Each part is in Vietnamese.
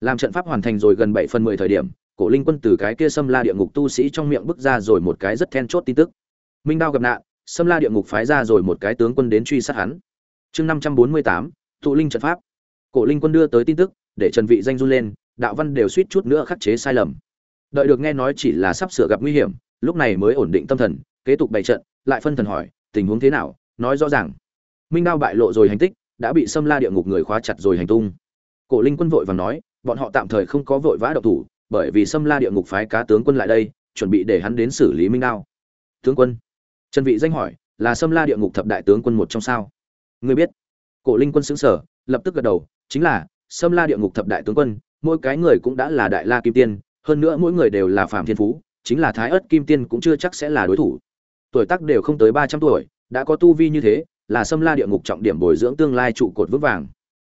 làm trận pháp hoàn thành rồi gần bảy phần mười thời điểm, cổ linh quân từ cái kia xâm la địa ngục tu sĩ trong miệng bước ra rồi một cái rất then chốt tin tức. Minh đao gặp nạn xâm la địa ngục phái ra rồi một cái tướng quân đến truy sát hắn. Chương năm trăm bốn mươi tám, thụ linh trận pháp. Cổ linh quân đưa tới tin tức, để trần vị danh run lên, đạo văn đều suýt chút nữa khắc chế sai lầm. Đợi được nghe nói chỉ là sắp sửa gặp nguy hiểm, lúc này mới ổn định tâm thần, kế tục bày trận, lại phân thần hỏi, tình huống thế nào, nói rõ ràng. Minh đao bại lộ rồi hành tích, đã bị xâm la địa ngục người khóa chặt rồi hành tung. Cổ linh quân vội vàng nói bọn họ tạm thời không có vội vã động thủ, bởi vì xâm la địa ngục phái cá tướng quân lại đây, chuẩn bị để hắn đến xử lý minh đao. Tướng quân. Trần vị danh hỏi, là xâm la địa ngục thập đại tướng quân một trong sao? Ngươi biết. Cổ linh quân sững sờ, lập tức gật đầu, chính là xâm la địa ngục thập đại tướng quân, mỗi cái người cũng đã là đại la kim tiên, hơn nữa mỗi người đều là phàm thiên phú, chính là thái ớt kim tiên cũng chưa chắc sẽ là đối thủ. Tuổi tác đều không tới ba trăm tuổi, đã có tu vi như thế, là xâm la địa ngục trọng điểm bồi dưỡng tương lai trụ cột vững vàng.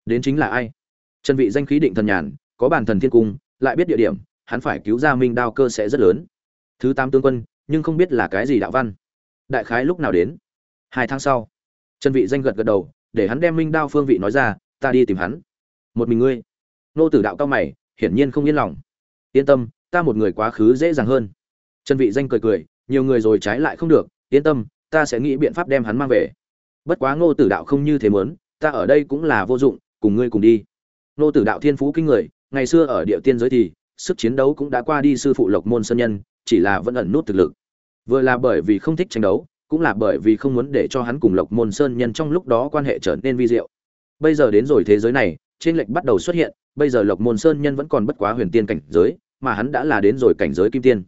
Đến chính là ai? Trần vị danh khí định thần nhàn, có bản thần thiên cung, lại biết địa điểm, hắn phải cứu ra minh đao cơ sẽ rất lớn. Thứ tám tướng quân, nhưng không biết là cái gì đạo văn. Đại khái lúc nào đến? Hai tháng sau. Trần vị danh gật gật đầu, để hắn đem minh đao phương vị nói ra, ta đi tìm hắn. Một mình ngươi? Nô tử đạo cao mày, hiển nhiên không yên lòng. Yên tâm, ta một người quá khứ dễ dàng hơn. Trần vị danh cười cười, nhiều người rồi trái lại không được, yên tâm, ta sẽ nghĩ biện pháp đem hắn mang về. Bất quá ngô tử đạo không như thế muốn, ta ở đây cũng là vô dụng, cùng ngươi cùng đi. Nô tử đạo thiên phú kinh người, ngày xưa ở địa tiên giới thì, sức chiến đấu cũng đã qua đi sư phụ lộc môn sơn nhân, chỉ là vẫn ẩn nút thực lực. Vừa là bởi vì không thích tranh đấu, cũng là bởi vì không muốn để cho hắn cùng lộc môn sơn nhân trong lúc đó quan hệ trở nên vi diệu. Bây giờ đến rồi thế giới này, trên lệnh bắt đầu xuất hiện, bây giờ lộc môn sơn nhân vẫn còn bất quá huyền tiên cảnh giới, mà hắn đã là đến rồi cảnh giới kim tiên.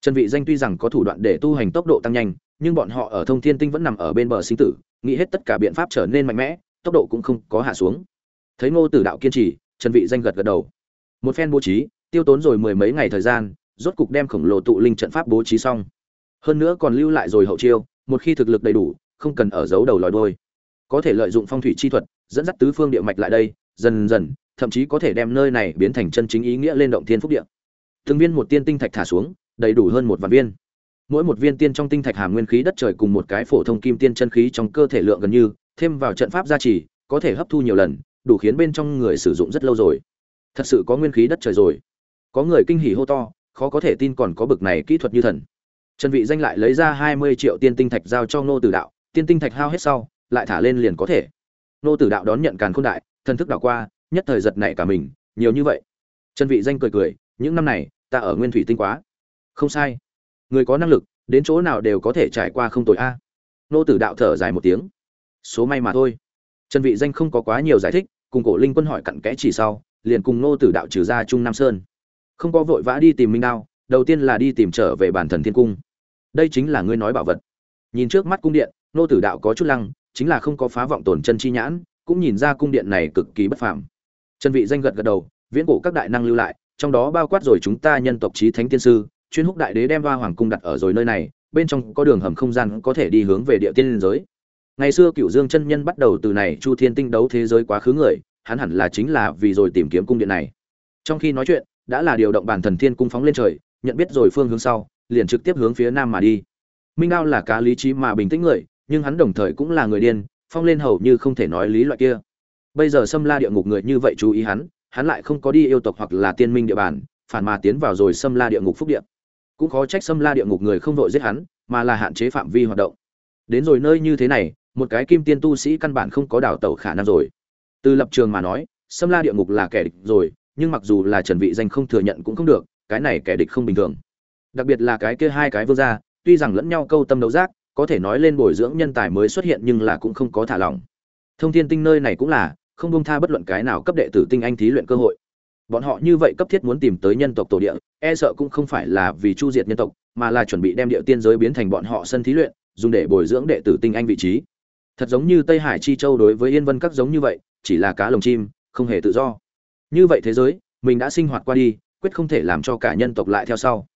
Trần vị danh tuy rằng có thủ đoạn để tu hành tốc độ tăng nhanh, nhưng bọn họ ở thông thiên tinh vẫn nằm ở bên bờ sinh tử, nghĩ hết tất cả biện pháp trở nên mạnh mẽ, tốc độ cũng không có hạ xuống thấy ngô tử đạo kiên trì, trần vị danh gật gật đầu. Một phen bố trí, tiêu tốn rồi mười mấy ngày thời gian, rốt cục đem khổng lồ tụ linh trận pháp bố trí xong. Hơn nữa còn lưu lại rồi hậu chiêu, một khi thực lực đầy đủ, không cần ở giấu đầu lòi đuôi. Có thể lợi dụng phong thủy chi thuật, dẫn dắt tứ phương địa mạch lại đây, dần dần, thậm chí có thể đem nơi này biến thành chân chính ý nghĩa lên động thiên phúc địa. Từng viên một tiên tinh thạch thả xuống, đầy đủ hơn một vạn viên. Mỗi một viên tiên trong tinh thạch hàm nguyên khí đất trời cùng một cái phổ thông kim tiên chân khí trong cơ thể lượng gần như, thêm vào trận pháp gia trì, có thể hấp thu nhiều lần đủ khiến bên trong người sử dụng rất lâu rồi. Thật sự có nguyên khí đất trời rồi. Có người kinh hỉ hô to, khó có thể tin còn có bực này kỹ thuật như thần. Trần vị danh lại lấy ra 20 triệu tiên tinh thạch giao cho nô tử đạo, tiên tinh thạch hao hết sau, lại thả lên liền có thể. Nô tử đạo đón nhận càn khôn đại, thần thức đảo qua, nhất thời giật nảy cả mình, nhiều như vậy. Trần vị danh cười cười, những năm này, ta ở nguyên thủy tinh quá. Không sai. Người có năng lực, đến chỗ nào đều có thể trải qua không tội a. Nô tử đạo thở dài một tiếng. Số may mà thôi. Trần vị danh không có quá nhiều giải thích cùng cổ linh quân hỏi cặn kẽ chỉ sau, liền cùng nô tử đạo trừ ra trung nam sơn. Không có vội vã đi tìm minh đao, đầu tiên là đi tìm trở về bản thần thiên cung. Đây chính là ngươi nói bảo vật. Nhìn trước mắt cung điện nô tử đạo có chút lăng, chính là không có phá vọng tổn chân chi nhãn, cũng nhìn ra cung điện này cực kỳ bất phàm. Chân vị danh gật gật đầu, viễn cổ các đại năng lưu lại, trong đó bao quát rồi chúng ta nhân tộc chí thánh tiên sư, chuyên húc đại đế đem hoa hoàng cung đặt ở rồi nơi này, bên trong có đường hầm không gian có thể đi hướng về địa tiên giới ngày xưa cựu dương chân nhân bắt đầu từ này chu thiên tinh đấu thế giới quá khứ người, hắn hẳn là chính là vì rồi tìm kiếm cung điện này. Trong khi nói chuyện, đã là điều động bản thần thiên cung phóng lên trời, nhận biết rồi phương hướng sau, liền trực tiếp hướng phía nam mà đi. Minh đao là cá lý trí mà bình tĩnh người, nhưng hắn đồng thời cũng là người điên, phong lên hầu như không thể nói lý loại kia. Bây giờ xâm la địa ngục người như vậy chú ý hắn hắn lại không có đi yêu tộc hoặc là tiên minh địa bàn, phản mà tiến vào rồi xâm la địa ngục phúc địa. Cũng khó trách xâm la địa ngục người không vội giết hắn, mà là hạn chế phạm vi hoạt động. Đến rồi nơi như thế này một cái kim tiên tu sĩ căn bản không có đào tẩu khả năng rồi. Từ lập trường mà nói xâm la địa ngục là kẻ địch rồi, nhưng mặc dù là trần vị danh không thừa nhận cũng không được, cái này kẻ địch không bình thường. Đặc biệt là cái kia hai cái vương gia, tuy rằng lẫn nhau câu tâm đấu giác, có thể nói lên bồi dưỡng nhân tài mới xuất hiện nhưng là cũng không có thả lỏng. Thông thiên tinh nơi này cũng là, không buông tha bất luận cái nào cấp đệ tử tinh anh thí luyện cơ hội. Bọn họ như vậy cấp thiết muốn tìm tới nhân tộc tổ địa e sợ cũng không phải là vì chu diệt nhân tộc, mà là chuẩn bị đem địa tiên giới biến thành bọn họ sân thí luyện, dùng để bồi dưỡng đệ tử tinh anh vị trí thật giống như tây hải chi châu đối với yên vân các giống như vậy, chỉ là cá lồng chim, không hề tự do. Như vậy thế giới, mình đã sinh hoạt qua đi, quyết không thể làm cho cả nhân tộc lại theo sau.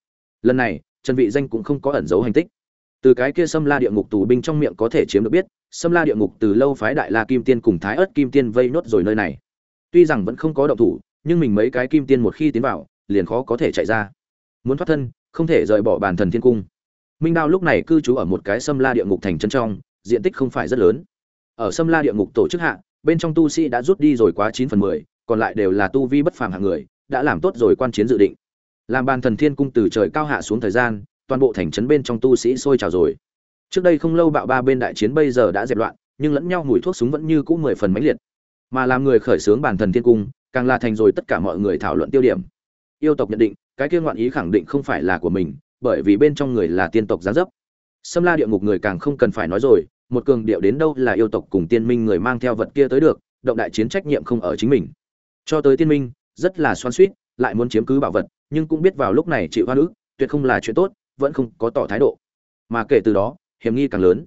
Lần này, trần vị danh cũng không có ẩn giấu hành tích. Từ cái kia xâm la địa ngục tù binh trong miệng có thể chiếm được biết xâm la địa ngục từ lâu phái đại la kim tiên cùng thái ớt kim tiên vây nốt rồi nơi này. Tuy rằng vẫn không có động thủ, nhưng mình mấy cái kim tiên một khi tiến vào, liền khó có thể chạy ra. Muốn thoát thân, không thể rời bỏ bản thần thiên cung. Minh đao lúc này cư trú ở một cái xâm la địa ngục thành chân trong diện tích không phải rất lớn. Ở xâm la địa ngục tổ chức hạ, bên trong tu sĩ đã rút đi rồi quá chín phần mười, còn lại đều là tu vi bất phàm hạng người, đã làm tốt rồi quan chiến dự định. Làm bàn thần thiên cung từ trời cao hạ xuống thời gian, toàn bộ thành trấn bên trong tu sĩ sôi trào rồi. Trước đây không lâu bạo ba bên đại chiến bây giờ đã dẹp loạn, nhưng lẫn nhau mùi thuốc súng vẫn như cũ mười phần mãnh liệt. Mà làm người khởi xướng bản thần thiên cung, càng là thành rồi tất cả mọi người thảo luận tiêu điểm. Yêu tộc nhận định, cái kia ngoạn ý khẳng định không phải là của mình, bởi vì bên trong người là tiên tộc giá dấp. Xâm la địa ngục người càng không cần phải nói rồi một cường điệu đến đâu là yêu tộc cùng tiên minh người mang theo vật kia tới được, động đại chiến trách nhiệm không ở chính mình. Cho tới tiên minh, rất là xoan suýt lại muốn chiếm cứ bảo vật, nhưng cũng biết vào lúc này chịu hoa nữ tuyệt không là chuyện tốt, vẫn không có tỏ thái độ. Mà kể từ đó, hiểm nghi càng lớn.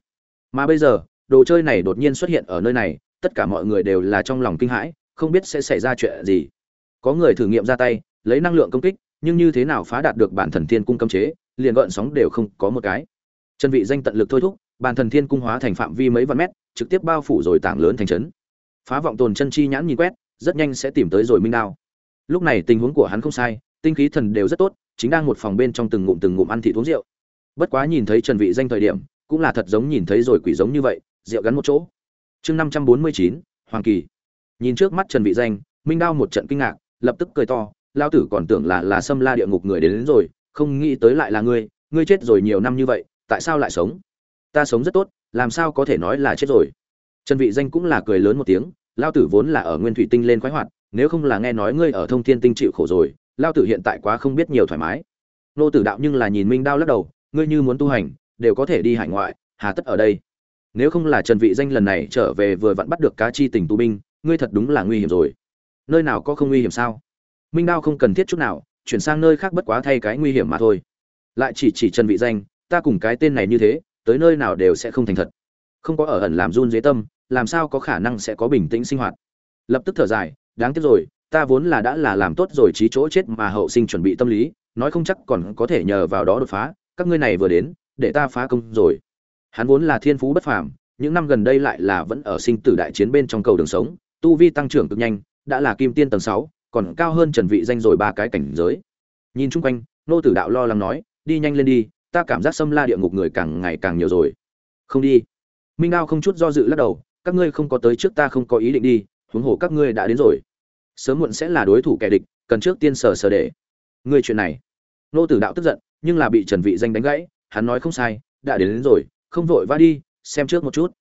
Mà bây giờ, đồ chơi này đột nhiên xuất hiện ở nơi này, tất cả mọi người đều là trong lòng kinh hãi, không biết sẽ xảy ra chuyện gì. Có người thử nghiệm ra tay, lấy năng lượng công kích, nhưng như thế nào phá đạt được bản thần thiên cung cấm chế, liền gợn sóng đều không có một cái. Chân vị danh tận lực thôi thúc bàn thần thiên cung hóa thành phạm vi mấy vạn mét trực tiếp bao phủ rồi tảng lớn thành trấn. Phá vọng tồn chân chi nhãn nhìn quét rất nhanh sẽ tìm tới rồi minh đao. Lúc này tình huống của hắn không sai tinh khí thần đều rất tốt chính đang một phòng bên trong từng ngụm từng ngụm ăn thịt uống rượu. Bất quá nhìn thấy trần vị danh thời điểm cũng là thật giống nhìn thấy rồi quỷ giống như vậy rượu gắn một chỗ. Chương năm trăm bốn mươi chín hoàng kỳ. Nhìn trước mắt trần vị danh minh đao một trận kinh ngạc lập tức cười to lao tử còn tưởng là là xâm la địa ngục người đến, đến rồi không nghĩ tới lại là ngươi ngươi chết rồi nhiều năm như vậy tại sao lại sống? Ta sống rất tốt, làm sao có thể nói là chết rồi? Trần vị danh cũng là cười lớn một tiếng, lao tử vốn là ở nguyên thủy tinh lên khoái hoạt, nếu không là nghe nói ngươi ở thông thiên tinh chịu khổ rồi, lao tử hiện tại quá không biết nhiều thoải mái. Nô tử đạo nhưng là nhìn minh đao lắc đầu, ngươi như muốn tu hành, đều có thể đi hải ngoại, hà tất ở đây. Nếu không là trần vị danh lần này trở về vừa vặn bắt được cá chi tình tu binh, ngươi thật đúng là nguy hiểm rồi. Nơi nào có không nguy hiểm sao? Minh đao không cần thiết chút nào, chuyển sang nơi khác bất quá thay cái nguy hiểm mà thôi. Lại chỉ chỉ trần vị danh, ta cùng cái tên này như thế tới nơi nào đều sẽ không thành thật. Không có ở ẩn làm run dưới tâm, làm sao có khả năng sẽ có bình tĩnh sinh hoạt? Lập tức thở dài, đáng tiếc rồi, ta vốn là đã là làm tốt rồi trí chỗ chết mà hậu sinh chuẩn bị tâm lý, nói không chắc còn có thể nhờ vào đó đột phá, các ngươi này vừa đến, để ta phá công rồi. Hắn vốn là thiên phú bất phàm, những năm gần đây lại là vẫn ở sinh tử đại chiến bên trong cầu đường sống, tu vi tăng trưởng cực nhanh, đã là kim tiên tầng sáu, còn cao hơn trần vị danh rồi ba cái cảnh giới. Nhìn chung quanh, nô tử đạo lo lắng nói, đi nhanh lên đi ta cảm giác xâm la địa ngục người càng ngày càng nhiều rồi. Không đi. Minh đao không chút do dự lắc đầu các ngươi không có tới trước ta không có ý định đi huống hồ các ngươi đã đến rồi. Sớm muộn sẽ là đối thủ kẻ địch cần trước tiên sờ sờ để. Ngươi chuyện này. Nô tử đạo tức giận nhưng là bị trần vị danh đánh gãy hắn nói không sai đã đến, đến rồi không vội va đi xem trước một chút.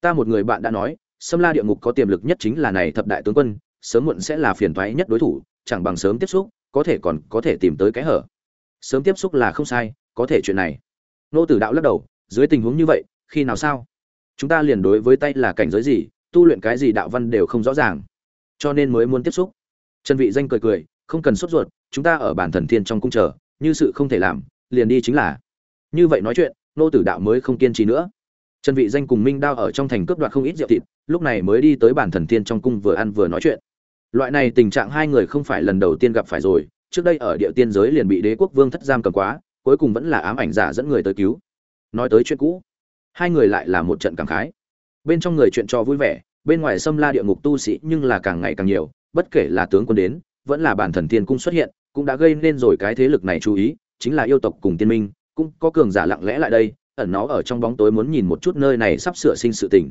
Ta một người bạn đã nói xâm la địa ngục có tiềm lực nhất chính là này thập đại tướng quân sớm muộn sẽ là phiền toái nhất đối thủ chẳng bằng sớm tiếp xúc có thể còn có thể tìm tới cái hở. Sớm tiếp xúc là không sai có thể chuyện này. Nô tử đạo lắc đầu, dưới tình huống như vậy, khi nào sao? Chúng ta liền đối với tay là cảnh giới gì, tu luyện cái gì đạo văn đều không rõ ràng. Cho nên mới muốn tiếp xúc. Trần vị danh cười cười, không cần sốt ruột, chúng ta ở bản thần thiên trong cung chờ, như sự không thể làm, liền đi chính là. Như vậy nói chuyện, nô tử đạo mới không kiên trì nữa. Trần vị danh cùng minh đao ở trong thành cướp đoạt không ít rượu thịt, lúc này mới đi tới bản thần thiên trong cung vừa ăn vừa nói chuyện. Loại này tình trạng hai người không phải lần đầu tiên gặp phải rồi, trước đây ở địa tiên giới liền bị đế quốc vương thất giam cầm quá cuối cùng vẫn là ám ảnh giả dẫn người tới cứu. Nói tới chuyện cũ, hai người lại là một trận cảm khái. Bên trong người chuyện trò vui vẻ, bên ngoài xâm la địa ngục tu sĩ nhưng là càng ngày càng nhiều, bất kể là tướng quân đến, vẫn là bản thần tiên cung xuất hiện, cũng đã gây nên rồi cái thế lực này chú ý, chính là yêu tộc cùng tiên minh, cũng có cường giả lặng lẽ lại đây, ẩn nó ở trong bóng tối muốn nhìn một chút nơi này sắp sửa sinh sự tình.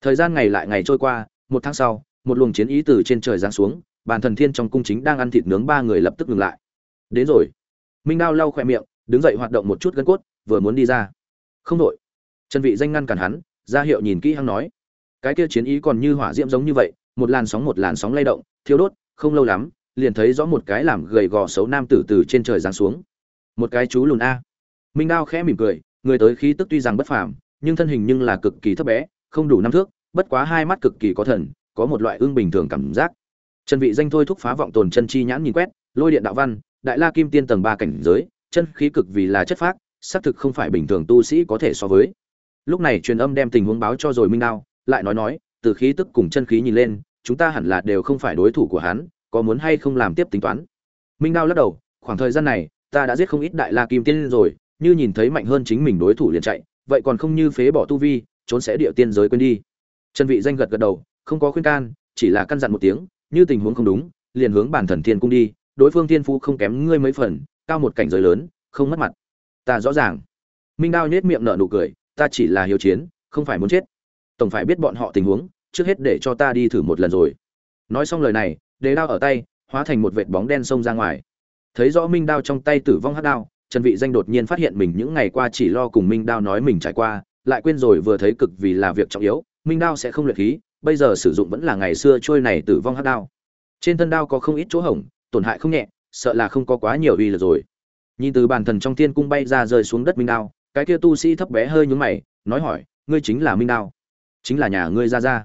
Thời gian ngày lại ngày trôi qua, một tháng sau, một luồng chiến ý từ trên trời giáng xuống, bản thần thiên trong cung chính đang ăn thịt nướng ba người lập tức ngừng lại. Đến rồi. Minh đao lau khỏe miệng đứng dậy hoạt động một chút gân cốt, vừa muốn đi ra. Không đội trần vị danh ngăn cản hắn, ra hiệu nhìn kỹ hăng nói, cái kia chiến ý còn như hỏa diễm giống như vậy, một làn sóng một làn sóng lay động, thiêu đốt, không lâu lắm, liền thấy rõ một cái làm gầy gò xấu nam tử từ trên trời giáng xuống. Một cái chú lùn a. Minh đao khẽ mỉm cười, người tới khí tức tuy rằng bất phàm, nhưng thân hình nhưng là cực kỳ thấp bé, không đủ năm thước, bất quá hai mắt cực kỳ có thần, có một loại ương bình thường cảm giác. Trần vị danh thôi thúc phá vọng tồn chân chi nhãn nhìn quét, lôi điện đạo văn, đại la kim tiên tầng ba cảnh giới chân khí cực vì là chất phác, xác thực không phải bình thường tu sĩ có thể so với. Lúc này truyền âm đem tình huống báo cho rồi minh đao, lại nói nói, từ khí tức cùng chân khí nhìn lên, chúng ta hẳn là đều không phải đối thủ của hắn, có muốn hay không làm tiếp tính toán. Minh đao lắc đầu, khoảng thời gian này, ta đã giết không ít đại la kim tiên rồi, như nhìn thấy mạnh hơn chính mình đối thủ liền chạy, vậy còn không như phế bỏ tu vi, trốn sẽ địa tiên giới quên đi. Trần vị danh gật gật đầu, không có khuyên can, chỉ là căn dặn một tiếng, như tình huống không đúng, liền hướng bản thần thiên cung đi, đối phương thiên phú không kém ngươi mấy phần cao một cảnh giới lớn, không mất mặt. Ta rõ ràng. Minh đao nhếch miệng nở nụ cười, ta chỉ là hiếu chiến, không phải muốn chết. Tổng phải biết bọn họ tình huống, trước hết để cho ta đi thử một lần rồi. Nói xong lời này, đế đao ở tay, hóa thành một vệt bóng đen xông ra ngoài. Thấy rõ minh đao trong tay tử vong hắc đao, trần vị danh đột nhiên phát hiện mình những ngày qua chỉ lo cùng minh đao nói mình trải qua, lại quên rồi vừa thấy cực vì là việc trọng yếu, minh đao sẽ không luyện khí, bây giờ sử dụng vẫn là ngày xưa trôi này tử vong hắc đao. Trên thân đao có không ít chỗ hổng tổn hại không nhẹ sợ là không có quá nhiều uy lực rồi. Nhìn từ bàn thần trong thiên cung bay ra rơi xuống đất minh đao, cái kia tu sĩ thấp bé hơi nhướng mày, nói hỏi, ngươi chính là minh đao? Chính là nhà ngươi ra ra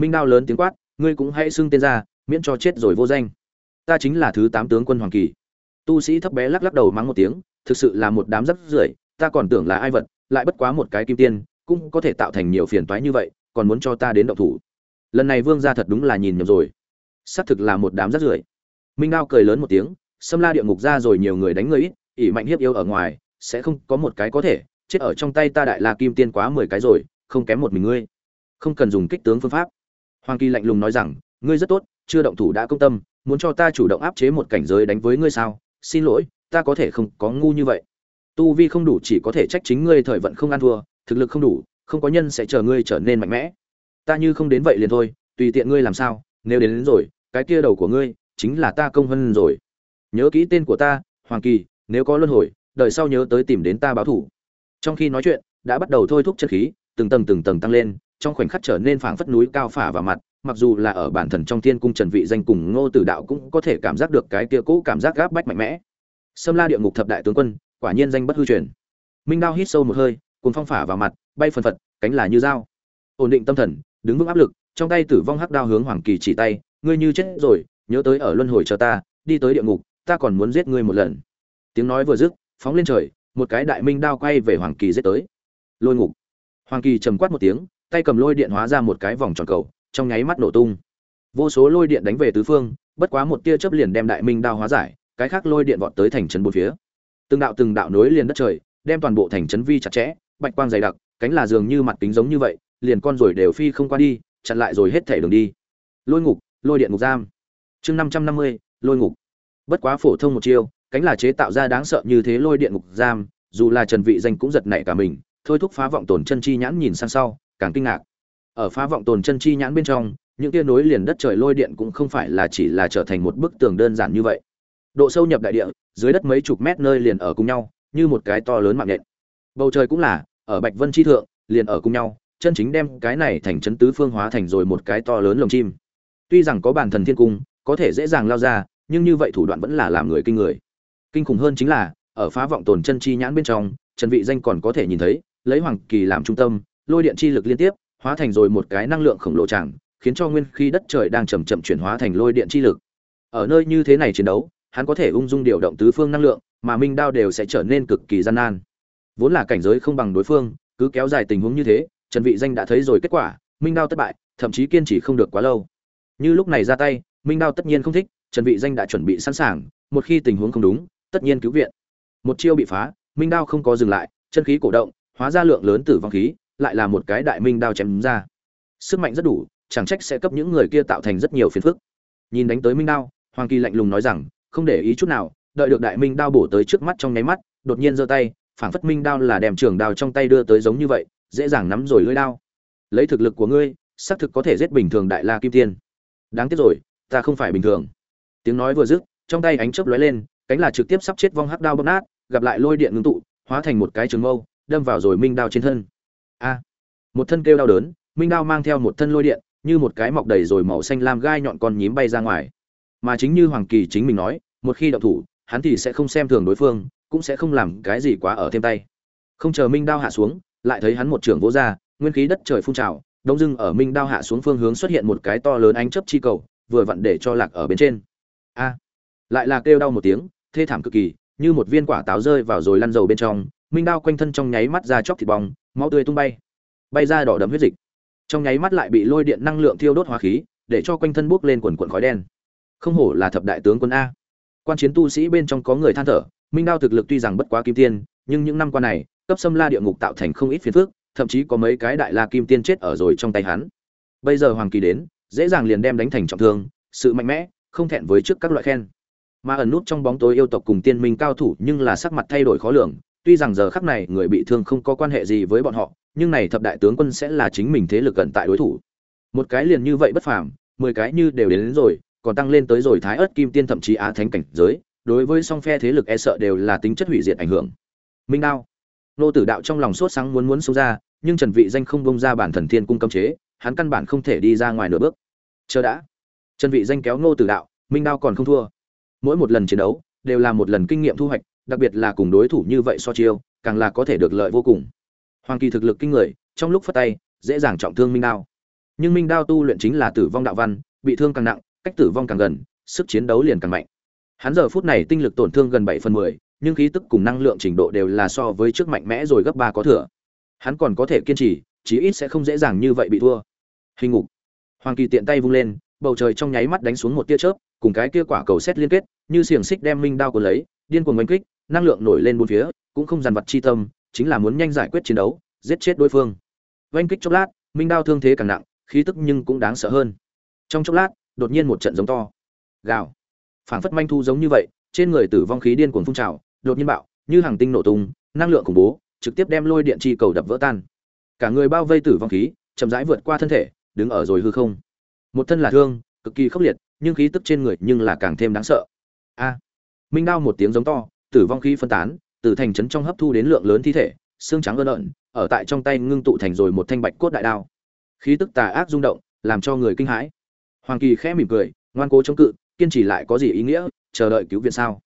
minh đao lớn tiếng quát, ngươi cũng hãy xưng tên ra, miễn cho chết rồi vô danh. Ta chính là thứ tám tướng quân hoàng kỳ. Tu sĩ thấp bé lắc lắc đầu mắng một tiếng, thực sự là một đám rất rưởi, ta còn tưởng là ai vật, lại bất quá một cái kim tiên, cũng có thể tạo thành nhiều phiền toái như vậy, còn muốn cho ta đến động thủ. Lần này vương gia thật đúng là nhìn nhầm rồi. Xác thực là một đám rất rưởi minh đao cười lớn một tiếng xâm la địa ngục ra rồi nhiều người đánh người ít ỷ mạnh hiếp yêu ở ngoài sẽ không có một cái có thể chết ở trong tay ta đại la kim tiên quá mười cái rồi không kém một mình ngươi. Không cần dùng kích tướng phương pháp. Hoàng kỳ lạnh lùng nói rằng ngươi rất tốt chưa động thủ đã công tâm muốn cho ta chủ động áp chế một cảnh giới đánh với ngươi sao? Xin lỗi ta có thể không có ngu như vậy. Tu vi không đủ chỉ có thể trách chính ngươi thời vận không ăn thua thực lực không đủ không có nhân sẽ chờ ngươi trở nên mạnh mẽ. Ta như không đến vậy liền thôi tùy tiện ngươi làm sao nếu đến, đến rồi cái kia đầu của ngươi chính là ta công hơn rồi nhớ kỹ tên của ta hoàng kỳ nếu có luân hồi đời sau nhớ tới tìm đến ta báo thủ trong khi nói chuyện đã bắt đầu thôi thúc chân khí từng tầng từng tầng tăng lên trong khoảnh khắc trở nên phảng phất núi cao phả vào mặt mặc dù là ở bản thần trong thiên cung trần vị danh cùng ngô tử đạo cũng có thể cảm giác được cái kia cũ cảm giác gáp bách mạnh mẽ Sâm La địa ngục thập đại tướng quân, quả nhiên danh bất hư truyền. Minh Đao hít sâu một hơi, cuồng phong phả vào mặt, bay phần phật, cánh là như dao. Ổn định tâm thần, đứng vững áp lực, trong tay tử vong hắc đao hướng Hoàng Kỳ chỉ tay, ngươi như chết rồi, nhớ tới ở luân hồi chờ ta, đi tới địa ngục, ta còn muốn giết ngươi một lần. Tiếng nói vừa dứt, phóng lên trời, một cái đại minh đao quay về Hoàng Kỳ giết tới. Lôi ngục. Hoàng Kỳ trầm quát một tiếng, tay cầm lôi điện hóa ra một cái vòng tròn cầu, trong nháy mắt nổ tung. Vô số lôi điện đánh về tứ phương, bất quá một tia chớp liền đem đại minh đao hóa giải, cái khác lôi điện vọt tới thành trấn bốn phía từng đạo từng đạo nối liền đất trời đem toàn bộ thành trấn vi chặt chẽ bạch quang dày đặc cánh là dường như mặt kính giống như vậy liền con rồi đều phi không qua đi chặn lại rồi hết thể đường đi lôi ngục lôi điện ngục giam chương năm trăm năm mươi, lôi ngục. Bất quá phổ thông một chiêu, cánh là chế tạo ra đáng sợ như thế lôi điện ngục giam, dù là trần vị danh cũng giật nảy cả mình, thôi thúc phá vọng tồn chân chi nhãn nhìn sang sau, càng kinh ngạc. Ở phá vọng tồn chân chi nhãn bên trong, những tia nối liền đất trời lôi điện cũng không phải là chỉ là trở thành một bức tường đơn giản như vậy. Độ sâu nhập đại địa, dưới đất mấy chục mét nơi liền ở cùng nhau, như một cái to lớn mạng nhện. Bầu trời cũng là, ở bạch vân chi thượng, liền ở cùng nhau, chân chính đem cái này thành trấn tứ phương hóa thành rồi một cái to lớn lồng chim. Tuy rằng có bản thần thiên cung có thể dễ dàng lao ra nhưng như vậy thủ đoạn vẫn là làm người kinh người kinh khủng hơn chính là ở phá vọng tồn chân chi nhãn bên trong trần vị danh còn có thể nhìn thấy lấy hoàng kỳ làm trung tâm lôi điện chi lực liên tiếp hóa thành rồi một cái năng lượng khổng lồ chẳng khiến cho nguyên khí đất trời đang chậm chậm chuyển hóa thành lôi điện chi lực ở nơi như thế này chiến đấu hắn có thể ung dung điều động tứ phương năng lượng, mà minh đao đều sẽ trở nên cực kỳ gian nan. Vốn là cảnh giới không bằng đối phương, cứ kéo dài tình huống như thế, Trần Vị Danh đã thấy rồi kết quả, minh đao thất bại, thậm chí kiên trì không được quá lâu. Như lúc này ra tay, minh đao tất nhiên không thích, Trần Vị Danh đã chuẩn bị sẵn sàng, một khi tình huống không đúng, tất nhiên cứu viện. Một chiêu bị phá, minh đao không có dừng lại, chân khí cổ động, hóa ra lượng lớn tử vong khí, lại là một cái đại minh đao chém ra. Sức mạnh rất đủ, chẳng trách sẽ cấp những người kia tạo thành rất nhiều phiền phức. Nhìn đánh tới minh đao, Hoàng Kỳ lạnh lùng nói rằng, không để ý chút nào đợi được đại minh đao bổ tới trước mắt trong nháy mắt đột nhiên giơ tay phảng phất minh đao là đem trường đao trong tay đưa tới giống như vậy dễ dàng nắm rồi lưỡi đao lấy thực lực của ngươi xác thực có thể giết bình thường đại la kim tiên đáng tiếc rồi ta không phải bình thường. Tiếng nói vừa dứt, trong tay ánh chớp lóe lên, cánh là trực tiếp sắp chết vong hắc đao bóp nát, gặp lại lôi điện ngưng tụ, hóa thành một cái trường mâu, đâm vào rồi minh đao trên thân. A! Một thân kêu đau đớn, minh đao mang theo một thân lôi điện, như một cái mọc đầy rồi màu xanh lam gai nhọn con nhím bay ra ngoài. Mà chính như hoàng kỳ chính mình nói, một khi động thủ, hắn thì sẽ không xem thường đối phương, cũng sẽ không làm cái gì quá ở thêm tay. Không chờ minh đao hạ xuống, lại thấy hắn một trưởng vỗ ra, nguyên khí đất trời phun trào, đông dưng ở minh đao hạ xuống phương hướng xuất hiện một cái to lớn ánh chấp chi cầu vừa vặn để cho lạc ở bên trên. A, lại là kêu đau một tiếng, thê thảm cực kỳ, như một viên quả táo rơi vào rồi lăn dầu bên trong, minh đao quanh thân trong nháy mắt ra chóc thịt bong, máu tươi tung bay. Bay ra đỏ đậm huyết dịch. Trong nháy mắt lại bị lôi điện năng lượng thiêu đốt hóa khí, để cho quanh thân bốc lên quần quần khói đen. Không hổ là thập đại tướng quân a. Quan chiến tu sĩ bên trong có người than thở, minh đao thực lực tuy rằng bất quá kim tiên, nhưng những năm qua này, cấp xâm la địa ngục tạo thành không ít phiền phức, thậm chí có mấy cái đại la kim tiên chết ở rồi trong tay hắn. Bây giờ hoàng kỳ đến dễ dàng liền đem đánh thành trọng thương sự mạnh mẽ không thẹn với trước các loại khen. Mà ẩn nút trong bóng tối yêu tộc cùng tiên minh cao thủ nhưng là sắc mặt thay đổi khó lường tuy rằng giờ khắc này người bị thương không có quan hệ gì với bọn họ nhưng này thập đại tướng quân sẽ là chính mình thế lực gần tại đối thủ. Một cái liền như vậy bất phàm mười cái như đều đến, đến rồi còn tăng lên tới rồi thái ớt kim tiên thậm chí á thánh cảnh giới đối với song phe thế lực e sợ đều là tính chất hủy diệt ảnh hưởng. Minh đao. Nô tử đạo trong lòng sốt sáng muốn muốn xông ra nhưng trần vị danh không bông ra bản thần thiên cung cấm chế hắn căn bản không thể đi ra ngoài nửa bước. Chờ đã. Trần vị danh kéo Ngô tử đạo, minh đao còn không thua. Mỗi một lần chiến đấu, đều là một lần kinh nghiệm thu hoạch, đặc biệt là cùng đối thủ như vậy so chiêu, càng là có thể được lợi vô cùng. Hoàng kỳ thực lực kinh người, trong lúc phát tay, dễ dàng trọng thương minh đao. Nhưng minh đao tu luyện chính là tử vong đạo văn, bị thương càng nặng, cách tử vong càng gần, sức chiến đấu liền càng mạnh. Hắn giờ phút này tinh lực tổn thương gần bảy phần mười, nhưng khí tức cùng năng lượng trình độ đều là so với trước mạnh mẽ rồi gấp ba có thừa. Hắn còn có thể kiên trì chí ít sẽ không dễ dàng như vậy bị thua. Hình ngục. Hoàng kỳ tiện tay vung lên, bầu trời trong nháy mắt đánh xuống một tia chớp, cùng cái kia quả cầu xét liên kết, như xiềng xích đem minh đao của lấy, điên cuồng oanh kích, năng lượng nổi lên bốn phía, cũng không dằn vặt chi tâm, chính là muốn nhanh giải quyết chiến đấu, giết chết đối phương. Oanh kích chốc lát, minh đao thương thế càng nặng, khí tức nhưng cũng đáng sợ hơn. Trong chốc lát, đột nhiên một trận giống to. Gào. Phảng phất manh thu giống như vậy, trên người tử vong khí điên cuồng phun trào, đột nhiên bạo, như hàng tinh nổ tung, năng lượng khủng bố, trực tiếp đem lôi điện chi cầu đập vỡ tan cả người bao vây tử vong khí, chậm rãi vượt qua thân thể, đứng ở rồi hư không. Một thân là thương, cực kỳ khốc liệt, nhưng khí tức trên người nhưng là càng thêm đáng sợ. A. Minh đao một tiếng giống to, tử vong khí phân tán, từ thành trấn trong hấp thu đến lượng lớn thi thể, xương trắng ơn ợn ở tại trong tay ngưng tụ thành rồi một thanh bạch cốt đại đao. Khí tức tà ác rung động, làm cho người kinh hãi. Hoàng kỳ khẽ mỉm cười, ngoan cố chống cự, kiên trì lại có gì ý nghĩa, chờ đợi cứu viện sao?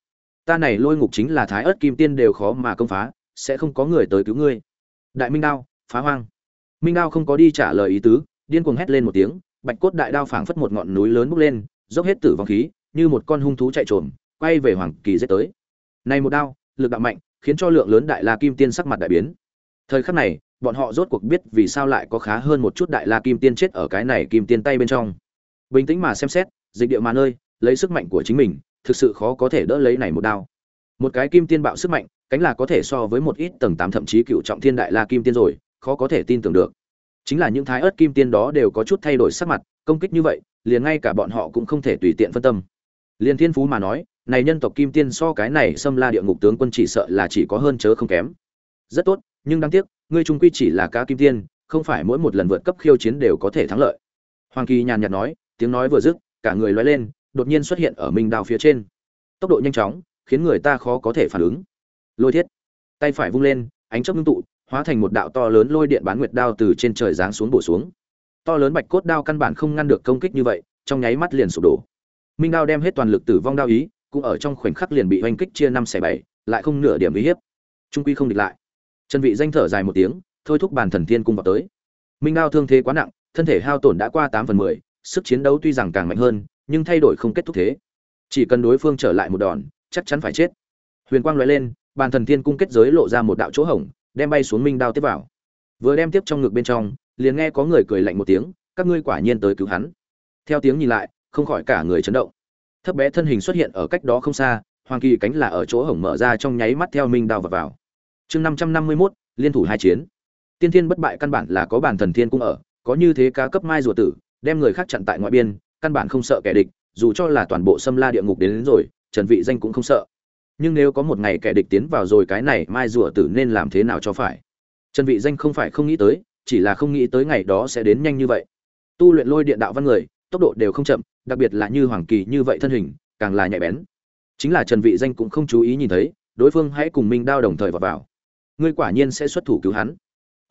Ta này lôi ngục chính là thái ớt kim tiên đều khó mà công phá, sẽ không có người tới cứu ngươi. Đại minh đao phá hoang. Minh đao không có đi trả lời ý tứ, điên cuồng hét lên một tiếng, bạch cốt đại đao phảng phất một ngọn núi lớn bốc lên, dốc hết tử vong khí, như một con hung thú chạy trồm, quay về hoàng kỳ giết tới. Này một đao, lực đạo mạnh, khiến cho lượng lớn đại la kim tiên sắc mặt đại biến. Thời khắc này, bọn họ rốt cuộc biết vì sao lại có khá hơn một chút đại la kim tiên chết ở cái này kim tiên tay bên trong. Bình tĩnh mà xem xét, dịch địa mà nơi, lấy sức mạnh của chính mình, thực sự khó có thể đỡ lấy này một đao. Một cái kim tiên bạo sức mạnh, cánh là có thể so với một ít tầng tám thậm chí cựu trọng thiên đại la kim tiên rồi khó có thể tin tưởng được. Chính là những thái ớt kim tiên đó đều có chút thay đổi sắc mặt, công kích như vậy, liền ngay cả bọn họ cũng không thể tùy tiện phân tâm. Liền thiên phú mà nói, này nhân tộc kim tiên so cái này xâm la địa ngục tướng quân chỉ sợ là chỉ có hơn chớ không kém. Rất tốt, nhưng đáng tiếc, ngươi trung quy chỉ là cá kim tiên, không phải mỗi một lần vượt cấp khiêu chiến đều có thể thắng lợi. Hoàng kỳ nhàn nhạt nói, tiếng nói vừa dứt, cả người loay lên, đột nhiên xuất hiện ở minh đao phía trên. Tốc độ nhanh chóng, khiến người ta khó có thể phản ứng. Lôi thiết, tay phải vung lên, ánh chớp ngưng tụ hóa thành một đạo to lớn lôi điện bán nguyệt đao từ trên trời giáng xuống bổ xuống. To lớn bạch cốt đao căn bản không ngăn được công kích như vậy, trong nháy mắt liền sụp đổ. Minh đao đem hết toàn lực tử vong đao ý, cũng ở trong khoảnh khắc liền bị oanh kích chia năm xẻ bảy, lại không nửa điểm uy hiếp. Trung quy không địch lại. Chân vị danh thở dài một tiếng, thôi thúc bàn thần thiên cung vào tới. Minh đao thương thế quá nặng, thân thể hao tổn đã qua tám phần mười, sức chiến đấu tuy rằng càng mạnh hơn, nhưng thay đổi không kết thúc thế. Chỉ cần đối phương trở lại một đòn, chắc chắn phải chết. Huyền quang lóe lên bàn thần thiên cung kết giới lộ ra một đạo chỗ hổng đem bay xuống minh đao tiếp vào. Vừa đem tiếp trong ngực bên trong liền nghe có người cười lạnh một tiếng các ngươi quả nhiên tới cứu hắn. Theo tiếng nhìn lại không khỏi cả người chấn động. Thấp bé thân hình xuất hiện ở cách đó không xa hoàng kỳ cánh là ở chỗ hổng mở ra trong nháy mắt theo minh đao vào vào. Chương năm trăm năm mươi mốt liên thủ hai chiến. Tiên thiên bất bại căn bản là có bản thần thiên cung ở có như thế cá cấp mai rùa tử đem người khác chặn tại ngoại biên căn bản không sợ kẻ địch dù cho là toàn bộ xâm la địa ngục đến, đến rồi trần vị danh cũng không sợ nhưng nếu có một ngày kẻ địch tiến vào rồi cái này mai rùa tử nên làm thế nào cho phải? Trần vị danh không phải không nghĩ tới, chỉ là không nghĩ tới ngày đó sẽ đến nhanh như vậy. Tu luyện lôi điện đạo văn người, tốc độ đều không chậm, đặc biệt là như hoàng kỳ như vậy thân hình, càng là nhạy bén. Chính là trần vị danh cũng không chú ý nhìn thấy, đối phương hãy cùng minh đao đồng thời vào vào. Ngươi quả nhiên sẽ xuất thủ cứu hắn.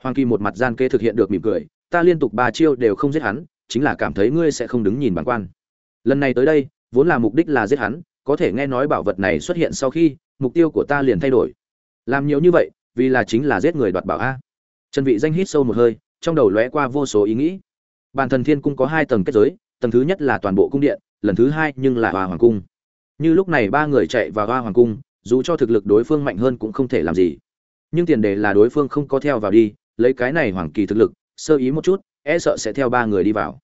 Hoàng kỳ một mặt gian kê thực hiện được mỉm cười, ta liên tục ba chiêu đều không giết hắn, chính là cảm thấy ngươi sẽ không đứng nhìn bản quan. Lần này tới đây, vốn là mục đích là giết hắn có thể nghe nói bảo vật này xuất hiện sau khi, mục tiêu của ta liền thay đổi. Làm nhiều như vậy, vì là chính là giết người đoạt bảo a. Trần vị danh hít sâu một hơi, trong đầu lóe qua vô số ý nghĩ. Bản thần thiên cung có hai tầng kết giới, tầng thứ nhất là toàn bộ cung điện, lần thứ hai nhưng là hoa hoàng cung. Như lúc này ba người chạy vào hoa hoàng cung, dù cho thực lực đối phương mạnh hơn cũng không thể làm gì. Nhưng tiền đề là đối phương không có theo vào đi, lấy cái này hoàng kỳ thực lực, sơ ý một chút e sợ sẽ theo ba người đi vào.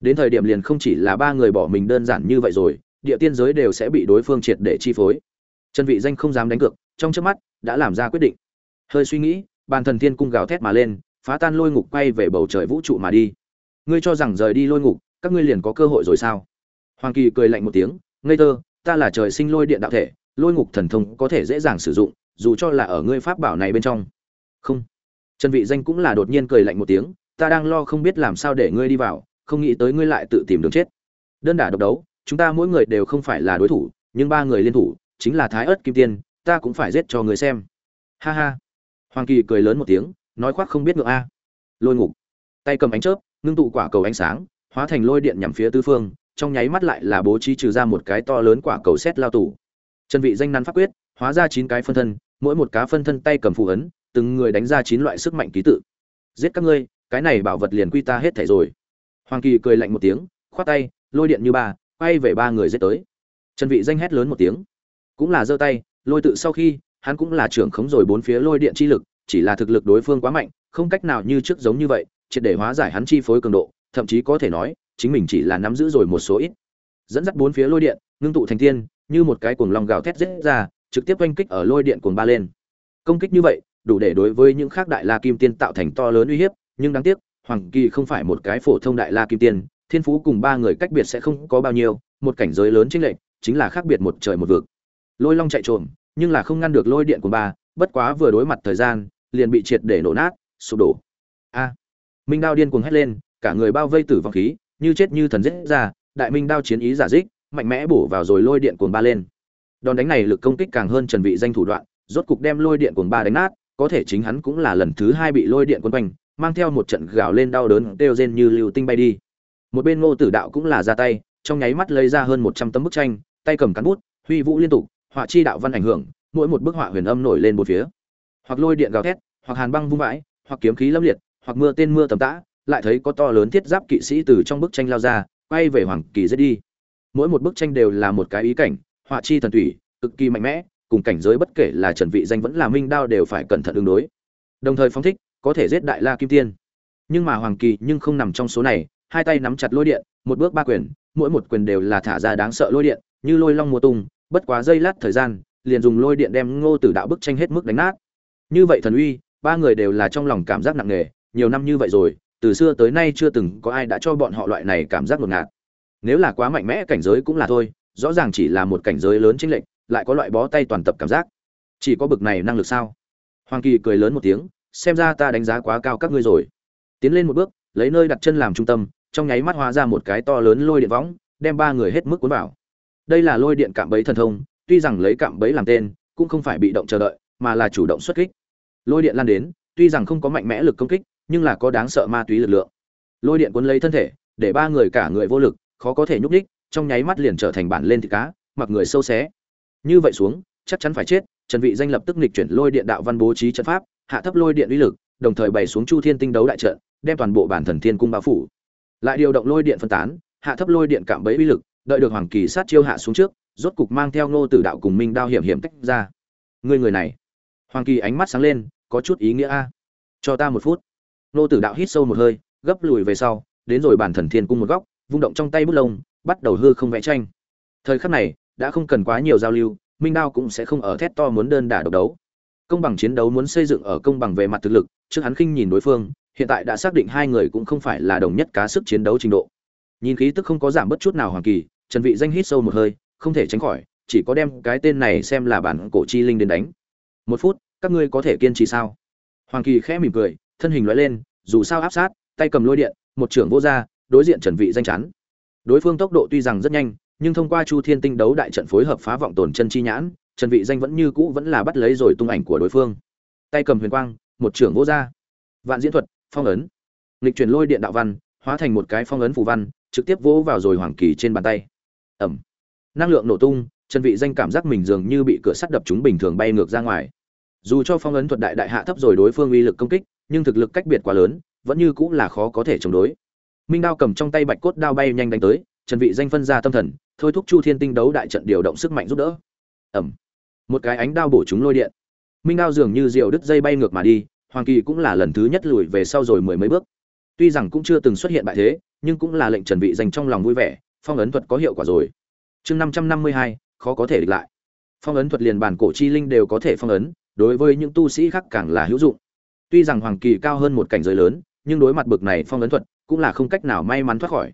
Đến thời điểm liền không chỉ là ba người bỏ mình đơn giản như vậy rồi địa tiên giới đều sẽ bị đối phương triệt để chi phối. Trần vị danh không dám đánh cược, trong chớp mắt, đã làm ra quyết định. Hơi suy nghĩ, bàn thần thiên cung gào thét mà lên, phá tan lôi ngục quay về bầu trời vũ trụ mà đi. Ngươi cho rằng rời đi lôi ngục, các ngươi liền có cơ hội rồi sao? Hoàng kỳ cười lạnh một tiếng, ngây thơ, ta là trời sinh lôi điện đạo thể, lôi ngục thần thông có thể dễ dàng sử dụng, dù cho là ở ngươi pháp bảo này bên trong. Không. Trần vị danh cũng là đột nhiên cười lạnh một tiếng, ta đang lo không biết làm sao để ngươi đi vào, không nghĩ tới ngươi lại tự tìm đường chết. Đơn đả độc đấu chúng ta mỗi người đều không phải là đối thủ, nhưng ba người liên thủ chính là thái ớt kim tiên, ta cũng phải giết cho người xem. Ha ha. Hoàng kỳ cười lớn một tiếng, nói khoác không biết ngựa a. Lôi ngục. Tay cầm ánh chớp, ngưng tụ quả cầu ánh sáng, hóa thành lôi điện nhằm phía tứ phương, trong nháy mắt lại là bố trí trừ ra một cái to lớn quả cầu xét lao tủ chân vị danh nắn pháp quyết, hóa ra chín cái phân thân, mỗi một cá phân thân tay cầm phù ấn, từng người đánh ra chín loại sức mạnh ký tự. Giết các ngươi, cái này bảo vật liền quy ta hết thảy rồi. Hoàng kỳ cười lạnh một tiếng, khoát tay, lôi điện như ba quay về ba người giết tới. Trần vị danh hét lớn một tiếng. Cũng là giơ tay, lôi tự sau khi, hắn cũng là trưởng khống rồi bốn phía lôi điện chi lực, chỉ là thực lực đối phương quá mạnh, không cách nào như trước giống như vậy, triệt để hóa giải hắn chi phối cường độ, thậm chí có thể nói, chính mình chỉ là nắm giữ rồi một số ít. Dẫn dắt bốn phía lôi điện, ngưng tụ thành tiên như một cái cuồng long gào thét giết ra, trực tiếp oanh kích ở lôi điện cuồng ba lên. Công kích như vậy, đủ để đối với những khác đại la kim tiên tạo thành to lớn uy hiếp, nhưng đáng tiếc, hoàng kỳ không phải một cái phổ thông đại la kim tiên thiên phú cùng ba người cách biệt sẽ không có bao nhiêu, một cảnh giới lớn chính lệnh chính là khác biệt một trời một vực. Lôi long chạy trộm nhưng là không ngăn được lôi điện của ba, bất quá vừa đối mặt thời gian, liền bị triệt để nổ nát, sụp đổ. A! Minh đao điên cuồng hét lên, cả người bao vây tử vong khí, như chết như thần giết ra, đại minh đao chiến ý giả dích, mạnh mẽ bổ vào rồi lôi điện cuồng ba lên. Đòn đánh này lực công kích càng hơn trần vị danh thủ đoạn, rốt cục đem lôi điện cuồng ba đánh nát, có thể chính hắn cũng là lần thứ hai bị lôi điện quân quanh, mang theo một trận gào lên đau đớn đều rên như lưu tinh bay đi một bên ngô tử đạo cũng là ra tay, trong nháy mắt lấy ra hơn một trăm tấm bức tranh, tay cầm cán bút, huy vũ liên tục, họa chi đạo văn ảnh hưởng, mỗi một bức họa huyền âm nổi lên một phía. Hoặc lôi điện gào thét, hoặc hàn băng vung vãi, hoặc kiếm khí lâm liệt, hoặc mưa tên mưa tầm tã, lại thấy có to lớn thiết giáp kỵ sĩ từ trong bức tranh lao ra, quay về hoàng kỳ giết đi. Mỗi một bức tranh đều là một cái ý cảnh, họa chi thần thủy cực kỳ mạnh mẽ, cùng cảnh giới bất kể là trần vị danh vẫn là minh đao đều phải cẩn thận ứng đối. Đồng thời phóng thích, có thể giết đại la kim tiên. Nhưng mà hoàng kỳ nhưng không nằm trong số này hai tay nắm chặt lôi điện, một bước ba quyền, mỗi một quyền đều là thả ra đáng sợ lôi điện, như lôi long mùa tung, bất quá giây lát thời gian, liền dùng lôi điện đem ngô tử đạo bức tranh hết mức đánh nát. Như vậy thần uy, ba người đều là trong lòng cảm giác nặng nề, nhiều năm như vậy rồi, từ xưa tới nay chưa từng có ai đã cho bọn họ loại này cảm giác ngột ngạt. Nếu là quá mạnh mẽ cảnh giới cũng là thôi, rõ ràng chỉ là một cảnh giới lớn chính lệnh lại có loại bó tay toàn tập cảm giác. Chỉ có bực này năng lực sao? Hoàng kỳ cười lớn một tiếng, xem ra ta đánh giá quá cao các ngươi rồi. Tiến lên một bước, lấy nơi đặt chân làm trung tâm trong nháy mắt hóa ra một cái to lớn lôi điện võng, đem ba người hết mức cuốn vào. Đây là lôi điện cạm bẫy thần thông, tuy rằng lấy cạm bẫy làm tên, cũng không phải bị động chờ đợi, mà là chủ động xuất kích. Lôi điện lan đến, tuy rằng không có mạnh mẽ lực công kích, nhưng là có đáng sợ ma túy lực lượng. Lôi điện cuốn lấy thân thể, để ba người cả người vô lực, khó có thể nhúc đích trong nháy mắt liền trở thành bản lên thịt cá, mặc người sâu xé. Như vậy xuống, chắc chắn phải chết, trần vị danh lập tức nghịch chuyển lôi điện đạo văn bố trí trận pháp, hạ thấp lôi điện uy lực, đồng thời bày xuống chu thiên tinh đấu đại trận, đem toàn bộ bản thần thiên cung bao phủ lại điều động lôi điện phân tán, hạ thấp lôi điện cạm bẫy uy lực, đợi được hoàng kỳ sát chiêu hạ xuống trước, rốt cục mang theo ngô tử đạo cùng minh đao hiểm hiểm tách ra. Người người này. Hoàng kỳ ánh mắt sáng lên, có chút ý nghĩa a. Cho ta một phút. Ngô tử đạo hít sâu một hơi, gấp lùi về sau, đến rồi bản thần thiên cung một góc, vung động trong tay bút lông, bắt đầu hư không vẽ tranh. Thời khắc này, đã không cần quá nhiều giao lưu, minh đao cũng sẽ không ở thét to muốn đơn đả độc đấu. Công bằng chiến đấu muốn xây dựng ở công bằng về mặt thực lực, trước hắn khinh nhìn đối phương hiện tại đã xác định hai người cũng không phải là đồng nhất cá sức chiến đấu trình độ. Nhìn khí tức không có giảm bất chút nào hoàng kỳ, trần vị danh hít sâu một hơi, không thể tránh khỏi, chỉ có đem cái tên này xem là bản cổ chi linh đến đánh. Một phút, các ngươi có thể kiên trì sao? Hoàng kỳ khẽ mỉm cười, thân hình lóe lên, dù sao áp sát, tay cầm lôi điện, một trưởng vô ra đối diện trần vị danh chắn. Đối phương tốc độ tuy rằng rất nhanh, nhưng thông qua chu thiên tinh đấu đại trận phối hợp phá vọng tổn chân chi nhãn, trần vị danh vẫn như cũ vẫn là bắt lấy rồi tung ảnh của đối phương. Tay cầm huyền quang, một trưởng vô ra vạn diễn thuật phong ấn. Lịch truyền lôi điện đạo văn, hóa thành một cái phong ấn phù văn, trực tiếp vỗ vào rồi hoàng kỳ trên bàn tay. Ẩm. Năng lượng nổ tung chân vị danh cảm giác mình dường như bị cửa sắt đập chúng bình thường bay ngược ra ngoài. Dù cho phong ấn thuật đại đại hạ thấp rồi đối phương uy lực công kích, nhưng thực lực cách biệt quá lớn, vẫn như cũng là khó có thể chống đối. Minh đao cầm trong tay bạch cốt đao bay nhanh đánh tới, trần vị danh phân ra tâm thần, thôi thúc chu thiên tinh đấu đại trận điều động sức mạnh giúp đỡ. Ẩm. Một cái ánh đao bổ chúng lôi điện. Minh đao dường như diều đứt dây bay ngược mà đi hoàng kỳ cũng là lần thứ nhất lùi về sau rồi mười mấy bước. Tuy rằng cũng chưa từng xuất hiện bại thế, nhưng cũng là lệnh trần vị dành trong lòng vui vẻ, phong ấn thuật có hiệu quả rồi. Chương năm trăm năm mươi hai, khó có thể địch lại. Phong ấn thuật liền bản cổ chi linh đều có thể phong ấn, đối với những tu sĩ khác càng là hữu dụng. Tuy rằng hoàng kỳ cao hơn một cảnh giới lớn, nhưng đối mặt bực này phong ấn thuật cũng là không cách nào may mắn thoát khỏi.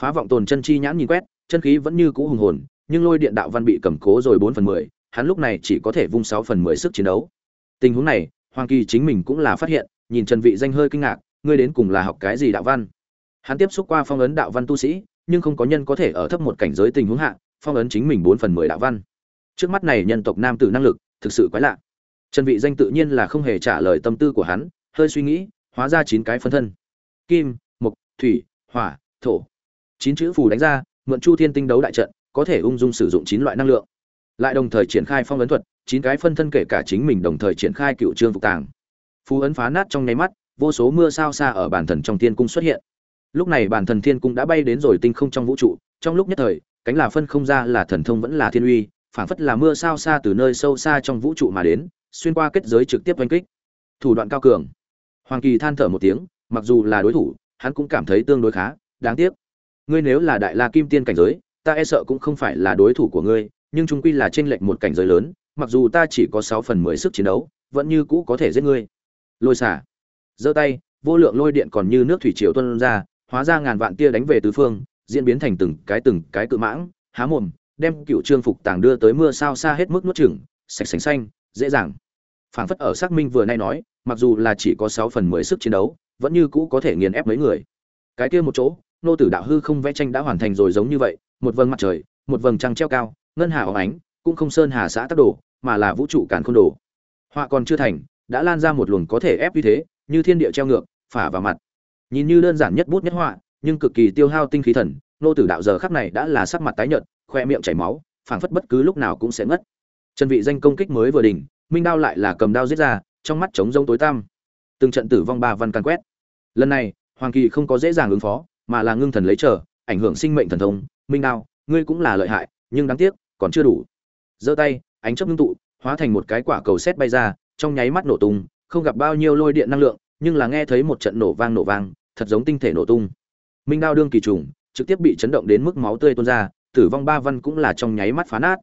Phá vọng tồn chân chi nhãn nhìn quét, chân khí vẫn như cũ hùng hồn, nhưng lôi điện đạo văn bị cầm cố rồi bốn phần mười, hắn lúc này chỉ có thể vung sáu phần mười sức chiến đấu. Tình huống này hoàng kỳ chính mình cũng là phát hiện, nhìn trần vị danh hơi kinh ngạc, ngươi đến cùng là học cái gì đạo văn? Hắn tiếp xúc qua phong ấn đạo văn tu sĩ, nhưng không có nhân có thể ở thấp một cảnh giới tình huống hạ, phong ấn chính mình 4 phần mười đạo văn. Trước mắt này nhân tộc nam tử năng lực, thực sự quái lạ. Trần vị danh tự nhiên là không hề trả lời tâm tư của hắn, hơi suy nghĩ, hóa ra chín cái phân thân. Kim, mộc, thủy, hỏa, thổ. Chín chữ phù đánh ra, mượn chu thiên tinh đấu đại trận, có thể ung dung sử dụng chín loại năng lượng. Lại đồng thời triển khai phong ấn thuật chín cái phân thân kể cả chính mình đồng thời triển khai cựu trương phục tàng. Phú ấn phá nát trong nháy mắt, vô số mưa sao xa ở bản thần trong thiên cung xuất hiện. Lúc này bản thần thiên cung đã bay đến rồi tinh không trong vũ trụ, trong lúc nhất thời, cánh là phân không ra là thần thông vẫn là thiên uy, phảng phất là mưa sao xa từ nơi sâu xa trong vũ trụ mà đến, xuyên qua kết giới trực tiếp oanh kích. Thủ đoạn cao cường. Hoàng kỳ than thở một tiếng, mặc dù là đối thủ, hắn cũng cảm thấy tương đối khá, đáng tiếc. Ngươi nếu là đại la kim tiên cảnh giới, ta e sợ cũng không phải là đối thủ của ngươi, nhưng chúng quy là chênh lệch một cảnh giới lớn mặc dù ta chỉ có sáu phần mười sức chiến đấu, vẫn như cũ có thể giết ngươi. Lôi xả. Giơ tay, vô lượng lôi điện còn như nước thủy triều tuôn ra, hóa ra ngàn vạn tia đánh về tứ phương, diễn biến thành từng cái từng cái cự mãng, há mồm, đem cựu trương phục tàng đưa tới mưa sao xa hết mức nuốt chửng, sạch sành xanh, dễ dàng. Phảng phất ở xác minh vừa nay nói, mặc dù là chỉ có sáu phần mười sức chiến đấu, vẫn như cũ có thể nghiền ép mấy người. Cái kia một chỗ, nô tử đạo hư không vẽ tranh đã hoàn thành rồi giống như vậy, một vầng mặt trời, một vầng trăng treo cao, ngân hà óng ánh, cũng không sơn hà xã tác đổ mà là vũ trụ càn khôn đồ. Họa còn chưa thành, đã lan ra một luồng có thể ép như thế, như thiên địa treo ngược, phả vào mặt. Nhìn như đơn giản nhất bút nhất họa, nhưng cực kỳ tiêu hao tinh khí thần, nô tử đạo giờ khắc này đã là sắc mặt tái nhợt, khoe miệng chảy máu, phảng phất bất cứ lúc nào cũng sẽ ngất. Chân vị danh công kích mới vừa đỉnh, minh đao lại là cầm đao giết ra, trong mắt trống rông tối tăm. Từng trận tử vong ba văn can quét. Lần này, hoàng kỳ không có dễ dàng ứng phó, mà là ngưng thần lấy trở ảnh hưởng sinh mệnh thần thông. Minh đao, ngươi cũng là lợi hại, nhưng đáng tiếc, còn chưa đủ. Giơ tay ánh chớp ngưng tụ, hóa thành một cái quả cầu sét bay ra, trong nháy mắt nổ tung, không gặp bao nhiêu lôi điện năng lượng, nhưng là nghe thấy một trận nổ vang nổ vang, thật giống tinh thể nổ tung. Minh đao đương kỳ trùng trực tiếp bị chấn động đến mức máu tươi tuôn ra, tử vong ba văn cũng là trong nháy mắt phá nát.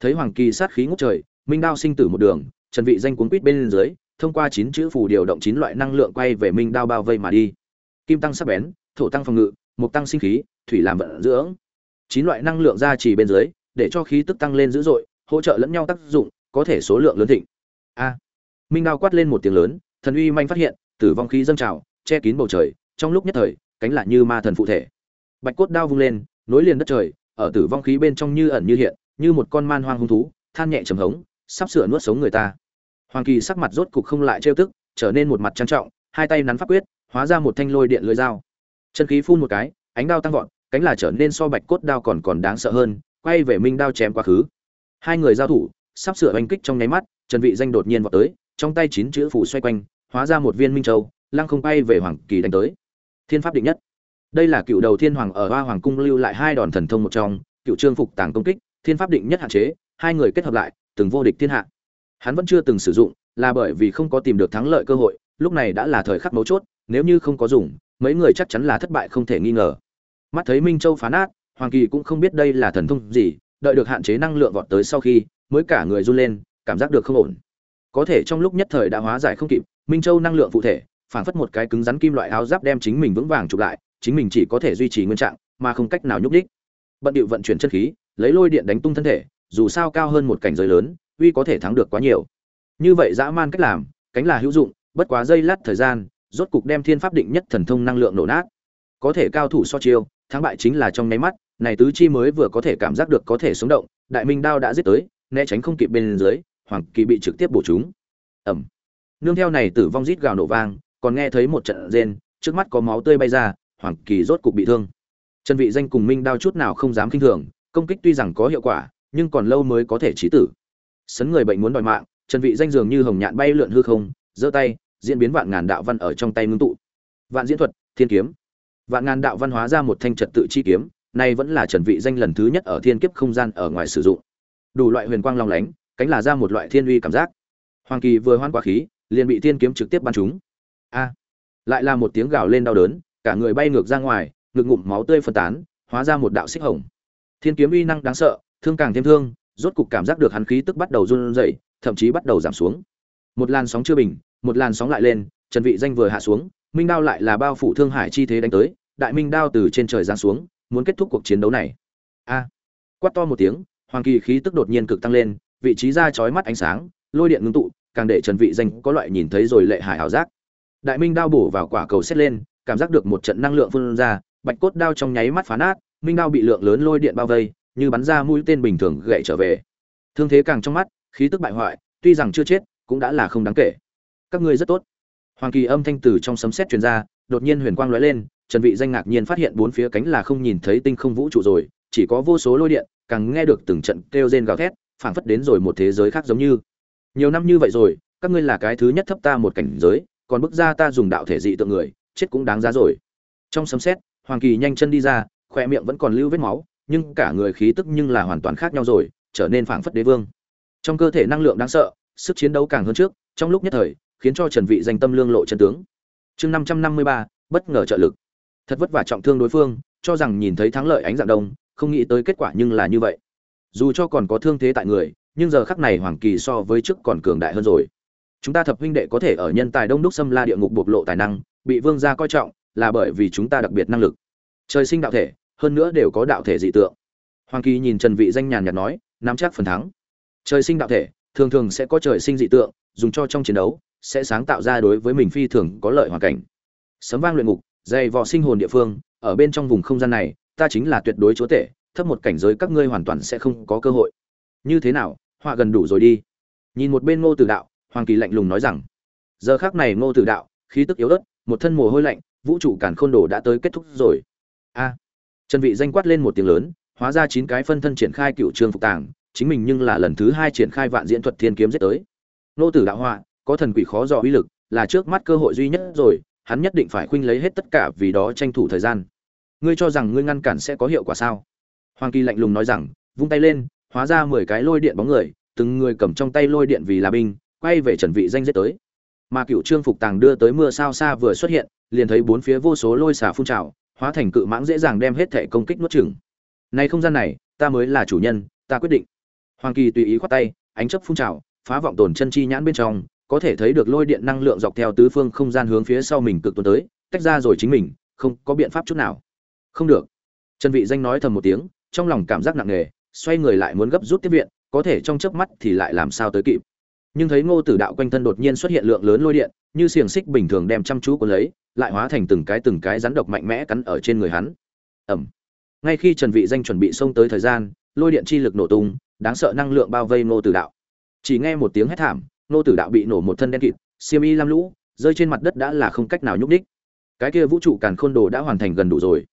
Thấy hoàng kỳ sát khí ngút trời, minh đao sinh tử một đường, trần vị danh cuốn quýt bên dưới, thông qua chín chữ phù điều động chín loại năng lượng quay về minh đao bao vây mà đi. Kim tăng sắc bén, thổ tăng phòng ngự, mộc tăng sinh khí, thủy làm vận dưỡng. Chín loại năng lượng ra chỉ bên dưới, để cho khí tức tăng lên dữ dội hỗ trợ lẫn nhau tác dụng, có thể số lượng lớn thịnh. A. Minh đao quát lên một tiếng lớn, thần uy manh phát hiện, tử vong khí dâng trào, che kín bầu trời, trong lúc nhất thời, cánh lại như ma thần phụ thể. Bạch cốt đao vung lên, nối liền đất trời, ở tử vong khí bên trong như ẩn như hiện, như một con man hoang hung thú, than nhẹ trầm hống, sắp sửa nuốt sống người ta. Hoàng kỳ sắc mặt rốt cục không lại trêu tức, trở nên một mặt trang trọng, hai tay nắn pháp quyết, hóa ra một thanh lôi điện lưỡi dao. Chân khí phun một cái, ánh đao tăng vọt, cánh là trở nên so bạch cốt đao còn còn đáng sợ hơn, quay về minh đao chém quá khứ hai người giao thủ, sắp sửa oanh kích trong nháy mắt, trần vị danh đột nhiên vọt tới, trong tay chín chữ phủ xoay quanh, hóa ra một viên minh châu, lăng không bay về hoàng kỳ đánh tới. Thiên pháp định nhất. Đây là cựu đầu thiên hoàng ở hoa hoàng cung lưu lại hai đòn thần thông một trong, cựu trương phục tàng công kích, thiên pháp định nhất hạn chế, hai người kết hợp lại, từng vô địch thiên hạ. Hắn vẫn chưa từng sử dụng, là bởi vì không có tìm được thắng lợi cơ hội, lúc này đã là thời khắc mấu chốt, nếu như không có dùng, mấy người chắc chắn là thất bại không thể nghi ngờ. Mắt thấy minh châu phá nát, hoàng kỳ cũng không biết đây là thần thông gì đợi được hạn chế năng lượng vọt tới sau khi, mới cả người run lên, cảm giác được không ổn. Có thể trong lúc nhất thời đã hóa giải không kịp, minh châu năng lượng phụ thể, phảng phất một cái cứng rắn kim loại áo giáp đem chính mình vững vàng chụp lại, chính mình chỉ có thể duy trì nguyên trạng, mà không cách nào nhúc đích bận điệu vận chuyển chân khí, lấy lôi điện đánh tung thân thể, dù sao cao hơn một cảnh giới lớn, uy có thể thắng được quá nhiều. Như vậy dã man cách làm, cánh là hữu dụng, bất quá dây lát thời gian, rốt cục đem thiên pháp định nhất thần thông năng lượng nổ nát. Có thể cao thủ so chiêu, thắng bại chính là trong nháy mắt này tứ chi mới vừa có thể cảm giác được có thể sống động, đại minh đao đã giết tới, né tránh không kịp bên dưới, hoàng kỳ bị trực tiếp bổ trúng ầm nương theo này tử vong rít gào nổ vang, còn nghe thấy một trận rên, trước mắt có máu tươi bay ra, hoàng kỳ rốt cục bị thương. Chân vị danh cùng minh đao chút nào không dám kinh thường, công kích tuy rằng có hiệu quả, nhưng còn lâu mới có thể chí tử. Sấn người bệnh muốn đòi mạng, chân vị danh dường như hồng nhạn bay lượn hư không, giơ tay, diễn biến vạn ngàn đạo văn ở trong tay ngưng tụ. Vạn diễn thuật, thiên kiếm. Vạn ngàn đạo văn hóa ra một thanh trật tự chi kiếm này vẫn là trần vị danh lần thứ nhất ở thiên kiếp không gian ở ngoài sử dụng. Đủ loại huyền quang long lánh, cánh là ra một loại thiên uy cảm giác. Hoàng kỳ vừa hoan quá khí, liền bị thiên kiếm trực tiếp bắn trúng. A! Lại là một tiếng gào lên đau đớn, cả người bay ngược ra ngoài, ngực ngụm máu tươi phân tán, hóa ra một đạo xích hồng. Thiên kiếm uy năng đáng sợ, thương càng thêm thương, rốt cục cảm giác được hắn khí tức bắt đầu run rẩy, thậm chí bắt đầu giảm xuống. Một làn sóng chưa bình, một làn sóng lại lên, trần vị danh vừa hạ xuống, minh đao lại là bao phủ thương hải chi thế đánh tới, đại minh đao từ trên trời giáng xuống muốn kết thúc cuộc chiến đấu này. A. Quát to một tiếng, hoàng kỳ khí tức đột nhiên cực tăng lên, vị trí ra chói mắt ánh sáng, lôi điện ngưng tụ, càng để trần vị danh có loại nhìn thấy rồi lệ hải hảo giác. Đại minh đao bổ vào quả cầu xét lên, cảm giác được một trận năng lượng phun ra, bạch cốt đao trong nháy mắt phá nát, minh đao bị lượng lớn lôi điện bao vây, như bắn ra mũi tên bình thường gậy trở về. Thương thế càng trong mắt, khí tức bại hoại, tuy rằng chưa chết, cũng đã là không đáng kể. Các ngươi rất tốt. Hoàng kỳ âm thanh từ trong sấm sét truyền ra, đột nhiên huyền quang lóe lên trần vị danh ngạc nhiên phát hiện bốn phía cánh là không nhìn thấy tinh không vũ trụ rồi chỉ có vô số lôi điện càng nghe được từng trận kêu rên gào thét phảng phất đến rồi một thế giới khác giống như. Nhiều năm như vậy rồi các ngươi là cái thứ nhất thấp ta một cảnh giới còn bức ra ta dùng đạo thể dị tượng người chết cũng đáng giá rồi. Trong sấm sét hoàng kỳ nhanh chân đi ra khoe miệng vẫn còn lưu vết máu nhưng cả người khí tức nhưng là hoàn toàn khác nhau rồi trở nên phảng phất đế vương. Trong cơ thể năng lượng đáng sợ sức chiến đấu càng hơn trước trong lúc nhất thời khiến cho trần vị danh tâm lương lộ chân tướng. Chương 553, bất ngờ trợ lực thật vất vả trọng thương đối phương, cho rằng nhìn thấy thắng lợi ánh dạng đông, không nghĩ tới kết quả nhưng là như vậy. Dù cho còn có thương thế tại người, nhưng giờ khắc này hoàng kỳ so với trước còn cường đại hơn rồi. Chúng ta thập huynh đệ có thể ở nhân tài đông đúc xâm la địa ngục bộc lộ tài năng, bị vương gia coi trọng, là bởi vì chúng ta đặc biệt năng lực. Trời sinh đạo thể, hơn nữa đều có đạo thể dị tượng. Hoàng kỳ nhìn trần vị danh nhàn nhạt nói, nắm chắc phần thắng. Trời sinh đạo thể, thường thường sẽ có trời sinh dị tượng, dùng cho trong chiến đấu, sẽ sáng tạo ra đối với mình phi thường có lợi hoàn cảnh. Sấm vang luyện ngục dày vò sinh hồn địa phương, ở bên trong vùng không gian này, ta chính là tuyệt đối chúa tể, thấp một cảnh giới các ngươi hoàn toàn sẽ không có cơ hội. Như thế nào, họa gần đủ rồi đi. Nhìn một bên ngô tử đạo, hoàng kỳ lạnh lùng nói rằng, giờ khác này ngô tử đạo, khí tức yếu ớt, một thân mồ hôi lạnh, vũ trụ cản khôn đồ đã tới kết thúc rồi. A. À, Trần vị danh quát lên một tiếng lớn, hóa ra chín cái phân thân triển khai cựu trường phục tàng, chính mình nhưng là lần thứ hai triển khai vạn diễn thuật thiên kiếm giết tới. Ngô tử đạo họa, có thần quỷ khó dò uy lực, là trước mắt cơ hội duy nhất rồi hắn nhất định phải khuynh lấy hết tất cả vì đó tranh thủ thời gian. Ngươi cho rằng ngươi ngăn cản sẽ có hiệu quả sao? Hoàng kỳ lạnh lùng nói rằng, vung tay lên, hóa ra mười cái lôi điện bóng người, từng người cầm trong tay lôi điện vì là binh, quay về trần vị danh giết tới. Mà cựu trương phục tàng đưa tới mưa sao xa vừa xuất hiện, liền thấy bốn phía vô số lôi xả phun trào, hóa thành cự mãng dễ dàng đem hết thể công kích nuốt chửng. Này không gian này, ta mới là chủ nhân, ta quyết định. Hoàng kỳ tùy ý khoát tay, ánh chớp phun trào, phá vọng tổn chân chi nhãn bên trong có thể thấy được lôi điện năng lượng dọc theo tứ phương không gian hướng phía sau mình cực tuần tới, tách ra rồi chính mình, không có biện pháp chút nào. Không được. Trần vị danh nói thầm một tiếng, trong lòng cảm giác nặng nề, xoay người lại muốn gấp rút tiếp viện, có thể trong chớp mắt thì lại làm sao tới kịp. Nhưng thấy ngô tử đạo quanh thân đột nhiên xuất hiện lượng lớn lôi điện, như xiềng xích bình thường đem chăm chú cuốn lấy, lại hóa thành từng cái từng cái rắn độc mạnh mẽ cắn ở trên người hắn. Ẩm ngay khi trần vị danh chuẩn bị xông tới thời gian, lôi điện chi lực nổ tung, đáng sợ năng lượng bao vây ngô tử đạo. Chỉ nghe một tiếng hét thảm Nô tử đạo bị nổ một thân đen kịt, xiêm y lam lũ, rơi trên mặt đất đã là không cách nào nhúc đích cái kia vũ trụ càn khôn đồ đã hoàn thành gần đủ rồi.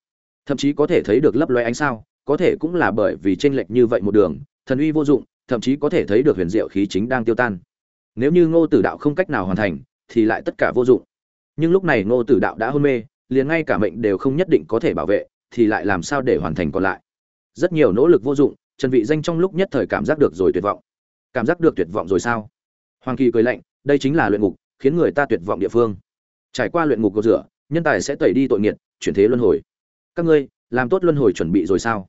Thậm chí có thể thấy được lấp loe ánh sao, có thể cũng là bởi vì tranh lệch như vậy một đường, thần uy vô dụng, thậm chí có thể thấy được huyền diệu khí chính đang tiêu tan. Nếu như ngô tử đạo không cách nào hoàn thành, thì lại tất cả vô dụng. Nhưng lúc này ngô tử đạo đã hôn mê, liền ngay cả mệnh đều không nhất định có thể bảo vệ, thì lại làm sao để hoàn thành còn lại? Rất nhiều nỗ lực vô dụng, trần vị danh trong lúc nhất thời cảm giác được rồi tuyệt vọng. Cảm giác được tuyệt vọng rồi sao? Hoàng kỳ cười lạnh, đây chính là luyện ngục, khiến người ta tuyệt vọng địa phương. Trải qua luyện ngục cầu rửa, nhân tài sẽ tẩy đi tội nghiệt, chuyển thế luân hồi. Các ngươi, làm tốt luân hồi chuẩn bị rồi sao?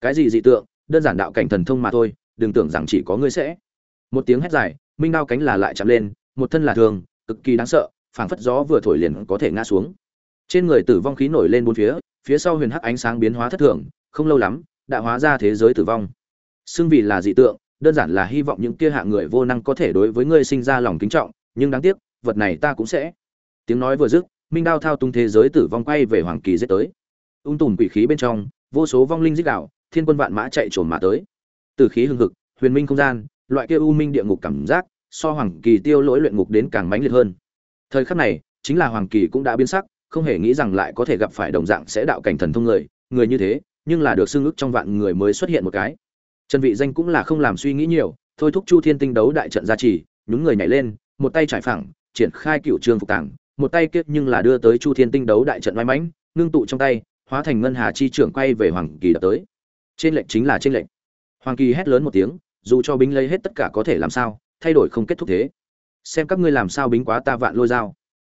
Cái gì dị tượng, đơn giản đạo cảnh thần thông mà thôi, đừng tưởng rằng chỉ có ngươi sẽ. Một tiếng hét dài, minh đao cánh là lại chạm lên, một thân là thường, cực kỳ đáng sợ, phảng phất gió vừa thổi liền có thể ngã xuống. Trên người tử vong khí nổi lên bốn phía phía sau huyền hắc ánh sáng biến hóa thất thường, không lâu lắm, đã hóa ra thế giới tử vong. Xương vì là dị tượng đơn giản là hy vọng những kia hạ người vô năng có thể đối với ngươi sinh ra lòng kính trọng, nhưng đáng tiếc, vật này ta cũng sẽ. Tiếng nói vừa dứt, minh đao thao tung thế giới tử vong quay về hoàng kỳ giết tới. Ung tùm quỷ khí bên trong, vô số vong linh dích đạo thiên quân vạn mã chạy trồn mà tới. Từ khí hưng hực, huyền minh không gian, loại kia u minh địa ngục cảm giác, so hoàng kỳ tiêu lỗi luyện ngục đến càng mãnh liệt hơn. Thời khắc này, chính là hoàng kỳ cũng đã biến sắc, không hề nghĩ rằng lại có thể gặp phải đồng dạng sẽ đạo cảnh thần thông người người như thế, nhưng là được xưng ức trong vạn người mới xuất hiện một cái trần vị danh cũng là không làm suy nghĩ nhiều, thôi thúc chu thiên tinh đấu đại trận gia trì nhún người nhảy lên, một tay trải phẳng, triển khai cựu trường phục tàng, một tay kiếp nhưng là đưa tới chu thiên tinh đấu đại trận may mãnh nương tụ trong tay, hóa thành ngân hà chi trưởng quay về hoàng kỳ đập tới. Trên lệnh chính là trên lệnh. Hoàng kỳ hét lớn một tiếng, dù cho binh lấy hết tất cả có thể làm sao, thay đổi không kết thúc thế. Xem các ngươi làm sao bính quá ta vạn lôi dao.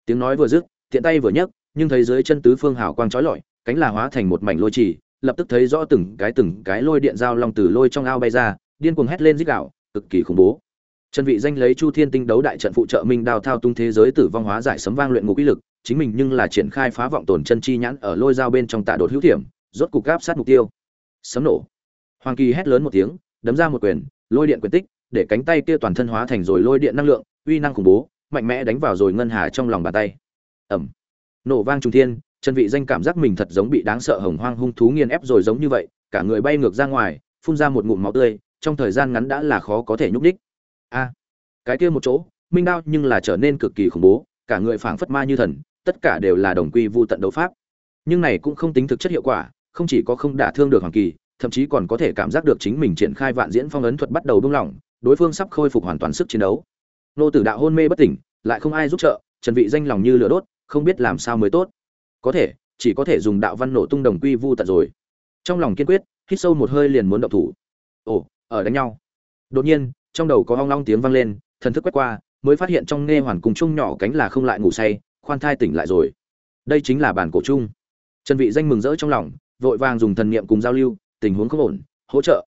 Tiếng nói vừa dứt, tiện tay vừa nhấc, nhưng thấy dưới chân tứ phương hào quang chói lọi, cánh là hóa thành một mảnh lôi trì lập tức thấy rõ từng cái từng cái lôi điện dao long từ lôi trong ao bay ra điên cuồng hét lên rít gào, cực kỳ khủng bố Trần Vị danh lấy Chu Thiên Tinh đấu đại trận phụ trợ Minh Đao thao tung thế giới tử vong hóa giải sấm vang luyện ngục ý lực, chính mình nhưng là triển khai phá vọng tổn chân chi nhãn ở lôi dao bên trong tạ đột hữu thiểm, rốt cục áp sát mục tiêu. Sấm nổ. Hoàng Kỳ hét lớn một tiếng, đấm ra một quyền, lôi điện quyền tích, để cánh tay kia toàn thân hóa thành rồi lôi điện năng lượng, uy năng khủng bố, mạnh mẽ đánh vào rồi ngân hà trong lòng bàn tay. Ầm. Nổ vang trùng thiên, trần vị danh cảm giác mình thật giống bị đáng sợ hồng hoang hung thú nghiền ép rồi giống như vậy, cả người bay ngược ra ngoài, phun ra một ngụm máu tươi, trong thời gian ngắn đã là khó có thể nhúc đích a, cái kia một chỗ, minh đao nhưng là trở nên cực kỳ khủng bố, cả người phảng phất ma như thần, tất cả đều là đồng quy vu tận đấu pháp. Nhưng này cũng không tính thực chất hiệu quả, không chỉ có không đả thương được hoàng kỳ, thậm chí còn có thể cảm giác được chính mình triển khai vạn diễn phong ấn thuật bắt đầu buông lỏng, đối phương sắp khôi phục hoàn toàn sức chiến đấu. Nô tử đạo hôn mê bất tỉnh, lại không ai giúp trợ, trần vị danh lòng như lửa đốt, không biết làm sao mới tốt có thể, chỉ có thể dùng đạo văn nổ tung đồng quy vu tận rồi. Trong lòng kiên quyết, hít sâu một hơi liền muốn động thủ. Ồ, ở đánh nhau. Đột nhiên, trong đầu có hoang long tiếng vang lên, thần thức quét qua, mới phát hiện trong nghe hoàn cùng chung nhỏ cánh là không lại ngủ say, khoan thai tỉnh lại rồi. Đây chính là bản cổ chung. Trần vị danh mừng rỡ trong lòng, vội vàng dùng thần niệm cùng giao lưu, tình huống không ổn, hỗ trợ.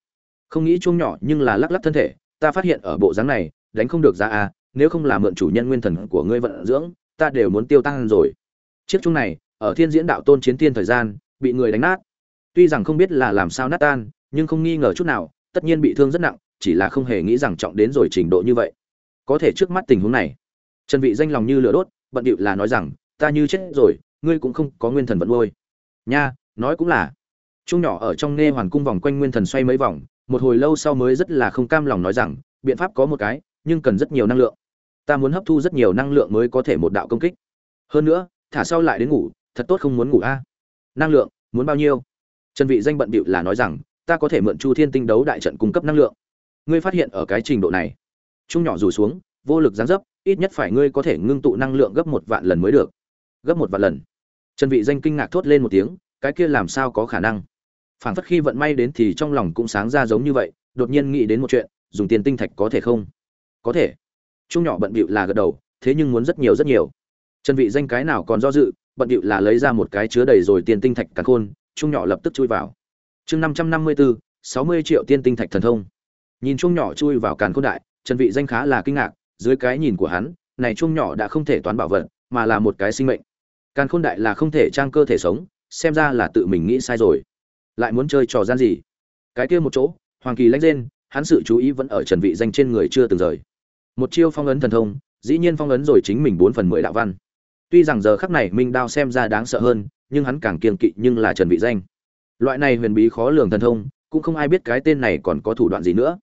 Không nghĩ chung nhỏ nhưng là lắc lắc thân thể, ta phát hiện ở bộ dáng này, đánh không được ra à nếu không là mượn chủ nhân nguyên thần của ngươi vận dưỡng, ta đều muốn tiêu tăng rồi. Chiếc chung này ở thiên diễn đạo tôn chiến tiên thời gian, bị người đánh nát. Tuy rằng không biết là làm sao nát tan, nhưng không nghi ngờ chút nào, tất nhiên bị thương rất nặng, chỉ là không hề nghĩ rằng trọng đến rồi trình độ như vậy. Có thể trước mắt tình huống này, trần vị danh lòng như lửa đốt, bận điệu là nói rằng, ta như chết rồi, ngươi cũng không có nguyên thần vận nuôi nha, nói cũng là. Trung nhỏ ở trong nghe hoàn cung vòng quanh nguyên thần xoay mấy vòng, một hồi lâu sau mới rất là không cam lòng nói rằng, biện pháp có một cái, nhưng cần rất nhiều năng lượng. Ta muốn hấp thu rất nhiều năng lượng mới có thể một đạo công kích. Hơn nữa, thả sau lại đến ngủ thật tốt không muốn ngủ a. Năng lượng, muốn bao nhiêu? Trần vị danh bận bịu là nói rằng, ta có thể mượn chu thiên tinh đấu đại trận cung cấp năng lượng. Ngươi phát hiện ở cái trình độ này trung nhỏ rủ xuống, vô lực giáng dấp, ít nhất phải ngươi có thể ngưng tụ năng lượng gấp một vạn lần mới được. Gấp một vạn lần. Trần vị danh kinh ngạc thốt lên một tiếng, cái kia làm sao có khả năng? Phảng phất khi vận may đến thì trong lòng cũng sáng ra giống như vậy, đột nhiên nghĩ đến một chuyện, dùng tiền tinh thạch có thể không? Có thể. Trung nhỏ bận bịu là gật đầu, thế nhưng muốn rất nhiều rất nhiều. Trần vị danh cái nào còn do dự bận điệu là lấy ra một cái chứa đầy rồi tiền tinh thạch càn khôn trung nhỏ lập tức chui vào. Chương 554, 60 triệu tiên tinh thạch thần thông. Nhìn trung nhỏ chui vào càn khôn đại trần vị danh khá là kinh ngạc dưới cái nhìn của hắn này trung nhỏ đã không thể toán bảo vật mà là một cái sinh mệnh. Càn khôn đại là không thể trang cơ thể sống xem ra là tự mình nghĩ sai rồi. Lại muốn chơi trò gian gì? Cái kia một chỗ hoàng kỳ lách lên, hắn sự chú ý vẫn ở trần vị danh trên người chưa từng rời. Một chiêu phong ấn thần thông dĩ nhiên phong ấn rồi chính mình bốn phần mười đạo văn tuy rằng giờ khắc này minh đao xem ra đáng sợ hơn, nhưng hắn càng kiên kỵ nhưng là trần vị danh. Loại này huyền bí khó lường thần thông, cũng không ai biết cái tên này còn có thủ đoạn gì nữa.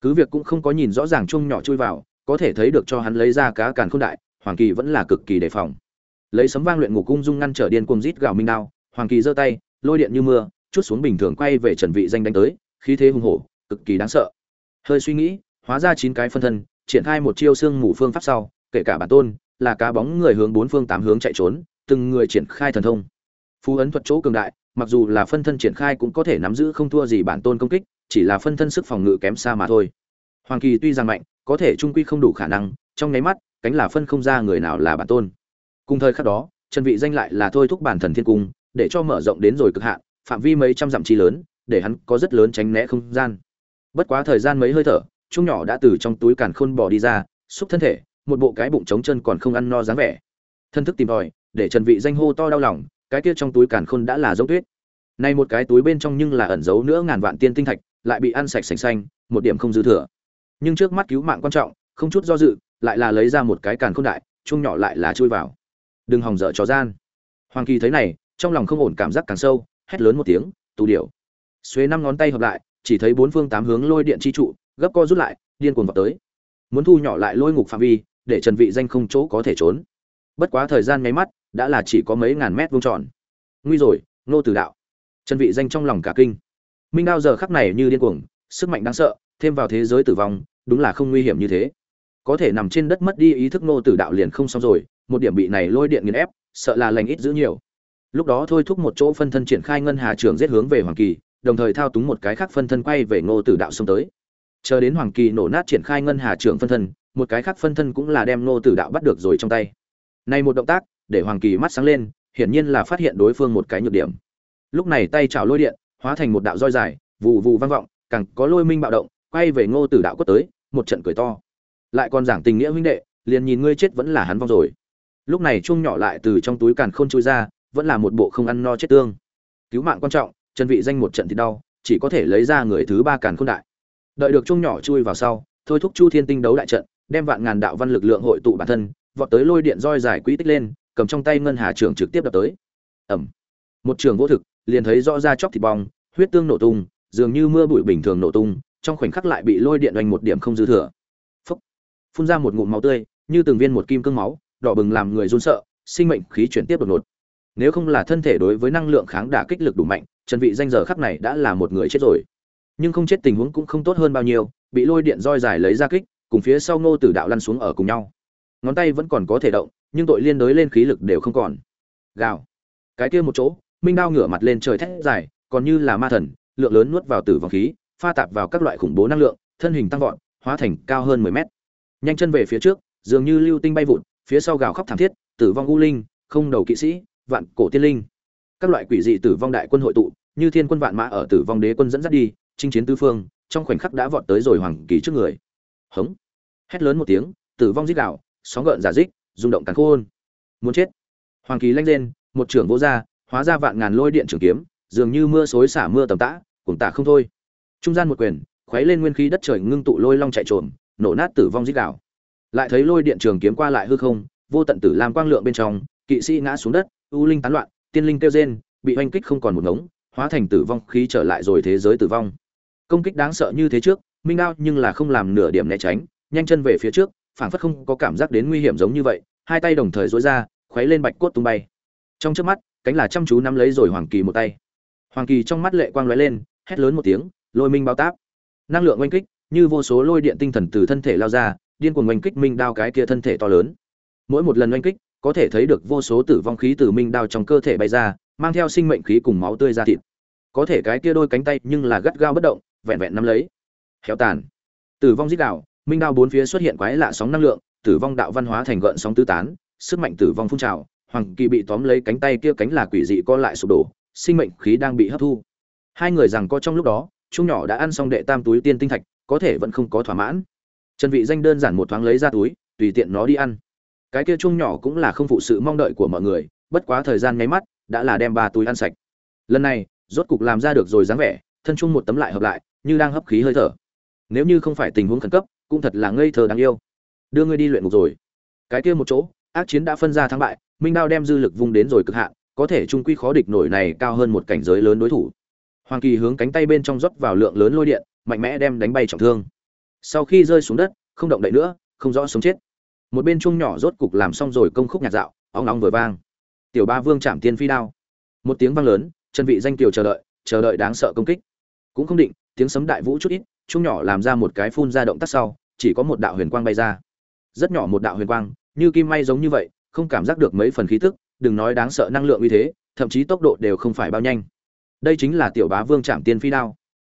Cứ việc cũng không có nhìn rõ ràng chung nhỏ chui vào, có thể thấy được cho hắn lấy ra cá càn khôn đại, hoàng kỳ vẫn là cực kỳ đề phòng. Lấy sấm vang luyện ngục cung dung ngăn trở điên cuồng rít gào minh đao, hoàng kỳ giơ tay, lôi điện như mưa, chút xuống bình thường quay về trần vị danh đánh tới, khí thế hùng hổ, cực kỳ đáng sợ. Hơi suy nghĩ, hóa ra chín cái phân thân, triển khai một chiêu xương mù phương pháp sau, kể cả bản tôn là cá bóng người hướng bốn phương tám hướng chạy trốn, từng người triển khai thần thông. Phú ấn thuật chỗ cường đại, mặc dù là phân thân triển khai cũng có thể nắm giữ không thua gì bản tôn công kích, chỉ là phân thân sức phòng ngự kém xa mà thôi. Hoàng kỳ tuy rằng mạnh, có thể trung quy không đủ khả năng, trong nháy mắt, cánh là phân không ra người nào là bản tôn. Cùng thời khắc đó, trần vị danh lại là thôi thúc bản thần thiên cung, để cho mở rộng đến rồi cực hạn, phạm vi mấy trăm dặm chi lớn, để hắn có rất lớn tránh né không gian. Bất quá thời gian mấy hơi thở, trung nhỏ đã từ trong túi càn khôn bò đi ra, xúc thân thể một bộ cái bụng trống chân còn không ăn no dáng vẻ. Thân thức tìm tòi, để trần vị danh hô to đau lòng, cái kia trong túi càn khôn đã là dấu tuyết. Nay một cái túi bên trong nhưng là ẩn giấu nữa ngàn vạn tiên tinh thạch, lại bị ăn sạch sành xanh, một điểm không dư thừa. Nhưng trước mắt cứu mạng quan trọng, không chút do dự, lại là lấy ra một cái càn khôn đại, chung nhỏ lại là chui vào. Đừng hòng dở trò gian. Hoàng kỳ thấy này, trong lòng không ổn cảm giác càng sâu, hét lớn một tiếng, tù điểu. Xuế năm ngón tay hợp lại, chỉ thấy bốn phương tám hướng lôi điện chi trụ, gấp co rút lại, điên cuồng vào tới. Muốn thu nhỏ lại lôi ngục phạm vi để trần vị danh không chỗ có thể trốn. Bất quá thời gian nháy mắt, đã là chỉ có mấy ngàn mét vuông tròn. Nguy rồi nô tử đạo. Trần vị danh trong lòng cả kinh. Minh đao giờ khắc này như điên cuồng, sức mạnh đáng sợ, thêm vào thế giới tử vong, đúng là không nguy hiểm như thế. Có thể nằm trên đất mất đi ý thức nô tử đạo liền không xong rồi, một điểm bị này lôi điện nghiền ép, sợ là lành ít giữ nhiều. Lúc đó thôi thúc một chỗ phân thân triển khai ngân hà trường giết hướng về hoàng kỳ, đồng thời thao túng một cái khác phân thân quay về ngô tử đạo xông tới. Chờ đến hoàng kỳ nổ nát triển khai ngân hà trường phân thân một cái khác phân thân cũng là đem ngô tử đạo bắt được rồi trong tay. Này một động tác, để hoàng kỳ mắt sáng lên, hiển nhiên là phát hiện đối phương một cái nhược điểm. Lúc này tay chảo lôi điện, hóa thành một đạo roi dài vụ vụ vang vọng, càng có lôi minh bạo động, quay về ngô tử đạo quất tới, một trận cười to. Lại còn giảng tình nghĩa huynh đệ, liền nhìn ngươi chết vẫn là hắn vong rồi. Lúc này chuông nhỏ lại từ trong túi càn khôn chui ra, vẫn là một bộ không ăn no chết tương. Cứu mạng quan trọng, chân vị danh một trận thì đau, chỉ có thể lấy ra người thứ ba càn khôn đại. Đợi được chuông nhỏ chui vào sau, thôi thúc chu thiên tinh đấu đại trận đem vạn ngàn đạo văn lực lượng hội tụ bản thân, vọt tới lôi điện roi dài quỹ tích lên, cầm trong tay ngân hà trưởng trực tiếp đập tới. Ẩm một trường vô thực, liền thấy rõ ra chóc thịt bong, huyết tương nổ tung, dường như mưa bụi bình thường nổ tung, trong khoảnh khắc lại bị lôi điện oanh một điểm không dư thừa. Phúc. Phun ra một ngụm máu tươi, như từng viên một kim cương máu, đỏ bừng làm người run sợ, sinh mệnh khí chuyển tiếp đột ngột. Nếu không là thân thể đối với năng lượng kháng đả kích lực đủ mạnh, trần vị danh giờ khắc này đã là một người chết rồi. Nhưng không chết tình huống cũng không tốt hơn bao nhiêu, bị lôi điện roi dài lấy ra kích cùng phía sau ngô tử đạo lăn xuống ở cùng nhau. Ngón tay vẫn còn có thể động, nhưng tội liên đối lên khí lực đều không còn. Gào. Cái kia một chỗ, minh đao ngửa mặt lên trời thét dài, còn như là ma thần, lượng lớn nuốt vào tử vong khí, pha tạp vào các loại khủng bố năng lượng, thân hình tăng vọt, hóa thành cao hơn 10 mét. Nhanh chân về phía trước, dường như lưu tinh bay vụt, phía sau gào khóc thảm thiết, tử vong u linh, không đầu kỵ sĩ, vạn cổ tiên linh. Các loại quỷ dị tử vong đại quân hội tụ, như thiên quân vạn mã ở tử vong đế quân dẫn dắt đi, chinh chiến tứ phương, trong khoảnh khắc đã vọt tới rồi hoàng kỳ trước người hống. Hét lớn một tiếng, tử vong rít đạo sóng gợn giả dích, rung động càn khôn. Muốn chết. Hoàng kỳ lanh lên một trưởng vô gia hóa ra vạn ngàn lôi điện trường kiếm, dường như mưa xối xả mưa tầm tã cùng tả không thôi. Trung gian một quyền, khuấy lên nguyên khí đất trời ngưng tụ lôi long chạy trộm nổ nát tử vong rít đạo lại thấy lôi điện trường kiếm qua lại hư không, vô tận tử làm quang lượng bên trong, kỵ sĩ ngã xuống đất, u linh tán loạn, tiên linh kêu rên, bị oanh kích không còn một ngống, hóa thành tử vong khí trở lại rồi thế giới tử vong. Công kích đáng sợ như thế trước minh đao nhưng là không làm nửa điểm né tránh, nhanh chân về phía trước, phảng phất không có cảm giác đến nguy hiểm giống như vậy, hai tay đồng thời dối ra, khuấy lên bạch cốt tung bay. Trong trước mắt, cánh là chăm chú nắm lấy rồi hoàng kỳ một tay. Hoàng kỳ trong mắt lệ quang lóe lên, hét lớn một tiếng, lôi minh bao táp! Năng lượng oanh kích, như vô số lôi điện tinh thần từ thân thể lao ra, điên cuồng oanh kích minh đao cái kia thân thể to lớn. Mỗi một lần oanh kích, có thể thấy được vô số tử vong khí từ minh đao trong cơ thể bay ra, mang theo sinh mệnh khí cùng máu tươi ra thịt. Có thể cái kia đôi cánh tay nhưng là gắt gao bất động, vẹn vẹn nắm lấy héo tàn. Tử vong giết đạo, minh đao bốn phía xuất hiện quái lạ sóng năng lượng, tử vong đạo văn hóa thành gợn sóng tứ tán, sức mạnh tử vong phun trào, hoàng kỳ bị tóm lấy cánh tay kia cánh là quỷ dị co lại sụp đổ, sinh mệnh khí đang bị hấp thu. Hai người rằng có trong lúc đó trung nhỏ đã ăn xong đệ tam túi tiên tinh thạch, có thể vẫn không có thỏa mãn. Trần vị danh đơn giản một thoáng lấy ra túi, tùy tiện nó đi ăn. Cái kia trung nhỏ cũng là không phụ sự mong đợi của mọi người, bất quá thời gian nháy mắt, đã là đem ba túi ăn sạch. Lần này, rốt cục làm ra được rồi dáng vẻ, thân chung một tấm lại hợp lại, như đang hấp khí hơi thở nếu như không phải tình huống khẩn cấp, cũng thật là ngây thơ đáng yêu. Đưa ngươi đi luyện ngục rồi. Cái kia một chỗ, ác chiến đã phân ra thắng bại, minh đao đem dư lực vung đến rồi cực hạn, có thể trung quy khó địch nổi này cao hơn một cảnh giới lớn đối thủ. Hoàng kỳ hướng cánh tay bên trong rót vào lượng lớn lôi điện, mạnh mẽ đem đánh bay trọng thương. Sau khi rơi xuống đất, không động đậy nữa, không rõ sống chết. Một bên chung nhỏ rốt cục làm xong rồi công khúc nhạt dạo óng nóng vừa vang. Tiểu ba vương chạm tiên phi đao. Một tiếng vang lớn chân vị danh tiểu chờ đợi chờ đợi đáng sợ công kích. Cũng không định, tiếng sấm đại vũ chút ít chung nhỏ làm ra một cái phun ra động tác sau, chỉ có một đạo huyền quang bay ra. Rất nhỏ một đạo huyền quang, như kim may giống như vậy, không cảm giác được mấy phần khí tức, đừng nói đáng sợ năng lượng như thế, thậm chí tốc độ đều không phải bao nhanh. Đây chính là tiểu bá vương trạm tiên phi đao.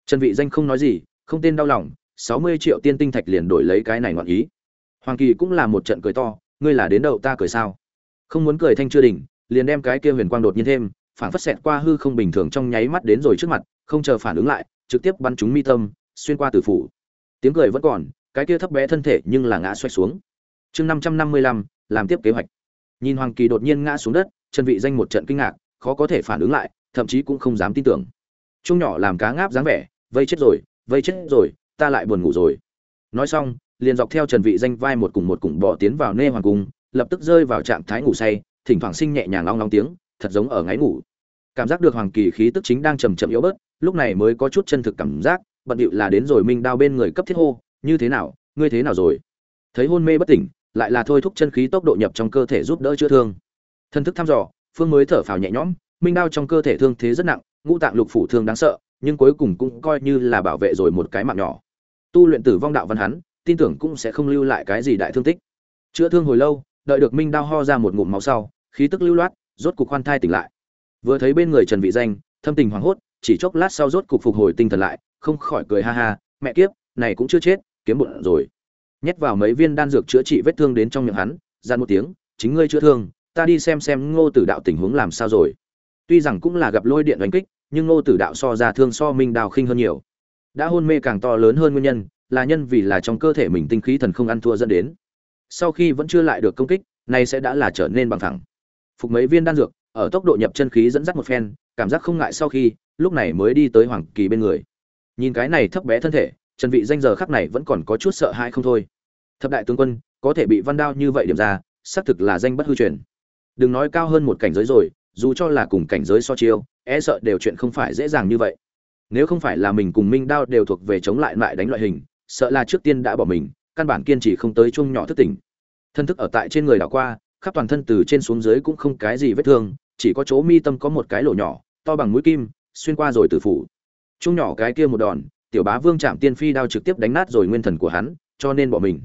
Trần vị danh không nói gì, không tên đau lòng 60 triệu tiên tinh thạch liền đổi lấy cái này ngoạn ý. Hoàng kỳ cũng là một trận cười to, ngươi là đến đầu ta cười sao? Không muốn cười thanh chưa đỉnh, liền đem cái kia huyền quang đột nhiên thêm phản phất xẹt qua hư không bình thường trong nháy mắt đến rồi trước mặt, không chờ phản ứng lại, trực tiếp bắn trúng mi tâm xuyên qua tử phủ. Tiếng cười vẫn còn, cái kia thấp bé thân thể nhưng là ngã xoay xuống. Chương năm trăm năm mươi lăm, làm tiếp kế hoạch. Nhìn hoàng kỳ đột nhiên ngã xuống đất, trần vị danh một trận kinh ngạc, khó có thể phản ứng lại, thậm chí cũng không dám tin tưởng. Trung nhỏ làm cá ngáp dáng vẻ, vây chết rồi, vây chết rồi, ta lại buồn ngủ rồi. Nói xong, liền dọc theo trần vị danh vai một cùng một cùng bỏ tiến vào nê hoàng cung, lập tức rơi vào trạng thái ngủ say, thỉnh thoảng sinh nhẹ nhàng long long tiếng, thật giống ở ngáy ngủ. Cảm giác được hoàng kỳ khí tức chính đang chậm chậm yếu bớt, lúc này mới có chút chân thực cảm giác bận điệu là đến rồi minh đao bên người cấp thiết hô, như thế nào, ngươi thế nào rồi? Thấy hôn mê bất tỉnh, lại là thôi thúc chân khí tốc độ nhập trong cơ thể giúp đỡ chữa thương. Thân thức thăm dò, phương mới thở phào nhẹ nhõm, minh đao trong cơ thể thương thế rất nặng, ngũ tạng lục phủ thương đáng sợ, nhưng cuối cùng cũng coi như là bảo vệ rồi một cái mạng nhỏ. Tu luyện tử vong đạo văn hắn, tin tưởng cũng sẽ không lưu lại cái gì đại thương tích. Chữa thương hồi lâu, đợi được minh đao ho ra một ngụm máu sau, khí tức lưu loát, rốt cục khoan thai tỉnh lại. Vừa thấy bên người trần vị danh, thâm tình hoảng hốt, chỉ chốc lát sau rốt cục phục hồi tinh thần lại không khỏi cười ha ha, mẹ kiếp, này cũng chưa chết, kiếm bụng rồi. Nhét vào mấy viên đan dược chữa trị vết thương đến trong miệng hắn gian một tiếng, chính ngươi chữa thương, ta đi xem xem ngô tử đạo tình huống làm sao rồi. Tuy rằng cũng là gặp lôi điện đánh kích, nhưng ngô tử đạo so ra thương so minh đào khinh hơn nhiều. Đã hôn mê càng to lớn hơn nguyên nhân, là nhân vì là trong cơ thể mình tinh khí thần không ăn thua dẫn đến. Sau khi vẫn chưa lại được công kích, nay sẽ đã là trở nên bằng thẳng. Phục mấy viên đan dược, ở tốc độ nhập chân khí dẫn dắt một phen, cảm giác không ngại sau khi, lúc này mới đi tới hoàng kỳ bên người nhìn cái này thấp bé thân thể, trần vị danh giờ khắc này vẫn còn có chút sợ hãi không thôi. Thập đại tướng quân, có thể bị văn đao như vậy điểm ra, xác thực là danh bất hư truyền. Đừng nói cao hơn một cảnh giới rồi, dù cho là cùng cảnh giới so chiêu e sợ đều chuyện không phải dễ dàng như vậy. Nếu không phải là mình cùng minh đao đều thuộc về chống lại lại đánh loại hình, sợ là trước tiên đã bỏ mình, căn bản kiên trì không tới chung nhỏ thức tỉnh. Thân thức ở tại trên người đảo qua, khắp toàn thân từ trên xuống dưới cũng không cái gì vết thương, chỉ có chỗ mi tâm có một cái lỗ nhỏ, to bằng mũi kim, xuyên qua rồi từ phủ chung nhỏ cái kia một đòn, tiểu bá vương chạm tiên phi đao trực tiếp đánh nát rồi nguyên thần của hắn, cho nên bỏ mình.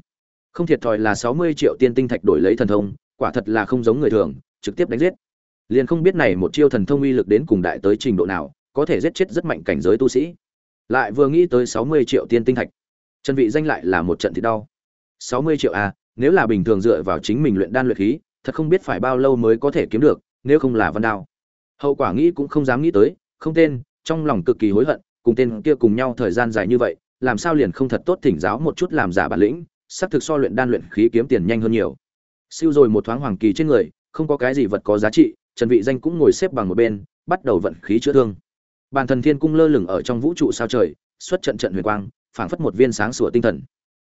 Không thiệt thòi là sáu mươi triệu tiên tinh thạch đổi lấy thần thông, quả thật là không giống người thường, trực tiếp đánh giết. Liền không biết này một chiêu thần thông uy lực đến cùng đại tới trình độ nào, có thể giết chết rất mạnh cảnh giới tu sĩ. Lại vừa nghĩ tới sáu mươi triệu tiên tinh thạch. Chân vị danh lại là một trận thì đau. Sáu mươi triệu à nếu là bình thường dựa vào chính mình luyện đan luyện khí, thật không biết phải bao lâu mới có thể kiếm được, nếu không là văn đao. Hậu quả nghĩ cũng không dám nghĩ tới, không tên trong lòng cực kỳ hối hận, cùng tên kia cùng nhau thời gian dài như vậy, làm sao liền không thật tốt thỉnh giáo một chút làm giả bản lĩnh xác thực so luyện đan luyện khí kiếm tiền nhanh hơn nhiều. Siêu rồi một thoáng hoàng kỳ trên người, không có cái gì vật có giá trị, trần vị danh cũng ngồi xếp bằng một bên, bắt đầu vận khí chữa thương. Bàn thần thiên cung lơ lửng ở trong vũ trụ sao trời, xuất trận trận huyền quang, phảng phất một viên sáng sủa tinh thần.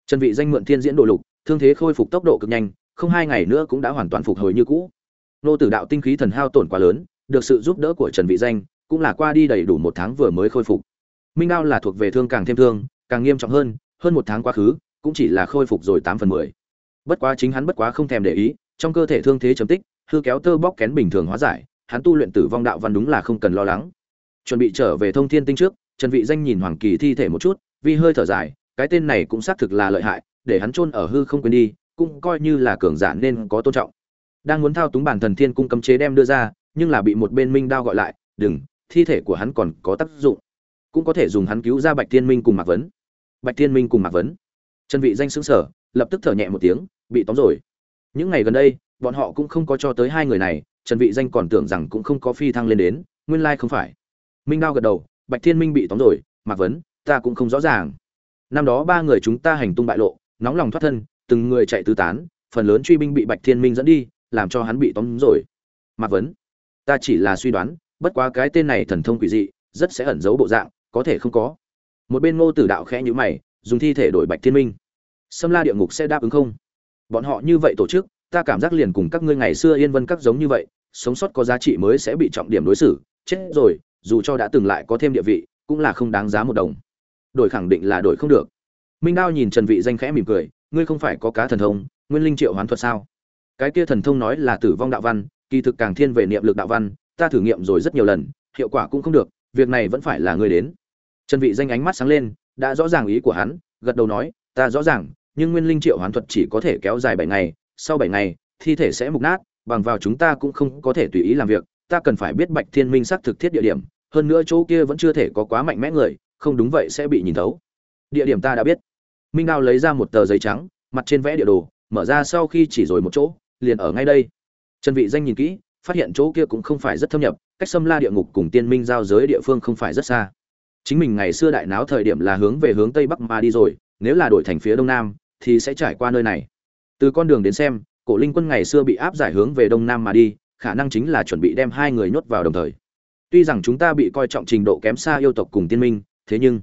Trần vị danh mượn thiên diễn độ lục, thương thế khôi phục tốc độ cực nhanh, không hai ngày nữa cũng đã hoàn toàn phục hồi như cũ. Nô tử đạo tinh khí thần hao tổn quá lớn, được sự giúp đỡ của trần vị danh cũng là qua đi đầy đủ một tháng vừa mới khôi phục. Minh đao là thuộc về thương càng thêm thương, càng nghiêm trọng hơn hơn một tháng quá khứ, cũng chỉ là khôi phục rồi tám phần mười. Bất quá chính hắn bất quá không thèm để ý, trong cơ thể thương thế chấm tích, hư kéo tơ bóc kén bình thường hóa giải, hắn tu luyện tử vong đạo văn đúng là không cần lo lắng. Chuẩn bị trở về thông thiên tinh trước, trần vị danh nhìn hoàng kỳ thi thể một chút vì hơi thở dài, cái tên này cũng xác thực là lợi hại, để hắn chôn ở hư không quên đi, cũng coi như là cường giả nên có tôn trọng. Đang muốn thao túng bản thần thiên cung cấm chế đem đưa ra, nhưng là bị một bên minh đao gọi lại, đừng thi thể của hắn còn có tác dụng. Cũng có thể dùng hắn cứu ra bạch thiên minh cùng mạc vấn. Bạch thiên minh cùng mạc vấn. Trần vị danh sững sờ, lập tức thở nhẹ một tiếng, bị tóm rồi. Những ngày gần đây, bọn họ cũng không có cho tới hai người này, trần vị danh còn tưởng rằng cũng không có phi thăng lên đến, nguyên lai không phải. Minh đao gật đầu, bạch thiên minh bị tóm rồi, mạc vấn, ta cũng không rõ ràng. Năm đó ba người chúng ta hành tung bại lộ, nóng lòng thoát thân, từng người chạy tứ tán, phần lớn truy binh bị bạch thiên minh dẫn đi, làm cho hắn bị tóm rồi. Mạc vấn, ta chỉ là suy đoán bất quá cái tên này thần thông quỷ dị, rất sẽ ẩn giấu bộ dạng, có thể không có. Một bên ngô tử đạo khẽ nhữ mày, dùng thi thể đổi bạch thiên minh. Xâm la địa ngục sẽ đáp ứng không? Bọn họ như vậy tổ chức, ta cảm giác liền cùng các ngươi ngày xưa yên vân các giống như vậy, sống sót có giá trị mới sẽ bị trọng điểm đối xử. Chết rồi, dù cho đã từng lại có thêm địa vị, cũng là không đáng giá một đồng. Đổi khẳng định là đổi không được. Minh đao nhìn trần vị danh khẽ mỉm cười, ngươi không phải có cá thần thông, nguyên linh triệu hoán thuật sao? Cái kia thần thông nói là tử vong đạo văn, kỳ thực càng thiên về niệm lực đạo văn ta thử nghiệm rồi rất nhiều lần, hiệu quả cũng không được, việc này vẫn phải là ngươi đến. Trần vị danh ánh mắt sáng lên, đã rõ ràng ý của hắn, gật đầu nói, ta rõ ràng, nhưng nguyên linh triệu hoán thuật chỉ có thể kéo dài 7 ngày, sau 7 ngày, thi thể sẽ mục nát, bằng vào chúng ta cũng không có thể tùy ý làm việc, ta cần phải biết bạch thiên minh xác thực thiết địa điểm, hơn nữa chỗ kia vẫn chưa thể có quá mạnh mẽ người, không đúng vậy sẽ bị nhìn thấu. Địa điểm ta đã biết. Minh đao lấy ra một tờ giấy trắng, mặt trên vẽ địa đồ, mở ra sau khi chỉ rồi một chỗ, liền ở ngay đây. Trần vị danh nhìn kỹ phát hiện chỗ kia cũng không phải rất thâm nhập, cách xâm la địa ngục cùng tiên minh giao giới địa phương không phải rất xa. Chính mình ngày xưa đại náo thời điểm là hướng về hướng tây bắc mà đi rồi, nếu là đổi thành phía đông nam, thì sẽ trải qua nơi này. Từ con đường đến xem, cổ linh quân ngày xưa bị áp giải hướng về đông nam mà đi, khả năng chính là chuẩn bị đem hai người nhốt vào đồng thời. Tuy rằng chúng ta bị coi trọng trình độ kém xa yêu tộc cùng tiên minh, thế nhưng,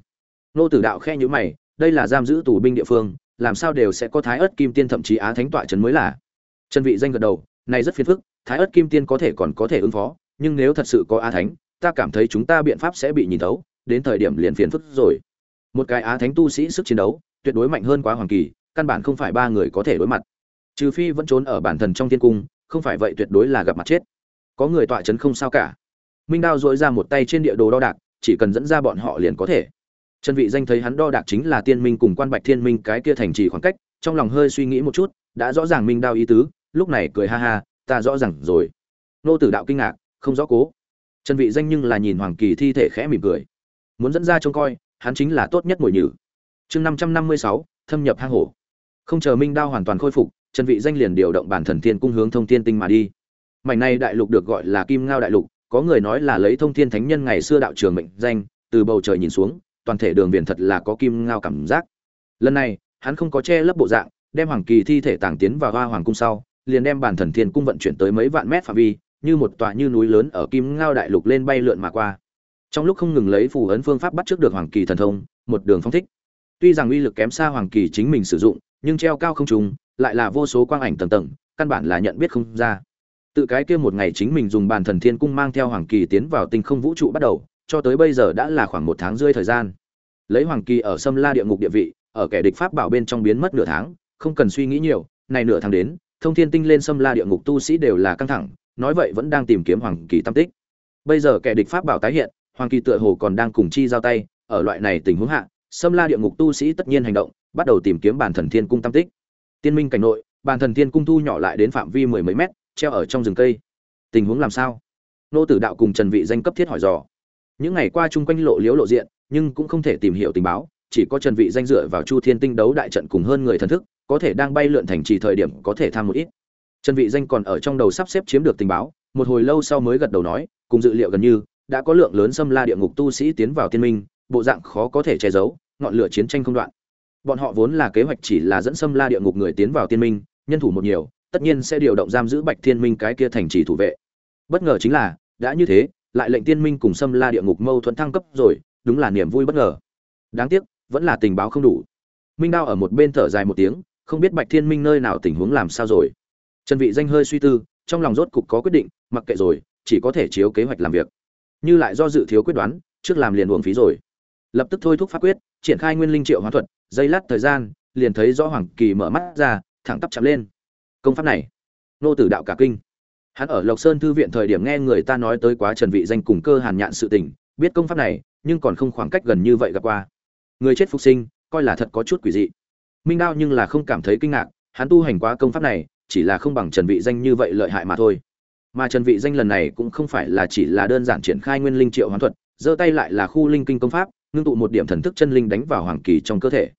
nô tử đạo khe nhữ mày, đây là giam giữ tù binh địa phương, làm sao đều sẽ có thái ớt kim tiên thậm chí á thánh tọa trấn mới là. Chân vị danh gật đầu, này rất phiền phức thái ớt kim tiên có thể còn có thể ứng phó, nhưng nếu thật sự có á thánh, ta cảm thấy chúng ta biện pháp sẽ bị nhìn thấu, đến thời điểm liền phiền phức rồi. Một cái á thánh tu sĩ sức chiến đấu, tuyệt đối mạnh hơn quá hoàng kỳ, căn bản không phải ba người có thể đối mặt. Trừ phi vẫn trốn ở bản thần trong thiên cung, không phải vậy tuyệt đối là gặp mặt chết. Có người tọa chấn không sao cả. Minh đao dội ra một tay trên địa đồ đo đạc, chỉ cần dẫn ra bọn họ liền có thể. Trần vị danh thấy hắn đo đạc chính là tiên minh cùng quan bạch thiên minh cái kia thành trì khoảng cách, trong lòng hơi suy nghĩ một chút, đã rõ ràng minh đao ý tứ, lúc này cười ha ha ta rõ ràng rồi. Nô tử đạo kinh ngạc không rõ cố. Trần vị danh nhưng là nhìn hoàng kỳ thi thể khẽ mỉm cười. Muốn dẫn ra trông coi hắn chính là tốt nhất mồi nhử. Chương 556, thâm nhập hang hổ. Không chờ minh đao hoàn toàn khôi phục trần vị danh liền điều động bản thần thiên cung hướng thông thiên tinh mà đi. Mảnh này đại lục được gọi là kim ngao đại lục có người nói là lấy thông thiên thánh nhân ngày xưa đạo trường mệnh danh từ bầu trời nhìn xuống toàn thể đường viền thật là có kim ngao cảm giác. Lần này hắn không có che lấp bộ dạng đem hoàng kỳ thi thể tàng tiến vào hoa hoàng cung sau liền đem bản thần thiên cung vận chuyển tới mấy vạn mét phạm vi, như một tòa như núi lớn ở kim ngao đại lục lên bay lượn mà qua. Trong lúc không ngừng lấy phù ấn phương pháp bắt trước được hoàng kỳ thần thông, một đường phong thích. Tuy rằng uy lực kém xa hoàng kỳ chính mình sử dụng, nhưng treo cao không trùng lại là vô số quang ảnh tầng tầng, căn bản là nhận biết không ra. Tự cái kia một ngày chính mình dùng bàn thần thiên cung mang theo hoàng kỳ tiến vào tinh không vũ trụ bắt đầu, cho tới bây giờ đã là khoảng một tháng rưỡi thời gian. Lấy hoàng kỳ ở sâm la địa ngục địa vị, ở kẻ địch pháp bảo bên trong biến mất nửa tháng, không cần suy nghĩ nhiều này nửa tháng đến thông thiên tinh lên sâm la địa ngục tu sĩ đều là căng thẳng, nói vậy vẫn đang tìm kiếm hoàng kỳ tam tích. Bây giờ kẻ địch pháp bảo tái hiện, hoàng kỳ tựa hồ còn đang cùng chi giao tay, ở loại này tình huống hạ, sâm la địa ngục tu sĩ tất nhiên hành động, bắt đầu tìm kiếm bản thần thiên cung tam tích. Tiên minh cảnh nội, bản thần thiên cung thu nhỏ lại đến phạm vi mười mấy mét, treo ở trong rừng cây. Tình huống làm sao? Nô tử đạo cùng trần vị danh cấp thiết hỏi dò. Những ngày qua chung quanh lộ liếu lộ diện, nhưng cũng không thể tìm hiểu tình báo, chỉ có trần vị danh dựa vào chu thiên tinh đấu đại trận cùng hơn người thần thức có thể đang bay lượn thành trì thời điểm có thể tham một ít. Trần vị danh còn ở trong đầu sắp xếp chiếm được tình báo, một hồi lâu sau mới gật đầu nói, cùng dự liệu gần như, đã có lượng lớn xâm la địa ngục tu sĩ tiến vào tiên minh, bộ dạng khó có thể che giấu, ngọn lửa chiến tranh không đoạn. Bọn họ vốn là kế hoạch chỉ là dẫn xâm la địa ngục người tiến vào tiên minh, nhân thủ một nhiều, tất nhiên sẽ điều động giam giữ bạch thiên minh cái kia thành trì thủ vệ. Bất ngờ chính là, đã như thế, lại lệnh tiên minh cùng xâm la địa ngục mâu thuẫn thăng cấp rồi, đúng là niềm vui bất ngờ. Đáng tiếc, vẫn là tình báo không đủ. Minh đao ở một bên thở dài một tiếng không biết bạch thiên minh nơi nào tình huống làm sao rồi. Trần vị danh hơi suy tư, trong lòng rốt cục có quyết định, mặc kệ rồi, chỉ có thể chiếu kế hoạch làm việc. Như lại do dự thiếu quyết đoán, trước làm liền uổng phí rồi. Lập tức thôi thúc pháp quyết, triển khai nguyên linh triệu hóa thuật dây lát thời gian, liền thấy rõ hoàng kỳ mở mắt ra, thẳng tắp chạm lên. Công pháp này, nô tử đạo cả kinh. Hắn ở lộc sơn thư viện thời điểm nghe người ta nói tới quá trần vị danh cùng cơ hàn nhạn sự tình, biết công pháp này, nhưng còn không khoảng cách gần như vậy gặp qua. Người chết phục sinh, coi là thật có chút quỷ dị minh đao nhưng là không cảm thấy kinh ngạc, hắn tu hành quá công pháp này, chỉ là không bằng trần vị danh như vậy lợi hại mà thôi. Mà trần vị danh lần này cũng không phải là chỉ là đơn giản triển khai nguyên linh triệu hoán thuật, giơ tay lại là khu linh kinh công pháp, ngưng tụ một điểm thần thức chân linh đánh vào hoàng kỳ trong cơ thể.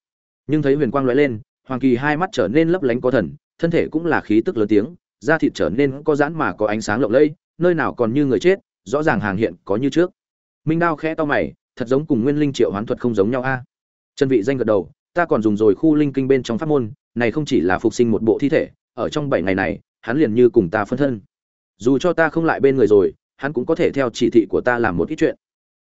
Nhưng thấy huyền quang lóe lên, hoàng kỳ hai mắt trở nên lấp lánh có thần, thân thể cũng là khí tức lớn tiếng, da thịt trở nên có giãn mà có ánh sáng lộng lẫy, nơi nào còn như người chết, rõ ràng hàng hiện có như trước. Minh đao khẽ to mày, thật giống cùng nguyên linh triệu hoán thuật không giống nhau a. Trần vị danh gật đầu ta còn dùng rồi khu linh kinh bên trong pháp môn, này không chỉ là phục sinh một bộ thi thể, ở trong bảy ngày này, hắn liền như cùng ta phân thân. Dù cho ta không lại bên người rồi, hắn cũng có thể theo chỉ thị của ta làm một ít chuyện.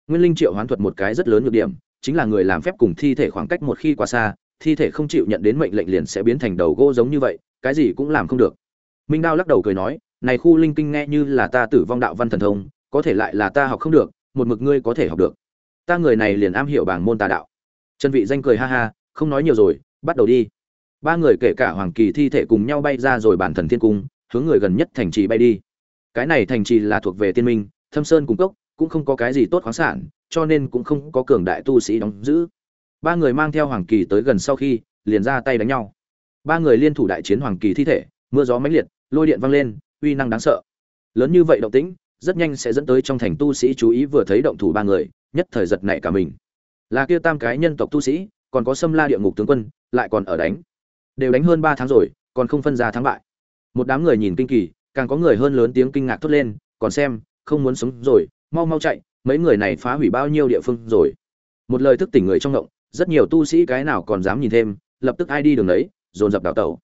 Nguyên linh triệu hoán thuật một cái rất lớn nhược điểm, chính là người làm phép cùng thi thể khoảng cách một khi quá xa, thi thể không chịu nhận đến mệnh lệnh liền sẽ biến thành đầu gỗ giống như vậy, cái gì cũng làm không được. Minh đao lắc đầu cười nói, này khu linh kinh nghe như là ta tử vong đạo văn thần thông, có thể lại là ta học không được, một mực ngươi có thể học được. Ta người này liền am hiểu bảng môn tà đạo. Trần vị danh cười ha ha không nói nhiều rồi, bắt đầu đi. Ba người kể cả hoàng kỳ thi thể cùng nhau bay ra rồi bản thần thiên cung, hướng người gần nhất thành trì bay đi. Cái này thành trì là thuộc về tiên minh, thâm sơn cung cốc, cũng không có cái gì tốt khoáng sản, cho nên cũng không có cường đại tu sĩ đóng giữ. Ba người mang theo hoàng kỳ tới gần sau khi, liền ra tay đánh nhau. Ba người liên thủ đại chiến hoàng kỳ thi thể, mưa gió mãnh liệt, lôi điện vang lên, uy năng đáng sợ. Lớn như vậy động tĩnh, rất nhanh sẽ dẫn tới trong thành tu sĩ chú ý vừa thấy động thủ ba người, nhất thời giật nảy cả mình. Là kia tam cái nhân tộc tu sĩ còn có xâm la địa ngục tướng quân, lại còn ở đánh. Đều đánh hơn ba tháng rồi, còn không phân ra thắng bại. Một đám người nhìn kinh kỳ, càng có người hơn lớn tiếng kinh ngạc thốt lên, còn xem, không muốn sống rồi, mau mau chạy, mấy người này phá hủy bao nhiêu địa phương rồi. Một lời thức tỉnh người trong động, rất nhiều tu sĩ cái nào còn dám nhìn thêm, lập tức ai đi đường đấy, dồn dập đảo tẩu.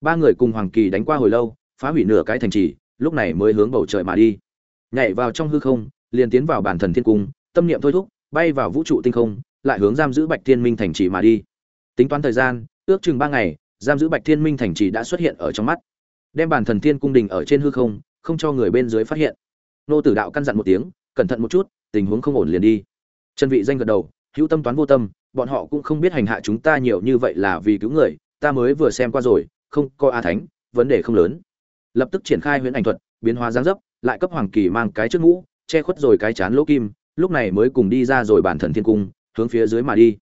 Ba người cùng hoàng kỳ đánh qua hồi lâu, phá hủy nửa cái thành trì, lúc này mới hướng bầu trời mà đi. Nhảy vào trong hư không, liền tiến vào bản thần thiên cung, tâm niệm thôi thúc, bay vào vũ trụ tinh không lại hướng giam giữ bạch thiên minh thành trì mà đi. Tính toán thời gian, ước chừng ba ngày, giam giữ bạch thiên minh thành trì đã xuất hiện ở trong mắt. Đem bản thần thiên cung đình ở trên hư không không cho người bên dưới phát hiện. Nô tử đạo căn dặn một tiếng, cẩn thận một chút, tình huống không ổn liền đi. Chân vị danh gật đầu, hữu tâm toán vô tâm, bọn họ cũng không biết hành hạ chúng ta nhiều như vậy là vì cứu người, ta mới vừa xem qua rồi, không coi a thánh, vấn đề không lớn. Lập tức triển khai huyễn ảnh thuật, biến hóa dáng dấp, lại cấp hoàng kỳ mang cái trước ngũ, che khuất rồi cái chán lỗ kim, lúc này mới cùng đi ra rồi bản thần thiên cung hướng phía dưới mà đi.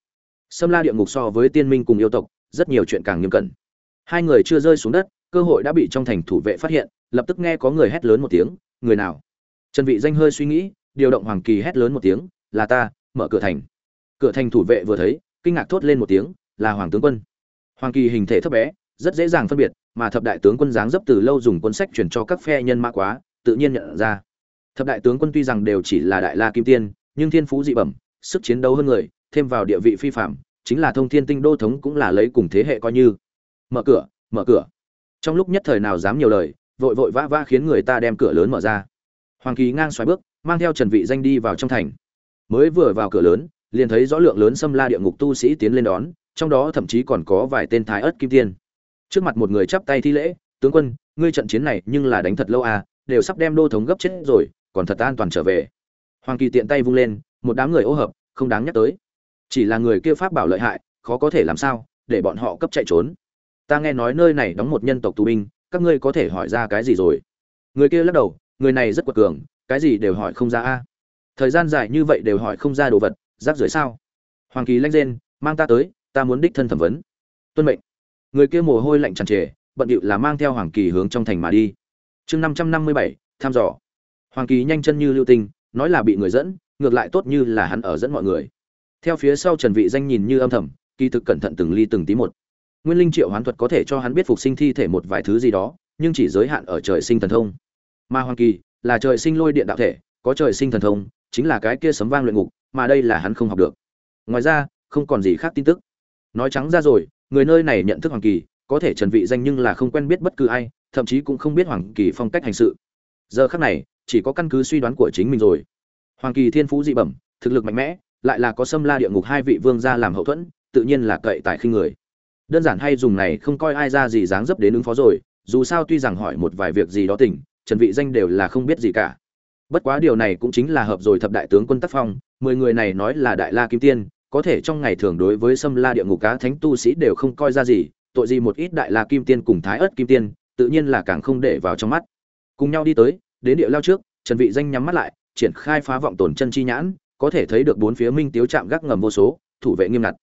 Xâm la địa ngục so với tiên minh cùng yêu tộc, rất nhiều chuyện càng nghiêm cẩn. Hai người chưa rơi xuống đất, cơ hội đã bị trong thành thủ vệ phát hiện, lập tức nghe có người hét lớn một tiếng, người nào? Trần vị danh hơi suy nghĩ, điều động hoàng kỳ hét lớn một tiếng, là ta, mở cửa thành. Cửa thành thủ vệ vừa thấy, kinh ngạc thốt lên một tiếng, là hoàng tướng quân. Hoàng kỳ hình thể thấp bé, rất dễ dàng phân biệt, mà thập đại tướng quân dáng dấp từ lâu dùng cuốn sách truyền cho các phe nhân mã quá, tự nhiên nhận ra. Thập đại tướng quân tuy rằng đều chỉ là đại la kim tiên, nhưng thiên phú dị bẩm sức chiến đấu hơn người thêm vào địa vị phi phàm, chính là thông thiên tinh đô thống cũng là lấy cùng thế hệ coi như. Mở cửa mở cửa. Trong lúc nhất thời nào dám nhiều lời vội vội vã vã khiến người ta đem cửa lớn mở ra. Hoàng kỳ ngang xoáy bước mang theo trần vị danh đi vào trong thành. Mới vừa vào cửa lớn liền thấy rõ lượng lớn xâm la địa ngục tu sĩ tiến lên đón trong đó thậm chí còn có vài tên thái ớt kim tiên. Trước mặt một người chắp tay thi lễ tướng quân ngươi trận chiến này nhưng là đánh thật lâu à đều sắp đem đô thống gấp chết rồi còn thật an toàn trở về. Hoàng kỳ tiện tay vung lên một đám người ô hợp, không đáng nhắc tới. Chỉ là người kia pháp bảo lợi hại, khó có thể làm sao, để bọn họ cấp chạy trốn. Ta nghe nói nơi này đóng một nhân tộc tù binh, các ngươi có thể hỏi ra cái gì rồi? Người kia lắc đầu, người này rất quật cường, cái gì đều hỏi không ra a. Thời gian dài như vậy đều hỏi không ra đồ vật rác rưởi sao? Hoàng kỳ lanh rên, mang ta tới, ta muốn đích thân thẩm vấn. Tuân mệnh. Người kia mồ hôi lạnh tràn trề, bận điệu là mang theo hoàng kỳ hướng trong thành mà đi. Chương năm trăm năm mươi bảy thăm dò. Hoàng kỳ nhanh chân như lưu tinh, nói là bị người dẫn ngược lại tốt như là hắn ở dẫn mọi người. Theo phía sau trần vị danh nhìn như âm thầm, kỳ thực cẩn thận từng ly từng tí một. Nguyên linh triệu hoán thuật có thể cho hắn biết phục sinh thi thể một vài thứ gì đó, nhưng chỉ giới hạn ở trời sinh thần thông. Ma hoàng kỳ là trời sinh lôi điện đạo thể, có trời sinh thần thông, chính là cái kia sấm vang luyện ngục, mà đây là hắn không học được. Ngoài ra, không còn gì khác tin tức. Nói trắng ra rồi, người nơi này nhận thức hoàng kỳ, có thể trần vị danh nhưng là không quen biết bất cứ ai, thậm chí cũng không biết hoàng kỳ phong cách hành sự. Giờ khắc này, chỉ có căn cứ suy đoán của chính mình rồi hoàng kỳ thiên phú dị bẩm, thực lực mạnh mẽ, lại là có sâm la địa ngục hai vị vương gia làm hậu thuẫn, tự nhiên là cậy tại khinh người. Đơn giản hay dùng này không coi ai ra gì dáng dấp đến ứng phó rồi, dù sao tuy rằng hỏi một vài việc gì đó tỉnh, trần vị danh đều là không biết gì cả. Bất quá điều này cũng chính là hợp rồi thập đại tướng quân tác phong, mười người này nói là đại la kim tiên, có thể trong ngày thường đối với sâm la địa ngục cá thánh tu sĩ đều không coi ra gì, tội gì một ít đại la kim tiên cùng thái ớt kim tiên, tự nhiên là càng không để vào trong mắt. Cùng nhau đi tới, đến địa lao trước, trần vị danh nhắm mắt lại triển khai phá vọng tổn chân chi nhãn, có thể thấy được bốn phía minh tiếu chạm gác ngầm vô số, thủ vệ nghiêm ngặt.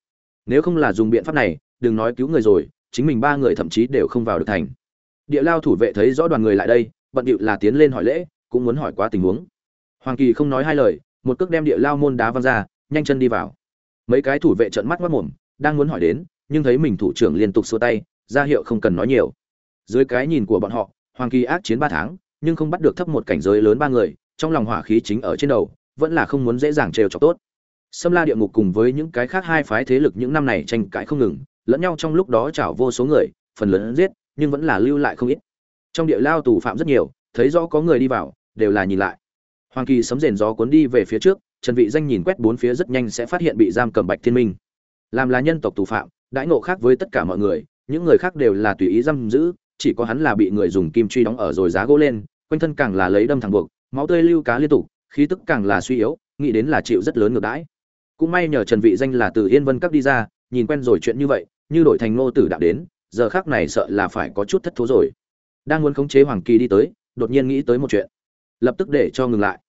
Nếu không là dùng biện pháp này, đừng nói cứu người rồi, chính mình ba người thậm chí đều không vào được thành. Địa lao thủ vệ thấy rõ đoàn người lại đây, bận điệu là tiến lên hỏi lễ, cũng muốn hỏi qua tình huống. Hoàng kỳ không nói hai lời, một cước đem địa lao môn đá văng ra, nhanh chân đi vào. Mấy cái thủ vệ trợn mắt mắt mồm, đang muốn hỏi đến, nhưng thấy mình thủ trưởng liên tục xua tay, ra hiệu không cần nói nhiều. Dưới cái nhìn của bọn họ, hoàng kỳ ác chiến ba tháng, nhưng không bắt được thấp một cảnh giới lớn ba người trong lòng hỏa khí chính ở trên đầu vẫn là không muốn dễ dàng trêu chọc tốt Sâm La địa ngục cùng với những cái khác hai phái thế lực những năm này tranh cãi không ngừng, lẫn nhau trong lúc đó chảo vô số người, phần lớn giết, nhưng vẫn là lưu lại không ít. Trong địa lao tù phạm rất nhiều, thấy rõ có người đi vào, đều là nhìn lại. Hoàng Kỳ sấm rền gió cuốn đi về phía trước, Trần Vị Danh nhìn quét bốn phía rất nhanh sẽ phát hiện bị giam cầm Bạch Thiên Minh. Làm là nhân tộc tù phạm, đãi ngộ khác với tất cả mọi người, những người khác đều là tùy ý giam giữ, chỉ có hắn là bị người dùng kim truy đóng ở rồi giá gỗ lên, quanh thân càng là lấy đâm thẳng buộc, máu tươi lưu cá liên tục, khí tức càng là suy yếu, nghĩ đến là chịu rất lớn ngược đãi. Cũng may nhờ trần vị danh là từ yên vân các đi ra nhìn quen rồi chuyện như vậy như đổi thành ngô tử đạo đến giờ khác này sợ là phải có chút thất thố rồi. Đang muốn khống chế hoàng kỳ đi tới đột nhiên nghĩ tới một chuyện. Lập tức để cho ngừng lại.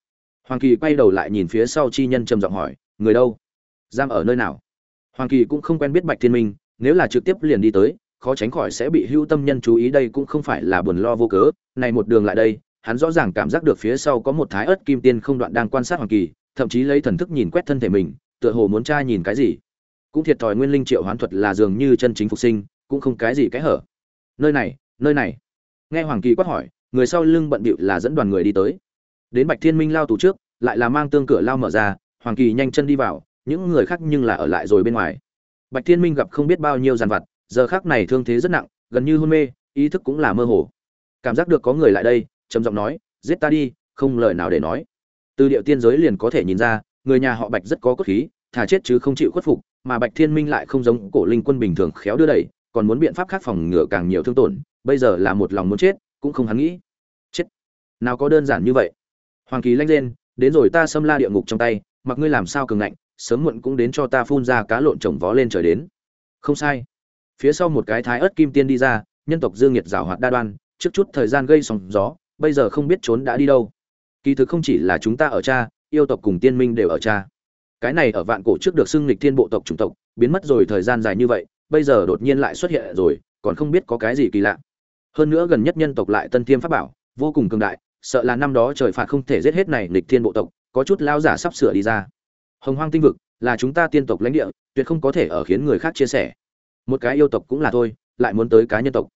Hoàng kỳ quay đầu lại nhìn phía sau chi nhân trầm giọng hỏi người đâu? Giam ở nơi nào? Hoàng kỳ cũng không quen biết bạch thiên minh nếu là trực tiếp liền đi tới khó tránh khỏi sẽ bị hưu tâm nhân chú ý đây cũng không phải là buồn lo vô cớ. Này một đường lại đây hắn rõ ràng cảm giác được phía sau có một thái ớt kim tiên không đoạn đang quan sát hoàng kỳ, thậm chí lấy thần thức nhìn quét thân thể mình, tựa hồ muốn tra nhìn cái gì. Cũng thiệt thòi nguyên linh triệu hoán thuật là dường như chân chính phục sinh, cũng không cái gì cái hở. Nơi này nơi này. Nghe hoàng kỳ quát hỏi, người sau lưng bận bịu là dẫn đoàn người đi tới. Đến bạch thiên minh lao tù trước, lại là mang tương cửa lao mở ra, hoàng kỳ nhanh chân đi vào, những người khác nhưng là ở lại rồi bên ngoài. Bạch thiên minh gặp không biết bao nhiêu dàn vặt, giờ khác này thương thế rất nặng, gần như hôn mê, ý thức cũng là mơ hồ. Cảm giác được có người lại đây trầm giọng nói, giết ta đi, không lời nào để nói. Từ điệu tiên giới liền có thể nhìn ra, người nhà họ bạch rất có cốt khí, thà chết chứ không chịu khuất phục, mà bạch thiên minh lại không giống cổ linh quân bình thường khéo đưa đẩy, còn muốn biện pháp khác phòng ngừa càng nhiều thương tổn, bây giờ là một lòng muốn chết, cũng không hắn nghĩ. Chết. Nào có đơn giản như vậy. Hoàng kỳ lanh lên đến rồi ta xâm la địa ngục trong tay, mặc ngươi làm sao cường ngạnh, sớm muộn cũng đến cho ta phun ra cá lộn trồng vó lên trời đến. Không sai. Phía sau một cái thái ớt kim tiên đi ra, nhân tộc dương nhiệt rào hoạt đa đoan, trước chút thời gian gây sóng gió bây giờ không biết trốn đã đi đâu. Kỳ thực không chỉ là chúng ta ở cha, yêu tộc cùng tiên minh đều ở cha. Cái này ở vạn cổ trước được xưng lịch thiên bộ tộc chủng tộc, biến mất rồi thời gian dài như vậy, bây giờ đột nhiên lại xuất hiện rồi, còn không biết có cái gì kỳ lạ. Hơn nữa gần nhất nhân tộc lại tân tiêm pháp bảo, vô cùng cường đại, sợ là năm đó trời phạt không thể giết hết này lịch thiên bộ tộc, có chút lao giả sắp sửa đi ra. Hồng hoang tinh vực là chúng ta tiên tộc lãnh địa, tuyệt không có thể ở khiến người khác chia sẻ. Một cái yêu tộc cũng là thôi, lại muốn tới cá nhân tộc.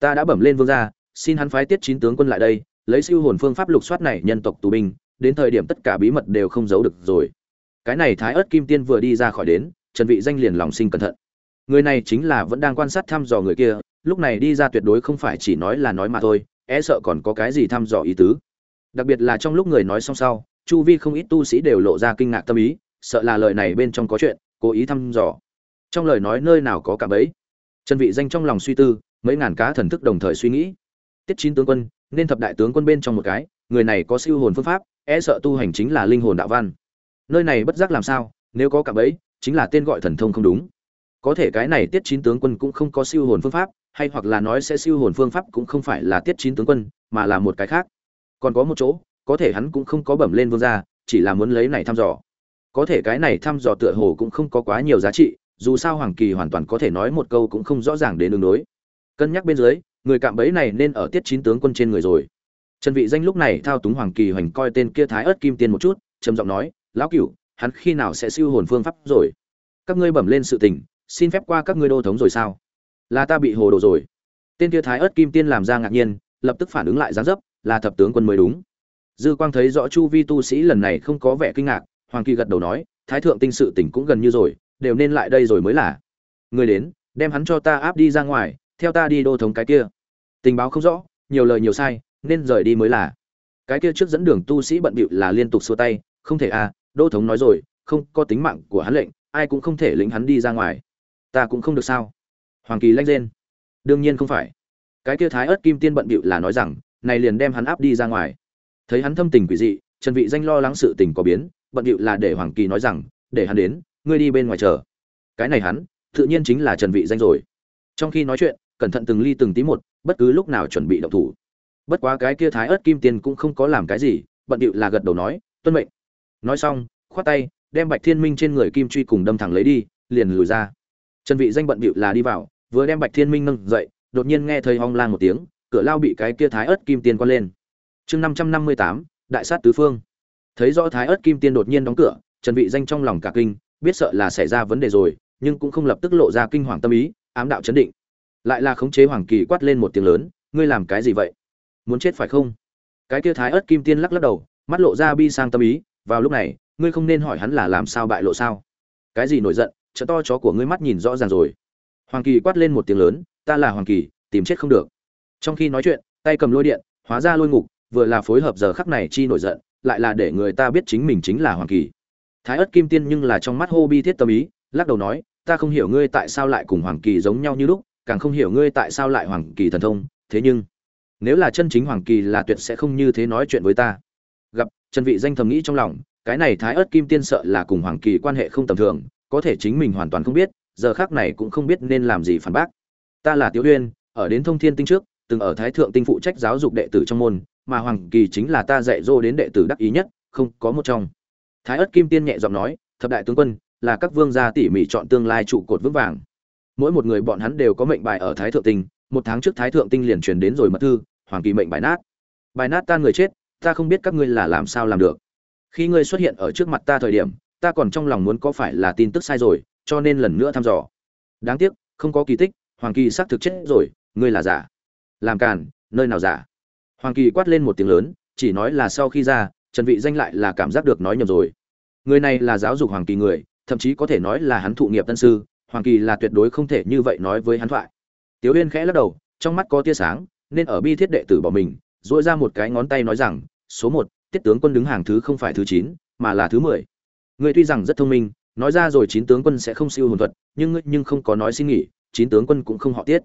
Ta đã bẩm lên vương gia, xin hắn phái tiết chín tướng quân lại đây lấy siêu hồn phương pháp lục soát này nhân tộc tù binh, đến thời điểm tất cả bí mật đều không giấu được rồi. Cái này thái ớt kim tiên vừa đi ra khỏi đến, trần vị danh liền lòng sinh cẩn thận. Người này chính là vẫn đang quan sát thăm dò người kia, lúc này đi ra tuyệt đối không phải chỉ nói là nói mà thôi e sợ còn có cái gì thăm dò ý tứ. Đặc biệt là trong lúc người nói xong sau, chu vi không ít tu sĩ đều lộ ra kinh ngạc tâm ý, sợ là lời này bên trong có chuyện, cố ý thăm dò. Trong lời nói nơi nào có cả bấy trần vị danh trong lòng suy tư, mấy ngàn cá thần thức đồng thời suy nghĩ. Tiết chín tướng quân nên thập đại tướng quân bên trong một cái, người này có siêu hồn phương pháp e sợ tu hành chính là linh hồn đạo văn. Nơi này bất giác làm sao, nếu có cạm ấy chính là tên gọi thần thông không đúng. Có thể cái này tiết chín tướng quân cũng không có siêu hồn phương pháp, hay hoặc là nói sẽ siêu hồn phương pháp cũng không phải là tiết chín tướng quân, mà là một cái khác. Còn có một chỗ, có thể hắn cũng không có bẩm lên vương gia, chỉ là muốn lấy này thăm dò. Có thể cái này thăm dò tựa hồ cũng không có quá nhiều giá trị, dù sao hoàng kỳ hoàn toàn có thể nói một câu cũng không rõ ràng đến đường đối. Cân nhắc bên dưới người cạm bẫy này nên ở tiết chín tướng quân trên người rồi. Trần vị danh lúc này thao túng hoàng kỳ hoành coi tên kia thái ớt kim tiên một chút, trầm giọng nói, lão cửu, hắn khi nào sẽ siêu hồn phương pháp rồi? Các ngươi bẩm lên sự tình, xin phép qua các ngươi đô thống rồi sao? Là ta bị hồ đồ rồi. Tên kia thái ớt kim tiên làm ra ngạc nhiên, lập tức phản ứng lại giáng dấp, là thập tướng quân mới đúng. Dư quang thấy rõ chu vi tu sĩ lần này không có vẻ kinh ngạc, hoàng kỳ gật đầu nói, thái thượng tinh sự tỉnh cũng gần như rồi, đều nên lại đây rồi mới là. Người đến, đem hắn cho ta áp đi ra ngoài theo ta đi đô thống cái kia. Tình báo không rõ, nhiều lời nhiều sai, nên rời đi mới là. Cái kia trước dẫn đường tu sĩ bận bịu là liên tục xua tay, không thể à đô thống nói rồi, không có tính mạng của hắn lệnh, ai cũng không thể lĩnh hắn đi ra ngoài. Ta cũng không được sao. Hoàng kỳ lanh lên đương nhiên không phải. Cái kia thái ớt kim tiên bận bịu là nói rằng, này liền đem hắn áp đi ra ngoài. Thấy hắn thâm tình quỷ dị, trần vị danh lo lắng sự tình có biến, bận bịu là để hoàng kỳ nói rằng, để hắn đến, ngươi đi bên ngoài chờ. Cái này hắn, tự nhiên chính là trần vị danh rồi. Trong khi nói chuyện cẩn thận từng ly từng tí một, bất cứ lúc nào chuẩn bị động thủ. Bất quá cái kia thái ớt kim tiên cũng không có làm cái gì, bận bịu là gật đầu nói, tuân mệnh. Nói xong, khoát tay, đem bạch thiên minh trên người kim truy cùng đâm thẳng lấy đi, liền lùi ra. Trần vị danh bận bịu là đi vào, vừa đem bạch thiên minh nâng dậy, đột nhiên nghe thấy hong lang một tiếng, cửa lao bị cái kia thái ớt kim tiên quan lên. Chương năm trăm năm mươi tám, đại sát tứ phương. Thấy rõ thái ớt kim tiên đột nhiên đóng cửa trần vị danh trong lòng cả kinh, biết sợ là xảy ra vấn đề rồi, nhưng cũng không lập tức lộ ra kinh hoàng tâm ý, ám đạo chấn định lại là khống chế hoàng kỳ quát lên một tiếng lớn, ngươi làm cái gì vậy? Muốn chết phải không? Cái kia thái ớt kim tiên lắc lắc đầu, mắt lộ ra bi sang tâm ý, vào lúc này, ngươi không nên hỏi hắn là làm sao bại lộ sao? Cái gì nổi giận chợ to chó của ngươi mắt nhìn rõ ràng rồi. Hoàng kỳ quát lên một tiếng lớn, ta là hoàng kỳ, tìm chết không được. Trong khi nói chuyện, tay cầm lôi điện, hóa ra lôi ngục, vừa là phối hợp giờ khắc này chi nổi giận, lại là để người ta biết chính mình chính là hoàng kỳ. Thái ất kim tiên nhưng là trong mắt hô bi thiết tâm ý, lắc đầu nói, ta không hiểu ngươi tại sao lại cùng hoàng kỳ giống nhau như lúc càng không hiểu ngươi tại sao lại hoàng kỳ thần thông, thế nhưng, nếu là chân chính hoàng kỳ là tuyệt sẽ không như thế nói chuyện với ta. Gặp, trần vị danh thầm nghĩ trong lòng, cái này thái ớt kim tiên sợ là cùng hoàng kỳ quan hệ không tầm thường, có thể chính mình hoàn toàn không biết, giờ khác này cũng không biết nên làm gì phản bác. Ta là tiểu uyên, ở đến thông thiên tinh trước, từng ở thái thượng tinh phụ trách giáo dục đệ tử trong môn, mà hoàng kỳ chính là ta dạy dỗ đến đệ tử đắc ý nhất, không có một trong. Thái ớt kim tiên nhẹ giọng nói, thập đại tướng quân, là các vương gia tỉ mỉ chọn tương lai trụ cột vững vàng mỗi một người bọn hắn đều có mệnh bài ở thái thượng tinh, một tháng trước thái thượng tinh liền truyền đến rồi mật thư, hoàng kỳ mệnh bài nát. Bài nát tan người chết, ta không biết các ngươi là làm sao làm được. Khi ngươi xuất hiện ở trước mặt ta thời điểm, ta còn trong lòng muốn có phải là tin tức sai rồi, cho nên lần nữa thăm dò. Đáng tiếc, không có kỳ tích, hoàng kỳ xác thực chết rồi, ngươi là giả. Làm càn, nơi nào giả? Hoàng kỳ quát lên một tiếng lớn, chỉ nói là sau khi ra, trần vị danh lại là cảm giác được nói nhầm rồi. Người này là giáo dục hoàng kỳ người, thậm chí có thể nói là hắn thụ nghiệp tân sư hoàng kỳ là tuyệt đối không thể như vậy nói với hắn thoại. Tiểu uyên khẽ lắc đầu, trong mắt có tia sáng, nên ở bi thiết đệ tử bỏ mình, duỗi ra một cái ngón tay nói rằng, số một, tiết tướng quân đứng hàng thứ không phải thứ chín, mà là thứ mười. Ngươi tuy rằng rất thông minh, nói ra rồi chín tướng quân sẽ không siêu hồn thuật, nhưng ngươi nhưng không có nói xin nghỉ, chín tướng quân cũng không họ tiết.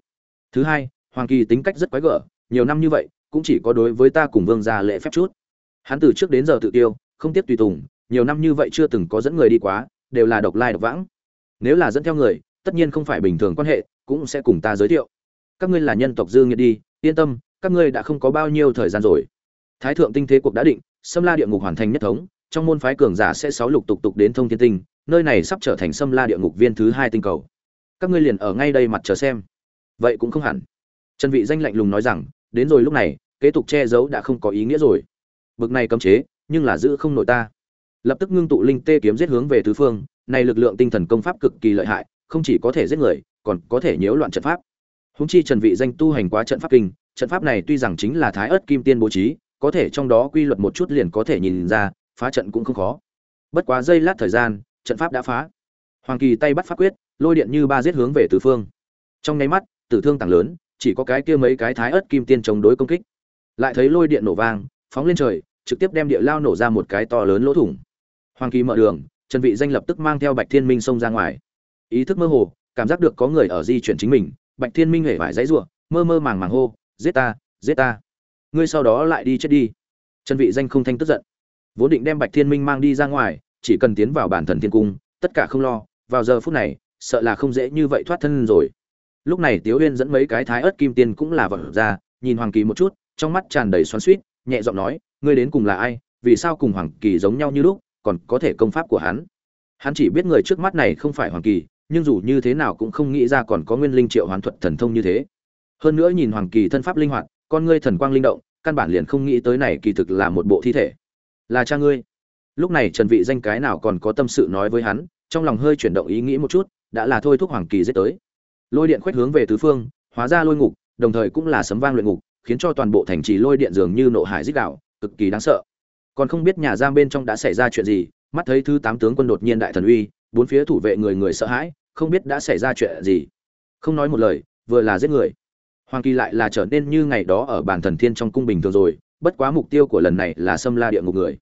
Thứ hai, hoàng kỳ tính cách rất quái gở, nhiều năm như vậy, cũng chỉ có đối với ta cùng vương gia lễ phép chút. Hắn từ trước đến giờ tự tiêu, không tiếp tùy tùng, nhiều năm như vậy chưa từng có dẫn người đi quá, đều là độc lai độc vãng nếu là dẫn theo người, tất nhiên không phải bình thường quan hệ, cũng sẽ cùng ta giới thiệu. Các ngươi là nhân tộc dương nghiệt đi, yên tâm, các ngươi đã không có bao nhiêu thời gian rồi. Thái thượng tinh thế cuộc đã định xâm la địa ngục hoàn thành nhất thống, trong môn phái cường giả sẽ sáu lục tục tục đến thông thiên tinh, nơi này sắp trở thành xâm la địa ngục viên thứ hai tinh cầu. Các ngươi liền ở ngay đây mặt chờ xem. Vậy cũng không hẳn. Trần vị danh lạnh lùng nói rằng, đến rồi lúc này, kế tục che giấu đã không có ý nghĩa rồi. Bực này cấm chế, nhưng là giữ không nổi ta. Lập tức ngưng tụ linh tê kiếm giết hướng về tứ phương này lực lượng tinh thần công pháp cực kỳ lợi hại, không chỉ có thể giết người, còn có thể nhiễu loạn trận pháp. Huống chi trần vị danh tu hành quá trận pháp kinh, trận pháp này tuy rằng chính là thái Ức kim tiên bố trí, có thể trong đó quy luật một chút liền có thể nhìn ra, phá trận cũng không khó. Bất quá giây lát thời gian, trận pháp đã phá. Hoàng kỳ tay bắt pháp quyết, lôi điện như ba giết hướng về tứ phương. Trong nháy mắt, tử thương tăng lớn, chỉ có cái kia mấy cái thái Ức kim tiên chống đối công kích. Lại thấy lôi điện nổ vang, phóng lên trời, trực tiếp đem địa lao nổ ra một cái to lớn lỗ thủng. Hoàng kỳ mở đường trần vị danh lập tức mang theo bạch thiên minh xông ra ngoài. Ý thức mơ hồ, cảm giác được có người ở di chuyển chính mình, bạch thiên minh hể vải dãy rủa, mơ mơ màng màng hô, giết ta giết ta. Ngươi sau đó lại đi chết đi. Trần vị danh không thanh tức giận. Vốn định đem bạch thiên minh mang đi ra ngoài, chỉ cần tiến vào bản thần thiên cung, tất cả không lo, vào giờ phút này, sợ là không dễ như vậy thoát thân rồi. Lúc này tiếu uyên dẫn mấy cái thái ớt kim tiên cũng là vật ra, nhìn hoàng kỳ một chút, trong mắt tràn đầy xoắn xuýt, nhẹ giọng nói, ngươi đến cùng là ai? Vì sao cùng hoàng kỳ giống nhau như lúc? Còn có thể công pháp của hắn. Hắn chỉ biết người trước mắt này không phải hoàng kỳ, nhưng dù như thế nào cũng không nghĩ ra còn có nguyên linh triệu hoán thuật thần thông như thế. Hơn nữa nhìn hoàng kỳ thân pháp linh hoạt, con ngươi thần quang linh động, căn bản liền không nghĩ tới này kỳ thực là một bộ thi thể. Là cha ngươi. Lúc này trần vị danh cái nào còn có tâm sự nói với hắn, trong lòng hơi chuyển động ý nghĩ một chút, đã là thôi thúc hoàng kỳ giết tới. Lôi điện khuếch hướng về tứ phương, hóa ra lôi ngục, đồng thời cũng là sấm vang luyện ngục, khiến cho toàn bộ thành trì lôi điện dường như nộ hải dích đạo, cực kỳ đáng sợ còn không biết nhà giam bên trong đã xảy ra chuyện gì, mắt thấy thứ tám tướng quân đột nhiên đại thần uy, bốn phía thủ vệ người người sợ hãi, không biết đã xảy ra chuyện gì. Không nói một lời, vừa là giết người. Hoàng kỳ lại là trở nên như ngày đó ở bàn thần thiên trong cung bình thường rồi, bất quá mục tiêu của lần này là xâm la địa ngục người.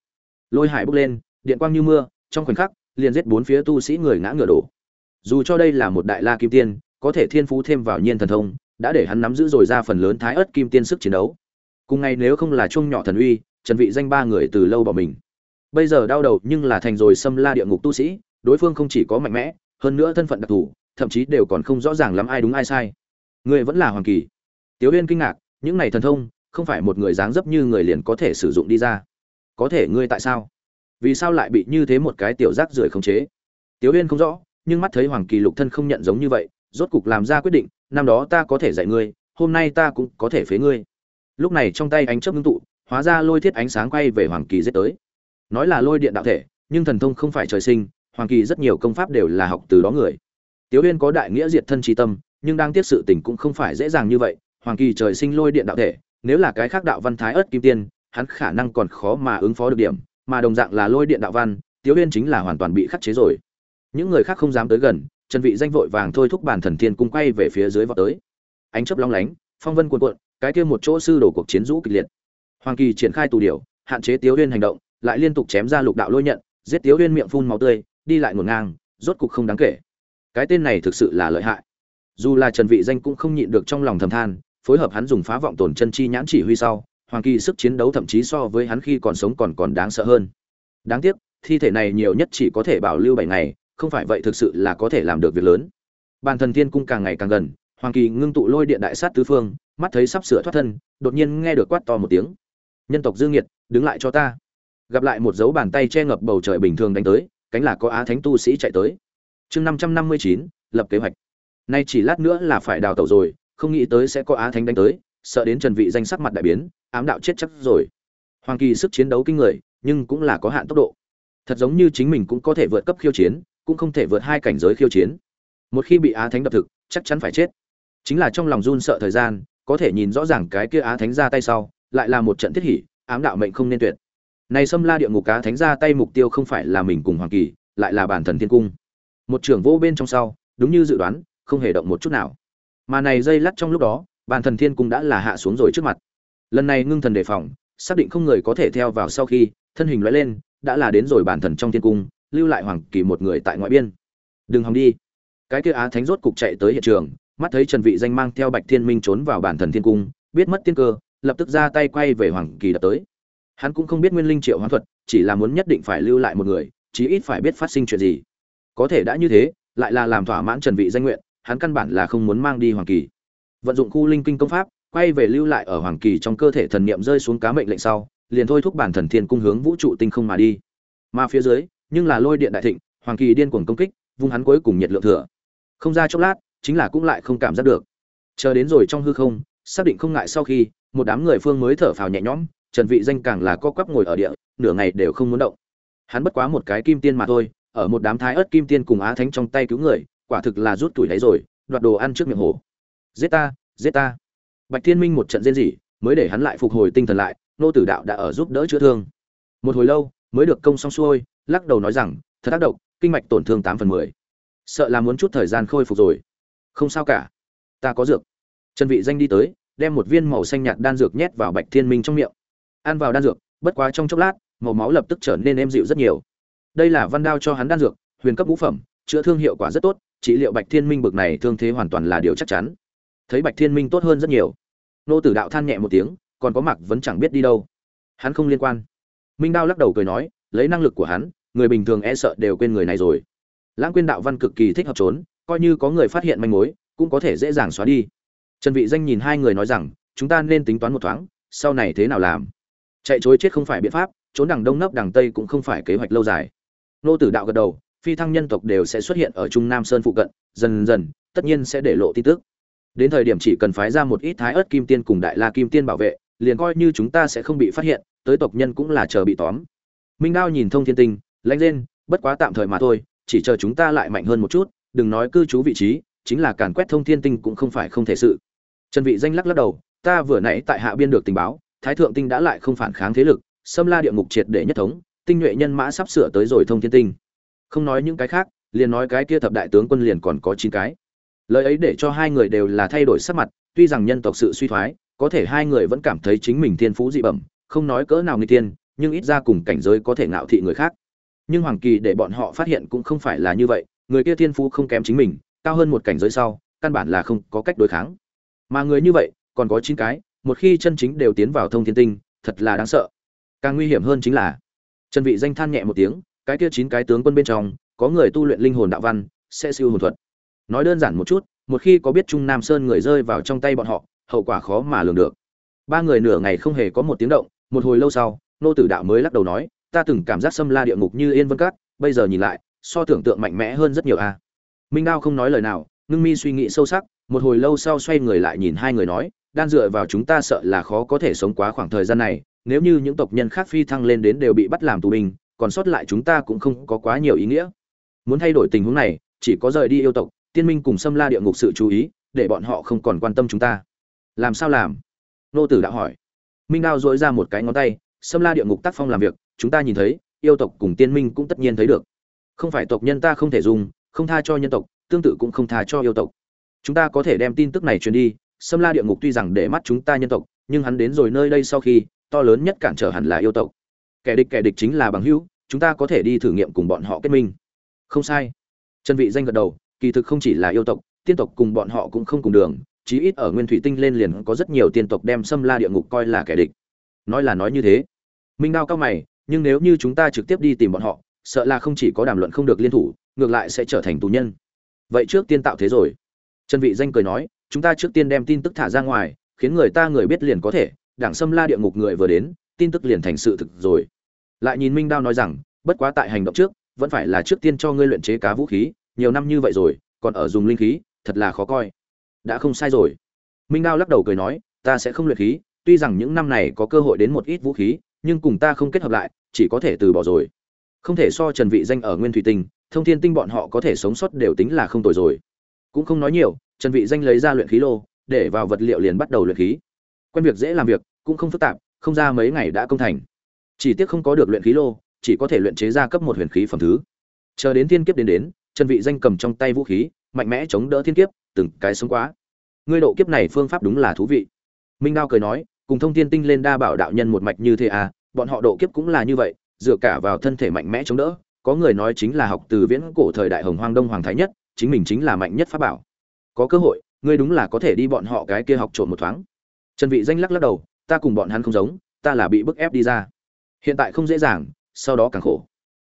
Lôi hải bốc lên, điện quang như mưa, trong khoảnh khắc, liền giết bốn phía tu sĩ người ngã ngựa đổ. Dù cho đây là một đại la kim tiên, có thể thiên phú thêm vào nhiên thần thông, đã để hắn nắm giữ rồi ra phần lớn thái ớt kim tiên sức chiến đấu. Cùng ngày nếu không là chung nhỏ thần uy trần vị danh ba người từ lâu bỏ mình bây giờ đau đầu nhưng là thành rồi xâm la địa ngục tu sĩ đối phương không chỉ có mạnh mẽ hơn nữa thân phận đặc thù thậm chí đều còn không rõ ràng lắm ai đúng ai sai người vẫn là hoàng kỳ Tiểu Uyên kinh ngạc, những này thần thông, không phải một người dáng dấp như người liền có thể sử dụng đi ra. Có thể ngươi tại sao? Vì sao lại bị như thế một cái tiểu rác rưởi khống chế? Tiểu Uyên không rõ, nhưng mắt thấy Hoàng Kỳ Lục thân không nhận giống như vậy, rốt cục làm ra quyết định, năm đó ta có thể dạy ngươi, hôm nay ta cũng có thể phế ngươi. Lúc này trong tay ánh chớp ngưng tụ, hóa ra lôi thiết ánh sáng quay về Hoàng Kỳ giết tới. Nói là lôi điện đạo thể, nhưng thần thông không phải trời sinh, Hoàng Kỳ rất nhiều công pháp đều là học từ đó người. Tiếu Uyên có đại nghĩa diệt thân chi tâm, nhưng đang tiếp sự tình cũng không phải dễ dàng như vậy, hoàng kỳ trời sinh lôi điện đạo thể nếu là cái khác đạo văn thái ớt kim tiên hắn khả năng còn khó mà ứng phó được điểm mà đồng dạng là lôi điện đạo văn tiếu uyên chính là hoàn toàn bị khắc chế rồi những người khác không dám tới gần trần vị danh vội vàng thôi thúc bản thần thiên cung quay về phía dưới vọt tới ánh chớp long lánh phong vân cuộn cuộn cái kia một chỗ sư đổ cuộc chiến rũ kịch liệt hoàng kỳ triển khai tù điều hạn chế tiếu uyên hành động lại liên tục chém ra lục đạo lôi nhận giết tiếu uyên miệng phun máu tươi đi lại ngổn ngang rốt cục không đáng kể cái tên này thực sự là lợi hại dù là trần vị danh cũng không nhịn được trong lòng thầm than phối hợp hắn dùng phá vọng tổn chân chi nhãn chỉ huy sau, Hoàng Kỳ sức chiến đấu thậm chí so với hắn khi còn sống còn còn đáng sợ hơn. Đáng tiếc, thi thể này nhiều nhất chỉ có thể bảo lưu 7 ngày, không phải vậy thực sự là có thể làm được việc lớn. Bàn thần thiên cung càng ngày càng gần, Hoàng Kỳ ngưng tụ lôi điện đại sát tứ phương, mắt thấy sắp sửa thoát thân, đột nhiên nghe được quát to một tiếng. Nhân tộc Dương Nghiệt, đứng lại cho ta. Gặp lại một dấu bàn tay che ngập bầu trời bình thường đánh tới, cánh là có á thánh tu sĩ chạy tới. Chương 559, lập kế hoạch. Nay chỉ lát nữa là phải đào tẩu rồi, không nghĩ tới sẽ có á thánh đánh tới sợ đến trần vị danh sắc mặt đại biến ám đạo chết chắc rồi hoàng kỳ sức chiến đấu kinh người nhưng cũng là có hạn tốc độ thật giống như chính mình cũng có thể vượt cấp khiêu chiến cũng không thể vượt hai cảnh giới khiêu chiến một khi bị á thánh đập thực chắc chắn phải chết chính là trong lòng run sợ thời gian có thể nhìn rõ ràng cái kia á thánh ra tay sau lại là một trận thiết hỉ, ám đạo mệnh không nên tuyệt. Này xâm la địa ngục cá thánh ra tay mục tiêu không phải là mình cùng hoàng kỳ, lại là bản thần thiên cung. Một trưởng vô bên trong sau, đúng như dự đoán, không hề động một chút nào. Mà này dây lắt trong lúc đó, bản thần thiên cung đã là hạ xuống rồi trước mặt. Lần này ngưng thần đề phòng, xác định không người có thể theo vào sau khi, thân hình loại lên, đã là đến rồi bản thần trong thiên cung, lưu lại hoàng kỳ một người tại ngoại biên. Đừng hòng đi. Cái kia á thánh rốt cục chạy tới hiện trường, mắt thấy trần vị danh mang theo bạch thiên minh trốn vào bản thần thiên cung, biết mất tiên cơ lập tức ra tay quay về hoàng kỳ đập tới. Hắn cũng không biết nguyên linh triệu hoán thuật, chỉ là muốn nhất định phải lưu lại một người, chí ít phải biết phát sinh chuyện gì. Có thể đã như thế, lại là làm thỏa mãn trần vị danh nguyện, hắn căn bản là không muốn mang đi hoàng kỳ. Vận dụng khu linh kinh công pháp, quay về lưu lại ở hoàng kỳ trong cơ thể thần niệm rơi xuống cá mệnh lệnh sau, liền thôi thúc bản thần thiên cung hướng vũ trụ tinh không mà đi. Mà phía dưới, nhưng là lôi điện đại thịnh, hoàng kỳ điên cuồng công kích, vung hắn cuối cùng nhiệt lượng thừa. Không ra chốc lát, chính là cũng lại không cảm giác được. Chờ đến rồi trong hư không, xác định không ngại sau khi một đám người phương mới thở phào nhẹ nhõm, trần vị danh càng là co quắp ngồi ở địa, nửa ngày đều không muốn động. Hắn bất quá một cái kim tiên mà thôi, ở một đám thái ớt kim tiên cùng á thánh trong tay cứu người, quả thực là rút tuổi đấy rồi, đoạt đồ ăn trước miệng hổ giết ta giết ta. Bạch thiên minh một trận rên rỉ, mới để hắn lại phục hồi tinh thần lại, nô tử đạo đã ở giúp đỡ chữa thương. Một hồi lâu, mới được công xong xuôi, lắc đầu nói rằng, thật tác động kinh mạch tổn thương tám phần mười. Sợ là muốn chút thời gian khôi phục rồi. Không sao cả. Ta có dược. Trần vị danh đi tới đem một viên màu xanh nhạt đan dược nhét vào bạch thiên minh trong miệng ăn vào đan dược bất quá trong chốc lát màu máu lập tức trở nên êm dịu rất nhiều đây là văn đao cho hắn đan dược huyền cấp ngũ phẩm chữa thương hiệu quả rất tốt trị liệu bạch thiên minh bực này thương thế hoàn toàn là điều chắc chắn thấy bạch thiên minh tốt hơn rất nhiều nô tử đạo than nhẹ một tiếng còn có Mạc vẫn chẳng biết đi đâu. Hắn không liên quan. Minh Đao lắc đầu cười nói, lấy năng lực của hắn, người bình thường e sợ đều quên người này rồi. Lãng quên đạo văn cực kỳ thích hợp trốn, coi như có người phát hiện manh mối, cũng có thể dễ dàng xóa đi. Trần Vị Danh nhìn hai người nói rằng, chúng ta nên tính toán một thoáng, sau này thế nào làm? Chạy trối chết không phải biện pháp, trốn đằng đông nấp đằng tây cũng không phải kế hoạch lâu dài. Nô Tử Đạo gật đầu, phi thăng nhân tộc đều sẽ xuất hiện ở Trung Nam Sơn phụ cận, dần dần, tất nhiên sẽ để lộ tin tức. Đến thời điểm chỉ cần phái ra một ít Thái Ức Kim Tiên cùng Đại La Kim Tiên bảo vệ, liền coi như chúng ta sẽ không bị phát hiện, tới tộc nhân cũng là chờ bị tóm. Minh Đao nhìn Thông Thiên Tinh, lạnh lên, bất quá tạm thời mà thôi, chỉ chờ chúng ta lại mạnh hơn một chút, đừng nói cư trú vị trí, chính là càn quét Thông Thiên Tinh cũng không phải không thể sự. Trần Vị danh lắc lắc đầu, ta vừa nãy tại hạ biên được tình báo, Thái Thượng Tinh đã lại không phản kháng thế lực, xâm La địa ngục triệt để nhất thống, tinh nhuệ nhân mã sắp sửa tới rồi Thông Thiên Tinh. Không nói những cái khác, liền nói cái kia thập đại tướng quân liền còn có chín cái. Lời ấy để cho hai người đều là thay đổi sắc mặt, tuy rằng nhân tộc sự suy thoái, có thể hai người vẫn cảm thấy chính mình thiên phú dị bẩm, không nói cỡ nào người tiên, nhưng ít ra cùng cảnh giới có thể ngạo thị người khác. Nhưng Hoàng Kỳ để bọn họ phát hiện cũng không phải là như vậy, người kia thiên phú không kém chính mình, cao hơn một cảnh giới sau, căn bản là không có cách đối kháng. Mà người như vậy, còn có chín cái, một khi chân chính đều tiến vào thông thiên tinh, thật là đáng sợ. Càng nguy hiểm hơn chính là, Trần Vị danh than nhẹ một tiếng, cái kia chín cái tướng quân bên trong, có người tu luyện linh hồn đạo văn, sẽ siêu hồn thuật. Nói đơn giản một chút, một khi có biết Trung Nam Sơn người rơi vào trong tay bọn họ, hậu quả khó mà lường được. Ba người nửa ngày không hề có một tiếng động, một hồi lâu sau, nô tử đạo mới lắc đầu nói, ta từng cảm giác xâm la địa ngục như yên vân cát, bây giờ nhìn lại, so tưởng tượng mạnh mẽ hơn rất nhiều a. Minh Đao không nói lời nào, ngưng mi suy nghĩ sâu sắc, một hồi lâu sau xoay người lại nhìn hai người nói, đan dựa vào chúng ta sợ là khó có thể sống quá khoảng thời gian này, nếu như những tộc nhân khác phi thăng lên đến đều bị bắt làm tù binh, còn sót lại chúng ta cũng không có quá nhiều ý nghĩa. Muốn thay đổi tình huống này, chỉ có rời đi yêu tộc, tiên minh cùng xâm la địa ngục sự chú ý, để bọn họ không còn quan tâm chúng ta. Làm sao làm? Nô tử đã hỏi. Minh Đao dỗi ra một cái ngón tay, xâm la địa ngục tác phong làm việc, chúng ta nhìn thấy, yêu tộc cùng tiên minh cũng tất nhiên thấy được. Không phải tộc nhân ta không thể dùng, không tha cho nhân tộc, tương tự cũng không tha cho yêu tộc. Chúng ta có thể đem tin tức này truyền đi, xâm la địa ngục tuy rằng để mắt chúng ta nhân tộc, nhưng hắn đến rồi nơi đây sau khi, to lớn nhất cản trở hẳn là yêu tộc. Kẻ địch kẻ địch chính là bằng hữu, chúng ta có thể đi thử nghiệm cùng bọn họ kết minh. Không sai. chân Vị danh gật đầu, kỳ thực không chỉ là yêu tộc, tiên tộc cùng bọn họ cũng không cùng đường, chí ít ở Nguyên Thủy Tinh lên liền có rất nhiều tiên tộc đem xâm La địa ngục coi là kẻ địch. Nói là nói như thế. Minh Đao cao mày, nhưng nếu như chúng ta trực tiếp đi tìm bọn họ, sợ là không chỉ có đàm luận không được liên thủ, ngược lại sẽ trở thành tù nhân. Vậy trước tiên tạo thế rồi. Trần Vị danh cười nói, chúng ta trước tiên đem tin tức thả ra ngoài, khiến người ta người biết liền có thể, đảng xâm La địa ngục người vừa đến, tin tức liền thành sự thực rồi. Lại nhìn Minh Đao nói rằng, bất quá tại hành động trước, vẫn phải là trước tiên cho ngươi luyện chế cá vũ khí, nhiều năm như vậy rồi, còn ở dùng linh khí, thật là khó coi. Đã không sai rồi. Minh Đao lắc đầu cười nói, ta sẽ không luyện khí, tuy rằng những năm này có cơ hội đến một ít vũ khí, nhưng cùng ta không kết hợp lại, chỉ có thể từ bỏ rồi. Không thể so Trần Vị danh ở Nguyên Thủy Tinh, Thông Thiên Tinh bọn họ có thể sống sót đều tính là không tồi rồi. Cũng không nói nhiều, Trần Vị danh lấy ra luyện khí lô, để vào vật liệu liền bắt đầu luyện khí. Quen việc dễ làm việc, cũng không phức tạp, không ra mấy ngày đã công thành. Chỉ tiếc không có được luyện khí lô, chỉ có thể luyện chế ra cấp một huyền khí phẩm thứ. Chờ đến thiên kiếp đến đến, Trần Vị danh cầm trong tay vũ khí, mạnh mẽ chống đỡ thiên kiếp, từng cái sống quá. Ngươi độ kiếp này phương pháp đúng là thú vị. Minh Đao cười nói, cùng Thông Thiên Tinh lên đa bảo đạo nhân một mạch như thế à, bọn họ độ kiếp cũng là như vậy, dựa cả vào thân thể mạnh mẽ chống đỡ. Có người nói chính là học từ viễn cổ thời đại Hồng Hoang Đông Hoàng thái nhất, chính mình chính là mạnh nhất pháp bảo. Có cơ hội, ngươi đúng là có thể đi bọn họ cái kia học trộn một thoáng. Trần Vị danh lắc lắc đầu, ta cùng bọn hắn không giống, ta là bị bức ép đi ra. Hiện tại không dễ dàng, sau đó càng khổ.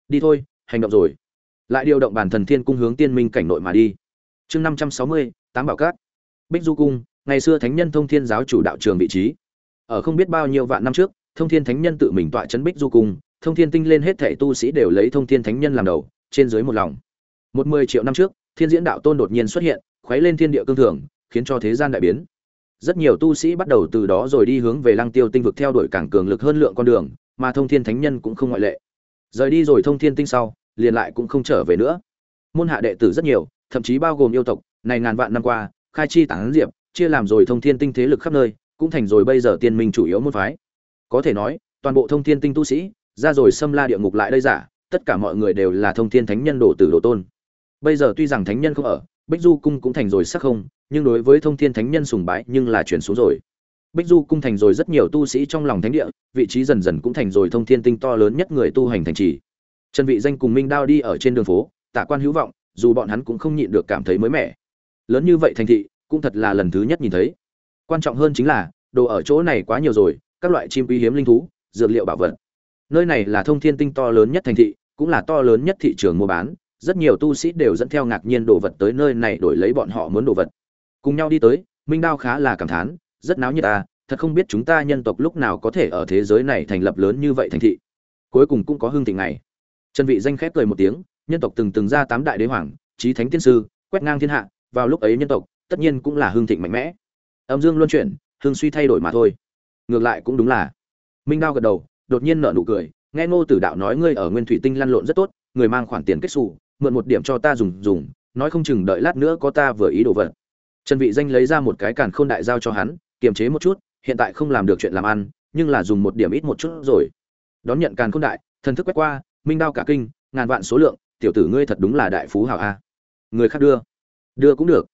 Đi thôi, hành động rồi lại điều động bản thần thiên cung hướng tiên minh cảnh nội mà đi chương năm trăm sáu mươi tám bảo cát bích du cung ngày xưa thánh nhân thông thiên giáo chủ đạo trường vị trí ở không biết bao nhiêu vạn năm trước thông thiên thánh nhân tự mình tọa chấn bích du cung thông thiên tinh lên hết thảy tu sĩ đều lấy thông thiên thánh nhân làm đầu trên dưới một lòng một mười triệu năm trước thiên diễn đạo tôn đột nhiên xuất hiện, khuấy lên thiên địa cương thường, khiến cho thế gian đại biến. Rất nhiều tu sĩ bắt đầu từ đó rồi đi hướng về lăng tiêu tinh vực theo đuổi càng cường lực hơn lượng con đường, mà thông thiên thánh nhân cũng không ngoại lệ. Rời đi rồi thông thiên tinh sau, liền lại cũng không trở về nữa. Môn hạ đệ tử rất nhiều, thậm chí bao gồm yêu tộc, này ngàn vạn năm qua, khai chi tán diệp, chia làm rồi thông thiên tinh thế lực khắp nơi, cũng thành rồi bây giờ tiên minh chủ yếu môn phái. Có thể nói, toàn bộ thông thiên tinh tu sĩ, ra rồi xâm la địa ngục lại đây giả, tất cả mọi người đều là thông thiên thánh nhân đổ tử đồ tôn bây giờ tuy rằng thánh nhân không ở bích du cung cũng thành rồi sắc không nhưng đối với thông thiên thánh nhân sùng bái nhưng là chuyển xuống rồi bích du cung thành rồi rất nhiều tu sĩ trong lòng thánh địa vị trí dần dần cũng thành rồi thông thiên tinh to lớn nhất người tu hành thành trì Trần Vị Danh cùng Minh Đao đi ở trên đường phố, tạ quan hữu vọng, dù bọn hắn cũng không nhịn được cảm thấy mới mẻ. Lớn như vậy thành thị, cũng thật là lần thứ nhất nhìn thấy. Quan trọng hơn chính là, đồ ở chỗ này quá nhiều rồi các loại chim quý hiếm linh thú dược liệu bảo vật nơi này là thông thiên tinh to lớn nhất thành thị cũng là to lớn nhất thị trường mua bán rất nhiều tu sĩ đều dẫn theo ngạc nhiên đồ vật tới nơi này đổi lấy bọn họ muốn đồ vật. Cùng nhau đi tới, minh đao khá là cảm thán, rất náo nhiệt ta thật không biết chúng ta nhân tộc lúc nào có thể ở thế giới này thành lập lớn như vậy thành thị. Cuối cùng cũng có hương thịnh này. Trần vị danh khép cười một tiếng, nhân tộc từng từng ra tám đại đế hoàng trí thánh tiên sư, quét ngang thiên hạ, vào lúc ấy nhân tộc, tất nhiên cũng là hương thịnh mạnh mẽ. Âm dương luân chuyển, hương suy thay đổi mà thôi. Ngược lại cũng đúng là. Minh đao gật đầu, đột nhiên nở nụ cười, nghe ngô tử đạo nói ngươi ở nguyên thủy tinh lăn lộn rất tốt, người mang khoản tiền kết xù mượn một điểm cho ta dùng dùng, nói không chừng đợi lát nữa có ta vừa ý đồ vật. Trần vị danh lấy ra một cái càn khôn đại giao cho hắn, kiềm chế một chút, hiện tại không làm được chuyện làm ăn, nhưng là dùng một điểm ít một chút rồi. Đón nhận càn khôn đại, thần thức quét qua, minh đao cả kinh, ngàn vạn số lượng, tiểu tử ngươi thật đúng là đại phú hảo a. Người khác đưa. Đưa cũng được.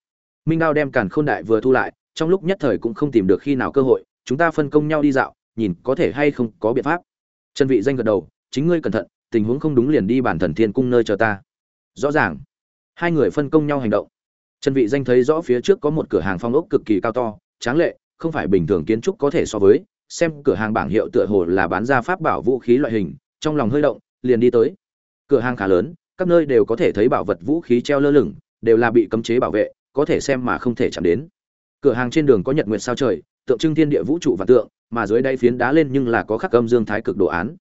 Minh đao đem càn khôn đại vừa thu lại, trong lúc nhất thời cũng không tìm được khi nào cơ hội, chúng ta phân công nhau đi dạo, nhìn có thể hay không có biện pháp. Trần vị danh gật đầu, chính ngươi cẩn thận, tình huống không đúng liền đi bản thần thiên cung nơi chờ ta rõ ràng. Hai người phân công nhau hành động. Trần vị danh thấy rõ phía trước có một cửa hàng phong ốc cực kỳ cao to, tráng lệ, không phải bình thường kiến trúc có thể so với, xem cửa hàng bảng hiệu tựa hồ là bán ra pháp bảo vũ khí loại hình, trong lòng hơi động, liền đi tới. Cửa hàng khá lớn, các nơi đều có thể thấy bảo vật vũ khí treo lơ lửng, đều là bị cấm chế bảo vệ, có thể xem mà không thể chạm đến. Cửa hàng trên đường có nhật nguyệt sao trời, tượng trưng thiên địa vũ trụ và tượng, mà dưới đây phiến đá lên nhưng là có khắc âm dương thái cực đồ án.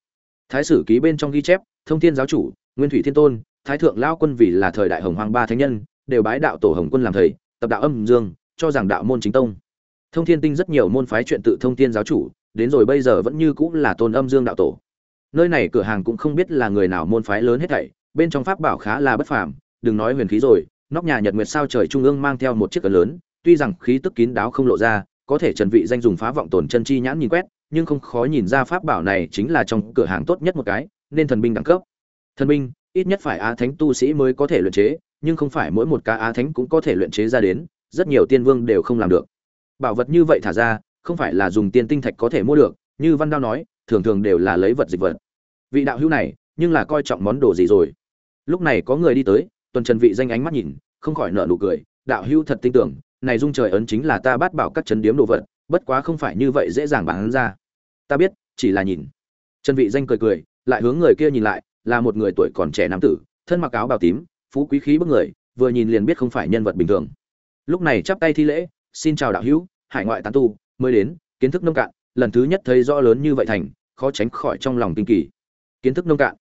Thái sử ký bên trong ghi chép, thông thiên giáo chủ, nguyên thủy thiên tôn thái thượng lao quân vì là thời đại hồng hoàng ba thánh nhân, đều bái đạo tổ hồng quân làm thầy, tập đạo âm dương, cho rằng đạo môn chính tông. Thông thiên tinh rất nhiều môn phái chuyện tự thông thiên giáo chủ, đến rồi bây giờ vẫn như cũng là tôn âm dương đạo tổ. Nơi này cửa hàng cũng không biết là người nào môn phái lớn hết thảy, bên trong pháp bảo khá là bất phàm, đừng nói huyền khí rồi, nóc nhà nhật nguyệt sao trời trung ương mang theo một chiếc cờ lớn, tuy rằng khí tức kín đáo không lộ ra, có thể trần vị danh dùng phá vọng tổn chân chi nhãn nhìn quét, nhưng không khó nhìn ra pháp bảo này chính là trong cửa hàng tốt nhất một cái, nên thần binh đẳng cấp. Thần binh ít nhất phải á thánh tu sĩ mới có thể luyện chế, nhưng không phải mỗi một cá á thánh cũng có thể luyện chế ra đến, rất nhiều tiên vương đều không làm được. Bảo vật như vậy thả ra, không phải là dùng tiên tinh thạch có thể mua được, như văn đao nói, thường thường đều là lấy vật dịch vật. Vị đạo hữu này, nhưng là coi trọng món đồ gì rồi? Lúc này có người đi tới, tuần trần vị danh ánh mắt nhìn, không khỏi nở nụ cười, đạo hữu thật tin tưởng, này dung trời ấn chính là ta bắt bảo các chấn điếm đồ vật, bất quá không phải như vậy dễ dàng bán ra. Ta biết, chỉ là nhìn. Trần vị danh cười cười, lại hướng người kia nhìn lại là một người tuổi còn trẻ nam tử, thân mặc áo bào tím, phú quý khí bức người, vừa nhìn liền biết không phải nhân vật bình thường. Lúc này chắp tay thi lễ, xin chào đạo hữu, hải ngoại tán tu, mới đến, kiến thức nông cạn, lần thứ nhất thấy rõ lớn như vậy thành, khó tránh khỏi trong lòng kinh kỳ. Kiến thức nông cạn.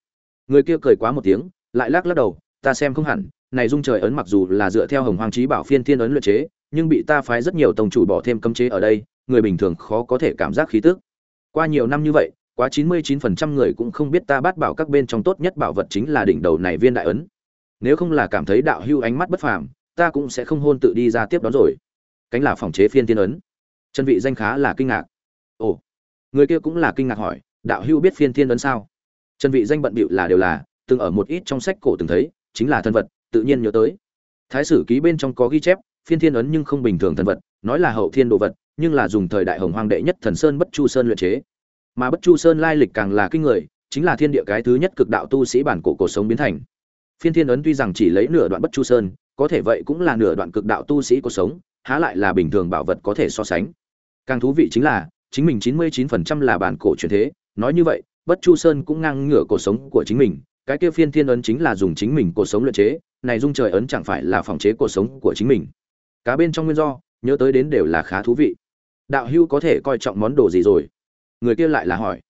Người kia cười quá một tiếng, lại lắc lắc đầu, ta xem không hẳn, này dung trời ấn mặc dù là dựa theo hồng hoàng trí bảo phiên thiên ấn luyện chế, nhưng bị ta phái rất nhiều tông chủ bỏ thêm cấm chế ở đây, người bình thường khó có thể cảm giác khí tức. Qua nhiều năm như vậy quá chín mươi chín phần trăm người cũng không biết ta bắt bảo các bên trong tốt nhất bảo vật chính là đỉnh đầu này viên đại ấn. Nếu không là cảm thấy đạo hưu ánh mắt bất phàm, ta cũng sẽ không hôn tự đi ra tiếp đón rồi. Cánh là phòng chế phiên thiên ấn. Chân vị danh khá là kinh ngạc. Ồ, người kia cũng là kinh ngạc hỏi, đạo hưu biết phiên thiên ấn sao? Chân vị danh bận bịu là đều là, từng ở một ít trong sách cổ từng thấy, chính là thân vật, tự nhiên nhớ tới. Thái sử ký bên trong có ghi chép, phiên thiên ấn nhưng không bình thường thần vật, nói là hậu thiên đồ vật, nhưng là dùng thời đại hồng hoàng đệ nhất thần sơn bất chu sơn luyện chế mà bất chu sơn lai lịch càng là kinh người, chính là thiên địa cái thứ nhất cực đạo tu sĩ bản cổ cổ sống biến thành. Phiên thiên ấn tuy rằng chỉ lấy nửa đoạn bất chu sơn, có thể vậy cũng là nửa đoạn cực đạo tu sĩ cổ sống, há lại là bình thường bảo vật có thể so sánh. Càng thú vị chính là, chính mình chín mươi chín phần trăm là bản cổ truyền thế, nói như vậy, bất chu sơn cũng ngang ngửa cổ sống của chính mình, cái kia phiên thiên ấn chính là dùng chính mình cổ sống luyện chế, này dung trời ấn chẳng phải là phòng chế cổ sống của chính mình. Cá bên trong nguyên do, nhớ tới đến đều là khá thú vị. Đạo hưu có thể coi trọng món đồ gì rồi? Người kia lại là hỏi.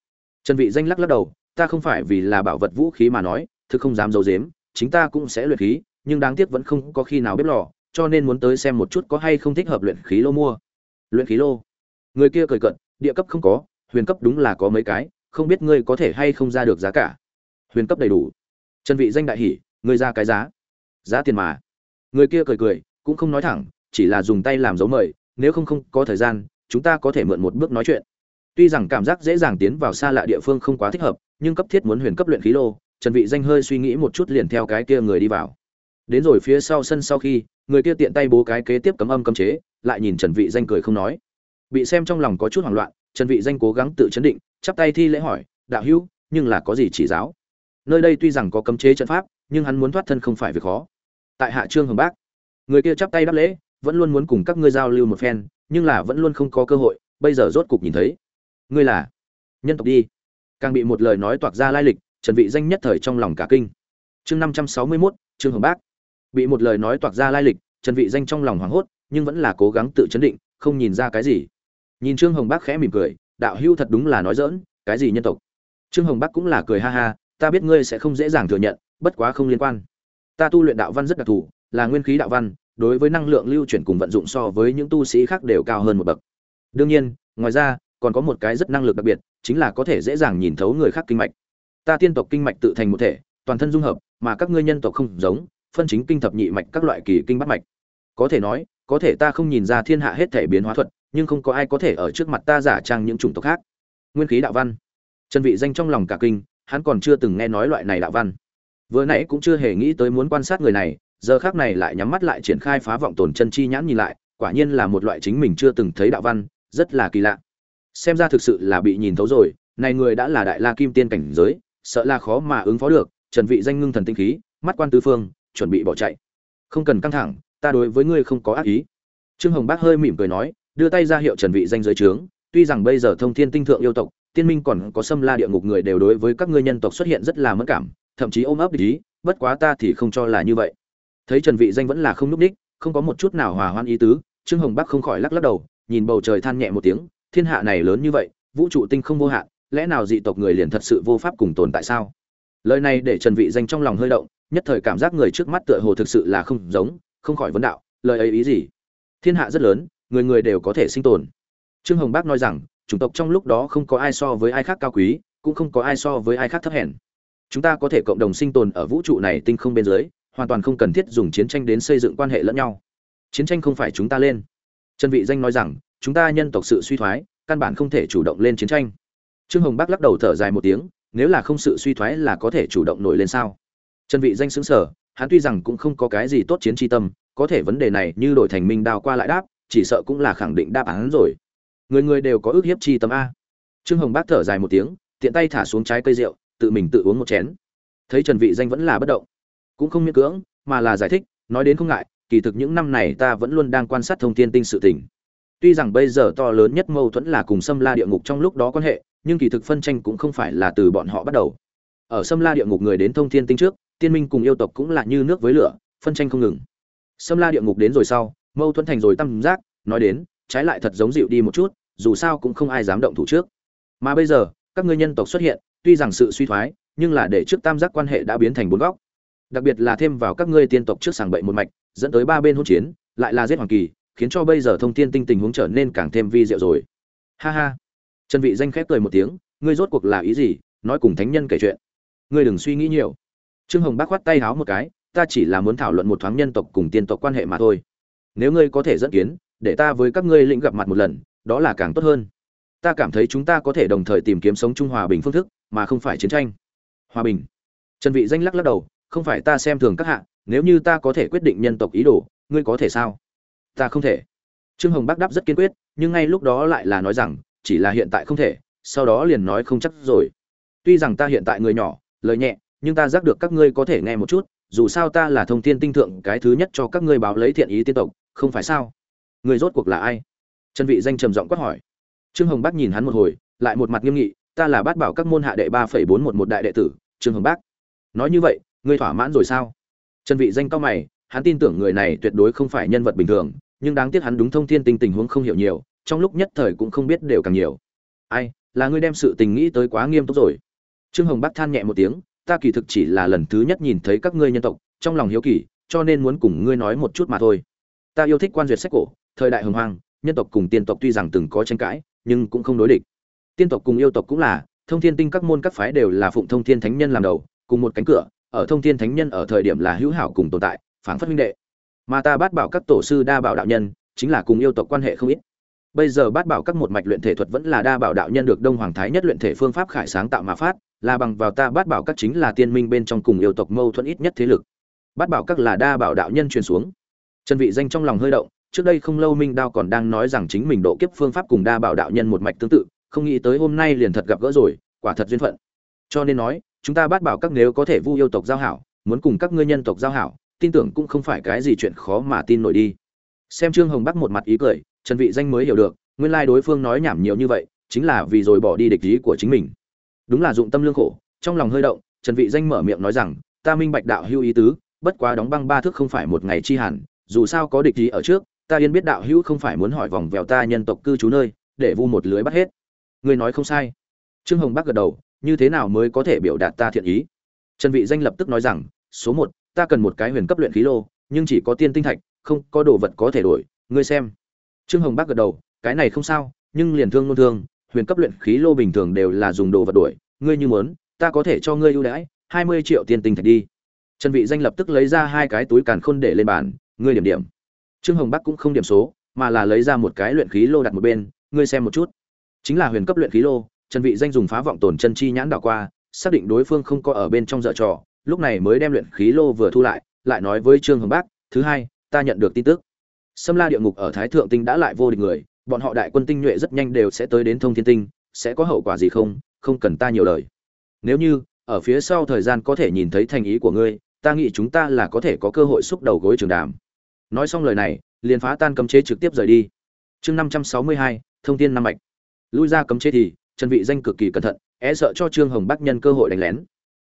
Trần vị danh lắc lắc đầu, ta không phải vì là bảo vật vũ khí mà nói, thực không dám giấu giếm, chính ta cũng sẽ luyện khí, nhưng đáng tiếc vẫn không có khi nào bếp lò, cho nên muốn tới xem một chút có hay không thích hợp luyện khí lô mua. Luyện khí lô? Người kia cười cận địa cấp không có, huyền cấp đúng là có mấy cái, không biết ngươi có thể hay không ra được giá cả. Huyền cấp đầy đủ. Trần vị danh đại hỉ, ngươi ra cái giá. Giá tiền mà. Người kia cười cười, cũng không nói thẳng, chỉ là dùng tay làm dấu mời, nếu không không có thời gian, chúng ta có thể mượn một bước nói chuyện tuy rằng cảm giác dễ dàng tiến vào xa lạ địa phương không quá thích hợp, nhưng cấp thiết muốn huyền cấp luyện khí lô, trần vị danh hơi suy nghĩ một chút liền theo cái kia người đi vào. Đến rồi phía sau sân sau khi, người kia tiện tay bố cái kế tiếp cấm âm cấm chế, lại nhìn trần vị danh cười không nói. Bị xem trong lòng có chút hoảng loạn, trần vị danh cố gắng tự chấn định, chắp tay thi lễ hỏi, đạo hữu, nhưng là có gì chỉ giáo? Nơi đây tuy rằng có cấm chế trận pháp, nhưng hắn muốn thoát thân không phải việc khó. Tại hạ trương hồng bác, người kia chắp tay đáp lễ, vẫn luôn muốn cùng các ngươi giao lưu một phen, nhưng là vẫn luôn không có cơ hội, bây giờ rốt cục nhìn thấy ngươi là nhân tộc đi. Càng bị một lời nói toạc ra lai lịch trần vị danh nhất thời trong lòng cả kinh. Chương 561, trương hồng bác. Bị một lời nói toạc ra lai lịch trần vị danh trong lòng hoảng hốt nhưng vẫn là cố gắng tự chấn định không nhìn ra cái gì. Nhìn trương hồng bác khẽ mỉm cười đạo hưu thật đúng là nói dỡn cái gì nhân tộc? Trương hồng bác cũng là cười ha ha ta biết ngươi sẽ không dễ dàng thừa nhận bất quá không liên quan. Ta tu luyện đạo văn rất đặc thù là nguyên khí đạo văn đối với năng lượng lưu chuyển cùng vận dụng so với những tu sĩ khác đều cao hơn một bậc. Đương nhiên ngoài ra còn có một cái rất năng lực đặc biệt, chính là có thể dễ dàng nhìn thấu người khác kinh mạch. Ta tiên tộc kinh mạch tự thành một thể, toàn thân dung hợp, mà các ngươi nhân tộc không giống, phân chính kinh thập nhị mạch các loại kỳ kinh bắt mạch. Có thể nói, có thể ta không nhìn ra thiên hạ hết thể biến hóa thuật, nhưng không có ai có thể ở trước mặt ta giả trang những chủng tộc khác. Nguyên khí đạo văn. Trần vị danh trong lòng cả kinh, hắn còn chưa từng nghe nói loại này đạo văn. Vừa nãy cũng chưa hề nghĩ tới muốn quan sát người này, giờ khác này lại nhắm mắt lại triển khai phá vọng tồn chân chi nhãn nhìn lại, quả nhiên là một loại chính mình chưa từng thấy đạo văn, rất là kỳ lạ xem ra thực sự là bị nhìn thấu rồi, này người đã là đại la kim tiên cảnh giới, sợ là khó mà ứng phó được, trần vị danh ngưng thần tinh khí, mắt quan tứ phương, chuẩn bị bỏ chạy. Không cần căng thẳng, ta đối với ngươi không có ác ý. Trương hồng bác hơi mỉm cười nói, đưa tay ra hiệu trần vị danh giới trướng, tuy rằng bây giờ thông thiên tinh thượng yêu tộc, tiên minh còn có xâm la địa ngục người đều đối với các ngươi nhân tộc xuất hiện rất là mất cảm, thậm chí ôm ấp ý, bất quá ta thì không cho là như vậy. Thấy trần vị danh vẫn là không núp đích không có một chút nào hòa hoan ý tứ, trương hồng bắc không khỏi lắc lắc đầu, nhìn bầu trời than nhẹ một tiếng thiên hạ này lớn như vậy, vũ trụ tinh không vô hạn, lẽ nào dị tộc người liền thật sự vô pháp cùng tồn tại sao? Lời này để trần vị danh trong lòng hơi động, nhất thời cảm giác người trước mắt tựa hồ thực sự là không giống, không khỏi vấn đạo, lời ấy ý gì? Thiên hạ rất lớn, người người đều có thể sinh tồn. Trương hồng bác nói rằng, chủng tộc trong lúc đó không có ai so với ai khác cao quý, cũng không có ai so với ai khác thấp hèn. Chúng ta có thể cộng đồng sinh tồn ở vũ trụ này tinh không bên dưới, hoàn toàn không cần thiết dùng chiến tranh đến xây dựng quan hệ lẫn nhau. Chiến tranh không phải chúng ta lên. Trần vị danh nói rằng chúng ta nhân tộc sự suy thoái, căn bản không thể chủ động lên chiến tranh. Trương hồng bắc lắc đầu thở dài một tiếng, nếu là không sự suy thoái là có thể chủ động nổi lên sao? Trần vị danh sướng sở hắn tuy rằng cũng không có cái gì tốt chiến chi tâm, có thể vấn đề này như đổi thành minh đào qua lại đáp, chỉ sợ cũng là khẳng định đáp án rồi. Người người đều có ước hiếp chi tâm a. Trương hồng bác thở dài một tiếng, tiện tay thả xuống trái cây rượu, tự mình tự uống một chén. Thấy trần vị danh vẫn là bất động, cũng không miễn cưỡng, mà là giải thích, nói đến không ngại, kỳ thực những năm này ta vẫn luôn đang quan sát thông thiên tinh sự tình tuy rằng bây giờ to lớn nhất mâu thuẫn là cùng xâm la địa ngục trong lúc đó quan hệ, nhưng kỳ thực phân tranh cũng không phải là từ bọn họ bắt đầu. Ở xâm la địa ngục người đến thông thiên tinh trước, tiên minh cùng yêu tộc cũng là như nước với lửa, phân tranh không ngừng. Xâm la địa ngục đến rồi sau, mâu thuẫn thành rồi tâm giác, nói đến, trái lại thật giống dịu đi một chút, dù sao cũng không ai dám động thủ trước. Mà bây giờ, các ngươi nhân tộc xuất hiện, tuy rằng sự suy thoái, nhưng là để trước tam giác quan hệ đã biến thành bốn góc. Đặc biệt là thêm vào các ngươi tiên tộc trước sàng bậy một mạch, dẫn tới ba bên hỗn chiến, lại là giết hoàng kỳ khiến cho bây giờ thông thiên tinh tình huống trở nên càng thêm vi diệu rồi. Ha ha. Trần vị danh khép cười một tiếng, ngươi rốt cuộc là ý gì? Nói cùng thánh nhân kể chuyện. Ngươi đừng suy nghĩ nhiều. Trương hồng bác khoát tay háo một cái, ta chỉ là muốn thảo luận một thoáng nhân tộc cùng tiên tộc quan hệ mà thôi. Nếu ngươi có thể dẫn kiến, để ta với các ngươi lĩnh gặp mặt một lần, đó là càng tốt hơn. Ta cảm thấy chúng ta có thể đồng thời tìm kiếm sống chung hòa bình phương thức, mà không phải chiến tranh. Hòa bình. Trần vị danh lắc lắc đầu, không phải ta xem thường các hạ, nếu như ta có thể quyết định nhân tộc ý đồ, ngươi có thể sao? Ta không thể. Trương hồng bác đáp rất kiên quyết, nhưng ngay lúc đó lại là nói rằng, chỉ là hiện tại không thể, sau đó liền nói không chắc rồi. Tuy rằng ta hiện tại người nhỏ, lời nhẹ, nhưng ta giác được các ngươi có thể nghe một chút, dù sao ta là thông tin tinh thượng cái thứ nhất cho các ngươi báo lấy thiện ý tiên tộc, không phải sao? Người rốt cuộc là ai? Trần vị danh trầm giọng quát hỏi. Trương hồng bác nhìn hắn một hồi, lại một mặt nghiêm nghị, ta là bát bảo các môn hạ đệ ba phẩy bốn một một đại đệ tử, trương hồng bác nói như vậy, ngươi thỏa mãn rồi sao? Trần vị danh cao mày hắn tin tưởng người này tuyệt đối không phải nhân vật bình thường, nhưng đáng tiếc hắn đúng thông thiên tinh tình huống không hiểu nhiều, trong lúc nhất thời cũng không biết đều càng nhiều. Ai, là ngươi đem sự tình nghĩ tới quá nghiêm túc rồi. Trương hồng Bắc than nhẹ một tiếng, ta kỳ thực chỉ là lần thứ nhất nhìn thấy các ngươi nhân tộc, trong lòng hiếu kỳ, cho nên muốn cùng ngươi nói một chút mà thôi. Ta yêu thích quan duyệt sách cổ, thời đại hồng hoang, nhân tộc cùng tiên tộc tuy rằng từng có tranh cãi, nhưng cũng không đối địch. Tiên tộc cùng yêu tộc cũng là, thông thiên tinh các môn các phái đều là phụng thông thiên thánh nhân làm đầu, cùng một cánh cửa, ở thông thiên thánh nhân ở thời điểm là hữu hảo cùng tồn tại phảng phất minh đệ. Mà ta bát bảo các tổ sư đa bảo đạo nhân, chính là cùng yêu tộc quan hệ không ít. Bây giờ bát bảo các một mạch luyện thể thuật vẫn là đa bảo đạo nhân được đông hoàng thái nhất luyện thể phương pháp khải sáng tạo mà phát, là bằng vào ta bát bảo các chính là tiên minh bên trong cùng yêu tộc mâu thuẫn ít nhất thế lực. Bát bảo các là đa bảo đạo nhân truyền xuống. Trần vị danh trong lòng hơi động, trước đây không lâu minh đao còn đang nói rằng chính mình độ kiếp phương pháp cùng đa bảo đạo nhân một mạch tương tự, không nghĩ tới hôm nay liền thật gặp gỡ rồi, quả thật duyên phận. Cho nên nói, chúng ta bát bảo các nếu có thể vu yêu tộc giao hảo, muốn cùng các ngươi nhân tộc giao hảo tin tưởng cũng không phải cái gì chuyện khó mà tin nổi đi. Xem trương hồng bắc một mặt ý cười, trần vị danh mới hiểu được, nguyên lai đối phương nói nhảm nhiều như vậy, chính là vì rồi bỏ đi địch ý của chính mình. Đúng là dụng tâm lương khổ, trong lòng hơi động, trần vị danh mở miệng nói rằng, ta minh bạch đạo hưu ý tứ, bất quá đóng băng ba thước không phải một ngày chi hẳn, dù sao có địch ý ở trước, ta yên biết đạo hữu không phải muốn hỏi vòng vèo ta nhân tộc cư trú nơi, để vu một lưới bắt hết. Người nói không sai. Trương hồng bắc gật đầu, như thế nào mới có thể biểu đạt ta thiện ý? Trần vị danh lập tức nói rằng, số một ta cần một cái huyền cấp luyện khí lô, nhưng chỉ có tiên tinh thạch, không có đồ vật có thể đổi, ngươi xem. Trương hồng Bác gật đầu, cái này không sao, nhưng liền thương luôn thương, huyền cấp luyện khí lô bình thường đều là dùng đồ vật đổi, ngươi như muốn, ta có thể cho ngươi ưu đãi, hai mươi triệu tiên tinh thạch đi. Trần vị danh lập tức lấy ra hai cái túi càn khôn để lên bàn, ngươi điểm điểm. Trương hồng bắc cũng không điểm số, mà là lấy ra một cái luyện khí lô đặt một bên, ngươi xem một chút. Chính là huyền cấp luyện khí lô, trần vị danh dùng phá vọng tổn chân chi nhãn đảo qua, xác định đối phương không có ở bên trong dở trò lúc này mới đem luyện khí lô vừa thu lại lại nói với trương hồng bắc thứ hai ta nhận được tin tức Sâm La địa ngục ở Thái Thượng Tinh đã lại vô địch người, bọn họ đại quân tinh nhuệ rất nhanh đều sẽ tới đến Thông Thiên Tinh, sẽ có hậu quả gì không, không cần ta nhiều lời. Nếu như ở phía sau thời gian có thể nhìn thấy thành ý của ngươi, ta nghĩ chúng ta là có thể có cơ hội xúc đầu gối trường đàm. Nói xong lời này, liền phá tan cấm chế trực tiếp rời đi. Chương 562, Thông Thiên năm mạch. Lui ra cấm chế thì, Trần Vị danh cực kỳ cẩn thận, e sợ cho Trương Hồng Bắc nhân cơ hội đánh lén.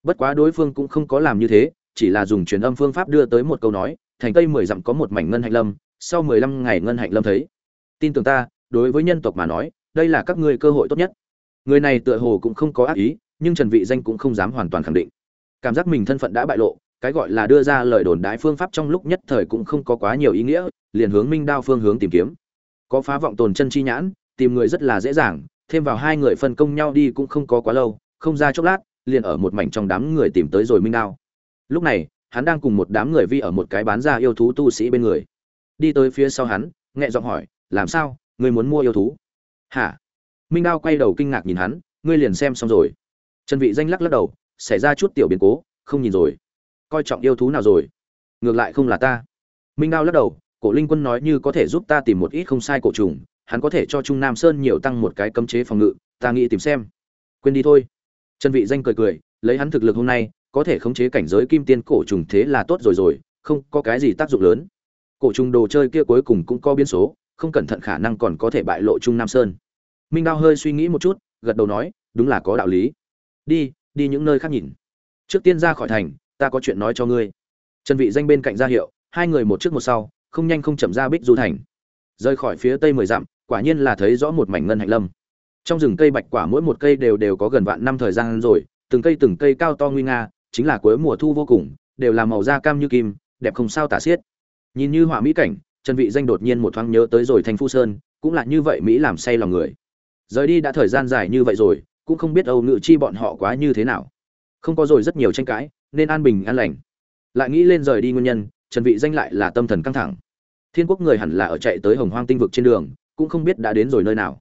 Bất quá đối phương cũng không có làm như thế, chỉ là dùng truyền âm phương pháp đưa tới một câu nói, thành Tây mười dặm có một mảnh ngân hạnh lâm, sau mười lăm ngày ngân hạnh lâm thấy. Tin tưởng ta, đối với nhân tộc mà nói, đây là các ngươi cơ hội tốt nhất. Người này tựa hồ cũng không có ác ý, nhưng Trần Vị Danh cũng không dám hoàn toàn khẳng định. Cảm giác mình thân phận đã bại lộ, cái gọi là đưa ra lời đồn đại phương pháp trong lúc nhất thời cũng không có quá nhiều ý nghĩa, liền hướng Minh Đao phương hướng tìm kiếm. Có phá vọng tồn chân chi nhãn, tìm người rất là dễ dàng, thêm vào hai người phân công nhau đi cũng không có quá lâu, không ra chốc lát, liền ở một mảnh trong đám người tìm tới rồi Minh Đao. Lúc này, hắn đang cùng một đám người vi ở một cái bán ra yêu thú tu sĩ bên người. Đi tới phía sau hắn nhẹ giọng hỏi làm sao? Ngươi muốn mua yêu thú? Hả? Minh đao quay đầu kinh ngạc nhìn hắn ngươi liền xem xong rồi. Trần vị danh lắc lắc đầu xảy ra chút tiểu biến cố không nhìn rồi. Coi trọng yêu thú nào rồi? Ngược lại không là ta. Minh đao lắc đầu cổ linh quân nói như có thể giúp ta tìm một ít không sai cổ trùng hắn có thể cho trung nam sơn nhiều tăng một cái cấm chế phòng ngự ta nghĩ tìm xem. Quên đi thôi trần vị danh cười cười, lấy hắn thực lực hôm nay, có thể khống chế cảnh giới kim tiên cổ trùng thế là tốt rồi rồi, không có cái gì tác dụng lớn. Cổ trùng đồ chơi kia cuối cùng cũng có biến số, không cẩn thận khả năng còn có thể bại lộ trung nam sơn. Minh đao hơi suy nghĩ một chút, gật đầu nói, đúng là có đạo lý. Đi đi những nơi khác nhìn. Trước tiên ra khỏi thành, ta có chuyện nói cho ngươi. Trần vị danh bên cạnh ra hiệu, hai người một trước một sau, không nhanh không chậm ra bích du thành. Rời khỏi phía tây mười dặm, quả nhiên là thấy rõ một mảnh ngân hạnh lâm trong rừng cây bạch quả mỗi một cây đều đều có gần vạn năm thời gian rồi, từng cây từng cây cao to nguy nga, chính là cuối mùa thu vô cùng, đều là màu da cam như kim, đẹp không sao tả xiết. Nhìn như họa mỹ cảnh, trần vị danh đột nhiên một thoáng nhớ tới rồi thành phu sơn, cũng là như vậy mỹ làm say lòng người. Rời đi đã thời gian dài như vậy rồi, cũng không biết âu ngự chi bọn họ quá như thế nào. Không có rồi rất nhiều tranh cãi, nên an bình an lành. Lại nghĩ lên rời đi nguyên nhân, trần vị danh lại là tâm thần căng thẳng. Thiên quốc người hẳn là ở chạy tới hồng hoang tinh vực trên đường, cũng không biết đã đến rồi nơi nào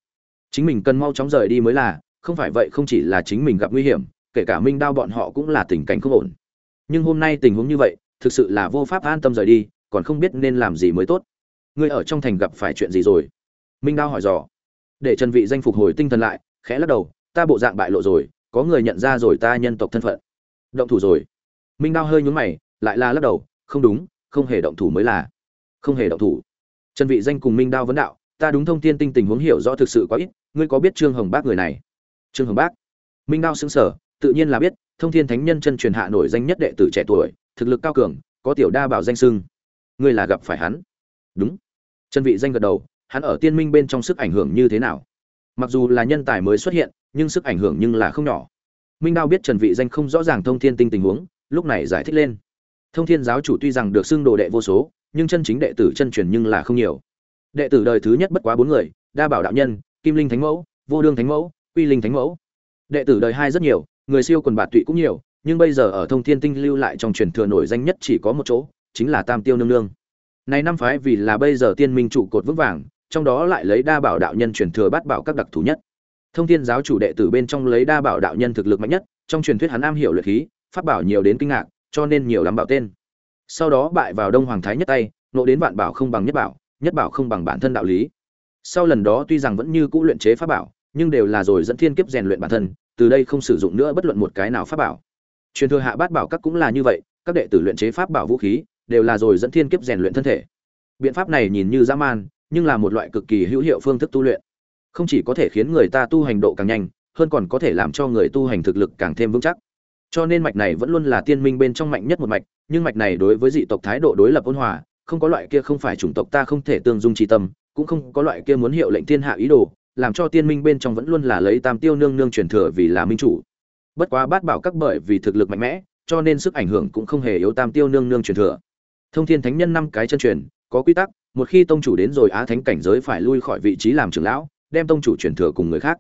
chính mình cần mau chóng rời đi mới là, không phải vậy không chỉ là chính mình gặp nguy hiểm, kể cả minh đao bọn họ cũng là tình cảnh không ổn. Nhưng hôm nay tình huống như vậy, thực sự là vô pháp an tâm rời đi, còn không biết nên làm gì mới tốt. Ngươi ở trong thành gặp phải chuyện gì rồi? Minh đao hỏi dò. Để trần vị danh phục hồi tinh thần lại, khẽ lắc đầu, ta bộ dạng bại lộ rồi, có người nhận ra rồi ta nhân tộc thân phận. Động thủ rồi. Minh đao hơi nhún mày, lại là lắc đầu, không đúng, không hề động thủ mới là. Không hề động thủ. Trần vị danh cùng minh đao vấn đạo ta đúng thông thiên tinh tình huống hiểu rõ thực sự quá ít ngươi có biết trương hồng bác người này? Trương hồng bác. Minh đao xứng sở, tự nhiên là biết thông thiên thánh nhân chân truyền hạ nổi danh nhất đệ tử trẻ tuổi thực lực cao cường có tiểu đa bảo danh sưng ngươi là gặp phải hắn? Đúng. Trần vị danh gật đầu hắn ở tiên minh bên trong sức ảnh hưởng như thế nào? Mặc dù là nhân tài mới xuất hiện nhưng sức ảnh hưởng nhưng là không nhỏ. Minh đao biết trần vị danh không rõ ràng thông thiên tinh tình huống lúc này giải thích lên. Thông thiên giáo chủ tuy rằng được xưng đồ đệ vô số nhưng chân chính đệ tử chân truyền nhưng là không nhiều đệ tử đời thứ nhất bất quá bốn người, đa bảo đạo nhân, kim linh thánh mẫu, vô đương thánh mẫu, quy linh thánh mẫu. Đệ tử đời hai rất nhiều, người siêu quần bạt tụy cũng nhiều, nhưng bây giờ ở thông thiên tinh lưu lại trong truyền thừa nổi danh nhất chỉ có một chỗ, chính là tam tiêu nương nương. Này năm phái vì là bây giờ tiên minh trụ cột vững vàng, trong đó lại lấy đa bảo đạo nhân truyền thừa bát bảo các đặc thù nhất. Thông thiên giáo chủ đệ tử bên trong lấy đa bảo đạo nhân thực lực mạnh nhất, trong truyền thuyết hắn am hiểu luyện khí phát bảo nhiều đến kinh ngạc, cho nên nhiều lắm bảo tên. Sau đó bại vào đông hoàng thái nhất tay, nộ đến vạn bảo không bằng nhất bảo nhất bảo không bằng bản thân đạo lý. Sau lần đó tuy rằng vẫn như cũ luyện chế pháp bảo, nhưng đều là rồi dẫn thiên kiếp rèn luyện bản thân, từ đây không sử dụng nữa bất luận một cái nào pháp bảo. Truyền thừa hạ bát bảo các cũng là như vậy, các đệ tử luyện chế pháp bảo vũ khí, đều là rồi dẫn thiên kiếp rèn luyện thân thể. Biện pháp này nhìn như dã man, nhưng là một loại cực kỳ hữu hiệu phương thức tu luyện. Không chỉ có thể khiến người ta tu hành độ càng nhanh, hơn còn có thể làm cho người tu hành thực lực càng thêm vững chắc. Cho nên mạch này vẫn luôn là tiên minh bên trong mạnh nhất một mạch, nhưng mạch này đối với dị tộc thái độ đối lập ôn hòa không có loại kia không phải chủng tộc ta không thể tương dung tri tâm, cũng không có loại kia muốn hiệu lệnh thiên hạ ý đồ, làm cho tiên minh bên trong vẫn luôn là lấy tam tiêu nương nương truyền thừa vì là minh chủ. Bất quá bát bảo các bởi vì thực lực mạnh mẽ, cho nên sức ảnh hưởng cũng không hề yếu tam tiêu nương nương truyền thừa. Thông thiên thánh nhân năm cái chân truyền, có quy tắc, một khi tông chủ đến rồi á thánh cảnh giới phải lui khỏi vị trí làm trưởng lão, đem tông chủ truyền thừa cùng người khác.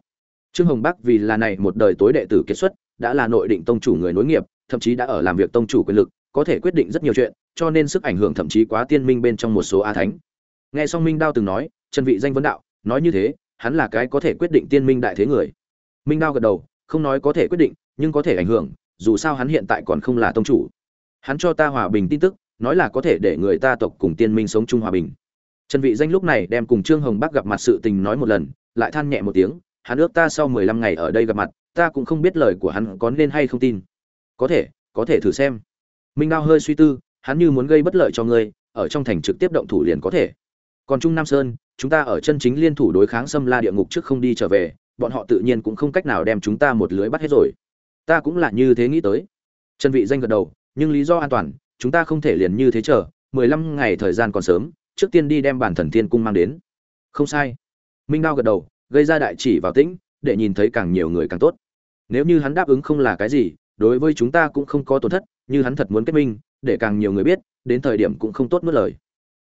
Trương hồng bắc vì là này một đời tối đệ tử kết xuất, đã là nội định tông chủ người nối nghiệp, thậm chí đã ở làm việc tông chủ quyền lực có thể quyết định rất nhiều chuyện, cho nên sức ảnh hưởng thậm chí quá tiên minh bên trong một số a thánh. Nghe xong minh đao từng nói, trần vị danh vấn đạo, nói như thế, hắn là cái có thể quyết định tiên minh đại thế người. Minh đao gật đầu, không nói có thể quyết định, nhưng có thể ảnh hưởng, dù sao hắn hiện tại còn không là tông chủ. Hắn cho ta hòa bình tin tức, nói là có thể để người ta tộc cùng tiên minh sống chung hòa bình. Trần vị danh lúc này đem cùng trương hồng bắc gặp mặt sự tình nói một lần, lại than nhẹ một tiếng, hắn ước ta sau 15 ngày ở đây gặp mặt, ta cũng không biết lời của hắn có nên hay không tin. Có thể có thể thử xem minh đao hơi suy tư, hắn như muốn gây bất lợi cho ngươi, ở trong thành trực tiếp động thủ liền có thể. Còn trung nam sơn, chúng ta ở chân chính liên thủ đối kháng xâm la địa ngục trước không đi trở về, bọn họ tự nhiên cũng không cách nào đem chúng ta một lưới bắt hết rồi. Ta cũng là như thế nghĩ tới. Trần vị danh gật đầu, nhưng lý do an toàn, chúng ta không thể liền như thế chờ 15 ngày thời gian còn sớm, trước tiên đi đem bản thần thiên cung mang đến. Không sai. Minh đao gật đầu, gây ra đại chỉ vào tĩnh, để nhìn thấy càng nhiều người càng tốt. Nếu như hắn đáp ứng không là cái gì, đối với chúng ta cũng không có tổn thất như hắn thật muốn kết minh, để càng nhiều người biết, đến thời điểm cũng không tốt mất lời.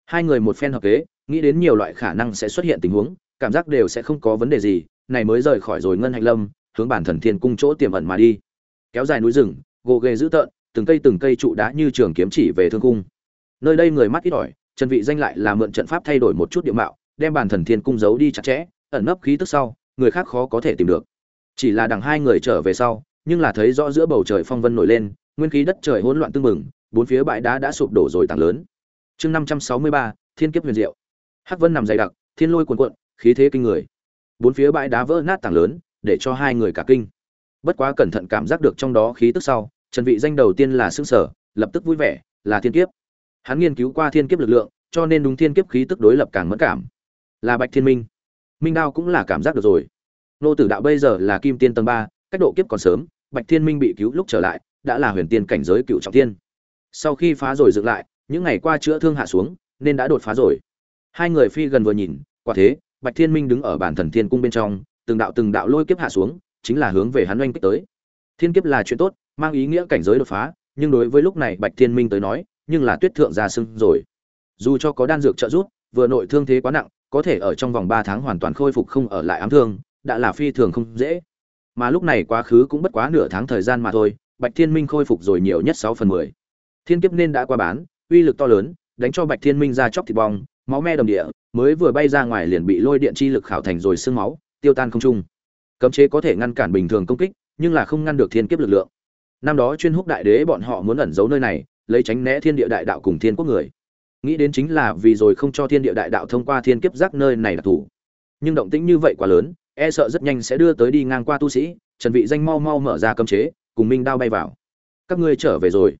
Hai người một phen hợp kế, nghĩ đến nhiều loại khả năng sẽ xuất hiện tình huống, cảm giác đều sẽ không có vấn đề gì, này mới rời khỏi rồi ngân hạnh lâm, hướng bản thần thiên cung chỗ tiềm ẩn mà đi. Kéo dài núi rừng, gồ ghề dữ tợn, từng cây từng cây trụ đá như trường kiếm chỉ về thương cung. Nơi đây người mắt ít ỏi trần vị danh lại là mượn trận pháp thay đổi một chút địa mạo, đem bản thần thiên cung giấu đi chặt chẽ, ẩn nấp khí tức sau, người khác khó có thể tìm được. Chỉ là đằng hai người trở về sau nhưng là thấy rõ giữa bầu trời phong vân nổi lên, nguyên khí đất trời hỗn loạn tương mừng bốn phía bãi đá đã sụp đổ rồi tảng lớn. Chương năm trăm sáu mươi ba, thiên kiếp huyền diệu. Hắc vân nằm dày đặc, thiên lôi cuồn cuộn, khí thế kinh người. Bốn phía bãi đá vỡ nát tảng lớn, để cho hai người cả kinh. Bất quá cẩn thận cảm giác được trong đó khí tức sau, trần vị danh đầu tiên là sững sở lập tức vui vẻ, là thiên kiếp. Hắn nghiên cứu qua thiên kiếp lực lượng, cho nên đúng thiên kiếp khí tức đối lập càng mẫn cảm. Là bạch thiên minh. Minh đao cũng là cảm giác được rồi. Nô tử đạo bây giờ là kim tiên tầng ba, cách độ kiếp còn sớm bạch thiên minh bị cứu lúc trở lại, đã là huyền tiên cảnh giới cựu trọng thiên. sau khi phá rồi dựng lại, những ngày qua chữa thương hạ xuống, nên đã đột phá rồi. Hai người phi gần vừa nhìn, quả thế, bạch thiên minh đứng ở bản thần thiên cung bên trong, từng đạo từng đạo lôi kiếp hạ xuống, chính là hướng về hắn oanh kích tới. Thiên kiếp là chuyện tốt, mang ý nghĩa cảnh giới đột phá, nhưng đối với lúc này bạch thiên minh tới nói, nhưng là tuyết thượng ra sưng rồi. Dù cho có đan dược trợ giúp, vừa nội thương thế quá nặng, có thể ở trong vòng ba tháng hoàn toàn khôi phục không ở lại ám thương, đã là phi thường không dễ mà lúc này quá khứ cũng bất quá nửa tháng thời gian mà thôi, bạch thiên minh khôi phục rồi nhiều nhất sáu phần mười. Thiên kiếp nên đã qua bán, uy lực to lớn, đánh cho bạch thiên minh ra chóc thịt bong, máu me đồng địa, mới vừa bay ra ngoài liền bị lôi điện chi lực khảo thành rồi sương máu, tiêu tan không trung. Cấm chế có thể ngăn cản bình thường công kích, nhưng là không ngăn được thiên kiếp lực lượng. Năm đó chuyên húc đại đế bọn họ muốn ẩn giấu nơi này, lấy tránh né thiên địa đại đạo cùng thiên quốc người. Nghĩ đến chính là vì rồi không cho thiên địa đại đạo thông qua thiên kiếp giác nơi này đặc thù nhưng động tĩnh như vậy quá lớn e sợ rất nhanh sẽ đưa tới đi ngang qua tu sĩ, trần vị danh mau mau mở ra cấm chế, cùng minh đao bay vào. Các ngươi trở về rồi.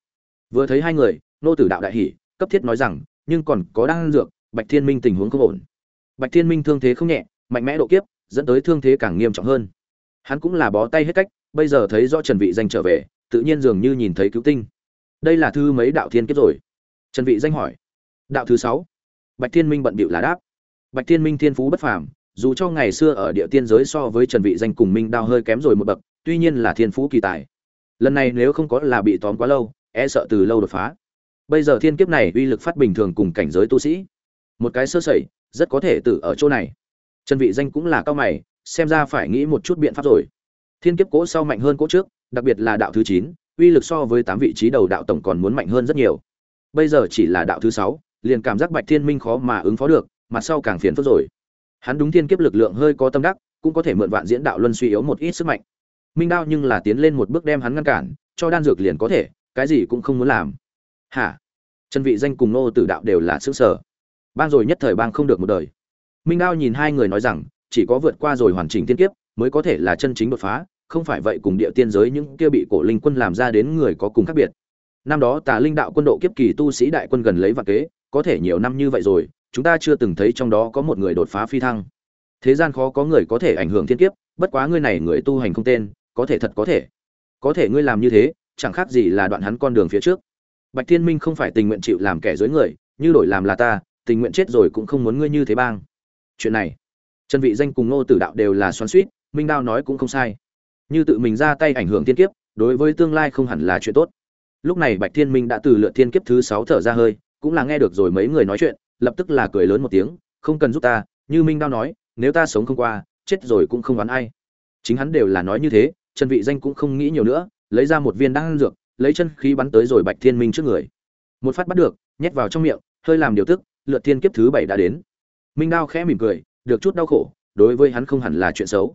Vừa thấy hai người, nô tử đạo đại hỉ, cấp thiết nói rằng, nhưng còn có đang dược, bạch thiên minh tình huống không ổn. Bạch thiên minh thương thế không nhẹ, mạnh mẽ độ kiếp, dẫn tới thương thế càng nghiêm trọng hơn. Hắn cũng là bó tay hết cách, bây giờ thấy rõ trần vị danh trở về, tự nhiên dường như nhìn thấy cứu tinh. Đây là thư mấy đạo thiên kiếp rồi? Trần vị danh hỏi. Đạo thứ sáu. Bạch thiên minh bận bịu là đáp. Bạch thiên minh thiên phú bất phàm dù cho ngày xưa ở địa tiên giới so với trần vị danh cùng minh đao hơi kém rồi một bậc tuy nhiên là thiên phú kỳ tài. Lần này nếu không có là bị tóm quá lâu e sợ từ lâu đột phá. Bây giờ thiên kiếp này uy lực phát bình thường cùng cảnh giới tu sĩ. Một cái sơ sẩy rất có thể tử ở chỗ này. Trần vị danh cũng là cao mày xem ra phải nghĩ một chút biện pháp rồi. Thiên kiếp cố sau mạnh hơn cố trước đặc biệt là đạo thứ 9, uy lực so với tám vị trí đầu đạo tổng còn muốn mạnh hơn rất nhiều. Bây giờ chỉ là đạo thứ 6, liền cảm giác bạch thiên minh khó mà ứng phó được mặt sau càng phiền phức rồi hắn đúng thiên kiếp lực lượng hơi có tâm đắc, cũng có thể mượn vạn diễn đạo luân suy yếu một ít sức mạnh. Minh đao nhưng là tiến lên một bước đem hắn ngăn cản, cho đan dược liền có thể, cái gì cũng không muốn làm. Hả? Chân vị danh cùng nô tử đạo đều là xứ sở bang rồi nhất thời bang không được một đời. Minh đao nhìn hai người nói rằng, chỉ có vượt qua rồi hoàn chỉnh thiên kiếp, mới có thể là chân chính đột phá, không phải vậy cùng địa tiên giới những kia bị cổ linh quân làm ra đến người có cùng khác biệt. Năm đó tà linh đạo quân độ kiếp kỳ tu sĩ đại quân gần lấy và kế, có thể nhiều năm như vậy rồi chúng ta chưa từng thấy trong đó có một người đột phá phi thăng. Thế gian khó có người có thể ảnh hưởng thiên kiếp, bất quá ngươi này người tu hành không tên, có thể thật có thể. Có thể ngươi làm như thế, chẳng khác gì là đoạn hắn con đường phía trước. Bạch thiên minh không phải tình nguyện chịu làm kẻ dối người, như đổi làm là ta, tình nguyện chết rồi cũng không muốn ngươi như thế bang. Chuyện này, trần vị danh cùng ngô tử đạo đều là xoắn suýt minh đao nói cũng không sai. Như tự mình ra tay ảnh hưởng thiên kiếp, đối với tương lai không hẳn là chuyện tốt. Lúc này bạch thiên minh đã từ lượt thiên kiếp thứ sáu thở ra hơi, cũng là nghe được rồi mấy người nói chuyện lập tức là cười lớn một tiếng, không cần giúp ta, như minh đao nói, nếu ta sống không qua, chết rồi cũng không đoán ai. Chính hắn đều là nói như thế, trần vị danh cũng không nghĩ nhiều nữa, lấy ra một viên đan dược, lấy chân khí bắn tới rồi bạch thiên minh trước người. Một phát bắt được, nhét vào trong miệng, hơi làm điều tức, lượt thiên kiếp thứ bảy đã đến. Minh đao khẽ mỉm cười, được chút đau khổ, đối với hắn không hẳn là chuyện xấu.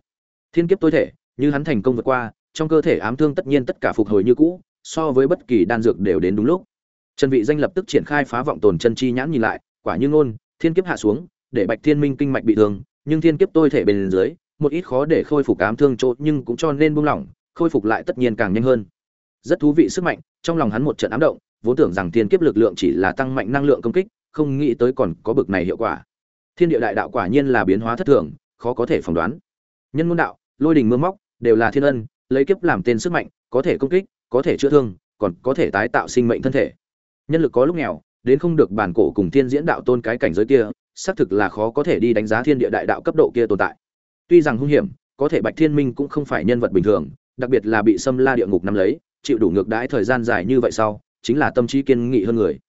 Thiên kiếp tối thể, như hắn thành công vượt qua, trong cơ thể ám thương tất nhiên tất cả phục hồi như cũ, so với bất kỳ đan dược đều đến đúng lúc. Trần vị danh lập tức triển khai phá vọng tồn chân chi nhãn nhìn lại quả như ngôn, thiên kiếp hạ xuống, để bạch thiên minh kinh mạch bị thương, nhưng thiên kiếp tôi thể bên dưới, một ít khó để khôi phục ám thương chỗ nhưng cũng cho nên buông lỏng, khôi phục lại tất nhiên càng nhanh hơn. Rất thú vị sức mạnh, trong lòng hắn một trận ám động, vốn tưởng rằng thiên kiếp lực lượng chỉ là tăng mạnh năng lượng công kích, không nghĩ tới còn có bực này hiệu quả. Thiên địa đại đạo quả nhiên là biến hóa thất thường, khó có thể phỏng đoán. Nhân môn đạo, lôi đình mưa móc, đều là thiên ân, lấy kiếp làm tên sức mạnh, có thể công kích, có thể chữa thương, còn có thể tái tạo sinh mệnh thân thể. Nhân lực có lúc nghèo đến không được bản cổ cùng thiên diễn đạo tôn cái cảnh giới kia, xác thực là khó có thể đi đánh giá thiên địa đại đạo cấp độ kia tồn tại. Tuy rằng hung hiểm, có thể bạch thiên minh cũng không phải nhân vật bình thường, đặc biệt là bị xâm la địa ngục nắm lấy, chịu đủ ngược đãi thời gian dài như vậy sau, chính là tâm trí kiên nghị hơn người.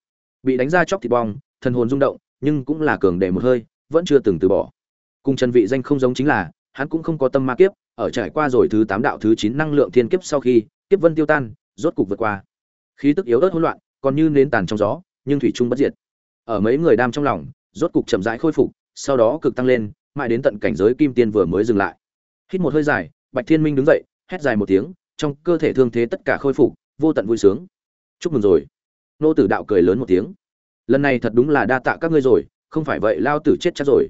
Bị đánh ra chóc thịt bong, thần hồn rung động, nhưng cũng là cường để một hơi, vẫn chưa từng từ bỏ. Cùng chân vị danh không giống chính là, hắn cũng không có tâm ma kiếp, ở trải qua rồi thứ tám đạo thứ chín năng lượng thiên kiếp sau khi, kiếp vân tiêu tan, rốt cục vượt qua. Khí tức yếu ớt hỗn loạn, còn như nến tàn trong gió nhưng thủy trung bất diệt. Ở mấy người đam trong lòng, rốt cục chậm rãi khôi phục, sau đó cực tăng lên, mãi đến tận cảnh giới kim tiên vừa mới dừng lại. Hít một hơi dài, bạch thiên minh đứng dậy, hét dài một tiếng, trong cơ thể thương thế tất cả khôi phục, vô tận vui sướng. Chúc mừng rồi. Nô tử đạo cười lớn một tiếng. Lần này thật đúng là đa tạ các ngươi rồi, không phải vậy lao tử chết chắc rồi.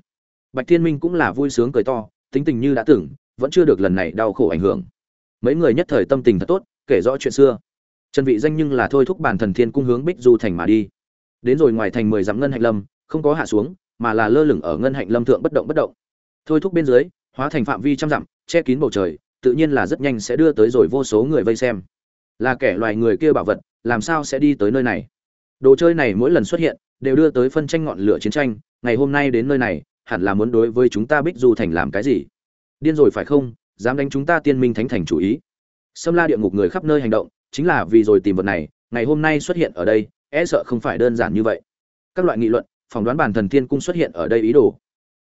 Bạch thiên minh cũng là vui sướng cười to, tính tình như đã từng, vẫn chưa được lần này đau khổ ảnh hưởng. Mấy người nhất thời tâm tình thật tốt, kể rõ chuyện xưa. Trần vị danh nhưng là thôi thúc bản thần thiên cung hướng bích du thành mà đi đến rồi ngoài thành mười dặm ngân hạnh lâm, không có hạ xuống, mà là lơ lửng ở ngân hạnh lâm thượng bất động bất động. Thôi thúc bên dưới, hóa thành phạm vi trăm dặm, che kín bầu trời, tự nhiên là rất nhanh sẽ đưa tới rồi vô số người vây xem. Là kẻ loài người kia bảo vật, làm sao sẽ đi tới nơi này? Đồ chơi này mỗi lần xuất hiện, đều đưa tới phân tranh ngọn lửa chiến tranh, ngày hôm nay đến nơi này, hẳn là muốn đối với chúng ta bích du thành làm cái gì? Điên rồi phải không? Dám đánh chúng ta tiên minh thánh thành chủ ý. Xâm la địa ngục người khắp nơi hành động, chính là vì rồi tìm vật này, ngày hôm nay xuất hiện ở đây e sợ không phải đơn giản như vậy. Các loại nghị luận, phỏng đoán bản thần thiên cung xuất hiện ở đây ý đồ.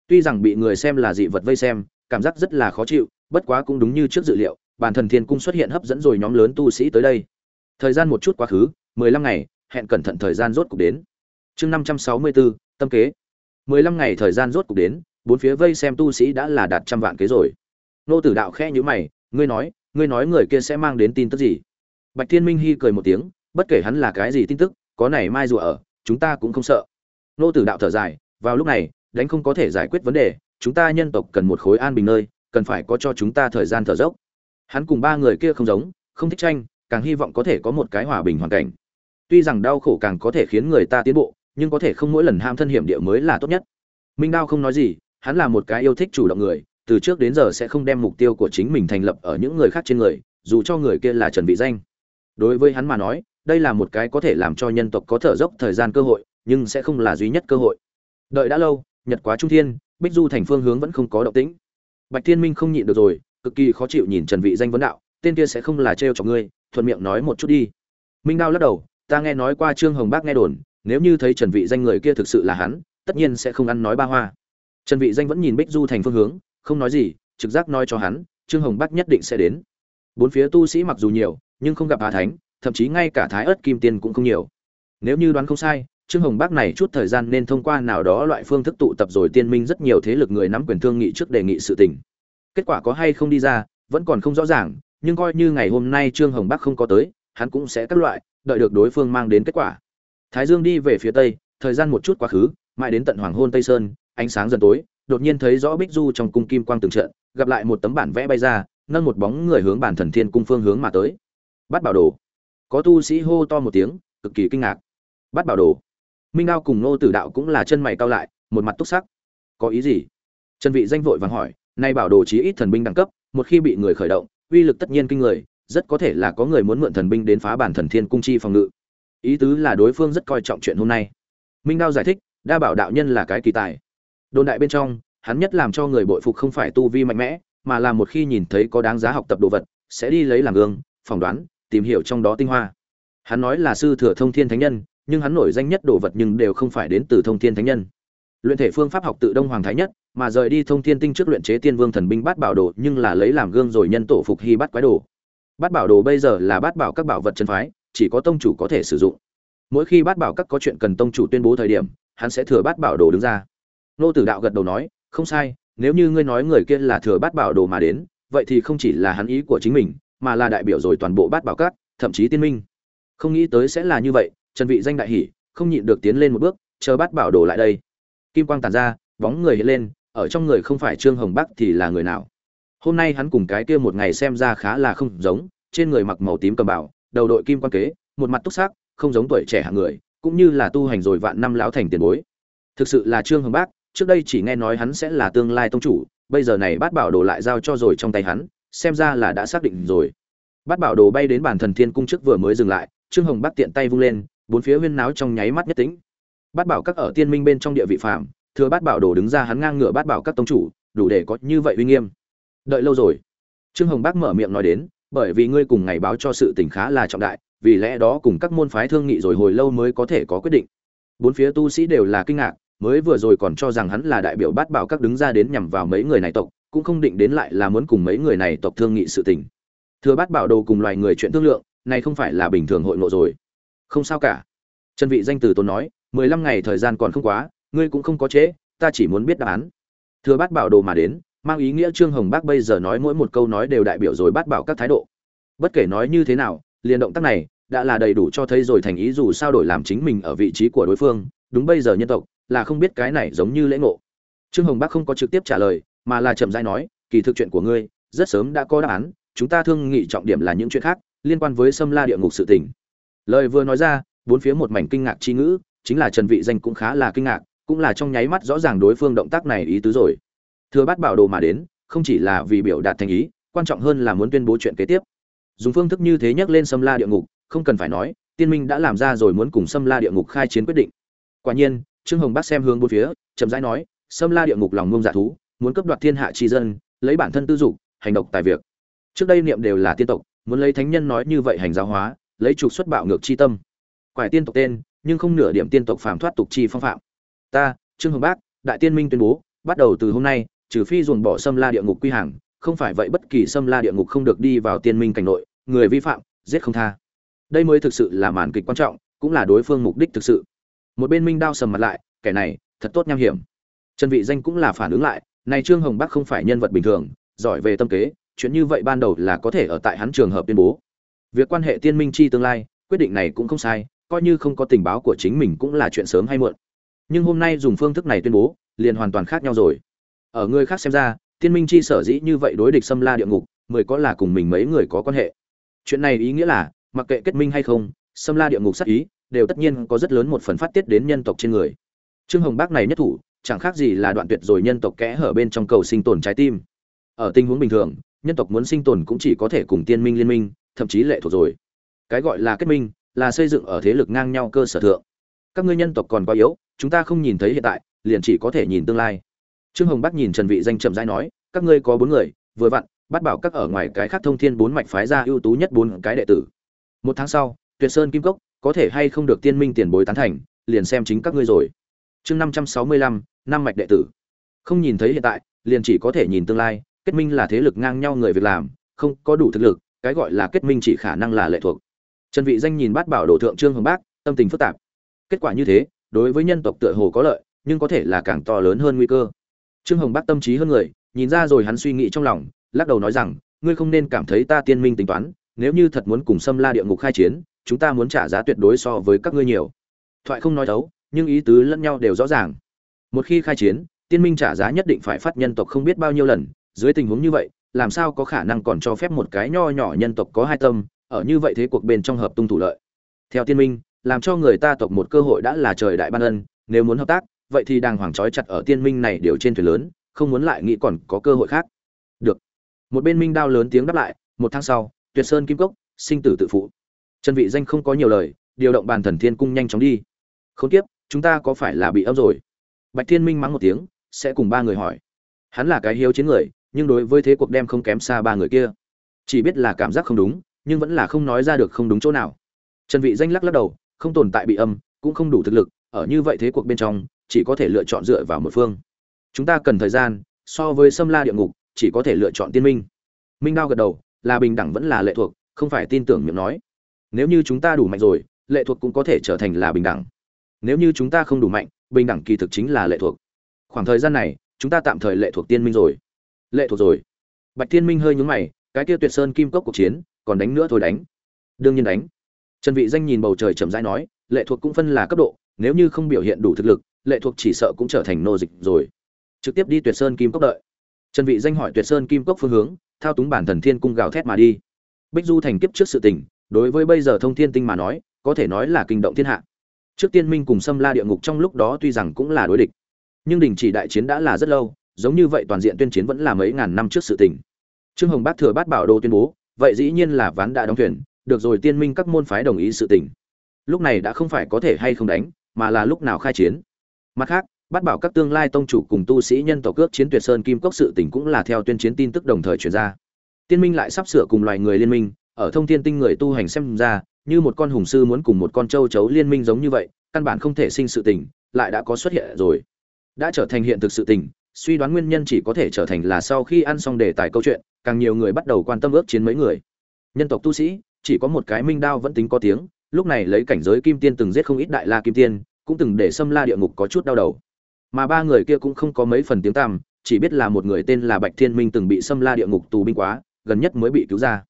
Tuy rằng bị người xem là dị vật vây xem, cảm giác rất là khó chịu, bất quá cũng đúng như trước dự liệu, bản thần thiên cung xuất hiện hấp dẫn rồi nhóm lớn tu sĩ tới đây. Thời gian một chút quá khứ, mười lăm ngày, hẹn cẩn thận thời gian rốt cục đến. Chương năm trăm sáu mươi bốn, tâm kế. mười lăm ngày thời gian rốt cục đến, bốn phía vây xem tu sĩ đã là đạt trăm vạn kế rồi. Nô tử đạo khe nhữ mày, ngươi nói ngươi nói người kia sẽ mang đến tin tức gì? Bạch thiên minh hy cười một tiếng, bất kể hắn là cái gì tin tức có này mai rùa ở, chúng ta cũng không sợ. Nô tử đạo thở dài, vào lúc này, đánh không có thể giải quyết vấn đề, chúng ta nhân tộc cần một khối an bình nơi, cần phải có cho chúng ta thời gian thở dốc. Hắn cùng ba người kia không giống, không thích tranh, càng hy vọng có thể có một cái hòa bình hoàn cảnh. Tuy rằng đau khổ càng có thể khiến người ta tiến bộ, nhưng có thể không mỗi lần ham thân hiểm địa mới là tốt nhất. Minh đao không nói gì, hắn là một cái yêu thích chủ động người, từ trước đến giờ sẽ không đem mục tiêu của chính mình thành lập ở những người khác trên người, dù cho người kia là trần vị danh. Đối với hắn mà nói đây là một cái có thể làm cho nhân tộc có thở dốc thời gian cơ hội, nhưng sẽ không là duy nhất cơ hội. Đợi đã lâu, nhật quá trung thiên, bích du thành phương hướng vẫn không có động tĩnh. Bạch thiên minh không nhịn được rồi, cực kỳ khó chịu nhìn trần vị danh vấn đạo, tên kia sẽ không là treo chọc ngươi, thuận miệng nói một chút đi. Minh đao lắc đầu, ta nghe nói qua trương hồng bác nghe đồn, nếu như thấy trần vị danh người kia thực sự là hắn, tất nhiên sẽ không ăn nói ba hoa. Trần vị danh vẫn nhìn bích du thành phương hướng, không nói gì, trực giác nói cho hắn, trương hồng bác nhất định sẽ đến. Bốn phía tu sĩ mặc dù nhiều, nhưng không gặp hà thánh thậm chí ngay cả thái ớt kim tiên cũng không nhiều. Nếu như đoán không sai, trương hồng bác này chút thời gian nên thông qua nào đó loại phương thức tụ tập rồi tiên minh rất nhiều thế lực người nắm quyền thương nghị trước đề nghị sự tình. Kết quả có hay không đi ra, vẫn còn không rõ ràng, nhưng coi như ngày hôm nay trương hồng bác không có tới, hắn cũng sẽ các loại, đợi được đối phương mang đến kết quả. Thái dương đi về phía tây, thời gian một chút quá khứ, mãi đến tận hoàng hôn tây sơn, ánh sáng dần tối, đột nhiên thấy rõ bích du trong cung kim quang từng trận, gặp lại một tấm bản vẽ bay ra, nâng một bóng người hướng bản thần thiên cung phương hướng mà tới. Bắt bảo đồ có tu sĩ hô to một tiếng, cực kỳ kinh ngạc. Bắt bảo đồ. Minh đao cùng nô tử đạo cũng là chân mày cao lại, một mặt túc sắc. Có ý gì? Trần vị danh vội vàng hỏi, nay bảo đồ chí ít thần binh đẳng cấp, một khi bị người khởi động, uy lực tất nhiên kinh người, rất có thể là có người muốn mượn thần binh đến phá bản thần thiên cung chi phòng ngự. Ý tứ là đối phương rất coi trọng chuyện hôm nay. Minh đao giải thích, đa bảo đạo nhân là cái kỳ tài. Đồn đại bên trong, hắn nhất làm cho người bội phục không phải tu vi mạnh mẽ, mà là một khi nhìn thấy có đáng giá học tập đồ vật, sẽ đi lấy làm gương, phỏng đoán tìm hiểu trong đó tinh hoa. Hắn nói là sư thừa thông thiên thánh nhân, nhưng hắn nổi danh nhất đồ vật nhưng đều không phải đến từ thông thiên thánh nhân. Luyện thể phương pháp học tự đông hoàng thái nhất, mà rời đi thông thiên tinh trước luyện chế tiên vương thần binh bát bảo đồ, nhưng là lấy làm gương rồi nhân tổ phục hy bắt quái đồ. Bát bảo đồ bây giờ là bát bảo các bảo vật chân phái, chỉ có tông chủ có thể sử dụng. Mỗi khi bát bảo các có chuyện cần tông chủ tuyên bố thời điểm, hắn sẽ thừa bát bảo đồ đứng ra. Nô tử đạo gật đầu nói, không sai, nếu như ngươi nói người kia là thừa bát bảo đồ mà đến, vậy thì không chỉ là hắn ý của chính mình mà là đại biểu rồi toàn bộ bát bảo cát, thậm chí tiên minh. Không nghĩ tới sẽ là như vậy trần vị danh đại hỉ không nhịn được tiến lên một bước chờ bát bảo đồ lại đây. Kim quang tàn ra bóng người hiện lên ở trong người không phải trương hồng bắc thì là người nào? Hôm nay hắn cùng cái kia một ngày xem ra khá là không giống trên người mặc màu tím cầm bảo đầu đội kim quan kế một mặt túc sắc không giống tuổi trẻ hạng người cũng như là tu hành rồi vạn năm lão thành tiền bối. Thực sự là trương hồng Bắc, trước đây chỉ nghe nói hắn sẽ là tương lai tông chủ bây giờ này bát bảo đồ lại giao cho rồi trong tay hắn xem ra là đã xác định rồi. Bát bảo đồ bay đến bản thần thiên cung trước vừa mới dừng lại, trương hồng bắt tiện tay vung lên, bốn phía huyên náo trong nháy mắt nhất tính bát bảo các ở tiên minh bên trong địa vị phạm thừa bát bảo đồ đứng ra hắn ngang ngửa bát bảo các tông chủ, đủ để có như vậy uy nghiêm. Đợi lâu rồi. Trương hồng bác mở miệng nói đến, bởi vì ngươi cùng ngày báo cho sự tình khá là trọng đại, vì lẽ đó cùng các môn phái thương nghị rồi hồi lâu mới có thể có quyết định. Bốn phía tu sĩ đều là kinh ngạc, mới vừa rồi còn cho rằng hắn là đại biểu bát bảo các đứng ra đến nhằm vào mấy người này tộc cũng không định đến lại là muốn cùng mấy người này tộc thương nghị sự tình. Thừa bát bảo đồ cùng loài người chuyện thương lượng, này không phải là bình thường hội ngộ rồi. Không sao cả. Trần vị danh từ tôn nói, mười lăm ngày thời gian còn không quá, ngươi cũng không có chế ta chỉ muốn biết đáp án. Thừa bát bảo đồ mà đến, mang ý nghĩa trương hồng bác bây giờ nói mỗi một câu nói đều đại biểu rồi bát bảo các thái độ. Bất kể nói như thế nào, liền động tác này đã là đầy đủ cho thấy rồi thành ý dù sao đổi làm chính mình ở vị trí của đối phương, đúng bây giờ nhân tộc là không biết cái này giống như lễ ngộ. Trương hồng bác không có trực tiếp trả lời mà là chậm rãi nói, kỳ thực chuyện của ngươi, rất sớm đã có đáp án, chúng ta thương nghị trọng điểm là những chuyện khác, liên quan với xâm la địa ngục sự tình. Lời vừa nói ra, bốn phía một mảnh kinh ngạc chi ngữ, chính là trần vị danh cũng khá là kinh ngạc, cũng là trong nháy mắt rõ ràng đối phương động tác này ý tứ rồi. Thừa bát bảo đồ mà đến, không chỉ là vì biểu đạt thành ý, quan trọng hơn là muốn tuyên bố chuyện kế tiếp. Dùng phương thức như thế nhắc lên xâm la địa ngục, không cần phải nói, tiên minh đã làm ra rồi muốn cùng xâm la địa ngục khai chiến quyết định. Quả nhiên, trương hồng bác xem hướng bốn phía, chậm rãi nói xâm la địa ngục lòng ngông dạ thú muốn cấp đoạt thiên hạ tri dân, lấy bản thân tư dục, hành động tài việc. Trước đây niệm đều là tiên tộc, muốn lấy thánh nhân nói như vậy hành giáo hóa, lấy trục xuất bạo ngược chi tâm. Quải tiên tộc tên, nhưng không nửa điểm tiên tộc phàm thoát tục chi phong phạm. Ta, trương hồng bác, đại tiên minh tuyên bố, bắt đầu từ hôm nay, trừ phi dồn bỏ xâm la địa ngục quy hàng, không phải vậy bất kỳ xâm la địa ngục không được đi vào tiên minh cảnh nội, người vi phạm, giết không tha. Đây mới thực sự là màn kịch quan trọng, cũng là đối phương mục đích thực sự. Một bên minh đao sầm mặt lại, kẻ này, thật tốt nham hiểm. Trần vị danh cũng là phản ứng lại này trương hồng bắc không phải nhân vật bình thường, giỏi về tâm kế, chuyện như vậy ban đầu là có thể ở tại hắn trường hợp tuyên bố. Việc quan hệ tiên minh chi tương lai, quyết định này cũng không sai, coi như không có tình báo của chính mình cũng là chuyện sớm hay muộn. Nhưng hôm nay dùng phương thức này tuyên bố, liền hoàn toàn khác nhau rồi. Ở người khác xem ra, tiên minh chi sở dĩ như vậy đối địch xâm la địa ngục, mười có là cùng mình mấy người có quan hệ. Chuyện này ý nghĩa là, mặc kệ kết minh hay không xâm la địa ngục sát ý, đều tất nhiên có rất lớn một phần phát tiết đến nhân tộc trên người. Trương hồng bác này nhất thủ chẳng khác gì là đoạn tuyệt rồi nhân tộc kẽ hở bên trong cầu sinh tồn trái tim. Ở tình huống bình thường, nhân tộc muốn sinh tồn cũng chỉ có thể cùng tiên minh liên minh, thậm chí lệ thuộc rồi. Cái gọi là kết minh, là xây dựng ở thế lực ngang nhau cơ sở thượng. Các ngươi nhân tộc còn quá yếu, chúng ta không nhìn thấy hiện tại, liền chỉ có thể nhìn tương lai. Trương hồng bắc nhìn trần vị danh chậm rãi nói, các ngươi có bốn người, vừa vặn, bắt bảo các ở ngoài cái khác thông thiên bốn mạch phái ra ưu tú nhất bốn cái đệ tử. Một tháng sau, tuyệt sơn kim cốc, có thể hay không được tiên minh tiền bối tán thành, liền xem chính các ngươi rồi chương năm trăm sáu mươi lăm năm mạch đệ tử. Không nhìn thấy hiện tại, liền chỉ có thể nhìn tương lai, kết minh là thế lực ngang nhau người việc làm, không có đủ thực lực, cái gọi là kết minh chỉ khả năng là lệ thuộc. Trần vị danh nhìn bát bảo đồ thượng trương hồng bác, tâm tình phức tạp. Kết quả như thế, đối với nhân tộc tựa hồ có lợi, nhưng có thể là càng to lớn hơn nguy cơ. Trương hồng bác tâm trí hơn người, nhìn ra rồi hắn suy nghĩ trong lòng, lắc đầu nói rằng, ngươi không nên cảm thấy ta tiên minh tính toán, nếu như thật muốn cùng xâm la địa ngục khai chiến, chúng ta muốn trả giá tuyệt đối so với các ngươi nhiều. Thoại không nói thấu nhưng ý tứ lẫn nhau đều rõ ràng. Một khi khai chiến, tiên minh trả giá nhất định phải phát nhân tộc không biết bao nhiêu lần. Dưới tình huống như vậy, làm sao có khả năng còn cho phép một cái nho nhỏ nhân tộc có hai tâm, ở như vậy thế cuộc bên trong hợp tung thủ lợi? Theo tiên minh, làm cho người ta tộc một cơ hội đã là trời đại ban ân, nếu muốn hợp tác, vậy thì đàng hoàng trói chặt ở tiên minh này điều trên thuyền lớn, không muốn lại nghĩ còn có cơ hội khác. Được. Một bên minh đao lớn tiếng đáp lại, một tháng sau, tuyệt sơn kim cốc, sinh tử tự phụ. Trần vị danh không có nhiều lời, điều động bàn thần thiên cung nhanh chóng đi. Không kiếp chúng ta có phải là bị âm rồi? Bạch thiên minh mắng một tiếng, sẽ cùng ba người hỏi. Hắn là cái hiếu chiến người, nhưng đối với thế cuộc đem không kém xa ba người kia. Chỉ biết là cảm giác không đúng, nhưng vẫn là không nói ra được không đúng chỗ nào. Trần vị danh lắc lắc đầu, không tồn tại bị âm, cũng không đủ thực lực, ở như vậy thế cuộc bên trong, chỉ có thể lựa chọn dựa vào một phương. Chúng ta cần thời gian, so với xâm la địa ngục, chỉ có thể lựa chọn tiên minh. Minh đao gật đầu, là bình đẳng vẫn là lệ thuộc, không phải tin tưởng miệng nói. Nếu như chúng ta đủ mạnh rồi, lệ thuộc cũng có thể trở thành là bình đẳng nếu như chúng ta không đủ mạnh, bình đẳng kỳ thực chính là lệ thuộc. Khoảng thời gian này, chúng ta tạm thời lệ thuộc tiên minh rồi. Lệ thuộc rồi. Bạch tiên minh hơi nhúng mày, cái kia tuyệt sơn kim cốc cuộc chiến, còn đánh nữa thôi đánh. Đương nhiên đánh. Trần vị danh nhìn bầu trời chậm rãi nói, lệ thuộc cũng phân là cấp độ, nếu như không biểu hiện đủ thực lực, lệ thuộc chỉ sợ cũng trở thành nô dịch rồi. Trực tiếp đi tuyệt sơn kim cốc đợi. Trần vị danh hỏi tuyệt sơn kim cốc phương hướng, thao túng bản thần thiên cung gào thét mà đi. Bích du thành kiếp trước sự tình, đối với bây giờ thông thiên tinh mà nói, có thể nói là kinh động thiên hạ trước tiên minh cùng xâm la địa ngục trong lúc đó tuy rằng cũng là đối địch, nhưng đình chỉ đại chiến đã là rất lâu, giống như vậy toàn diện tuyên chiến vẫn là mấy ngàn năm trước sự tình. Trương hồng bác thừa bát bảo đô tuyên bố, vậy dĩ nhiên là ván đã đóng thuyền, được rồi tiên minh các môn phái đồng ý sự tình. Lúc này đã không phải có thể hay không đánh, mà là lúc nào khai chiến. Mặt khác, bát bảo các tương lai tông chủ cùng tu sĩ nhân tộc cước chiến tuyệt sơn kim cốc sự tình cũng là theo tuyên chiến tin tức đồng thời truyền ra. Tiên minh lại sắp sửa cùng loài người liên minh, ở thông thiên tinh người tu hành xem ra như một con hùng sư muốn cùng một con châu chấu liên minh giống như vậy, căn bản không thể sinh sự tình, lại đã có xuất hiện rồi. Đã trở thành hiện thực sự tình, suy đoán nguyên nhân chỉ có thể trở thành là sau khi ăn xong đề tài câu chuyện, càng nhiều người bắt đầu quan tâm ước chiến mấy người. Nhân tộc tu sĩ, chỉ có một cái minh đao vẫn tính có tiếng, lúc này lấy cảnh giới kim tiên từng giết không ít đại la kim tiên, cũng từng để xâm la địa ngục có chút đau đầu. Mà ba người kia cũng không có mấy phần tiếng tăm, chỉ biết là một người tên là bạch thiên minh từng bị xâm la địa ngục tù binh quá, gần nhất mới bị cứu ra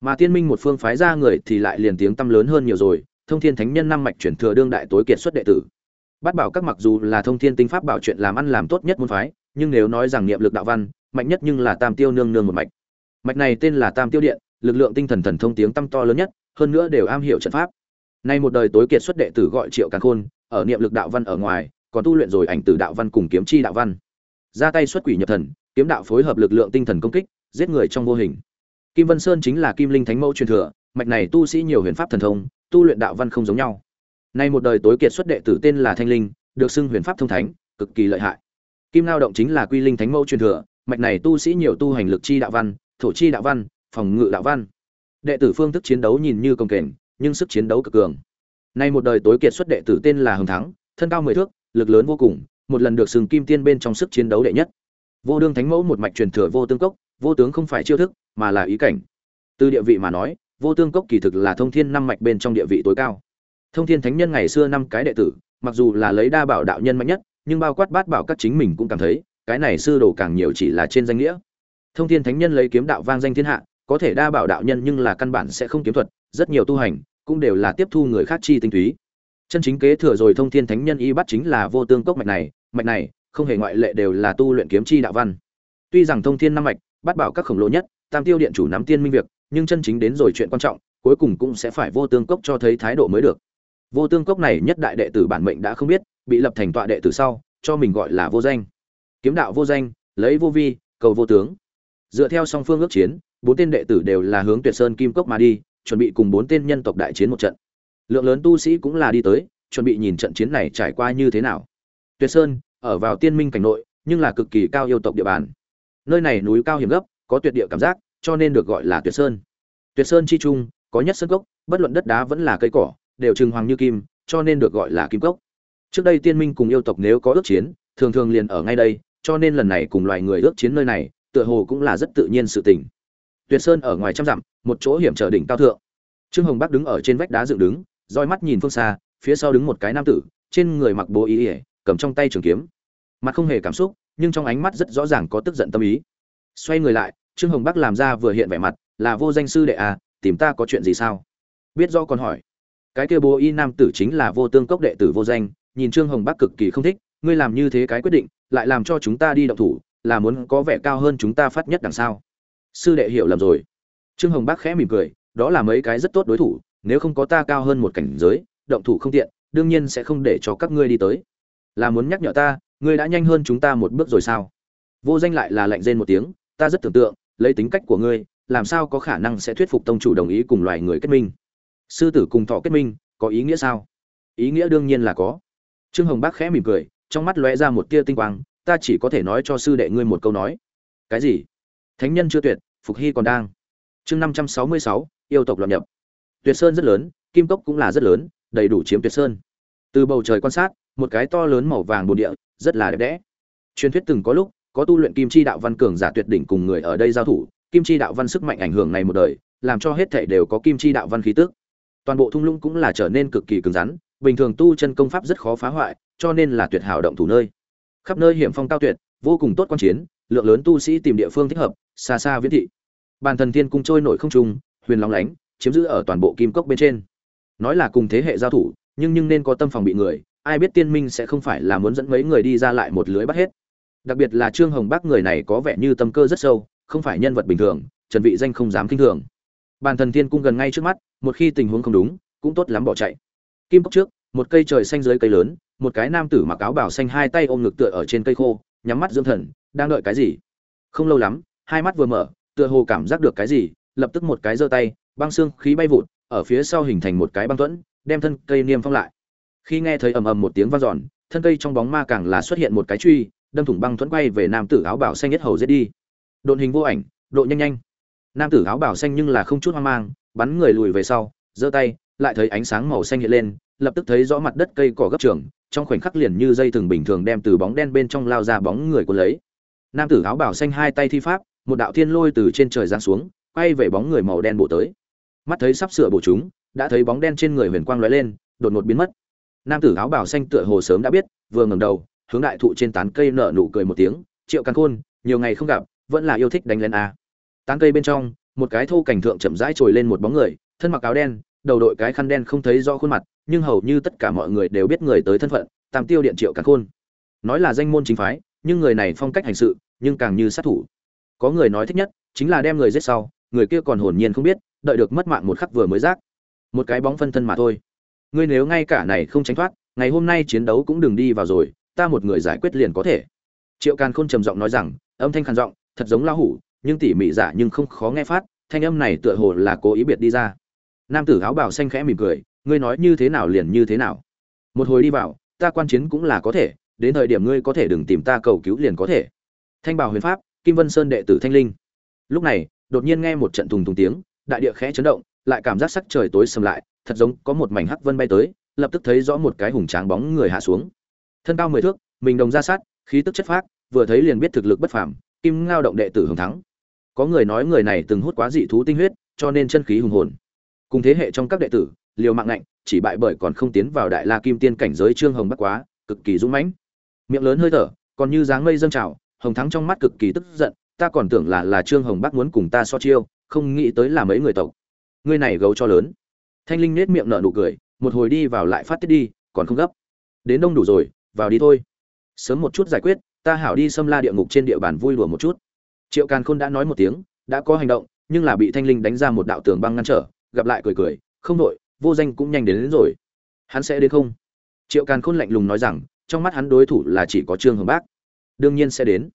mà tiên minh một phương phái ra người thì lại liền tiếng tăm lớn hơn nhiều rồi, thông thiên thánh nhân năm mạch chuyển thừa đương đại tối kiệt xuất đệ tử. Bắt bảo các mặc dù là thông thiên tinh pháp bảo chuyện làm ăn làm tốt nhất môn phái, nhưng nếu nói rằng niệm lực đạo văn, mạnh nhất nhưng là tam tiêu nương nương một mạch. Mạch này tên là tam tiêu điện, lực lượng tinh thần thần thông tiếng tăm to lớn nhất, hơn nữa đều am hiểu trận pháp. Nay một đời tối kiệt xuất đệ tử gọi triệu càn khôn, ở niệm lực đạo văn ở ngoài, còn tu luyện rồi ảnh từ đạo văn cùng kiếm chi đạo văn. Ra tay xuất quỷ nhập thần, kiếm đạo phối hợp lực lượng tinh thần công kích, giết người trong vô hình kim vân sơn chính là kim linh thánh mẫu truyền thừa, mạch này tu sĩ nhiều huyền pháp thần thông, tu luyện đạo văn không giống nhau. Nay một đời tối kiệt xuất đệ tử tên là thanh linh, được xưng huyền pháp thông thánh, cực kỳ lợi hại. Kim lao động chính là quy linh thánh mẫu truyền thừa, mạch này tu sĩ nhiều tu hành lực chi đạo văn, thổ chi đạo văn, phòng ngự đạo văn. Đệ tử phương thức chiến đấu nhìn như công kềnh, nhưng sức chiến đấu cực cường. Nay một đời tối kiệt xuất đệ tử tên là hồng thắng, thân cao mười thước, lực lớn vô cùng, một lần được sừng kim tiên bên trong sức chiến đấu đệ nhất. Vô đương thánh mẫu một mạch truyền thừa vô tương cốc vô tướng không phải chiêu thức, mà là ý cảnh. Từ địa vị mà nói, vô tương cốc kỳ thực là thông thiên năm mạch bên trong địa vị tối cao. Thông thiên thánh nhân ngày xưa năm cái đệ tử, mặc dù là lấy đa bảo đạo nhân mạnh nhất, nhưng bao quát bát bảo các chính mình cũng cảm thấy, cái này sư đồ càng nhiều chỉ là trên danh nghĩa. Thông thiên thánh nhân lấy kiếm đạo vang danh thiên hạ, có thể đa bảo đạo nhân nhưng là căn bản sẽ không kiếm thuật, rất nhiều tu hành, cũng đều là tiếp thu người khác chi tinh túy. Chân chính kế thừa rồi thông thiên thánh nhân y bắt chính là vô tương cốc mạch này mạch này, không hề ngoại lệ đều là tu luyện kiếm chi đạo văn. Tuy rằng thông thiên năm mạch bắt bảo các khổng lồ nhất, tam tiêu điện chủ nắm tiên minh việc, nhưng chân chính đến rồi chuyện quan trọng, cuối cùng cũng sẽ phải vô tương cốc cho thấy thái độ mới được. Vô tương cốc này nhất đại đệ tử bản mệnh đã không biết, bị lập thành tọa đệ tử sau, cho mình gọi là vô danh. Kiếm đạo vô danh, lấy vô vi, cầu vô tướng. Dựa theo song phương ước chiến, bốn tên đệ tử đều là hướng tuyệt sơn kim cốc mà đi, chuẩn bị cùng bốn tên nhân tộc đại chiến một trận. Lượng lớn tu sĩ cũng là đi tới, chuẩn bị nhìn trận chiến này trải qua như thế nào. Tuyệt sơn, ở vào tiên minh cảnh nội, nhưng là cực kỳ cao yêu tộc địa bàn nơi này núi cao hiểm gấp, có tuyệt địa cảm giác, cho nên được gọi là tuyệt sơn. Tuyệt sơn chi trung, có nhất sơn cốc, bất luận đất đá vẫn là cây cỏ, đều trừng hoàng như kim, cho nên được gọi là kim cốc. Trước đây tiên minh cùng yêu tộc nếu có ước chiến, thường thường liền ở ngay đây, cho nên lần này cùng loài người ước chiến nơi này, tựa hồ cũng là rất tự nhiên sự tình. Tuyệt sơn ở ngoài trăm dặm, một chỗ hiểm trở đỉnh cao thượng. Trương hồng bắc đứng ở trên vách đá dựng đứng, roi mắt nhìn phương xa, phía sau đứng một cái nam tử, trên người mặc bố ý ỉa cầm trong tay trường kiếm. Mặt không hề cảm xúc nhưng trong ánh mắt rất rõ ràng có tức giận tâm ý. Xoay người lại, trương hồng bắc làm ra vừa hiện vẻ mặt, là vô danh sư đệ à tìm ta có chuyện gì sao? Biết do còn hỏi, cái kia bố y nam tử chính là vô tương cốc đệ tử vô danh, nhìn trương hồng bắc cực kỳ không thích, ngươi làm như thế cái quyết định, lại làm cho chúng ta đi động thủ, là muốn có vẻ cao hơn chúng ta phát nhất đằng sau. Sư đệ hiểu lầm rồi. Trương hồng bắc khẽ mỉm cười, đó là mấy cái rất tốt đối thủ, nếu không có ta cao hơn một cảnh giới, động thủ không tiện, đương nhiên sẽ không để cho các ngươi đi tới. Là muốn nhắc nhở ta ngươi đã nhanh hơn chúng ta một bước rồi sao? Vô danh lại là lạnh rên một tiếng, ta rất tưởng tượng, lấy tính cách của ngươi, làm sao có khả năng sẽ thuyết phục tông chủ đồng ý cùng loài người kết minh? Sư tử cùng thọ kết minh, có ý nghĩa sao? Ý nghĩa đương nhiên là có. Trương hồng bác khẽ mỉm cười, trong mắt lóe ra một tia tinh quang, ta chỉ có thể nói cho sư đệ ngươi một câu nói. Cái gì? Thánh nhân chưa tuyệt, phục hy còn đang. Chương năm trăm sáu mươi sáu, yêu tộc loạn nhập. Tuyệt sơn rất lớn, kim cốc cũng là rất lớn, đầy đủ chiếm tuyệt sơn. Từ bầu trời quan sát, một cái to lớn màu vàng bồn địa rất là đẹp đẽ. Truyền thuyết từng có lúc, có tu luyện kim chi đạo văn cường giả tuyệt đỉnh cùng người ở đây giao thủ, kim chi đạo văn sức mạnh ảnh hưởng này một đời, làm cho hết thảy đều có kim chi đạo văn khí tức. Toàn bộ thung lũng cũng là trở nên cực kỳ cứng rắn, bình thường tu chân công pháp rất khó phá hoại, cho nên là tuyệt hảo động thủ nơi. Khắp nơi hiểm phong cao tuyệt, vô cùng tốt quan chiến, lượng lớn tu sĩ tìm địa phương thích hợp, xa xa viễn thị. Bàn thần thiên cung trôi nổi không trung, huyền long lánh, chiếm giữ ở toàn bộ kim cốc bên trên. Nói là cùng thế hệ giao thủ, nhưng nhưng nên có tâm phòng bị người ai biết tiên minh sẽ không phải là muốn dẫn mấy người đi ra lại một lưới bắt hết. Đặc biệt là trương hồng bác người này có vẻ như tâm cơ rất sâu, không phải nhân vật bình thường, trần vị danh không dám kinh thường. Bàn thần thiên cung gần ngay trước mắt, một khi tình huống không đúng, cũng tốt lắm bỏ chạy. Kim cốc trước, một cây trời xanh dưới cây lớn, một cái nam tử mặc áo bảo xanh hai tay ôm ngực tựa ở trên cây khô, nhắm mắt dưỡng thần, đang đợi cái gì? Không lâu lắm, hai mắt vừa mở, tựa hồ cảm giác được cái gì, lập tức một cái giơ tay, băng xương khí bay vụt, ở phía sau hình thành một cái băng thuẫn, đem thân cây niêm phong lại khi nghe thấy ầm ầm một tiếng vang dọn, thân cây trong bóng ma càng là xuất hiện một cái truy, đâm thủng băng thuẫn quay về nam tử áo bảo xanh nhất hầu giết đi. Độn hình vô ảnh, độ nhanh nhanh. Nam tử áo bảo xanh nhưng là không chút hoang mang, bắn người lùi về sau, giơ tay, lại thấy ánh sáng màu xanh hiện lên, lập tức thấy rõ mặt đất cây cỏ gấp trường, trong khoảnh khắc liền như dây thừng bình thường đem từ bóng đen bên trong lao ra bóng người cuốn lấy. Nam tử áo bảo xanh hai tay thi pháp, một đạo thiên lôi từ trên trời giáng xuống, quay về bóng người màu đen bổ tới. Mắt thấy sắp sửa bổ chúng, đã thấy bóng đen trên người huyền quang lóe lên, đột ngột biến mất nam tử áo bào xanh tựa hồ sớm đã biết, vừa ngẩng đầu, hướng đại thụ trên tán cây nở nụ cười một tiếng, triệu căn khôn, nhiều ngày không gặp, vẫn là yêu thích đánh lên a. Tán cây bên trong, một cái thô cảnh thượng chậm rãi trồi lên một bóng người, thân mặc áo đen, đầu đội cái khăn đen không thấy rõ khuôn mặt, nhưng hầu như tất cả mọi người đều biết người tới thân phận, tam tiêu điện triệu càn khôn. Nói là danh môn chính phái, nhưng người này phong cách hành sự, nhưng càng như sát thủ. Có người nói thích nhất, chính là đem người giết sau, người kia còn hồn nhiên không biết, đợi được mất mạng một khắc vừa mới rác. Một cái bóng phân thân mà thôi ngươi nếu ngay cả này không tránh thoát, ngày hôm nay chiến đấu cũng đừng đi vào rồi, ta một người giải quyết liền có thể. Triệu càn khôn trầm giọng nói rằng, âm thanh khàn giọng, thật giống lao hủ, nhưng tỉ mỉ giả nhưng không khó nghe phát, thanh âm này tựa hồ là cố ý biệt đi ra. Nam tử áo bào xanh khẽ mỉm cười, ngươi nói như thế nào liền như thế nào? Một hồi đi vào, ta quan chiến cũng là có thể, đến thời điểm ngươi có thể đừng tìm ta cầu cứu liền có thể. Thanh bảo huyền pháp, kim vân sơn đệ tử thanh linh. Lúc này, đột nhiên nghe một trận thùng thùng tiếng, đại địa khẽ chấn động lại cảm giác sắc trời tối sầm lại, thật giống có một mảnh hắc vân bay tới, lập tức thấy rõ một cái hùng tráng bóng người hạ xuống. Thân cao mười thước, mình đồng ra sát, khí tức chất phác, vừa thấy liền biết thực lực bất phàm, kim ngao động đệ tử hùng thắng. Có người nói người này từng hút quá dị thú tinh huyết, cho nên chân khí hùng hồn. Cùng thế hệ trong các đệ tử, liều mạng ngạnh, chỉ bại bởi còn không tiến vào đại la kim tiên cảnh giới trương hồng bắc quá, cực kỳ dũng mãnh. Miệng lớn hơi thở, còn như dáng mây dâng trào, hồng thắng trong mắt cực kỳ tức giận, ta còn tưởng là là trương hồng bắc muốn cùng ta so chiêu, không nghĩ tới là mấy người tộc ngươi này gấu cho lớn. Thanh linh nết miệng nở nụ cười một hồi đi vào lại phát tiết đi còn không gấp. Đến đông đủ rồi vào đi thôi. Sớm một chút giải quyết ta hảo đi xâm la địa ngục trên địa bàn vui đùa một chút. Triệu càn khôn đã nói một tiếng đã có hành động nhưng là bị thanh linh đánh ra một đạo tường băng ngăn trở gặp lại cười cười không đội vô danh cũng nhanh đến, đến rồi. Hắn sẽ đến không? Triệu càn khôn lạnh lùng nói rằng trong mắt hắn đối thủ là chỉ có trương hồng bác. Đương nhiên sẽ đến.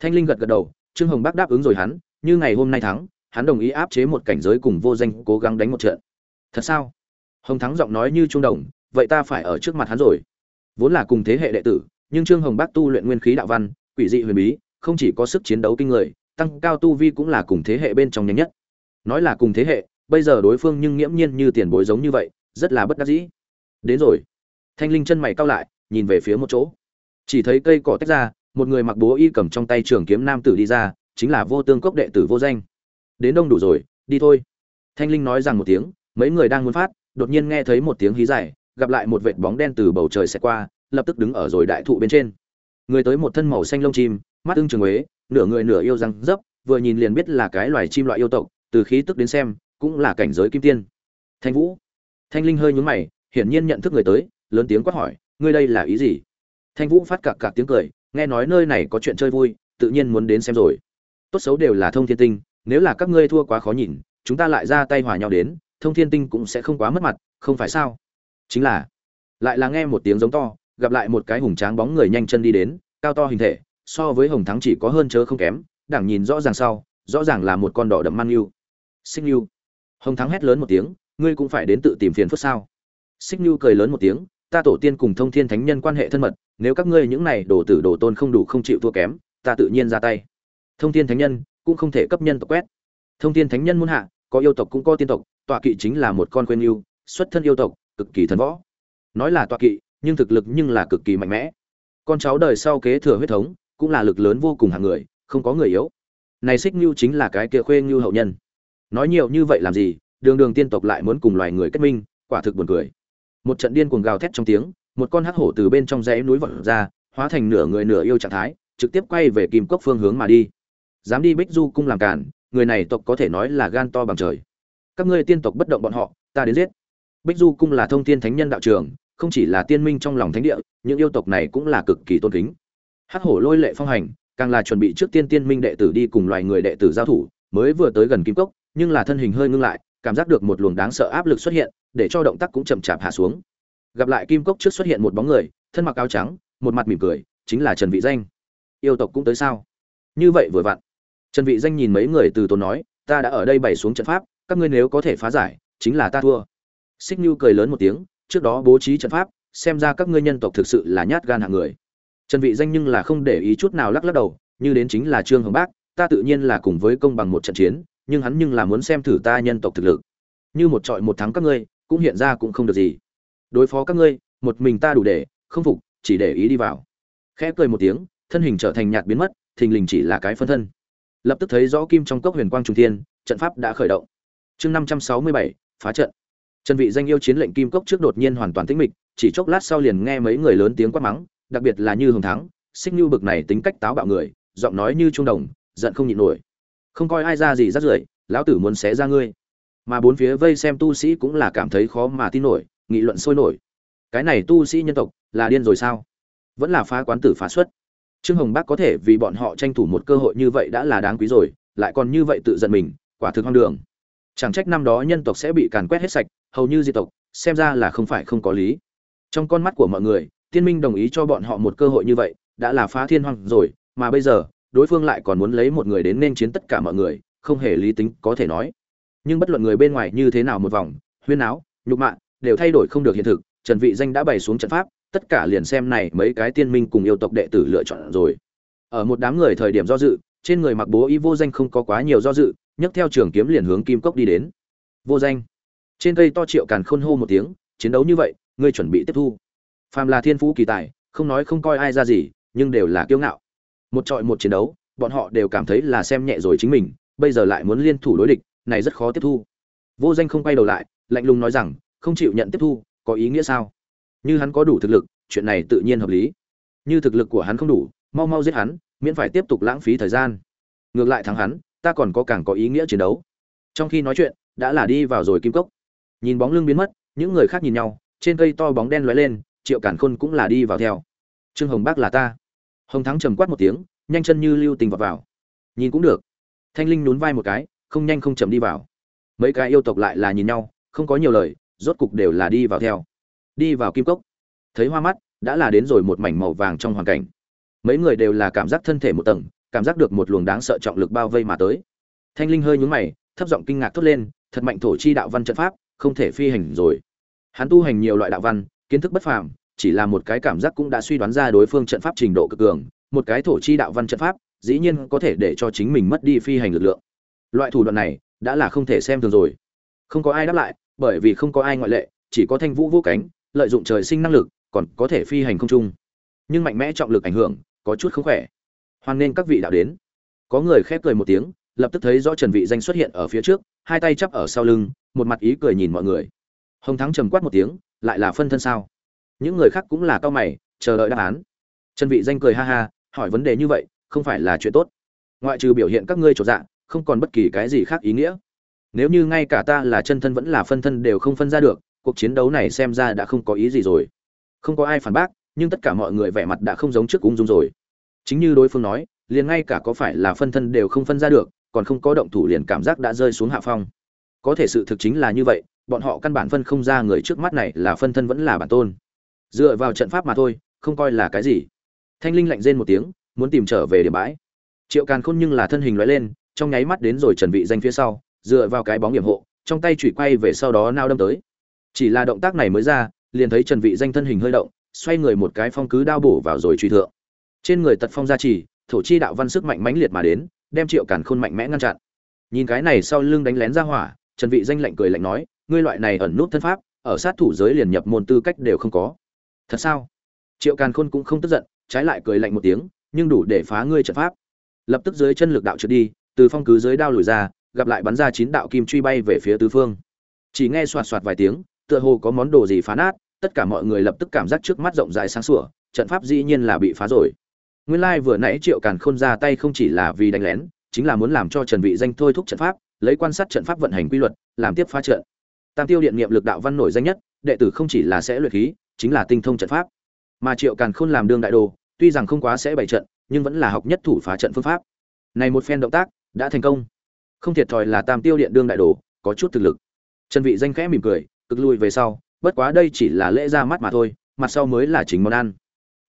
Thanh linh gật gật đầu trương hồng bác đáp ứng rồi hắn như ngày hôm nay thắng hắn đồng ý áp chế một cảnh giới cùng vô danh cố gắng đánh một trận. Thật sao? Hồng thắng giọng nói như trung đồng, vậy ta phải ở trước mặt hắn rồi. Vốn là cùng thế hệ đệ tử, nhưng trương hồng bác tu luyện nguyên khí đạo văn, quỷ dị huyền bí, không chỉ có sức chiến đấu kinh người, tăng cao tu vi cũng là cùng thế hệ bên trong nhanh nhất. Nói là cùng thế hệ, bây giờ đối phương nhưng nghiễm nhiên như tiền bối giống như vậy, rất là bất đắc dĩ. Đến rồi. Thanh linh chân mày cao lại, nhìn về phía một chỗ. Chỉ thấy cây cỏ tách ra, một người mặc bố y cầm trong tay trường kiếm nam tử đi ra, chính là vô tương cốc đệ tử vô danh đến đông đủ rồi, đi thôi. Thanh linh nói rằng một tiếng, mấy người đang muốn phát, đột nhiên nghe thấy một tiếng hí dài, gặp lại một vệt bóng đen từ bầu trời xẹt qua, lập tức đứng ở rồi đại thụ bên trên. Người tới một thân màu xanh lông chim, mắt ưng trường huế nửa người nửa yêu răng dấp, vừa nhìn liền biết là cái loài chim loại yêu tộc, từ khí tức đến xem, cũng là cảnh giới kim tiên. Thanh vũ. Thanh linh hơi nhúng mày, hiển nhiên nhận thức người tới, lớn tiếng quát hỏi, ngươi đây là ý gì? Thanh vũ phát cạc cạc tiếng cười, nghe nói nơi này có chuyện chơi vui, tự nhiên muốn đến xem rồi. Tốt xấu đều là thông thiên tinh nếu là các ngươi thua quá khó nhìn, chúng ta lại ra tay hòa nhau đến, thông thiên tinh cũng sẽ không quá mất mặt, không phải sao? Chính là, lại là nghe một tiếng giống to, gặp lại một cái hùng tráng bóng người nhanh chân đi đến, cao to hình thể, so với hồng thắng chỉ có hơn chớ không kém, đảng nhìn rõ ràng sau, rõ ràng là một con đỏ đậm man yêu. Xích yêu hồng thắng hét lớn một tiếng, ngươi cũng phải đến tự tìm phiền phức sao? Xích yêu cười lớn một tiếng, ta tổ tiên cùng thông thiên thánh nhân quan hệ thân mật, nếu các ngươi những này đồ tử đồ tôn không đủ không chịu thua kém, ta tự nhiên ra tay. Thông thiên thánh nhân cũng không thể cấp nhân tộc quét. Thông thiên thánh nhân muôn hạ, có yêu tộc cũng có tiên tộc, tọa kỵ chính là một con quên yêu, xuất thân yêu tộc, cực kỳ thần võ. Nói là tọa kỵ, nhưng thực lực nhưng là cực kỳ mạnh mẽ. Con cháu đời sau kế thừa huyết thống, cũng là lực lớn vô cùng hạng người, không có người yếu. Này xích như chính là cái kia khuê như hậu nhân. Nói nhiều như vậy làm gì, đường đường tiên tộc lại muốn cùng loài người kết minh, quả thực buồn cười. Một trận điên cuồng gào thét trong tiếng, một con hắc hổ từ bên trong dãy núi vọt ra, hóa thành nửa người nửa yêu trạng thái, trực tiếp quay về kim cốc phương hướng mà đi dám đi bích du cung làm cản người này tộc có thể nói là gan to bằng trời. Các ngươi tiên tộc bất động bọn họ, ta đến giết. Bích du cung là thông tiên thánh nhân đạo trường, không chỉ là tiên minh trong lòng thánh địa, những yêu tộc này cũng là cực kỳ tôn kính. Hắc hổ lôi lệ phong hành, càng là chuẩn bị trước tiên tiên minh đệ tử đi cùng loài người đệ tử giao thủ, mới vừa tới gần kim cốc, nhưng là thân hình hơi ngưng lại, cảm giác được một luồng đáng sợ áp lực xuất hiện, để cho động tác cũng chậm chạp hạ xuống. Gặp lại kim cốc trước xuất hiện một bóng người, thân mặc áo trắng, một mặt mỉm cười, chính là trần vị danh. Yêu tộc cũng tới sao? Như vậy vừa vặn trần vị danh nhìn mấy người từ tốn nói, ta đã ở đây bày xuống trận pháp, các ngươi nếu có thể phá giải, chính là ta thua. Xích nhu cười lớn một tiếng, trước đó bố trí trận pháp, xem ra các ngươi nhân tộc thực sự là nhát gan hạng người. Trần vị danh nhưng là không để ý chút nào lắc lắc đầu, như đến chính là trương hồng bác, ta tự nhiên là cùng với công bằng một trận chiến, nhưng hắn nhưng là muốn xem thử ta nhân tộc thực lực. Như một trọi một thắng các ngươi, cũng hiện ra cũng không được gì. Đối phó các ngươi, một mình ta đủ để, không phục, chỉ để ý đi vào. Khẽ cười một tiếng, thân hình trở thành nhạt biến mất, thình lình chỉ là cái phân thân lập tức thấy rõ kim trong cốc huyền quang trung thiên, trận pháp đã khởi động. Chương năm trăm sáu mươi bảy, phá trận. Trần vị danh yêu chiến lệnh kim cốc trước đột nhiên hoàn toàn tĩnh mịch, chỉ chốc lát sau liền nghe mấy người lớn tiếng quát mắng, đặc biệt là như hồng thắng, xích như bực này tính cách táo bạo người, giọng nói như trung đồng, giận không nhịn nổi. Không coi ai ra gì rắt rưởi, lão tử muốn xé ra ngươi. Mà bốn phía vây xem tu sĩ cũng là cảm thấy khó mà tin nổi, nghị luận sôi nổi. Cái này tu sĩ nhân tộc là điên rồi sao? Vẫn là phá quán tử phá xuất trương hồng bác có thể vì bọn họ tranh thủ một cơ hội như vậy đã là đáng quý rồi, lại còn như vậy tự giận mình, quả thực hoang đường. Chẳng trách năm đó nhân tộc sẽ bị càn quét hết sạch, hầu như di tộc, xem ra là không phải không có lý. Trong con mắt của mọi người, tiên minh đồng ý cho bọn họ một cơ hội như vậy, đã là phá thiên hoang rồi, mà bây giờ, đối phương lại còn muốn lấy một người đến nên chiến tất cả mọi người, không hề lý tính có thể nói. Nhưng bất luận người bên ngoài như thế nào một vòng, huyên áo, nhục mạ, đều thay đổi không được hiện thực, trần vị danh đã bày xuống trận pháp tất cả liền xem này mấy cái tiên minh cùng yêu tộc đệ tử lựa chọn rồi. Ở một đám người thời điểm do dự, trên người mặc bố y vô danh không có quá nhiều do dự, nhấc theo trường kiếm liền hướng kim cốc đi đến. Vô danh. Trên cây to triệu càn khôn hô một tiếng, chiến đấu như vậy, ngươi chuẩn bị tiếp thu. Phàm là thiên phú kỳ tài, không nói không coi ai ra gì, nhưng đều là kiêu ngạo. Một trọi một chiến đấu, bọn họ đều cảm thấy là xem nhẹ rồi chính mình, bây giờ lại muốn liên thủ đối địch, này rất khó tiếp thu. Vô danh không quay đầu lại, lạnh lùng nói rằng, không chịu nhận tiếp thu, có ý nghĩa sao? Như hắn có đủ thực lực, chuyện này tự nhiên hợp lý. Như thực lực của hắn không đủ, mau mau giết hắn, miễn phải tiếp tục lãng phí thời gian. Ngược lại thắng hắn, ta còn có càng có ý nghĩa chiến đấu. Trong khi nói chuyện, đã là đi vào rồi kim cốc. Nhìn bóng lưng biến mất, những người khác nhìn nhau, trên cây to bóng đen lóe lên, triệu cản khôn cũng là đi vào theo. Trương hồng bác là ta. Hồng thắng trầm quát một tiếng, nhanh chân như lưu tình vào vào. Nhìn cũng được. Thanh linh nhún vai một cái, không nhanh không chậm đi vào. Mấy cái yêu tộc lại là nhìn nhau, không có nhiều lời, rốt cục đều là đi vào theo đi vào kim cốc. Thấy hoa mắt, đã là đến rồi một mảnh màu vàng trong hoàn cảnh. Mấy người đều là cảm giác thân thể một tầng, cảm giác được một luồng đáng sợ trọng lực bao vây mà tới. Thanh linh hơi nhún mày, thấp giọng kinh ngạc thốt lên, thật mạnh thổ chi đạo văn trận pháp, không thể phi hành rồi. Hắn tu hành nhiều loại đạo văn, kiến thức bất phàm, chỉ là một cái cảm giác cũng đã suy đoán ra đối phương trận pháp trình độ cực cường, một cái thổ chi đạo văn trận pháp, dĩ nhiên có thể để cho chính mình mất đi phi hành lực lượng. Loại thủ đoạn này, đã là không thể xem thường rồi. Không có ai đáp lại, bởi vì không có ai ngoại lệ, chỉ có thanh vũ vô cánh lợi dụng trời sinh năng lực, còn có thể phi hành không trung. Nhưng mạnh mẽ trọng lực ảnh hưởng, có chút không khỏe. Hoan nên các vị đạo đến. Có người khép cười một tiếng, lập tức thấy rõ trần vị danh xuất hiện ở phía trước, hai tay chắp ở sau lưng, một mặt ý cười nhìn mọi người. Hồng thắng trầm quát một tiếng, lại là phân thân sao? Những người khác cũng là cao mày, chờ đợi đáp án. Trần vị danh cười ha ha, hỏi vấn đề như vậy, không phải là chuyện tốt. Ngoại trừ biểu hiện các ngươi trột dạ không còn bất kỳ cái gì khác ý nghĩa. Nếu như ngay cả ta là chân thân vẫn là phân thân đều không phân ra được cuộc chiến đấu này xem ra đã không có ý gì rồi. Không có ai phản bác, nhưng tất cả mọi người vẻ mặt đã không giống trước ung dung rồi. Chính như đối phương nói, liền ngay cả có phải là phân thân đều không phân ra được, còn không có động thủ liền cảm giác đã rơi xuống hạ phong. Có thể sự thực chính là như vậy, bọn họ căn bản phân không ra người trước mắt này là phân thân vẫn là bản tôn. Dựa vào trận pháp mà thôi, không coi là cái gì. Thanh linh lạnh rên một tiếng, muốn tìm trở về điểm bãi. Triệu càn khôn nhưng là thân hình lóe lên, trong nháy mắt đến rồi trần vị danh phía sau, dựa vào cái bóng điểm hộ, trong tay chủy quay về sau đó nao đâm tới chỉ là động tác này mới ra, liền thấy trần vị danh thân hình hơi động, xoay người một cái phong cứ đao bổ vào rồi truy thượng. Trên người tật phong gia trì, thổ chi đạo văn sức mạnh mãnh liệt mà đến, đem triệu càn khôn mạnh mẽ ngăn chặn. Nhìn cái này sau lưng đánh lén ra hỏa, trần vị danh lạnh cười lạnh nói, ngươi loại này ẩn nút thân pháp, ở sát thủ giới liền nhập môn tư cách đều không có. Thật sao? Triệu càn khôn cũng không tức giận, trái lại cười lạnh một tiếng, nhưng đủ để phá ngươi trận pháp. Lập tức dưới chân lực đạo trượt đi, từ phong cứ dưới đao lùi ra, gặp lại bắn ra chín đạo kim truy bay về phía tứ phương. Chỉ nghe xoạt xoạt vài tiếng tựa hồ có món đồ gì phá nát, tất cả mọi người lập tức cảm giác trước mắt rộng rãi sáng sủa, trận pháp dĩ nhiên là bị phá rồi. Nguyên lai vừa nãy triệu càn khôn ra tay không chỉ là vì đánh lén, chính là muốn làm cho trần vị danh thôi thúc trận pháp, lấy quan sát trận pháp vận hành quy luật, làm tiếp phá trận. Tam tiêu điện niệm lực đạo văn nổi danh nhất, đệ tử không chỉ là sẽ luyện khí, chính là tinh thông trận pháp. Mà triệu càn khôn làm đương đại đồ, tuy rằng không quá sẽ bày trận, nhưng vẫn là học nhất thủ phá trận phương pháp. Này một phen động tác, đã thành công. Không thiệt thòi là tam tiêu điện đương đại đồ, có chút thực lực. Trần vị danh khẽ mỉm cười cực lui về sau, bất quá đây chỉ là lễ ra mắt mà thôi, mặt sau mới là chính món ăn.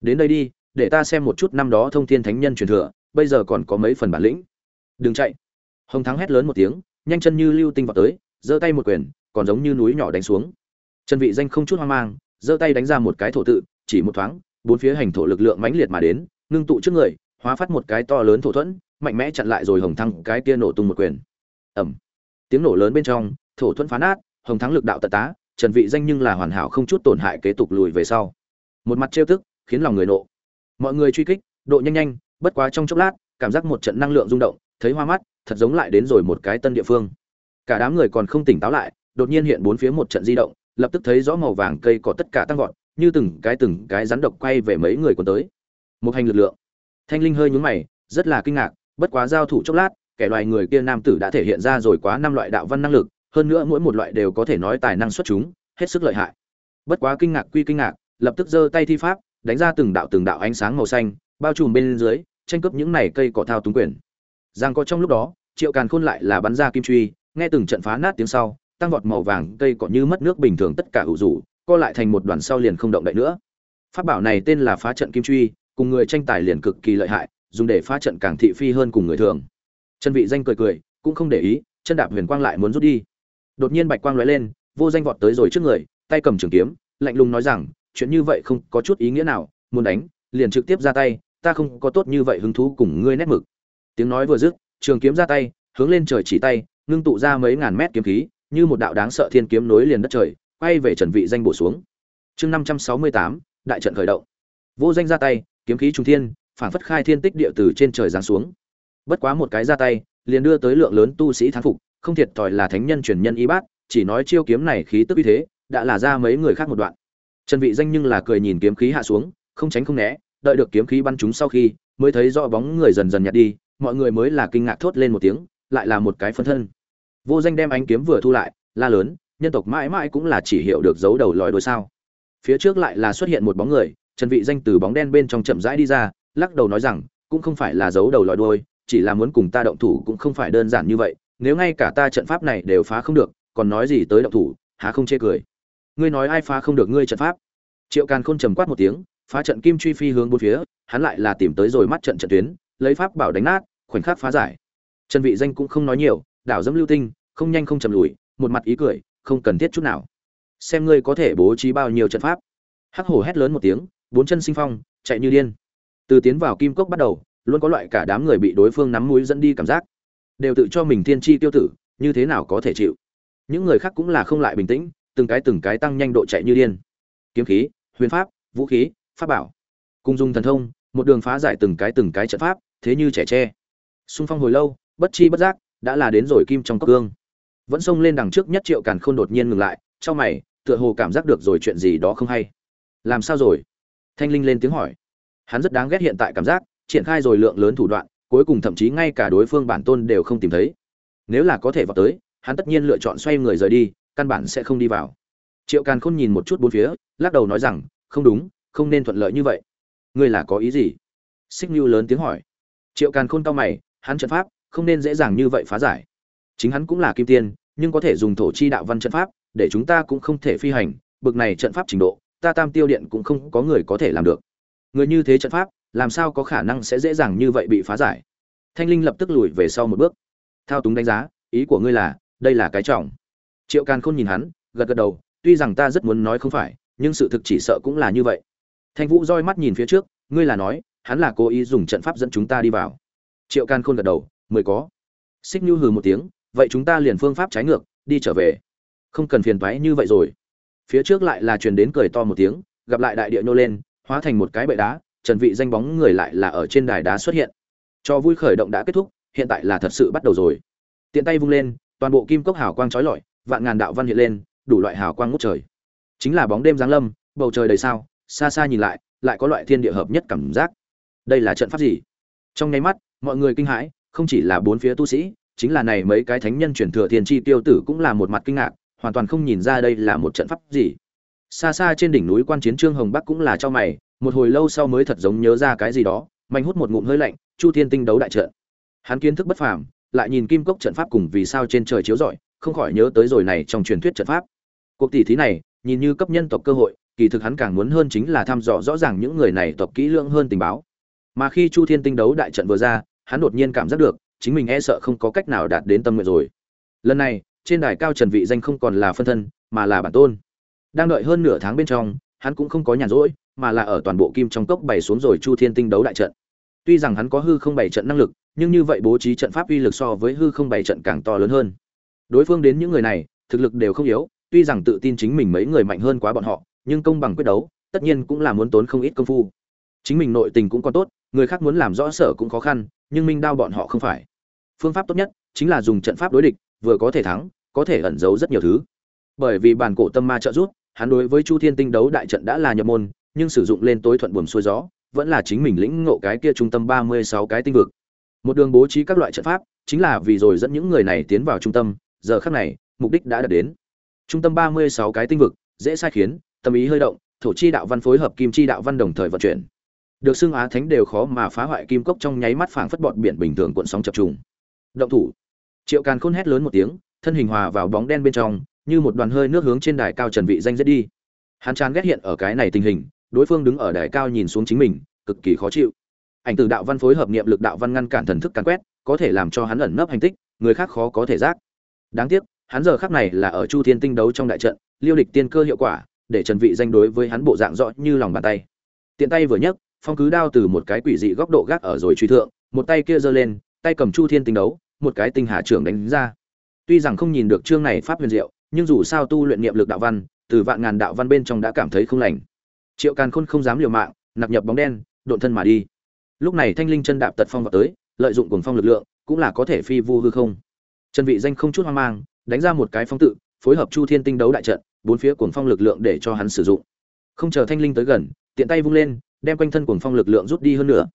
Đến đây đi, để ta xem một chút năm đó thông thiên thánh nhân truyền thừa, bây giờ còn có mấy phần bản lĩnh. Đừng chạy. Hồng thắng hét lớn một tiếng, nhanh chân như lưu tinh vào tới, giơ tay một quyền, còn giống như núi nhỏ đánh xuống. Trần vị danh không chút hoang mang, giơ tay đánh ra một cái thổ tự, chỉ một thoáng, bốn phía hành thổ lực lượng mãnh liệt mà đến, ngưng tụ trước người, hóa phát một cái to lớn thổ thuẫn, mạnh mẽ chặn lại rồi hồng Thăng cái kia nổ tung một quyền. Ầm. Tiếng nổ lớn bên trong, thổ thuẫn phá nát hồng thắng lực đạo tật tá, trần vị danh nhưng là hoàn hảo không chút tổn hại kế tục lùi về sau. Một mặt trêu tức, khiến lòng người nộ. Mọi người truy kích, độ nhanh nhanh, bất quá trong chốc lát, cảm giác một trận năng lượng rung động, thấy hoa mắt, thật giống lại đến rồi một cái tân địa phương. Cả đám người còn không tỉnh táo lại, đột nhiên hiện bốn phía một trận di động, lập tức thấy rõ màu vàng cây có tất cả tăng vọt, như từng cái từng cái rắn độc quay về mấy người còn tới. Một hành lực lượng. Thanh linh hơi nhún mày, rất là kinh ngạc, bất quá giao thủ chốc lát, kẻ loài người kia nam tử đã thể hiện ra rồi quá năm loại đạo văn năng lực hơn nữa mỗi một loại đều có thể nói tài năng xuất chúng, hết sức lợi hại. Bất quá kinh ngạc quy kinh ngạc, lập tức giơ tay thi pháp, đánh ra từng đạo từng đạo ánh sáng màu xanh, bao trùm bên dưới, tranh cướp những này cây cỏ thao túng quyền. Giang có trong lúc đó, triệu càn khôn lại là bắn ra kim truy, nghe từng trận phá nát tiếng sau, tăng vọt màu vàng, cây cỏ như mất nước bình thường tất cả hữu rủ co lại thành một đoàn sau liền không động đậy nữa. Pháp bảo này tên là phá trận kim truy, cùng người tranh tài liền cực kỳ lợi hại, dùng để phá trận càng thị phi hơn cùng người thường. Chân vị danh cười cười, cũng không để ý, chân đạp huyền quang lại muốn rút đi đột nhiên bạch quang lóe lên, vô danh vọt tới rồi trước người, tay cầm trường kiếm, lạnh lùng nói rằng, chuyện như vậy không có chút ý nghĩa nào, muốn đánh, liền trực tiếp ra tay, ta không có tốt như vậy hứng thú cùng ngươi nét mực. Tiếng nói vừa dứt, trường kiếm ra tay, hướng lên trời chỉ tay, ngưng tụ ra mấy ngàn mét kiếm khí, như một đạo đáng sợ thiên kiếm nối liền đất trời, quay về trần vị danh bổ xuống. Chương năm trăm sáu mươi tám, đại trận khởi động. Vô danh ra tay, kiếm khí trung thiên, phản phất khai thiên tích địa từ trên trời giáng xuống. Bất quá một cái ra tay, liền đưa tới lượng lớn tu sĩ thán phục không thiệt thòi là thánh nhân truyền nhân y bát, chỉ nói chiêu kiếm này khí tức uy thế, đã là ra mấy người khác một đoạn. Trần vị danh nhưng là cười nhìn kiếm khí hạ xuống, không tránh không né, đợi được kiếm khí bắn chúng sau khi, mới thấy rõ bóng người dần dần nhạt đi, mọi người mới là kinh ngạc thốt lên một tiếng, lại là một cái phân thân. Vô danh đem ánh kiếm vừa thu lại, la lớn, nhân tộc mãi mãi cũng là chỉ hiểu được giấu đầu lòi đuôi sao? Phía trước lại là xuất hiện một bóng người, trần vị danh từ bóng đen bên trong chậm rãi đi ra, lắc đầu nói rằng, cũng không phải là giấu đầu lòi đuôi, chỉ là muốn cùng ta động thủ cũng không phải đơn giản như vậy nếu ngay cả ta trận pháp này đều phá không được, còn nói gì tới động thủ, há không chê cười. Ngươi nói ai phá không được ngươi trận pháp? Triệu càn khôn trầm quát một tiếng, phá trận kim truy phi hướng bốn phía, hắn lại là tìm tới rồi mắt trận trận tuyến, lấy pháp bảo đánh nát, khoảnh khắc phá giải. Trần vị danh cũng không nói nhiều, đảo dẫm lưu tinh, không nhanh không chậm lùi, một mặt ý cười, không cần thiết chút nào. Xem ngươi có thể bố trí bao nhiêu trận pháp. Hắc hổ hét lớn một tiếng, bốn chân sinh phong, chạy như điên. Từ tiến vào kim cốc bắt đầu, luôn có loại cả đám người bị đối phương nắm mũi dẫn đi cảm giác đều tự cho mình thiên chi tiêu tử, như thế nào có thể chịu? Những người khác cũng là không lại bình tĩnh, từng cái từng cái tăng nhanh độ chạy như điên. Kiếm khí, huyền pháp, vũ khí, pháp bảo cung dung thần thông, một đường phá giải từng cái từng cái trận pháp, thế như trẻ tre. Xung phong hồi lâu, bất chi bất giác, đã là đến rồi kim trong cốc cương. Vẫn xông lên đằng trước nhất triệu càn khôn đột nhiên ngừng lại, trong mày, tựa hồ cảm giác được rồi chuyện gì đó không hay. Làm sao rồi? Thanh linh lên tiếng hỏi. Hắn rất đáng ghét hiện tại cảm giác, triển khai rồi lượng lớn thủ đoạn cuối cùng thậm chí ngay cả đối phương bản tôn đều không tìm thấy. Nếu là có thể vào tới, hắn tất nhiên lựa chọn xoay người rời đi, căn bản sẽ không đi vào. Triệu càn khôn nhìn một chút bốn phía, lắc đầu nói rằng, không đúng, không nên thuận lợi như vậy. Ngươi là có ý gì? Xích như lớn tiếng hỏi. Triệu càn khôn cao mày, hắn trận pháp, không nên dễ dàng như vậy phá giải. Chính hắn cũng là kim tiên, nhưng có thể dùng thổ chi đạo văn trận pháp, để chúng ta cũng không thể phi hành, bực này trận pháp trình độ, ta tam tiêu điện cũng không có người có thể làm được. Người như thế trận pháp làm sao có khả năng sẽ dễ dàng như vậy bị phá giải? Thanh linh lập tức lùi về sau một bước. Thao túng đánh giá, ý của ngươi là, đây là cái trọng. Triệu càn khôn nhìn hắn, gật gật đầu, tuy rằng ta rất muốn nói không phải, nhưng sự thực chỉ sợ cũng là như vậy. Thanh vũ roi mắt nhìn phía trước, ngươi là nói, hắn là cố ý dùng trận pháp dẫn chúng ta đi vào. Triệu càn khôn gật đầu, mười có. Xích nhu hừ một tiếng, vậy chúng ta liền phương pháp trái ngược, đi trở về. Không cần phiền toái như vậy rồi. Phía trước lại là truyền đến cười to một tiếng, gặp lại đại địa nhô lên, hóa thành một cái bệ đá trần vị danh bóng người lại là ở trên đài đá xuất hiện. Cho vui khởi động đã kết thúc, hiện tại là thật sự bắt đầu rồi. Tiện tay vung lên, toàn bộ kim cốc hào quang chói lọi, vạn ngàn đạo văn hiện lên, đủ loại hào quang ngút trời. Chính là bóng đêm giáng lâm, bầu trời đầy sao, xa xa nhìn lại lại có loại thiên địa hợp nhất cảm giác. Đây là trận pháp gì? Trong nháy mắt, mọi người kinh hãi, không chỉ là bốn phía tu sĩ, chính là này mấy cái thánh nhân chuyển thừa thiên chi tiêu tử cũng là một mặt kinh ngạc, hoàn toàn không nhìn ra đây là một trận pháp gì. Xa xa trên đỉnh núi quan chiến trương hồng bắc cũng là cho mày một hồi lâu sau mới thật giống nhớ ra cái gì đó, mạnh hút một ngụm hơi lạnh, chu thiên tinh đấu đại trận. Hắn kiến thức bất phàm, lại nhìn kim cốc trận pháp cùng vì sao trên trời chiếu rọi, không khỏi nhớ tới rồi này trong truyền thuyết trận pháp. Cuộc tỷ thí này, nhìn như cấp nhân tộc cơ hội, kỳ thực hắn càng muốn hơn chính là thăm dò rõ ràng những người này tộc kỹ lưỡng hơn tình báo. Mà khi chu thiên tinh đấu đại trận vừa ra, hắn đột nhiên cảm giác được, chính mình e sợ không có cách nào đạt đến tâm nguyện rồi. Lần này, trên đài cao trần vị danh không còn là phân thân, mà là bản tôn. Đang đợi hơn nửa tháng bên trong, hắn cũng không có nhàn rỗi mà là ở toàn bộ kim trong cốc bày xuống rồi chu thiên tinh đấu đại trận. Tuy rằng hắn có hư không bày trận năng lực, nhưng như vậy bố trí trận pháp uy lực so với hư không bày trận càng to lớn hơn. Đối phương đến những người này, thực lực đều không yếu, tuy rằng tự tin chính mình mấy người mạnh hơn quá bọn họ, nhưng công bằng quyết đấu, tất nhiên cũng là muốn tốn không ít công phu. Chính mình nội tình cũng còn tốt, người khác muốn làm rõ sở cũng khó khăn, nhưng minh đao bọn họ không phải. Phương pháp tốt nhất chính là dùng trận pháp đối địch, vừa có thể thắng, có thể ẩn giấu rất nhiều thứ. Bởi vì bản cổ tâm ma trợ giúp, hắn đối với chu thiên tinh đấu đại trận đã là nhập môn nhưng sử dụng lên tối thuận buồm xuôi gió, vẫn là chính mình lĩnh ngộ cái kia trung tâm ba mươi sáu cái tinh vực. Một đường bố trí các loại trận pháp, chính là vì rồi dẫn những người này tiến vào trung tâm, giờ khắc này, mục đích đã đạt đến. Trung tâm ba mươi sáu cái tinh vực, dễ sai khiến, tâm ý hơi động, thổ chi đạo văn phối hợp kim chi đạo văn đồng thời vận chuyển. Được xưng á thánh đều khó mà phá hoại kim cốc trong nháy mắt phảng phất bọt biển bình thường cuộn sóng chập trùng. Động thủ. Triệu càn khôn hét lớn một tiếng, thân hình hòa vào bóng đen bên trong, như một đoàn hơi nước hướng trên đài cao trần vị danh giết đi. Hắn chán ghét hiện ở cái này tình hình đối phương đứng ở đài cao nhìn xuống chính mình, cực kỳ khó chịu. Ảnh từ đạo văn phối hợp niệm lực đạo văn ngăn cản thần thức càn quét, có thể làm cho hắn ẩn nấp hành tích, người khác khó có thể giác. Đáng tiếc, hắn giờ khắc này là ở chu thiên tinh đấu trong đại trận, liêu địch tiên cơ hiệu quả, để trần vị danh đối với hắn bộ dạng rõ như lòng bàn tay. Tiện tay vừa nhấc, phong cứ đao từ một cái quỷ dị góc độ gác ở rồi truy thượng, một tay kia giơ lên, tay cầm chu thiên tinh đấu, một cái tinh hà trưởng đánh ra. Tuy rằng không nhìn được chương này pháp huyền diệu, nhưng dù sao tu luyện niệm lực đạo văn, từ vạn ngàn đạo văn bên trong đã cảm thấy không lành triệu càn khôn không dám liều mạng, nạp nhập bóng đen, độn thân mà đi. Lúc này thanh linh chân đạp tật phong vào tới, lợi dụng cuồng phong lực lượng, cũng là có thể phi vu hư không. Trần vị danh không chút hoang mang, đánh ra một cái phong tự, phối hợp chu thiên tinh đấu đại trận, bốn phía cuồng phong lực lượng để cho hắn sử dụng. Không chờ thanh linh tới gần, tiện tay vung lên, đem quanh thân cuồng phong lực lượng rút đi hơn nữa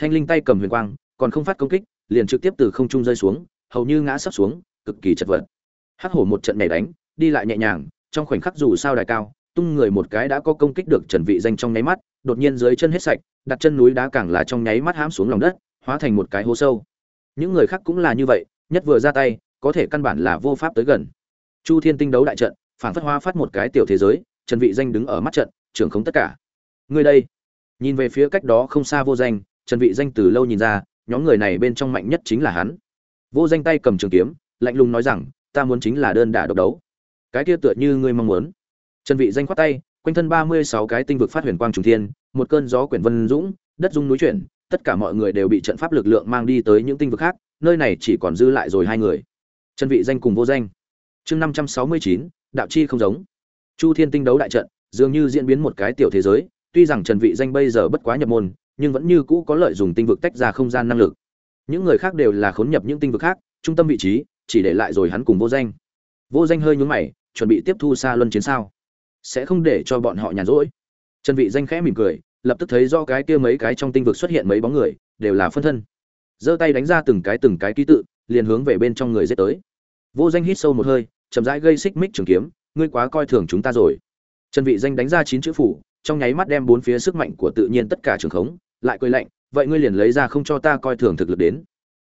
thanh linh tay cầm huyền quang, còn không phát công kích, liền trực tiếp từ không trung rơi xuống, hầu như ngã sấp xuống, cực kỳ chật vật. Hắc hổ một trận nhảy đánh, đi lại nhẹ nhàng, trong khoảnh khắc dù sao đài cao tung người một cái đã có công kích được trần vị danh trong nháy mắt, đột nhiên dưới chân hết sạch, đặt chân núi đá càng là trong nháy mắt hãm xuống lòng đất, hóa thành một cái hố sâu. Những người khác cũng là như vậy, nhất vừa ra tay, có thể căn bản là vô pháp tới gần. Chu thiên tinh đấu đại trận, phản phất hoa phát một cái tiểu thế giới, trần vị danh đứng ở mắt trận, trưởng không tất cả. Người đây, nhìn về phía cách đó không xa vô danh, trần vị danh từ lâu nhìn ra, nhóm người này bên trong mạnh nhất chính là hắn. Vô danh tay cầm trường kiếm, lạnh lùng nói rằng, ta muốn chính là đơn đả độc đấu. Cái kia tựa như ngươi mong muốn trần vị danh khoát tay quanh thân 36 cái tinh vực phát huyền quang trùng thiên một cơn gió quyển vân dũng đất rung núi chuyển tất cả mọi người đều bị trận pháp lực lượng mang đi tới những tinh vực khác nơi này chỉ còn dư lại rồi hai người. Trần vị danh cùng vô danh. Chương 569, đạo chi không giống. Chu thiên tinh đấu đại trận dường như diễn biến một cái tiểu thế giới tuy rằng trần vị danh bây giờ bất quá nhập môn nhưng vẫn như cũ có lợi dùng tinh vực tách ra không gian năng lực. Những người khác đều là khốn nhập những tinh vực khác trung tâm vị trí chỉ để lại rồi hắn cùng vô danh. Vô danh hơi nhún mày chuẩn bị tiếp thu xa luân chiến sao sẽ không để cho bọn họ nhàn rỗi. Trần vị danh khẽ mỉm cười, lập tức thấy do cái kia mấy cái trong tinh vực xuất hiện mấy bóng người, đều là phân thân. Giơ tay đánh ra từng cái từng cái ký tự, liền hướng về bên trong người giết tới. Vô danh hít sâu một hơi, chậm rãi gây xích mích trường kiếm, ngươi quá coi thường chúng ta rồi. Trần vị danh đánh ra chín chữ phủ, trong nháy mắt đem bốn phía sức mạnh của tự nhiên tất cả trường khống, lại cười lạnh, vậy ngươi liền lấy ra không cho ta coi thường thực lực đến.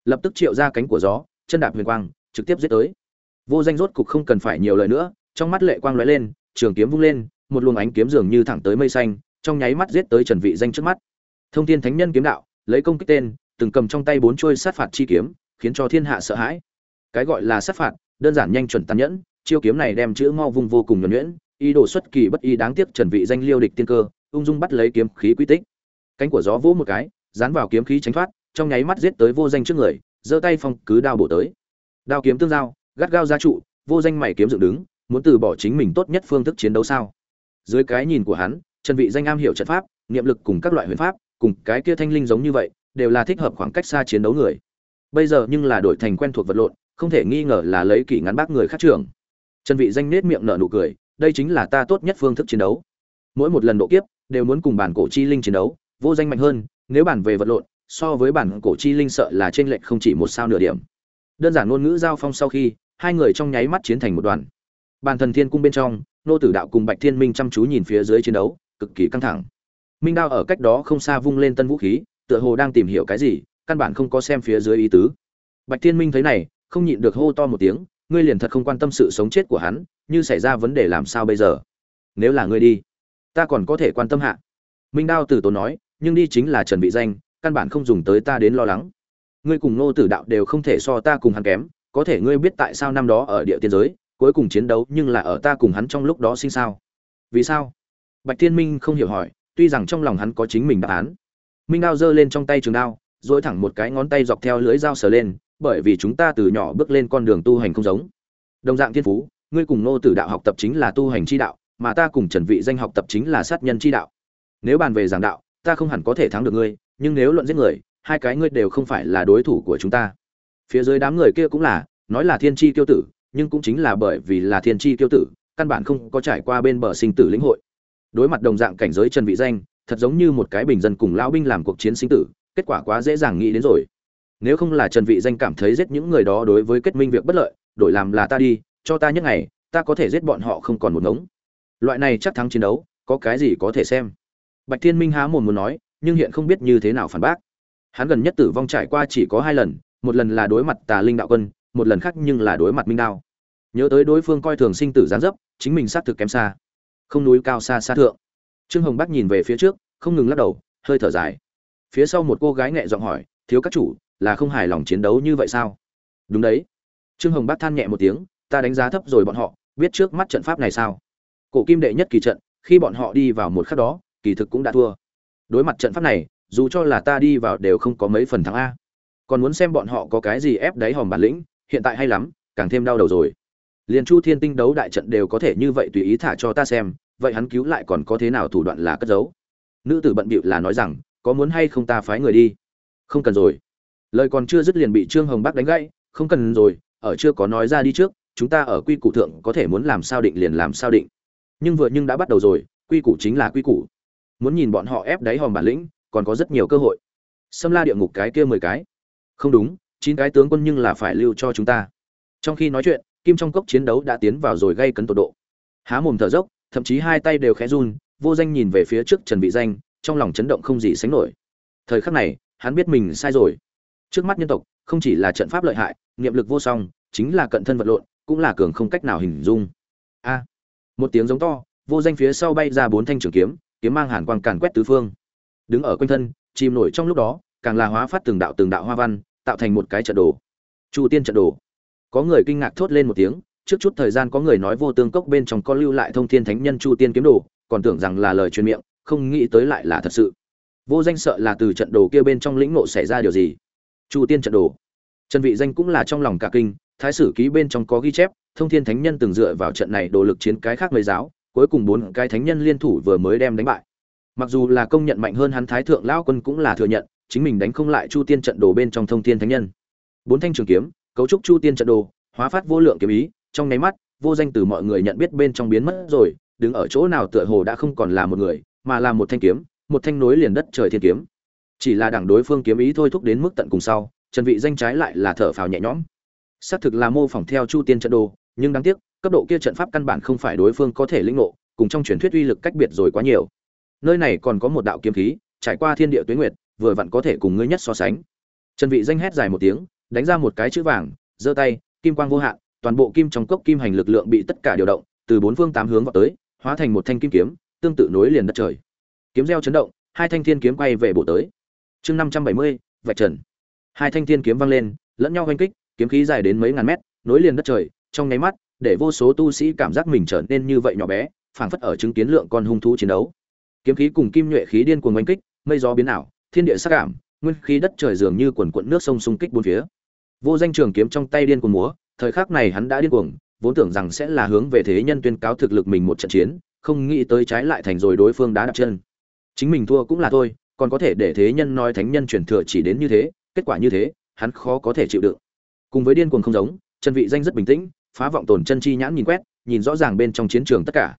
Lập tức triệu ra cánh của gió, chân đạp huyền quang, trực tiếp giết tới. Vô danh rốt cục không cần phải nhiều lời nữa, trong mắt lệ quang lóe lên trường kiếm vung lên, một luồng ánh kiếm dường như thẳng tới mây xanh, trong nháy mắt giết tới trần vị danh trước mắt. Thông thiên thánh nhân kiếm đạo, lấy công kích tên, từng cầm trong tay bốn chuôi sát phạt chi kiếm, khiến cho thiên hạ sợ hãi. Cái gọi là sát phạt, đơn giản nhanh chuẩn tàn nhẫn, chiêu kiếm này đem chữ mau vung vô cùng nhuần nhuyễn, ý đồ xuất kỳ bất ý đáng tiếc trần vị danh liêu địch tiên cơ, ung dung bắt lấy kiếm khí quy tích. Cánh của gió vỗ một cái, dán vào kiếm khí tránh thoát, trong nháy mắt giết tới vô danh trước người, giơ tay phong cứ đao bổ tới. Đao kiếm tương giao, gắt gao gia trụ, vô danh mày kiếm dựng đứng muốn từ bỏ chính mình tốt nhất phương thức chiến đấu sao? Dưới cái nhìn của hắn, trần vị danh am hiểu trận pháp, niệm lực cùng các loại huyền pháp, cùng cái kia thanh linh giống như vậy, đều là thích hợp khoảng cách xa chiến đấu người. Bây giờ nhưng là đổi thành quen thuộc vật lộn, không thể nghi ngờ là lấy kỷ ngắn bác người khác trưởng. Trần vị danh nết miệng nở nụ cười, đây chính là ta tốt nhất phương thức chiến đấu. Mỗi một lần độ kiếp, đều muốn cùng bản cổ chi linh chiến đấu, vô danh mạnh hơn, nếu bản về vật lộn, so với bản cổ chi linh sợ là trên lệnh không chỉ một sao nửa điểm. Đơn giản ngôn ngữ giao phong sau khi, hai người trong nháy mắt chiến thành một đoàn bàn thần thiên cung bên trong, nô tử đạo cùng bạch thiên minh chăm chú nhìn phía dưới chiến đấu, cực kỳ căng thẳng. Minh đao ở cách đó không xa vung lên tân vũ khí, tựa hồ đang tìm hiểu cái gì, căn bản không có xem phía dưới ý tứ. Bạch thiên minh thấy này, không nhịn được hô to một tiếng, ngươi liền thật không quan tâm sự sống chết của hắn, như xảy ra vấn đề làm sao bây giờ? Nếu là ngươi đi, ta còn có thể quan tâm hạ. Minh đao từ tốn nói, nhưng đi chính là trần bị danh, căn bản không dùng tới ta đến lo lắng. Ngươi cùng nô tử đạo đều không thể so ta cùng hắn kém, có thể ngươi biết tại sao năm đó ở địa tiên giới cuối cùng chiến đấu nhưng là ở ta cùng hắn trong lúc đó sinh sao? Vì sao? Bạch thiên minh không hiểu hỏi, tuy rằng trong lòng hắn có chính mình đáp án. Minh đao giơ lên trong tay trường đao dỗi thẳng một cái ngón tay dọc theo lưỡi dao sờ lên, bởi vì chúng ta từ nhỏ bước lên con đường tu hành không giống. Đồng dạng thiên phú, ngươi cùng nô tử đạo học tập chính là tu hành chi đạo, mà ta cùng trần vị danh học tập chính là sát nhân chi đạo. Nếu bàn về giảng đạo, ta không hẳn có thể thắng được ngươi, nhưng nếu luận giết người, hai cái ngươi đều không phải là đối thủ của chúng ta. Phía dưới đám người kia cũng là, nói là thiên chi tiêu tử nhưng cũng chính là bởi vì là thiên chi tiêu tử, căn bản không có trải qua bên bờ sinh tử lĩnh hội. Đối mặt đồng dạng cảnh giới trần vị danh, thật giống như một cái bình dân cùng lão binh làm cuộc chiến sinh tử, kết quả quá dễ dàng nghĩ đến rồi. Nếu không là trần vị danh cảm thấy giết những người đó đối với kết minh việc bất lợi, đổi làm là ta đi, cho ta nhất ngày, ta có thể giết bọn họ không còn một ngống. Loại này chắc thắng chiến đấu, có cái gì có thể xem. Bạch thiên minh há mồm muốn nói, nhưng hiện không biết như thế nào phản bác. Hắn gần nhất tử vong trải qua chỉ có hai lần, một lần là đối mặt tà linh đạo quân một lần khác nhưng là đối mặt minh đao. Nhớ tới đối phương coi thường sinh tử gián dấp, chính mình xác thực kém xa. Không núi cao xa xa thượng. Trương hồng bắc nhìn về phía trước, không ngừng lắc đầu, hơi thở dài. Phía sau một cô gái nhẹ giọng hỏi, thiếu các chủ, là không hài lòng chiến đấu như vậy sao? Đúng đấy. Trương hồng bắc than nhẹ một tiếng, ta đánh giá thấp rồi bọn họ, biết trước mắt trận pháp này sao? Cổ kim đệ nhất kỳ trận, khi bọn họ đi vào một khắc đó, kỳ thực cũng đã thua. Đối mặt trận pháp này, dù cho là ta đi vào đều không có mấy phần thắng a. Còn muốn xem bọn họ có cái gì ép đáy hòm bản lĩnh hiện tại hay lắm, càng thêm đau đầu rồi. Liền chu thiên tinh đấu đại trận đều có thể như vậy tùy ý thả cho ta xem, vậy hắn cứu lại còn có thế nào thủ đoạn là cất giấu? Nữ tử bận bịu là nói rằng, có muốn hay không ta phái người đi? Không cần rồi. Lời còn chưa dứt liền bị trương hồng bắc đánh gãy, không cần rồi, ở chưa có nói ra đi trước, chúng ta ở quy củ thượng có thể muốn làm sao định liền làm sao định. Nhưng vừa nhưng đã bắt đầu rồi, quy củ chính là quy củ. Muốn nhìn bọn họ ép đáy hòm bản lĩnh, còn có rất nhiều cơ hội. Xâm la địa ngục cái kia mười cái. Không đúng chín cái tướng quân nhưng là phải lưu cho chúng ta. Trong khi nói chuyện, kim trong cốc chiến đấu đã tiến vào rồi gây cấn tột độ. Há mồm thở dốc, thậm chí hai tay đều khẽ run, vô danh nhìn về phía trước trần vị danh, trong lòng chấn động không gì sánh nổi. Thời khắc này, hắn biết mình sai rồi. Trước mắt nhân tộc, không chỉ là trận pháp lợi hại, niệm lực vô song, chính là cận thân vật lộn, cũng là cường không cách nào hình dung. A! Một tiếng giống to, vô danh phía sau bay ra bốn thanh trường kiếm kiếm mang hàn quang càn quét tứ phương. Đứng ở quanh thân, chìm nổi trong lúc đó, càng là hóa phát từng đạo từng đạo hoa văn tạo thành một cái trận đồ. Chu tiên trận đồ. Có người kinh ngạc thốt lên một tiếng, trước chút thời gian có người nói vô tương cốc bên trong có lưu lại thông thiên thánh nhân chu tiên kiếm đồ, còn tưởng rằng là lời truyền miệng, không nghĩ tới lại là thật sự. Vô danh sợ là từ trận đồ kia bên trong lĩnh ngộ xảy ra điều gì? Chu tiên trận đồ. Trần vị danh cũng là trong lòng cả kinh, thái sử ký bên trong có ghi chép, thông thiên thánh nhân từng dựa vào trận này đồ lực chiến cái khác mấy giáo, cuối cùng bốn cái thánh nhân liên thủ vừa mới đem đánh bại. Mặc dù là công nhận mạnh hơn hắn thái thượng lão quân cũng là thừa nhận chính mình đánh không lại chu tiên trận đồ bên trong thông thiên thánh nhân. Bốn thanh trường kiếm, cấu trúc chu tiên trận đồ, hóa phát vô lượng kiếm ý, trong nháy mắt, vô danh từ mọi người nhận biết bên trong biến mất rồi, đứng ở chỗ nào tựa hồ đã không còn là một người, mà là một thanh kiếm, một thanh nối liền đất trời thiên kiếm. Chỉ là đảng đối phương kiếm ý thôi thúc đến mức tận cùng sau, trần vị danh trái lại là thở phào nhẹ nhõm. Xác thực là mô phỏng theo chu tiên trận đồ, nhưng đáng tiếc, cấp độ kia trận pháp căn bản không phải đối phương có thể lĩnh ngộ, cùng trong truyền thuyết uy lực cách biệt rồi quá nhiều. Nơi này còn có một đạo kiếm khí, trải qua thiên địa tuyết nguyệt vừa vặn có thể cùng ngươi nhất so sánh. Trần vị danh hét dài một tiếng, đánh ra một cái chữ vàng, giơ tay, kim quang vô hạn, toàn bộ kim trong cốc kim hành lực lượng bị tất cả điều động, từ bốn phương tám hướng vào tới, hóa thành một thanh kim kiếm, tương tự nối liền đất trời. Kiếm gieo chấn động, hai thanh thiên kiếm quay về bộ tới. Chương năm trăm bảy mươi, vạch trần. Hai thanh thiên kiếm văng lên, lẫn nhau hoành kích, kiếm khí dài đến mấy ngàn mét, nối liền đất trời, trong nháy mắt, để vô số tu sĩ cảm giác mình trở nên như vậy nhỏ bé, phảng phất ở chứng kiến lượng con hung thú chiến đấu. Kiếm khí cùng kim nhuệ khí điên cuồng oanh kích, mây gió biến ảo thiên địa sắc cảm, nguyên khí đất trời dường như quần quận nước sông xung kích bốn phía. Vô danh trường kiếm trong tay điên cuồng múa, thời khắc này hắn đã điên cuồng, vốn tưởng rằng sẽ là hướng về thế nhân tuyên cáo thực lực mình một trận chiến, không nghĩ tới trái lại thành rồi đối phương đã đặt chân. Chính mình thua cũng là thôi, còn có thể để thế nhân nói thánh nhân truyền thừa chỉ đến như thế, kết quả như thế, hắn khó có thể chịu đựng. Cùng với điên cuồng không giống chân vị danh rất bình tĩnh, phá vọng tổn chân chi nhãn nhìn quét, nhìn rõ ràng bên trong chiến trường tất cả.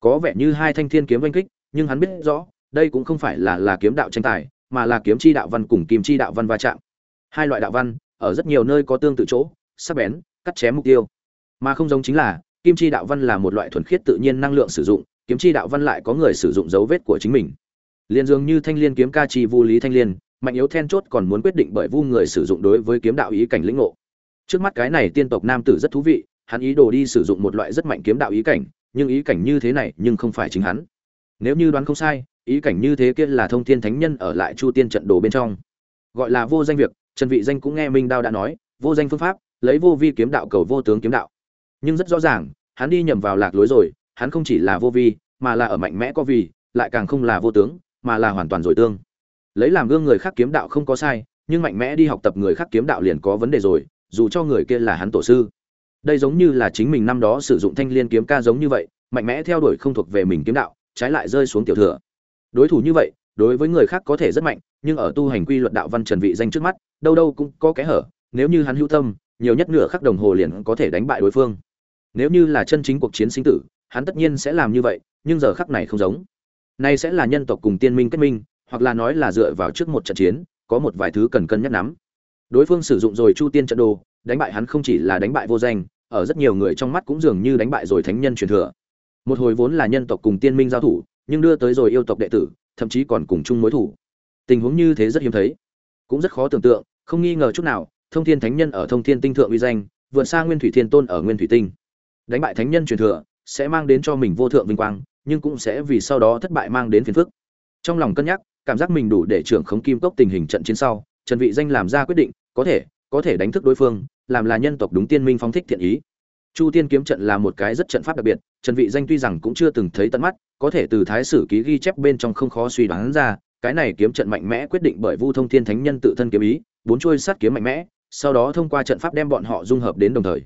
Có vẻ như hai thanh thiên kiếm oanh kích, nhưng hắn biết rõ, đây cũng không phải là là kiếm đạo tranh tài mà là kiếm chi đạo văn cùng kim chi đạo văn va chạm. Hai loại đạo văn, ở rất nhiều nơi có tương tự chỗ, sắc bén, cắt chém mục tiêu. Mà không giống chính là, kim chi đạo văn là một loại thuần khiết tự nhiên năng lượng sử dụng, kiếm chi đạo văn lại có người sử dụng dấu vết của chính mình. Liền dường như thanh liên kiếm ca chi vu lý thanh liên, mạnh yếu then chốt còn muốn quyết định bởi vu người sử dụng đối với kiếm đạo ý cảnh lĩnh ngộ. Trước mắt cái này tiên tộc nam tử rất thú vị, hắn ý đồ đi sử dụng một loại rất mạnh kiếm đạo ý cảnh, nhưng ý cảnh như thế này nhưng không phải chính hắn. Nếu như đoán không sai ý cảnh như thế kia là thông thiên thánh nhân ở lại chu tiên trận đồ bên trong. Gọi là vô danh việc, trần vị danh cũng nghe minh đao đã nói, vô danh phương pháp, lấy vô vi kiếm đạo cầu vô tướng kiếm đạo. Nhưng rất rõ ràng, hắn đi nhầm vào lạc lối rồi, hắn không chỉ là vô vi, mà là ở mạnh mẽ có vì lại càng không là vô tướng, mà là hoàn toàn rồi tương. Lấy làm gương người khác kiếm đạo không có sai, nhưng mạnh mẽ đi học tập người khác kiếm đạo liền có vấn đề rồi, dù cho người kia là hắn tổ sư. Đây giống như là chính mình năm đó sử dụng thanh liên kiếm ca giống như vậy, mạnh mẽ theo đuổi không thuộc về mình kiếm đạo, trái lại rơi xuống tiểu thừa đối thủ như vậy, đối với người khác có thể rất mạnh, nhưng ở tu hành quy luật đạo văn trần vị danh trước mắt, đâu đâu cũng có kẽ hở, nếu như hắn hữu tâm, nhiều nhất nửa khắc đồng hồ liền có thể đánh bại đối phương. Nếu như là chân chính cuộc chiến sinh tử, hắn tất nhiên sẽ làm như vậy, nhưng giờ khắc này không giống. Nay sẽ là nhân tộc cùng tiên minh kết minh, hoặc là nói là dựa vào trước một trận chiến, có một vài thứ cần cân nhắc nắm. Đối phương sử dụng rồi chu tiên trận đồ, đánh bại hắn không chỉ là đánh bại vô danh, ở rất nhiều người trong mắt cũng dường như đánh bại rồi thánh nhân truyền thừa. Một hồi vốn là nhân tộc cùng tiên minh giao thủ nhưng đưa tới rồi yêu tộc đệ tử, thậm chí còn cùng chung mối thủ. Tình huống như thế rất hiếm thấy. Cũng rất khó tưởng tượng, không nghi ngờ chút nào, thông thiên thánh nhân ở thông thiên tinh thượng uy danh, vượt xa nguyên thủy thiên tôn ở nguyên thủy tinh. Đánh bại thánh nhân truyền thừa, sẽ mang đến cho mình vô thượng vinh quang, nhưng cũng sẽ vì sau đó thất bại mang đến phiền phức. Trong lòng cân nhắc, cảm giác mình đủ để trưởng khống kim cốc tình hình trận chiến sau, trần vị danh làm ra quyết định, có thể có thể đánh thức đối phương, làm là nhân tộc đúng tiên minh phong thích thiện ý chu tiên kiếm trận là một cái rất trận pháp đặc biệt, trần vị danh tuy rằng cũng chưa từng thấy tận mắt, có thể từ thái sử ký ghi chép bên trong không khó suy đoán ra, cái này kiếm trận mạnh mẽ quyết định bởi vu thông thiên thánh nhân tự thân kiếm ý, bốn chuôi sát kiếm mạnh mẽ, sau đó thông qua trận pháp đem bọn họ dung hợp đến đồng thời.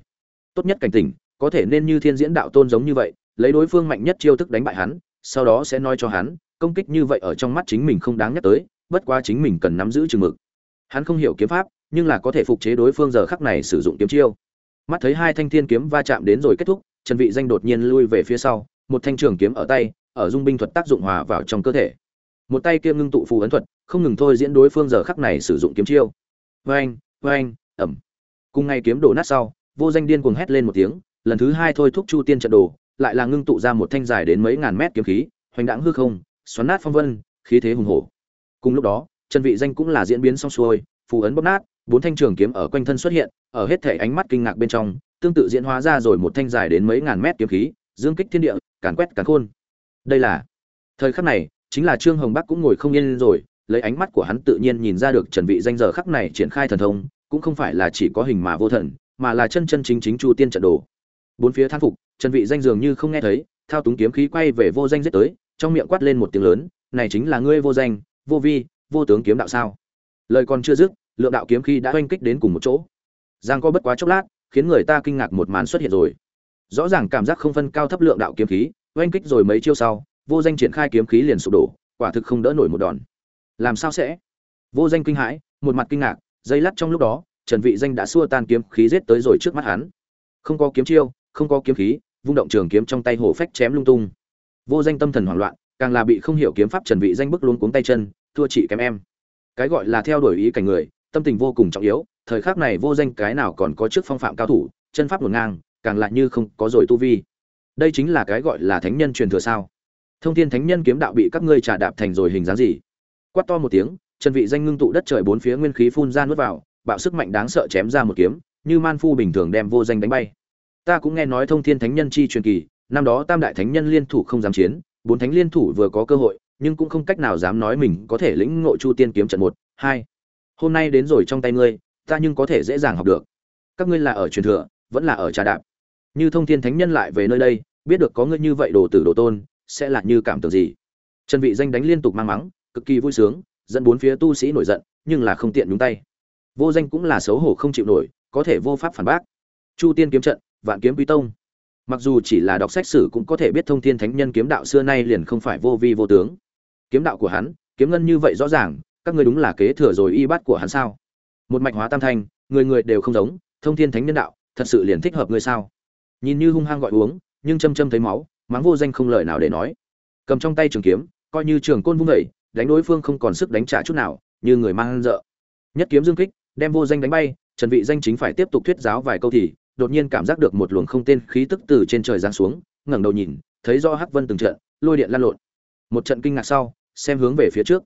Tốt nhất cảnh tỉnh, có thể nên như thiên diễn đạo tôn giống như vậy, lấy đối phương mạnh nhất chiêu thức đánh bại hắn, sau đó sẽ nói cho hắn, công kích như vậy ở trong mắt chính mình không đáng nhắc tới, bất quá chính mình cần nắm giữ chừng mực. Hắn không hiểu kiếm pháp, nhưng là có thể phục chế đối phương giờ khắc này sử dụng kiếm chiêu mắt thấy hai thanh thiên kiếm va chạm đến rồi kết thúc, trần vị danh đột nhiên lui về phía sau, một thanh trường kiếm ở tay, ở dung binh thuật tác dụng hòa vào trong cơ thể. Một tay kia ngưng tụ phù ấn thuật, không ngừng thôi diễn đối phương giờ khắc này sử dụng kiếm chiêu. Vang vang ẩm cùng ngay kiếm đổ nát sau, vô danh điên cuồng hét lên một tiếng, lần thứ hai thôi thúc chu tiên trận đồ lại là ngưng tụ ra một thanh dài đến mấy ngàn mét kiếm khí, hoành đãng hư không, xoắn nát phong vân, khí thế hùng hổ. Cùng lúc đó, trần vị danh cũng là diễn biến xong xuôi, phù ấn bóp nát bốn thanh trường kiếm ở quanh thân xuất hiện, ở hết thể ánh mắt kinh ngạc bên trong, tương tự diễn hóa ra rồi một thanh dài đến mấy ngàn mét kiếm khí, dương kích thiên địa, càn quét càn khôn. Đây là, thời khắc này, chính là trương hồng bắc cũng ngồi không yên rồi, lấy ánh mắt của hắn tự nhiên nhìn ra được trần vị danh giờ khắc này triển khai thần thông, cũng không phải là chỉ có hình mà vô thần, mà là chân chân chính chính chu tiên trận đồ. Bốn phía thang phục, trần vị danh dường như không nghe thấy, thao túng kiếm khí quay về vô danh giết tới, trong miệng quát lên một tiếng lớn, này chính là ngươi vô danh, vô vi, vô tướng kiếm đạo sao? Lời còn chưa dứt lượng đạo kiếm khí đã oanh kích đến cùng một chỗ. Giang có bất quá chốc lát, khiến người ta kinh ngạc một màn xuất hiện rồi. Rõ ràng cảm giác không phân cao thấp lượng đạo kiếm khí, oanh kích rồi mấy chiêu sau, vô danh triển khai kiếm khí liền sụp đổ, quả thực không đỡ nổi một đòn. Làm sao sẽ? Vô danh kinh hãi, một mặt kinh ngạc, dây lắt trong lúc đó, trần vị danh đã xua tan kiếm khí giết tới rồi trước mắt hắn. Không có kiếm chiêu, không có kiếm khí, vung động trường kiếm trong tay hổ phách chém lung tung. Vô danh tâm thần hoảng loạn, càng là bị không hiểu kiếm pháp trần vị danh bức luôn cuống tay chân, thua chị kém em. Cái gọi là theo đuổi ý cảnh người tâm tình vô cùng trọng yếu, thời khắc này vô danh cái nào còn có trước phong phạm cao thủ, chân pháp ngổn ngang, càng lại như không có rồi tu vi. Đây chính là cái gọi là thánh nhân truyền thừa sao? Thông thiên thánh nhân kiếm đạo bị các ngươi trà đạp thành rồi hình dáng gì? Quát to một tiếng, chân vị danh ngưng tụ đất trời bốn phía nguyên khí phun ra nuốt vào, bạo sức mạnh đáng sợ chém ra một kiếm, như man phu bình thường đem vô danh đánh bay. Ta cũng nghe nói thông thiên thánh nhân chi truyền kỳ, năm đó tam đại thánh nhân liên thủ không dám chiến, bốn thánh liên thủ vừa có cơ hội, nhưng cũng không cách nào dám nói mình có thể lĩnh ngộ chu tiên kiếm trận một, hai hôm nay đến rồi trong tay ngươi, ta nhưng có thể dễ dàng học được. Các ngươi là ở truyền thừa, vẫn là ở trà đạp. Như thông thiên thánh nhân lại về nơi đây, biết được có ngươi như vậy đồ tử đồ tôn, sẽ là như cảm tưởng gì? Trần vị danh đánh liên tục mang mắng, cực kỳ vui sướng, dẫn bốn phía tu sĩ nổi giận, nhưng là không tiện nhúng tay. Vô danh cũng là xấu hổ không chịu nổi, có thể vô pháp phản bác. Chu tiên kiếm trận, vạn kiếm quý tông. Mặc dù chỉ là đọc sách sử cũng có thể biết thông thiên thánh nhân kiếm đạo xưa nay liền không phải vô vi vô tướng. Kiếm đạo của hắn, kiếm ngân như vậy rõ ràng các ngươi đúng là kế thừa rồi y bát của hắn sao? Một mạch hóa tam thanh, người người đều không giống, thông thiên thánh nhân đạo, thật sự liền thích hợp ngươi sao? Nhìn như hung hăng gọi uống, nhưng châm châm thấy máu, mắng vô danh không lời nào để nói. Cầm trong tay trường kiếm, coi như trường côn vung vẩy đánh đối phương không còn sức đánh trả chút nào, như người mang dợ. Nhất kiếm dương kích, đem vô danh đánh bay, trần vị danh chính phải tiếp tục thuyết giáo vài câu thì, đột nhiên cảm giác được một luồng không tên khí tức từ trên trời giáng xuống, ngẩng đầu nhìn, thấy do hắc vân từng trận, lôi điện lan lộn. Một trận kinh ngạc sau, xem hướng về phía trước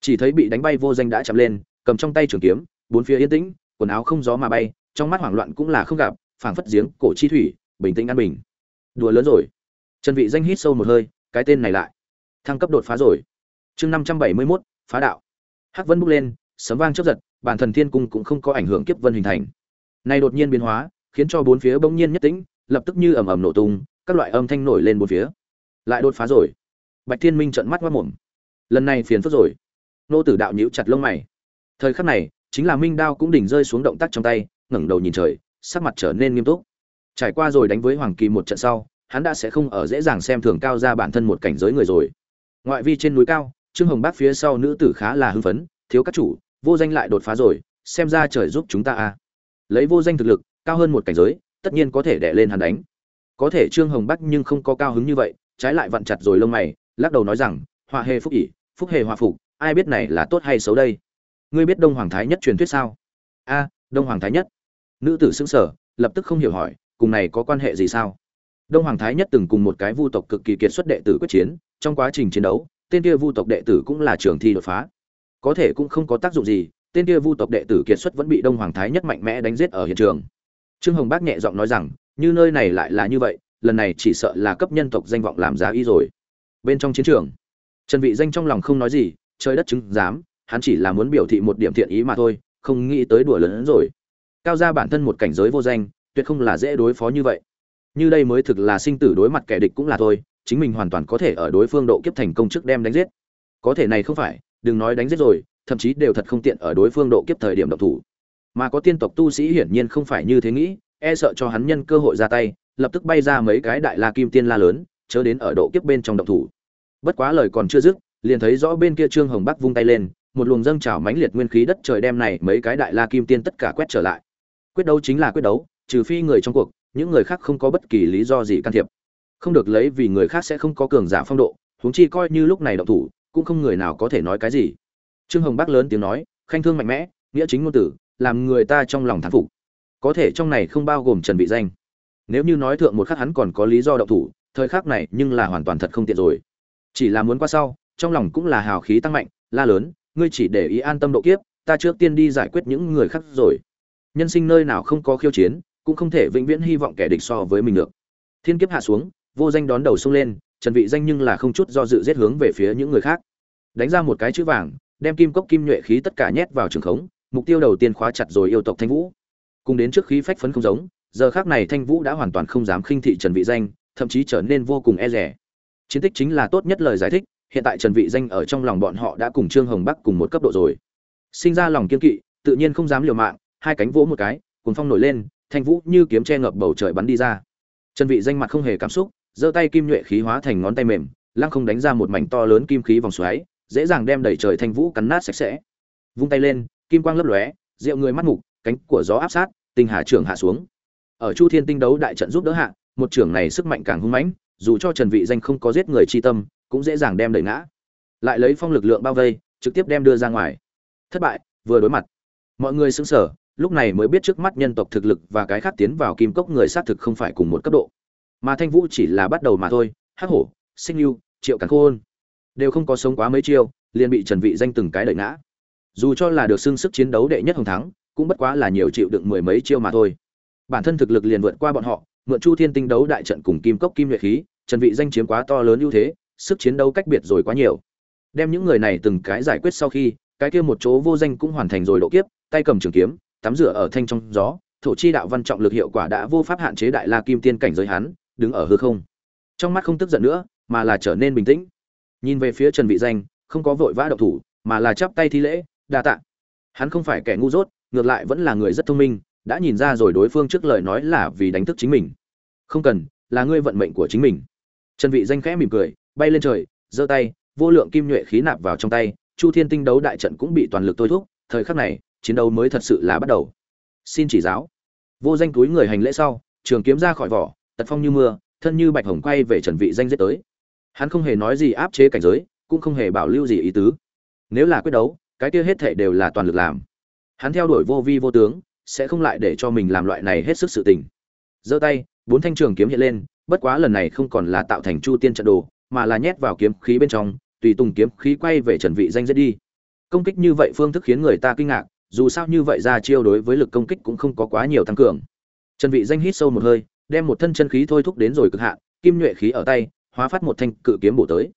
chỉ thấy bị đánh bay vô danh đã chạm lên cầm trong tay trường kiếm bốn phía yên tĩnh quần áo không gió mà bay trong mắt hoảng loạn cũng là không gặp phảng phất giếng cổ chi thủy bình tĩnh an bình. Đùa lớn rồi. Trần vị danh hít sâu một hơi cái tên này lại. Thăng cấp đột phá rồi. Chương 571, phá đạo. Hắc vân bốc lên sấm vang chớp giật bản thần thiên cung cũng không có ảnh hưởng kiếp vân hình thành. Này đột nhiên biến hóa khiến cho bốn phía bỗng nhiên nhất tĩnh lập tức như ầm ầm nổ tung các loại âm thanh nổi lên bốn phía. Lại đột phá rồi. Bạch thiên minh trợn mắt quát mồm. Lần này phiền phức rồi nô tử đạo nhíu chặt lông mày. Thời khắc này, chính là minh đao cũng đỉnh rơi xuống động tác trong tay, ngẩng đầu nhìn trời, sắc mặt trở nên nghiêm túc. Trải qua rồi đánh với hoàng kỳ một trận sau, hắn đã sẽ không ở dễ dàng xem thường cao ra bản thân một cảnh giới người rồi. Ngoại vi trên núi cao, trương hồng bác phía sau nữ tử khá là hưng phấn, thiếu các chủ, vô danh lại đột phá rồi, xem ra trời giúp chúng ta a. Lấy vô danh thực lực, cao hơn một cảnh giới, tất nhiên có thể đè lên hắn đánh. Có thể trương hồng bắc nhưng không có cao hứng như vậy, trái lại vặn chặt rồi lông mày, lắc đầu nói rằng, họa hề phúc ỉ phúc hề hòa phục ai biết này là tốt hay xấu đây? Ngươi biết đông hoàng thái nhất truyền thuyết sao? A, đông hoàng thái nhất. Nữ tử xứng sở lập tức không hiểu hỏi, cùng này có quan hệ gì sao? Đông hoàng thái nhất từng cùng một cái vu tộc cực kỳ kiệt xuất đệ tử quyết chiến, trong quá trình chiến đấu, tên kia vu tộc đệ tử cũng là trường thi đột phá. Có thể cũng không có tác dụng gì, tên kia vu tộc đệ tử kiệt xuất vẫn bị đông hoàng thái nhất mạnh mẽ đánh giết ở hiện trường. Trương hồng bác nhẹ giọng nói rằng, như nơi này lại là như vậy, lần này chỉ sợ là cấp nhân tộc danh vọng làm giá y rồi. Bên trong chiến trường, trần vị danh trong lòng không nói gì trời đất chứng dám hắn chỉ là muốn biểu thị một điểm thiện ý mà thôi, không nghĩ tới đùa lớn hơn rồi. Cao gia bản thân một cảnh giới vô danh, tuyệt không là dễ đối phó như vậy. Như đây mới thực là sinh tử đối mặt kẻ địch cũng là thôi, chính mình hoàn toàn có thể ở đối phương độ kiếp thành công trước đem đánh giết. Có thể này không phải, đừng nói đánh giết rồi, thậm chí đều thật không tiện ở đối phương độ kiếp thời điểm độc thủ. Mà có tiên tộc tu sĩ hiển nhiên không phải như thế nghĩ e sợ cho hắn nhân cơ hội ra tay, lập tức bay ra mấy cái đại la kim tiên la lớn, chớ đến ở độ kiếp bên trong độc thủ. Bất quá lời còn chưa dứt liền thấy rõ bên kia trương hồng bắc vung tay lên, một luồng dâng trào mãnh liệt nguyên khí đất trời đem này mấy cái đại la kim tiên tất cả quét trở lại. Quyết đấu chính là quyết đấu, trừ phi người trong cuộc, những người khác không có bất kỳ lý do gì can thiệp. Không được lấy vì người khác sẽ không có cường giả phong độ, huống chi coi như lúc này động thủ, cũng không người nào có thể nói cái gì. Trương hồng bắc lớn tiếng nói, khanh thương mạnh mẽ, nghĩa chính ngôn tử, làm người ta trong lòng thán phục. Có thể trong này không bao gồm trần vị danh. Nếu như nói thượng một khắc hắn còn có lý do động thủ, thời khắc này nhưng là hoàn toàn thật không tiện rồi. Chỉ là muốn qua sau trong lòng cũng là hào khí tăng mạnh, la lớn, ngươi chỉ để ý an tâm độ kiếp, ta trước tiên đi giải quyết những người khác rồi. Nhân sinh nơi nào không có khiêu chiến, cũng không thể vĩnh viễn hy vọng kẻ địch so với mình được. Thiên kiếp hạ xuống, vô danh đón đầu xông lên, trần vị danh nhưng là không chút do dự giết hướng về phía những người khác. Đánh ra một cái chữ vàng, đem kim cốc kim nhuệ khí tất cả nhét vào trường khống, mục tiêu đầu tiên khóa chặt rồi yêu tộc thanh vũ. Cùng đến trước khí phách phấn không giống, giờ khác này thanh vũ đã hoàn toàn không dám khinh thị trần vị danh, thậm chí trở nên vô cùng e rẻ chiến tích chính là tốt nhất lời giải thích hiện tại trần vị danh ở trong lòng bọn họ đã cùng trương hồng bắc cùng một cấp độ rồi. Sinh ra lòng kiên kỵ, tự nhiên không dám liều mạng, hai cánh vỗ một cái, cuồng phong nổi lên, thanh vũ như kiếm che ngập bầu trời bắn đi ra. Trần vị danh mặt không hề cảm xúc, giơ tay kim nhuệ khí hóa thành ngón tay mềm, lăng không đánh ra một mảnh to lớn kim khí vòng xoáy, dễ dàng đem đẩy trời thanh vũ cắn nát sạch sẽ. Vung tay lên, kim quang lấp lóe, rượu người mắt mục, cánh của gió áp sát, tinh hà trưởng hạ xuống. Ở chu thiên tinh đấu đại trận giúp đỡ hạ, một trưởng này sức mạnh càng hung mãnh, dù cho trần vị danh không có giết người chi tâm cũng dễ dàng đem đẩy ngã. Lại lấy phong lực lượng bao vây, trực tiếp đem đưa ra ngoài. Thất bại, vừa đối mặt. Mọi người sững sờ, lúc này mới biết trước mắt nhân tộc thực lực và cái khác tiến vào kim cốc người sát thực không phải cùng một cấp độ. Mà thanh vũ chỉ là bắt đầu mà thôi, hắc hổ sinh lưu triệu càn khôn đều không có sống quá mấy chiêu, liền bị trần vị danh từng cái đẩy ngã. Dù cho là được xưng sức chiến đấu đệ nhất hồng thắng, cũng bất quá là nhiều chịu đựng mười mấy chiêu mà thôi. Bản thân thực lực liền vượt qua bọn họ, mượn chu thiên tinh đấu đại trận cùng kim cốc kim luyện khí, trần vị danh chiếm quá to lớn ưu thế sức chiến đấu cách biệt rồi quá nhiều. Đem những người này từng cái giải quyết sau khi, cái kia một chỗ vô danh cũng hoàn thành rồi độ kiếp, tay cầm trường kiếm, tắm rửa ở thanh trong gió, thổ chi đạo văn trọng lực hiệu quả đã vô pháp hạn chế đại la kim tiên cảnh giới hắn, đứng ở hư không. Trong mắt không tức giận nữa, mà là trở nên bình tĩnh. Nhìn về phía trần vị danh, không có vội vã động thủ, mà là chắp tay thi lễ, đa tạ. Hắn không phải kẻ ngu dốt, ngược lại vẫn là người rất thông minh, đã nhìn ra rồi đối phương trước lời nói là vì đánh thức chính mình. Không cần, là ngươi vận mệnh của chính mình. Trần vị danh khẽ mỉm cười bay lên trời, giơ tay, vô lượng kim nhuệ khí nạp vào trong tay, chu thiên tinh đấu đại trận cũng bị toàn lực tôi thúc, thời khắc này, chiến đấu mới thật sự là bắt đầu. Xin chỉ giáo. Vô danh túi người hành lễ sau, trường kiếm ra khỏi vỏ, tật phong như mưa, thân như bạch hồng quay về trần vị danh giết tới. Hắn không hề nói gì áp chế cảnh giới, cũng không hề bảo lưu gì ý tứ. Nếu là quyết đấu, cái kia hết thảy đều là toàn lực làm. Hắn theo đuổi vô vi vô tướng, sẽ không lại để cho mình làm loại này hết sức sự tình. Giơ tay, bốn thanh trường kiếm hiện lên, bất quá lần này không còn là tạo thành chu tiên trận đồ mà là nhét vào kiếm khí bên trong, tùy tùng kiếm khí quay về trần vị danh giết đi. Công kích như vậy phương thức khiến người ta kinh ngạc, dù sao như vậy ra chiêu đối với lực công kích cũng không có quá nhiều tăng cường. Trần vị danh hít sâu một hơi, đem một thân chân khí thôi thúc đến rồi cực hạn, kim nhuệ khí ở tay, hóa phát một thanh cự kiếm bổ tới.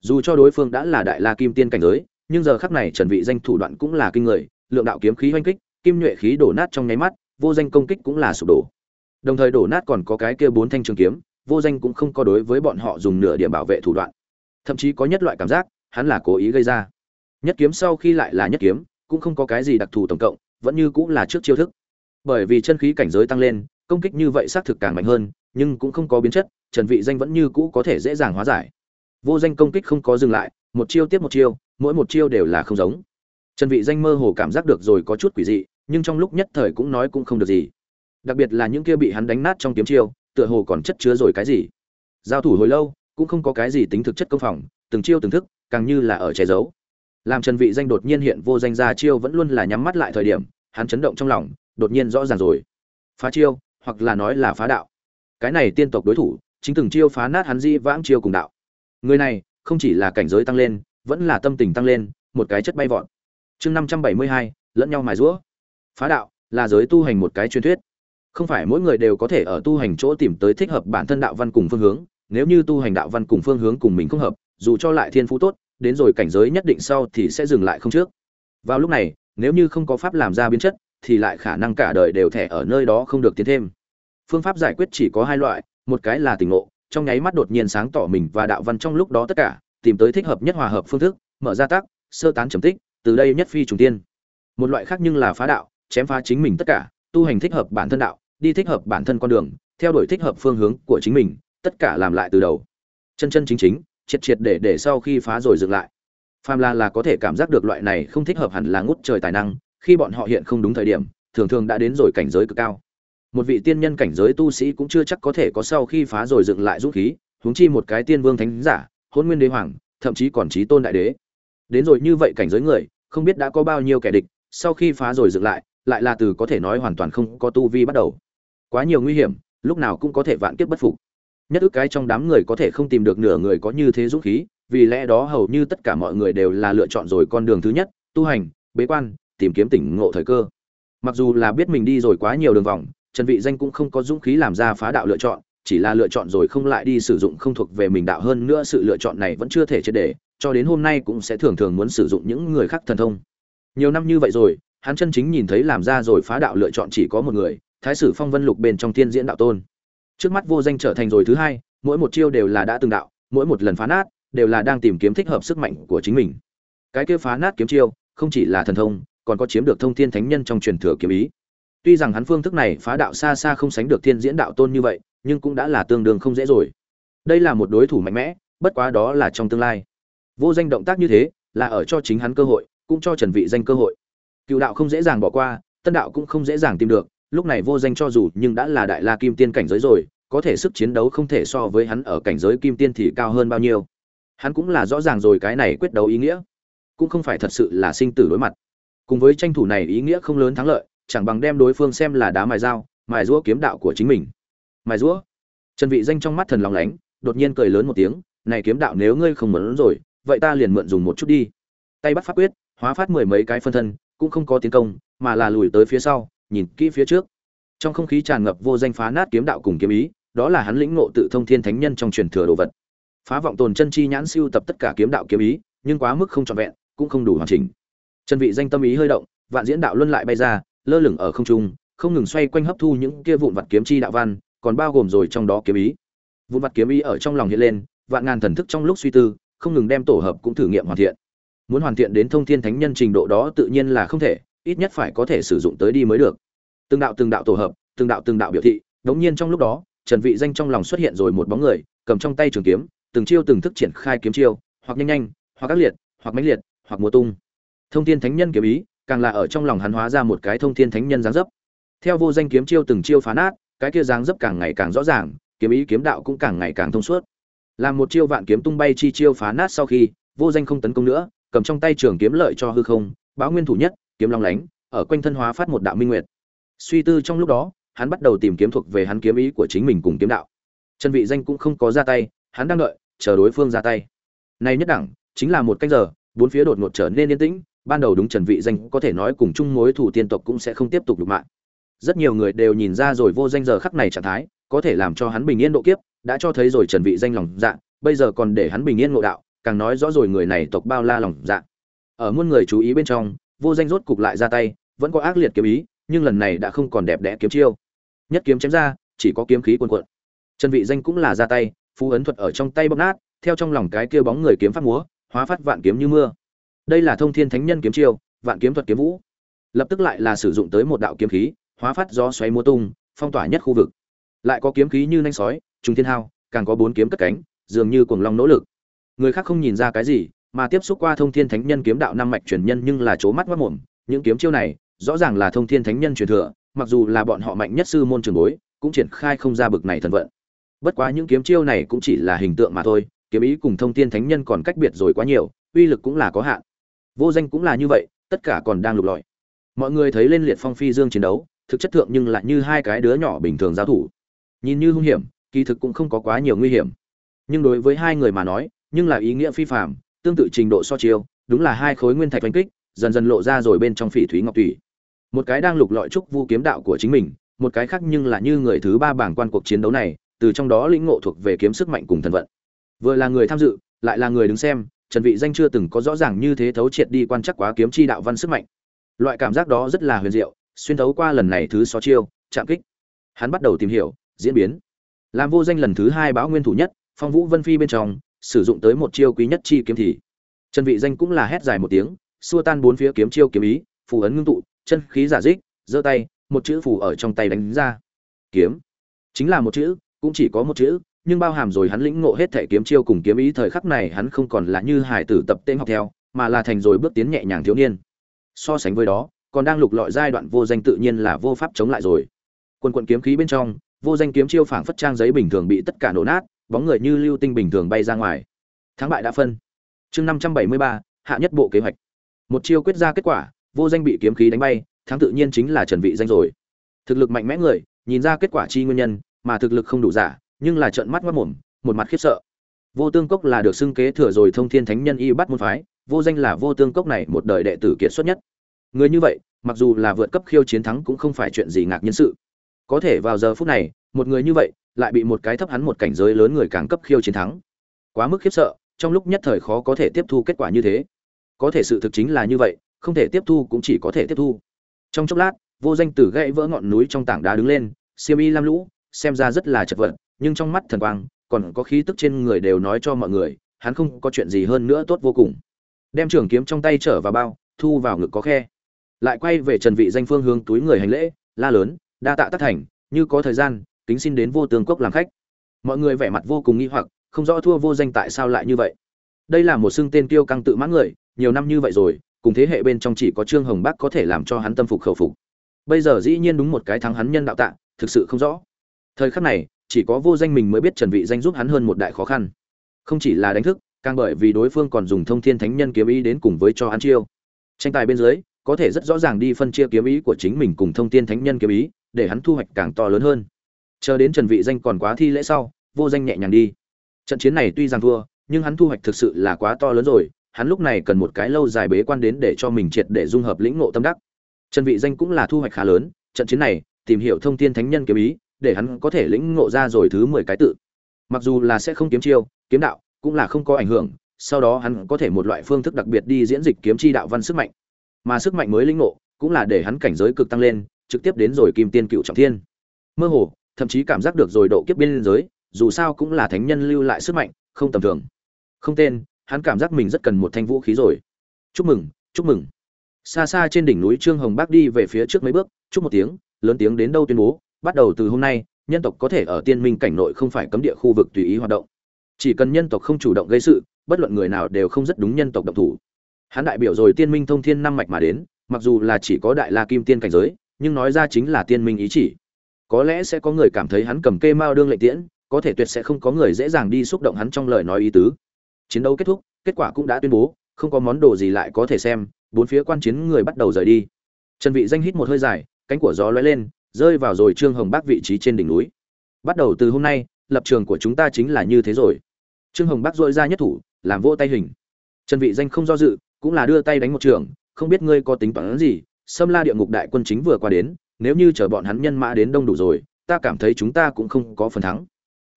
Dù cho đối phương đã là đại la kim tiên cảnh giới, nhưng giờ khắc này trần vị danh thủ đoạn cũng là kinh người, lượng đạo kiếm khí hoanh kích, kim nhuệ khí đổ nát trong nháy mắt, vô danh công kích cũng là sụp đổ. Đồng thời đổ nát còn có cái kia bốn thanh trường kiếm vô danh cũng không có đối với bọn họ dùng nửa điểm bảo vệ thủ đoạn. Thậm chí có nhất loại cảm giác, hắn là cố ý gây ra. Nhất kiếm sau khi lại là nhất kiếm, cũng không có cái gì đặc thù tổng cộng, vẫn như cũng là trước chiêu thức. Bởi vì chân khí cảnh giới tăng lên, công kích như vậy xác thực càng mạnh hơn, nhưng cũng không có biến chất, trần vị danh vẫn như cũ có thể dễ dàng hóa giải. Vô danh công kích không có dừng lại, một chiêu tiếp một chiêu, mỗi một chiêu đều là không giống. Trần vị danh mơ hồ cảm giác được rồi có chút quỷ dị, nhưng trong lúc nhất thời cũng nói cũng không được gì. Đặc biệt là những kia bị hắn đánh nát trong kiếm chiêu tựa hồ còn chất chứa rồi cái gì. Giao thủ hồi lâu, cũng không có cái gì tính thực chất công phòng, từng chiêu từng thức, càng như là ở che giấu. Làm trần vị danh đột nhiên hiện vô danh ra chiêu vẫn luôn là nhắm mắt lại thời điểm, hắn chấn động trong lòng, đột nhiên rõ ràng rồi. Phá chiêu, hoặc là nói là phá đạo. Cái này tiên tộc đối thủ, chính từng chiêu phá nát hắn di vãng chiêu cùng đạo. Người này, không chỉ là cảnh giới tăng lên, vẫn là tâm tình tăng lên, một cái chất bay vọt. Chương năm trăm bảy mươi hai, lẫn nhau mài rũa. Phá đạo, là giới tu hành một cái truyền thuyết không phải mỗi người đều có thể ở tu hành chỗ tìm tới thích hợp bản thân đạo văn cùng phương hướng, nếu như tu hành đạo văn cùng phương hướng cùng mình không hợp, dù cho lại thiên phú tốt, đến rồi cảnh giới nhất định sau thì sẽ dừng lại không trước. Vào lúc này, nếu như không có pháp làm ra biến chất, thì lại khả năng cả đời đều thẻ ở nơi đó không được tiến thêm. Phương pháp giải quyết chỉ có hai loại, một cái là tỉnh ngộ, trong nháy mắt đột nhiên sáng tỏ mình và đạo văn trong lúc đó tất cả, tìm tới thích hợp nhất hòa hợp phương thức, mở ra tác, sơ tán trầm tích, từ đây nhất phi trùng tiên. Một loại khác nhưng là phá đạo, chém phá chính mình tất cả, tu hành thích hợp bản thân đạo đi thích hợp bản thân con đường, theo đuổi thích hợp phương hướng của chính mình, tất cả làm lại từ đầu. Chân chân chính chính, triệt triệt để để sau khi phá rồi dựng lại. Phàm là là có thể cảm giác được loại này không thích hợp hẳn là ngút trời tài năng, khi bọn họ hiện không đúng thời điểm, thường thường đã đến rồi cảnh giới cực cao. Một vị tiên nhân cảnh giới tu sĩ cũng chưa chắc có thể có sau khi phá rồi dựng lại dũng khí, huống chi một cái tiên vương thánh giả hôn nguyên đế hoàng, thậm chí còn trí tôn đại đế. Đến rồi như vậy cảnh giới người, không biết đã có bao nhiêu kẻ địch, sau khi phá rồi dựng lại lại là từ có thể nói hoàn toàn không có tu vi bắt đầu quá nhiều nguy hiểm, lúc nào cũng có thể vạn kiếp bất phục. Nhất ước cái trong đám người có thể không tìm được nửa người có như thế dũng khí, vì lẽ đó hầu như tất cả mọi người đều là lựa chọn rồi con đường thứ nhất, tu hành, bế quan, tìm kiếm tỉnh ngộ thời cơ. Mặc dù là biết mình đi rồi quá nhiều đường vòng, trần vị danh cũng không có dũng khí làm ra phá đạo lựa chọn, chỉ là lựa chọn rồi không lại đi sử dụng không thuộc về mình đạo hơn nữa sự lựa chọn này vẫn chưa thể triệt để, cho đến hôm nay cũng sẽ thường thường muốn sử dụng những người khác thần thông. Nhiều năm như vậy rồi, hắn chân chính nhìn thấy làm ra rồi phá đạo lựa chọn chỉ có một người thái sử phong vân lục bên trong thiên diễn đạo tôn. Trước mắt vô danh trở thành rồi thứ hai, mỗi một chiêu đều là đã từng đạo, mỗi một lần phá nát đều là đang tìm kiếm thích hợp sức mạnh của chính mình. Cái kia phá nát kiếm chiêu, không chỉ là thần thông, còn có chiếm được thông thiên thánh nhân trong truyền thừa kiếm ý. Tuy rằng hắn phương thức này phá đạo xa xa không sánh được thiên diễn đạo tôn như vậy, nhưng cũng đã là tương đương không dễ rồi. Đây là một đối thủ mạnh mẽ, bất quá đó là trong tương lai. Vô danh động tác như thế, là ở cho chính hắn cơ hội, cũng cho trần vị danh cơ hội. Cựu đạo không dễ dàng bỏ qua, tân đạo cũng không dễ dàng tìm được lúc này vô danh cho dù nhưng đã là đại la kim tiên cảnh giới rồi, có thể sức chiến đấu không thể so với hắn ở cảnh giới kim tiên thì cao hơn bao nhiêu. Hắn cũng là rõ ràng rồi cái này quyết đấu ý nghĩa, cũng không phải thật sự là sinh tử đối mặt. Cùng với tranh thủ này ý nghĩa không lớn thắng lợi, chẳng bằng đem đối phương xem là đá mài dao, mài rũa kiếm đạo của chính mình. Mài rũa? Trần vị danh trong mắt thần lòng lánh, đột nhiên cười lớn một tiếng, này kiếm đạo nếu ngươi không muốn rồi, vậy ta liền mượn dùng một chút đi. Tay bắt pháp quyết, hóa phát mười mấy cái phân thân, cũng không có tiến công, mà là lùi tới phía sau nhìn kỹ phía trước. Trong không khí tràn ngập vô danh phá nát kiếm đạo cùng kiếm ý, đó là hắn lĩnh ngộ tự thông thiên thánh nhân trong truyền thừa đồ vật. Phá vọng tồn chân chi nhãn siêu tập tất cả kiếm đạo kiếm ý, nhưng quá mức không trọn vẹn, cũng không đủ hoàn chỉnh. Chân vị danh tâm ý hơi động, vạn diễn đạo luân lại bay ra, lơ lửng ở không trung, không ngừng xoay quanh hấp thu những kia vụn vặt kiếm chi đạo văn, còn bao gồm rồi trong đó kiếm ý. Vụn vặt kiếm ý ở trong lòng hiện lên, vạn ngàn thần thức trong lúc suy tư, không ngừng đem tổ hợp cũng thử nghiệm hoàn thiện. Muốn hoàn thiện đến thông thiên thánh nhân trình độ đó tự nhiên là không thể ít nhất phải có thể sử dụng tới đi mới được. Từng đạo từng đạo tổ hợp, từng đạo từng đạo biểu thị, đống nhiên trong lúc đó, trần vị danh trong lòng xuất hiện rồi một bóng người, cầm trong tay trường kiếm, từng chiêu từng thức triển khai kiếm chiêu, hoặc nhanh nhanh, hoặc các liệt, hoặc mãnh liệt, hoặc mùa tung. Thông thiên thánh nhân kiếm ý, càng là ở trong lòng hắn hóa ra một cái thông thiên thánh nhân dáng dấp. Theo vô danh kiếm chiêu từng chiêu phá nát, cái kia dáng dấp càng ngày càng rõ ràng, kiếm ý kiếm đạo cũng càng ngày càng thông suốt. Làm một chiêu vạn kiếm tung bay chi chiêu phá nát sau khi, vô danh không tấn công nữa, cầm trong tay trường kiếm lợi cho hư không, báo nguyên thủ nhất kiếm long lánh, ở quanh thân hóa phát một đạo minh nguyệt. Suy tư trong lúc đó, hắn bắt đầu tìm kiếm thuộc về hắn kiếm ý của chính mình cùng kiếm đạo. Trần vị danh cũng không có ra tay, hắn đang đợi, chờ đối phương ra tay. Nay nhất đẳng, chính là một canh giờ, bốn phía đột ngột trở nên yên tĩnh, ban đầu đúng trần vị danh có thể nói cùng chung mối thủ tiên tộc cũng sẽ không tiếp tục được mạng. Rất nhiều người đều nhìn ra rồi vô danh giờ khắc này trạng thái, có thể làm cho hắn bình yên độ kiếp, đã cho thấy rồi trần vị danh lòng dạ bây giờ còn để hắn bình yên ngộ đạo, càng nói rõ rồi người này tộc bao la lòng dạ. Ở muôn người chú ý bên trong vô danh rốt cục lại ra tay, vẫn có ác liệt kiếm ý, nhưng lần này đã không còn đẹp đẽ kiếm chiêu. Nhất kiếm chém ra, chỉ có kiếm khí cuồn cuộn. Trần vị danh cũng là ra tay, phú ấn thuật ở trong tay bóp nát, theo trong lòng cái kia bóng người kiếm phát múa, hóa phát vạn kiếm như mưa. Đây là thông thiên thánh nhân kiếm chiêu, vạn kiếm thuật kiếm vũ. Lập tức lại là sử dụng tới một đạo kiếm khí, hóa phát gió xoáy múa tung, phong tỏa nhất khu vực. Lại có kiếm khí như nanh sói, trùng thiên hao, càng có bốn kiếm cất cánh, dường như cuồng long nỗ lực. Người khác không nhìn ra cái gì mà tiếp xúc qua thông thiên thánh nhân kiếm đạo năm mạch truyền nhân nhưng là chố mắt mắt mồm, những kiếm chiêu này, rõ ràng là thông thiên thánh nhân truyền thừa, mặc dù là bọn họ mạnh nhất sư môn trường bối, cũng triển khai không ra bực này thần vận. Bất quá những kiếm chiêu này cũng chỉ là hình tượng mà thôi, kiếm ý cùng thông thiên thánh nhân còn cách biệt rồi quá nhiều, uy lực cũng là có hạn. Vô danh cũng là như vậy, tất cả còn đang lục lọi. Mọi người thấy lên liệt phong phi dương chiến đấu, thực chất thượng nhưng lại như hai cái đứa nhỏ bình thường giao thủ. Nhìn như hung hiểm, kỳ thực cũng không có quá nhiều nguy hiểm. Nhưng đối với hai người mà nói, nhưng là ý nghĩa phi phạm tương tự trình độ so chiêu, đúng là hai khối nguyên thạch oanh kích, dần dần lộ ra rồi bên trong phỉ thúy ngọc thủy một cái đang lục lọi trúc vu kiếm đạo của chính mình, một cái khác nhưng là như người thứ ba bảng quan cuộc chiến đấu này, từ trong đó lĩnh ngộ thuộc về kiếm sức mạnh cùng thần vận. Vừa là người tham dự, lại là người đứng xem, trần vị danh chưa từng có rõ ràng như thế thấu triệt đi quan chắc quá kiếm chi đạo văn sức mạnh. Loại cảm giác đó rất là huyền diệu, xuyên thấu qua lần này thứ so chiêu, chạm kích. Hắn bắt đầu tìm hiểu, diễn biến. Làm vô danh lần thứ hai báo nguyên thủ nhất, phong vũ vân phi bên trong sử dụng tới một chiêu quý nhất chi kiếm thì. Trần vị danh cũng là hét dài một tiếng, xua tan bốn phía kiếm chiêu kiếm ý, phù ấn ngưng tụ, chân khí giả dích, giơ tay, một chữ phù ở trong tay đánh ra. Kiếm. Chính là một chữ, cũng chỉ có một chữ, nhưng bao hàm rồi hắn lĩnh ngộ hết thể kiếm chiêu cùng kiếm ý thời khắc này hắn không còn là như hải tử tập tên học theo, mà là thành rồi bước tiến nhẹ nhàng thiếu niên. So sánh với đó, còn đang lục lọi giai đoạn vô danh tự nhiên là vô pháp chống lại rồi. Quân quận kiếm khí bên trong, vô danh kiếm chiêu phảng phất trang giấy bình thường bị tất cả nổ nát bóng người như lưu tinh bình thường bay ra ngoài. Thắng bại đã phân. Chương năm trăm bảy mươi ba, hạ nhất bộ kế hoạch. Một chiêu quyết ra kết quả, vô danh bị kiếm khí đánh bay, thắng tự nhiên chính là trần vị danh rồi. Thực lực mạnh mẽ người, nhìn ra kết quả chi nguyên nhân, mà thực lực không đủ giả, nhưng là trợn mắt mắt mồm, một mặt khiếp sợ. Vô tương cốc là được xưng kế thừa rồi thông thiên thánh nhân y bắt môn phái, vô danh là vô tương cốc này một đời đệ tử kiệt xuất nhất. Người như vậy, mặc dù là vượt cấp khiêu chiến thắng cũng không phải chuyện gì ngạc nhiên sự. Có thể vào giờ phút này, một người như vậy lại bị một cái thấp hắn một cảnh giới lớn người càng cấp khiêu chiến thắng. Quá mức khiếp sợ, trong lúc nhất thời khó có thể tiếp thu kết quả như thế. Có thể sự thực chính là như vậy, không thể tiếp thu cũng chỉ có thể tiếp thu. Trong chốc lát, vô danh tử gãy vỡ ngọn núi trong tảng đá đứng lên, siêu y lam lũ, xem ra rất là chật vật, nhưng trong mắt thần quang, còn có khí tức trên người đều nói cho mọi người, hắn không có chuyện gì hơn nữa tốt vô cùng. Đem trường kiếm trong tay trở vào bao, thu vào ngực có khe. Lại quay về trần vị danh phương hướng túi người hành lễ, la lớn, đa tạ tất thành, như có thời gian kính xin đến vô tương cốc làm khách. Mọi người vẻ mặt vô cùng nghi hoặc, không rõ thua vô danh tại sao lại như vậy. Đây là một xưng tên tiêu căng tự mãn người, nhiều năm như vậy rồi, cùng thế hệ bên trong chỉ có trương hồng bác có thể làm cho hắn tâm phục khẩu phục. Bây giờ dĩ nhiên đúng một cái thắng hắn nhân đạo tạ, thực sự không rõ. Thời khắc này, chỉ có vô danh mình mới biết trần vị danh giúp hắn hơn một đại khó khăn. Không chỉ là đánh thức, càng bởi vì đối phương còn dùng thông thiên thánh nhân kiếm ý đến cùng với cho hắn chiêu. Tranh tài bên dưới, có thể rất rõ ràng đi phân chia kiếm ý của chính mình cùng thông thiên thánh nhân kiếm ý, để hắn thu hoạch càng to lớn hơn chờ đến trần vị danh còn quá thi lễ sau, vô danh nhẹ nhàng đi. Trận chiến này tuy rằng thua, nhưng hắn thu hoạch thực sự là quá to lớn rồi, hắn lúc này cần một cái lâu dài bế quan đến để cho mình triệt để dung hợp lĩnh ngộ tâm đắc. Trần vị danh cũng là thu hoạch khá lớn, trận chiến này, tìm hiểu thông tin thánh nhân kiếm ý, để hắn có thể lĩnh ngộ ra rồi thứ 10 cái tự. Mặc dù là sẽ không kiếm chiêu, kiếm đạo, cũng là không có ảnh hưởng, sau đó hắn có thể một loại phương thức đặc biệt đi diễn dịch kiếm chi đạo văn sức mạnh. Mà sức mạnh mới lĩnh ngộ, cũng là để hắn cảnh giới cực tăng lên, trực tiếp đến rồi kim tiên cựu trọng thiên. Mơ hồ thậm chí cảm giác được rồi độ kiếp biên giới dù sao cũng là thánh nhân lưu lại sức mạnh, không tầm thường. Không tên, hắn cảm giác mình rất cần một thanh vũ khí rồi. Chúc mừng chúc mừng. Xa xa trên đỉnh núi trương hồng bác đi về phía trước mấy bước, chúc một tiếng, lớn tiếng đến đâu tuyên bố, bắt đầu từ hôm nay, nhân tộc có thể ở tiên minh cảnh nội không phải cấm địa khu vực tùy ý hoạt động. Chỉ cần nhân tộc không chủ động gây sự, bất luận người nào đều không rất đúng nhân tộc động thủ. Hắn đại biểu rồi tiên minh thông thiên năm mạch mà đến, mặc dù là chỉ có đại la kim tiên cảnh giới, nhưng nói ra chính là tiên minh ý chỉ có lẽ sẽ có người cảm thấy hắn cầm kê mao đương lệnh tiễn, có thể tuyệt sẽ không có người dễ dàng đi xúc động hắn trong lời nói ý tứ. Chiến đấu kết thúc, kết quả cũng đã tuyên bố, không có món đồ gì lại có thể xem, bốn phía quan chiến người bắt đầu rời đi. Trần vị danh hít một hơi dài, cánh của gió lóe lên, rơi vào rồi trương hồng bác vị trí trên đỉnh núi. Bắt đầu từ hôm nay, lập trường của chúng ta chính là như thế rồi. Trương hồng bác dội ra nhất thủ, làm vỗ tay hình. Trần vị danh không do dự, cũng là đưa tay đánh một trường, không biết ngươi có tính toán gì xâm la địa ngục đại quân chính vừa qua đến nếu như chờ bọn hắn nhân mã đến đông đủ rồi, ta cảm thấy chúng ta cũng không có phần thắng.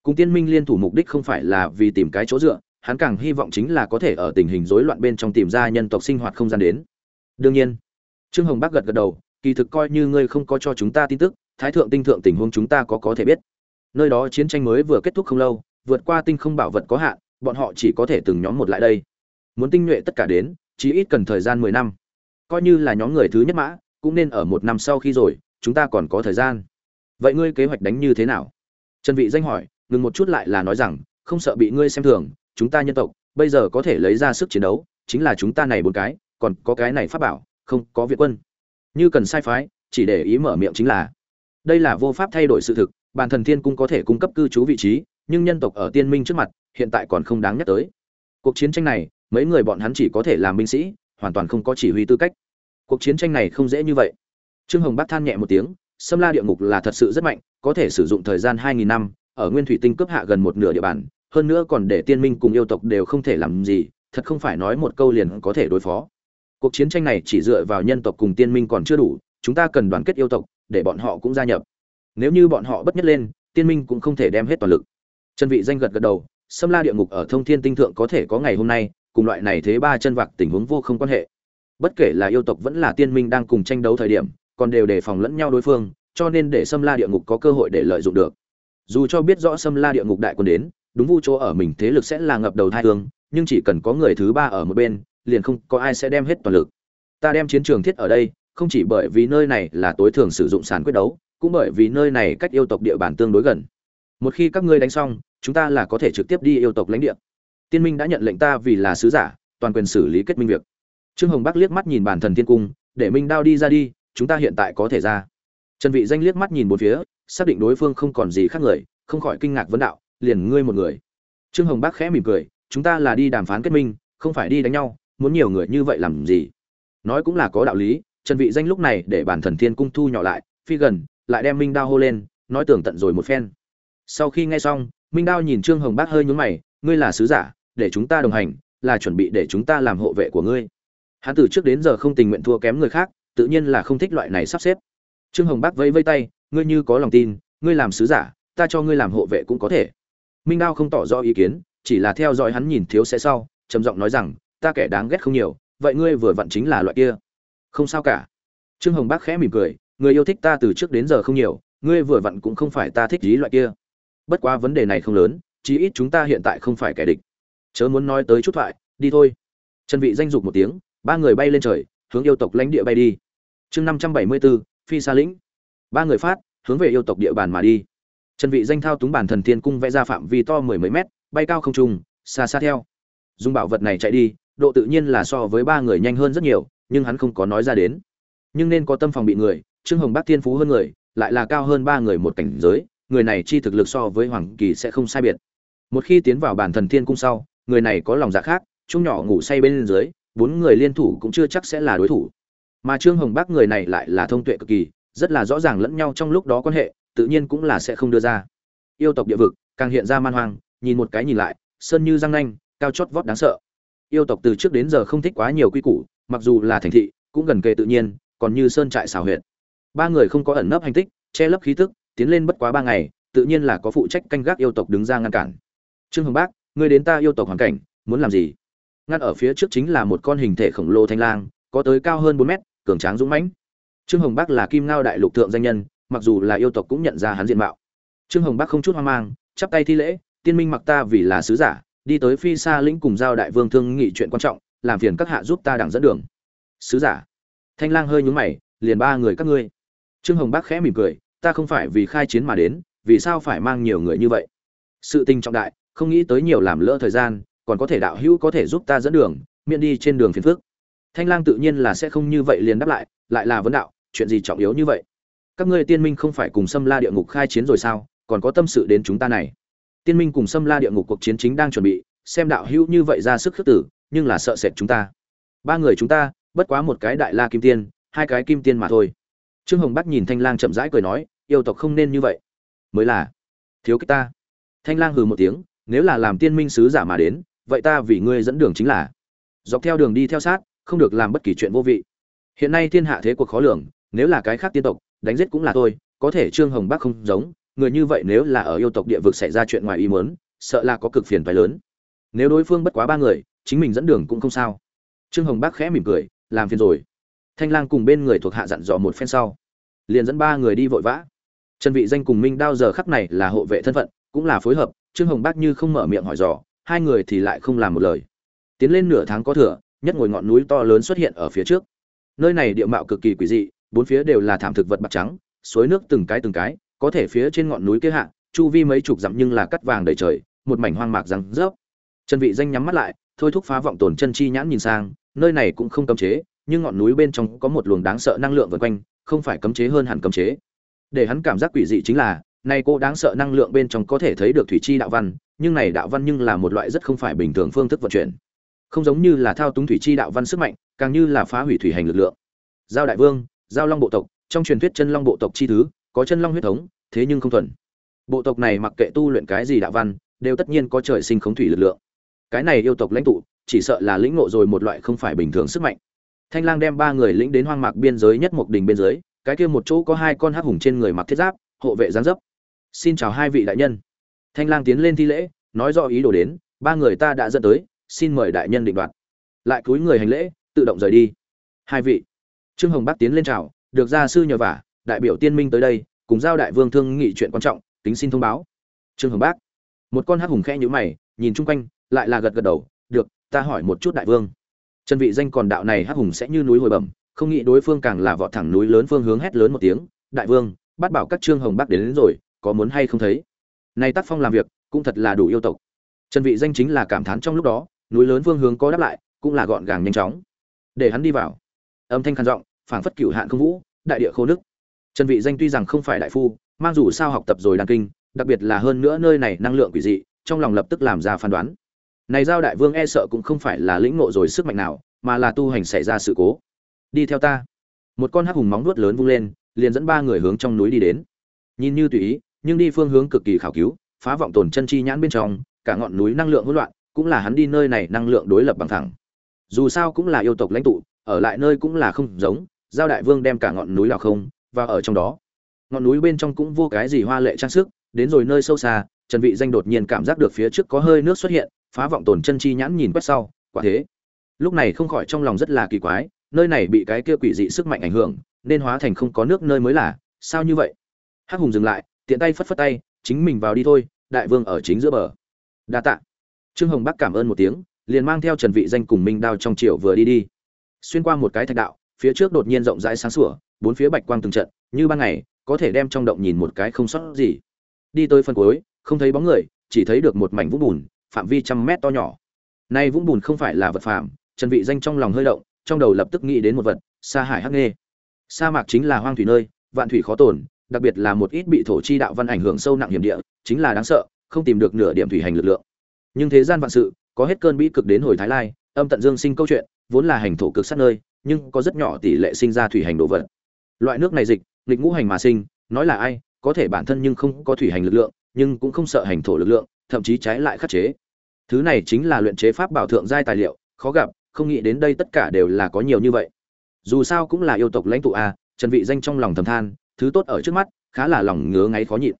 Cùng tiên minh liên thủ mục đích không phải là vì tìm cái chỗ dựa, hắn càng hy vọng chính là có thể ở tình hình rối loạn bên trong tìm ra nhân tộc sinh hoạt không gian đến. Đương nhiên, trương hồng bắc gật gật đầu, kỳ thực coi như ngươi không có cho chúng ta tin tức, thái thượng tinh thượng tình huống chúng ta có có thể biết. Nơi đó chiến tranh mới vừa kết thúc không lâu, vượt qua tinh không bảo vật có hạn, bọn họ chỉ có thể từng nhóm một lại đây. Muốn tinh nhuệ tất cả đến chí ít cần thời gian mười năm. Coi như là nhóm người thứ nhất mã, cũng nên ở một năm sau khi rồi chúng ta còn có thời gian. Vậy ngươi kế hoạch đánh như thế nào? Trần vị danh hỏi, ngừng một chút lại là nói rằng, không sợ bị ngươi xem thường, chúng ta nhân tộc, bây giờ có thể lấy ra sức chiến đấu, chính là chúng ta này bốn cái, còn có cái này pháp bảo, không có việt quân. Như cần sai phái, chỉ để ý mở miệng chính là. Đây là vô pháp thay đổi sự thực, bản thần thiên cung có thể cung cấp cư trú vị trí, nhưng nhân tộc ở tiên minh trước mặt, hiện tại còn không đáng nhắc tới. Cuộc chiến tranh này, mấy người bọn hắn chỉ có thể làm binh sĩ, hoàn toàn không có chỉ huy tư cách. Cuộc chiến tranh này không dễ như vậy trương hồng bác than nhẹ một tiếng xâm la địa ngục là thật sự rất mạnh, có thể sử dụng thời gian hai nghìn năm, ở nguyên thủy tinh cướp hạ gần một nửa địa bàn, hơn nữa còn để tiên minh cùng yêu tộc đều không thể làm gì, thật không phải nói một câu liền có thể đối phó. Cuộc chiến tranh này chỉ dựa vào nhân tộc cùng tiên minh còn chưa đủ, chúng ta cần đoàn kết yêu tộc, để bọn họ cũng gia nhập. Nếu như bọn họ bất nhất lên, tiên minh cũng không thể đem hết toàn lực. Chân vị danh gật gật đầu xâm la địa ngục ở thông thiên tinh thượng có thể có ngày hôm nay, cùng loại này thế ba chân vạc tình huống vô không quan hệ. Bất kể là yêu tộc vẫn là tiên minh đang cùng tranh đấu thời điểm còn đều đề phòng lẫn nhau đối phương, cho nên để xâm la địa ngục có cơ hội để lợi dụng được. Dù cho biết rõ xâm la địa ngục đại quân đến, đúng vu chỗ ở mình thế lực sẽ là ngập đầu thai thương nhưng chỉ cần có người thứ ba ở một bên, liền không có ai sẽ đem hết toàn lực. Ta đem chiến trường thiết ở đây, không chỉ bởi vì nơi này là tối thường sử dụng sàn quyết đấu, cũng bởi vì nơi này cách yêu tộc địa bàn tương đối gần. Một khi các ngươi đánh xong, chúng ta là có thể trực tiếp đi yêu tộc lãnh địa. Tiên minh đã nhận lệnh ta vì là sứ giả, toàn quyền xử lý kết minh việc. Trương hồng bắc liếc mắt nhìn bản thần thiên cung, để minh đao đi ra đi chúng ta hiện tại có thể ra. Trần vị danh liếc mắt nhìn một phía, xác định đối phương không còn gì khác người, không khỏi kinh ngạc vấn đạo, liền ngươi một người? Trương hồng bác khẽ mỉm cười, chúng ta là đi đàm phán kết minh, không phải đi đánh nhau, muốn nhiều người như vậy làm gì? Nói cũng là có đạo lý, trần vị danh lúc này để bản thần thiên cung thu nhỏ lại, phi gần, lại đem minh đao hô lên, nói tưởng tận rồi một phen. Sau khi nghe xong, minh đao nhìn trương hồng bác hơi nhún mày, ngươi là sứ giả, để chúng ta đồng hành, là chuẩn bị để chúng ta làm hộ vệ của ngươi. Hắn từ trước đến giờ không tình nguyện thua kém người khác tự nhiên là không thích loại này sắp xếp. Trương hồng bác vẫy vẫy tay, ngươi như có lòng tin, ngươi làm sứ giả, ta cho ngươi làm hộ vệ cũng có thể. Minh đao không tỏ rõ ý kiến, chỉ là theo dõi hắn nhìn thiếu sẽ sau, trầm giọng nói rằng, ta kẻ đáng ghét không nhiều, vậy ngươi vừa vặn chính là loại kia. Không sao cả. Trương hồng bác khẽ mỉm cười, người yêu thích ta từ trước đến giờ không nhiều, ngươi vừa vặn cũng không phải ta thích lý loại kia. Bất quá vấn đề này không lớn, chí ít chúng ta hiện tại không phải kẻ địch. Chớ muốn nói tới chút thoại, đi thôi. Trần vị danh dục một tiếng, ba người bay lên trời, hướng yêu tộc lãnh địa bay đi chương năm trăm bảy mươi 574, phi xa lĩnh. Ba người phát hướng về yêu tộc địa bàn mà đi. Trần vị danh thao túng bản thần thiên cung vẽ ra phạm vi to mười mấy mét bay cao không trung xa xa theo. Dùng bảo vật này chạy đi độ tự nhiên là so với ba người nhanh hơn rất nhiều nhưng hắn không có nói ra đến. Nhưng nên có tâm phòng bị người trương hồng bắc thiên phú hơn người lại là cao hơn ba người một cảnh giới người này chi thực lực so với hoàng kỳ sẽ không sai biệt. Một khi tiến vào bản thần thiên cung sau người này có lòng dạ khác chung nhỏ ngủ say bên dưới bốn người liên thủ cũng chưa chắc sẽ là đối thủ mà trương hồng bác người này lại là thông tuệ cực kỳ, rất là rõ ràng lẫn nhau trong lúc đó quan hệ, tự nhiên cũng là sẽ không đưa ra. Yêu tộc địa vực, càng hiện ra man hoang, nhìn một cái nhìn lại, sơn như răng nanh, cao chót vót đáng sợ. Yêu tộc từ trước đến giờ không thích quá nhiều quy củ, mặc dù là thành thị, cũng gần kề tự nhiên, còn như sơn trại xào huyệt. Ba người không có ẩn nấp hành tích, che lấp khí tức, tiến lên bất quá ba ngày, tự nhiên là có phụ trách canh gác yêu tộc đứng ra ngăn cản. Trương hồng bác ngươi đến ta yêu tộc hoàn cảnh, muốn làm gì? Ngăn ở phía trước chính là một con hình thể khổng lồ thanh lang, có tới cao hơn bốn mét cường tráng dũng mãnh. Trương hồng bắc là kim ngao đại lục thượng danh nhân, mặc dù là yêu tộc cũng nhận ra hắn diện mạo. Trương hồng bắc không chút hoang mang, chắp tay thi lễ, tiên minh mặc ta vì là sứ giả, đi tới phi xa lĩnh cùng giao đại vương thương nghị chuyện quan trọng, làm phiền các hạ giúp ta đảng dẫn đường. Sứ giả? Thanh lang hơi nhúng mày, liền ba người các ngươi. Trương hồng bắc khẽ mỉm cười, ta không phải vì khai chiến mà đến, vì sao phải mang nhiều người như vậy? Sự tình trọng đại, không nghĩ tới nhiều làm lỡ thời gian, còn có thể đạo hữu có thể giúp ta dẫn đường, miễn đi trên đường phiền phức thanh lang tự nhiên là sẽ không như vậy liền đáp lại lại là vấn đạo, chuyện gì trọng yếu như vậy? Các ngươi tiên minh không phải cùng Sâm la địa ngục khai chiến rồi sao? Còn có tâm sự đến chúng ta này. Tiên minh cùng Sâm la địa ngục cuộc chiến chính đang chuẩn bị, xem đạo hữu như vậy ra sức khước tử, nhưng là sợ sệt chúng ta. Ba người chúng ta, bất quá một cái đại la kim tiên, hai cái kim tiên mà thôi. Trương hồng bắc nhìn thanh lang chậm rãi cười nói, yêu tộc không nên như vậy. Mới là, thiếu kích ta. Thanh lang hừ một tiếng, nếu là làm tiên minh sứ giả mà đến, vậy ta vì ngươi dẫn đường chính là. Dọc theo đường đi theo sát không được làm bất kỳ chuyện vô vị. Hiện nay thiên hạ thế cuộc khó lường, nếu là cái khác tiên tộc, đánh giết cũng là tôi có thể trương hồng bắc không giống, người như vậy nếu là ở yêu tộc địa vực xảy ra chuyện ngoài ý muốn, sợ là có cực phiền phải lớn. Nếu đối phương bất quá ba người, chính mình dẫn đường cũng không sao. Trương hồng bắc khẽ mỉm cười, làm phiền rồi. Thanh lang cùng bên người thuộc hạ dặn dò một phen sau. Liền dẫn ba người đi vội vã. Trần vị danh cùng minh đao giờ khắc này là hộ vệ thân phận, cũng là phối hợp, trương hồng bắc như không mở miệng hỏi dò, hai người thì lại không làm một lời. Tiến lên nửa tháng có thừa nhất ngồi ngọn núi to lớn xuất hiện ở phía trước. Nơi này địa mạo cực kỳ quỷ dị, bốn phía đều là thảm thực vật bạc trắng, suối nước từng cái từng cái, có thể phía trên ngọn núi kia hạ, chu vi mấy chục dặm nhưng là cắt vàng đầy trời, một mảnh hoang mạc răng rớp. Trần vị danh nhắm mắt lại, thôi thúc phá vọng tổn chân chi nhãn nhìn sang, nơi này cũng không cấm chế, nhưng ngọn núi bên trong có một luồng đáng sợ năng lượng vần quanh, không phải cấm chế hơn hẳn cấm chế. Để hắn cảm giác quỷ dị chính là, này cô đáng sợ năng lượng bên trong có thể thấy được thủy chi đạo văn, nhưng này đạo văn nhưng là một loại rất không phải bình thường phương thức vận chuyển không giống như là thao túng thủy chi đạo văn sức mạnh, càng như là phá hủy thủy hành lực lượng. Giao đại vương, giao long bộ tộc, trong truyền thuyết chân long bộ tộc chi thứ, có chân long huyết thống, thế nhưng không thuần. Bộ tộc này mặc kệ tu luyện cái gì đạo văn, đều tất nhiên có trời sinh khống thủy lực lượng. Cái này yêu tộc lãnh tụ, chỉ sợ là lĩnh ngộ rồi một loại không phải bình thường sức mạnh. Thanh lang đem ba người lĩnh đến hoang mạc biên giới nhất một đình biên giới cái kia một chỗ có hai con hắc hùng trên người mặc thiết giáp, hộ vệ gián dấp. Xin chào hai vị đại nhân. Thanh lang tiến lên thi lễ, nói rõ ý đồ đến, ba người ta đã dẫn tới xin mời đại nhân định đoạt. Lại cúi người hành lễ tự động rời đi. Hai vị. Trương hồng bắc tiến lên chào được gia sư nhờ vả đại biểu tiên minh tới đây cùng giao đại vương thương nghị chuyện quan trọng tính xin thông báo. Trương hồng bác một con hắc hùng khẽ nhíu mày nhìn chung quanh lại là gật gật đầu được ta hỏi một chút đại vương. Trần vị danh còn đạo này hắc hùng sẽ như núi hồi bẩm không nghĩ đối phương càng là vọt thẳng núi lớn phương hướng hét lớn một tiếng đại vương bắt bảo các trương hồng bác đến, đến rồi có muốn hay không thấy? Nay tác phong làm việc cũng thật là đủ yêu tộc. Trần vị danh chính là cảm thán trong lúc đó núi lớn phương hướng có đáp lại, cũng là gọn gàng nhanh chóng. Để hắn đi vào. Âm thanh khàn giọng, phảng phất cửu hạn không vũ, đại địa khô nước trần vị danh tuy rằng không phải đại phu, mang dù sao học tập rồi đăng kinh, đặc biệt là hơn nữa nơi này năng lượng quỷ dị, trong lòng lập tức làm ra phán đoán. Này giao đại vương e sợ cũng không phải là lĩnh ngộ rồi sức mạnh nào, mà là tu hành xảy ra sự cố. Đi theo ta. Một con hắc hùng móng nuốt lớn vung lên, liền dẫn ba người hướng trong núi đi đến. Nhìn như tùy ý, nhưng đi phương hướng cực kỳ khảo cứu, phá vọng tồn chân chi nhãn bên trong, cả ngọn núi năng lượng hỗn loạn cũng là hắn đi nơi này năng lượng đối lập bằng thẳng. Dù sao cũng là yêu tộc lãnh tụ, ở lại nơi cũng là không giống, giao đại vương đem cả ngọn núi là không, và ở trong đó. Ngọn núi bên trong cũng vô cái gì hoa lệ trang sức, đến rồi nơi sâu xa, trần vị danh đột nhiên cảm giác được phía trước có hơi nước xuất hiện, phá vọng tồn chân chi nhãn nhìn quét sau, quả thế. Lúc này không khỏi trong lòng rất là kỳ quái, nơi này bị cái kia quỷ dị sức mạnh ảnh hưởng, nên hóa thành không có nước nơi mới là, sao như vậy? Hắc hùng dừng lại, tiện tay phất phất tay, chính mình vào đi thôi, đại vương ở chính giữa bờ. Đa tạ trương hồng bắc cảm ơn một tiếng, liền mang theo trần vị danh cùng minh đao trong triều vừa đi đi. Xuyên qua một cái thạch đạo, phía trước đột nhiên rộng rãi sáng sủa, bốn phía bạch quang từng trận, như ban ngày, có thể đem trong động nhìn một cái không sót gì. Đi tới phần cuối, không thấy bóng người, chỉ thấy được một mảnh vũng bùn, phạm vi trăm mét to nhỏ. Nay vũng bùn không phải là vật phạm trần vị danh trong lòng hơi động, trong đầu lập tức nghĩ đến một vật, sa hải hắc nghê. Sa mạc chính là hoang thủy nơi, vạn thủy khó tồn, đặc biệt là một ít bị thổ chi đạo văn ảnh hưởng sâu nặng hiểm địa, chính là đáng sợ, không tìm được nửa điểm thủy hành lực lượng nhưng thế gian vạn sự, có hết cơn bi cực đến hồi thái lai, âm tận dương sinh câu chuyện, vốn là hành thổ cực sát nơi, nhưng có rất nhỏ tỷ lệ sinh ra thủy hành đồ vật. Loại nước này dịch, nghịch ngũ hành mà sinh, nói là ai, có thể bản thân nhưng không có thủy hành lực lượng, nhưng cũng không sợ hành thổ lực lượng, thậm chí trái lại khắc chế. Thứ này chính là luyện chế pháp bảo thượng giai tài liệu, khó gặp, không nghĩ đến đây tất cả đều là có nhiều như vậy. Dù sao cũng là yêu tộc lãnh tụ a, trần vị danh trong lòng thầm than, thứ tốt ở trước mắt, khá là lòng ngứa ngáy khó nhịn.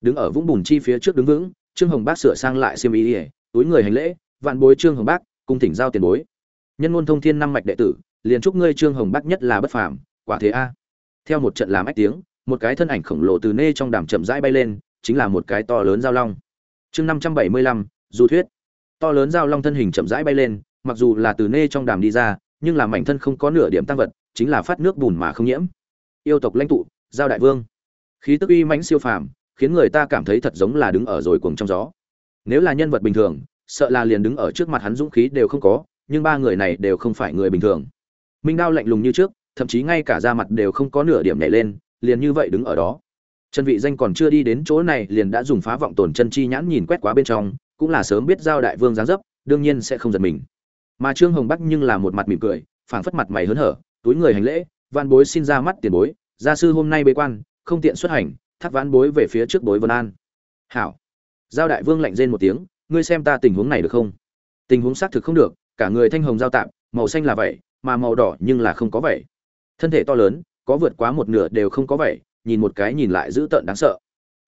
Đứng ở vũng bùn chi phía trước đứng vững trương hồng bác sửa sang lại xiêm y ỉa túi người hành lễ, vạn bối trương hồng bác cung thỉnh giao tiền bối. Nhân ngôn thông thiên năm mạch đệ tử, liền chúc ngươi trương hồng Bác nhất là bất phàm, quả thế a. Theo một trận làm ách tiếng, một cái thân ảnh khổng lồ từ nê trong đàm chậm rãi bay lên, chính là một cái to lớn giao long. Chương năm trăm bảy mươi lăm, du thuyết. To lớn giao long thân hình chậm rãi bay lên, mặc dù là từ nê trong đàm đi ra, nhưng là mảnh thân không có nửa điểm tăng vật, chính là phát nước bùn mà không nhiễm. Yêu tộc lãnh tụ, giao đại vương. Khí tức uy mãnh siêu phàm khiến người ta cảm thấy thật giống là đứng ở rồi cuồng trong gió. Nếu là nhân vật bình thường, sợ là liền đứng ở trước mặt hắn dũng khí đều không có, nhưng ba người này đều không phải người bình thường. Minh đao lạnh lùng như trước, thậm chí ngay cả da mặt đều không có nửa điểm nhảy lên, liền như vậy đứng ở đó. Chân vị danh còn chưa đi đến chỗ này liền đã dùng phá vọng tổn chân chi nhãn nhìn quét quá bên trong, cũng là sớm biết giao đại vương dáng dấp, đương nhiên sẽ không giật mình. Mà trương hồng bắc nhưng là một mặt mỉm cười, phảng phất mặt mày hớn hở, túi người hành lễ van bối xin ra mắt tiền bối, gia sư hôm nay bế quan, không tiện xuất hành thác vãn bối về phía trước bối vân an. Hảo. Giao đại vương lạnh rên một tiếng, ngươi xem ta tình huống này được không? Tình huống xác thực không được, cả người thanh hồng giao tạm, màu xanh là vậy, mà màu đỏ nhưng là không có vậy. Thân thể to lớn, có vượt quá một nửa đều không có vậy, nhìn một cái nhìn lại dữ tợn đáng sợ.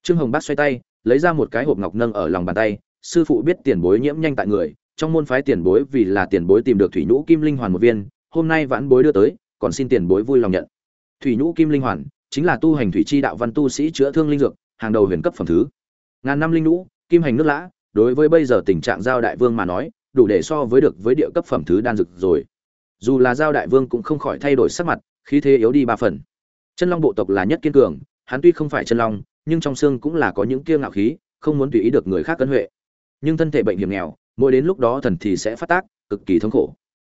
Trương hồng bát xoay tay, lấy ra một cái hộp ngọc nâng ở lòng bàn tay, sư phụ biết tiền bối nhiễm nhanh tại người, trong môn phái tiền bối vì là tiền bối tìm được thủy nhũ kim linh hoàn một viên, hôm nay vãn bối đưa tới, còn xin tiền bối vui lòng nhận. Thủy nhũ kim linh hoàn chính là tu hành thủy chi đạo văn tu sĩ chữa thương linh dược hàng đầu huyền cấp phẩm thứ. Ngàn năm linh nũ, kim hành nước lã đối với bây giờ tình trạng giao đại vương mà nói đủ để so với được với địa cấp phẩm thứ đan dược rồi. Dù là giao đại vương cũng không khỏi thay đổi sắc mặt khí thế yếu đi ba phần. Chân long bộ tộc là nhất kiên cường hắn tuy không phải chân long nhưng trong xương cũng là có những kia ngạo khí không muốn tùy ý được người khác cân huệ. Nhưng thân thể bệnh hiểm nghèo mỗi đến lúc đó thần thì sẽ phát tác cực kỳ thống khổ.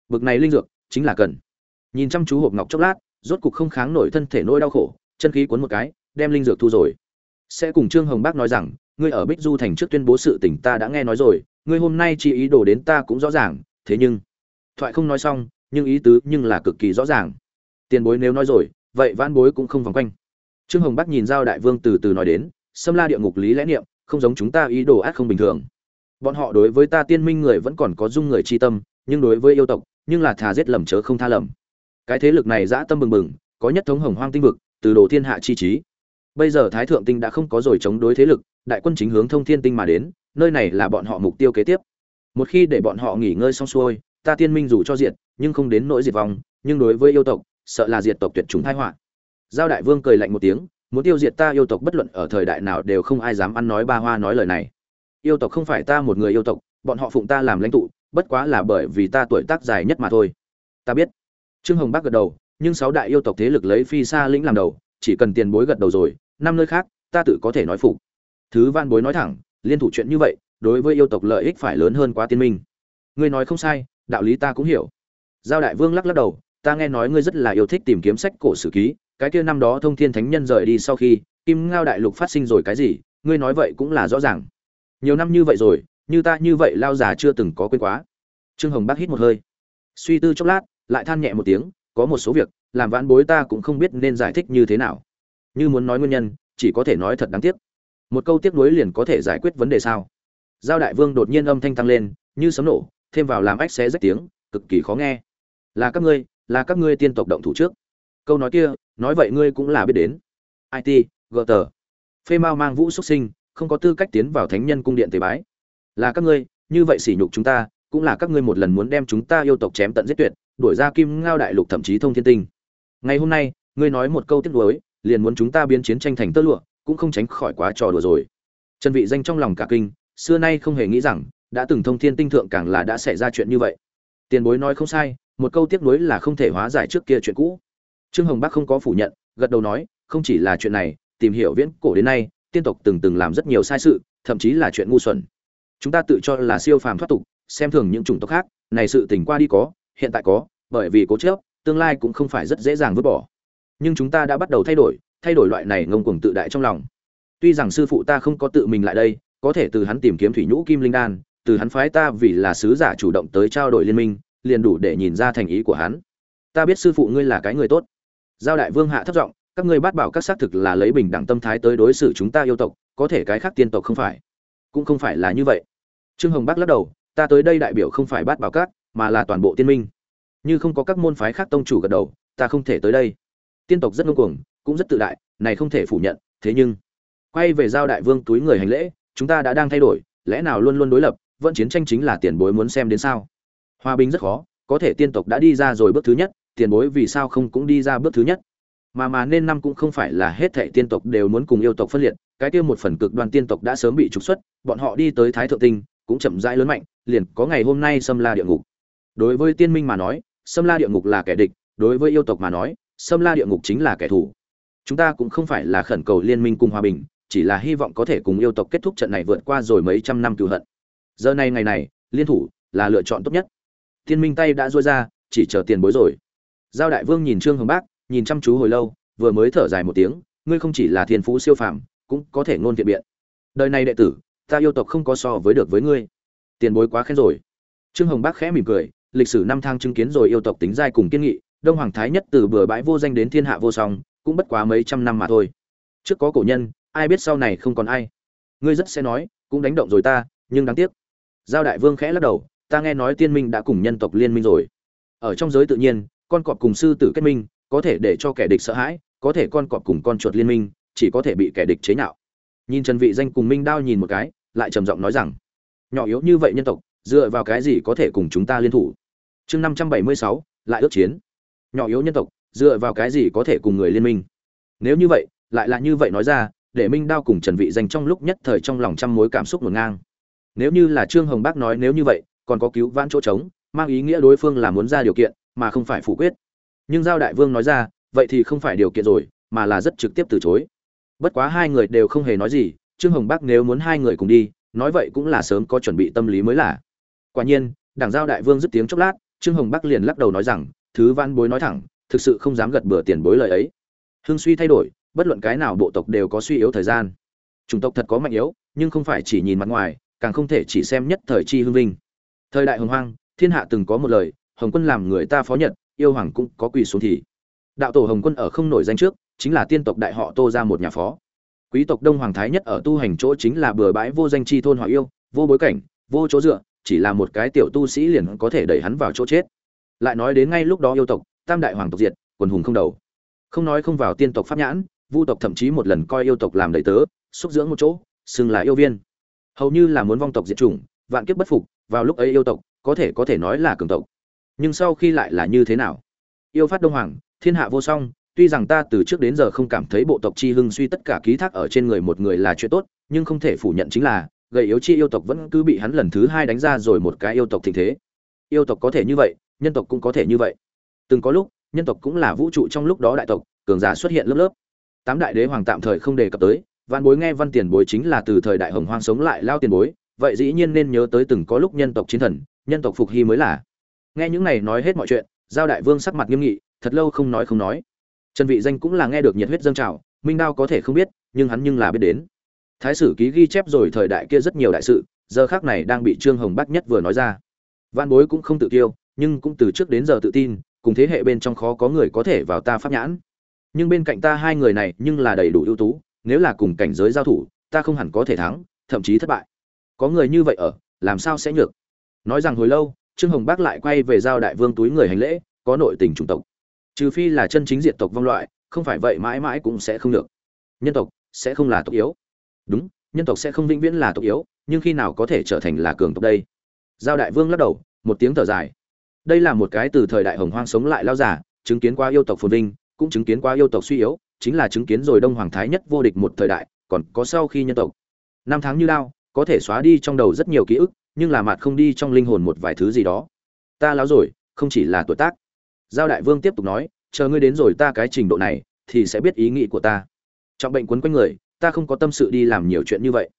Bực này linh dược chính là cần. Nhìn chăm chú hộp ngọc chốc lát rốt cục không kháng nổi thân thể nỗi đau khổ chân khí cuốn một cái, đem linh dược thu rồi. Sẽ cùng trương hồng bác nói rằng, ngươi ở bích du thành trước tuyên bố sự tình ta đã nghe nói rồi, ngươi hôm nay chỉ ý đồ đến ta cũng rõ ràng, thế nhưng thoại không nói xong, nhưng ý tứ nhưng là cực kỳ rõ ràng. Tiền bối nếu nói rồi, vậy vãn bối cũng không vòng quanh. Trương hồng bắc nhìn giao đại vương từ từ nói đến xâm la địa ngục lý lẽ niệm, không giống chúng ta ý đồ ác không bình thường. Bọn họ đối với ta tiên minh người vẫn còn có dung người chi tâm, nhưng đối với yêu tộc, nhưng là thà giết lầm chớ không tha lầm. Cái thế lực này dã tâm bừng bừng, có nhất thống hồng hoang tinh vực từ đồ thiên hạ chi trí. Bây giờ thái thượng tinh đã không có rồi chống đối thế lực, đại quân chính hướng thông thiên tinh mà đến, nơi này là bọn họ mục tiêu kế tiếp. Một khi để bọn họ nghỉ ngơi xong xuôi, ta tiên minh dù cho diệt, nhưng không đến nỗi diệt vong, nhưng đối với yêu tộc, sợ là diệt tộc tuyệt chúng thái họa. Giao đại vương cười lạnh một tiếng, muốn tiêu diệt ta yêu tộc bất luận ở thời đại nào đều không ai dám ăn nói ba hoa nói lời này. Yêu tộc không phải ta một người yêu tộc, bọn họ phụng ta làm lãnh tụ, bất quá là bởi vì ta tuổi tác dài nhất mà thôi. Ta biết. Trương hồng bác gật đầu nhưng sáu đại yêu tộc thế lực lấy phi xa lĩnh làm đầu, chỉ cần tiền bối gật đầu rồi, năm nơi khác, ta tự có thể nói phục. Thứ van bối nói thẳng, liên thủ chuyện như vậy, đối với yêu tộc lợi ích phải lớn hơn quá tiên minh. Ngươi nói không sai, đạo lý ta cũng hiểu. Giao đại vương lắc lắc đầu, ta nghe nói ngươi rất là yêu thích tìm kiếm sách cổ sử ký, cái kia năm đó thông thiên thánh nhân rời đi sau khi, kim ngao đại lục phát sinh rồi cái gì, ngươi nói vậy cũng là rõ ràng. Nhiều năm như vậy rồi, như ta như vậy lao già chưa từng có quên quá. Trương hồng bác hít một hơi. Suy tư chốc lát, lại than nhẹ một tiếng có một số việc, làm vãn bối ta cũng không biết nên giải thích như thế nào. Như muốn nói nguyên nhân, chỉ có thể nói thật đáng tiếc. Một câu tiếc nuối liền có thể giải quyết vấn đề sao? Giao đại vương đột nhiên âm thanh tăng lên, như sấm nổ, thêm vào làm ách xé rách tiếng, cực kỳ khó nghe. Là các ngươi, là các ngươi tiên tộc động thủ trước. Câu nói kia, nói vậy ngươi cũng là biết đến. It gờ tờ phê mao mang vũ xuất sinh, không có tư cách tiến vào thánh nhân cung điện tế bái. Là các ngươi, như vậy sỉ nhục chúng ta, cũng là các ngươi một lần muốn đem chúng ta yêu tộc chém tận giết tuyệt đuổi ra kim ngao đại lục thậm chí thông thiên tinh. Ngày hôm nay, ngươi nói một câu tiếc nuối, liền muốn chúng ta biến chiến tranh thành tơ lụa, cũng không tránh khỏi quá trò đùa rồi. Trần vị danh trong lòng cả kinh, xưa nay không hề nghĩ rằng, đã từng thông thiên tinh thượng càng là đã xảy ra chuyện như vậy. Tiền bối nói không sai, một câu tiếc nuối là không thể hóa giải trước kia chuyện cũ. Trương hồng bắc không có phủ nhận, gật đầu nói, không chỉ là chuyện này, tìm hiểu viễn cổ đến nay, tiên tộc từng từng làm rất nhiều sai sự, thậm chí là chuyện ngu xuẩn. Chúng ta tự cho là siêu phàm thoát tục, xem thường những chủng tộc khác, này sự tình qua đi có hiện tại có, bởi vì cố chớp tương lai cũng không phải rất dễ dàng vứt bỏ. Nhưng chúng ta đã bắt đầu thay đổi thay đổi loại này ngông cuồng tự đại trong lòng. Tuy rằng sư phụ ta không có tự mình lại đây, có thể từ hắn tìm kiếm thủy nhũ kim linh đan, từ hắn phái ta vì là sứ giả chủ động tới trao đổi liên minh, liền đủ để nhìn ra thành ý của hắn. Ta biết sư phụ ngươi là cái người tốt. Giao đại vương hạ thấp giọng, các ngươi bắt bảo các xác thực là lấy bình đẳng tâm thái tới đối xử chúng ta yêu tộc, có thể cái khác tiên tộc không phải. Cũng không phải là như vậy. Trương hồng bắc lắc đầu, ta tới đây đại biểu không phải bắt bảo các mà là toàn bộ tiên minh. Như không có các môn phái khác tông chủ gật đầu, ta không thể tới đây. Tiên tộc rất ngông cuồng, cũng rất tự đại, này không thể phủ nhận, thế nhưng, quay về giao đại vương túi người hành lễ, chúng ta đã đang thay đổi, lẽ nào luôn luôn đối lập, vẫn chiến tranh chính là tiền bối muốn xem đến sao? Hòa bình rất khó, có thể tiên tộc đã đi ra rồi bước thứ nhất, tiền bối vì sao không cũng đi ra bước thứ nhất? Mà mà nên năm cũng không phải là hết thệ tiên tộc đều muốn cùng yêu tộc phân liệt, cái kia một phần cực đoan tiên tộc đã sớm bị trục xuất, bọn họ đi tới thái thượng tinh, cũng chậm rãi lớn mạnh, liền có ngày hôm nay xâm la địa ngục đối với tiên minh mà nói xâm la địa ngục là kẻ địch, đối với yêu tộc mà nói xâm la địa ngục chính là kẻ thù. Chúng ta cũng không phải là khẩn cầu liên minh cùng hòa bình, chỉ là hy vọng có thể cùng yêu tộc kết thúc trận này vượt qua rồi mấy trăm năm cựu hận. Giờ này ngày này, liên thủ là lựa chọn tốt nhất. Tiên minh tay đã duỗi ra, chỉ chờ tiền bối rồi. Giao đại vương nhìn trương hồng bác, nhìn chăm chú hồi lâu, vừa mới thở dài một tiếng, ngươi không chỉ là thiên phú siêu phàm, cũng có thể ngôn thiện biện. Đời này đệ tử, ta yêu tộc không có so với được với ngươi. Tiền bối quá khen rồi. Trương hồng bác khẽ mỉm cười lịch sử năm thang chứng kiến rồi yêu tộc tính giai cùng kiên nghị, đông hoàng thái nhất từ bừa bãi vô danh đến thiên hạ vô song, cũng bất quá mấy trăm năm mà thôi. Trước có cổ nhân, ai biết sau này không còn ai. Ngươi rất sẽ nói, cũng đánh động rồi ta, nhưng đáng tiếc. Giao đại vương khẽ lắc đầu, ta nghe nói tiên minh đã cùng nhân tộc liên minh rồi. Ở trong giới tự nhiên, con cọp cùng sư tử kết minh, có thể để cho kẻ địch sợ hãi, có thể con cọp cùng con chuột liên minh, chỉ có thể bị kẻ địch chế nhạo. Nhìn trần vị danh cùng minh đao nhìn một cái, lại trầm giọng nói rằng, nhỏ yếu như vậy nhân tộc, dựa vào cái gì có thể cùng chúng ta liên thủ? Chương 576, lại ước chiến. Nhỏ yếu nhân tộc dựa vào cái gì có thể cùng người liên minh? Nếu như vậy lại là như vậy nói ra để minh đao cùng trần vị danh trong lúc nhất thời trong lòng trăm mối cảm xúc ngổn ngang. Nếu như là trương hồng bác nói nếu như vậy còn có cứu vãn chỗ trống mang ý nghĩa đối phương là muốn ra điều kiện mà không phải phủ quyết. Nhưng giao đại vương nói ra vậy thì không phải điều kiện rồi mà là rất trực tiếp từ chối. Bất quá hai người đều không hề nói gì trương hồng bác nếu muốn hai người cùng đi nói vậy cũng là sớm có chuẩn bị tâm lý mới là. Quả nhiên đảng giao đại vương dứt tiếng chốc lát trương hồng bác liền lắc đầu nói rằng, thứ văn bối nói thẳng, thực sự không dám gật bừa tiền bối lời ấy. Hương suy thay đổi, bất luận cái nào bộ tộc đều có suy yếu thời gian. Chủng tộc thật có mạnh yếu, nhưng không phải chỉ nhìn mặt ngoài, càng không thể chỉ xem nhất thời chi hương vinh. Thời đại hồng hoang, thiên hạ từng có một lời, hồng quân làm người ta phó nhật, yêu hoàng cũng có quỳ xuống thì. Đạo tổ hồng quân ở không nổi danh trước, chính là tiên tộc đại họ tô ra một nhà phó. Quý tộc đông hoàng thái nhất ở tu hành chỗ chính là bừa bãi vô danh chi thôn họ yêu, vô bối cảnh, vô chỗ dựa chỉ là một cái tiểu tu sĩ liền có thể đẩy hắn vào chỗ chết. Lại nói đến ngay lúc đó yêu tộc, tam đại hoàng tộc diệt, quần hùng không đầu. Không nói không vào tiên tộc pháp nhãn, vu tộc thậm chí một lần coi yêu tộc làm đầy tớ, xúc dưỡng một chỗ, xưng là yêu viên. Hầu như là muốn vong tộc diệt chủng, vạn kiếp bất phục, vào lúc ấy yêu tộc, có thể có thể nói là cường tộc. Nhưng sau khi lại là như thế nào? Yêu phát đông hoàng, thiên hạ vô song, tuy rằng ta từ trước đến giờ không cảm thấy bộ tộc chi hưng suy tất cả ký thác ở trên người một người là chuyện tốt, nhưng không thể phủ nhận chính là gầy yếu chi yêu tộc vẫn cứ bị hắn lần thứ hai đánh ra rồi một cái yêu tộc thịnh thế. Yêu tộc có thể như vậy, nhân tộc cũng có thể như vậy. Từng có lúc, nhân tộc cũng là vũ trụ trong lúc đó đại tộc, cường giả xuất hiện lớp lớp. Tám đại đế hoàng tạm thời không đề cập tới văn bối nghe văn tiền bối chính là từ thời đại hồng hoang sống lại lao tiền bối, vậy dĩ nhiên nên nhớ tới từng có lúc nhân tộc chiến thần, nhân tộc phục hy mới là. Nghe những này nói hết mọi chuyện, giao đại vương sắc mặt nghiêm nghị, thật lâu không nói không nói. Trần vị danh cũng là nghe được nhiệt huyết dâng trào, minh đao có thể không biết, nhưng hắn nhưng là biết đến thái sử ký ghi chép rồi thời đại kia rất nhiều đại sự, giờ khác này đang bị trương hồng bắc nhất vừa nói ra. Văn bối cũng không tự tiêu nhưng cũng từ trước đến giờ tự tin, cùng thế hệ bên trong khó có người có thể vào ta pháp nhãn. Nhưng bên cạnh ta hai người này nhưng là đầy đủ ưu tú, nếu là cùng cảnh giới giao thủ, ta không hẳn có thể thắng, thậm chí thất bại. Có người như vậy ở, làm sao sẽ nhược? Nói rằng hồi lâu, trương hồng bác lại quay về giao đại vương túi người hành lễ, có nội tình chủng tộc. Trừ phi là chân chính diệt tộc vong loại, không phải vậy mãi mãi cũng sẽ không được nhân tộc sẽ không là tộc yếu đúng, nhân tộc sẽ không vĩnh viễn là tộc yếu, nhưng khi nào có thể trở thành là cường tộc đây? Giao đại vương lắc đầu, một tiếng thở dài. Đây là một cái từ thời đại hồng hoang sống lại lao giả, chứng kiến qua yêu tộc phồn vinh, cũng chứng kiến qua yêu tộc suy yếu, chính là chứng kiến rồi đông hoàng thái nhất vô địch một thời đại, còn có sau khi nhân tộc. Năm tháng như lao, có thể xóa đi trong đầu rất nhiều ký ức, nhưng là mặt không đi trong linh hồn một vài thứ gì đó. Ta láo rồi, không chỉ là tuổi tác. Giao đại vương tiếp tục nói, chờ ngươi đến rồi ta cái trình độ này, thì sẽ biết ý nghĩ của ta. Trọng bệnh quấn quanh người ta không có tâm sự đi làm nhiều chuyện như vậy.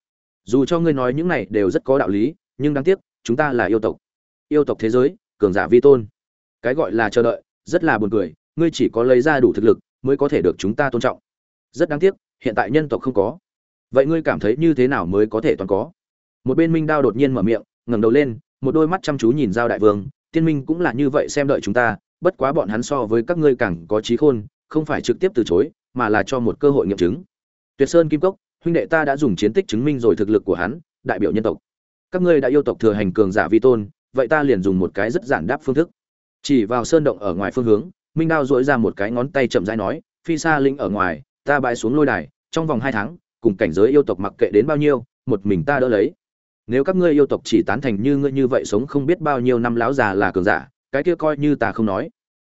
Dù cho ngươi nói những này đều rất có đạo lý, nhưng đáng tiếc, chúng ta là yêu tộc. Yêu tộc thế giới, cường giả vi tôn. Cái gọi là chờ đợi, rất là buồn cười, ngươi chỉ có lấy ra đủ thực lực mới có thể được chúng ta tôn trọng. Rất đáng tiếc, hiện tại nhân tộc không có. Vậy ngươi cảm thấy như thế nào mới có thể toàn có? Một bên minh đao đột nhiên mở miệng, ngẩng đầu lên, một đôi mắt chăm chú nhìn giao đại vương, tiên minh cũng là như vậy xem đợi chúng ta, bất quá bọn hắn so với các ngươi càng có trí khôn, không phải trực tiếp từ chối, mà là cho một cơ hội nghiệm chứng tuyệt sơn kim cốc, huynh đệ ta đã dùng chiến tích chứng minh rồi thực lực của hắn, đại biểu nhân tộc. Các ngươi đã yêu tộc thừa hành cường giả vi tôn, vậy ta liền dùng một cái rất giản đáp phương thức. Chỉ vào sơn động ở ngoài phương hướng, minh đao duỗi ra một cái ngón tay chậm rãi nói, phi xa linh ở ngoài, ta bãi xuống lôi đài, trong vòng hai tháng, cùng cảnh giới yêu tộc mặc kệ đến bao nhiêu, một mình ta đỡ lấy. Nếu các ngươi yêu tộc chỉ tán thành như ngươi như vậy sống không biết bao nhiêu năm lão già là cường giả, cái kia coi như ta không nói.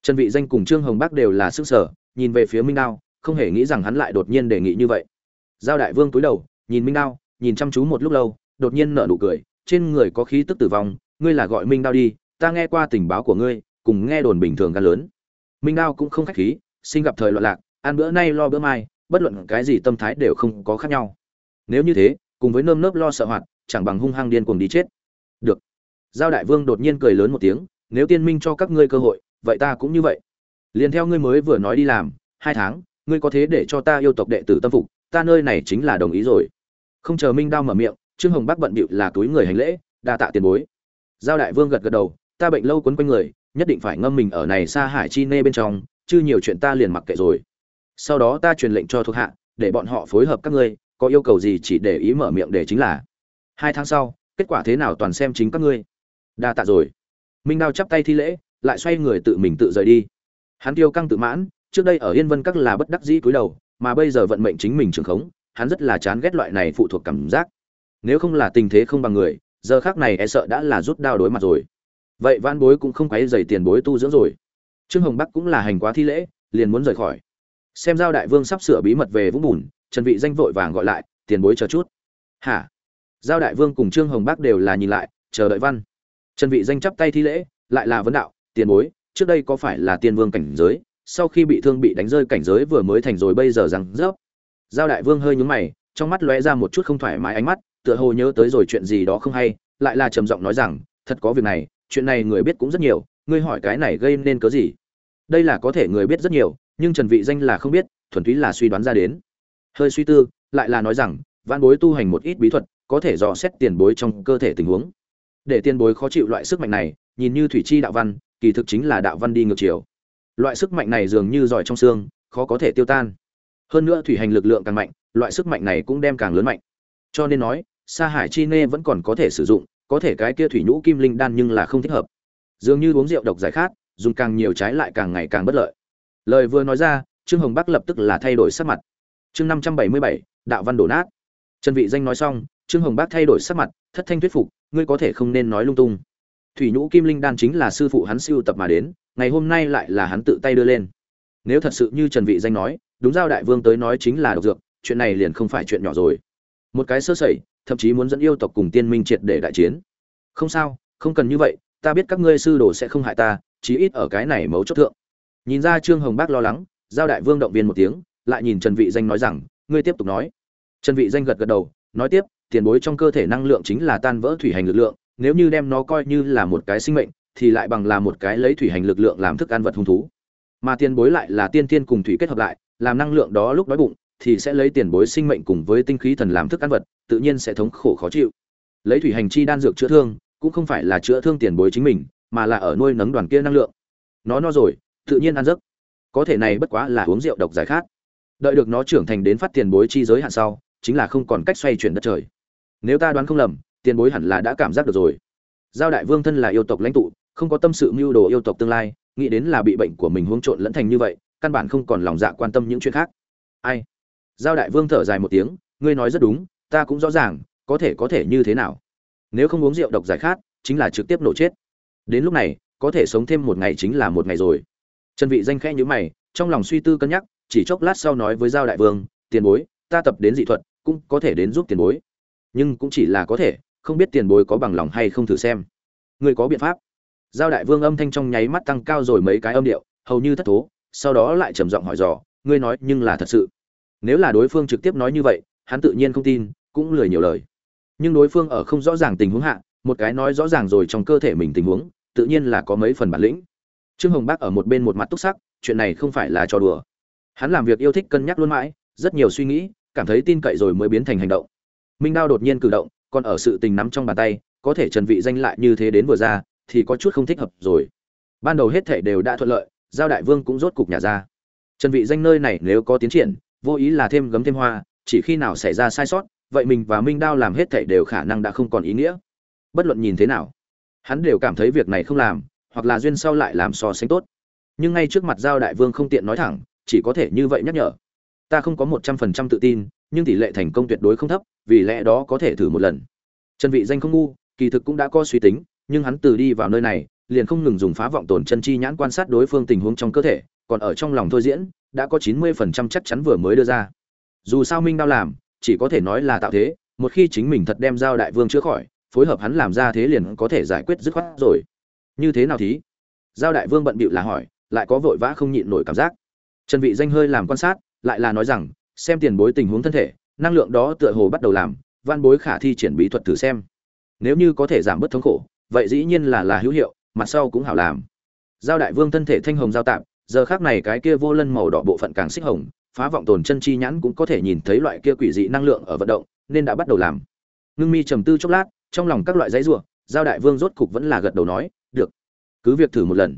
Trần vị danh cùng trương hồng bắc đều là sức sở, nhìn về phía minh đao không hề nghĩ rằng hắn lại đột nhiên đề nghị như vậy. Giao đại vương cúi đầu, nhìn minh đao, nhìn chăm chú một lúc lâu, đột nhiên nở nụ cười, trên người có khí tức tử vong, ngươi là gọi minh đao đi, ta nghe qua tình báo của ngươi, cùng nghe đồn bình thường gan lớn. Minh đao cũng không khách khí sinh gặp thời loạn lạc, ăn bữa nay lo bữa mai, bất luận cái gì tâm thái đều không có khác nhau. Nếu như thế, cùng với nơm nớp lo sợ hoạt, chẳng bằng hung hăng điên cuồng đi chết. Được. Giao đại vương đột nhiên cười lớn một tiếng, nếu tiên minh cho các ngươi cơ hội, vậy ta cũng như vậy. Liền theo ngươi mới vừa nói đi làm, hai tháng ngươi có thế để cho ta yêu tộc đệ tử tâm phục, ta nơi này chính là đồng ý rồi. Không chờ minh đao mở miệng, trương hồng bắc bận bịu là túi người hành lễ, đa tạ tiền bối. Giao đại vương gật gật đầu, ta bệnh lâu quấn quanh người, nhất định phải ngâm mình ở này xa hải chi nê bên trong, chứ nhiều chuyện ta liền mặc kệ rồi. Sau đó ta truyền lệnh cho thuộc hạ, để bọn họ phối hợp các ngươi, có yêu cầu gì chỉ để ý mở miệng để chính là. Hai tháng sau, kết quả thế nào toàn xem chính các ngươi. Đa tạ rồi. Minh đao chắp tay thi lễ, lại xoay người tự mình tự rời đi. Hắn tiêu căng tự mãn trước đây ở yên vân các là bất đắc dĩ cúi đầu, mà bây giờ vận mệnh chính mình trường khống, hắn rất là chán ghét loại này phụ thuộc cảm giác. Nếu không là tình thế không bằng người, giờ khác này e sợ đã là rút đao đối mặt rồi. Vậy van bối cũng không quấy dày tiền bối tu dưỡng rồi. Trương hồng bắc cũng là hành quá thi lễ, liền muốn rời khỏi. Xem giao đại vương sắp sửa bí mật về vũng bùn, trần vị danh vội vàng gọi lại, tiền bối chờ chút. Hả? Giao đại vương cùng trương hồng bắc đều là nhìn lại, chờ đợi văn. Trần vị danh chắp tay thi lễ, lại là vấn đạo, tiền bối, trước đây có phải là tiên vương cảnh giới sau khi bị thương bị đánh rơi cảnh giới vừa mới thành rồi bây giờ rằng rớp. Giao đại vương hơi nhướng mày, trong mắt lóe ra một chút không thoải mái ánh mắt, tựa hồ nhớ tới rồi chuyện gì đó không hay, lại là trầm giọng nói rằng, thật có việc này, chuyện này người biết cũng rất nhiều, ngươi hỏi cái này gây nên cớ gì? Đây là có thể người biết rất nhiều, nhưng trần vị danh là không biết, thuần túy là suy đoán ra đến. Hơi suy tư, lại là nói rằng văn bối tu hành một ít bí thuật, có thể dò xét tiền bối trong cơ thể tình huống. Để tiền bối khó chịu loại sức mạnh này, nhìn như thủy chi đạo văn, kỳ thực chính là đạo văn đi ngược chiều loại sức mạnh này dường như giỏi trong xương, khó có thể tiêu tan. Hơn nữa thủy hành lực lượng càng mạnh, loại sức mạnh này cũng đem càng lớn mạnh. Cho nên nói, sa hải chi nê vẫn còn có thể sử dụng, có thể cái kia thủy nhũ kim linh đan nhưng là không thích hợp. Dường như uống rượu độc giải khát, dùng càng nhiều trái lại càng ngày càng bất lợi. Lời vừa nói ra, trương hồng bắc lập tức là thay đổi sắc mặt. Chương năm trăm bảy mươi bảy, đạo văn đổ nát. Trần vị danh nói xong, trương hồng bắc thay đổi sắc mặt, thất thanh thuyết phục, ngươi có thể không nên nói lung tung. Thủy nhũ kim linh đan chính là sư phụ hắn siêu tập mà đến ngày hôm nay lại là hắn tự tay đưa lên. Nếu thật sự như trần vị danh nói, đúng giao đại vương tới nói chính là độc dược, chuyện này liền không phải chuyện nhỏ rồi. Một cái sơ sẩy, thậm chí muốn dẫn yêu tộc cùng tiên minh triệt để đại chiến. Không sao, không cần như vậy, ta biết các ngươi sư đồ sẽ không hại ta, chí ít ở cái này mấu chốt thượng. Nhìn ra trương hồng bác lo lắng, giao đại vương động viên một tiếng, lại nhìn trần vị danh nói rằng, ngươi tiếp tục nói. Trần vị danh gật gật đầu, nói tiếp, tiền bối trong cơ thể năng lượng chính là tan vỡ thủy hành lực lượng, nếu như đem nó coi như là một cái sinh mệnh thì lại bằng là một cái lấy thủy hành lực lượng làm thức ăn vật hung thú. Mà tiền bối lại là tiên tiên cùng thủy kết hợp lại, làm năng lượng đó lúc đói bụng, thì sẽ lấy tiền bối sinh mệnh cùng với tinh khí thần làm thức ăn vật, tự nhiên sẽ thống khổ khó chịu. Lấy thủy hành chi đan dược chữa thương, cũng không phải là chữa thương tiền bối chính mình, mà là ở nuôi nấng đoàn kia năng lượng. Nó no rồi, tự nhiên ăn giấc. Có thể này bất quá là uống rượu độc giải khát. Đợi được nó trưởng thành đến phát tiền bối chi giới hạn sau, chính là không còn cách xoay chuyển đất trời. Nếu ta đoán không lầm, tiền bối hẳn là đã cảm giác được rồi. Giao đại vương thân là yêu tộc lãnh tụ không có tâm sự mưu đồ yêu tộc tương lai, nghĩ đến là bị bệnh của mình huống trộn lẫn thành như vậy, căn bản không còn lòng dạ quan tâm những chuyện khác. Ai? Giao đại vương thở dài một tiếng, ngươi nói rất đúng, ta cũng rõ ràng, có thể có thể như thế nào? Nếu không uống rượu độc giải khát, chính là trực tiếp nổ chết. Đến lúc này, có thể sống thêm một ngày chính là một ngày rồi. Trần vị danh khẽ nhíu mày, trong lòng suy tư cân nhắc, chỉ chốc lát sau nói với giao đại vương, tiền bối, ta tập đến dị thuật, cũng có thể đến giúp tiền bối. Nhưng cũng chỉ là có thể, không biết tiền bối có bằng lòng hay không thử xem. Ngươi có biện pháp giao đại vương âm thanh trong nháy mắt tăng cao rồi mấy cái âm điệu, hầu như thất thố, sau đó lại trầm giọng hỏi dò, ngươi nói, nhưng là thật sự? Nếu là đối phương trực tiếp nói như vậy, hắn tự nhiên không tin, cũng lười nhiều lời. Nhưng đối phương ở không rõ ràng tình huống hạ, một cái nói rõ ràng rồi trong cơ thể mình tình huống, tự nhiên là có mấy phần bản lĩnh. Trương hồng bác ở một bên một mặt túc sắc, chuyện này không phải là trò đùa. Hắn làm việc yêu thích cân nhắc luôn mãi, rất nhiều suy nghĩ, cảm thấy tin cậy rồi mới biến thành hành động. Minh đao đột nhiên cử động, còn ở sự tình nắm trong bàn tay, có thể trần vị danh lại như thế đến vừa ra thì có chút không thích hợp rồi. Ban đầu hết thể đều đã thuận lợi, giao đại vương cũng rốt cục nhà ra. Trần vị danh nơi này nếu có tiến triển, vô ý là thêm gấm thêm hoa, chỉ khi nào xảy ra sai sót, vậy mình và minh đao làm hết thể đều khả năng đã không còn ý nghĩa. Bất luận nhìn thế nào, hắn đều cảm thấy việc này không làm, hoặc là duyên sau lại làm so sánh tốt. Nhưng ngay trước mặt giao đại vương không tiện nói thẳng, chỉ có thể như vậy nhắc nhở. Ta không có một trăm phần trăm tự tin, nhưng tỷ lệ thành công tuyệt đối không thấp, vì lẽ đó có thể thử một lần. Trần vị danh không ngu, kỳ thực cũng đã có suy tính nhưng hắn từ đi vào nơi này, liền không ngừng dùng phá vọng tồn chân chi nhãn quan sát đối phương tình huống trong cơ thể, còn ở trong lòng thôi diễn, đã có 90% chắc chắn vừa mới đưa ra. Dù sao minh đao làm, chỉ có thể nói là tạo thế, một khi chính mình thật đem giao đại vương chữa khỏi, phối hợp hắn làm ra thế liền có thể giải quyết dứt khoát rồi. Như thế nào thí giao đại vương bận bịu là hỏi, lại có vội vã không nhịn nổi cảm giác. Trần vị danh hơi làm quan sát, lại là nói rằng, xem tiền bối tình huống thân thể, năng lượng đó tựa hồ bắt đầu làm, văn bối khả thi triển bí thuật thử xem. Nếu như có thể giảm bớt thống khổ vậy dĩ nhiên là là hữu hiệu, mặt sau cũng hảo làm. Giao đại vương thân thể thanh hồng giao tạm giờ khác này cái kia vô lân màu đỏ bộ phận càng xích hồng, phá vọng tồn chân chi nhãn cũng có thể nhìn thấy loại kia quỷ dị năng lượng ở vận động, nên đã bắt đầu làm. Ngưng mi trầm tư chốc lát, trong lòng các loại giấy rủa, giao đại vương rốt cục vẫn là gật đầu nói, được, cứ việc thử một lần.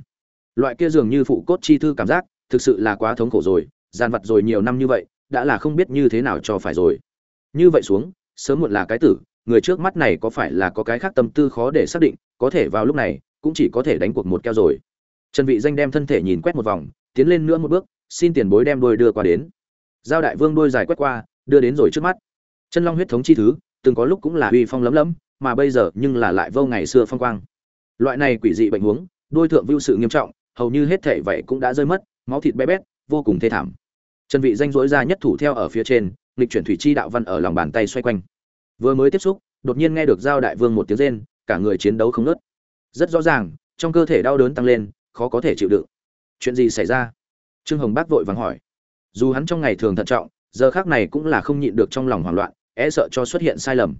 Loại kia dường như phụ cốt chi thư cảm giác, thực sự là quá thống khổ rồi, gian vật rồi nhiều năm như vậy, đã là không biết như thế nào cho phải rồi. Như vậy xuống, sớm muộn là cái tử người trước mắt này có phải là có cái khác tâm tư khó để xác định, có thể vào lúc này, cũng chỉ có thể đánh cuộc một keo rồi. Trần vị danh đem thân thể nhìn quét một vòng, tiến lên nữa một bước, xin tiền bối đem đôi đưa qua đến. Giao đại vương đôi dài quét qua, đưa đến rồi trước mắt. Chân long huyết thống chi thứ, từng có lúc cũng là uy phong lấm lấm, mà bây giờ nhưng là lại vô ngày xưa phong quang. Loại này quỷ dị bệnh huống đôi thượng vưu sự nghiêm trọng, hầu như hết thể vậy cũng đã rơi mất, máu thịt bé bét, vô cùng thê thảm. Trần vị danh dối ra nhất thủ theo ở phía trên lịch chuyển thủy chi đạo văn ở lòng bàn tay xoay quanh vừa mới tiếp xúc, đột nhiên nghe được giao đại vương một tiếng rên, cả người chiến đấu không nớt rất rõ ràng, trong cơ thể đau đớn tăng lên, khó có thể chịu đựng. Chuyện gì xảy ra? Trương hồng bác vội vàng hỏi. Dù hắn trong ngày thường thận trọng, giờ khác này cũng là không nhịn được trong lòng hoảng loạn e sợ cho xuất hiện sai lầm.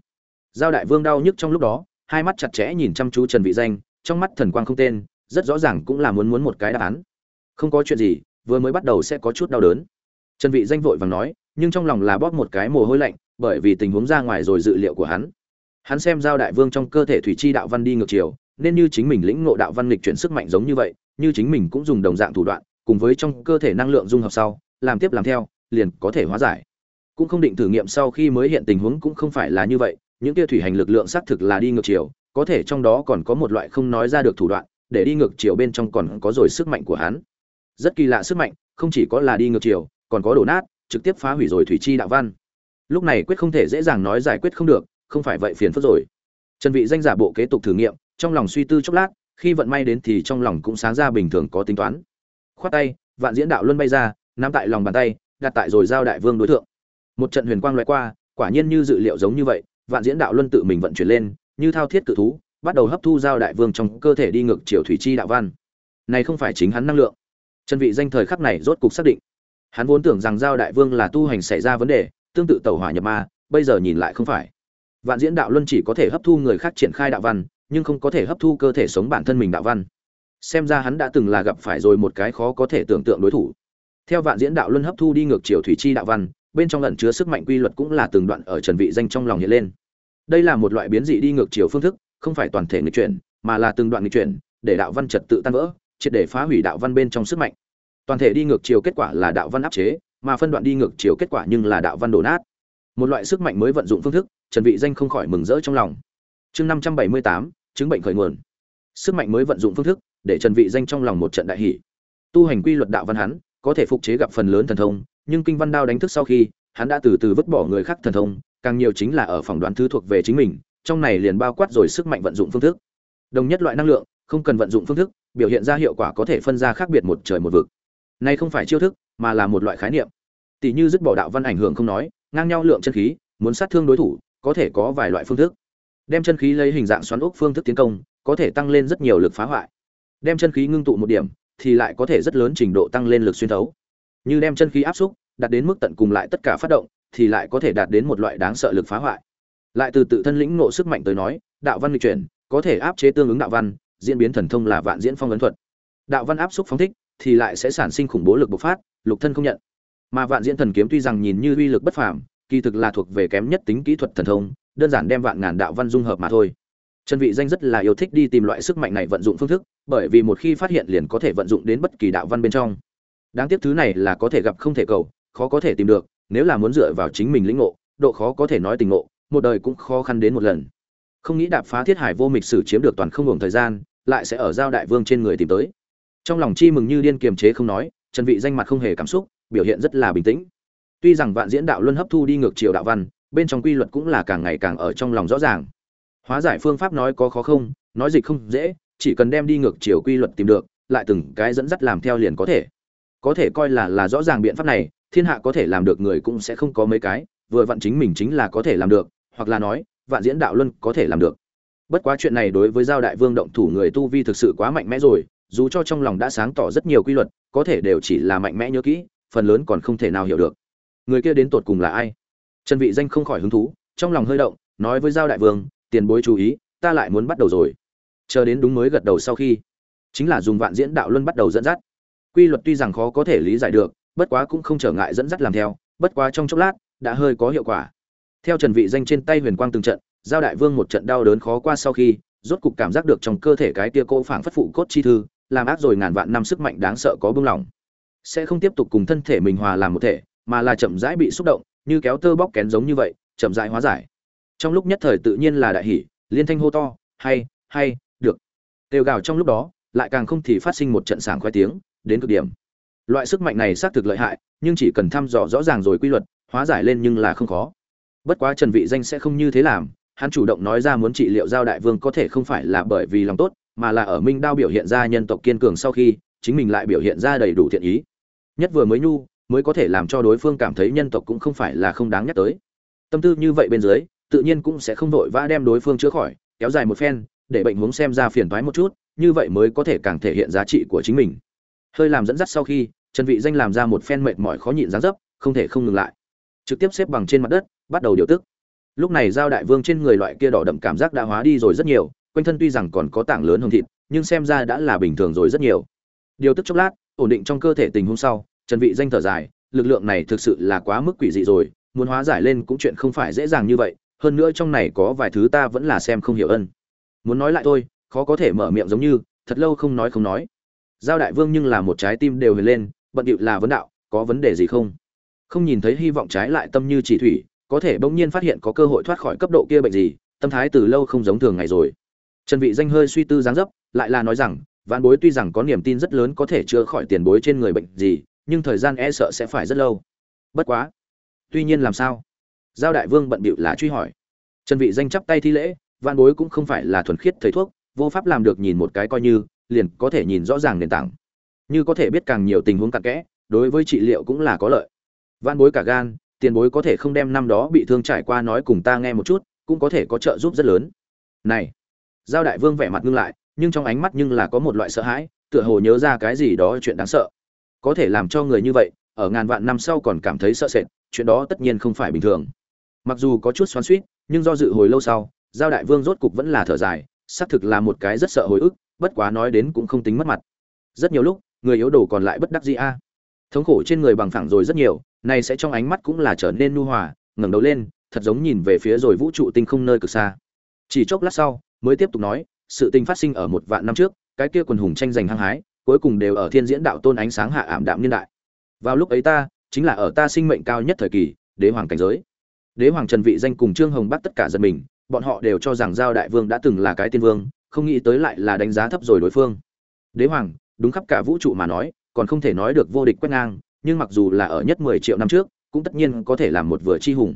Giao đại vương đau nhức trong lúc đó, hai mắt chặt chẽ nhìn chăm chú trần vị danh, trong mắt thần quang không tên, rất rõ ràng cũng là muốn muốn một cái đáp án. Không có chuyện gì, vừa mới bắt đầu sẽ có chút đau đớn. Trần vị danh vội vàng nói, nhưng trong lòng là bóp một cái mồ hôi lạnh bởi vì tình huống ra ngoài rồi dự liệu của hắn. Hắn xem giao đại vương trong cơ thể thủy chi đạo văn đi ngược chiều, nên như chính mình lĩnh ngộ đạo văn lịch chuyển sức mạnh giống như vậy, như chính mình cũng dùng đồng dạng thủ đoạn, cùng với trong cơ thể năng lượng dung hợp sau, làm tiếp làm theo, liền có thể hóa giải. Cũng không định thử nghiệm sau khi mới hiện tình huống cũng không phải là như vậy, những kia thủy hành lực lượng xác thực là đi ngược chiều, có thể trong đó còn có một loại không nói ra được thủ đoạn, để đi ngược chiều bên trong còn có rồi sức mạnh của hắn. Rất kỳ lạ sức mạnh, không chỉ có là đi ngược chiều, còn có đổ nát, trực tiếp phá hủy rồi thủy chi đạo văn lúc này quyết không thể dễ dàng nói giải quyết không được, không phải vậy phiền phức rồi. Trần vị danh giả bộ kế tục thử nghiệm, trong lòng suy tư chốc lát, khi vận may đến thì trong lòng cũng sáng ra bình thường có tính toán. Khoát tay, vạn diễn đạo luân bay ra, nắm tại lòng bàn tay, đặt tại rồi giao đại vương đối tượng một trận huyền quang loại qua, quả nhiên như dự liệu giống như vậy, vạn diễn đạo luân tự mình vận chuyển lên, như thao thiết cự thú, bắt đầu hấp thu giao đại vương trong cơ thể đi ngược chiều thủy chi đạo văn. Này không phải chính hắn năng lượng. Trần vị danh thời khắc này rốt cục xác định. Hắn vốn tưởng rằng giao đại vương là tu hành xảy ra vấn đề tương tự tẩu hỏa nhập ma, bây giờ nhìn lại không phải. Vạn diễn đạo luân chỉ có thể hấp thu người khác triển khai đạo văn, nhưng không có thể hấp thu cơ thể sống bản thân mình đạo văn. Xem ra hắn đã từng là gặp phải rồi một cái khó có thể tưởng tượng đối thủ. Theo vạn diễn đạo luân hấp thu đi ngược chiều thủy chi đạo văn, bên trong ẩn chứa sức mạnh quy luật cũng là từng đoạn ở trần vị danh trong lòng hiện lên. Đây là một loại biến dị đi ngược chiều phương thức, không phải toàn thể người chuyển, mà là từng đoạn người chuyển, để đạo văn trật tự tan vỡ, triệt để phá hủy đạo văn bên trong sức mạnh. Toàn thể đi ngược chiều kết quả là đạo văn áp chế mà phân đoạn đi ngược chiều kết quả nhưng là đạo văn đổ nát. Một loại sức mạnh mới vận dụng phương thức trần vị danh không khỏi mừng rỡ trong lòng. Chương 578, chứng bệnh khởi nguồn. Sức mạnh mới vận dụng phương thức để trần vị danh trong lòng một trận đại hỉ. tu hành quy luật đạo văn hắn có thể phục chế gặp phần lớn thần thông nhưng kinh văn đao đánh thức sau khi hắn đã từ từ vứt bỏ người khác thần thông càng nhiều chính là ở phòng đoán thứ thuộc về chính mình trong này liền bao quát rồi sức mạnh vận dụng phương thức. Đồng nhất loại năng lượng không cần vận dụng phương thức biểu hiện ra hiệu quả có thể phân ra khác biệt một trời một vực này không phải chiêu thức, mà là một loại khái niệm. Tỷ như dứt bỏ đạo văn ảnh hưởng không nói, ngang nhau lượng chân khí, muốn sát thương đối thủ, có thể có vài loại phương thức. Đem chân khí lấy hình dạng xoắn ốc phương thức tiến công, có thể tăng lên rất nhiều lực phá hoại. Đem chân khí ngưng tụ một điểm, thì lại có thể rất lớn trình độ tăng lên lực xuyên thấu. Như đem chân khí áp xúc, đạt đến mức tận cùng lại tất cả phát động, thì lại có thể đạt đến một loại đáng sợ lực phá hoại. Lại từ tự thân lĩnh ngộ sức mạnh tới nói, đạo văn lịch chuyển, có thể áp chế tương ứng đạo văn, diễn biến thần thông là vạn diễn phong ấn thuật. Đạo văn áp xúc phóng thích thì lại sẽ sản sinh khủng bố lực bộc phát lục thân không nhận mà vạn diễn thần kiếm tuy rằng nhìn như uy lực bất phàm kỳ thực là thuộc về kém nhất tính kỹ thuật thần thông đơn giản đem vạn ngàn đạo văn dung hợp mà thôi Trần Vị Danh rất là yêu thích đi tìm loại sức mạnh này vận dụng phương thức, bởi vì một khi phát hiện liền có thể vận dụng đến bất kỳ đạo văn bên trong. Đáng tiếc thứ này là có thể gặp không thể cầu, khó có thể tìm được, nếu là muốn dựa vào chính mình lĩnh ngộ, độ khó có thể nói tình ngộ, một đời cũng khó khăn đến một lần. Không nghĩ đạp phá thiết hải vô mịch sử chiếm được toàn không ngừng thời gian, lại sẽ ở giao đại vương trên người tìm tới. Trong lòng chi mừng như điên kiềm chế không nói, Trần Vị Danh mặt không hề cảm xúc, biểu hiện rất là bình tĩnh. Tuy rằng vạn diễn đạo luân hấp thu đi ngược chiều đạo văn, bên trong quy luật cũng là càng ngày càng ở trong lòng rõ ràng. Hóa giải phương pháp nói có khó không nói dịch không dễ chỉ cần đem đi ngược chiều quy luật tìm được lại từng cái dẫn dắt làm theo liền có thể. Có thể coi là là rõ ràng biện pháp này thiên hạ có thể làm được người cũng sẽ không có mấy cái vừa vặn chính mình chính là có thể làm được hoặc là nói vạn diễn đạo luân có thể làm được. Bất quá chuyện này đối với giao đại vương động thủ người tu vi thực sự quá mạnh mẽ rồi dù cho trong lòng đã sáng tỏ rất nhiều quy luật, có thể đều chỉ là mạnh mẽ nhớ kỹ, phần lớn còn không thể nào hiểu được. Người kia đến tột cùng là ai? Trần vị danh không khỏi hứng thú, trong lòng hơi động, nói với giao đại vương, tiền bối chú ý, ta lại muốn bắt đầu rồi. Chờ đến đúng mới gật đầu sau khi, chính là dùng vạn diễn đạo luân bắt đầu dẫn dắt. Quy luật tuy rằng khó có thể lý giải được, bất quá cũng không trở ngại dẫn dắt làm theo, bất quá trong chốc lát, đã hơi có hiệu quả. Theo trần vị danh trên tay huyền quang từng trận, giao đại vương một trận đau đớn khó qua sau khi, rốt cục cảm giác được trong cơ thể cái tia cô phảng phất phụ cốt chi thư làm ác rồi ngàn vạn năm sức mạnh đáng sợ có bưng lỏng sẽ không tiếp tục cùng thân thể mình hòa làm một thể, mà là chậm rãi bị xúc động, như kéo tơ bóc kén giống như vậy, chậm rãi hóa giải. Trong lúc nhất thời tự nhiên là đại hỉ, liên thanh hô to, hay hay, được. Têu gào trong lúc đó, lại càng không thì phát sinh một trận sảng khoái tiếng, đến cực điểm. Loại sức mạnh này xác thực lợi hại, nhưng chỉ cần thăm dò rõ ràng rồi quy luật, hóa giải lên nhưng là không khó. Bất quá trần vị danh sẽ không như thế làm, hắn chủ động nói ra muốn trị liệu giao đại vương có thể không phải là bởi vì lòng tốt mà là ở minh đao biểu hiện ra nhân tộc kiên cường sau khi, chính mình lại biểu hiện ra đầy đủ thiện ý. Nhất vừa mới nhu, mới có thể làm cho đối phương cảm thấy nhân tộc cũng không phải là không đáng nhắc tới. Tâm tư như vậy bên dưới, tự nhiên cũng sẽ không vội vã đem đối phương chữa khỏi, kéo dài một phen, để bệnh huống xem ra phiền thoái một chút, như vậy mới có thể càng thể hiện giá trị của chính mình. Hơi làm dẫn dắt sau khi, trần vị danh làm ra một phen mệt mỏi khó nhịn dáng dấp, không thể không ngừng lại. Trực tiếp xếp bằng trên mặt đất, bắt đầu điều tức. Lúc này giao đại vương trên người loại kia đỏ đậm cảm giác đã hóa đi rồi rất nhiều quanh thân tuy rằng còn có tảng lớn hồng thịt, nhưng xem ra đã là bình thường rồi rất nhiều. Điều tức chốc lát, ổn định trong cơ thể tình huống sau, trần vị danh thở dài, lực lượng này thực sự là quá mức quỷ dị rồi, muốn hóa giải lên cũng chuyện không phải dễ dàng như vậy, hơn nữa trong này có vài thứ ta vẫn là xem không hiểu ân. Muốn nói lại thôi, khó có thể mở miệng giống như, thật lâu không nói không nói. Giao đại vương nhưng là một trái tim đều huyền lên, bận điệu là vấn đạo, có vấn đề gì không? Không nhìn thấy hy vọng trái lại tâm như chỉ thủy, có thể bỗng nhiên phát hiện có cơ hội thoát khỏi cấp độ kia bệnh gì, tâm thái từ lâu không giống thường ngày rồi trần vị danh hơi suy tư dáng dấp, lại là nói rằng vạn bối tuy rằng có niềm tin rất lớn có thể chữa khỏi tiền bối trên người bệnh gì, nhưng thời gian e sợ sẽ phải rất lâu. Bất quá. Tuy nhiên làm sao? Giao đại vương bận bịu là truy hỏi. Trần vị danh chắp tay thi lễ vạn bối cũng không phải là thuần khiết thầy thuốc, vô pháp làm được nhìn một cái coi như, liền có thể nhìn rõ ràng nền tảng. Như có thể biết càng nhiều tình huống cặn kẽ, đối với trị liệu cũng là có lợi. Vạn bối cả gan, tiền bối có thể không đem năm đó bị thương trải qua nói cùng ta nghe một chút, cũng có thể có trợ giúp rất lớn. Này giao đại vương vẻ mặt ngưng lại, nhưng trong ánh mắt nhưng là có một loại sợ hãi, tựa hồ nhớ ra cái gì đó chuyện đáng sợ. Có thể làm cho người như vậy, ở ngàn vạn năm sau còn cảm thấy sợ sệt, chuyện đó tất nhiên không phải bình thường. Mặc dù có chút xoắn suýt nhưng do dự hồi lâu sau, giao đại vương rốt cục vẫn là thở dài, xác thực là một cái rất sợ hồi ức, bất quá nói đến cũng không tính mất mặt. Rất nhiều lúc, người yếu đồ còn lại bất đắc dĩ a. Thống khổ trên người bằng phẳng rồi rất nhiều này sẽ trong ánh mắt cũng là trở nên nu hòa, ngẩng đầu lên, thật giống nhìn về phía rồi vũ trụ tinh không nơi cực xa. Chỉ chốc lát sau mới tiếp tục nói, sự tình phát sinh ở một vạn năm trước, cái kia quần hùng tranh giành hăng hái, cuối cùng đều ở thiên diễn đạo tôn ánh sáng hạ ảm đạm niên đại. Vào lúc ấy ta, chính là ở ta sinh mệnh cao nhất thời kỳ, đế hoàng cảnh giới. Đế hoàng trần vị danh cùng trương hồng bắt tất cả dân mình, bọn họ đều cho rằng giao đại vương đã từng là cái tiên vương, không nghĩ tới lại là đánh giá thấp rồi đối phương. Đế hoàng, đúng khắp cả vũ trụ mà nói, còn không thể nói được vô địch quét ngang, nhưng mặc dù là ở nhất 10 triệu năm trước, cũng tất nhiên có thể làm một vừa chi hùng.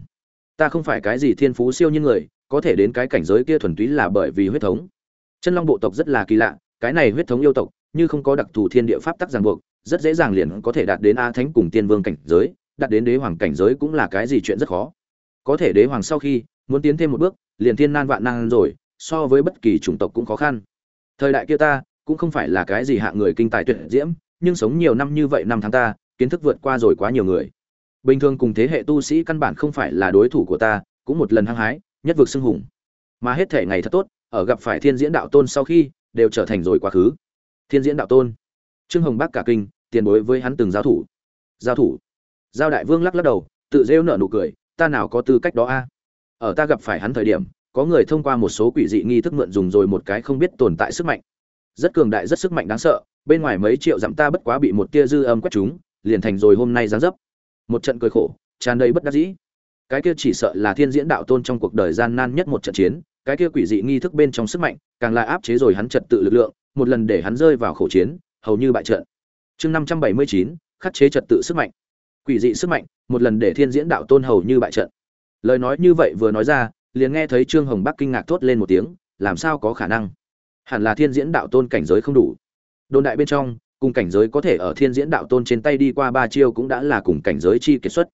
Ta không phải cái gì thiên phú siêu nhân người có thể đến cái cảnh giới kia thuần túy là bởi vì huyết thống. Chân long bộ tộc rất là kỳ lạ, cái này huyết thống yêu tộc, như không có đặc thù thiên địa pháp tắc ràng buộc, rất dễ dàng liền có thể đạt đến a thánh cùng tiên vương cảnh giới, đạt đến đế hoàng cảnh giới cũng là cái gì chuyện rất khó. Có thể đế hoàng sau khi, muốn tiến thêm một bước, liền thiên nan vạn nan rồi, so với bất kỳ chủng tộc cũng khó khăn. Thời đại kia ta, cũng không phải là cái gì hạ người kinh tài tuyệt diễm, nhưng sống nhiều năm như vậy năm tháng ta, kiến thức vượt qua rồi quá nhiều người. Bình thường cùng thế hệ tu sĩ căn bản không phải là đối thủ của ta, cũng một lần hăng hái nhất vực xưng hùng. Mà hết thể ngày thật tốt, ở gặp phải thiên diễn đạo tôn sau khi, đều trở thành rồi quá khứ. Thiên diễn đạo tôn. Trương hồng bác cả kinh, tiền bối với hắn từng giao thủ. Giao thủ. Giao đại vương lắc lắc đầu, tự rêu nở nụ cười, ta nào có tư cách đó a? Ở ta gặp phải hắn thời điểm, có người thông qua một số quỷ dị nghi thức mượn dùng rồi một cái không biết tồn tại sức mạnh. Rất cường đại, rất sức mạnh đáng sợ, bên ngoài mấy triệu dặm ta bất quá bị một tia dư âm quét chúng, liền thành rồi hôm nay giáng dấp. Một trận cười khổ, tràn đầy bất đắc dĩ cái kia chỉ sợ là thiên diễn đạo tôn trong cuộc đời gian nan nhất một trận chiến, cái kia quỷ dị nghi thức bên trong sức mạnh, càng lại áp chế rồi hắn trật tự lực lượng, một lần để hắn rơi vào khổ chiến, hầu như bại trận. Chương năm trăm bảy mươi chín, khắc chế trật tự sức mạnh. Quỷ dị sức mạnh, một lần để thiên diễn đạo tôn hầu như bại trận. Lời nói như vậy vừa nói ra, liền nghe thấy trương hồng bắc kinh ngạc thốt lên một tiếng, làm sao có khả năng? Hẳn là thiên diễn đạo tôn cảnh giới không đủ. Đồn đại bên trong, cùng cảnh giới có thể ở thiên diễn đạo tôn trên tay đi qua ba chiêu cũng đã là cùng cảnh giới chi kiệt xuất.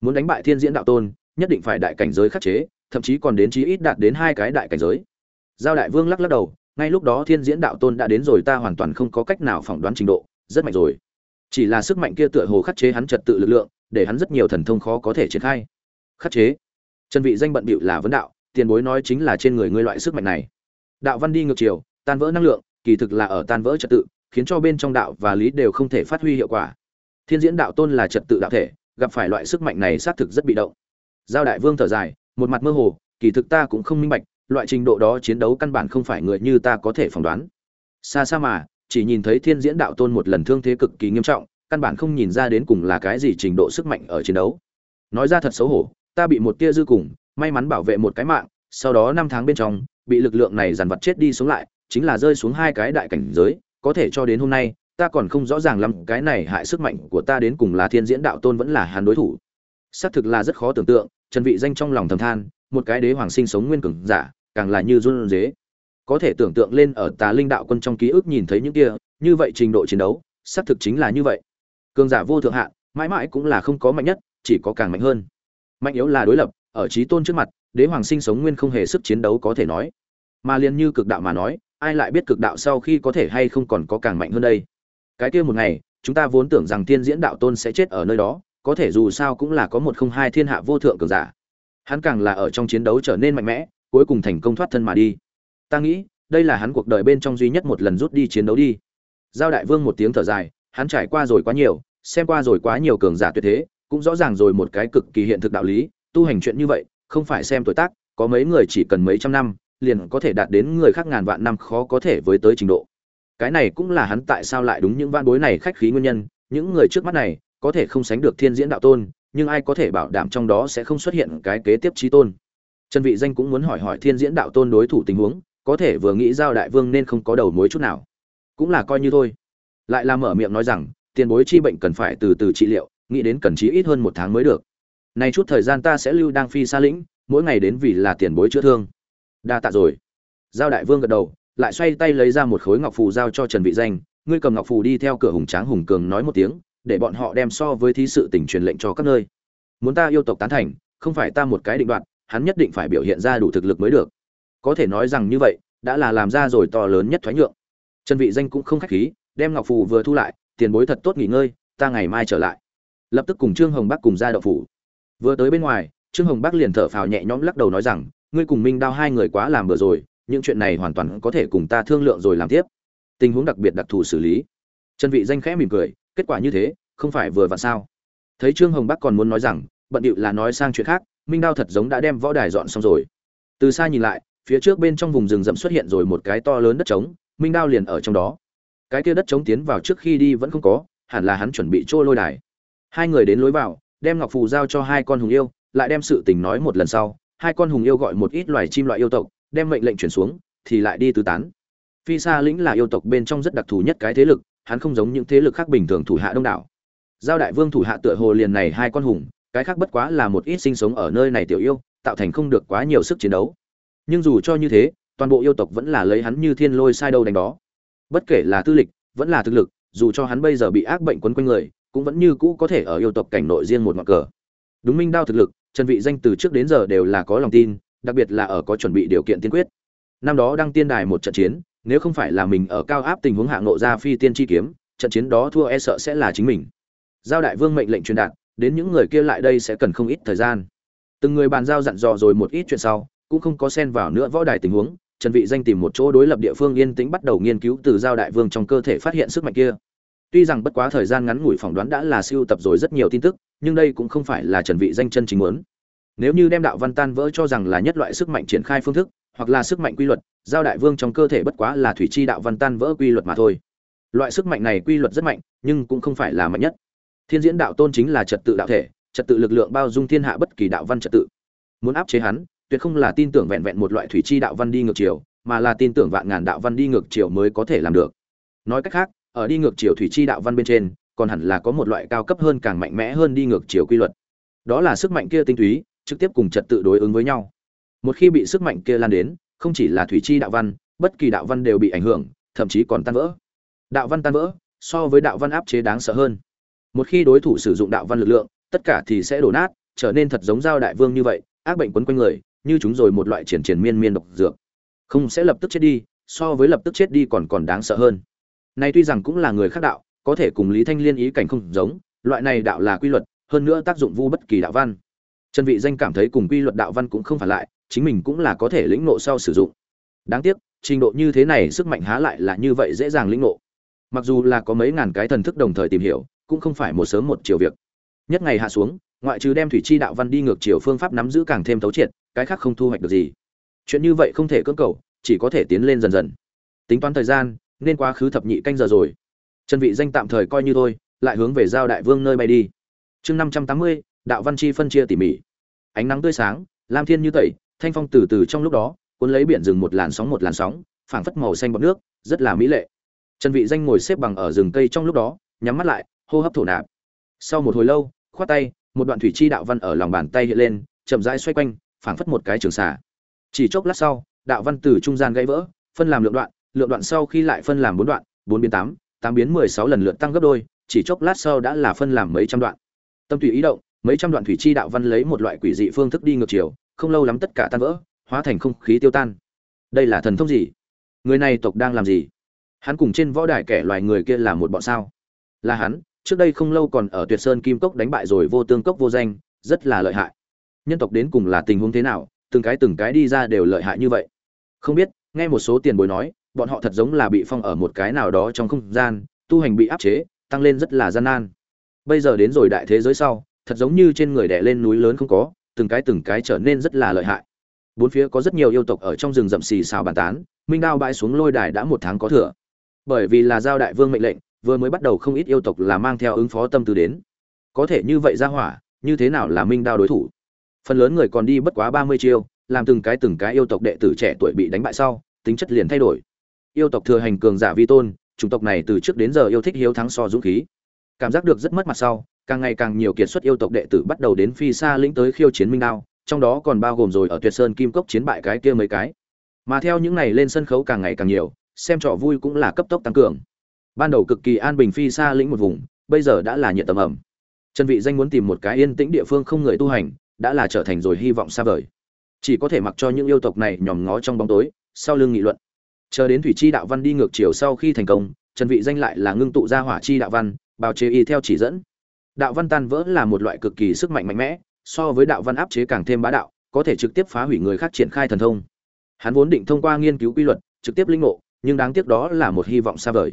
Muốn đánh bại thiên diễn đạo tôn nhất định phải đại cảnh giới khắc chế, thậm chí còn đến chí ít đạt đến hai cái đại cảnh giới. Giao đại vương lắc lắc đầu, ngay lúc đó thiên diễn đạo tôn đã đến rồi, ta hoàn toàn không có cách nào phỏng đoán trình độ, rất mạnh rồi. Chỉ là sức mạnh kia tựa hồ khắc chế hắn trật tự lực lượng, để hắn rất nhiều thần thông khó có thể triển khai. Khắc chế? Chân vị danh bận bịu là vấn đạo, tiền bối nói chính là trên người ngươi loại sức mạnh này. Đạo văn đi ngược chiều, tan vỡ năng lượng, kỳ thực là ở tan vỡ trật tự, khiến cho bên trong đạo và lý đều không thể phát huy hiệu quả. Thiên diễn đạo tôn là trật tự đạo thể, gặp phải loại sức mạnh này xác thực rất bị động giao đại vương thở dài, một mặt mơ hồ, kỳ thực ta cũng không minh bạch, loại trình độ đó chiến đấu căn bản không phải người như ta có thể phỏng đoán. Xa xa mà, chỉ nhìn thấy thiên diễn đạo tôn một lần thương thế cực kỳ nghiêm trọng, căn bản không nhìn ra đến cùng là cái gì trình độ sức mạnh ở chiến đấu. Nói ra thật xấu hổ, ta bị một tia dư cùng, may mắn bảo vệ một cái mạng, sau đó năm tháng bên trong, bị lực lượng này dằn vặt chết đi xuống lại, chính là rơi xuống hai cái đại cảnh giới, có thể cho đến hôm nay, ta còn không rõ ràng lắm cái này hại sức mạnh của ta đến cùng là thiên diễn đạo tôn vẫn là hàn đối thủ xác thực là rất khó tưởng tượng trần vị danh trong lòng thầm than một cái đế hoàng sinh sống nguyên cường giả càng là như run rế, có thể tưởng tượng lên ở tà linh đạo quân trong ký ức nhìn thấy những kia như vậy trình độ chiến đấu xác thực chính là như vậy. Cường giả vô thượng hạ, mãi mãi cũng là không có mạnh nhất chỉ có càng mạnh hơn. Mạnh yếu là đối lập ở trí tôn trước mặt đế hoàng sinh sống nguyên không hề sức chiến đấu có thể nói. Mà liền như cực đạo mà nói ai lại biết cực đạo sau khi có thể hay không còn có càng mạnh hơn đây? Cái kia một ngày chúng ta vốn tưởng rằng tiên diễn đạo tôn sẽ chết ở nơi đó có thể dù sao cũng là có một không hai thiên hạ vô thượng cường giả. Hắn càng là ở trong chiến đấu trở nên mạnh mẽ, cuối cùng thành công thoát thân mà đi. Ta nghĩ, đây là hắn cuộc đời bên trong duy nhất một lần rút đi chiến đấu đi. Giao đại vương một tiếng thở dài, hắn trải qua rồi quá nhiều, xem qua rồi quá nhiều cường giả tuyệt thế, cũng rõ ràng rồi một cái cực kỳ hiện thực đạo lý, tu hành chuyện như vậy, không phải xem tuổi tác, có mấy người chỉ cần mấy trăm năm, liền có thể đạt đến người khác ngàn vạn năm khó có thể với tới trình độ. Cái này cũng là hắn tại sao lại đúng những van bối này khách khí nguyên nhân, những người trước mắt này có thể không sánh được thiên diễn đạo tôn, nhưng ai có thể bảo đảm trong đó sẽ không xuất hiện cái kế tiếp trí tôn? Trần vị danh cũng muốn hỏi hỏi thiên diễn đạo tôn đối thủ tình huống, có thể vừa nghĩ giao đại vương nên không có đầu mối chút nào. Cũng là coi như thôi. Lại là mở miệng nói rằng, tiền bối chi bệnh cần phải từ từ trị liệu, nghĩ đến cần chí ít hơn một tháng mới được. Nay chút thời gian ta sẽ lưu đang phi xa lĩnh, mỗi ngày đến vì là tiền bối chữa thương. Đa tạ rồi. Giao đại vương gật đầu, lại xoay tay lấy ra một khối ngọc phù giao cho trần vị danh. Ngươi cầm ngọc phù đi theo cửa hùng tráng hùng cường nói một tiếng để bọn họ đem so với thí sự tình truyền lệnh cho các nơi. Muốn ta yêu tộc tán thành, không phải ta một cái định đoạt, hắn nhất định phải biểu hiện ra đủ thực lực mới được. Có thể nói rằng như vậy, đã là làm ra rồi to lớn nhất thoái nhượng. Trần vị danh cũng không khách khí, đem ngọc phù vừa thu lại, tiền bối thật tốt nghỉ ngơi, ta ngày mai trở lại. Lập tức cùng trương hồng bắc cùng ra đậu phủ. Vừa tới bên ngoài, trương hồng bắc liền thở phào nhẹ nhõm lắc đầu nói rằng, ngươi cùng minh đao hai người quá làm bừa rồi, những chuyện này hoàn toàn có thể cùng ta thương lượng rồi làm tiếp. Tình huống đặc biệt đặc thù xử lý. Trần vị danh khẽ mỉm cười kết quả như thế, không phải vừa vặn sao? Thấy trương hồng bắc còn muốn nói rằng, bận điệu là nói sang chuyện khác, minh đao thật giống đã đem võ đài dọn xong rồi. Từ xa nhìn lại, phía trước bên trong vùng rừng rậm xuất hiện rồi một cái to lớn đất trống, minh đao liền ở trong đó. Cái kia đất trống tiến vào trước khi đi vẫn không có, hẳn là hắn chuẩn bị trôi lôi đài. Hai người đến lối vào, đem ngọc phù giao cho hai con hùng yêu, lại đem sự tình nói một lần sau, hai con hùng yêu gọi một ít loài chim loại yêu tộc, đem mệnh lệnh chuyển xuống, thì lại đi tứ tán. Phi sa lĩnh là yêu tộc bên trong rất đặc thù nhất cái thế lực hắn không giống những thế lực khác bình thường thủ hạ đông đảo. Giao đại vương thủ hạ tựa hồ liền này hai con hùng, cái khác bất quá là một ít sinh sống ở nơi này tiểu yêu, tạo thành không được quá nhiều sức chiến đấu. Nhưng dù cho như thế, toàn bộ yêu tộc vẫn là lấy hắn như thiên lôi sai đâu đánh đó. Bất kể là tư lịch, vẫn là thực lực, dù cho hắn bây giờ bị ác bệnh quấn quanh người, cũng vẫn như cũ có thể ở yêu tộc cảnh nội riêng một ngọn cờ. Đúng minh đao thực lực trần vị danh từ trước đến giờ đều là có lòng tin, đặc biệt là ở có chuẩn bị điều kiện tiên quyết. Năm đó đăng tiên đài một trận chiến nếu không phải là mình ở cao áp tình huống hạ ngộ ra phi tiên chi kiếm, trận chiến đó thua e sợ sẽ là chính mình. Giao đại vương mệnh lệnh truyền đạt, đến những người kia lại đây sẽ cần không ít thời gian. Từng người bàn giao dặn dò rồi một ít chuyện sau, cũng không có xen vào nữa võ đài tình huống, trần vị danh tìm một chỗ đối lập địa phương yên tĩnh bắt đầu nghiên cứu từ giao đại vương trong cơ thể phát hiện sức mạnh kia. Tuy rằng bất quá thời gian ngắn ngủi phỏng đoán đã là siêu tập rồi rất nhiều tin tức, nhưng đây cũng không phải là trần vị danh chân chính muốn. Nếu như đem đạo văn tan vỡ cho rằng là nhất loại sức mạnh triển khai phương thức hoặc là sức mạnh quy luật, giao đại vương trong cơ thể bất quá là thủy chi đạo văn tan vỡ quy luật mà thôi. Loại sức mạnh này quy luật rất mạnh, nhưng cũng không phải là mạnh nhất. Thiên diễn đạo tôn chính là trật tự đạo thể, trật tự lực lượng bao dung thiên hạ bất kỳ đạo văn trật tự. Muốn áp chế hắn, tuyệt không là tin tưởng vẹn vẹn một loại thủy chi đạo văn đi ngược chiều, mà là tin tưởng vạn ngàn đạo văn đi ngược chiều mới có thể làm được. Nói cách khác, ở đi ngược chiều thủy chi đạo văn bên trên, còn hẳn là có một loại cao cấp hơn càng mạnh mẽ hơn đi ngược chiều quy luật. Đó là sức mạnh kia tinh túy, trực tiếp cùng trật tự đối ứng với nhau một khi bị sức mạnh kia lan đến, không chỉ là thủy chi đạo văn, bất kỳ đạo văn đều bị ảnh hưởng, thậm chí còn tan vỡ. Đạo văn tan vỡ, so với đạo văn áp chế đáng sợ hơn. Một khi đối thủ sử dụng đạo văn lực lượng, tất cả thì sẽ đổ nát, trở nên thật giống giao đại vương như vậy, ác bệnh quấn quanh người, như chúng rồi một loại triển triển miên miên độc dược. Không sẽ lập tức chết đi, so với lập tức chết đi còn còn đáng sợ hơn. Này tuy rằng cũng là người khác đạo, có thể cùng lý thanh liên ý cảnh không giống, loại này đạo là quy luật, hơn nữa tác dụng vu bất kỳ đạo văn. Trần vị danh cảm thấy cùng quy luật đạo văn cũng không phải lại chính mình cũng là có thể lĩnh ngộ sau sử dụng. Đáng tiếc, trình độ như thế này sức mạnh há lại là như vậy dễ dàng lĩnh ngộ. Mặc dù là có mấy ngàn cái thần thức đồng thời tìm hiểu, cũng không phải một sớm một chiều việc. Nhất ngày hạ xuống, ngoại trừ đem thủy chi đạo văn đi ngược chiều phương pháp nắm giữ càng thêm thấu triệt, cái khác không thu hoạch được gì. Chuyện như vậy không thể cưỡng cầu, chỉ có thể tiến lên dần dần. Tính toán thời gian, nên quá khứ thập nhị canh giờ rồi. Chân vị danh tạm thời coi như thôi, lại hướng về giao đại vương nơi bay đi. Chương năm trăm tám mươi, đạo văn chi phân chia tỉ mỉ. Ánh nắng tươi sáng, lam thiên như tẩy thanh phong từ từ trong lúc đó, cuốn lấy biển rừng một làn sóng một làn sóng, phảng phất màu xanh bọt nước, rất là mỹ lệ. Trần vị danh ngồi xếp bằng ở rừng cây trong lúc đó, nhắm mắt lại, hô hấp thổ nạp. Sau một hồi lâu, khoát tay, một đoạn thủy chi đạo văn ở lòng bàn tay hiện lên, chậm rãi xoay quanh, phảng phất một cái trường xà. Chỉ chốc lát sau, đạo văn từ trung gian gãy vỡ, phân làm lượng đoạn lượng đoạn sau khi lại phân làm bốn đoạn, bốn biến tám tám biến mười sáu lần lượt tăng gấp đôi, chỉ chốc lát sau đã là phân làm mấy trăm đoạn. Tâm tùy ý động, mấy trăm đoạn thủy chi đạo văn lấy một loại quỷ dị phương thức đi ngược chiều không lâu lắm tất cả tan vỡ, hóa thành không khí tiêu tan. Đây là thần thông gì? Người này tộc đang làm gì? Hắn cùng trên võ đài kẻ loài người kia là một bọn sao? Là hắn, trước đây không lâu còn ở tuyệt sơn kim cốc đánh bại rồi vô tương cốc vô danh, rất là lợi hại. Nhân tộc đến cùng là tình huống thế nào, từng cái từng cái đi ra đều lợi hại như vậy. Không biết, nghe một số tiền bối nói, bọn họ thật giống là bị phong ở một cái nào đó trong không gian, tu hành bị áp chế, tăng lên rất là gian nan. Bây giờ đến rồi đại thế giới sau, thật giống như trên người đè lên núi lớn không có từng cái từng cái trở nên rất là lợi hại. Bốn phía có rất nhiều yêu tộc ở trong rừng rậm xì xào bàn tán, minh đao bãi xuống lôi đài đã một tháng có thừa. Bởi vì là giao đại vương mệnh lệnh, vừa mới bắt đầu không ít yêu tộc là mang theo ứng phó tâm tư đến. Có thể như vậy ra hỏa, như thế nào là minh đao đối thủ? Phần lớn người còn đi bất quá ba mươi chiêu, làm từng cái từng cái yêu tộc đệ tử trẻ tuổi bị đánh bại sau, tính chất liền thay đổi. Yêu tộc thừa hành cường giả vi tôn, chủng tộc này từ trước đến giờ yêu thích hiếu thắng so dũng khí. Cảm giác được rất mất mặt sau càng ngày càng nhiều kiệt xuất yêu tộc đệ tử bắt đầu đến phi xa lĩnh tới khiêu chiến minh đao, trong đó còn bao gồm rồi ở tuyệt sơn kim cốc chiến bại cái kia mấy cái. Mà theo những này lên sân khấu càng ngày càng nhiều, xem trò vui cũng là cấp tốc tăng cường. Ban đầu cực kỳ an bình phi xa lĩnh một vùng, bây giờ đã là nhiệt tầm ẩm. Trần vị danh muốn tìm một cái yên tĩnh địa phương không người tu hành, đã là trở thành rồi hy vọng xa vời. Chỉ có thể mặc cho những yêu tộc này nhòm ngó trong bóng tối, sau lưng nghị luận. Chờ đến thủy chi đạo văn đi ngược chiều sau khi thành công trần vị danh lại là ngưng tụ ra hỏa chi đạo văn, bào chế y theo chỉ dẫn đạo văn tan vỡ là một loại cực kỳ sức mạnh mạnh mẽ, so với đạo văn áp chế càng thêm bá đạo, có thể trực tiếp phá hủy người khác triển khai thần thông. Hắn vốn định thông qua nghiên cứu quy luật, trực tiếp linh ngộ, nhưng đáng tiếc đó là một hy vọng xa vời.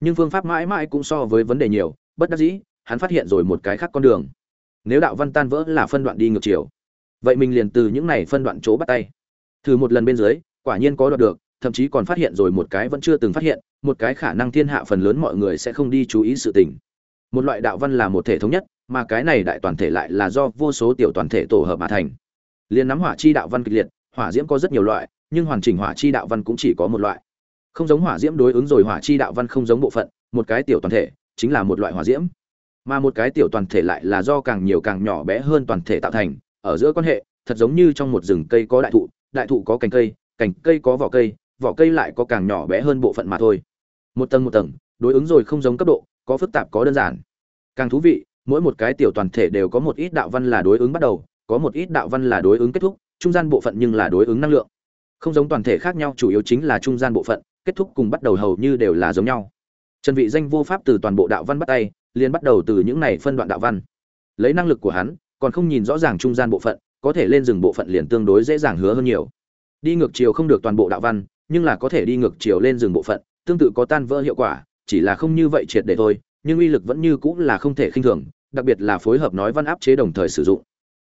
Nhưng phương pháp mãi mãi cũng so với vấn đề nhiều, bất đắc dĩ, hắn phát hiện rồi một cái khác con đường. Nếu đạo văn tan vỡ là phân đoạn đi ngược chiều, vậy mình liền từ những này phân đoạn chỗ bắt tay. Thử một lần bên dưới, quả nhiên có đoạt được, thậm chí còn phát hiện rồi một cái vẫn chưa từng phát hiện, một cái khả năng thiên hạ phần lớn mọi người sẽ không đi chú ý sự tình một loại đạo văn là một thể thống nhất, mà cái này đại toàn thể lại là do vô số tiểu toàn thể tổ hợp mà thành. Liên nắm hỏa chi đạo văn kịch liệt, hỏa diễm có rất nhiều loại, nhưng hoàn chỉnh hỏa chi đạo văn cũng chỉ có một loại. Không giống hỏa diễm đối ứng rồi hỏa chi đạo văn không giống bộ phận, một cái tiểu toàn thể chính là một loại hỏa diễm. Mà một cái tiểu toàn thể lại là do càng nhiều càng nhỏ bé hơn toàn thể tạo thành, ở giữa quan hệ, thật giống như trong một rừng cây có đại thụ đại thụ có cành cây cành cây có vỏ cây vỏ cây lại có càng nhỏ bé hơn bộ phận mà thôi. Một tầng một tầng, đối ứng rồi không giống cấp độ có phức tạp, có đơn giản. Càng thú vị, mỗi một cái tiểu toàn thể đều có một ít đạo văn là đối ứng bắt đầu, có một ít đạo văn là đối ứng kết thúc, trung gian bộ phận nhưng là đối ứng năng lượng. Không giống toàn thể khác nhau, chủ yếu chính là trung gian bộ phận, kết thúc cùng bắt đầu hầu như đều là giống nhau. Trần vị danh vô pháp từ toàn bộ đạo văn bắt tay, liền bắt đầu từ những này phân đoạn đạo văn. Lấy năng lực của hắn, còn không nhìn rõ ràng trung gian bộ phận, có thể lên dừng bộ phận liền tương đối dễ dàng hứa hơn nhiều. Đi ngược chiều không được toàn bộ đạo văn, nhưng là có thể đi ngược chiều lên dừng bộ phận, tương tự có tan vỡ hiệu quả chỉ là không như vậy triệt để thôi, nhưng uy lực vẫn như cũng là không thể khinh thường, đặc biệt là phối hợp nói văn áp chế đồng thời sử dụng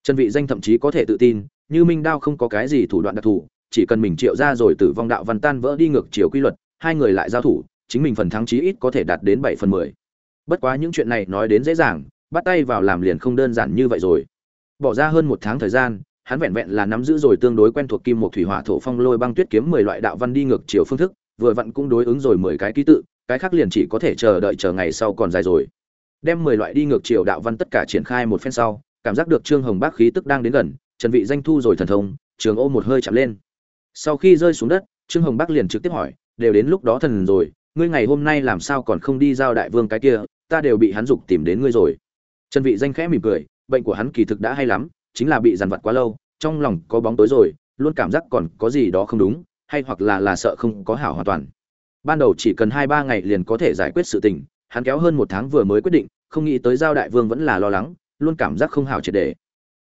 trần vị danh thậm chí có thể tự tin, như minh đao không có cái gì thủ đoạn đặc thù, chỉ cần mình triệu ra rồi tử vong đạo văn tan vỡ đi ngược chiều quy luật, hai người lại giao thủ, chính mình phần thắng chí ít có thể đạt đến 7 phần 10. bất quá những chuyện này nói đến dễ dàng, bắt tay vào làm liền không đơn giản như vậy rồi bỏ ra hơn một tháng thời gian, hắn vẹn vẹn là nắm giữ rồi tương đối quen thuộc kim một thủy hỏa thổ phong lôi băng tuyết kiếm 10 loại đạo văn đi ngược chiều phương thức, vừa vặn cũng đối ứng rồi 10 cái ký tự cái khác liền chỉ có thể chờ đợi chờ ngày sau còn dài rồi. Đem 10 loại đi ngược chiều đạo văn tất cả triển khai một phen sau, cảm giác được trương hồng bác khí tức đang đến gần, trần vị danh thu rồi thần thông, trường ô một hơi chạm lên. Sau khi rơi xuống đất, trương hồng bắc liền trực tiếp hỏi, đều đến lúc đó thần rồi, ngươi ngày hôm nay làm sao còn không đi giao đại vương cái kia, ta đều bị hắn dục tìm đến ngươi rồi. Trần vị danh khẽ mỉm cười, bệnh của hắn kỳ thực đã hay lắm, chính là bị dằn vặt quá lâu, trong lòng có bóng tối rồi, luôn cảm giác còn có gì đó không đúng, hay hoặc là là sợ không có hảo hoàn toàn ban đầu chỉ cần hai ba ngày liền có thể giải quyết sự tình, hắn kéo hơn một tháng vừa mới quyết định, không nghĩ tới giao đại vương vẫn là lo lắng, luôn cảm giác không hảo triệt đề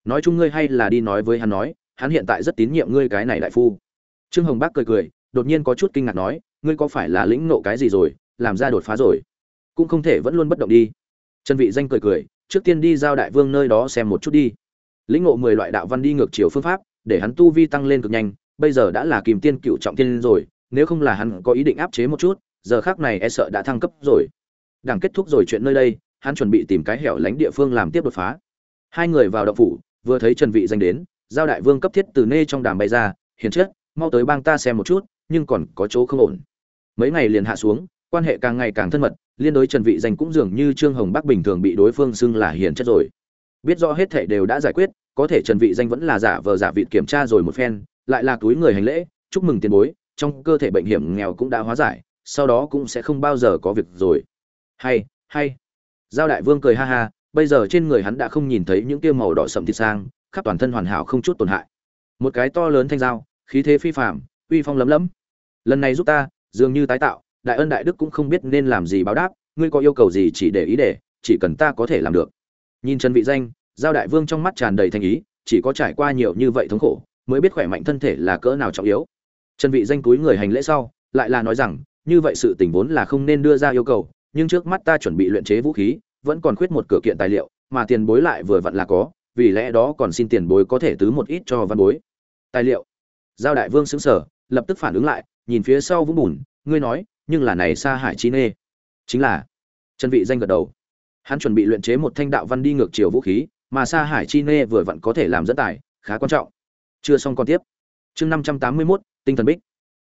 nói chung ngươi hay là đi nói với hắn nói, hắn hiện tại rất tín nhiệm ngươi cái này đại phu. Trương hồng bác cười cười, đột nhiên có chút kinh ngạc nói, ngươi có phải là lĩnh nộ cái gì rồi, làm ra đột phá rồi? Cũng không thể vẫn luôn bất động đi. Trần vị danh cười cười, trước tiên đi giao đại vương nơi đó xem một chút đi. Lĩnh ngộ mười loại đạo văn đi ngược chiều phương pháp, để hắn tu vi tăng lên cực nhanh, bây giờ đã là kìm tiên cựu trọng tiên rồi nếu không là hắn có ý định áp chế một chút giờ khác này e sợ đã thăng cấp rồi. Đảng kết thúc rồi chuyện nơi đây hắn chuẩn bị tìm cái hẻo lánh địa phương làm tiếp đột phá. Hai người vào động phủ vừa thấy trần vị danh đến giao đại vương cấp thiết từ nê trong đàm bay ra hiền chất, mau tới bang ta xem một chút nhưng còn có chỗ không ổn. Mấy ngày liền hạ xuống quan hệ càng ngày càng thân mật liên đối trần vị danh cũng dường như trương hồng bắc bình thường bị đối phương xưng là hiền chất rồi. Biết rõ hết thảy đều đã giải quyết có thể trần vị danh vẫn là giả vờ giả vị kiểm tra rồi một phen lại là túi người hành lễ chúc mừng tiền bối trong cơ thể bệnh hiểm nghèo cũng đã hóa giải, sau đó cũng sẽ không bao giờ có việc rồi. Hay hay. Giao đại vương cười ha ha, bây giờ trên người hắn đã không nhìn thấy những kia màu đỏ sậm thịt sang, khắp toàn thân hoàn hảo không chút tổn hại. Một cái to lớn thanh dao, khí thế phi phàm, uy phong lấm lấm. Lần này giúp ta, dường như tái tạo, đại ân đại đức cũng không biết nên làm gì báo đáp, ngươi có yêu cầu gì chỉ để ý để, chỉ cần ta có thể làm được. Nhìn trần vị danh, giao đại vương trong mắt tràn đầy thành ý, chỉ có trải qua nhiều như vậy thống khổ, mới biết khỏe mạnh thân thể là cỡ nào trọng yếu trần vị danh túi người hành lễ sau lại là nói rằng như vậy sự tình vốn là không nên đưa ra yêu cầu nhưng trước mắt ta chuẩn bị luyện chế vũ khí vẫn còn khuyết một cửa kiện tài liệu mà tiền bối lại vừa vặn là có vì lẽ đó còn xin tiền bối có thể tứ một ít cho văn bối. Tài liệu. Giao đại vương sững sờ lập tức phản ứng lại nhìn phía sau vũng bùn ngươi nói nhưng là này xa hải chi nê. Chính là. Trần vị danh gật đầu. Hắn chuẩn bị luyện chế một thanh đạo văn đi ngược chiều vũ khí mà xa hải chi nê vừa vặn có thể làm dẫn tài khá quan trọng. Chưa xong còn tiếp. Chương 581, tinh thần bích.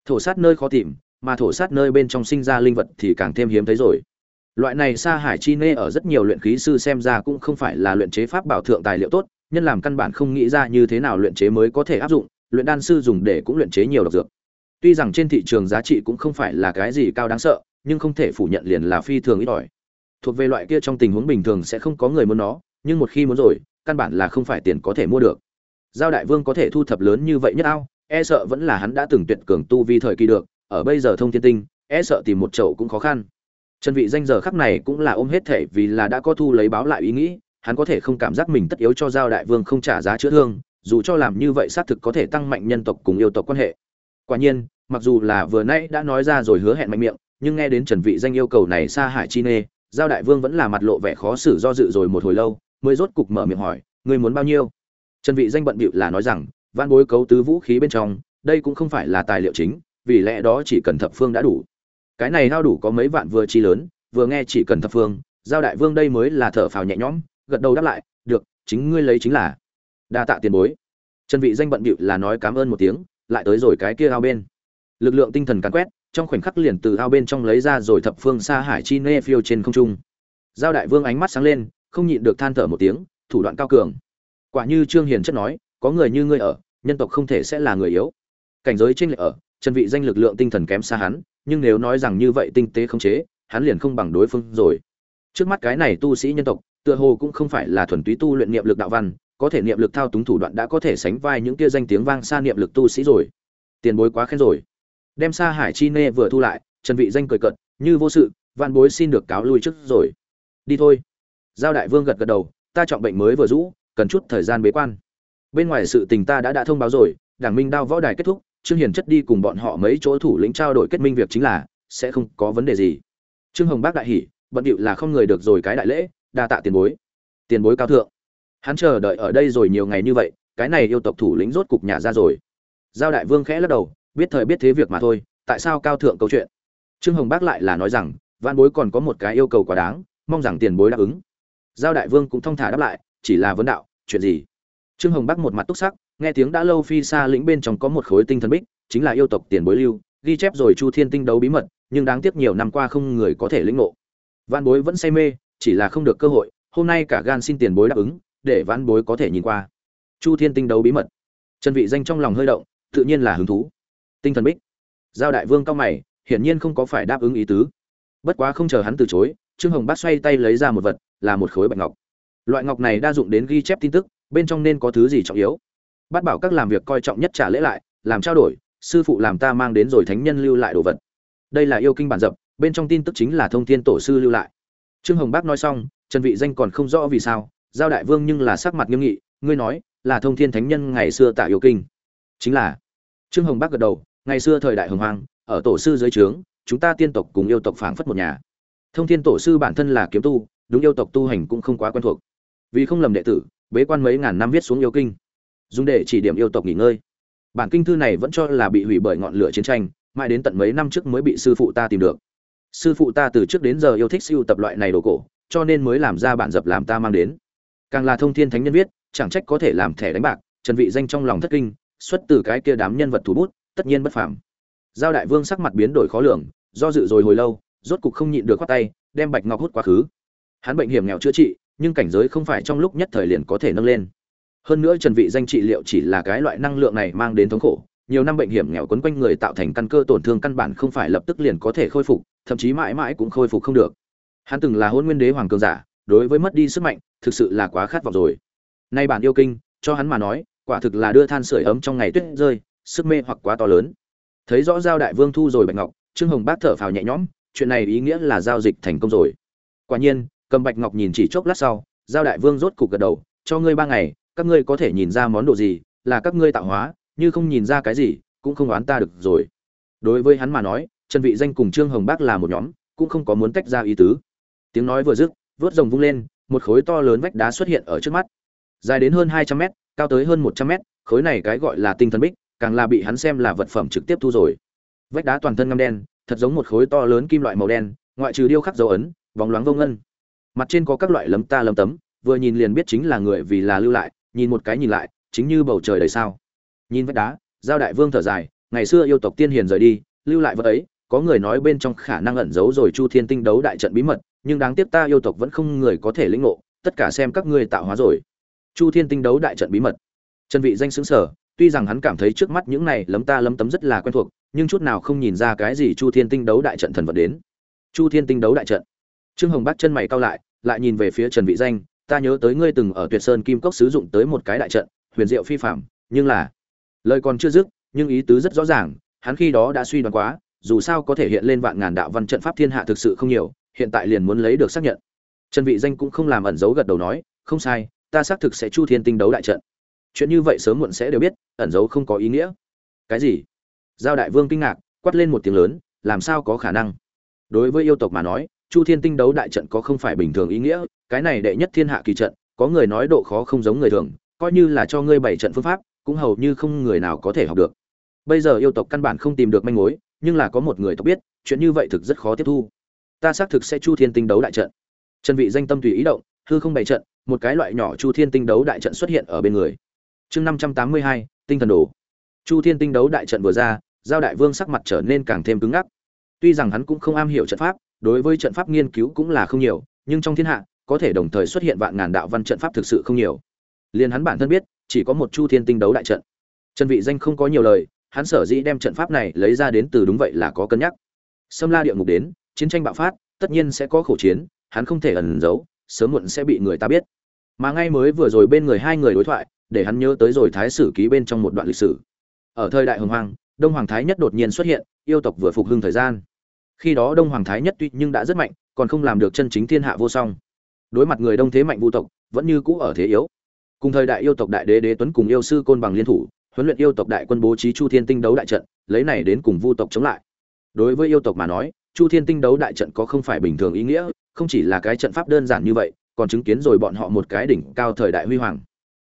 Thổ sát nơi khó tìm, mà thổ sát nơi bên trong sinh ra linh vật thì càng thêm hiếm thấy rồi. Loại này xa hải chi nê ở rất nhiều luyện khí sư xem ra cũng không phải là luyện chế pháp bảo thượng tài liệu tốt, nhân làm căn bản không nghĩ ra như thế nào luyện chế mới có thể áp dụng, luyện đan sư dùng để cũng luyện chế nhiều độc dược. Tuy rằng trên thị trường giá trị cũng không phải là cái gì cao đáng sợ, nhưng không thể phủ nhận liền là phi thường ít ỏi. Thuộc về loại kia trong tình huống bình thường sẽ không có người muốn nó, nhưng một khi muốn rồi, căn bản là không phải tiền có thể mua được. Giao đại vương có thể thu thập lớn như vậy nhất ao e sợ vẫn là hắn đã từng tuyệt cường tu vi thời kỳ được, ở bây giờ thông thiên tinh e sợ tìm một chậu cũng khó khăn. Trần vị danh giờ khắc này cũng là ôm hết thể vì là đã có thu lấy báo lại ý nghĩ, hắn có thể không cảm giác mình tất yếu cho giao đại vương không trả giá chữa thương, dù cho làm như vậy xác thực có thể tăng mạnh nhân tộc cùng yêu tộc quan hệ. Quả nhiên, mặc dù là vừa nãy đã nói ra rồi hứa hẹn mạnh miệng, nhưng nghe đến trần vị danh yêu cầu này xa hải chi nê, giao đại vương vẫn là mặt lộ vẻ khó xử do dự rồi một hồi lâu, mới rốt cục mở miệng hỏi, ngươi muốn bao nhiêu? Trần vị danh bận bịu là nói rằng van bối cấu tứ vũ khí bên trong, đây cũng không phải là tài liệu chính, vì lẽ đó chỉ cần thập phương đã đủ. Cái này hao đủ có mấy vạn vừa chi lớn, vừa nghe chỉ cần thập phương, giao đại vương đây mới là thở phào nhẹ nhõm, gật đầu đáp lại, được, chính ngươi lấy chính là đa tạ tiền bối. Trần vị danh bận bịu là nói cảm ơn một tiếng, lại tới rồi cái kia ao bên. Lực lượng tinh thần càn quét, trong khoảnh khắc liền từ ao bên trong lấy ra rồi thập phương xa hải chi nê phiêu trên không trung. Giao đại vương ánh mắt sáng lên, không nhịn được than thở một tiếng, thủ đoạn cao cường. Quả như trương hiền chất nói, có người như ngươi ở nhân tộc không thể sẽ là người yếu. Cảnh giới trên lệ ở, trần vị danh lực lượng tinh thần kém xa hắn, nhưng nếu nói rằng như vậy tinh tế không chế, hắn liền không bằng đối phương rồi. Trước mắt cái này tu sĩ nhân tộc, tựa hồ cũng không phải là thuần túy tu luyện niệm lực đạo văn, có thể niệm lực thao túng thủ đoạn đã có thể sánh vai những kia danh tiếng vang xa niệm lực tu sĩ rồi. Tiền bối quá khen rồi. Đem xa hải chi nê vừa thu lại, trần vị danh cười cợt, như vô sự, vạn bối xin được cáo lui trước rồi. Đi thôi. Giao đại vương gật gật đầu, ta trọng bệnh mới vừa rũ, cần chút thời gian bế quan bên ngoài sự tình ta đã đã thông báo rồi, đảng minh đao võ đài kết thúc, trương hiền chất đi cùng bọn họ mấy chỗ thủ lĩnh trao đổi kết minh việc chính là, sẽ không có vấn đề gì. Trương hồng bác đại hỉ, bận điệu là không người được rồi cái đại lễ, đa tạ tiền bối. Tiền bối cao thượng. Hắn chờ đợi ở đây rồi nhiều ngày như vậy, cái này yêu tộc thủ lĩnh rốt cục nhà ra rồi. Giao đại vương khẽ lắc đầu, biết thời biết thế việc mà thôi, tại sao cao thượng câu chuyện? Trương hồng bác lại là nói rằng văn bối còn có một cái yêu cầu quá đáng, mong rằng tiền bối đáp ứng. Giao đại vương cũng thong thả đáp lại, chỉ là vấn đạo, chuyện gì? Trương hồng Bắc một mặt túc sắc, nghe tiếng đã lâu phi xa lĩnh bên trong có một khối tinh thần bích, chính là yêu tộc tiền bối lưu, ghi chép rồi chu thiên tinh đấu bí mật, nhưng đáng tiếc nhiều năm qua không người có thể lĩnh ngộ. Văn bối vẫn say mê, chỉ là không được cơ hội, hôm nay cả gan xin tiền bối đáp ứng, để văn bối có thể nhìn qua. Chu thiên tinh đấu bí mật. Trần vị danh trong lòng hơi động, tự nhiên là hứng thú. Tinh thần bích. Giao đại vương cao mày, hiển nhiên không có phải đáp ứng ý tứ. Bất quá không chờ hắn từ chối, trương hồng Bắc xoay tay lấy ra một vật, là một khối bạch ngọc. Loại ngọc này đa dụng đến ghi chép tin tức bên trong nên có thứ gì trọng yếu? Bắt bảo các làm việc coi trọng nhất trả lễ lại, làm trao đổi, sư phụ làm ta mang đến rồi thánh nhân lưu lại đồ vật. Đây là yêu kinh bản dập, bên trong tin tức chính là thông thiên tổ sư lưu lại. Trương hồng bác nói xong, trần vị danh còn không rõ vì sao, giao đại vương nhưng là sắc mặt nghiêm nghị, ngươi nói, là thông thiên thánh nhân ngày xưa tại yêu kinh. Chính là. Trương hồng bác gật đầu, ngày xưa thời đại hồng hoàng ở tổ sư dưới trướng, chúng ta tiên tộc cùng yêu tộc phảng phất một nhà. Thông thiên tổ sư bản thân là kiếm tu, đúng yêu tộc tu hành cũng không quá quen thuộc. Vì không lầm đệ tử bế quan mấy ngàn năm viết xuống yêu kinh. Dùng để chỉ điểm yêu tộc nghỉ ngơi. Bản kinh thư này vẫn cho là bị hủy bởi ngọn lửa chiến tranh, mãi đến tận mấy năm trước mới bị sư phụ ta tìm được. Sư phụ ta từ trước đến giờ yêu thích siêu tập loại này đồ cổ, cho nên mới làm ra bản dập làm ta mang đến. Càng là thông thiên thánh nhân viết, chẳng trách có thể làm thẻ đánh bạc, trần vị danh trong lòng thất kinh, xuất từ cái kia đám nhân vật thủ bút, tất nhiên bất phàm. Giao đại vương sắc mặt biến đổi khó lường, do dự rồi hồi lâu, rốt cục không nhịn được khoát tay, đem bạch ngọc hút quá khứ. Hắn bệnh hiểm nghèo chữa trị nhưng cảnh giới không phải trong lúc nhất thời liền có thể nâng lên. Hơn nữa trần vị danh trị liệu chỉ là cái loại năng lượng này mang đến thống khổ, nhiều năm bệnh hiểm nghèo quấn quanh người tạo thành căn cơ tổn thương căn bản không phải lập tức liền có thể khôi phục, thậm chí mãi mãi cũng khôi phục không được. Hắn từng là hôn nguyên đế hoàng cường giả, đối với mất đi sức mạnh, thực sự là quá khát vọng rồi. Nay bản yêu kinh, cho hắn mà nói, quả thực là đưa than sưởi ấm trong ngày tuyết rơi, sức mê hoặc quá to lớn. Thấy rõ giao đại vương thu rồi bạch ngọc, trương hồng bác thở phào nhẹ nhõm, chuyện này ý nghĩa là giao dịch thành công rồi. Quả nhiên cầm bạch ngọc nhìn chỉ chốc lát sau, giao đại vương rốt cục gật đầu, cho ngươi ba ngày, các ngươi có thể nhìn ra món đồ gì, là các ngươi tạo hóa, như không nhìn ra cái gì, cũng không oán ta được rồi. Đối với hắn mà nói, trần vị danh cùng trương hồng bác là một nhóm, cũng không có muốn tách ra ý tứ. Tiếng nói vừa dứt, vớt rồng vung lên, một khối to lớn vách đá xuất hiện ở trước mắt. Dài đến hơn 200 mét, cao tới hơn 100 mét, khối này cái gọi là tinh thần bích, càng là bị hắn xem là vật phẩm trực tiếp thu rồi. Vách đá toàn thân ngăm đen, thật giống một khối to lớn kim loại màu đen, ngoại trừ điêu khắc dấu ấn, bóng loáng vô ngân mặt trên có các loại lấm ta lấm tấm, vừa nhìn liền biết chính là người vì là lưu lại, nhìn một cái nhìn lại, chính như bầu trời đầy sao. Nhìn vách đá, giao đại vương thở dài, ngày xưa yêu tộc tiên hiền rời đi, lưu lại vật ấy, có người nói bên trong khả năng ẩn giấu rồi chu thiên tinh đấu đại trận bí mật, nhưng đáng tiếc ta yêu tộc vẫn không người có thể lĩnh ngộ, tất cả xem các ngươi tạo hóa rồi. Chu thiên tinh đấu đại trận bí mật. Trần vị danh xứng sở, tuy rằng hắn cảm thấy trước mắt những này lấm ta lấm tấm rất là quen thuộc, nhưng chút nào không nhìn ra cái gì chu thiên tinh đấu đại trận thần vật đến. Chu thiên tinh đấu đại trận. Trương hồng bát chân mày cao lại lại nhìn về phía trần vị danh, ta nhớ tới ngươi từng ở tuyệt sơn kim cốc sử dụng tới một cái đại trận, huyền diệu phi phạm nhưng là lời còn chưa dứt, nhưng ý tứ rất rõ ràng, hắn khi đó đã suy đoán quá, dù sao có thể hiện lên vạn ngàn đạo văn trận pháp thiên hạ thực sự không nhiều, hiện tại liền muốn lấy được xác nhận. Trần vị danh cũng không làm ẩn giấu gật đầu nói, không sai, ta xác thực sẽ chu thiên tinh đấu đại trận. Chuyện như vậy sớm muộn sẽ đều biết, ẩn giấu không có ý nghĩa. Cái gì? Giao đại vương kinh ngạc, quát lên một tiếng lớn, làm sao có khả năng? Đối với yêu tộc mà nói chu thiên tinh đấu đại trận có không phải bình thường ý nghĩa, cái này đệ nhất thiên hạ kỳ trận, có người nói độ khó không giống người thường, coi như là cho ngươi bảy trận phương pháp, cũng hầu như không người nào có thể học được. Bây giờ yêu tộc căn bản không tìm được manh mối, nhưng là có một người tộc biết, chuyện như vậy thực rất khó tiếp thu. Ta xác thực sẽ chu thiên tinh đấu đại trận. Trần vị danh tâm tùy ý động, hư không bảy trận, một cái loại nhỏ chu thiên tinh đấu đại trận xuất hiện ở bên người. Chương năm trăm tám mươi hai, tinh thần đồ chu thiên tinh đấu đại trận vừa ra, giao đại vương sắc mặt trở nên càng thêm cứng ngắc. Tuy rằng hắn cũng không am hiểu trận pháp đối với trận pháp nghiên cứu cũng là không nhiều, nhưng trong thiên hạ, có thể đồng thời xuất hiện vạn ngàn đạo văn trận pháp thực sự không nhiều. Liên hắn bản thân biết, chỉ có một chu thiên tinh đấu đại trận. Trần vị danh không có nhiều lời, hắn sở dĩ đem trận pháp này lấy ra đến từ đúng vậy là có cân nhắc. Xâm la địa ngục đến, chiến tranh bạo phát, tất nhiên sẽ có khổ chiến, hắn không thể ẩn giấu, sớm muộn sẽ bị người ta biết. Mà ngay mới vừa rồi bên người hai người đối thoại, để hắn nhớ tới rồi thái sử ký bên trong một đoạn lịch sử. Ở thời đại hồng hoàng, đông hoàng thái nhất đột nhiên xuất hiện, yêu tộc vừa phục hưng thời gian khi đó đông hoàng thái nhất tuy nhưng đã rất mạnh, còn không làm được chân chính thiên hạ vô song. Đối mặt người đông thế mạnh vu tộc, vẫn như cũ ở thế yếu. Cùng thời đại yêu tộc đại đế đế tuấn cùng yêu sư côn bằng liên thủ, huấn luyện yêu tộc đại quân bố trí chu thiên tinh đấu đại trận, lấy này đến cùng vu tộc chống lại. Đối với yêu tộc mà nói, chu thiên tinh đấu đại trận có không phải bình thường ý nghĩa, không chỉ là cái trận pháp đơn giản như vậy, còn chứng kiến rồi bọn họ một cái đỉnh cao thời đại huy hoàng.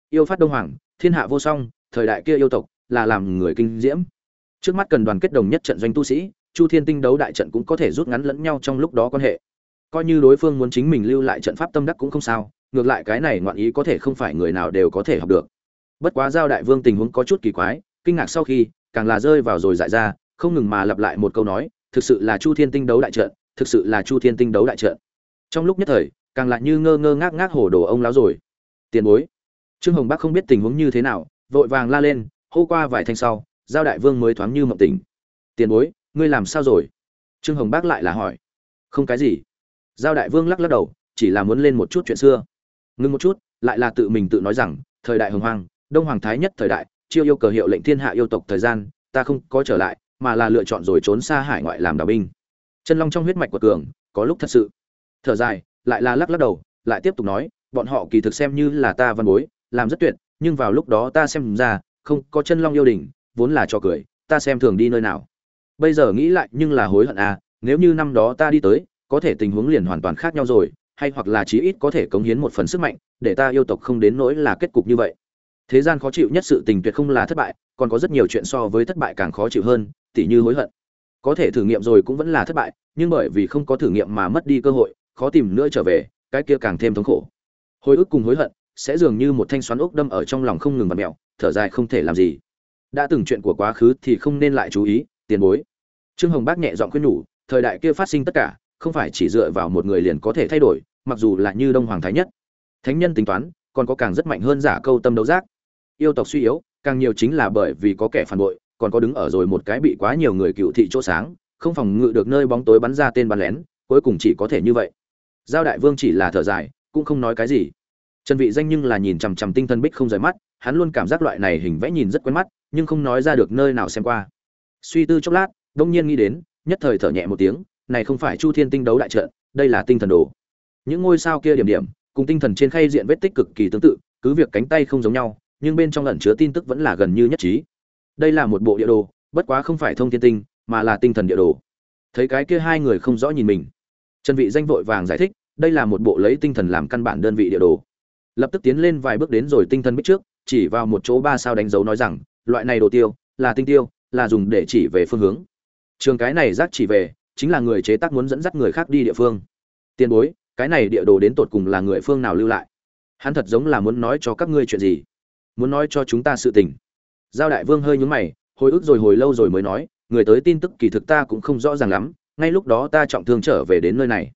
Yêu phát đông hoàng, thiên hạ vô song, thời đại kia yêu tộc là làm người kinh diễm. Trước mắt cần đoàn kết đồng nhất trận doanh tu sĩ chu thiên tinh đấu đại trận cũng có thể rút ngắn lẫn nhau trong lúc đó quan hệ. Coi như đối phương muốn chính mình lưu lại trận pháp tâm đắc cũng không sao, ngược lại cái này ngoạn ý có thể không phải người nào đều có thể học được. Bất quá giao đại vương tình huống có chút kỳ quái, kinh ngạc sau khi, càng là rơi vào rồi dại ra, không ngừng mà lặp lại một câu nói, thực sự là chu thiên tinh đấu đại trận, thực sự là chu thiên tinh đấu đại trận. Trong lúc nhất thời, càng lại như ngơ ngơ ngác ngác hồ đồ ông lão rồi. Tiền bối. Trương hồng bắc không biết tình huống như thế nào, vội vàng la lên, hô qua vài thanh sau, giao đại vương mới thoáng như mộng tỉnh. Tiền bối ngươi làm sao rồi? Trương hồng bác lại là hỏi. Không cái gì. Giao đại vương lắc lắc đầu, chỉ là muốn lên một chút chuyện xưa. Ngưng một chút, lại là tự mình tự nói rằng, thời đại hồng hoàng đông hoàng thái nhất thời đại, chiêu yêu cờ hiệu lệnh thiên hạ yêu tộc thời gian, ta không có trở lại, mà là lựa chọn rồi trốn xa hải ngoại làm đào binh. Chân long trong huyết mạch của cường, có lúc thật sự. Thở dài, lại là lắc lắc đầu, lại tiếp tục nói, bọn họ kỳ thực xem như là ta văn bối, làm rất tuyệt, nhưng vào lúc đó ta xem ra, không có chân long yêu đình vốn là cho cười, ta xem thường đi nơi nào bây giờ nghĩ lại nhưng là hối hận à nếu như năm đó ta đi tới, có thể tình huống liền hoàn toàn khác nhau rồi, hay hoặc là chí ít có thể cống hiến một phần sức mạnh, để ta yêu tộc không đến nỗi là kết cục như vậy. Thế gian khó chịu nhất sự tình tuyệt không là thất bại, còn có rất nhiều chuyện so với thất bại càng khó chịu hơn, tỉ như hối hận. Có thể thử nghiệm rồi cũng vẫn là thất bại, nhưng bởi vì không có thử nghiệm mà mất đi cơ hội, khó tìm nữa trở về, cái kia càng thêm thống khổ. Hồi ức cùng hối hận sẽ dường như một thanh xoắn ốc đâm ở trong lòng không ngừng vặt mẹo thở dài không thể làm gì. Đã từng chuyện của quá khứ thì không nên lại chú ý, tiền bối trương hồng bác nhẹ giọng khuyên nhủ, thời đại kia phát sinh tất cả, không phải chỉ dựa vào một người liền có thể thay đổi, mặc dù là như đông hoàng thái nhất. Thánh nhân tính toán, còn có càng rất mạnh hơn giả câu tâm đấu giác. Yêu tộc suy yếu, càng nhiều chính là bởi vì có kẻ phản bội, còn có đứng ở rồi một cái bị quá nhiều người cựu thị chỗ sáng, không phòng ngự được nơi bóng tối bắn ra tên bắn lén, cuối cùng chỉ có thể như vậy. Giao đại vương chỉ là thở dài, cũng không nói cái gì. Trần vị danh nhưng là nhìn chằm chằm tinh thần bích không rời mắt, hắn luôn cảm giác loại này hình vẽ nhìn rất quen mắt, nhưng không nói ra được nơi nào xem qua. Suy tư chốc lát đông nhiên nghĩ đến, nhất thời thở nhẹ một tiếng, này không phải chu thiên tinh đấu đại trận, đây là tinh thần đồ. Những ngôi sao kia điểm điểm, cùng tinh thần trên khay diện vết tích cực kỳ tương tự, cứ việc cánh tay không giống nhau, nhưng bên trong lẩn chứa tin tức vẫn là gần như nhất trí. Đây là một bộ địa đồ, bất quá không phải thông thiên tinh, mà là tinh thần địa đồ. Thấy cái kia hai người không rõ nhìn mình. Trần vị danh vội vàng giải thích, đây là một bộ lấy tinh thần làm căn bản đơn vị địa đồ. Lập tức tiến lên vài bước đến rồi tinh thần bích trước, chỉ vào một chỗ ba sao đánh dấu nói rằng, loại này đồ tiêu, là tinh tiêu, là dùng để chỉ về phương hướng trường cái này rác chỉ về, chính là người chế tác muốn dẫn dắt người khác đi địa phương. Tiền bối, cái này địa đồ đến tột cùng là người phương nào lưu lại? Hắn thật giống là muốn nói cho các ngươi chuyện gì? Muốn nói cho chúng ta sự tình. Giao đại vương hơi nhúng mày, hồi ức rồi hồi lâu rồi mới nói, người tới tin tức kỳ thực ta cũng không rõ ràng lắm, ngay lúc đó ta trọng thương trở về đến nơi này.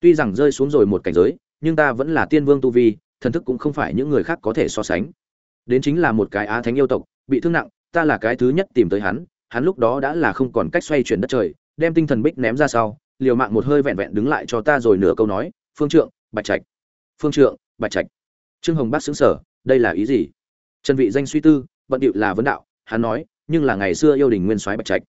Tuy rằng rơi xuống rồi một cảnh giới, nhưng ta vẫn là tiên vương tu vi, thần thức cũng không phải những người khác có thể so sánh. Đến chính là một cái á thánh yêu tộc, bị thương nặng, ta là cái thứ nhất tìm tới hắn hắn lúc đó đã là không còn cách xoay chuyển đất trời, đem tinh thần bích ném ra sau, liều mạng một hơi vẹn vẹn đứng lại cho ta rồi nửa câu nói, phương trượng, bạch trạch, phương trượng, bạch trạch. Trương hồng bác xứng sở đây là ý gì? Trần vị danh suy tư, bận điệu là vấn đạo, hắn nói, nhưng là ngày xưa yêu đình nguyên soái bạch trạch.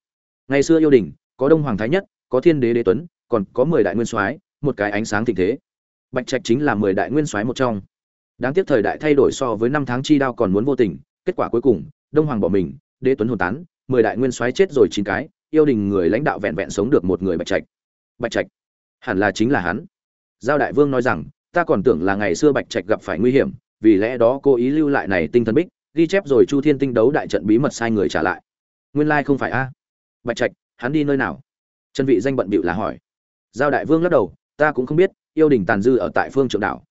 Ngày xưa yêu đình, có đông hoàng thái nhất, có thiên đế đế tuấn, còn có mười đại nguyên soái, một cái ánh sáng thịnh thế. Bạch trạch chính là mười đại nguyên soái một trong. Đáng tiếc thời đại thay đổi so với năm tháng chi đao còn muốn vô tình, kết quả cuối cùng, đông hoàng bỏ mình, đế tuấn hồn tán mười đại nguyên soái chết rồi chín cái, yêu đình người lãnh đạo vẹn vẹn sống được một người bạch trạch. Bạch trạch? Hẳn là chính là hắn. Giao đại vương nói rằng, ta còn tưởng là ngày xưa bạch trạch gặp phải nguy hiểm, vì lẽ đó cô ý lưu lại này tinh thần bích, ghi chép rồi chu thiên tinh đấu đại trận bí mật sai người trả lại. Nguyên lai không phải a. Bạch trạch, hắn đi nơi nào? Chân vị danh bận bịu là hỏi. Giao đại vương lắc đầu, ta cũng không biết, yêu đình tàn dư ở tại phương trượng đảo.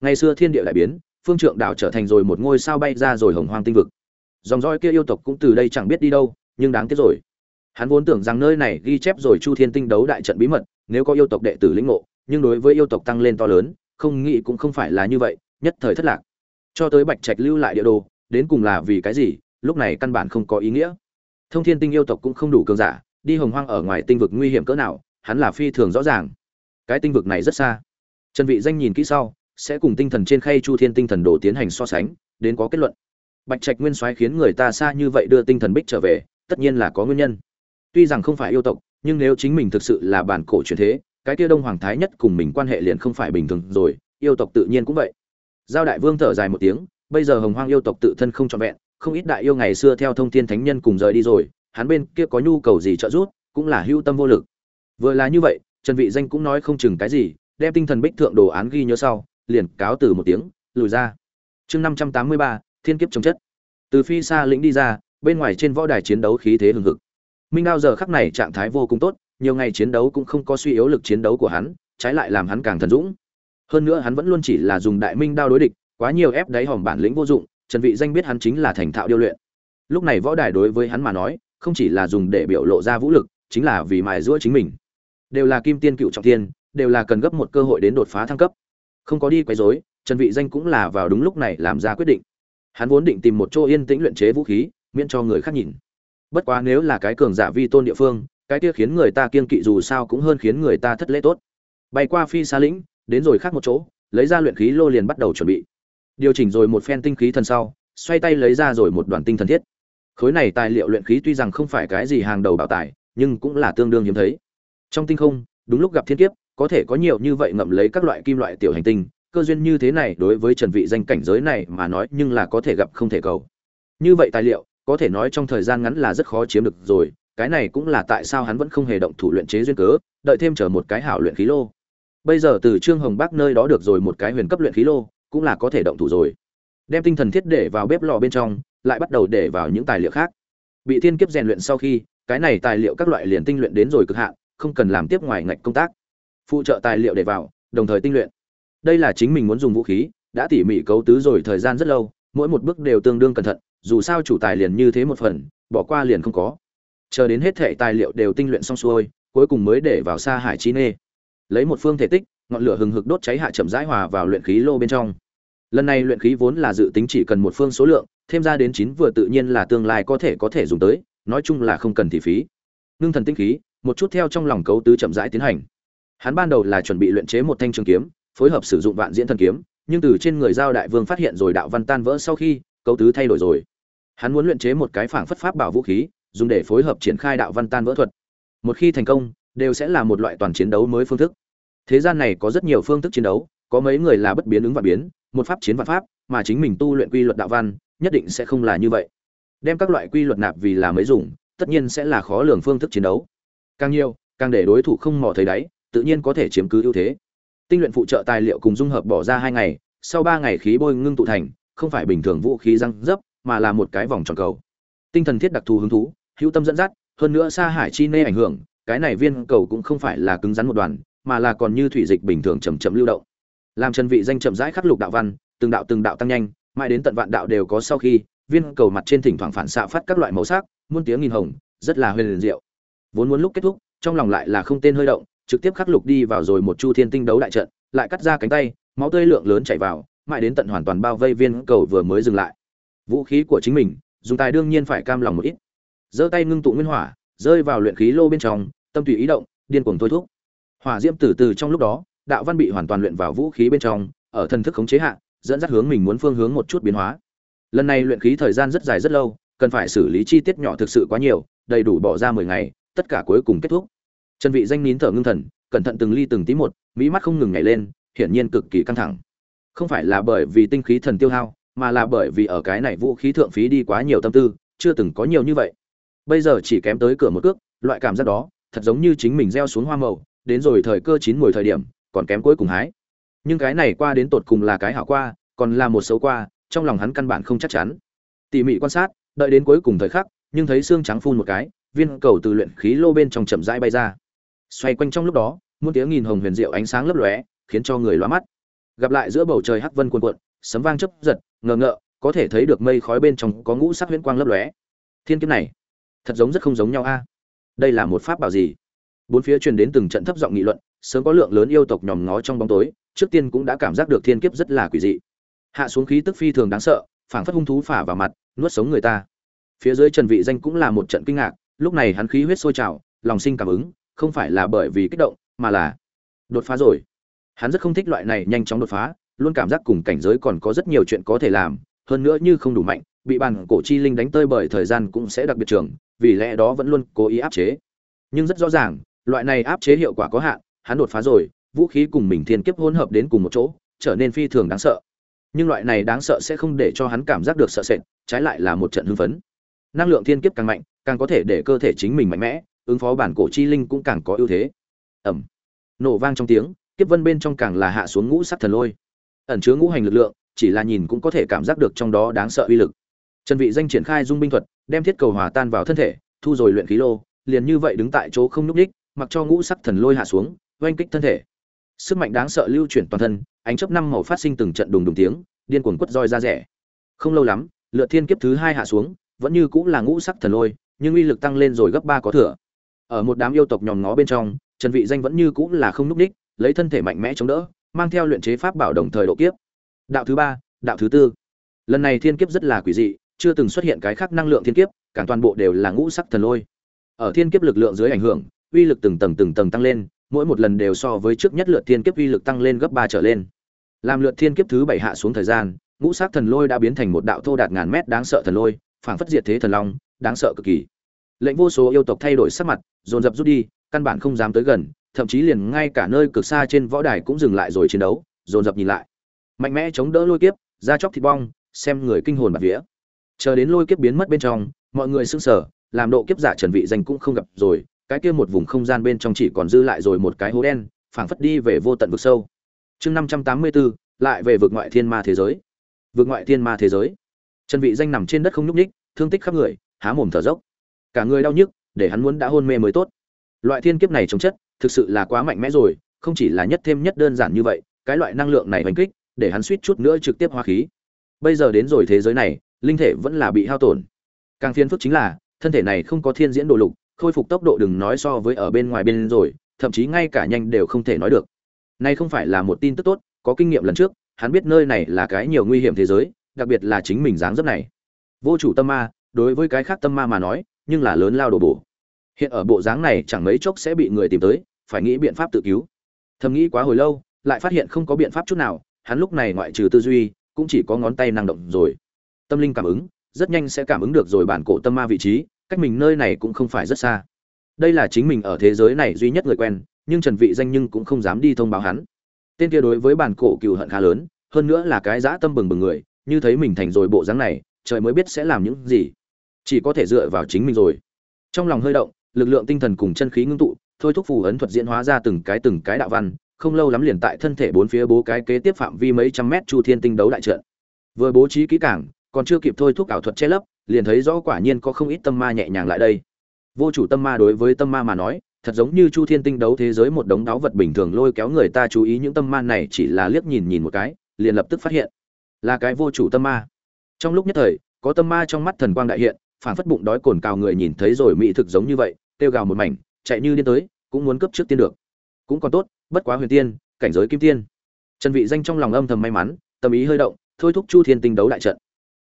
Ngày xưa thiên địa đại biến, phương trượng đảo trở thành rồi một ngôi sao bay ra rồi hồng hoang tinh vực. Dòng roi kia yêu tộc cũng từ đây chẳng biết đi đâu nhưng đáng tiếc rồi. Hắn vốn tưởng rằng nơi này ghi chép rồi chu thiên tinh đấu đại trận bí mật, nếu có yêu tộc đệ tử lĩnh ngộ, nhưng đối với yêu tộc tăng lên to lớn, không nghĩ cũng không phải là như vậy, nhất thời thất lạc. Cho tới bạch trạch lưu lại địa đồ, đến cùng là vì cái gì, lúc này căn bản không có ý nghĩa. Thông thiên tinh yêu tộc cũng không đủ cường giả, đi hồng hoang ở ngoài tinh vực nguy hiểm cỡ nào, hắn là phi thường rõ ràng. Cái tinh vực này rất xa. Trần vị danh nhìn kỹ sau, sẽ cùng tinh thần trên khay chu thiên tinh thần đồ tiến hành so sánh, đến có kết luận. Bạch trạch nguyên soái khiến người ta xa như vậy đưa tinh thần bích trở về tất nhiên là có nguyên nhân. Tuy rằng không phải yêu tộc nhưng nếu chính mình thực sự là bản cổ truyền thế cái kia đông hoàng thái nhất cùng mình quan hệ liền không phải bình thường rồi yêu tộc tự nhiên cũng vậy. Giao đại vương thở dài một tiếng bây giờ hồng hoang yêu tộc tự thân không trọn vẹn không ít đại yêu ngày xưa theo thông thiên thánh nhân cùng rời đi rồi hắn bên kia có nhu cầu gì trợ giúp cũng là hưu tâm vô lực. Vừa là như vậy trần vị danh cũng nói không chừng cái gì đem tinh thần bích thượng đồ án ghi nhớ sau liền cáo từ một tiếng lùi ra. Chương 583, thiên kiếp chống chất. Từ phi xa lĩnh đi ra bên ngoài trên võ đài chiến đấu khí thế hừng hực. Minh đao giờ khắc này trạng thái vô cùng tốt, nhiều ngày chiến đấu cũng không có suy yếu lực chiến đấu của hắn, trái lại làm hắn càng thần dũng. Hơn nữa hắn vẫn luôn chỉ là dùng đại minh đao đối địch, quá nhiều ép đáy hòm bản lĩnh vô dụng, trần vị danh biết hắn chính là thành thạo điêu luyện. Lúc này võ đài đối với hắn mà nói, không chỉ là dùng để biểu lộ ra vũ lực, chính là vì mài giũa chính mình. Đều là kim tiên cựu trọng tiên, đều là cần gấp một cơ hội đến đột phá thăng cấp. Không có đi quấy rối, trần vị danh cũng là vào đúng lúc này làm ra quyết định. Hắn vốn định tìm một chỗ yên tĩnh luyện chế vũ khí miễn cho người khác nhìn. Bất quá nếu là cái cường giả vi tôn địa phương, cái kia khiến người ta kiên kỵ dù sao cũng hơn khiến người ta thất lễ tốt. Bay qua phi xa lĩnh, đến rồi khác một chỗ, lấy ra luyện khí lô liền bắt đầu chuẩn bị. Điều chỉnh rồi một phen tinh khí thần sau, xoay tay lấy ra rồi một đoàn tinh thần thiết. Khối này tài liệu luyện khí tuy rằng không phải cái gì hàng đầu bảo tài, nhưng cũng là tương đương hiếm thấy. Trong tinh không, đúng lúc gặp thiên kiếp, có thể có nhiều như vậy ngậm lấy các loại kim loại tiểu hành tinh, cơ duyên như thế này đối với trần vị danh cảnh giới này mà nói nhưng là có thể gặp không thể cầu. Như vậy tài liệu có thể nói trong thời gian ngắn là rất khó chiếm được rồi, cái này cũng là tại sao hắn vẫn không hề động thủ luyện chế duyên cớ, đợi thêm chờ một cái hảo luyện khí lô. Bây giờ từ trương hồng bắc nơi đó được rồi một cái huyền cấp luyện khí lô, cũng là có thể động thủ rồi. Đem tinh thần thiết để vào bếp lò bên trong, lại bắt đầu để vào những tài liệu khác. Bị thiên kiếp rèn luyện sau khi, cái này tài liệu các loại liền tinh luyện đến rồi cực hạn, không cần làm tiếp ngoài ngạch công tác. Phụ trợ tài liệu để vào, đồng thời tinh luyện. Đây là chính mình muốn dùng vũ khí, đã tỉ mỉ cấu tứ rồi thời gian rất lâu, mỗi một bước đều tương đương cẩn thận dù sao chủ tài liền như thế một phần, bỏ qua liền không có. Chờ đến hết thệ tài liệu đều tinh luyện xong xuôi, cuối cùng mới để vào xa hải chi nê. Lấy một phương thể tích, ngọn lửa hừng hực đốt cháy hạ chậm rãi hòa vào luyện khí lô bên trong. Lần này luyện khí vốn là dự tính chỉ cần một phương số lượng, thêm ra đến chín vừa tự nhiên là tương lai có thể có thể dùng tới, nói chung là không cần thị phí. Ngưng thần tinh khí, một chút theo trong lòng cấu tứ chậm rãi tiến hành. Hắn ban đầu là chuẩn bị luyện chế một thanh trường kiếm, phối hợp sử dụng vạn diễn thần kiếm, nhưng từ trên người giao đại vương phát hiện rồi đạo văn tan vỡ sau khi, cấu tứ thay đổi rồi hắn muốn luyện chế một cái phảng phất pháp bảo vũ khí, dùng để phối hợp triển khai đạo văn tan vỡ thuật. Một khi thành công, đều sẽ là một loại toàn chiến đấu mới phương thức. Thế gian này có rất nhiều phương thức chiến đấu, có mấy người là bất biến ứng và biến, một pháp chiến vạn pháp, mà chính mình tu luyện quy luật đạo văn, nhất định sẽ không là như vậy. Đem các loại quy luật nạp vì là mới dùng, tất nhiên sẽ là khó lường phương thức chiến đấu. Càng nhiều, càng để đối thủ không mò thấy đáy, tự nhiên có thể chiếm cứ ưu thế. Tinh luyện phụ trợ tài liệu cùng dung hợp bỏ ra hai ngày, sau ba ngày khí bôi ngưng tụ thành, không phải bình thường vũ khí răng dấp mà là một cái vòng tròn cầu. Tinh thần thiết đặc thù hứng thú, hữu tâm dẫn dắt, hơn nữa xa hải chi nê ảnh hưởng, cái này viên cầu cũng không phải là cứng rắn một đoàn, mà là còn như thủy dịch bình thường chậm chậm lưu động. Làm chân vị danh chậm rãi khắc lục đạo văn, từng đạo từng đạo tăng nhanh, mãi đến tận vạn đạo đều có sau khi, viên cầu mặt trên thỉnh thoảng phản xạ phát các loại màu sắc, muôn tiếng nghìn hồng, rất là huyền diệu. Vốn muốn lúc kết thúc, trong lòng lại là không tên hơi động, trực tiếp khắc lục đi vào rồi một chu thiên tinh đấu đại trận, lại cắt ra cánh tay, máu tươi lượng lớn chảy vào, mãi đến tận hoàn toàn bao vây viên cầu vừa mới dừng lại vũ khí của chính mình, dùng tài đương nhiên phải cam lòng một ít. Giơ tay ngưng tụ nguyên hỏa, rơi vào luyện khí lô bên trong, tâm tùy ý động, điên cuồng thôi thúc. Hỏa diễm từ từ trong lúc đó, đạo văn bị hoàn toàn luyện vào vũ khí bên trong, ở thần thức khống chế hạ, dẫn dắt hướng mình muốn phương hướng một chút biến hóa. Lần này luyện khí thời gian rất dài rất lâu, cần phải xử lý chi tiết nhỏ thực sự quá nhiều, đầy đủ bỏ ra mười ngày, tất cả cuối cùng kết thúc. Trần vị danh nín thở ngưng thần, cẩn thận từng ly từng tí một, mỹ mắt không ngừng nhảy lên, hiển nhiên cực kỳ căng thẳng. Không phải là bởi vì tinh khí thần tiêu hao mà là bởi vì ở cái này vũ khí thượng phí đi quá nhiều tâm tư, chưa từng có nhiều như vậy. Bây giờ chỉ kém tới cửa một cước, loại cảm giác đó, thật giống như chính mình gieo xuống hoa màu, đến rồi thời cơ chín mùi thời điểm, còn kém cuối cùng hái. Nhưng cái này qua đến tột cùng là cái hảo qua, còn là một xấu qua, trong lòng hắn căn bản không chắc chắn. Tỉ mỉ quan sát, đợi đến cuối cùng thời khắc, nhưng thấy xương trắng phun một cái, viên cầu từ luyện khí lô bên trong chậm rãi bay ra. Xoay quanh trong lúc đó, muôn tiếng nghìn hồng huyền diệu ánh sáng lấp lóe, khiến cho người loa mắt. Gặp lại giữa bầu trời hắc vân cuồn cuộn sấm vang chớp giật, ngờ ngợ, có thể thấy được mây khói bên trong có ngũ sắc huyễn quang lấp lóe. Thiên kiếp này, thật giống rất không giống nhau a. Đây là một pháp bảo gì? Bốn phía truyền đến từng trận thấp giọng nghị luận, sớm có lượng lớn yêu tộc nhòm ngó trong bóng tối, trước tiên cũng đã cảm giác được thiên kiếp rất là quỷ dị. Hạ xuống khí tức phi thường đáng sợ, phảng phất hung thú phả vào mặt, nuốt sống người ta. Phía dưới trần vị danh cũng là một trận kinh ngạc, lúc này hắn khí huyết sôi trào, lòng sinh cảm ứng, không phải là bởi vì kích động, mà là đột phá rồi. Hắn rất không thích loại này nhanh chóng đột phá luôn cảm giác cùng cảnh giới còn có rất nhiều chuyện có thể làm, hơn nữa như không đủ mạnh, bị bàn cổ chi linh đánh tơi bởi thời gian cũng sẽ đặc biệt trường, vì lẽ đó vẫn luôn cố ý áp chế. Nhưng rất rõ ràng, loại này áp chế hiệu quả có hạn, hắn đột phá rồi, vũ khí cùng mình thiên kiếp hỗn hợp đến cùng một chỗ, trở nên phi thường đáng sợ. Nhưng loại này đáng sợ sẽ không để cho hắn cảm giác được sợ sệt, trái lại là một trận hưng phấn. Năng lượng thiên kiếp càng mạnh, càng có thể để cơ thể chính mình mạnh mẽ, ứng phó bản cổ chi linh cũng càng có ưu thế. Ẩm nổ vang trong tiếng, kiếp vân bên trong càng là hạ xuống ngũ sắc thần lôi ẩn chứa ngũ hành lực lượng, chỉ là nhìn cũng có thể cảm giác được trong đó đáng sợ uy lực. Trần vị danh triển khai dung binh thuật, đem thiết cầu hòa tan vào thân thể, thu rồi luyện khí lô, liền như vậy đứng tại chỗ không núp đích mặc cho ngũ sắc thần lôi hạ xuống, oanh kích thân thể. Sức mạnh đáng sợ lưu chuyển toàn thân, ánh chớp năm màu phát sinh từng trận đùng đùng tiếng, điên cuồng quất roi ra rẻ. Không lâu lắm lựa thiên kiếp thứ hai hạ xuống, vẫn như cũng là ngũ sắc thần lôi, nhưng uy lực tăng lên rồi gấp ba có thừa. Ở một đám yêu tộc nhòm ngó bên trong, trần vị danh vẫn như cũng là không núp đích lấy thân thể mạnh mẽ chống đỡ mang theo luyện chế pháp bảo đồng thời độ kiếp. Đạo thứ ba, đạo thứ tư. Lần này thiên kiếp rất là quỷ dị, chưa từng xuất hiện cái khác năng lượng thiên kiếp càng toàn bộ đều là ngũ sắc thần lôi. Ở thiên kiếp lực lượng dưới ảnh hưởng, uy lực từng tầng từng tầng tăng lên, mỗi một lần đều so với trước nhất lượt thiên kiếp uy lực tăng lên gấp ba trở lên. Làm lượt thiên kiếp thứ bảy hạ xuống thời gian, ngũ sắc thần lôi đã biến thành một đạo thô đạt ngàn mét đáng sợ thần lôi, phảng phất diệt thế thần long, đáng sợ cực kỳ. Lệnh vô số yêu tộc thay đổi sắc mặt, dồn dập rút đi, căn bản không dám tới gần thậm chí liền ngay cả nơi cực xa trên võ đài cũng dừng lại rồi chiến đấu dồn dập nhìn lại. Mạnh mẽ chống đỡ lôi kiếp ra chóc thịt bong xem người kinh hồn bạt vía. Chờ đến lôi kiếp biến mất bên trong mọi người sững sờ làm độ kiếp giả trần vị danh cũng không gặp rồi cái kia một vùng không gian bên trong chỉ còn dư lại rồi một cái hố đen phảng phất đi về vô tận vực sâu. Chương 584, lại về vực ngoại thiên ma thế giới. Vực ngoại thiên ma thế giới. Trần vị danh nằm trên đất không nhúc nhích thương tích khắp người há mồm thở dốc. Cả người đau nhức để hắn muốn đã hôn mê mới tốt. Loại thiên kiếp này chống chất thực sự là quá mạnh mẽ rồi, không chỉ là nhất thêm nhất đơn giản như vậy, cái loại năng lượng này oanh kích, để hắn suýt chút nữa trực tiếp hóa khí. Bây giờ đến rồi thế giới này, linh thể vẫn là bị hao tổn. Càng phiền phức chính là, thân thể này không có thiên diễn đồ lục, khôi phục tốc độ đừng nói so với ở bên ngoài bên rồi, thậm chí ngay cả nhanh đều không thể nói được. Nay không phải là một tin tức tốt, có kinh nghiệm lần trước, hắn biết nơi này là cái nhiều nguy hiểm thế giới, đặc biệt là chính mình dáng dấp này. Vô chủ tâm ma, đối với cái khác tâm ma mà nói, nhưng là lớn lao đồ bổ. Hiện ở bộ dáng này chẳng mấy chốc sẽ bị người tìm tới phải nghĩ biện pháp tự cứu. Thầm nghĩ quá hồi lâu, lại phát hiện không có biện pháp chút nào, hắn lúc này ngoại trừ tư duy, cũng chỉ có ngón tay năng động rồi. Tâm linh cảm ứng, rất nhanh sẽ cảm ứng được rồi bản cổ tâm ma vị trí, cách mình nơi này cũng không phải rất xa. Đây là chính mình ở thế giới này duy nhất người quen, nhưng trần vị danh nhưng cũng không dám đi thông báo hắn. Tên kia đối với bản cổ cừu hận khá lớn, hơn nữa là cái dã tâm bừng bừng người, như thấy mình thành rồi bộ dáng này, trời mới biết sẽ làm những gì. Chỉ có thể dựa vào chính mình rồi. Trong lòng hơi động, lực lượng tinh thần cùng chân khí ngưng tụ thôi thúc phù ấn thuật diễn hóa ra từng cái từng cái đạo văn, không lâu lắm liền tại thân thể bốn phía bố cái kế tiếp phạm vi mấy trăm mét chu thiên tinh đấu đại trận. Vừa bố trí kỹ cảng còn chưa kịp thôi thúc ảo thuật che lấp, liền thấy rõ quả nhiên có không ít tâm ma nhẹ nhàng lại đây. Vô chủ tâm ma đối với tâm ma mà nói, thật giống như chu thiên tinh đấu thế giới một đống đáo vật bình thường lôi kéo người ta chú ý những tâm ma này chỉ là liếc nhìn nhìn một cái, liền lập tức phát hiện là cái vô chủ tâm ma. Trong lúc nhất thời, có tâm ma trong mắt thần quang đại hiện phản phất bụng đói cồn cào người nhìn thấy rồi mỹ thực giống như vậy tiêu gào một mảnh, chạy như điên tới cũng muốn cấp trước tiên được. Cũng còn tốt, bất quá huyền tiên, cảnh giới kim tiên. Trần vị danh trong lòng âm thầm may mắn, tâm ý hơi động, thôi thúc chu thiên tinh đấu đại trận.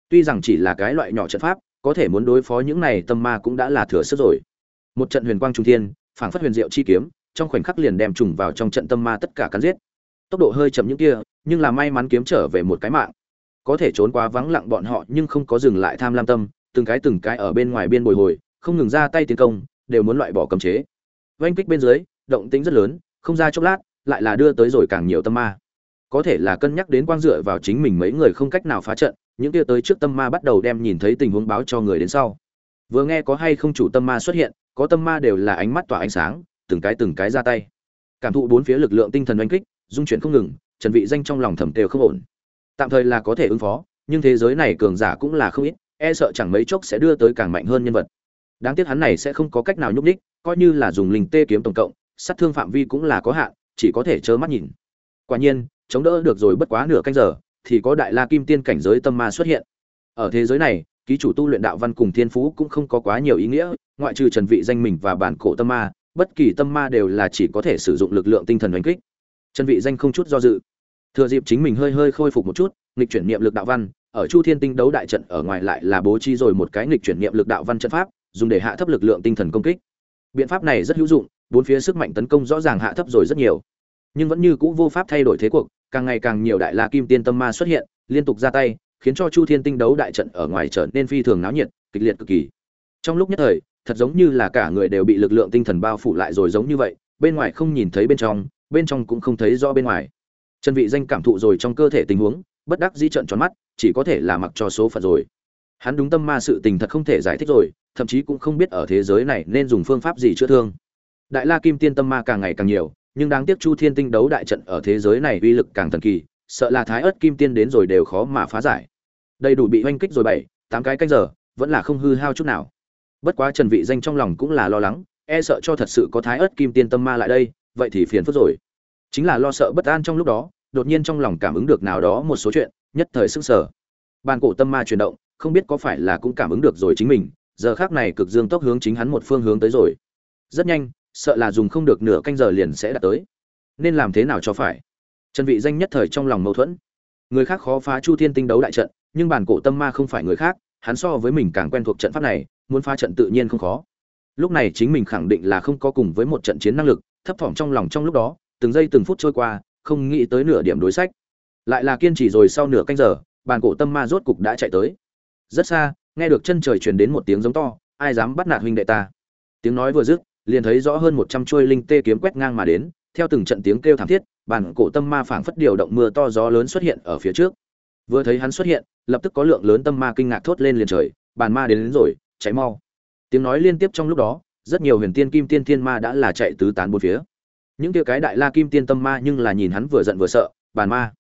Tuy rằng chỉ là cái loại nhỏ trận pháp, có thể muốn đối phó những này tâm ma cũng đã là thừa sức rồi. Một trận huyền quang trung thiên, phảng phất huyền diệu chi kiếm, trong khoảnh khắc liền đem trùng vào trong trận tâm ma tất cả cắn giết. Tốc độ hơi chậm những kia, nhưng là may mắn kiếm trở về một cái mạng. Có thể trốn quá vắng lặng bọn họ, nhưng không có dừng lại tham lam tâm, từng cái từng cái ở bên ngoài biên bồi hồi, không ngừng ra tay tiến công, đều muốn loại bỏ cấm chế oanh kích bên dưới, động tĩnh rất lớn, không ra chốc lát, lại là đưa tới rồi càng nhiều tâm ma. Có thể là cân nhắc đến quang dựa vào chính mình mấy người không cách nào phá trận, những kia tới trước tâm ma bắt đầu đem nhìn thấy tình huống báo cho người đến sau. Vừa nghe có hay không chủ tâm ma xuất hiện, có tâm ma đều là ánh mắt tỏa ánh sáng, từng cái từng cái ra tay. Cảm thụ bốn phía lực lượng tinh thần oanh kích, dung chuyển không ngừng, trần vị danh trong lòng thầm đều không ổn. Tạm thời là có thể ứng phó, nhưng thế giới này cường giả cũng là không ít e sợ chẳng mấy chốc sẽ đưa tới càng mạnh hơn nhân vật. Đáng tiếc hắn này sẽ không có cách nào nhúc đích coi như là dùng linh tê kiếm tổng cộng, sát thương phạm vi cũng là có hạn, chỉ có thể trơ mắt nhìn. Quả nhiên, chống đỡ được rồi bất quá nửa canh giờ, thì có đại la kim tiên cảnh giới tâm ma xuất hiện. Ở thế giới này, ký chủ tu luyện đạo văn cùng thiên phú cũng không có quá nhiều ý nghĩa, ngoại trừ trần vị danh mình và bản cổ tâm ma, bất kỳ tâm ma đều là chỉ có thể sử dụng lực lượng tinh thần đánh kích. Trần vị danh không chút do dự. Thừa dịp chính mình hơi hơi khôi phục một chút, nghịch chuyển niệm lực đạo văn, ở chu thiên tinh đấu đại trận ở ngoài lại là bố trí rồi một cái nghịch chuyển niệm lực đạo văn trận pháp, dùng để hạ thấp lực lượng tinh thần công kích biện pháp này rất hữu dụng, bốn phía sức mạnh tấn công rõ ràng hạ thấp rồi rất nhiều. Nhưng vẫn như cũ vô pháp thay đổi thế cuộc, càng ngày càng nhiều đại la kim tiên tâm ma xuất hiện, liên tục ra tay, khiến cho chu thiên tinh đấu đại trận ở ngoài trở nên phi thường náo nhiệt, kịch liệt cực kỳ. Trong lúc nhất thời, thật giống như là cả người đều bị lực lượng tinh thần bao phủ lại rồi giống như vậy, bên ngoài không nhìn thấy bên trong bên trong cũng không thấy rõ bên ngoài. Trần vị danh cảm thụ rồi trong cơ thể tình huống, bất đắc dĩ trận tròn mắt, chỉ có thể là mặc cho số phận rồi hắn đúng tâm ma sự tình thật không thể giải thích rồi, thậm chí cũng không biết ở thế giới này nên dùng phương pháp gì chữa thương. Đại la kim tiên tâm ma càng ngày càng nhiều, nhưng đáng tiếc chu thiên tinh đấu đại trận ở thế giới này uy lực càng thần kỳ, sợ là thái ớt kim tiên đến rồi đều khó mà phá giải. Đầy đủ bị oanh kích rồi bảy, tám cái canh giờ, vẫn là không hư hao chút nào. Bất quá trần vị danh trong lòng cũng là lo lắng e sợ cho thật sự có thái ớt kim tiên tâm ma lại đây, vậy thì phiền phức rồi. Chính là lo sợ bất an trong lúc đó, đột nhiên trong lòng cảm ứng được nào đó một số chuyện, nhất thời sức sở bàn cổ tâm ma chuyển động không biết có phải là cũng cảm ứng được rồi chính mình, giờ khác này cực dương tốc hướng chính hắn một phương hướng tới rồi. Rất nhanh, sợ là dùng không được nửa canh giờ liền sẽ đạt tới. Nên làm thế nào cho phải? Trần vị danh nhất thời trong lòng mâu thuẫn. Người khác khó phá chu thiên tinh đấu đại trận, nhưng bản cổ tâm ma không phải người khác, hắn so với mình càng quen thuộc trận pháp này, muốn phá trận tự nhiên không khó. Lúc này chính mình khẳng định là không có cùng với một trận chiến năng lực, thấp thỏm trong lòng trong lúc đó, từng giây từng phút trôi qua, không nghĩ tới nửa điểm đối sách. Lại là kiên trì rồi sau nửa canh giờ, bản cổ tâm ma rốt cục đã chạy tới rất xa nghe được chân trời truyền đến một tiếng giống to ai dám bắt nạt huynh đệ ta? Tiếng nói vừa dứt liền thấy rõ hơn một trăm chuôi linh tê kiếm quét ngang mà đến theo từng trận tiếng kêu thảm thiết bản cổ tâm ma phảng phất điều động mưa to gió lớn xuất hiện ở phía trước. Vừa thấy hắn xuất hiện lập tức có lượng lớn tâm ma kinh ngạc thốt lên liền trời bàn ma đến, đến rồi cháy mau. Tiếng nói liên tiếp trong lúc đó rất nhiều huyền tiên kim tiên thiên ma đã là chạy tứ tán bốn phía. Những kia cái đại la kim tiên tâm ma nhưng là nhìn hắn vừa giận vừa sợ bàn ma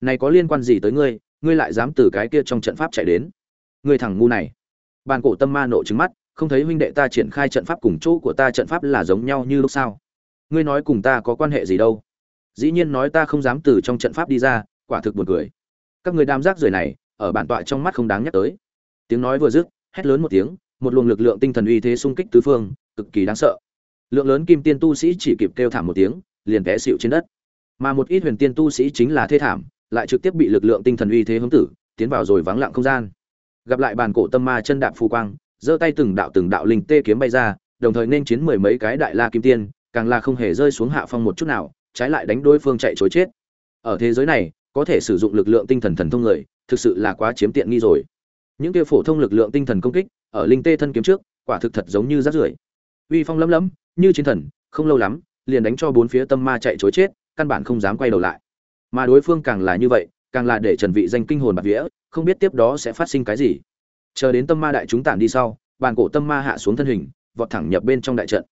này có liên quan gì tới ngươi? Ngươi lại dám từ cái kia trong trận pháp chạy đến? Ngươi thằng ngu này. Bàn cổ tâm ma nộ trứng mắt, không thấy huynh đệ ta triển khai trận pháp cùng chỗ của ta trận pháp là giống nhau như lúc sao? Ngươi nói cùng ta có quan hệ gì đâu? Dĩ nhiên nói ta không dám từ trong trận pháp đi ra, quả thực buồn cười. Các người đam giác rời này, ở bản tọa trong mắt không đáng nhắc tới. Tiếng nói vừa dứt, hét lớn một tiếng, một luồng lực lượng tinh thần uy thế xung kích tứ phương, cực kỳ đáng sợ. Lượng lớn kim tiên tu sĩ chỉ kịp kêu thảm một tiếng, liền té xịu trên đất. Mà một ít huyền tiên tu sĩ chính là thê thảm, lại trực tiếp bị lực lượng tinh thần uy thế hướng tử, tiến vào rồi vắng lặng không gian gặp lại bàn cổ tâm ma chân đạp phù quang, giơ tay từng đạo từng đạo linh tê kiếm bay ra, đồng thời nên chiến mười mấy cái đại la kim tiên, càng là không hề rơi xuống hạ phong một chút nào, trái lại đánh đối phương chạy chối chết. Ở thế giới này, có thể sử dụng lực lượng tinh thần thần thông người, thực sự là quá chiếm tiện nghi rồi. Những kia phổ thông lực lượng tinh thần công kích, ở linh tê thân kiếm trước, quả thực thật giống như rác rưởi. Uy phong lấm lấm, như chiến thần, không lâu lắm, liền đánh cho bốn phía tâm ma chạy chối chết, căn bản không dám quay đầu lại. Mà đối phương càng là như vậy càng là để trần vị danh kinh hồn bạt vía không biết tiếp đó sẽ phát sinh cái gì. Chờ đến tâm ma đại chúng tản đi sau bàn cổ tâm ma hạ xuống thân hình vọt thẳng nhập bên trong đại trận.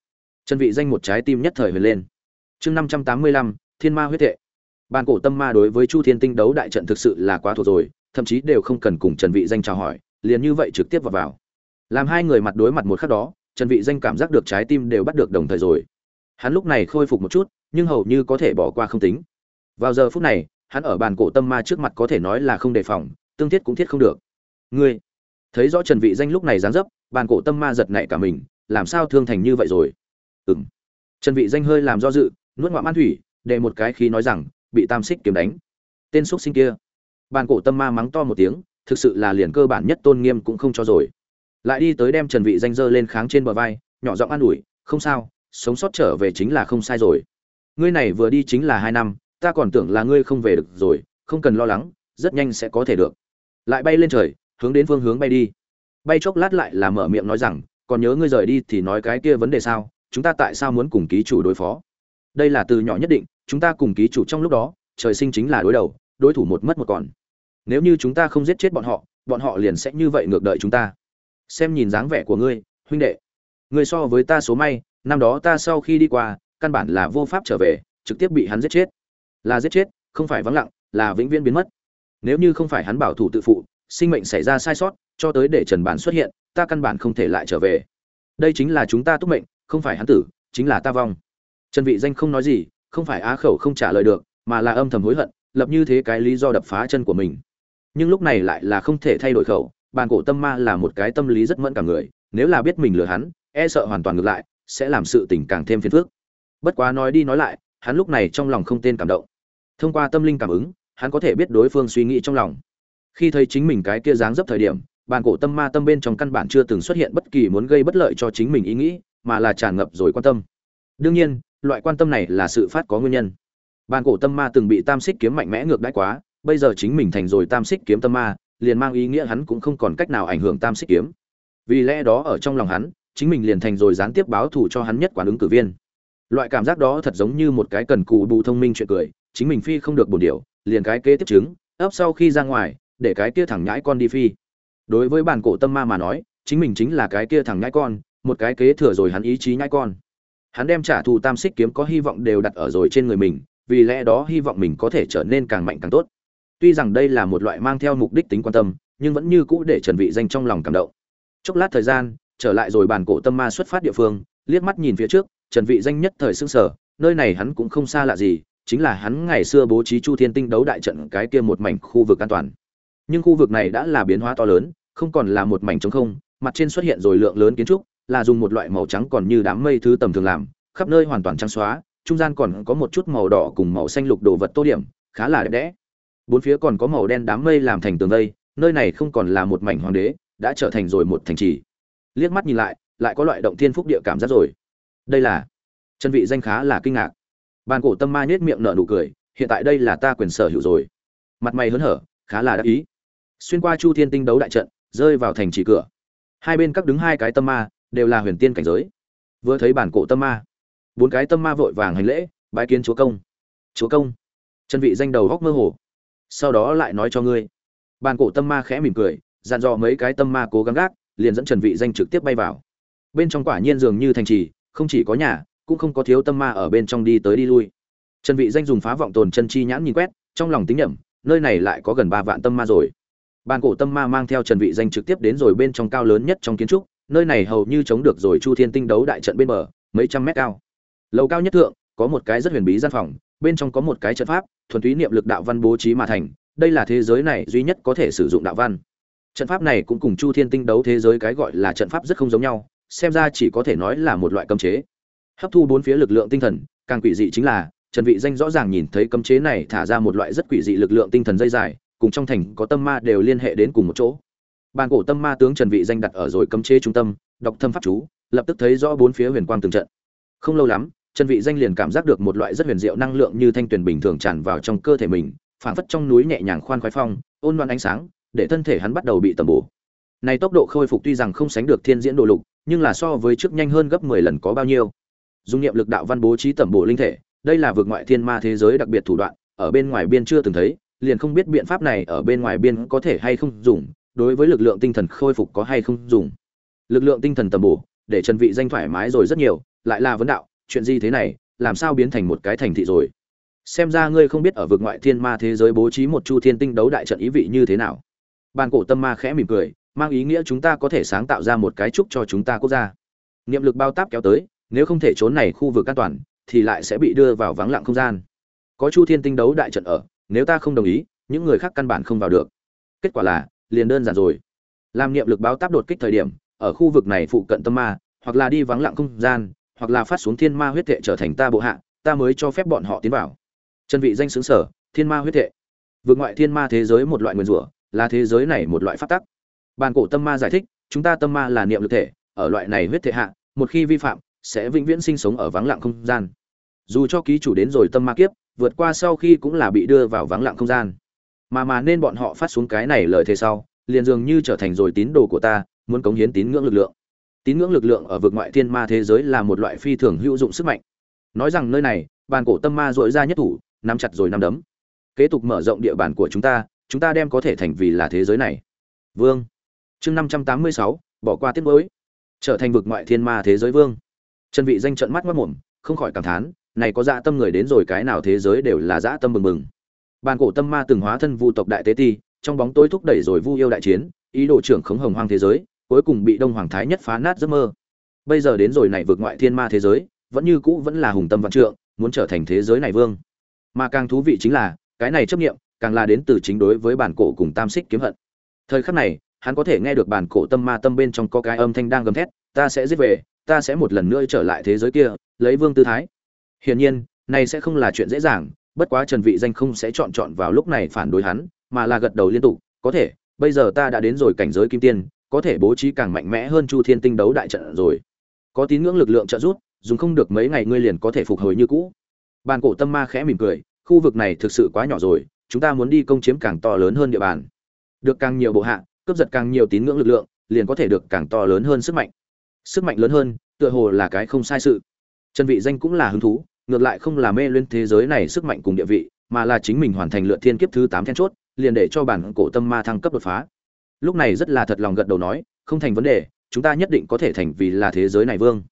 Trần vị danh một trái tim nhất thời huyền lên. Chương 585, thiên ma huyết thể. bàn cổ tâm ma đối với chu thiên tinh đấu đại trận thực sự là quá thuộc rồi thậm chí đều không cần cùng trần vị danh chào hỏi liền như vậy trực tiếp vào vào. Làm hai người mặt đối mặt một khắc đó trần vị danh cảm giác được trái tim đều bắt được đồng thời rồi. Hắn lúc này khôi phục một chút nhưng hầu như có thể bỏ qua không tính. Vào giờ phút này hắn ở bàn cổ tâm ma trước mặt có thể nói là không đề phòng, tương thiết cũng thiết không được. Ngươi, thấy rõ trần vị danh lúc này dáng dấp, bàn cổ tâm ma giật nảy cả mình, làm sao thương thành như vậy rồi? Ừm. Trần vị danh hơi làm do dự, nuốt ngoạm an thủy, để một cái khí nói rằng, bị tam xích kiếm đánh. Tên xuất sinh kia. Bàn cổ tâm ma mắng to một tiếng, thực sự là liền cơ bản nhất tôn nghiêm cũng không cho rồi. Lại đi tới đem trần vị danh dơ lên kháng trên bờ vai, nhỏ giọng an ủi, không sao, sống sót trở về chính là không sai rồi. Ngươi này vừa đi chính là hai năm ta còn tưởng là ngươi không về được rồi, không cần lo lắng, rất nhanh sẽ có thể được. Lại bay lên trời, hướng đến phương hướng bay đi. Bay chốc lát lại là mở miệng nói rằng, còn nhớ ngươi rời đi thì nói cái kia vấn đề sao, chúng ta tại sao muốn cùng ký chủ đối phó? Đây là từ nhỏ nhất định, chúng ta cùng ký chủ trong lúc đó, trời sinh chính là đối đầu, đối thủ một mất một còn. Nếu như chúng ta không giết chết bọn họ bọn họ liền sẽ như vậy ngược đợi chúng ta. Xem nhìn dáng vẻ của ngươi, huynh đệ. Ngươi so với ta số may, năm đó ta sau khi đi qua, căn bản là vô pháp trở về, trực tiếp bị hắn giết chết là giết chết, không phải vắng lặng, là vĩnh viễn biến mất. Nếu như không phải hắn bảo thủ tự phụ, sinh mệnh xảy ra sai sót, cho tới để trần bản xuất hiện, ta căn bản không thể lại trở về. Đây chính là chúng ta túc mệnh, không phải hắn tử, chính là ta vong. Trần vị danh không nói gì, không phải á khẩu không trả lời được, mà là âm thầm hối hận, lập như thế cái lý do đập phá chân của mình. Nhưng lúc này lại là không thể thay đổi khẩu, bàn cổ tâm ma là một cái tâm lý rất mẫn cả người, nếu là biết mình lừa hắn e sợ hoàn toàn ngược lại, sẽ làm sự tình càng thêm phiền phức. Bất quá nói đi nói lại, hắn lúc này trong lòng không tên cảm động thông qua tâm linh cảm ứng, hắn có thể biết đối phương suy nghĩ trong lòng. Khi thấy chính mình cái kia dáng dấp thời điểm bàn cổ tâm ma tâm bên trong căn bản chưa từng xuất hiện bất kỳ muốn gây bất lợi cho chính mình ý nghĩ, mà là tràn ngập rồi quan tâm. Đương nhiên, loại quan tâm này là sự phát có nguyên nhân. Bàn cổ tâm ma từng bị tam xích kiếm mạnh mẽ ngược đãi quá, bây giờ chính mình thành rồi tam xích kiếm tâm ma, liền mang ý nghĩa hắn cũng không còn cách nào ảnh hưởng tam xích kiếm. Vì lẽ đó ở trong lòng hắn, chính mình liền thành rồi gián tiếp báo thù cho hắn nhất quán ứng cử viên. Loại cảm giác đó thật giống như một cái cần cù bù thông minh chuyện cười chính mình phi không được bổn điệu liền cái kế tiếp chứng ấp sau khi ra ngoài, để cái kia thẳng nhãi con đi phi. Đối với bản cổ tâm ma mà nói, chính mình chính là cái kia thẳng nhãi con, một cái kế thừa rồi hắn ý chí nhãi con. Hắn đem trả thù tam xích kiếm có hy vọng đều đặt ở rồi trên người mình, vì lẽ đó hy vọng mình có thể trở nên càng mạnh càng tốt. Tuy rằng đây là một loại mang theo mục đích tính quan tâm, nhưng vẫn như cũ để trần vị danh trong lòng cảm động. Chốc lát thời gian, trở lại rồi bản cổ tâm ma xuất phát địa phương, liếc mắt nhìn phía trước, trần vị danh nhất thời sưng sờ, nơi này hắn cũng không xa lạ gì chính là hắn ngày xưa bố trí chu thiên tinh đấu đại trận cái kia một mảnh khu vực an toàn. Nhưng khu vực này đã là biến hóa to lớn, không còn là một mảnh trống không, mặt trên xuất hiện rồi lượng lớn kiến trúc, là dùng một loại màu trắng còn như đám mây thứ tầm thường làm, khắp nơi hoàn toàn trắng xóa, trung gian còn có một chút màu đỏ cùng màu xanh lục đồ vật tô điểm, khá là đẹp đẽ. Bốn phía còn có màu đen đám mây làm thành tường vây, nơi này không còn là một mảnh hoàng đế, đã trở thành rồi một thành trì. Liếc mắt nhìn lại lại có loại động thiên phúc địa cảm giác rồi. Đây là chân vị danh khá là kinh ngạc bàn cổ tâm ma nhếch miệng nở nụ cười, hiện tại đây là ta quyền sở hữu rồi. Mặt mày hớn hở, khá là đắc ý. Xuyên qua chu thiên tinh đấu đại trận, rơi vào thành trì cửa. Hai bên các đứng hai cái tâm ma, đều là huyền tiên cảnh giới. Vừa thấy bản cổ tâm ma, bốn cái tâm ma vội vàng hành lễ, bái kiến chúa công. Chúa công, chân vị danh đầu góc mơ hồ. Sau đó lại nói cho ngươi. Bàn cổ tâm ma khẽ mỉm cười, dặn dò mấy cái tâm ma cố gắng gác, liền dẫn trần vị danh trực tiếp bay vào. Bên trong quả nhiên dường như thành trì, không chỉ có nhà cũng không có thiếu tâm ma ở bên trong đi tới đi lui. Trần vị danh dùng phá vọng tồn chân chi nhãn nhìn quét, trong lòng tính nhẩm, nơi này lại có gần ba vạn tâm ma rồi. Bàn cổ tâm ma mang theo trần vị danh trực tiếp đến rồi bên trong cao lớn nhất trong kiến trúc, nơi này hầu như chống được rồi chu thiên tinh đấu đại trận bên bờ, mấy trăm mét cao. Lầu cao nhất thượng, có một cái rất huyền bí gian phòng, bên trong có một cái trận pháp, thuần túy niệm lực đạo văn bố trí mà thành, đây là thế giới này duy nhất có thể sử dụng đạo văn. Trận pháp này cũng cùng chu thiên tinh đấu thế giới cái gọi là trận pháp rất không giống nhau, xem ra chỉ có thể nói là một loại cấm chế hấp thu bốn phía lực lượng tinh thần, càng quỷ dị chính là, trần vị danh rõ ràng nhìn thấy cấm chế này thả ra một loại rất quỷ dị lực lượng tinh thần dây dài, cùng trong thành có tâm ma đều liên hệ đến cùng một chỗ. Bàn cổ tâm ma tướng trần vị danh đặt ở rồi cấm chế trung tâm, đọc thâm pháp chú, lập tức thấy rõ bốn phía huyền quang từng trận. Không lâu lắm, trần vị danh liền cảm giác được một loại rất huyền diệu năng lượng như thanh tuyền bình thường tràn vào trong cơ thể mình, phảng phất trong núi nhẹ nhàng khoan khoái phong, ôn loan ánh sáng, để thân thể hắn bắt đầu bị tầm bổ. Này tốc độ khôi phục tuy rằng không sánh được thiên diễn đồ lục, nhưng là so với trước nhanh hơn gấp 10 lần có bao nhiêu dung niệm lực đạo văn bố trí tầm bổ linh thể, đây là vượt ngoại thiên ma thế giới đặc biệt thủ đoạn, ở bên ngoài biên chưa từng thấy, liền không biết biện pháp này ở bên ngoài biên có thể hay không dùng, đối với lực lượng tinh thần khôi phục có hay không dùng. Lực lượng tinh thần tầm bổ, để trần vị danh thoải mái rồi rất nhiều, lại là vấn đạo, chuyện gì thế này, làm sao biến thành một cái thành thị rồi? Xem ra ngươi không biết ở vực ngoại thiên ma thế giới bố trí một chu thiên tinh đấu đại trận ý vị như thế nào. Bàn cổ tâm ma khẽ mỉm cười, mang ý nghĩa chúng ta có thể sáng tạo ra một cái trúc cho chúng ta quốc gia. Niệm lực bao táp kéo tới nếu không thể trốn này khu vực an toàn, thì lại sẽ bị đưa vào vắng lặng không gian. Có chu thiên tinh đấu đại trận ở, nếu ta không đồng ý, những người khác căn bản không vào được. Kết quả là, liền đơn giản rồi. Làm niệm lực báo táp đột kích thời điểm, ở khu vực này phụ cận tâm ma, hoặc là đi vắng lặng không gian, hoặc là phát xuống thiên ma huyết thệ trở thành ta bộ hạ, ta mới cho phép bọn họ tiến vào. Chân vị danh xứng sở, thiên ma huyết thệ. Vượt ngoại thiên ma thế giới một loại nguyên rủa, là thế giới này một loại pháp tắc. Bàn cổ tâm ma giải thích, chúng ta tâm ma là niệm lực thể, ở loại này huyết thệ hạ, một khi vi phạm sẽ vĩnh viễn sinh sống ở vắng lặng không gian. Dù cho ký chủ đến rồi tâm ma kiếp, vượt qua sau khi cũng là bị đưa vào vắng lặng không gian. Mà mà nên bọn họ phát xuống cái này lời thế sau, liền dường như trở thành rồi tín đồ của ta, muốn cống hiến tín ngưỡng lực lượng. Tín ngưỡng lực lượng ở vực ngoại thiên ma thế giới là một loại phi thường hữu dụng sức mạnh. Nói rằng nơi này, bàn cổ tâm ma dội ra nhất thủ, nắm chặt rồi nắm đấm. Kế tục mở rộng địa bàn của chúng ta chúng ta đem có thể thành vì là thế giới này. Vương. Chương năm trăm tám mươi sáu, bỏ qua tiết mới trở thành vực ngoại thiên ma thế giới vương trần vị danh trận mắt mắt mồm, không khỏi cảm thán, này có dạ tâm người đến rồi cái nào thế giới đều là dạ tâm mừng mừng bàn cổ tâm ma từng hóa thân vu tộc đại tế ti, trong bóng tối thúc đẩy rồi vu yêu đại chiến, ý đồ trưởng khống hồng hoang thế giới, cuối cùng bị đông hoàng thái nhất phá nát giấc mơ. Bây giờ đến rồi này vượt ngoại thiên ma thế giới, vẫn như cũ vẫn là hùng tâm văn trượng, muốn trở thành thế giới này vương. Mà càng thú vị chính là, cái này chấp nghiệm càng là đến từ chính đối với bản cổ cùng tam xích kiếm hận. Thời khắc này, hắn có thể nghe được bản cổ tâm ma tâm bên trong có cái âm thanh đang gầm thét, ta sẽ giết về ta sẽ một lần nữa trở lại thế giới kia, lấy vương tư thái. Hiển nhiên, này sẽ không là chuyện dễ dàng, bất quá trần vị danh không sẽ chọn chọn vào lúc này phản đối hắn, mà là gật đầu liên tục, có thể, bây giờ ta đã đến rồi cảnh giới kim tiên, có thể bố trí càng mạnh mẽ hơn chu thiên tinh đấu đại trận rồi. Có tín ngưỡng lực lượng trợ giúp, dùng không được mấy ngày ngươi liền có thể phục hồi như cũ. Bàn cổ tâm ma khẽ mỉm cười, khu vực này thực sự quá nhỏ rồi, chúng ta muốn đi công chiếm càng to lớn hơn địa bàn. Được càng nhiều bộ hạ, cướp giật càng nhiều tín ngưỡng lực lượng, liền có thể được càng to lớn hơn sức mạnh sức mạnh lớn hơn, tựa hồ là cái không sai sự. Trần vị danh cũng là hứng thú, ngược lại không là mê lên thế giới này sức mạnh cùng địa vị, mà là chính mình hoàn thành lượt thiên kiếp thứ 8 then chốt, liền để cho bản cổ tâm ma thăng cấp đột phá. Lúc này rất là thật lòng gật đầu nói, không thành vấn đề, chúng ta nhất định có thể thành vì là thế giới này vương.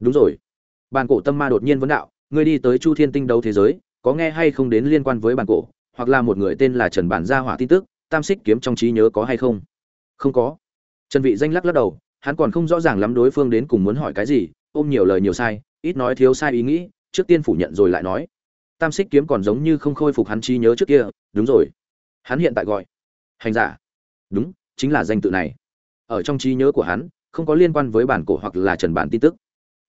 Đúng rồi. Bản cổ tâm ma đột nhiên vấn đạo, ngươi đi tới chu thiên tinh đấu thế giới, có nghe hay không đến liên quan với bản cổ, hoặc là một người tên là trần bản gia hỏa tin tức, tam xích kiếm trong trí nhớ có hay không? Không có. Trần vị danh lắc lắc đầu hắn còn không rõ ràng lắm đối phương đến cùng muốn hỏi cái gì, ôm nhiều lời nhiều sai, ít nói thiếu sai ý nghĩ, trước tiên phủ nhận rồi lại nói. Tam xích kiếm còn giống như không khôi phục hắn trí nhớ trước kia, đúng rồi. Hắn hiện tại gọi, hành giả. Đúng, chính là danh tự này. Ở trong trí nhớ của hắn, không có liên quan với bản cổ hoặc là trần bản tin tức.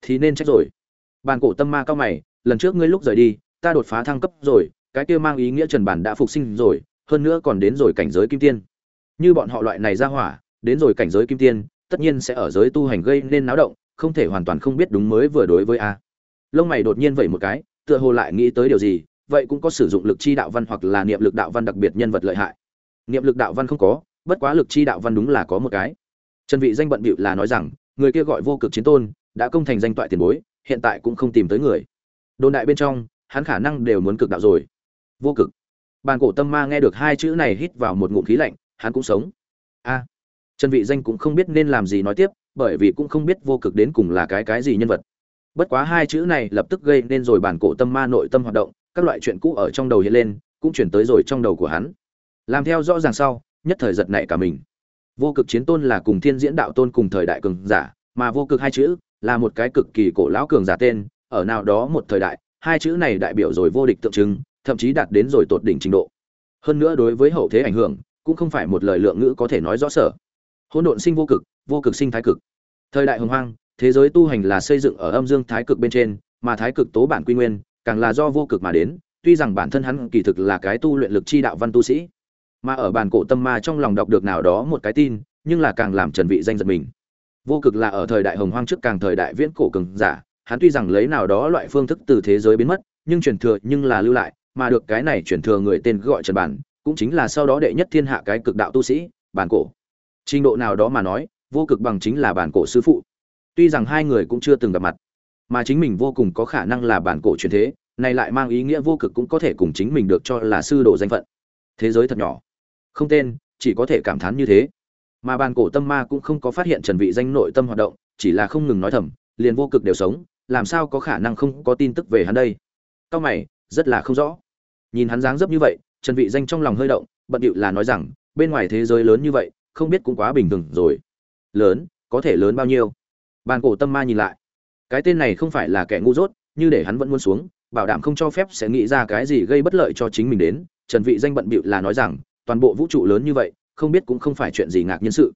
Thì nên trách rồi. Bản cổ tâm ma cao mày, lần trước ngươi lúc rời đi, ta đột phá thăng cấp rồi, cái kia mang ý nghĩa trần bản đã phục sinh rồi, hơn nữa còn đến rồi cảnh giới kim tiên. Như bọn họ loại này ra hỏa, đến rồi cảnh giới kim tiên tất nhiên sẽ ở giới tu hành gây nên náo động, không thể hoàn toàn không biết đúng mới vừa đối với a. Lông mày đột nhiên vậy một cái, tựa hồ lại nghĩ tới điều gì, vậy cũng có sử dụng lực chi đạo văn hoặc là niệm lực đạo văn đặc biệt nhân vật lợi hại. Niệm lực đạo văn không có, bất quá lực chi đạo văn đúng là có một cái. Trần vị danh bận bịu là nói rằng, người kia gọi vô cực chiến tôn, đã công thành danh toại tiền bối, hiện tại cũng không tìm tới người. Đồn đại bên trong, hắn khả năng đều muốn cực đạo rồi. Vô cực. Bàn cổ tâm ma nghe được hai chữ này hít vào một ngụm khí lạnh, hắn cũng sống. A trần vị danh cũng không biết nên làm gì nói tiếp, bởi vì cũng không biết vô cực đến cùng là cái cái gì nhân vật. Bất quá hai chữ này lập tức gây nên rồi bản cổ tâm ma nội tâm hoạt động, các loại chuyện cũ ở trong đầu hiện lên, cũng chuyển tới rồi trong đầu của hắn. Làm theo rõ ràng sau, nhất thời giật nảy cả mình. Vô cực chiến tôn là cùng thiên diễn đạo tôn cùng thời đại cường giả, mà vô cực hai chữ là một cái cực kỳ cổ lão cường giả tên, ở nào đó một thời đại, hai chữ này đại biểu rồi vô địch tượng trưng, thậm chí đạt đến rồi tột đỉnh trình độ. Hơn nữa đối với hậu thế ảnh hưởng, cũng không phải một lời lượng ngữ có thể nói rõ sở hỗn độn sinh vô cực vô cực sinh thái cực. Thời đại hồng hoang, thế giới tu hành là xây dựng ở âm dương thái cực bên trên, mà thái cực tố bản quy nguyên, càng là do vô cực mà đến, tuy rằng bản thân hắn kỳ thực là cái tu luyện lực chi đạo văn tu sĩ, mà ở bản cổ tâm ma trong lòng đọc được nào đó một cái tin, nhưng là càng làm trần vị danh giật mình. Vô cực là ở thời đại hồng hoang trước càng thời đại viễn cổ cường giả, hắn tuy rằng lấy nào đó loại phương thức từ thế giới biến mất, nhưng truyền thừa nhưng là lưu lại, mà được cái này truyền thừa người tên gọi trần bản, cũng chính là sau đó đệ nhất thiên hạ cái cực đạo tu sĩ, bản cổ trình độ nào đó mà nói, vô cực bằng chính là bản cổ sư phụ. Tuy rằng hai người cũng chưa từng gặp mặt, mà chính mình vô cùng có khả năng là bản cổ truyền thế, này lại mang ý nghĩa vô cực cũng có thể cùng chính mình được cho là sư đồ danh phận. Thế giới thật nhỏ. Không tên, chỉ có thể cảm thán như thế. Mà bản cổ tâm ma cũng không có phát hiện trần vị danh nội tâm hoạt động, chỉ là không ngừng nói thầm, liền vô cực đều sống, làm sao có khả năng không có tin tức về hắn đây? Cao mày, rất là không rõ. Nhìn hắn dáng dấp như vậy, trần vị danh trong lòng hơi động, bận điệu là nói rằng, bên ngoài thế giới lớn như vậy không biết cũng quá bình thường rồi. Lớn, có thể lớn bao nhiêu? Bàn cổ tâm ma nhìn lại. Cái tên này không phải là kẻ ngu dốt, như để hắn vẫn muốn xuống, bảo đảm không cho phép sẽ nghĩ ra cái gì gây bất lợi cho chính mình đến. Trần vị danh bận bịu là nói rằng, toàn bộ vũ trụ lớn như vậy, không biết cũng không phải chuyện gì ngạc nhiên sự.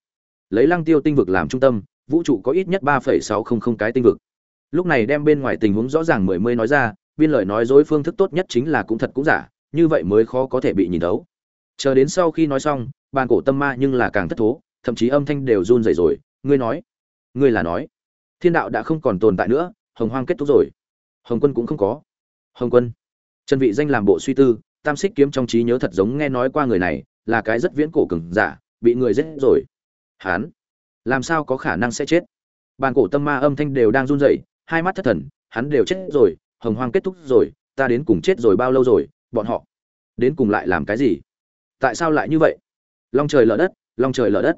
Lấy lăng tiêu tinh vực làm trung tâm, vũ trụ có ít nhất ba sáu không không cái tinh vực. Lúc này đem bên ngoài tình huống rõ ràng mười mươi nói ra viên lời nói dối phương thức tốt nhất chính là cũng thật cũng giả, như vậy mới khó có thể bị nhìn thấu. Chờ đến sau khi nói xong bàn cổ tâm ma nhưng là càng thất thố, thậm chí âm thanh đều run rẩy rồi, ngươi nói, ngươi là nói, thiên đạo đã không còn tồn tại nữa, hồng hoang kết thúc rồi. Hồng quân cũng không có. Hồng quân. Trần vị danh làm bộ suy tư, tam xích kiếm trong trí nhớ thật giống nghe nói qua người này, là cái rất viễn cổ cường giả, bị người giết rồi. Hán, làm sao có khả năng sẽ chết? Bàn cổ tâm ma âm thanh đều đang run rẩy, hai mắt thất thần, hắn đều chết rồi, hồng hoang kết thúc rồi, ta đến cùng chết rồi bao lâu rồi, bọn họ đến cùng lại làm cái gì? Tại sao lại như vậy? Long trời lở đất, long trời lở đất.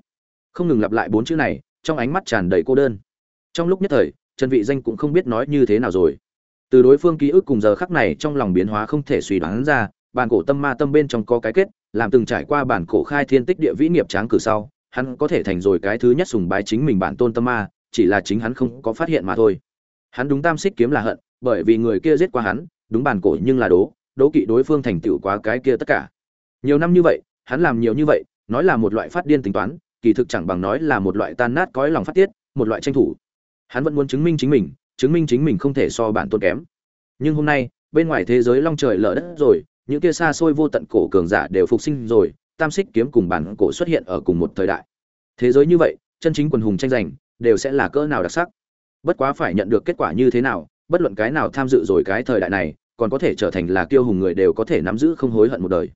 Không ngừng lặp lại bốn chữ này, trong ánh mắt tràn đầy cô đơn. Trong lúc nhất thời, trần vị danh cũng không biết nói như thế nào rồi. Từ đối phương ký ức cùng giờ khắc này trong lòng biến hóa không thể suy đoán ra, bản cổ tâm ma tâm bên trong có cái kết, làm từng trải qua bản cổ khai thiên tích địa vĩ nghiệp tráng cử sau, hắn có thể thành rồi cái thứ nhất sùng bái chính mình bản tôn tâm ma, chỉ là chính hắn không có phát hiện mà thôi. Hắn đúng tam xích kiếm là hận, bởi vì người kia giết qua hắn, đúng bản cổ nhưng là đố đố kỵ đối phương thành tựu quá cái kia tất cả. Nhiều năm như vậy, hắn làm nhiều như vậy nói là một loại phát điên tính toán, kỳ thực chẳng bằng nói là một loại tan nát cõi lòng phát tiết, một loại tranh thủ. Hắn vẫn muốn chứng minh chính mình, chứng minh chính mình không thể so bản tôn kém. Nhưng hôm nay, bên ngoài thế giới long trời lở đất rồi, những kia xa xôi vô tận cổ cường giả đều phục sinh rồi, tam xích kiếm cùng bản cổ xuất hiện ở cùng một thời đại. Thế giới như vậy, chân chính quần hùng tranh giành, đều sẽ là cỡ nào đặc sắc? Bất quá phải nhận được kết quả như thế nào, bất luận cái nào tham dự rồi cái thời đại này, còn có thể trở thành là kiêu hùng người đều có thể nắm giữ không hối hận một đời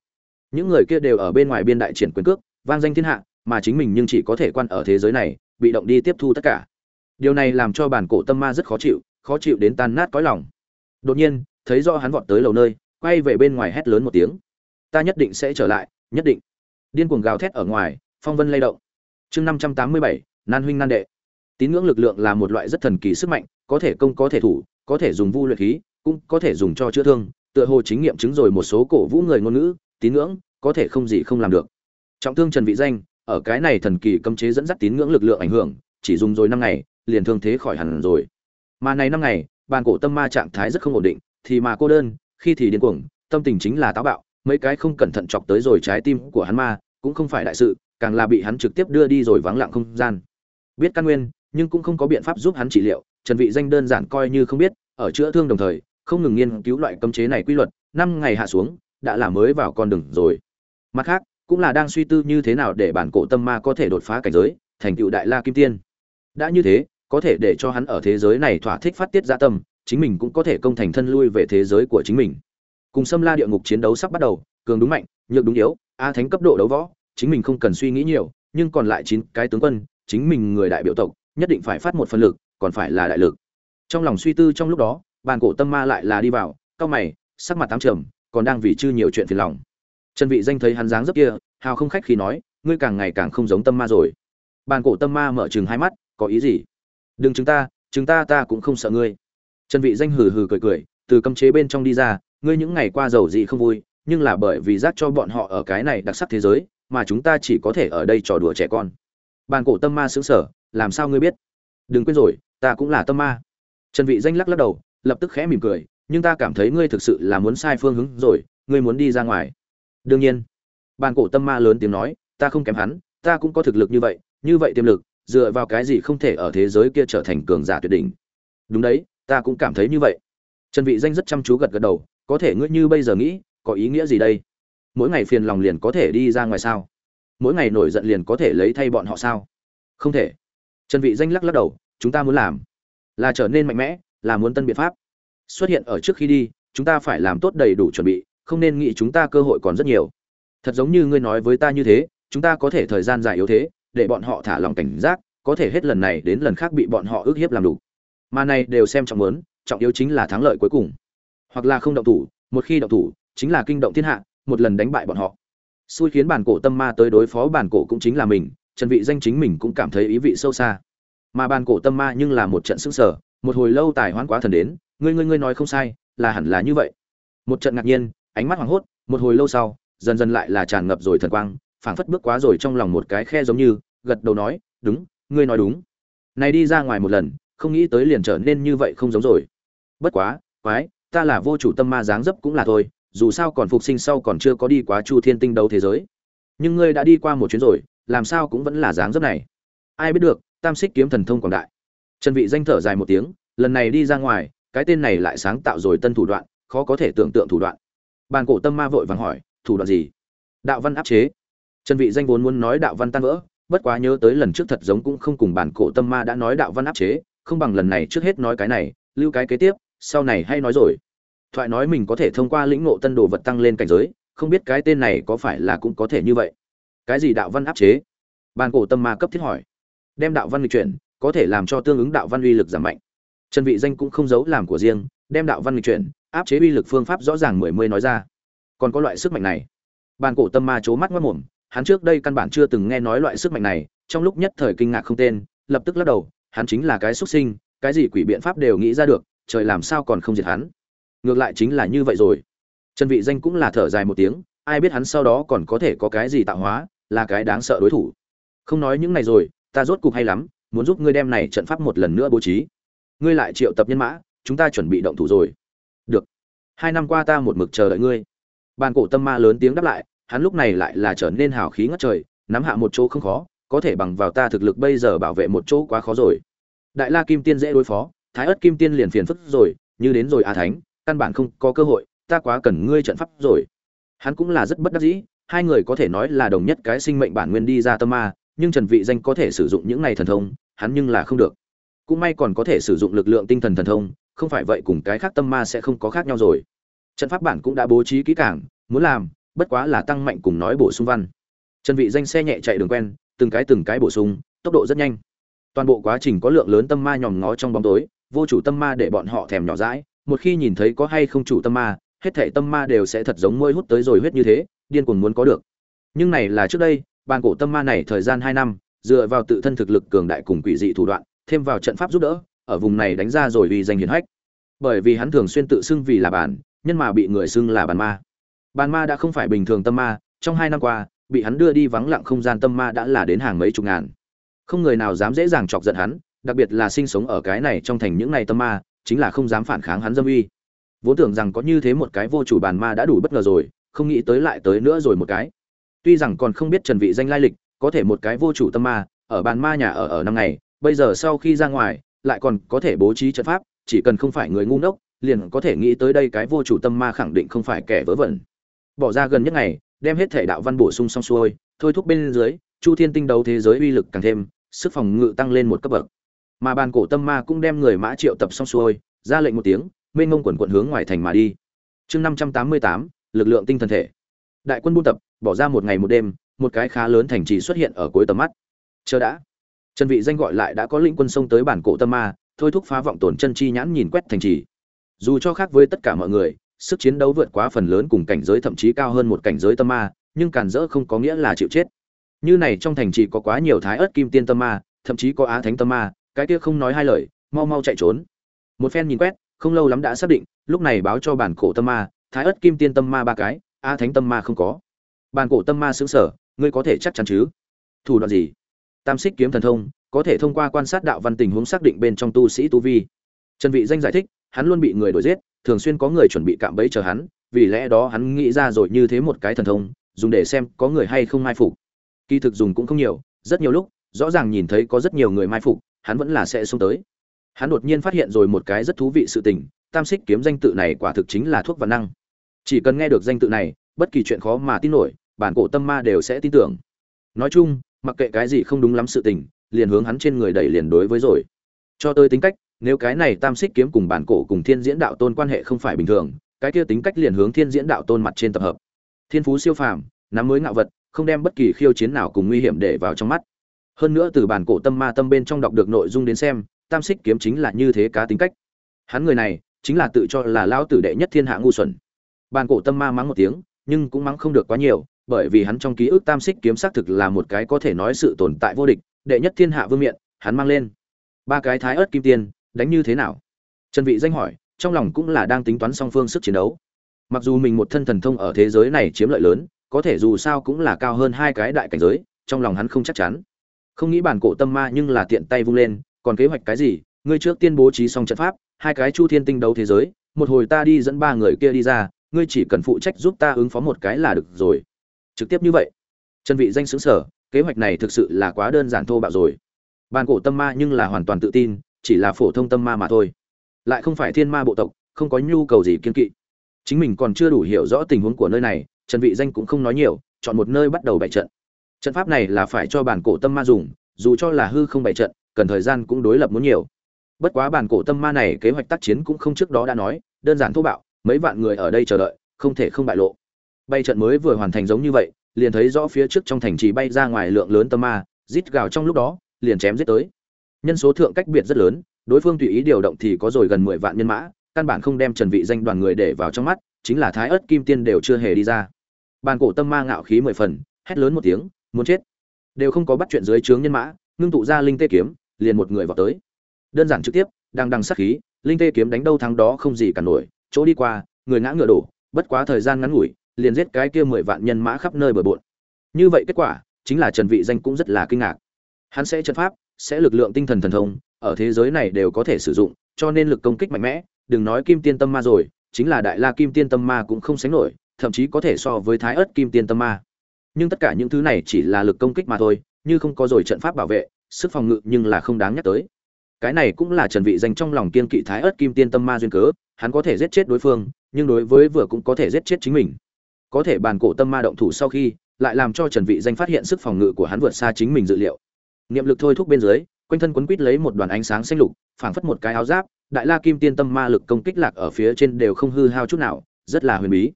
những người kia đều ở bên ngoài biên đại triển quyền cước, vang danh thiên hạ, mà chính mình nhưng chỉ có thể quan ở thế giới này, bị động đi tiếp thu tất cả. Điều này làm cho bản cổ tâm ma rất khó chịu khó chịu đến tan nát cõi lòng. Đột nhiên, thấy do hắn vọt tới lầu nơi, quay về bên ngoài hét lớn một tiếng. Ta nhất định sẽ trở lại, nhất định. Điên cuồng gào thét ở ngoài, phong vân lay động. Chương năm trăm tám mươi bảy, nan huynh nan đệ. Tín ngưỡng lực lượng là một loại rất thần kỳ sức mạnh, có thể công, có thể thủ, có thể dùng vu luyện khí, cũng có thể dùng cho chữa thương, tựa hồ chính nghiệm chứng rồi một số cổ vũ người ngôn ngữ tín ngưỡng, có thể không gì không làm được. Trọng thương trần vị danh, ở cái này thần kỳ cấm chế dẫn dắt tín ngưỡng lực lượng ảnh hưởng, chỉ dùng rồi năm ngày, liền thương thế khỏi hẳn rồi. Mà này năm ngày, bàn cổ tâm ma trạng thái rất không ổn định, thì mà cô đơn, khi thì điên cuồng, tâm tình chính là táo bạo, mấy cái không cẩn thận chọc tới rồi trái tim của hắn ma, cũng không phải đại sự, càng là bị hắn trực tiếp đưa đi rồi vắng lặng không gian. Biết căn nguyên, nhưng cũng không có biện pháp giúp hắn trị liệu, trần vị danh đơn giản coi như không biết, ở chữa thương đồng thời, không ngừng nghiên cứu loại cấm chế này quy luật, năm ngày hạ xuống đã là mới vào con đường rồi. Mặt khác, cũng là đang suy tư như thế nào để bản cổ tâm ma có thể đột phá cảnh giới, thành tựu đại la kim tiên. Đã như thế, có thể để cho hắn ở thế giới này thỏa thích phát tiết dạ tâm, chính mình cũng có thể công thành thân lui về thế giới của chính mình. Cùng xâm la địa ngục chiến đấu sắp bắt đầu, cường đúng mạnh, nhược đúng yếu, a thánh cấp độ đấu võ, chính mình không cần suy nghĩ nhiều, nhưng còn lại chín cái tướng quân, chính mình người đại biểu tộc, nhất định phải phát một phần lực, còn phải là đại lực. Trong lòng suy tư trong lúc đó bàn cổ tâm ma lại là đi vào cao mày, sắc mặt tám trầm còn đang vì chư nhiều chuyện phiền lòng. Trần vị danh thấy hắn dáng dấp kia, hào không khách khi nói, ngươi càng ngày càng không giống tâm ma rồi. Bàn cổ tâm ma mở trừng hai mắt, có ý gì? Đừng chúng ta chúng ta ta cũng không sợ ngươi. Trần vị danh hừ hừ cười cười, từ cấm chế bên trong đi ra, ngươi những ngày qua giàu gì không vui, nhưng là bởi vì giác cho bọn họ ở cái này đặc sắc thế giới, mà chúng ta chỉ có thể ở đây trò đùa trẻ con. Bàn cổ tâm ma sững sờ, làm sao ngươi biết? Đừng quên rồi, ta cũng là tâm ma. Trần vị danh lắc lắc đầu, lập tức khẽ mỉm cười nhưng ta cảm thấy ngươi thực sự là muốn sai phương hướng rồi, ngươi muốn đi ra ngoài. Đương nhiên. Bàn cổ tâm ma lớn tiếng nói, ta không kém hắn, ta cũng có thực lực như vậy như vậy tiềm lực, dựa vào cái gì không thể ở thế giới kia trở thành cường giả tuyệt đỉnh. Đúng đấy, ta cũng cảm thấy như vậy. Trần vị danh rất chăm chú gật gật đầu, có thể ngươi như bây giờ nghĩ, có ý nghĩa gì đây? Mỗi ngày phiền lòng liền có thể đi ra ngoài sao? Mỗi ngày nổi giận liền có thể lấy thay bọn họ sao? Không thể. Trần vị danh lắc lắc đầu, chúng ta muốn làm là trở nên mạnh mẽ, là muốn tân biện pháp xuất hiện ở trước khi đi chúng ta phải làm tốt đầy đủ chuẩn bị không nên nghĩ chúng ta cơ hội còn rất nhiều. Thật giống như ngươi nói với ta như thế chúng ta có thể thời gian dài yếu thế để bọn họ thả lòng cảnh giác có thể hết lần này đến lần khác bị bọn họ ức hiếp làm đủ. Mà này đều xem trọng lớn, trọng yếu chính là thắng lợi cuối cùng. Hoặc là không động thủ một khi động thủ chính là kinh động thiên hạ một lần đánh bại bọn họ. Xui khiến bản cổ tâm ma tới đối phó bản cổ cũng chính là mình trần vị danh chính mình cũng cảm thấy ý vị sâu xa. Mà bản cổ tâm ma nhưng là một trận sững sở, một hồi lâu tài hoán quá thần đến ngươi ngươi ngươi nói không sai, là hẳn là như vậy. Một trận ngạc nhiên, ánh mắt hoảng hốt, một hồi lâu sau, dần dần lại là tràn ngập rồi thần quang, phảng phất bước quá rồi trong lòng một cái khe giống như, gật đầu nói, đúng, ngươi nói đúng. Này đi ra ngoài một lần, không nghĩ tới liền trở nên như vậy không giống rồi. Bất quá, quái, ta là vô chủ tâm ma dáng dấp cũng là thôi, dù sao còn phục sinh sau còn chưa có đi quá chu thiên tinh đấu thế giới. Nhưng ngươi đã đi qua một chuyến rồi, làm sao cũng vẫn là dáng dấp này. Ai biết được, tam xích kiếm thần thông quảng đại. Trần vị danh thở dài một tiếng, lần này đi ra ngoài cái tên này lại sáng tạo rồi tân thủ đoạn, khó có thể tưởng tượng thủ đoạn. Bàn cổ tâm ma vội vàng hỏi, thủ đoạn gì? Đạo văn áp chế. Trần vị danh vốn muốn nói đạo văn tan vỡ, bất quá nhớ tới lần trước thật giống cũng không cùng bản cổ tâm ma đã nói đạo văn áp chế, không bằng lần này trước hết nói cái này, lưu cái kế tiếp, sau này hay nói rồi. Thoại nói mình có thể thông qua lĩnh ngộ tân đồ vật tăng lên cảnh giới, không biết cái tên này có phải là cũng có thể như vậy. Cái gì đạo văn áp chế? Bàn cổ tâm ma cấp thiết hỏi. Đem đạo văn lịch chuyển, có thể làm cho tương ứng đạo văn uy lực giảm mạnh trần vị danh cũng không giấu làm của riêng, đem đạo văn lịch chuyển, áp chế uy lực phương pháp rõ ràng mười mươi nói ra. Còn có loại sức mạnh này. Bàn cổ tâm ma chố mắt mất mồm, hắn trước đây căn bản chưa từng nghe nói loại sức mạnh này, trong lúc nhất thời kinh ngạc không tên, lập tức lắc đầu, hắn chính là cái xuất sinh, cái gì quỷ biện pháp đều nghĩ ra được, trời làm sao còn không diệt hắn. Ngược lại chính là như vậy rồi. Trần vị danh cũng là thở dài một tiếng, ai biết hắn sau đó còn có thể có cái gì tạo hóa, là cái đáng sợ đối thủ. Không nói những này rồi, ta rốt cục hay lắm, muốn giúp ngươi đem này trận pháp một lần nữa bố trí ngươi lại triệu tập nhân mã, chúng ta chuẩn bị động thủ rồi. Được. Hai năm qua ta một mực chờ đợi ngươi. Bàn cổ tâm ma lớn tiếng đáp lại, hắn lúc này lại là trở nên hào khí ngất trời, nắm hạ một chỗ không khó, có thể bằng vào ta thực lực bây giờ bảo vệ một chỗ quá khó rồi. Đại la kim tiên dễ đối phó, thái ớt kim tiên liền phiền phức rồi, như đến rồi a thánh, căn bản không có cơ hội, ta quá cần ngươi trận pháp rồi. Hắn cũng là rất bất đắc dĩ, hai người có thể nói là đồng nhất cái sinh mệnh bản nguyên đi ra tâm ma, nhưng trần vị danh có thể sử dụng những này thần thông, hắn nhưng là không được cũng may còn có thể sử dụng lực lượng tinh thần thần thông, không phải vậy cùng cái khác tâm ma sẽ không có khác nhau rồi. Trận pháp bản cũng đã bố trí kỹ càng, muốn làm, bất quá là tăng mạnh cùng nói bổ sung văn. Trần vị danh xe nhẹ chạy đường quen, từng cái từng cái bổ sung, tốc độ rất nhanh. Toàn bộ quá trình có lượng lớn tâm ma nhòm ngó trong bóng tối, vô chủ tâm ma để bọn họ thèm nhỏ dãi, một khi nhìn thấy có hay không chủ tâm ma, hết thảy tâm ma đều sẽ thật giống môi hút tới rồi huyết như thế, điên cuồng muốn có được. Nhưng này là trước đây, bàn cổ tâm ma này thời gian hai năm, dựa vào tự thân thực lực cường đại cùng quỷ dị thủ đoạn thêm vào trận pháp giúp đỡ, ở vùng này đánh ra rồi vì danh hiển hách. Bởi vì hắn thường xuyên tự xưng vì là bản, nhân mà bị người xưng là bản ma. Bản ma đã không phải bình thường tâm ma, trong hai năm qua, bị hắn đưa đi vắng lặng không gian tâm ma đã là đến hàng mấy chục ngàn. Không người nào dám dễ dàng chọc giận hắn, đặc biệt là sinh sống ở cái này trong thành những này tâm ma, chính là không dám phản kháng hắn dâm uy. Vốn tưởng rằng có như thế một cái vô chủ bản ma đã đủ bất ngờ rồi, không nghĩ tới lại tới nữa rồi một cái. Tuy rằng còn không biết trần vị danh lai lịch, có thể một cái vô chủ tâm ma, ở bàn ma nhà ở ở năm ngày bây giờ sau khi ra ngoài, lại còn có thể bố trí trận pháp, chỉ cần không phải người ngu ngốc, liền có thể nghĩ tới đây cái vô chủ tâm ma khẳng định không phải kẻ vớ vẩn. Bỏ ra gần nhất ngày, đem hết thể đạo văn bổ sung xong xuôi, thôi thúc bên dưới, chu thiên tinh đấu thế giới uy lực càng thêm, sức phòng ngự tăng lên một cấp bậc. Mà bàn cổ tâm ma cũng đem người mã triệu tập xong xuôi, ra lệnh một tiếng, mênh ngông quần quận hướng ngoài thành mà đi. Chương năm trăm tám mươi tám, lực lượng tinh thần thể. Đại quân buôn tập, bỏ ra một ngày một đêm, một cái khá lớn thành trì xuất hiện ở cuối tầm mắt. Chờ đã trần vị danh gọi lại đã có lĩnh quân sông tới bản cổ tâm ma, thôi thúc phá vọng tổn chân chi nhãn nhìn quét thành trì. Dù cho khác với tất cả mọi người, sức chiến đấu vượt quá phần lớn cùng cảnh giới thậm chí cao hơn một cảnh giới tâm ma, nhưng càn rỡ không có nghĩa là chịu chết. Như này trong thành trì có quá nhiều thái ớt kim tiên tâm ma, thậm chí có á thánh tâm ma, cái kia không nói hai lời, mau mau chạy trốn. Một phen nhìn quét, không lâu lắm đã xác định, lúc này báo cho bản cổ tâm ma, thái ớt kim tiên tâm ma ba cái, Á thánh tâm ma không có. Bản cổ tâm ma sững sở ngươi có thể chắc chắn chứ? Thủ đoạn gì? Tam xích kiếm thần thông, có thể thông qua quan sát đạo văn tình huống xác định bên trong tu sĩ tu vi. Trần vị danh giải thích, hắn luôn bị người đuổi giết, thường xuyên có người chuẩn bị cạm bẫy chờ hắn, vì lẽ đó hắn nghĩ ra rồi như thế một cái thần thông, dùng để xem có người hay không mai phục. Kỳ thực dùng cũng không nhiều, rất nhiều lúc, rõ ràng nhìn thấy có rất nhiều người mai phục, hắn vẫn là sẽ xuống tới. Hắn đột nhiên phát hiện rồi một cái rất thú vị sự tình, tam xích kiếm danh tự này quả thực chính là thuốc văn năng. Chỉ cần nghe được danh tự này, bất kỳ chuyện khó mà tin nổi, bản cổ tâm ma đều sẽ tin tưởng. Nói chung mặc kệ cái gì không đúng lắm sự tình, liền hướng hắn trên người đẩy liền đối với rồi. Cho tôi tính cách, nếu cái này tam xích kiếm cùng bản cổ cùng thiên diễn đạo tôn quan hệ không phải bình thường, cái kia tính cách liền hướng thiên diễn đạo tôn mặt trên tập hợp. Thiên phú siêu phàm, nắm mới ngạo vật, không đem bất kỳ khiêu chiến nào cùng nguy hiểm để vào trong mắt. Hơn nữa từ bản cổ tâm ma tâm bên trong đọc được nội dung đến xem, tam xích kiếm chính là như thế cá tính cách. Hắn người này, chính là tự cho là lao tử đệ nhất thiên hạ ngu xuẩn. Bản cổ tâm ma mắng một tiếng, nhưng cũng mắng không được quá nhiều bởi vì hắn trong ký ức tam xích kiếm xác thực là một cái có thể nói sự tồn tại vô địch, đệ nhất thiên hạ vương miện, hắn mang lên. Ba cái thái ớt kim tiên, đánh như thế nào? Trần vị danh hỏi, trong lòng cũng là đang tính toán song phương sức chiến đấu. Mặc dù mình một thân thần thông ở thế giới này chiếm lợi lớn, có thể dù sao cũng là cao hơn hai cái đại cảnh giới, trong lòng hắn không chắc chắn. Không nghĩ bản cổ tâm ma nhưng là tiện tay vung lên, còn kế hoạch cái gì? Ngươi trước tiên bố trí xong trận pháp, hai cái chu thiên tinh đấu thế giới, một hồi ta đi dẫn ba người kia đi ra, ngươi chỉ cần phụ trách giúp ta ứng phó một cái là được rồi trực tiếp như vậy. Chân vị danh xứng sở kế hoạch này thực sự là quá đơn giản thô bạo rồi. Bàn cổ tâm ma nhưng là hoàn toàn tự tin, chỉ là phổ thông tâm ma mà thôi. Lại không phải thiên ma bộ tộc, không có nhu cầu gì kiên kỵ. Chính mình còn chưa đủ hiểu rõ tình huống của nơi này, trần vị danh cũng không nói nhiều, chọn một nơi bắt đầu bày trận. Trận pháp này là phải cho bản cổ tâm ma dùng, dù cho là hư không bày trận, cần thời gian cũng đối lập muốn nhiều. Bất quá bản cổ tâm ma này kế hoạch tác chiến cũng không trước đó đã nói, đơn giản thô bạo, mấy vạn người ở đây chờ đợi, không thể không bại lộ bay trận mới vừa hoàn thành giống như vậy, liền thấy rõ phía trước trong thành trì bay ra ngoài lượng lớn tâm ma, rít gào trong lúc đó, liền chém giết tới. Nhân số thượng cách biệt rất lớn, đối phương tùy ý điều động thì có rồi gần mười vạn nhân mã, căn bản không đem trần vị danh đoàn người để vào trong mắt, chính là thái ớt kim tiên đều chưa hề đi ra. Bàn cổ tâm ma ngạo khí mười phần, hét lớn một tiếng, muốn chết. Đều không có bắt chuyện dưới trướng nhân mã, ngưng tụ ra linh tê kiếm, liền một người vào tới. Đơn giản trực tiếp đang đằng sát khí, linh tê kiếm đánh đâu thắng đó không gì cả nổi, chỗ đi qua, người ngã ngựa đổ, bất quá thời gian ngắn ngủi liền giết cái kia mười vạn nhân mã khắp nơi bờ bộn. Như vậy kết quả, chính là trần vị danh cũng rất là kinh ngạc. Hắn sẽ trận pháp, sẽ lực lượng tinh thần thần thông, ở thế giới này đều có thể sử dụng, cho nên lực công kích mạnh mẽ, đừng nói kim tiên tâm ma rồi, chính là đại la kim tiên tâm ma cũng không sánh nổi, thậm chí có thể so với thái ớt kim tiên tâm ma. Nhưng tất cả những thứ này chỉ là lực công kích mà thôi, như không có rồi trận pháp bảo vệ, sức phòng ngự nhưng là không đáng nhắc tới. Cái này cũng là trần vị danh trong lòng kiên kỵ thái ớt kim tiên tâm ma duyên cớ, hắn có thể giết chết đối phương, nhưng đối với vừa cũng có thể giết chết chính mình có thể bàn cổ tâm ma động thủ sau khi, lại làm cho trần vị danh phát hiện sức phòng ngự của hắn vượt xa chính mình dự liệu. Niệm lực thôi thúc bên dưới, quanh thân quấn quít lấy một đoàn ánh sáng xanh lục, phảng phất một cái áo giáp, đại la kim tiên tâm ma lực công kích lạc ở phía trên đều không hư hao chút nào, rất là huyền bí.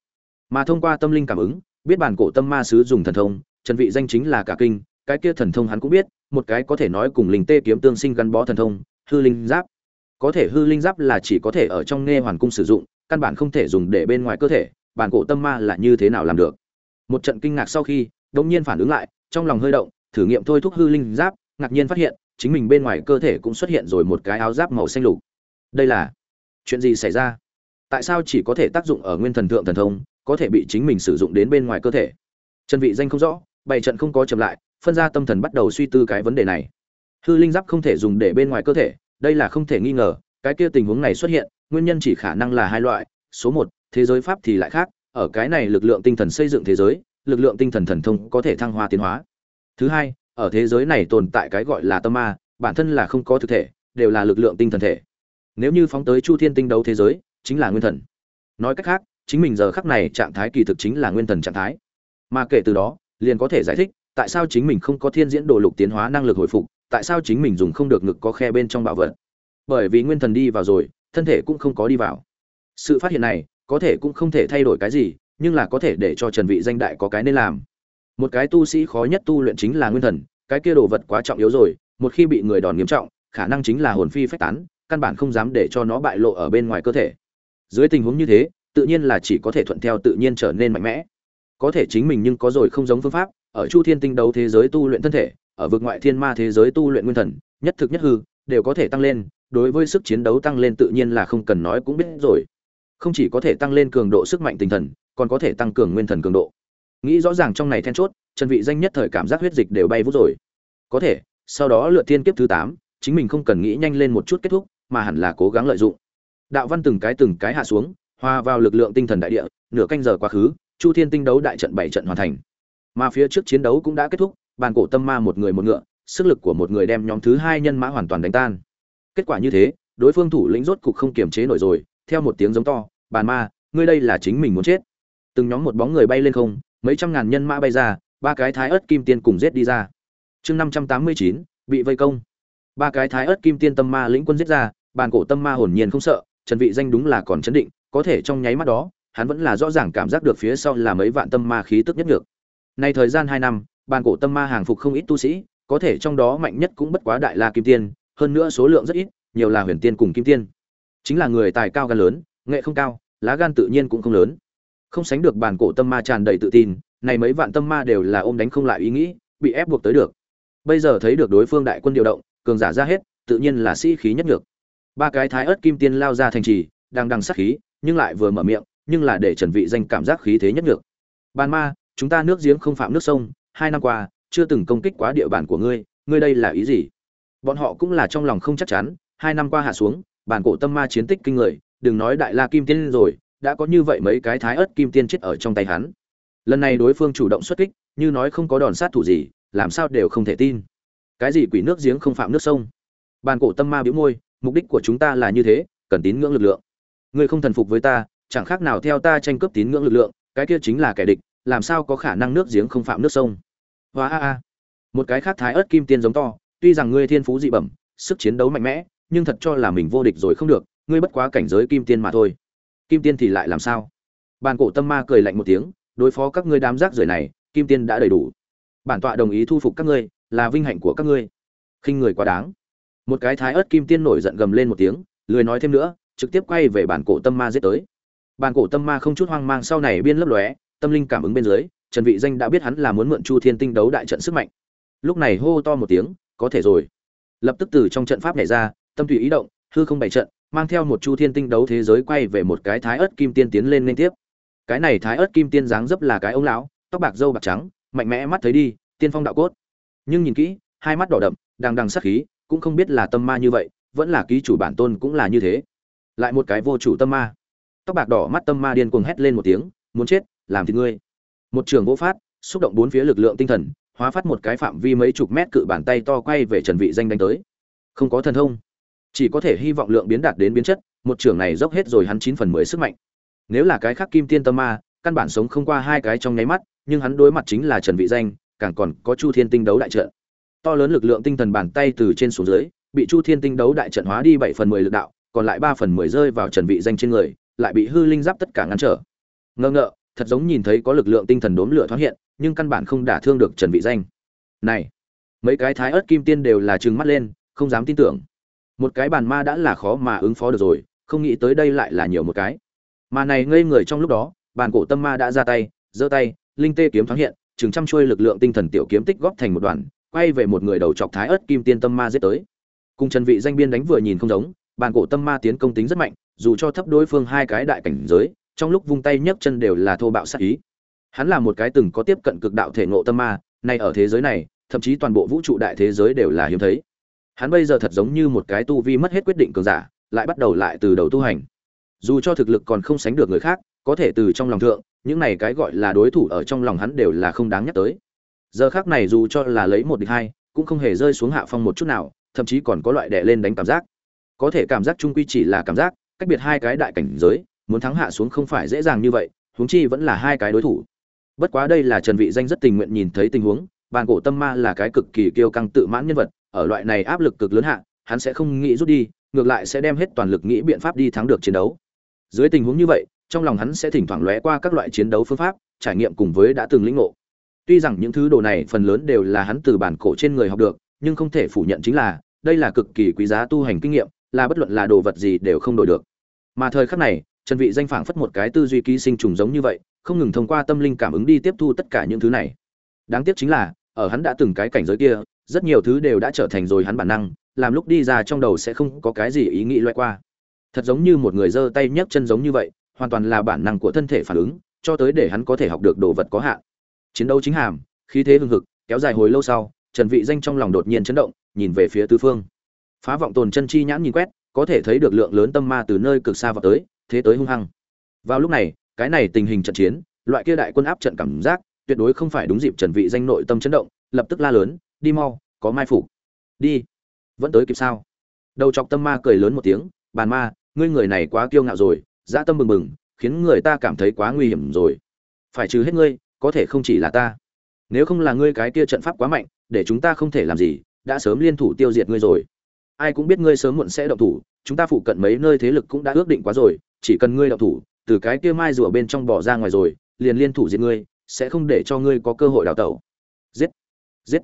Mà thông qua tâm linh cảm ứng, biết bản cổ tâm ma sứ dùng thần thông, trần vị danh chính là cả kinh, cái kia thần thông hắn cũng biết, một cái có thể nói cùng linh tê kiếm tương sinh gắn bó thần thông, hư linh giáp. Có thể hư linh giáp là chỉ có thể ở trong nghe hoàn cung sử dụng, căn bản không thể dùng để bên ngoài cơ thể bản cổ tâm ma là như thế nào làm được? Một trận kinh ngạc sau khi, đột nhiên phản ứng lại, trong lòng hơi động, thử nghiệm thôi thúc hư linh giáp, ngạc nhiên phát hiện, chính mình bên ngoài cơ thể cũng xuất hiện rồi một cái áo giáp màu xanh lục. Đây là chuyện gì xảy ra? Tại sao chỉ có thể tác dụng ở nguyên thần thượng thần thông, có thể bị chính mình sử dụng đến bên ngoài cơ thể? Trần vị danh không rõ bảy trận không có chậm lại, phân ra tâm thần bắt đầu suy tư cái vấn đề này. Hư linh giáp không thể dùng để bên ngoài cơ thể, đây là không thể nghi ngờ, cái kia tình huống này xuất hiện, nguyên nhân chỉ khả năng là hai loại, số một thế giới pháp thì lại khác, ở cái này lực lượng tinh thần xây dựng thế giới, lực lượng tinh thần thần thông có thể thăng hoa tiến hóa. Thứ hai, ở thế giới này tồn tại cái gọi là tâm ma, bản thân là không có thực thể, đều là lực lượng tinh thần thể. Nếu như phóng tới chu thiên tinh đấu thế giới, chính là nguyên thần. Nói cách khác, chính mình giờ khắc này trạng thái kỳ thực chính là nguyên thần trạng thái. Mà kể từ đó, liền có thể giải thích, tại sao chính mình không có thiên diễn đồ lục tiến hóa năng lực hồi phục, tại sao chính mình dùng không được ngực có khe bên trong bảo vật. Bởi vì nguyên thần đi vào rồi, thân thể cũng không có đi vào. Sự phát hiện này có thể cũng không thể thay đổi cái gì, nhưng là có thể để cho trần vị danh đại có cái nên làm. Một cái tu sĩ khó nhất tu luyện chính là nguyên thần, cái kia đồ vật quá trọng yếu rồi, một khi bị người đòn nghiêm trọng, khả năng chính là hồn phi phách tán, căn bản không dám để cho nó bại lộ ở bên ngoài cơ thể. Dưới tình huống như thế, tự nhiên là chỉ có thể thuận theo tự nhiên trở nên mạnh mẽ. Có thể chính mình nhưng có rồi không giống phương pháp, ở chu thiên tinh đấu thế giới tu luyện thân thể, ở vực ngoại thiên ma thế giới tu luyện nguyên thần, nhất thực nhất hư, đều có thể tăng lên, đối với sức chiến đấu tăng lên tự nhiên là không cần nói cũng biết rồi không chỉ có thể tăng lên cường độ sức mạnh tinh thần còn có thể tăng cường nguyên thần cường độ. Nghĩ rõ ràng trong này then chốt trần vị danh nhất thời cảm giác huyết dịch đều bay vút rồi. Có thể sau đó lựa thiên kiếp thứ 8, chính mình không cần nghĩ nhanh lên một chút kết thúc mà hẳn là cố gắng lợi dụng. Đạo văn từng cái từng cái hạ xuống hòa vào lực lượng tinh thần đại địa nửa canh giờ quá khứ chu thiên tinh đấu đại trận bảy trận hoàn thành. Mà phía trước chiến đấu cũng đã kết thúc bàn cổ tâm ma một người một ngựa sức lực của một người đem nhóm thứ hai nhân mã hoàn toàn đánh tan. Kết quả như thế đối phương thủ lĩnh rốt cục không kiềm chế nổi rồi theo một tiếng giống to bàn ma, ngươi đây là chính mình muốn chết. Từng nhóm một bóng người bay lên không, mấy trăm ngàn nhân mã bay ra, ba cái thái ớt kim tiên cùng giết đi ra. Chương năm trăm tám mươi chín, bị vây công. Ba cái thái ớt kim tiên tâm ma lĩnh quân giết ra, bàn cổ tâm ma hồn nhiên không sợ, trần vị danh đúng là còn chấn định, có thể trong nháy mắt đó, hắn vẫn là rõ ràng cảm giác được phía sau là mấy vạn tâm ma khí tức nhất được nay thời gian hai năm, bàn cổ tâm ma hàng phục không ít tu sĩ, có thể trong đó mạnh nhất cũng bất quá đại la kim tiên, hơn nữa số lượng rất ít, nhiều là huyền tiên cùng kim tiên. Chính là người tài cao gan lớn, nghệ không cao lá gan tự nhiên cũng không lớn. Không sánh được bàn cổ tâm ma tràn đầy tự tin, này mấy vạn tâm ma đều là ôm đánh không lại ý nghĩ, bị ép buộc tới được. Bây giờ thấy được đối phương đại quân điều động, cường giả ra hết, tự nhiên là sĩ khí nhất nhược. Ba cái thái ớt kim tiên lao ra thành trì, đang đằng sát khí, nhưng lại vừa mở miệng, nhưng là để trần vị danh cảm giác khí thế nhất nhược. Ban ma, chúng ta nước giếng không phạm nước sông, hai năm qua, chưa từng công kích quá địa bàn của ngươi ngươi đây là ý gì? Bọn họ cũng là trong lòng không chắc chắn, hai năm qua hạ xuống, bản cổ tâm ma chiến tích kinh người đừng nói đại la kim tiên rồi, đã có như vậy mấy cái thái ớt kim tiên chết ở trong tay hắn. Lần này đối phương chủ động xuất kích, như nói không có đòn sát thủ gì, làm sao đều không thể tin. Cái gì quỷ nước giếng không phạm nước sông? Bàn cổ tâm ma biểu môi, mục đích của chúng ta là như thế, cần tín ngưỡng lực lượng. Ngươi không thần phục với ta, chẳng khác nào theo ta tranh cướp tín ngưỡng lực lượng, cái kia chính là kẻ địch, làm sao có khả năng nước giếng không phạm nước sông? Hoa a a. Một cái khác thái ớt kim tiên giống to, tuy rằng ngươi thiên phú dị bẩm, sức chiến đấu mạnh mẽ, nhưng thật cho là mình vô địch rồi không được ngươi bất quá cảnh giới kim tiên mà thôi. Kim tiên thì lại làm sao? Bàn cổ tâm ma cười lạnh một tiếng, đối phó các ngươi đám rác rưởi này, kim tiên đã đầy đủ. Bản tọa đồng ý thu phục các ngươi, là vinh hạnh của các ngươi. Khinh người quá đáng. Một cái thái ớt kim tiên nổi giận gầm lên một tiếng, lười nói thêm nữa, trực tiếp quay về bản cổ tâm ma giết tới. Bản cổ tâm ma không chút hoang mang sau này biên lấp lóe, tâm linh cảm ứng bên dưới, trần vị danh đã biết hắn là muốn mượn chu thiên tinh đấu đại trận sức mạnh. Lúc này hô to một tiếng, có thể rồi. Lập tức từ trong trận pháp nhảy ra, tâm tùy ý động, hư không bày trận mang theo một chu thiên tinh đấu thế giới quay về một cái thái ớt kim tiên tiến lên liên tiếp. Cái này thái ớt kim tiên dáng dấp là cái ông lão, tóc bạc dâu bạc trắng, mạnh mẽ mắt thấy đi, tiên phong đạo cốt. Nhưng nhìn kỹ, hai mắt đỏ đậm, đằng đằng sắc khí, cũng không biết là tâm ma như vậy, vẫn là ký chủ bản tôn cũng là như thế. Lại một cái vô chủ tâm ma. Tóc bạc đỏ mắt tâm ma điên cuồng hét lên một tiếng, muốn chết, làm thì ngươi. Một trường vỗ phát, xúc động bốn phía lực lượng tinh thần, hóa phát một cái phạm vi mấy chục mét cự bàn tay to quay về trần vị danh đánh tới. Không có thần thông chỉ có thể hy vọng lượng biến đạt đến biến chất, một trường này dốc hết rồi hắn chín phần mười sức mạnh. Nếu là cái khác kim tiên tâm ma, căn bản sống không qua hai cái trong nháy mắt, nhưng hắn đối mặt chính là trần vị danh, càng còn có chu thiên tinh đấu đại trận. To lớn lực lượng tinh thần bàn tay từ trên xuống dưới, bị chu thiên tinh đấu đại trận hóa đi bảy phần mười lực đạo, còn lại ba phần mười rơi vào trần vị danh trên người, lại bị hư linh giáp tất cả ngăn trở. Ngơ ngợ, thật giống nhìn thấy có lực lượng tinh thần đốm lửa thoáng hiện, nhưng căn bản không đả thương được trần vị danh. Này, mấy cái thái ớt kim tiên đều là trừng mắt lên, không dám tin tưởng một cái bàn ma đã là khó mà ứng phó được rồi, không nghĩ tới đây lại là nhiều một cái. Mà này ngây người trong lúc đó, bàn cổ tâm ma đã ra tay, giơ tay, linh tê kiếm thoáng hiện, chừng chăm chuôi lực lượng tinh thần tiểu kiếm tích góp thành một đoàn, quay về một người đầu chọc thái ớt kim tiên tâm ma giết tới. Cùng trần vị danh biên đánh vừa nhìn không giống, bàn cổ tâm ma tiến công tính rất mạnh, dù cho thấp đối phương hai cái đại cảnh giới, trong lúc vung tay nhấc chân đều là thô bạo sát ý. Hắn là một cái từng có tiếp cận cực đạo thể ngộ tâm ma, nay ở thế giới này, thậm chí toàn bộ vũ trụ đại thế giới đều là hiếm thấy hắn bây giờ thật giống như một cái tu vi mất hết quyết định cường giả, lại bắt đầu lại từ đầu tu hành. Dù cho thực lực còn không sánh được người khác, có thể từ trong lòng thượng, những này cái gọi là đối thủ ở trong lòng hắn đều là không đáng nhắc tới. Giờ khác này dù cho là lấy một địch hai, cũng không hề rơi xuống hạ phong một chút nào, thậm chí còn có loại đè lên đánh cảm giác. Có thể cảm giác trung quy chỉ là cảm giác, cách biệt hai cái đại cảnh giới, muốn thắng hạ xuống không phải dễ dàng như vậy, huống chi vẫn là hai cái đối thủ. Bất quá đây là trần vị danh rất tình nguyện nhìn thấy tình huống bàn cổ tâm ma là cái cực kỳ kiêu căng tự mãn nhân vật ở loại này áp lực cực lớn hạ, hắn sẽ không nghĩ rút đi, ngược lại sẽ đem hết toàn lực nghĩ biện pháp đi thắng được chiến đấu. Dưới tình huống như vậy, trong lòng hắn sẽ thỉnh thoảng lóe qua các loại chiến đấu phương pháp, trải nghiệm cùng với đã từng lĩnh ngộ. Tuy rằng những thứ đồ này phần lớn đều là hắn từ bản cổ trên người học được, nhưng không thể phủ nhận chính là, đây là cực kỳ quý giá tu hành kinh nghiệm, là bất luận là đồ vật gì đều không đổi được. Mà thời khắc này, trần vị danh phảng phất một cái tư duy ký sinh trùng giống như vậy, không ngừng thông qua tâm linh cảm ứng đi tiếp thu tất cả những thứ này. Đáng tiếc chính là, ở hắn đã từng cái cảnh giới kia rất nhiều thứ đều đã trở thành rồi hắn bản năng, làm lúc đi ra trong đầu sẽ không có cái gì ý nghĩ loại qua. Thật giống như một người giơ tay nhấc chân giống như vậy, hoàn toàn là bản năng của thân thể phản ứng, cho tới để hắn có thể học được đồ vật có hạn. Chiến đấu chính hàm, khí thế hưng hực, kéo dài hồi lâu sau, trần vị danh trong lòng đột nhiên chấn động, nhìn về phía tứ phương. Phá vọng tồn chân chi nhãn nhìn quét, có thể thấy được lượng lớn tâm ma từ nơi cực xa vào tới, thế tới hung hăng. Vào lúc này, cái này tình hình trận chiến, loại kia đại quân áp trận cảm giác, tuyệt đối không phải đúng dịp trần vị danh nội tâm chấn động, lập tức la lớn đi mau, có mai phục. Đi. Vẫn tới kịp sao? Đầu chọc tâm ma cười lớn một tiếng, bàn ma, ngươi người này quá kiêu ngạo rồi, dã tâm bừng bừng, khiến người ta cảm thấy quá nguy hiểm rồi. Phải trừ hết ngươi, có thể không chỉ là ta. Nếu không là ngươi cái kia trận pháp quá mạnh, để chúng ta không thể làm gì, đã sớm liên thủ tiêu diệt ngươi rồi. Ai cũng biết ngươi sớm muộn sẽ động thủ, chúng ta phụ cận mấy nơi thế lực cũng đã ước định quá rồi, chỉ cần ngươi động thủ, từ cái kia mai rùa bên trong bỏ ra ngoài rồi, liền liên thủ diệt ngươi, sẽ không để cho ngươi có cơ hội đào tẩu. Giết. Giết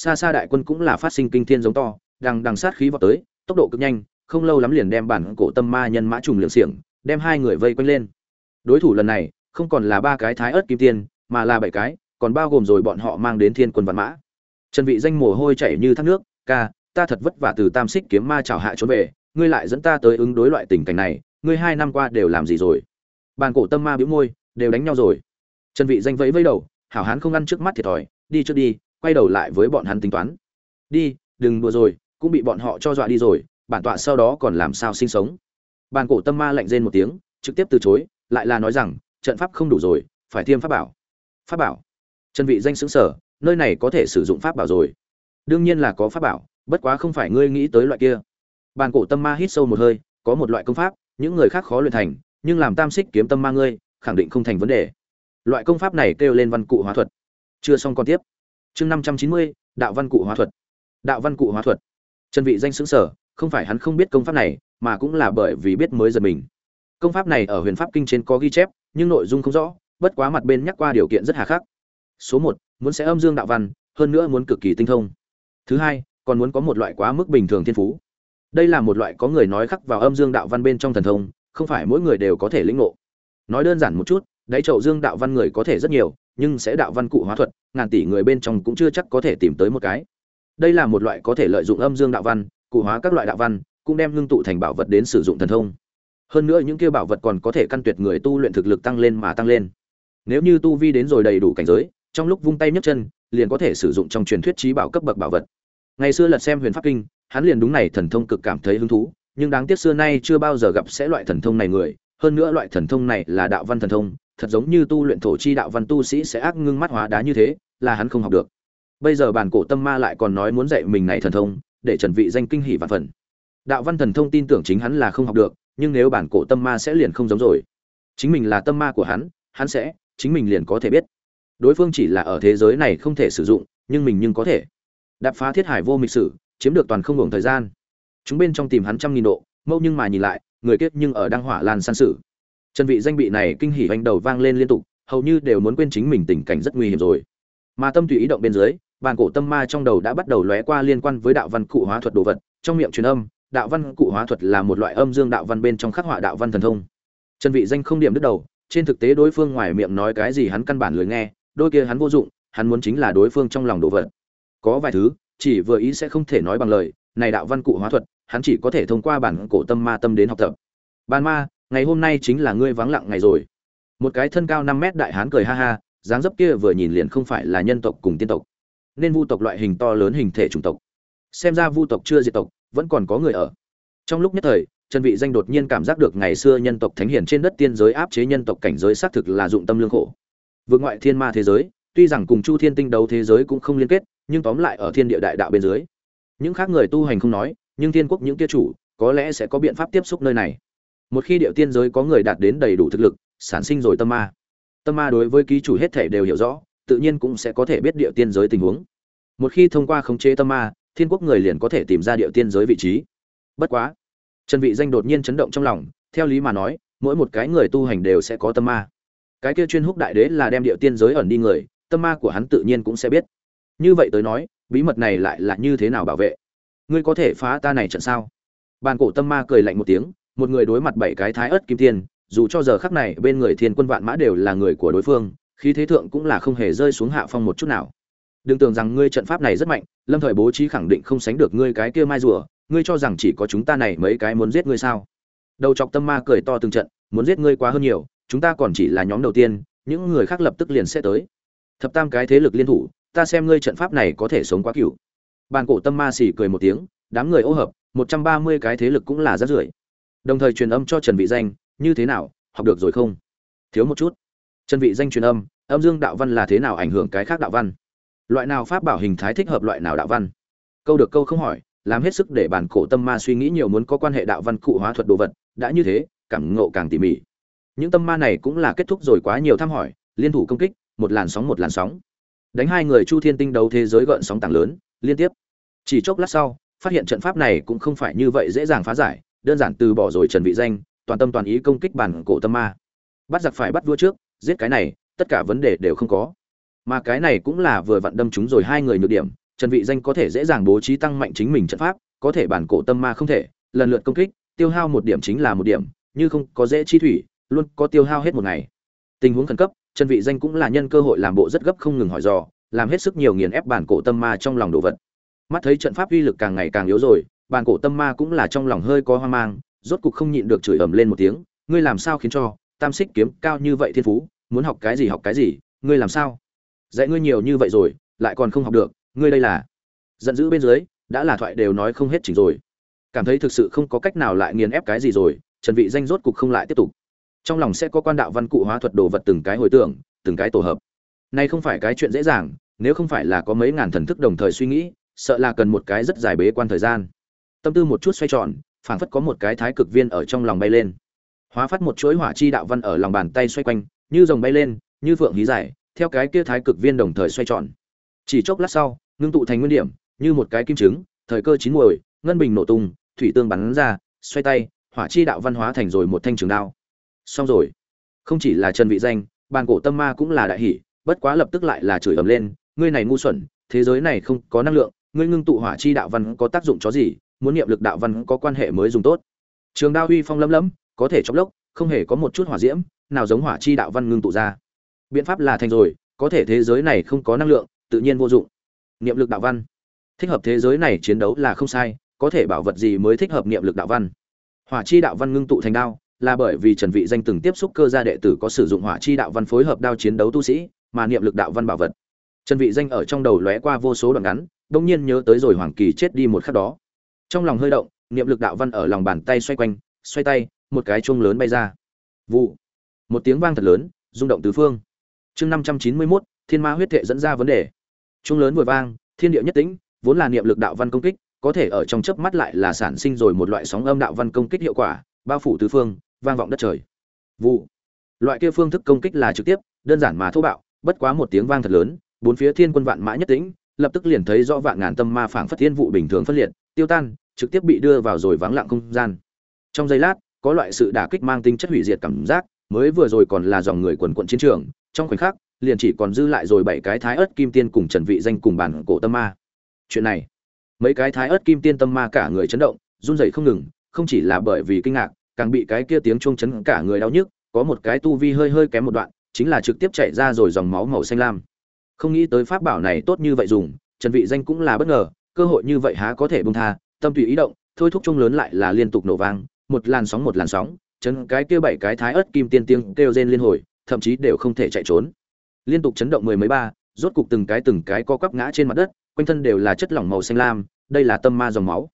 xa xa đại quân cũng là phát sinh kinh thiên giống to, đằng đằng sát khí vào tới, tốc độ cực nhanh, không lâu lắm liền đem bản cổ tâm ma nhân mã trùng liệng xiềng, đem hai người vây quanh lên. Đối thủ lần này, không còn là ba cái thái ớt kim tiên, mà là bảy cái, còn bao gồm rồi bọn họ mang đến thiên quân văn mã. Trần vị danh mồ hôi chảy như thác nước, ca, ta thật vất vả từ tam xích kiếm ma chảo hạ trốn về, ngươi lại dẫn ta tới ứng đối loại tình cảnh này, ngươi hai năm qua đều làm gì rồi? Bàn cổ tâm ma bĩu môi, đều đánh nhau rồi. Trần vị danh vẫy vẫy đầu, hảo hán không ăn trước mắt thiệt thòi, đi trước đi quay đầu lại với bọn hắn tính toán. Đi, đừng đùa rồi, cũng bị bọn họ cho dọa đi rồi, bản tọa sau đó còn làm sao sinh sống? Bàn cổ tâm ma lạnh rên một tiếng, trực tiếp từ chối, lại là nói rằng, trận pháp không đủ rồi, phải tiêm pháp bảo. Pháp bảo? Chân vị danh sững sở, nơi này có thể sử dụng pháp bảo rồi. Đương nhiên là có pháp bảo, bất quá không phải ngươi nghĩ tới loại kia. Bàn cổ tâm ma hít sâu một hơi, có một loại công pháp, những người khác khó luyện thành, nhưng làm tam xích kiếm tâm ma ngươi, khẳng định không thành vấn đề. Loại công pháp này kêu lên văn cụ hóa thuật. Chưa xong còn tiếp chương năm trăm chín mươi, đạo văn cụ hóa thuật. Đạo văn cụ hóa thuật. Trần vị danh xứng sở, không phải hắn không biết công pháp này, mà cũng là bởi vì biết mới giật mình. Công pháp này ở huyền pháp kinh trên có ghi chép, nhưng nội dung không rõ, bất quá mặt bên nhắc qua điều kiện rất hà khắc. Số một, muốn sẽ âm dương đạo văn, hơn nữa muốn cực kỳ tinh thông. Thứ hai, còn muốn có một loại quá mức bình thường thiên phú. Đây là một loại có người nói khắc vào âm dương đạo văn bên trong thần thông, không phải mỗi người đều có thể lĩnh ngộ. Nói đơn giản một chút, đáy chậu dương đạo văn người có thể rất nhiều nhưng sẽ đạo văn cụ hóa thuật, ngàn tỷ người bên trong cũng chưa chắc có thể tìm tới một cái. Đây là một loại có thể lợi dụng âm dương đạo văn, cụ hóa các loại đạo văn, cũng đem ngưng tụ thành bảo vật đến sử dụng thần thông. Hơn nữa những kia bảo vật còn có thể căn tuyệt người tu luyện thực lực tăng lên mà tăng lên. Nếu như tu vi đến rồi đầy đủ cảnh giới, trong lúc vung tay nhấc chân, liền có thể sử dụng trong truyền thuyết trí bảo cấp bậc bảo vật. Ngày xưa lật xem huyền pháp kinh, hắn liền đúng này thần thông cực cảm thấy hứng thú, nhưng đáng tiếc xưa nay chưa bao giờ gặp sẽ loại thần thông này người. Hơn nữa loại thần thông này là đạo văn thần thông thật giống như tu luyện thổ chi đạo văn tu sĩ sẽ ác ngưng mắt hóa đá như thế, là hắn không học được. Bây giờ bản cổ tâm ma lại còn nói muốn dạy mình này thần thông, để trần vị danh kinh hỉ vạn phần. Đạo văn thần thông tin tưởng chính hắn là không học được, nhưng nếu bản cổ tâm ma sẽ liền không giống rồi. Chính mình là tâm ma của hắn hắn sẽ, chính mình liền có thể biết. Đối phương chỉ là ở thế giới này không thể sử dụng, nhưng mình nhưng có thể. Đạp phá thiết hải vô mịch sử, chiếm được toàn không ngừng thời gian. Chúng bên trong tìm hắn trăm nghìn độ, mâu nhưng mà nhìn lại, người kết nhưng ở đang hỏa lan san sử trần vị danh bị này kinh hỉ anh đầu vang lên liên tục, hầu như đều muốn quên chính mình tình cảnh rất nguy hiểm rồi. Mà tâm tùy ý động bên dưới, bàn cổ tâm ma trong đầu đã bắt đầu lóe qua liên quan với đạo văn cụ hóa thuật đồ vật, trong miệng truyền âm, đạo văn cụ hóa thuật là một loại âm dương đạo văn bên trong khắc họa đạo văn thần thông. Trần vị danh không điểm đứt đầu, trên thực tế đối phương ngoài miệng nói cái gì hắn căn bản lười nghe, đôi kia hắn vô dụng, hắn muốn chính là đối phương trong lòng đồ vật. Có vài thứ, chỉ vừa ý sẽ không thể nói bằng lời, này đạo văn cụ hóa thuật, hắn chỉ có thể thông qua bản cổ tâm ma tâm đến học tập. Ban ma ngày hôm nay chính là ngươi vắng lặng ngày rồi. Một cái thân cao năm mét đại hán cười ha ha, dáng dấp kia vừa nhìn liền không phải là nhân tộc cùng tiên tộc, nên vu tộc loại hình to lớn hình thể chủng tộc. Xem ra vu tộc chưa diệt tộc, vẫn còn có người ở. Trong lúc nhất thời, trần vị danh đột nhiên cảm giác được ngày xưa nhân tộc thánh hiển trên đất tiên giới áp chế nhân tộc cảnh giới xác thực là dụng tâm lương khổ. Vượt ngoại thiên ma thế giới, tuy rằng cùng chu thiên tinh đấu thế giới cũng không liên kết, nhưng tóm lại ở thiên địa đại đạo bên dưới. Những khác người tu hành không nói, nhưng thiên quốc những kia chủ, có lẽ sẽ có biện pháp tiếp xúc nơi này một khi điệu tiên giới có người đạt đến đầy đủ thực lực, sản sinh rồi tâm ma. Tâm ma đối với ký chủ hết thể đều hiểu rõ, tự nhiên cũng sẽ có thể biết địa tiên giới tình huống. Một khi thông qua khống chế tâm ma, thiên quốc người liền có thể tìm ra địa tiên giới vị trí. Bất quá, trần vị danh đột nhiên chấn động trong lòng, theo lý mà nói, mỗi một cái người tu hành đều sẽ có tâm ma. Cái kia chuyên húc đại đế là đem địa tiên giới ẩn đi người, tâm ma của hắn tự nhiên cũng sẽ biết. Như vậy tới nói, bí mật này lại là như thế nào bảo vệ? Ngươi có thể phá ta này trận sao? Bàn cổ tâm ma cười lạnh một tiếng một người đối mặt bảy cái thái ớt kim tiên, dù cho giờ khắc này bên người thiên quân vạn mã đều là người của đối phương, khí thế thượng cũng là không hề rơi xuống hạ phong một chút nào. Đừng tưởng rằng ngươi trận pháp này rất mạnh, lâm thời bố trí khẳng định không sánh được ngươi cái kia mai rùa, ngươi cho rằng chỉ có chúng ta này mấy cái muốn giết ngươi sao? Đầu chọc tâm ma cười to từng trận, muốn giết ngươi quá hơn nhiều, chúng ta còn chỉ là nhóm đầu tiên, những người khác lập tức liền sẽ tới. Thập tam cái thế lực liên thủ, ta xem ngươi trận pháp này có thể sống quá cựu bàn cổ tâm ma xỉ cười một tiếng, đám người ô hợp, một trăm ba mươi cái thế lực cũng là rất rưởi đồng thời truyền âm cho trần vị danh, như thế nào, học được rồi không? Thiếu một chút. Trần vị danh truyền âm âm dương đạo văn là thế nào ảnh hưởng cái khác đạo văn? Loại nào pháp bảo hình thái thích hợp loại nào đạo văn? Câu được câu không hỏi, làm hết sức để bản cổ tâm ma suy nghĩ nhiều muốn có quan hệ đạo văn cụ hóa thuật đồ vật, đã như thế, cảm ngộ càng tỉ mỉ. Những tâm ma này cũng là kết thúc rồi quá nhiều thăm hỏi, liên thủ công kích, một làn sóng một làn sóng. Đánh hai người chu thiên tinh đấu thế giới gợn sóng tảng lớn, liên tiếp. Chỉ chốc lát sau, phát hiện trận pháp này cũng không phải như vậy dễ dàng phá giải đơn giản từ bỏ rồi trần vị danh, toàn tâm toàn ý công kích bản cổ tâm ma. Bắt giặc phải bắt vua trước, giết cái này, tất cả vấn đề đều không có. Mà cái này cũng là vừa vặn đâm chúng rồi hai người nhược điểm, trần vị danh có thể dễ dàng bố trí tăng mạnh chính mình trận pháp, có thể bản cổ tâm ma không thể, lần lượt công kích, tiêu hao một điểm chính là một điểm, như không có dễ chi thủy, luôn có tiêu hao hết một ngày. Tình huống khẩn cấp, trần vị danh cũng là nhân cơ hội làm bộ rất gấp không ngừng hỏi dò, làm hết sức nhiều nghiền ép bản cổ tâm ma trong lòng đồ vật. Mắt thấy trận pháp uy lực càng ngày càng yếu rồi bàn cổ tâm ma cũng là trong lòng hơi có hoang mang, rốt cục không nhịn được chửi ầm lên một tiếng, ngươi làm sao khiến cho tam xích kiếm cao như vậy thiên phú, muốn học cái gì học cái gì, ngươi làm sao? Dạy ngươi nhiều như vậy rồi, lại còn không học được, ngươi đây là giận dữ bên dưới, đã là thoại đều nói không hết chỉnh rồi. Cảm thấy thực sự không có cách nào lại nghiền ép cái gì rồi, trần vị danh rốt cục không lại tiếp tục. Trong lòng sẽ có quan đạo văn cụ hóa thuật đồ vật từng cái hồi tưởng, từng cái tổ hợp. Này không phải cái chuyện dễ dàng, nếu không phải là có mấy ngàn thần thức đồng thời suy nghĩ, sợ là cần một cái rất dài bế quan thời gian tâm tư một chút xoay tròn, phảng phất có một cái thái cực viên ở trong lòng bay lên. Hóa phát một chuỗi hỏa chi đạo văn ở lòng bàn tay xoay quanh, như rồng bay lên, như phượng hí dài, theo cái kia thái cực viên đồng thời xoay tròn. Chỉ chốc lát sau, ngưng tụ thành nguyên điểm, như một cái kim trứng, thời cơ chín muồi, ngân bình nổ tung, thủy tương bắn ra, xoay tay, hỏa chi đạo văn hóa thành rồi một thanh trường đao. Xong rồi. Không chỉ là trần vị danh, bàn cổ tâm ma cũng là đại hỷ, bất quá lập tức lại là chửi ầm lên, ngươi này ngu xuẩn, thế giới này không có năng lượng, ngươi ngưng tụ hỏa chi đạo văn có tác dụng chó gì? Muốn niệm lực đạo văn có quan hệ mới dùng tốt. Trường đao uy phong lấm lấm, có thể chọc lốc, không hề có một chút hỏa diễm, nào giống hỏa chi đạo văn ngưng tụ ra. Biện pháp là thành rồi, có thể thế giới này không có năng lượng, tự nhiên vô dụng. Niệm lực đạo văn. Thích hợp thế giới này chiến đấu là không sai, có thể bảo vật gì mới thích hợp niệm lực đạo văn? Hỏa chi đạo văn ngưng tụ thành đao, là bởi vì trần vị danh từng tiếp xúc cơ gia đệ tử có sử dụng hỏa chi đạo văn phối hợp đao chiến đấu tu sĩ, mà niệm lực đạo văn bảo vật. Trần vị danh ở trong đầu lóe qua vô số đoạn ngắn đông nhiên nhớ tới rồi hoàng kỳ chết đi một khắc đó trong lòng hơi động niệm lực đạo văn ở lòng bàn tay xoay quanh xoay tay một cái chuông lớn bay ra. Vụ. Một tiếng vang thật lớn rung động tứ phương. Chương năm trăm chín mươi 591, thiên ma huyết thệ dẫn ra vấn đề. Chuông lớn vừa vang thiên địa nhất tĩnh vốn là niệm lực đạo văn công kích có thể ở trong chớp mắt lại là sản sinh rồi một loại sóng âm đạo văn công kích hiệu quả bao phủ tứ phương vang vọng đất trời. Vụ. Loại kia phương thức công kích là trực tiếp đơn giản mà thô bạo bất quá một tiếng vang thật lớn bốn phía thiên quân vạn mã nhất tĩnh lập tức liền thấy rõ vạn ngàn tâm ma phảng phất thiên vụ bình thường phân liệt, tiêu tan, trực tiếp bị đưa vào rồi vắng lặng không gian. Trong giây lát, có loại sự đả kích mang tính chất hủy diệt cảm giác, mới vừa rồi còn là dòng người quần quận chiến trường, trong khoảnh khắc, liền chỉ còn dư lại rồi bảy cái thái ớt kim tiên cùng trần vị danh cùng bản cổ tâm ma. Chuyện này, mấy cái thái ớt kim tiên tâm ma cả người chấn động, run rẩy không ngừng, không chỉ là bởi vì kinh ngạc, càng bị cái kia tiếng chuông chấn cả người đau nhức, có một cái tu vi hơi hơi kém một đoạn, chính là trực tiếp chạy ra rồi dòng máu màu xanh lam không nghĩ tới pháp bảo này tốt như vậy dùng, trần vị danh cũng là bất ngờ, cơ hội như vậy há có thể buông tha, tâm tùy ý động, thôi thúc trung lớn lại là liên tục nổ vang, một làn sóng một làn sóng, chấn cái kia bảy cái thái ớt kim tiên tiếng kêu rên liên hồi, thậm chí đều không thể chạy trốn. Liên tục chấn động mười mấy ba, rốt cục từng cái từng cái co quắp ngã trên mặt đất, quanh thân đều là chất lỏng màu xanh lam, đây là tâm ma dòng máu.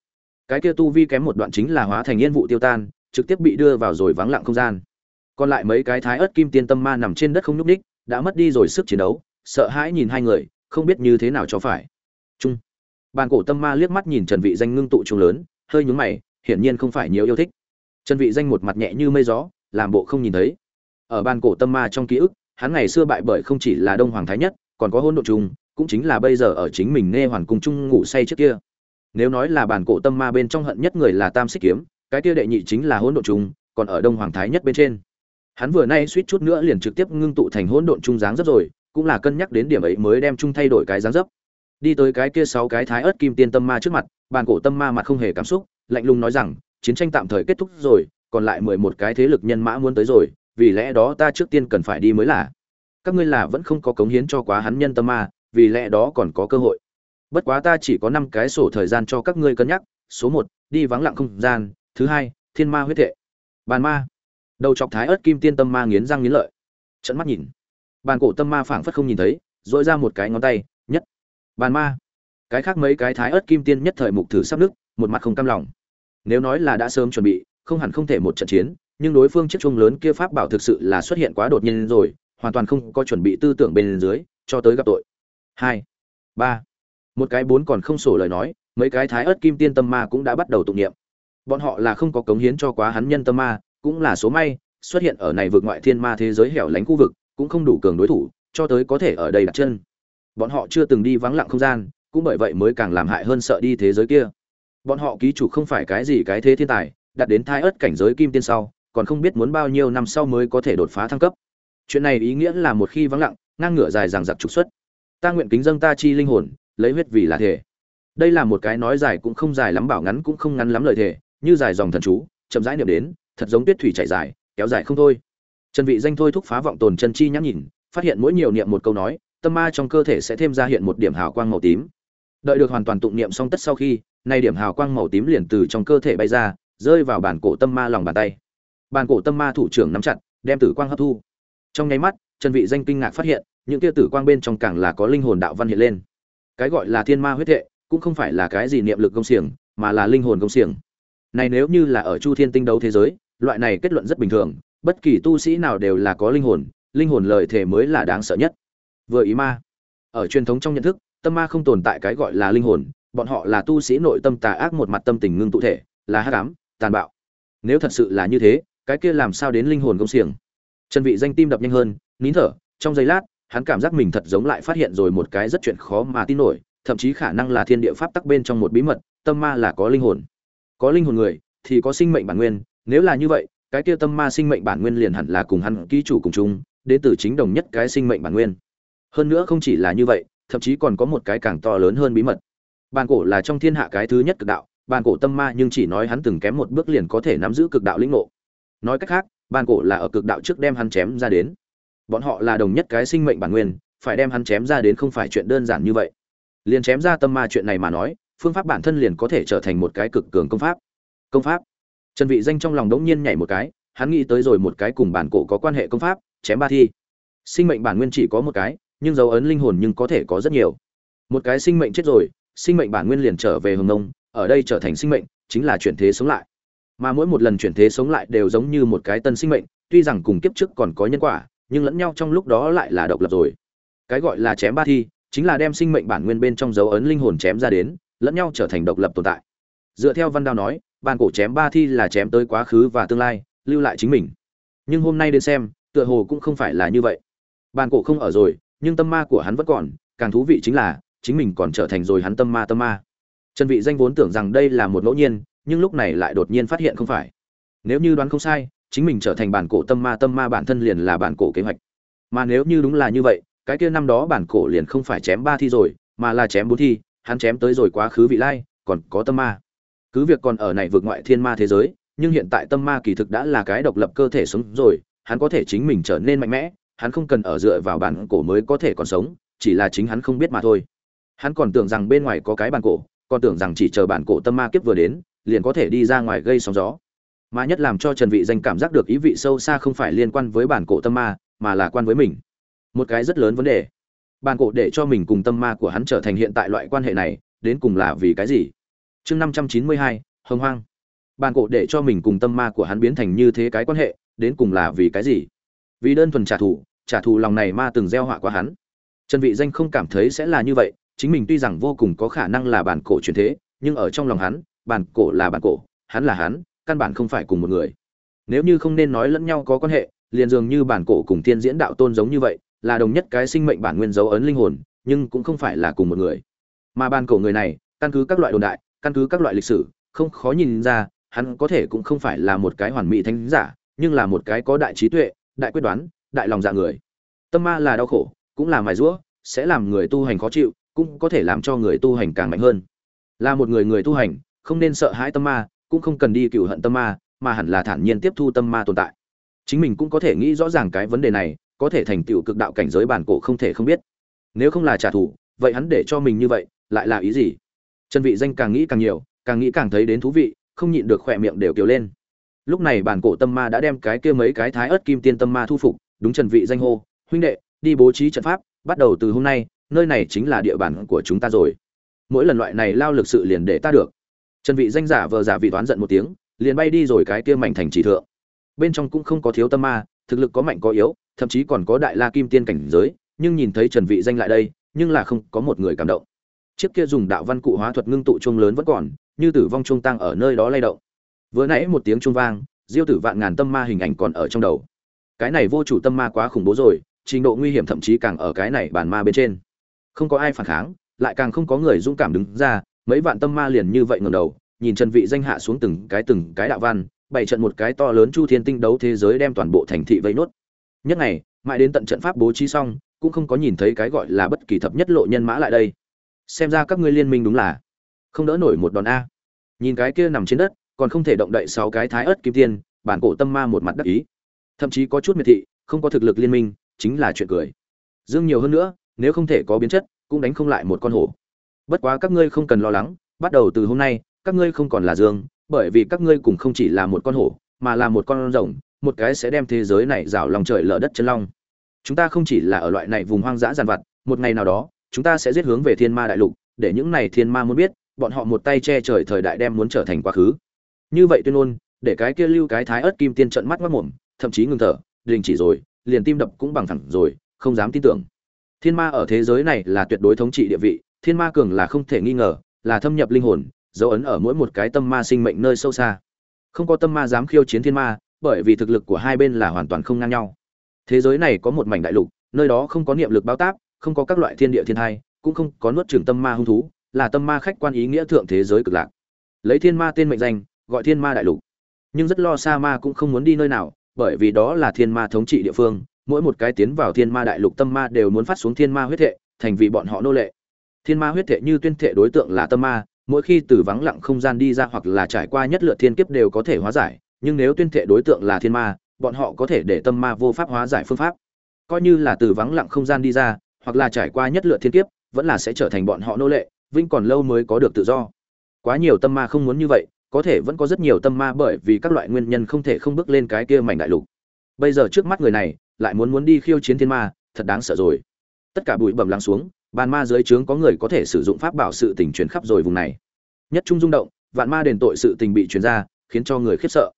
Cái kia tu vi kém một đoạn chính là hóa thành yên vụ tiêu tan, trực tiếp bị đưa vào rồi vắng lặng không gian. Còn lại mấy cái thái ớt kim tiên tâm ma nằm trên đất không nhúc ních đã mất đi rồi sức chiến đấu sợ hãi nhìn hai người không biết như thế nào cho phải. Chung. Bàn cổ tâm ma liếc mắt nhìn trần vị danh ngưng tụ trung lớn hơi nhướng mày hiển nhiên không phải nhiều yêu thích. Trần vị danh một mặt nhẹ như mây gió làm bộ không nhìn thấy. Ở bàn cổ tâm ma trong ký ức hắn ngày xưa bại bởi không chỉ là đông hoàng thái nhất còn có hôn Độ Trung, cũng chính là bây giờ ở chính mình nghe hoàn cung chung ngủ say trước kia. Nếu nói là bản cổ tâm ma bên trong hận nhất người là tam xích kiếm cái kia đệ nhị chính là hỗn độn Trung, còn ở đông hoàng thái nhất bên trên. Hắn vừa nay suýt chút nữa liền trực tiếp ngưng tụ thành hỗn độn Trung dáng rất rồi cũng là cân nhắc đến điểm ấy mới đem chung thay đổi cái dáng dấp. Đi tới cái kia sáu cái thái ớt kim tiên tâm ma trước mặt, bàn cổ tâm ma mặt không hề cảm xúc, lạnh lùng nói rằng, chiến tranh tạm thời kết thúc rồi, còn lại mười một cái thế lực nhân mã muốn tới rồi, vì lẽ đó ta trước tiên cần phải đi mới là. Các ngươi là vẫn không có cống hiến cho quá hắn nhân tâm ma, vì lẽ đó còn có cơ hội. Bất quá ta chỉ có năm cái sổ thời gian cho các ngươi cân nhắc, số một, đi vắng lặng không gian, thứ hai, thiên ma huyết thệ. Bàn ma. Đầu chọc thái ớt kim tiên tâm ma nghiến răng nghiến lợi. Trận mắt nhìn bàn cổ tâm ma phảng phất không nhìn thấy, dội ra một cái ngón tay, nhất. Bàn ma. Cái khác mấy cái thái ớt kim tiên nhất thời mục thử sắp nước một mặt không cam lòng. Nếu nói là đã sớm chuẩn bị, không hẳn không thể một trận chiến, nhưng đối phương chiếc chuông lớn kia pháp bảo thực sự là xuất hiện quá đột nhiên rồi, hoàn toàn không có chuẩn bị tư tưởng bên dưới, cho tới gặp tội. Hai. Ba. Một cái bốn còn không sổ lời nói, mấy cái thái ớt kim tiên tâm ma cũng đã bắt đầu tụng niệm. Bọn họ là không có cống hiến cho quá hắn nhân tâm ma, cũng là số may, xuất hiện ở này vượt ngoại thiên ma thế giới hẻo lánh khu vực cũng không đủ cường đối thủ, cho tới có thể ở đây đặt chân. Bọn họ chưa từng đi vắng lặng không gian, cũng bởi vậy mới càng làm hại hơn sợ đi thế giới kia. Bọn họ ký chủ không phải cái gì cái thế thiên tài, đạt đến thai ớt cảnh giới kim tiên sau, còn không biết muốn bao nhiêu năm sau mới có thể đột phá thăng cấp. Chuyện này ý nghĩa là một khi vắng lặng, ngang ngửa dài rằng giặc trục xuất. Ta nguyện kính dâng ta chi linh hồn, lấy huyết vì là thể. Đây là một cái nói dài cũng không dài lắm, bảo ngắn cũng không ngắn lắm lời thể như dài dòng thần chú, chậm rãi niệm đến, thật giống tuyết thủy chảy dài, kéo dài không thôi trần vị danh thôi thúc phá vọng tồn chân chi nhãn nhìn, phát hiện mỗi nhiều niệm một câu nói, tâm ma trong cơ thể sẽ thêm ra hiện một điểm hào quang màu tím. Đợi được hoàn toàn tụng niệm xong tất sau khi, nay điểm hào quang màu tím liền từ trong cơ thể bay ra, rơi vào bản cổ tâm ma lòng bàn tay. Bản cổ tâm ma thủ trưởng nắm chặt, đem tử quang hấp thu. Trong nháy mắt, trần vị danh kinh ngạc phát hiện, những tia tử quang bên trong càng là có linh hồn đạo văn hiện lên. Cái gọi là thiên ma huyết hệ, cũng không phải là cái gì niệm lực công xiềng, mà là linh hồn công xiềng. Này nếu như là ở chu thiên tinh đấu thế giới, loại này kết luận rất bình thường bất kỳ tu sĩ nào đều là có linh hồn linh hồn lời thể mới là đáng sợ nhất. Vừa ý ma. Ở truyền thống trong nhận thức, tâm ma không tồn tại cái gọi là linh hồn, bọn họ là tu sĩ nội tâm tà ác một mặt tâm tình ngưng tụ thể, là hắc ám, tàn bạo. Nếu thật sự là như thế, cái kia làm sao đến linh hồn công xiềng? Trần vị danh tim đập nhanh hơn, nín thở, trong giây lát, hắn cảm giác mình thật giống lại phát hiện rồi một cái rất chuyện khó mà tin nổi, thậm chí khả năng là thiên địa pháp tắc bên trong một bí mật, tâm ma là có linh hồn. Có linh hồn người, thì có sinh mệnh bản nguyên, nếu là như vậy cái kia tâm ma sinh mệnh bản nguyên liền hẳn là cùng hắn ký chủ cùng chung, đến từ chính đồng nhất cái sinh mệnh bản nguyên. Hơn nữa không chỉ là như vậy, thậm chí còn có một cái càng to lớn hơn bí mật. Bàn cổ là trong thiên hạ cái thứ nhất cực đạo bàn cổ tâm ma nhưng chỉ nói hắn từng kém một bước liền có thể nắm giữ cực đạo lĩnh ngộ. Nói cách khác bàn cổ là ở cực đạo trước đem hắn chém ra đến. Bọn họ là đồng nhất cái sinh mệnh bản nguyên, phải đem hắn chém ra đến không phải chuyện đơn giản như vậy. Liền chém ra tâm ma chuyện này mà nói, phương pháp bản thân liền có thể trở thành một cái cực cường công pháp. Công pháp trần vị danh trong lòng đống nhiên nhảy một cái, hắn nghĩ tới rồi một cái cùng bản cổ có quan hệ công pháp, chém ba thi. Sinh mệnh bản nguyên chỉ có một cái, nhưng dấu ấn linh hồn nhưng có thể có rất nhiều. Một cái sinh mệnh chết rồi, sinh mệnh bản nguyên liền trở về hồng nông, ở đây trở thành sinh mệnh, chính là chuyển thế sống lại. Mà mỗi một lần chuyển thế sống lại đều giống như một cái tân sinh mệnh, tuy rằng cùng kiếp trước còn có nhân quả, nhưng lẫn nhau trong lúc đó lại là độc lập rồi. Cái gọi là chém ba thi, chính là đem sinh mệnh bản nguyên bên trong dấu ấn linh hồn chém ra đến, lẫn nhau trở thành độc lập tồn tại. Dựa theo văn đao nói bàn cổ chém ba thi là chém tới quá khứ và tương lai, lưu lại chính mình. Nhưng hôm nay đến xem, tựa hồ cũng không phải là như vậy. Bàn cổ không ở rồi, nhưng tâm ma của hắn vẫn còn, càng thú vị chính là, chính mình còn trở thành rồi hắn tâm ma tâm ma. Trần vị danh vốn tưởng rằng đây là một ngẫu nhiên, nhưng lúc này lại đột nhiên phát hiện không phải. Nếu như đoán không sai, chính mình trở thành bản cổ tâm ma tâm ma bản thân liền là bản cổ kế hoạch. Mà nếu như đúng là như vậy, cái kia năm đó bản cổ liền không phải chém ba thi rồi, mà là chém bốn thi, hắn chém tới rồi quá khứ vị lai, còn có tâm ma cứ việc còn ở này vượt ngoại thiên ma thế giới, nhưng hiện tại tâm ma kỳ thực đã là cái độc lập cơ thể sống rồi, hắn có thể chính mình trở nên mạnh mẽ, hắn không cần ở dựa vào bản cổ mới có thể còn sống, chỉ là chính hắn không biết mà thôi. Hắn còn tưởng rằng bên ngoài có cái bản cổ, còn tưởng rằng chỉ chờ bản cổ tâm ma kiếp vừa đến, liền có thể đi ra ngoài gây sóng gió. Mà nhất làm cho trần vị danh cảm giác được ý vị sâu xa không phải liên quan với bản cổ tâm ma, mà là quan với mình. Một cái rất lớn vấn đề. Bản cổ để cho mình cùng tâm ma của hắn trở thành hiện tại loại quan hệ này, đến cùng là vì cái gì? Chương 592, hồng hoang. Bản cổ để cho mình cùng tâm ma của hắn biến thành như thế cái quan hệ đến cùng là vì cái gì? Vì đơn thuần trả thù trả thù lòng này ma từng gieo họa qua hắn. Trần vị danh không cảm thấy sẽ là như vậy chính mình tuy rằng vô cùng có khả năng là bản cổ truyền thế nhưng ở trong lòng hắn bản cổ là bản cổ hắn là hắn căn bản không phải cùng một người. Nếu như không nên nói lẫn nhau có quan hệ liền dường như bản cổ cùng tiên diễn đạo tôn giống như vậy là đồng nhất cái sinh mệnh bản nguyên dấu ấn linh hồn nhưng cũng không phải là cùng một người. Mà bản cổ người này căn cứ các loại đồn đại căn cứ các loại lịch sử, không khó nhìn ra, hắn có thể cũng không phải là một cái hoàn mỹ thánh giả, nhưng là một cái có đại trí tuệ, đại quyết đoán, đại lòng dạ người. Tâm ma là đau khổ, cũng là mài rũa sẽ làm người tu hành khó chịu, cũng có thể làm cho người tu hành càng mạnh hơn. Là một người người tu hành, không nên sợ hãi tâm ma, cũng không cần đi cựu hận tâm ma, mà hẳn là thản nhiên tiếp thu tâm ma tồn tại. Chính mình cũng có thể nghĩ rõ ràng cái vấn đề này, có thể thành tựu cực đạo cảnh giới bản cổ không thể không biết. Nếu không là trả thù, vậy hắn để cho mình như vậy, lại là ý gì? Trần vị danh càng nghĩ càng nhiều, càng nghĩ càng thấy đến thú vị, không nhịn được khỏe miệng đều kiều lên. Lúc này bản cổ tâm ma đã đem cái kia mấy cái thái ớt kim tiên tâm ma thu phục, đúng trần vị danh hô, huynh đệ, đi bố trí trận pháp, bắt đầu từ hôm nay, nơi này chính là địa bàn của chúng ta rồi. Mỗi lần loại này lao lực sự liền để ta được. Trần vị danh giả vờ giả vị toán giận một tiếng, liền bay đi rồi cái kia mảnh thành trì thượng. Bên trong cũng không có thiếu tâm ma, thực lực có mạnh có yếu, thậm chí còn có đại la kim tiên cảnh giới, nhưng nhìn thấy trần vị danh lại đây, nhưng là không có một người cảm động chiếc kia dùng đạo văn cụ hóa thuật ngưng tụ chuông lớn vẫn còn, như tử vong chuông tăng ở nơi đó lay động. Vừa nãy một tiếng chuông vang, diêu tử vạn ngàn tâm ma hình ảnh còn ở trong đầu. Cái này vô chủ tâm ma quá khủng bố rồi, trình độ nguy hiểm thậm chí càng ở cái này bản ma bên trên. Không có ai phản kháng, lại càng không có người dũng cảm đứng ra, mấy vạn tâm ma liền như vậy ngẩng đầu, nhìn trần vị danh hạ xuống từng cái từng cái đạo văn bảy trận một cái to lớn chu thiên tinh đấu thế giới đem toàn bộ thành thị vây nốt. Nhất ngày, mãi đến tận trận pháp bố trí xong, cũng không có nhìn thấy cái gọi là bất kỳ thập nhất lộ nhân mã lại đây xem ra các ngươi liên minh đúng là không đỡ nổi một đòn a. Nhìn cái kia nằm trên đất, còn không thể động đậy sáu cái thái ớt kim tiên, bản cổ tâm ma một mặt đắc ý. Thậm chí có chút miệt thị, không có thực lực liên minh, chính là chuyện cười. Dương nhiều hơn nữa, nếu không thể có biến chất, cũng đánh không lại một con hổ. Bất quá các ngươi không cần lo lắng, bắt đầu từ hôm nay, các ngươi không còn là dương, bởi vì các ngươi cùng không chỉ là một con hổ, mà là một con rồng, một cái sẽ đem thế giới này rào lòng trời lở đất chân long. Chúng ta không chỉ là ở loại này vùng hoang dã giàn vặt, một ngày nào đó chúng ta sẽ giết hướng về thiên ma đại lục, để những này thiên ma muốn biết, bọn họ một tay che trời thời đại đem muốn trở thành quá khứ. Như vậy tuyên ôn để cái kia lưu cái thái ớt kim tiên trận mắt mất mồm, thậm chí ngừng thở, đình chỉ rồi, liền tim đập cũng bằng thẳng rồi, không dám tin tưởng. Thiên ma ở thế giới này là tuyệt đối thống trị địa vị, thiên ma cường là không thể nghi ngờ, là thâm nhập linh hồn, dấu ấn ở mỗi một cái tâm ma sinh mệnh nơi sâu xa. Không có tâm ma dám khiêu chiến thiên ma, bởi vì thực lực của hai bên là hoàn toàn không ngang nhau. Thế giới này có một mảnh đại lục, nơi đó không có niệm lực bao táp không có các loại thiên địa thiên thai, cũng không có nuốt trường tâm ma hung thú, là tâm ma khách quan ý nghĩa thượng thế giới cực lạc. Lấy thiên ma tên mệnh danh, gọi thiên ma đại lục. Nhưng rất lo xa ma cũng không muốn đi nơi nào, bởi vì đó là thiên ma thống trị địa phương, mỗi một cái tiến vào thiên ma đại lục tâm ma đều muốn phát xuống thiên ma huyết thệ, thành vì bọn họ nô lệ. Thiên ma huyết thệ như tuyên thệ đối tượng là tâm ma, mỗi khi từ vắng lặng không gian đi ra hoặc là trải qua nhất lượt thiên kiếp đều có thể hóa giải, nhưng nếu tuyên thệ đối tượng là thiên ma, bọn họ có thể để tâm ma vô pháp hóa giải phương pháp. Coi như là từ vắng lặng không gian đi ra hoặc là trải qua nhất lượt thiên kiếp, vẫn là sẽ trở thành bọn họ nô lệ, vinh còn lâu mới có được tự do. Quá nhiều tâm ma không muốn như vậy, có thể vẫn có rất nhiều tâm ma bởi vì các loại nguyên nhân không thể không bước lên cái kia mảnh đại lục. Bây giờ trước mắt người này, lại muốn muốn đi khiêu chiến thiên ma, thật đáng sợ rồi. Tất cả bụi bẩm lắng xuống, bàn ma dưới trướng có người có thể sử dụng pháp bảo sự tình truyền khắp rồi vùng này. Nhất trung rung động, vạn ma đền tội sự tình bị truyền ra, khiến cho người khiếp sợ.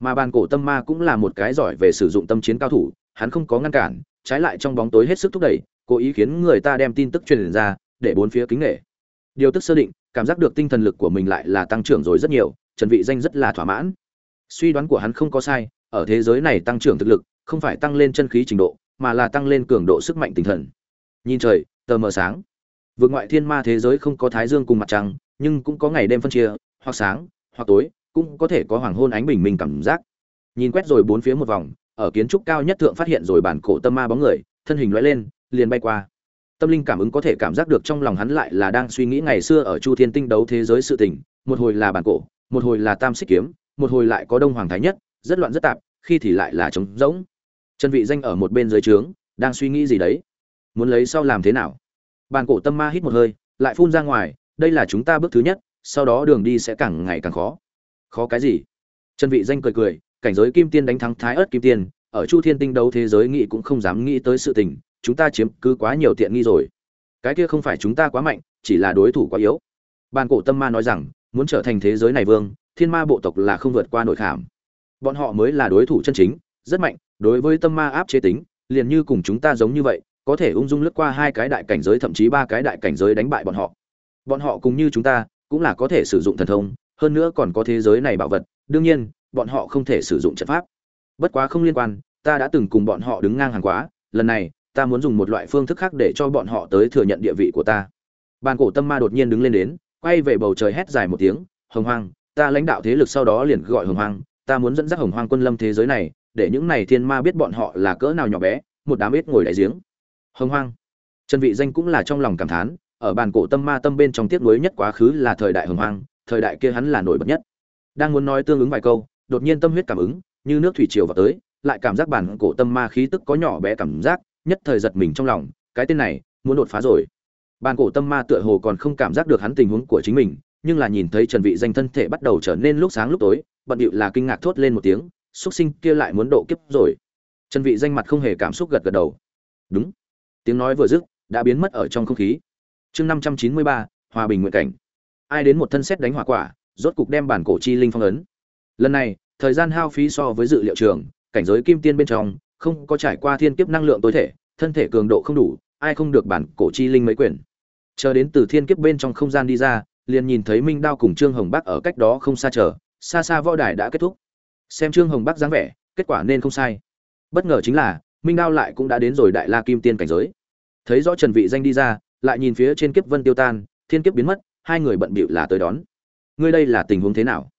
Mà bàn cổ tâm ma cũng là một cái giỏi về sử dụng tâm chiến cao thủ, hắn không có ngăn cản, trái lại trong bóng tối hết sức thúc đẩy cố ý khiến người ta đem tin tức truyền ra, để bốn phía kính nghệ điều tức sơ định, cảm giác được tinh thần lực của mình lại là tăng trưởng rồi rất nhiều, trần vị danh rất là thỏa mãn. Suy đoán của hắn không có sai, ở thế giới này tăng trưởng thực lực, không phải tăng lên chân khí trình độ, mà là tăng lên cường độ sức mạnh tinh thần. Nhìn trời, tờ mờ sáng. Vượt ngoại thiên ma thế giới không có thái dương cùng mặt trăng, nhưng cũng có ngày đêm phân chia, hoặc sáng, hoặc tối, cũng có thể có hoàng hôn ánh bình minh cảm giác. Nhìn quét rồi bốn phía một vòng, ở kiến trúc cao nhất thượng phát hiện rồi bản cổ tâm ma bóng người, thân hình lóe lên liền bay qua. Tâm linh cảm ứng có thể cảm giác được trong lòng hắn lại là đang suy nghĩ ngày xưa ở chu thiên tinh đấu thế giới sự tình, một hồi là bản cổ, một hồi là tam xích kiếm, một hồi lại có đông hoàng thái nhất, rất loạn rất tạp, khi thì lại là trống rỗng. Chân vị danh ở một bên dưới trướng, đang suy nghĩ gì đấy? Muốn lấy sau làm thế nào? Bàn cổ tâm ma hít một hơi, lại phun ra ngoài, đây là chúng ta bước thứ nhất, sau đó đường đi sẽ càng ngày càng khó. Khó cái gì? Chân vị danh cười cười, cảnh giới kim tiên đánh thắng thái ớt kim tiên, ở chu thiên tinh đấu thế giới nghĩ cũng không dám nghĩ tới sự tình chúng ta chiếm cứ quá nhiều tiện nghi rồi. Cái kia không phải chúng ta quá mạnh, chỉ là đối thủ quá yếu. Bàn cổ tâm ma nói rằng, muốn trở thành thế giới này vương, thiên ma bộ tộc là không vượt qua nội khảm. Bọn họ mới là đối thủ chân chính, rất mạnh, đối với tâm ma áp chế tính, liền như cùng chúng ta giống như vậy, có thể ung dung lướt qua hai cái đại cảnh giới thậm chí ba cái đại cảnh giới đánh bại bọn họ. Bọn họ cũng như chúng ta, cũng là có thể sử dụng thần thông, hơn nữa còn có thế giới này bảo vật, đương nhiên, bọn họ không thể sử dụng trận pháp. Bất quá không liên quan, ta đã từng cùng bọn họ đứng ngang hàng quá, lần này ta muốn dùng một loại phương thức khác để cho bọn họ tới thừa nhận địa vị của ta. Bàn cổ tâm ma đột nhiên đứng lên đến, quay về bầu trời hét dài một tiếng, hồng hoang, ta lãnh đạo thế lực sau đó liền gọi hồng hoang, ta muốn dẫn dắt hồng hoang quân lâm thế giới này, để những này thiên ma biết bọn họ là cỡ nào nhỏ bé, một đám ít ngồi đại giếng. Hồng hoang. Trần vị danh cũng là trong lòng cảm thán, ở bàn cổ tâm ma tâm bên trong tiếc nuối nhất quá khứ là thời đại hồng hoang, thời đại kia hắn là nổi bật nhất. Đang muốn nói tương ứng vài câu, đột nhiên tâm huyết cảm ứng, như nước thủy triều vào tới, lại cảm giác bản cổ tâm ma khí tức có nhỏ bé cảm giác nhất thời giật mình trong lòng cái tên này muốn đột phá rồi. Bản cổ tâm ma tựa hồ còn không cảm giác được hắn tình huống của chính mình nhưng là nhìn thấy trần vị danh thân thể bắt đầu trở nên lúc sáng lúc tối bận điệu là kinh ngạc thốt lên một tiếng xuất sinh kia lại muốn độ kiếp rồi. Trần vị danh mặt không hề cảm xúc gật gật đầu. Đúng. Tiếng nói vừa dứt đã biến mất ở trong không khí. Chương 593, hòa bình nguyện cảnh. Ai đến một thân xét đánh hỏa quả rốt cục đem bản cổ chi linh phong ấn. Lần này thời gian hao phí so với dự liệu trường cảnh giới kim tiên bên trong không có trải qua thiên kiếp năng lượng tối thể, thân thể cường độ không đủ, ai không được bản cổ chi linh mấy quyền. Chờ đến từ thiên kiếp bên trong không gian đi ra, liền nhìn thấy minh đao cùng trương hồng bắc ở cách đó không xa chờ, xa xa võ đài đã kết thúc. Xem trương hồng bắc dáng vẻ, kết quả nên không sai. Bất ngờ chính là, minh đao lại cũng đã đến rồi đại la kim tiên cảnh giới. Thấy rõ trần vị danh đi ra, lại nhìn phía trên kiếp vân tiêu tan, thiên kiếp biến mất, hai người bận bịu là tới đón. Ngươi đây là tình huống thế nào?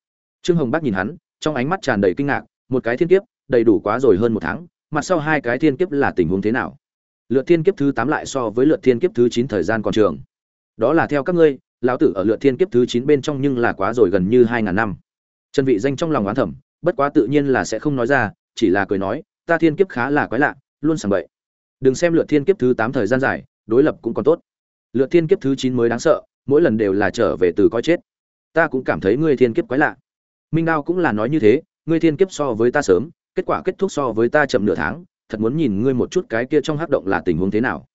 Trương hồng bắc nhìn hắn, trong ánh mắt tràn đầy kinh ngạc, một cái thiên kiếp, đầy đủ quá rồi hơn một tháng mặt sau hai cái thiên kiếp là tình huống thế nào? Lượt thiên kiếp thứ tám lại so với lượt thiên kiếp thứ chín thời gian còn trường. Đó là theo các ngươi, lão tử ở lượt thiên kiếp thứ chín bên trong nhưng là quá rồi gần như hai ngàn năm. Trần vị danh trong lòng oán thẩm bất quá tự nhiên là sẽ không nói ra, chỉ là cười nói, ta thiên kiếp khá là quái lạ, luôn sảng bậy. Đừng xem lượt thiên kiếp thứ tám thời gian dài, đối lập cũng còn tốt. Lượt thiên kiếp thứ chín mới đáng sợ, mỗi lần đều là trở về từ coi chết. Ta cũng cảm thấy ngươi thiên kiếp quái lạ. Minh đao cũng là nói như thế, ngươi thiên kiếp so với ta sớm kết quả kết thúc so với ta chậm nửa tháng, thật muốn nhìn ngươi một chút cái kia trong hắc động là tình huống thế nào.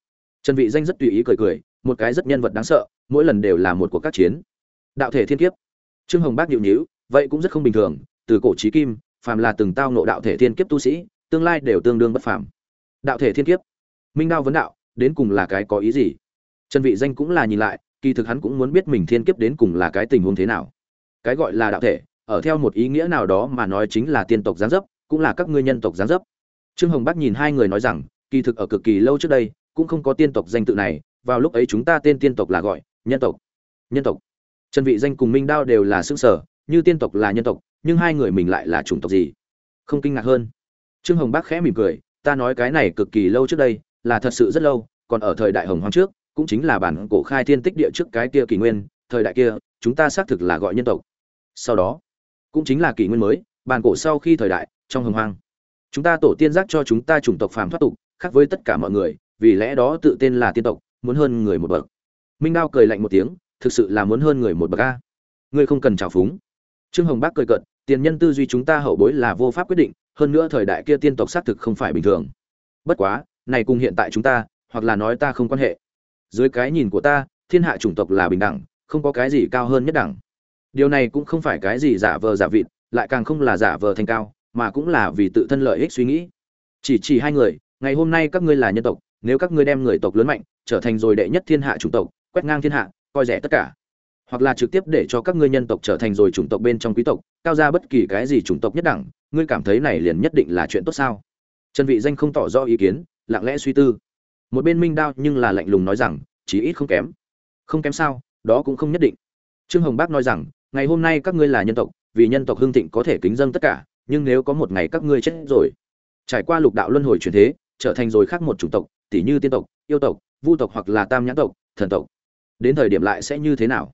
Trần vị danh rất tùy ý cười cười, một cái rất nhân vật đáng sợ, mỗi lần đều là một cuộc các chiến. Đạo thể thiên kiếp. Trương hồng bác nhịu nhíu, vậy cũng rất không bình thường, từ cổ chí kim, phàm là từng tao nộ đạo thể thiên kiếp tu sĩ, tương lai đều tương đương bất phàm. Đạo thể thiên kiếp. Minh đao vấn đạo, đến cùng là cái có ý gì? Trần vị danh cũng là nhìn lại, kỳ thực hắn cũng muốn biết mình thiên kiếp đến cùng là cái tình huống thế nào. Cái gọi là đạo thể, ở theo một ý nghĩa nào đó mà nói chính là tiên tộc giáng dấp cũng là các ngươi nhân tộc giáng dấp. Trương hồng bắc nhìn hai người nói rằng, kỳ thực ở cực kỳ lâu trước đây, cũng không có tiên tộc danh tự này, vào lúc ấy chúng ta tên tiên tộc là gọi, nhân tộc. Nhân tộc. Trần vị danh cùng minh đao đều là xương sở, như tiên tộc là nhân tộc, nhưng hai người mình lại là chủng tộc gì? Không kinh ngạc hơn. Trương hồng bắc khẽ mỉm cười, ta nói cái này cực kỳ lâu trước đây, là thật sự rất lâu, còn ở thời đại hồng hoàng trước, cũng chính là bản cổ khai thiên tích địa trước cái kia kỷ nguyên, thời đại kia, chúng ta xác thực là gọi nhân tộc. Sau đó, cũng chính là kỷ nguyên mới, bản cổ sau khi thời đại trong hồng hoang. Chúng ta tổ tiên giác cho chúng ta chủng tộc phàm thoát tục, khác với tất cả mọi người, vì lẽ đó tự tên là tiên tộc, muốn hơn người một bậc. Minh đao cười lạnh một tiếng, thực sự là muốn hơn người một bậc a. Ngươi không cần trào phúng. Trương hồng bác cười cợt, tiền nhân tư duy chúng ta hậu bối là vô pháp quyết định, hơn nữa thời đại kia tiên tộc xác thực không phải bình thường. Bất quá, này cùng hiện tại chúng ta, hoặc là nói ta không quan hệ. Dưới cái nhìn của ta, thiên hạ chủng tộc là bình đẳng, không có cái gì cao hơn nhất đẳng. Điều này cũng không phải cái gì giả vờ giả vịt, lại càng không là giả vờ thành cao mà cũng là vì tự thân lợi ích suy nghĩ. Chỉ chỉ hai người, ngày hôm nay các ngươi là nhân tộc, nếu các ngươi đem người tộc lớn mạnh, trở thành rồi đệ nhất thiên hạ chủng tộc, quét ngang thiên hạ, coi rẻ tất cả. Hoặc là trực tiếp để cho các ngươi nhân tộc trở thành rồi chủng tộc bên trong quý tộc, cao ra bất kỳ cái gì chủng tộc nhất đẳng, ngươi cảm thấy này liền nhất định là chuyện tốt sao? Trần vị danh không tỏ rõ ý kiến, lặng lẽ suy tư. Một bên minh đao nhưng là lạnh lùng nói rằng, chí ít không kém. Không kém sao? Đó cũng không nhất định. Trương hồng bác nói rằng, ngày hôm nay các ngươi là nhân tộc, vì nhân tộc hưng thịnh có thể kính dâng tất cả nhưng nếu có một ngày các ngươi chết rồi, trải qua lục đạo luân hồi chuyển thế, trở thành rồi khác một chủng tộc tỷ như tiên tộc, yêu tộc, vu tộc hoặc là tam nhãn tộc, thần tộc, đến thời điểm lại sẽ như thế nào?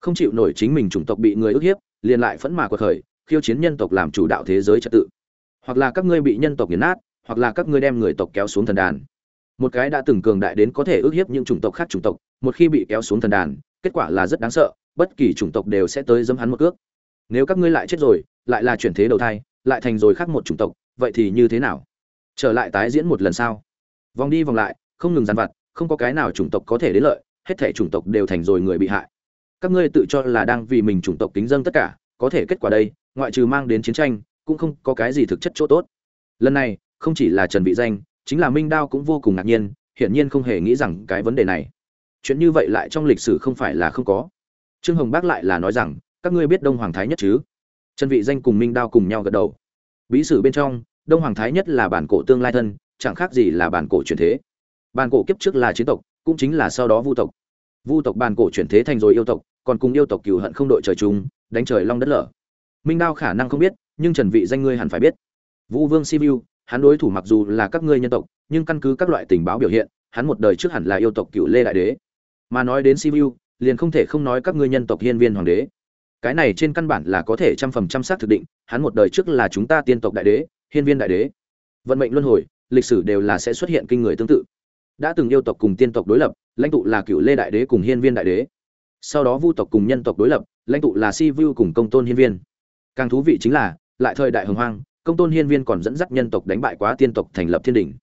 Không chịu nổi chính mình chủng tộc bị người ức hiếp, liền lại phẫn mà cuộc khởi, khiêu chiến nhân tộc làm chủ đạo thế giới trật tự. Hoặc là các ngươi bị nhân tộc nghiền nát, hoặc là các ngươi đem người tộc kéo xuống thần đàn. Một cái đã từng cường đại đến có thể ức hiếp những chủng tộc khác chủng tộc, một khi bị kéo xuống thần đàn, kết quả là rất đáng sợ, bất kỳ chủng tộc đều sẽ tới dâm hắn một cước. Nếu các ngươi lại chết rồi, lại là chuyển thế đầu thai lại thành rồi khác một chủng tộc, vậy thì như thế nào? Trở lại tái diễn một lần sau. Vòng đi vòng lại, không ngừng dàn vặt, không có cái nào chủng tộc có thể đến lợi, hết thể chủng tộc đều thành rồi người bị hại. Các ngươi tự cho là đang vì mình chủng tộc kính dâng tất cả, có thể kết quả đây, ngoại trừ mang đến chiến tranh, cũng không có cái gì thực chất chỗ tốt. Lần này, không chỉ là trần vị danh, chính là minh đao cũng vô cùng ngạc nhiên, hiển nhiên không hề nghĩ rằng cái vấn đề này. Chuyện như vậy lại trong lịch sử không phải là không có. Trương hồng bác lại là nói rằng, các ngươi biết đông hoàng thái nhất chứ? Trần vị danh cùng minh đao cùng nhau gật đầu. Bí sử bên trong, đông hoàng thái nhất là bản cổ tương lai thân, chẳng khác gì là bản cổ truyền thế. Bản cổ kiếp trước là chiến tộc, cũng chính là sau đó vu tộc. Vu tộc bản cổ chuyển thế thành rồi yêu tộc, còn cùng yêu tộc cừu hận không đội trời chung, đánh trời long đất lở. Minh đao khả năng không biết, nhưng trần vị danh ngươi hẳn phải biết. Vũ vương sibiu hắn đối thủ mặc dù là các ngươi nhân tộc, nhưng căn cứ các loại tình báo biểu hiện, hắn một đời trước hẳn là yêu tộc cựu lê đại đế. Mà nói đến sibiu liền không thể không nói các ngươi nhân tộc hiên viên hoàng đế cái này trên căn bản là có thể trăm phần trăm xác thực định, hắn một đời trước là chúng ta tiên tộc đại đế, hiên viên đại đế. Vận mệnh luân hồi, lịch sử đều là sẽ xuất hiện kinh người tương tự. Đã từng yêu tộc cùng tiên tộc đối lập, lãnh tụ là cựu lê đại đế cùng hiên viên đại đế. Sau đó vu tộc cùng nhân tộc đối lập, lãnh tụ là si vu cùng công tôn hiên viên. Càng thú vị chính là, lại thời đại hồng hoang, công tôn hiên viên còn dẫn dắt nhân tộc đánh bại quá tiên tộc thành lập thiên đình.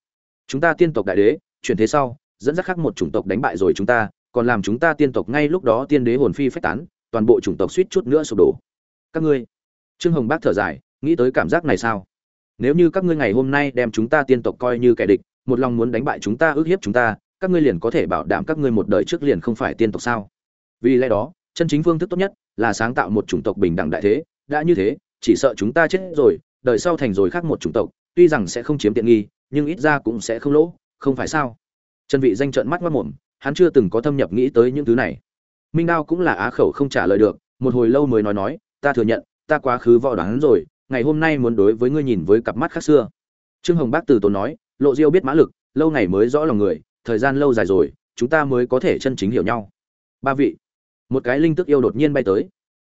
Chúng ta tiên tộc đại đế, chuyển thế sau, dẫn dắt khác một chủng tộc đánh bại rồi chúng ta, còn làm chúng ta tiên tộc ngay lúc đó tiên đế hồn phi phách tán toàn bộ chủng tộc suýt chút nữa sụp đổ. Các ngươi, trương hồng bác thở dài, nghĩ tới cảm giác này sao? Nếu như các ngươi ngày hôm nay đem chúng ta tiên tộc coi như kẻ địch, một lòng muốn đánh bại chúng ta ức hiếp chúng ta, các ngươi liền có thể bảo đảm các ngươi một đời trước liền không phải tiên tộc sao? Vì lẽ đó, chân chính phương thức tốt nhất là sáng tạo một chủng tộc bình đẳng đại thế. Đã như thế, chỉ sợ chúng ta chết rồi, đời sau thành rồi khác một chủng tộc, tuy rằng sẽ không chiếm tiện nghi, nhưng ít ra cũng sẽ không lỗ, không phải sao? Chân vị danh trợn mắt mắt mồm, hắn chưa từng có thâm nhập nghĩ tới những thứ này minh đao cũng là á khẩu không trả lời được, một hồi lâu mới nói nói, ta thừa nhận, ta quá khứ võ đoán rồi, ngày hôm nay muốn đối với ngươi nhìn với cặp mắt khác xưa. Trương hồng bác từ tốn nói, lộ diêu biết mã lực, lâu ngày mới rõ lòng người, thời gian lâu dài rồi, chúng ta mới có thể chân chính hiểu nhau. Ba vị, một cái linh tức yêu đột nhiên bay tới.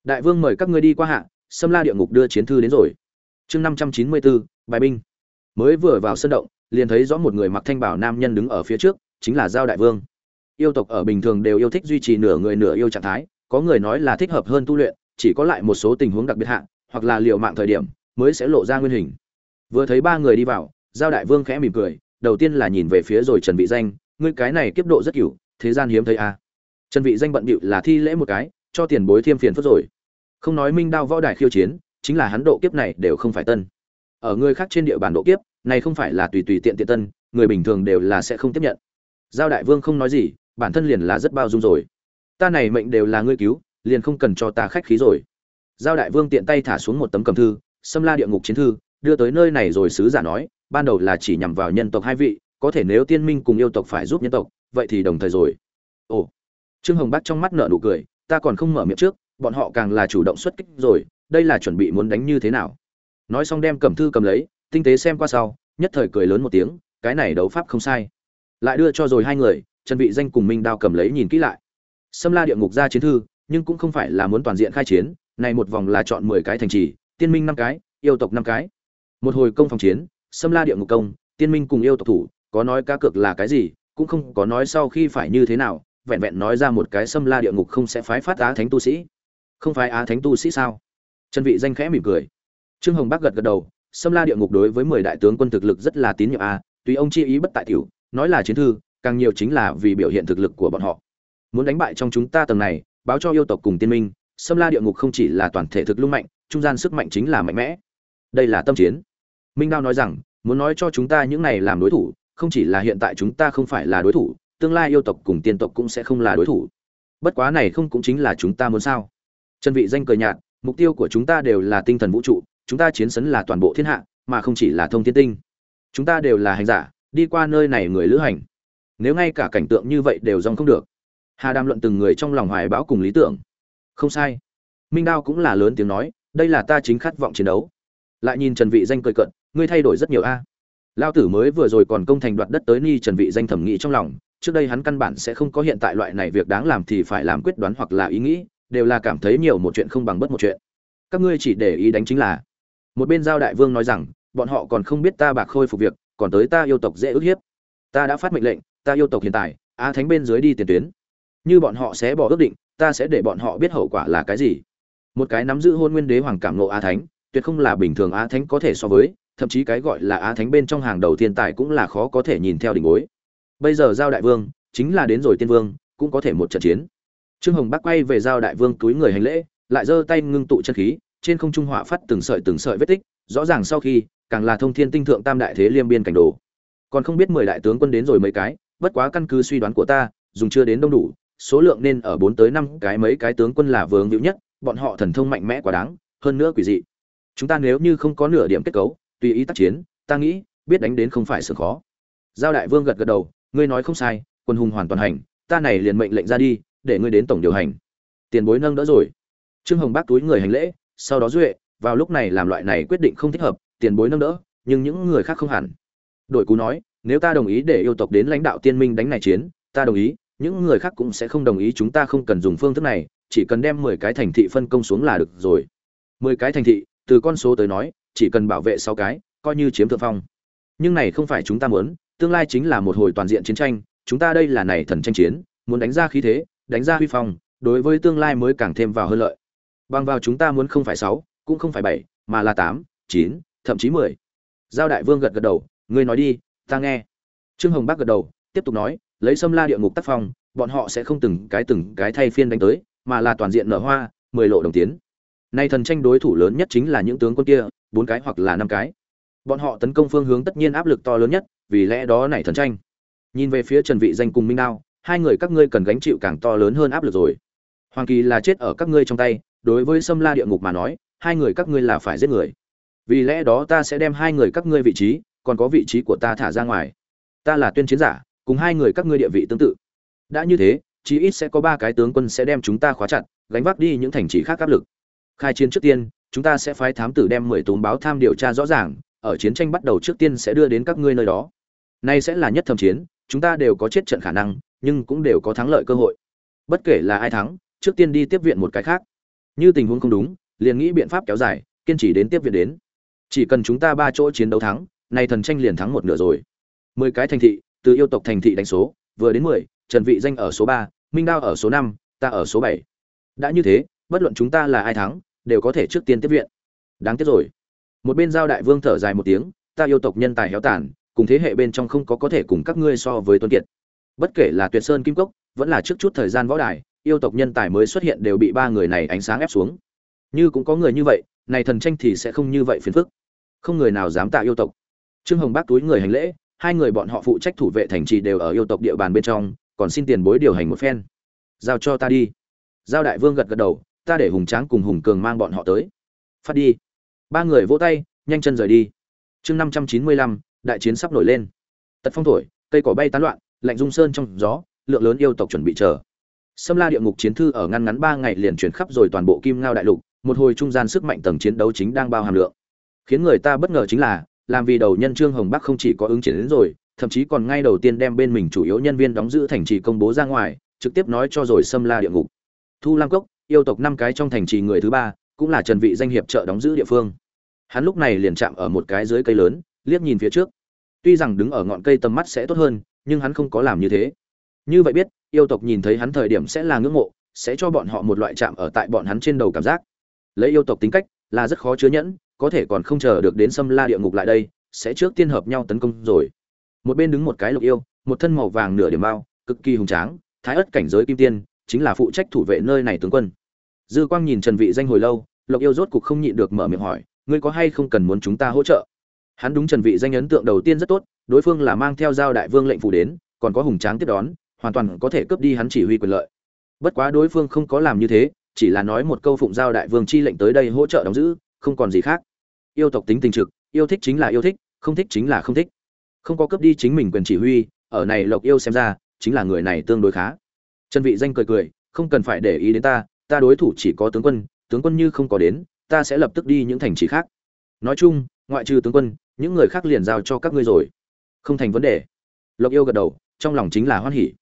Đại vương mời các ngươi đi qua hạ xâm la địa ngục đưa chiến thư đến rồi. Chương năm trăm chín mươi bốn bài binh. Mới vừa vào sân động, liền thấy rõ một người mặc thanh bảo nam nhân đứng ở phía trước, chính là giao đại vương yêu tộc ở bình thường đều yêu thích duy trì nửa người nửa yêu trạng thái, có người nói là thích hợp hơn tu luyện, chỉ có lại một số tình huống đặc biệt hạn hoặc là liều mạng thời điểm, mới sẽ lộ ra nguyên hình. Vừa thấy ba người đi vào, giao đại vương khẽ mỉm cười, đầu tiên là nhìn về phía rồi trần vị danh, ngươi cái này kiếp độ rất cửu, thế gian hiếm thấy a. À. trần vị danh bận bịu là thi lễ một cái, cho tiền bối thêm phiền phức rồi. Không nói minh đao võ đài khiêu chiến, chính là hắn độ kiếp này đều không phải tân. Ở người khác trên địa bàn độ kiếp, này không phải là tùy tùy tiện tiện tân, người bình thường đều là sẽ không tiếp nhận. Giao đại vương không nói gì bản thân liền là rất bao dung rồi. Ta này mệnh đều là ngươi cứu, liền không cần cho ta khách khí rồi. Giao đại vương tiện tay thả xuống một tấm cầm thư, xâm la địa ngục chiến thư, đưa tới nơi này rồi sứ giả nói, ban đầu là chỉ nhằm vào nhân tộc hai vị, có thể nếu tiên minh cùng yêu tộc phải giúp nhân tộc, vậy thì đồng thời rồi. Ồ. Trương hồng bác trong mắt nợ nụ cười, ta còn không mở miệng trước, bọn họ càng là chủ động xuất kích rồi, đây là chuẩn bị muốn đánh như thế nào? Nói xong đem cầm thư cầm lấy, tinh tế xem qua sau, nhất thời cười lớn một tiếng, cái này đấu pháp không sai. Lại đưa cho rồi hai người trần vị danh cùng minh đao cầm lấy nhìn kỹ lại. Xâm la địa ngục ra chiến thư, nhưng cũng không phải là muốn toàn diện khai chiến, này một vòng là chọn 10 cái thành trì, tiên minh năm cái, yêu tộc năm cái. Một hồi công phòng chiến xâm la địa ngục công, tiên minh cùng yêu tộc thủ, có nói cá cược là cái gì, cũng không có nói sau khi phải như thế nào, vẹn vẹn nói ra một cái xâm la địa ngục không sẽ phái phát á thánh tu sĩ. Không phải á thánh tu sĩ sao? Trần vị danh khẽ mỉm cười. Trương hồng Bắc gật gật đầu xâm la địa ngục đối với mười đại tướng quân thực lực rất là tín nhiệm a tùy ông chi ý bất tại tiểu, nói là chiến thư càng nhiều chính là vì biểu hiện thực lực của bọn họ. Muốn đánh bại trong chúng ta tầng này, báo cho yêu tộc cùng tiên minh xâm la địa ngục không chỉ là toàn thể thực lung mạnh, trung gian sức mạnh chính là mạnh mẽ. Đây là tâm chiến. Minh đao nói rằng, muốn nói cho chúng ta những này làm đối thủ, không chỉ là hiện tại chúng ta không phải là đối thủ, tương lai yêu tộc cùng tiên tộc cũng sẽ không là đối thủ. Bất quá này không cũng chính là chúng ta muốn sao? Chân vị danh cười nhạt, mục tiêu của chúng ta đều là tinh thần vũ trụ, chúng ta chiến sấn là toàn bộ thiên hạ, mà không chỉ là thông thiên tinh. Chúng ta đều là hành giả, đi qua nơi này người lữ hành nếu ngay cả cảnh tượng như vậy đều dòng không được. Hà đàm luận từng người trong lòng hoài bão cùng lý tưởng. Không sai. Minh đao cũng là lớn tiếng nói, đây là ta chính khát vọng chiến đấu. Lại nhìn trần vị danh cười cận ngươi thay đổi rất nhiều a. Lao tử mới vừa rồi còn công thành đoạt đất tới ni trần vị danh thẩm nghĩ trong lòng, trước đây hắn căn bản sẽ không có hiện tại loại này việc đáng làm thì phải làm quyết đoán hoặc là ý nghĩ, đều là cảm thấy nhiều một chuyện không bằng bất một chuyện. Các ngươi chỉ để ý đánh chính là. Một bên giao đại vương nói rằng, bọn họ còn không biết ta bạc khôi phục việc, còn tới ta yêu tộc dễ ức hiếp. Ta đã phát mệnh lệnh ta yêu tộc hiện tại á thánh bên dưới đi tiền tuyến. Như bọn họ sẽ bỏ ước định, ta sẽ để bọn họ biết hậu quả là cái gì. Một cái nắm giữ hôn nguyên đế hoàng cảm nộ á thánh, tuyệt không là bình thường á thánh có thể so với, thậm chí cái gọi là á thánh bên trong hàng đầu thiên tài cũng là khó có thể nhìn theo đỉnh bối bây giờ giao đại vương, chính là đến rồi tiên vương, cũng có thể một trận chiến. Trương hồng bắc quay về giao đại vương túi người hành lễ, lại giơ tay ngưng tụ chân khí, trên không trung họa phát từng sợi từng sợi vết tích, rõ ràng sau khi, càng là thông thiên tinh thượng tam đại thế liêm biên cảnh đồ. Còn không biết mười đại tướng quân đến rồi mấy cái bất quá căn cứ suy đoán của ta, dùng chưa đến đông đủ, số lượng nên ở bốn tới năm cái mấy cái tướng quân là vướng hữu nhất, bọn họ thần thông mạnh mẽ quá đáng, hơn nữa quỷ dị. Chúng ta nếu như không có nửa điểm kết cấu, tùy ý tác chiến, ta nghĩ, biết đánh đến không phải sự khó. Giao đại vương gật gật đầu, ngươi nói không sai, quân hùng hoàn toàn hành, ta này liền mệnh lệnh ra đi, để ngươi đến tổng điều hành. Tiền bối nâng đỡ rồi. Trương hồng bác túi người hành lễ, sau đó duệ, vào lúc này làm loại này quyết định không thích hợp, tiền bối nâng đỡ, nhưng những người khác không hẳn. Đội cú nói nếu ta đồng ý để yêu tộc đến lãnh đạo tiên minh đánh này chiến, ta đồng ý, những người khác cũng sẽ không đồng ý, chúng ta không cần dùng phương thức này, chỉ cần đem mười cái thành thị phân công xuống là được rồi. Mười cái thành thị, từ con số tới nói, chỉ cần bảo vệ sáu cái, coi như chiếm thượng phong. Nhưng này không phải chúng ta muốn, tương lai chính là một hồi toàn diện chiến tranh, chúng ta đây là này thần tranh chiến, muốn đánh ra khí thế, đánh ra huy phong, đối với tương lai mới càng thêm vào hơn lợi. Bằng vào chúng ta muốn không phải sáu, cũng không phải bảy, mà là tám, chín, thậm chí mười. Giao đại vương gật gật đầu, ngươi nói đi ta nghe. Trương hồng bác gật đầu, tiếp tục nói, lấy sâm la địa ngục tác phong, bọn họ sẽ không từng cái từng cái thay phiên đánh tới, mà là toàn diện nở hoa, mười lộ đồng tiến. Nay thần tranh đối thủ lớn nhất chính là những tướng quân kia, bốn cái hoặc là năm cái. Bọn họ tấn công phương hướng tất nhiên áp lực to lớn nhất, vì lẽ đó này thần tranh. Nhìn về phía trần vị danh cùng minh đao, hai người các ngươi cần gánh chịu càng to lớn hơn áp lực rồi. Hoàng kỳ là chết ở các ngươi trong tay, đối với sâm la địa ngục mà nói, hai người các ngươi là phải giết người. Vì lẽ đó ta sẽ đem hai người các ngươi vị trí còn có vị trí của ta thả ra ngoài. Ta là tuyên chiến giả, cùng hai người các ngươi địa vị tương tự. Đã như thế, chí ít sẽ có ba cái tướng quân sẽ đem chúng ta khóa chặt, gánh vác đi những thành trì khác áp lực. Khai chiến trước tiên, chúng ta sẽ phái thám tử đem mười tốn báo tham điều tra rõ ràng, ở chiến tranh bắt đầu trước tiên sẽ đưa đến các ngươi nơi đó. Nay sẽ là nhất thầm chiến, chúng ta đều có chết trận khả năng, nhưng cũng đều có thắng lợi cơ hội. Bất kể là ai thắng, trước tiên đi tiếp viện một cái khác. Như tình huống không đúng, liền nghĩ biện pháp kéo dài, kiên trì đến tiếp viện đến. Chỉ cần chúng ta ba chỗ chiến đấu thắng nay thần tranh liền thắng một nửa rồi. Mười cái thành thị, từ yêu tộc thành thị đánh số, vừa đến mười, trần vị danh ở số ba, minh đao ở số năm, ta ở số bảy. Đã như thế, bất luận chúng ta là ai thắng, đều có thể trước tiên tiếp viện. Đáng tiếc rồi. Một bên giao đại vương thở dài một tiếng, ta yêu tộc nhân tài héo tàn, cùng thế hệ bên trong không có có thể cùng các ngươi so với tuấn kiệt. Bất kể là tuyệt sơn kim cốc, vẫn là trước chút thời gian võ đài, yêu tộc nhân tài mới xuất hiện đều bị ba người này ánh sáng ép xuống. Như cũng có người như vậy, này thần tranh thì sẽ không như vậy phiền phức. Không người nào dám tạ yêu tộc trương hồng bác túi người hành lễ hai người bọn họ phụ trách thủ vệ thành trì đều ở yêu tộc địa bàn bên trong còn xin tiền bối điều hành một phen. Giao cho ta đi. Giao đại vương gật gật đầu ta để hùng tráng cùng hùng cường mang bọn họ tới. Phát đi. Ba người vỗ tay nhanh chân rời đi. Chương năm trăm chín mươi lăm đại chiến sắp nổi lên. Tật phong thổi cây cỏ bay tán loạn lạnh rung sơn trong gió lượng lớn yêu tộc chuẩn bị chờ. Sâm La địa ngục chiến thư ở ngăn ngắn ba ngày liền chuyển khắp rồi toàn bộ Kim Ngao đại lục, một hồi trung gian sức mạnh tầng chiến đấu chính đang bao hàm lượng. Khiến người ta bất ngờ chính là, làm vì đầu nhân Trương Hồng Bắc không chỉ có ứng chiến đến rồi, thậm chí còn ngay đầu tiên đem bên mình chủ yếu nhân viên đóng giữ thành trì công bố ra ngoài, trực tiếp nói cho rồi xâm La địa ngục. Thu Lam Cốc, yêu tộc năm cái trong thành trì người thứ ba, cũng là Trần Vị danh hiệp trợ đóng giữ địa phương. Hắn lúc này liền chạm ở một cái dưới cây lớn, liếc nhìn phía trước. Tuy rằng đứng ở ngọn cây tầm mắt sẽ tốt hơn, nhưng hắn không có làm như thế. Như vậy biết, yêu tộc nhìn thấy hắn thời điểm sẽ là ngưỡng mộ, sẽ cho bọn họ một loại chạm ở tại bọn hắn trên đầu cảm giác. Lấy yêu tộc tính cách, là rất khó chứa nhẫn, có thể còn không chờ được đến xâm la địa ngục lại đây, sẽ trước tiên hợp nhau tấn công rồi. Một bên đứng một cái lục yêu, một thân màu vàng nửa điểm bao, cực kỳ hùng tráng, thái ất cảnh giới kim tiên, chính là phụ trách thủ vệ nơi này tướng quân. Dư Quang nhìn Trần Vị danh hồi lâu, Lục Yêu rốt cục không nhịn được mở miệng hỏi, ngươi có hay không cần muốn chúng ta hỗ trợ? Hắn đúng Trần Vị danh ấn tượng đầu tiên rất tốt, đối phương là mang theo giao đại vương lệnh phủ đến, còn có hùng tráng tiếp đón, hoàn toàn có thể cướp đi hắn chỉ huy quyền lợi bất quá đối phương không có làm như thế chỉ là nói một câu phụng giao đại vương chi lệnh tới đây hỗ trợ đóng giữ không còn gì khác yêu tộc tính tình trực yêu thích chính là yêu thích không thích chính là không thích. Không có cướp đi chính mình quyền chỉ huy ở này lộc yêu xem ra chính là người này tương đối khá. Trần vị danh cười cười không cần phải để ý đến ta ta đối thủ chỉ có tướng quân tướng quân như không có đến ta sẽ lập tức đi những thành trì khác. Nói chung ngoại trừ tướng quân những người khác liền giao cho các ngươi rồi. Không thành vấn đề. Lộc yêu gật đầu trong lòng chính là hoan hỉ.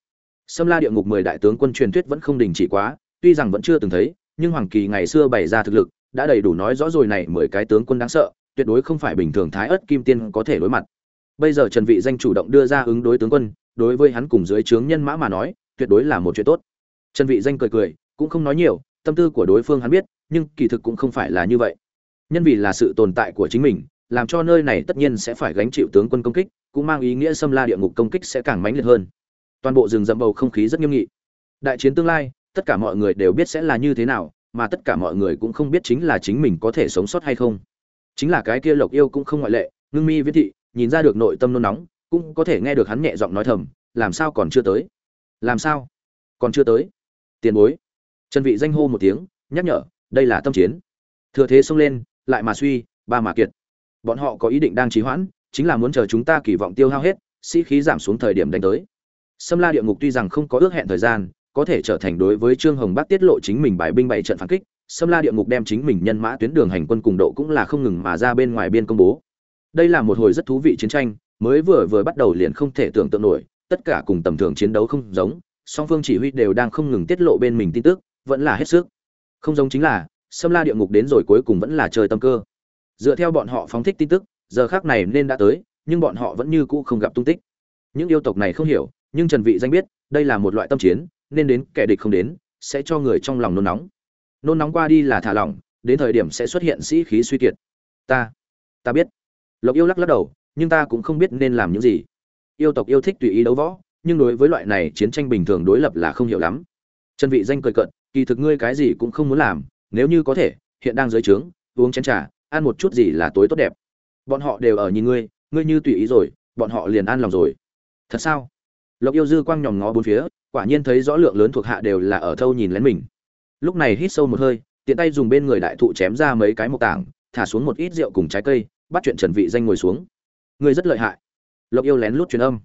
Sâm La địa ngục mười đại tướng quân truyền thuyết vẫn không đình chỉ quá, tuy rằng vẫn chưa từng thấy, nhưng Hoàng Kỳ ngày xưa bày ra thực lực, đã đầy đủ nói rõ rồi này mười cái tướng quân đáng sợ, tuyệt đối không phải bình thường thái ớt kim tiên có thể đối mặt. Bây giờ Trần Vị danh chủ động đưa ra ứng đối tướng quân, đối với hắn cùng dưới trướng nhân mã mà nói, tuyệt đối là một chuyện tốt. Trần Vị danh cười cười, cũng không nói nhiều, tâm tư của đối phương hắn biết, nhưng kỳ thực cũng không phải là như vậy. Nhân vì là sự tồn tại của chính mình, làm cho nơi này tất nhiên sẽ phải gánh chịu tướng quân công kích, cũng mang ý nghĩa xâm La địa ngục công kích sẽ càng mãnh liệt hơn toàn bộ rừng rậm bầu không khí rất nghiêm nghị đại chiến tương lai tất cả mọi người đều biết sẽ là như thế nào mà tất cả mọi người cũng không biết chính là chính mình có thể sống sót hay không. Chính là cái kia lộc yêu cũng không ngoại lệ ngưng mi viễn thị nhìn ra được nội tâm nôn nóng cũng có thể nghe được hắn nhẹ giọng nói thầm làm sao còn chưa tới? Làm sao? Còn chưa tới? Tiền bối. Trần vị danh hô một tiếng nhắc nhở đây là tâm chiến. Thừa thế xông lên lại mà suy ba mà kiệt. Bọn họ có ý định đang trì hoãn chính là muốn chờ chúng ta kỳ vọng tiêu hao hết sĩ khí giảm xuống thời điểm đánh tới. Sâm La địa ngục tuy rằng không có ước hẹn thời gian, có thể trở thành đối với Trương Hồng Bắc tiết lộ chính mình bài binh bày trận phản kích, Sâm La địa ngục đem chính mình nhân mã tuyến đường hành quân cùng độ cũng là không ngừng mà ra bên ngoài biên công bố. Đây là một hồi rất thú vị chiến tranh, mới vừa vừa bắt đầu liền không thể tưởng tượng nổi, tất cả cùng tầm thường chiến đấu không giống, song phương chỉ huy đều đang không ngừng tiết lộ bên mình tin tức, vẫn là hết sức. Không giống chính là, Sâm La địa ngục đến rồi cuối cùng vẫn là trời tâm cơ. Dựa theo bọn họ phóng thích tin tức, giờ khắc này nên đã tới, nhưng bọn họ vẫn như cũ không gặp tung tích. Những yêu tộc này không hiểu, nhưng Trần Vị danh biết, đây là một loại tâm chiến, nên đến kẻ địch không đến, sẽ cho người trong lòng nôn nóng. Nôn nóng qua đi là thả lỏng, đến thời điểm sẽ xuất hiện sĩ khí suy kiệt. Ta, ta biết. Lộc Yêu lắc lắc đầu, nhưng ta cũng không biết nên làm những gì. Yêu tộc yêu thích tùy ý đấu võ, nhưng đối với loại này chiến tranh bình thường đối lập là không hiểu lắm. chân Vị danh cười cợt, kỳ thực ngươi cái gì cũng không muốn làm, nếu như có thể, hiện đang dưới trướng, uống chén trà, ăn một chút gì là tối tốt đẹp. Bọn họ đều ở nhìn ngươi, ngươi như tùy ý rồi, bọn họ liền an lòng rồi. Thật sao? lộc yêu dư quang nhòm ngó bốn phía quả nhiên thấy rõ lượng lớn thuộc hạ đều là ở thâu nhìn lén mình. Lúc này hít sâu một hơi tiện tay dùng bên người đại thụ chém ra mấy cái mộc tảng thả xuống một ít rượu cùng trái cây bắt chuyện trần vị danh ngồi xuống. Người rất lợi hại. Lộc yêu lén lút truyền âm.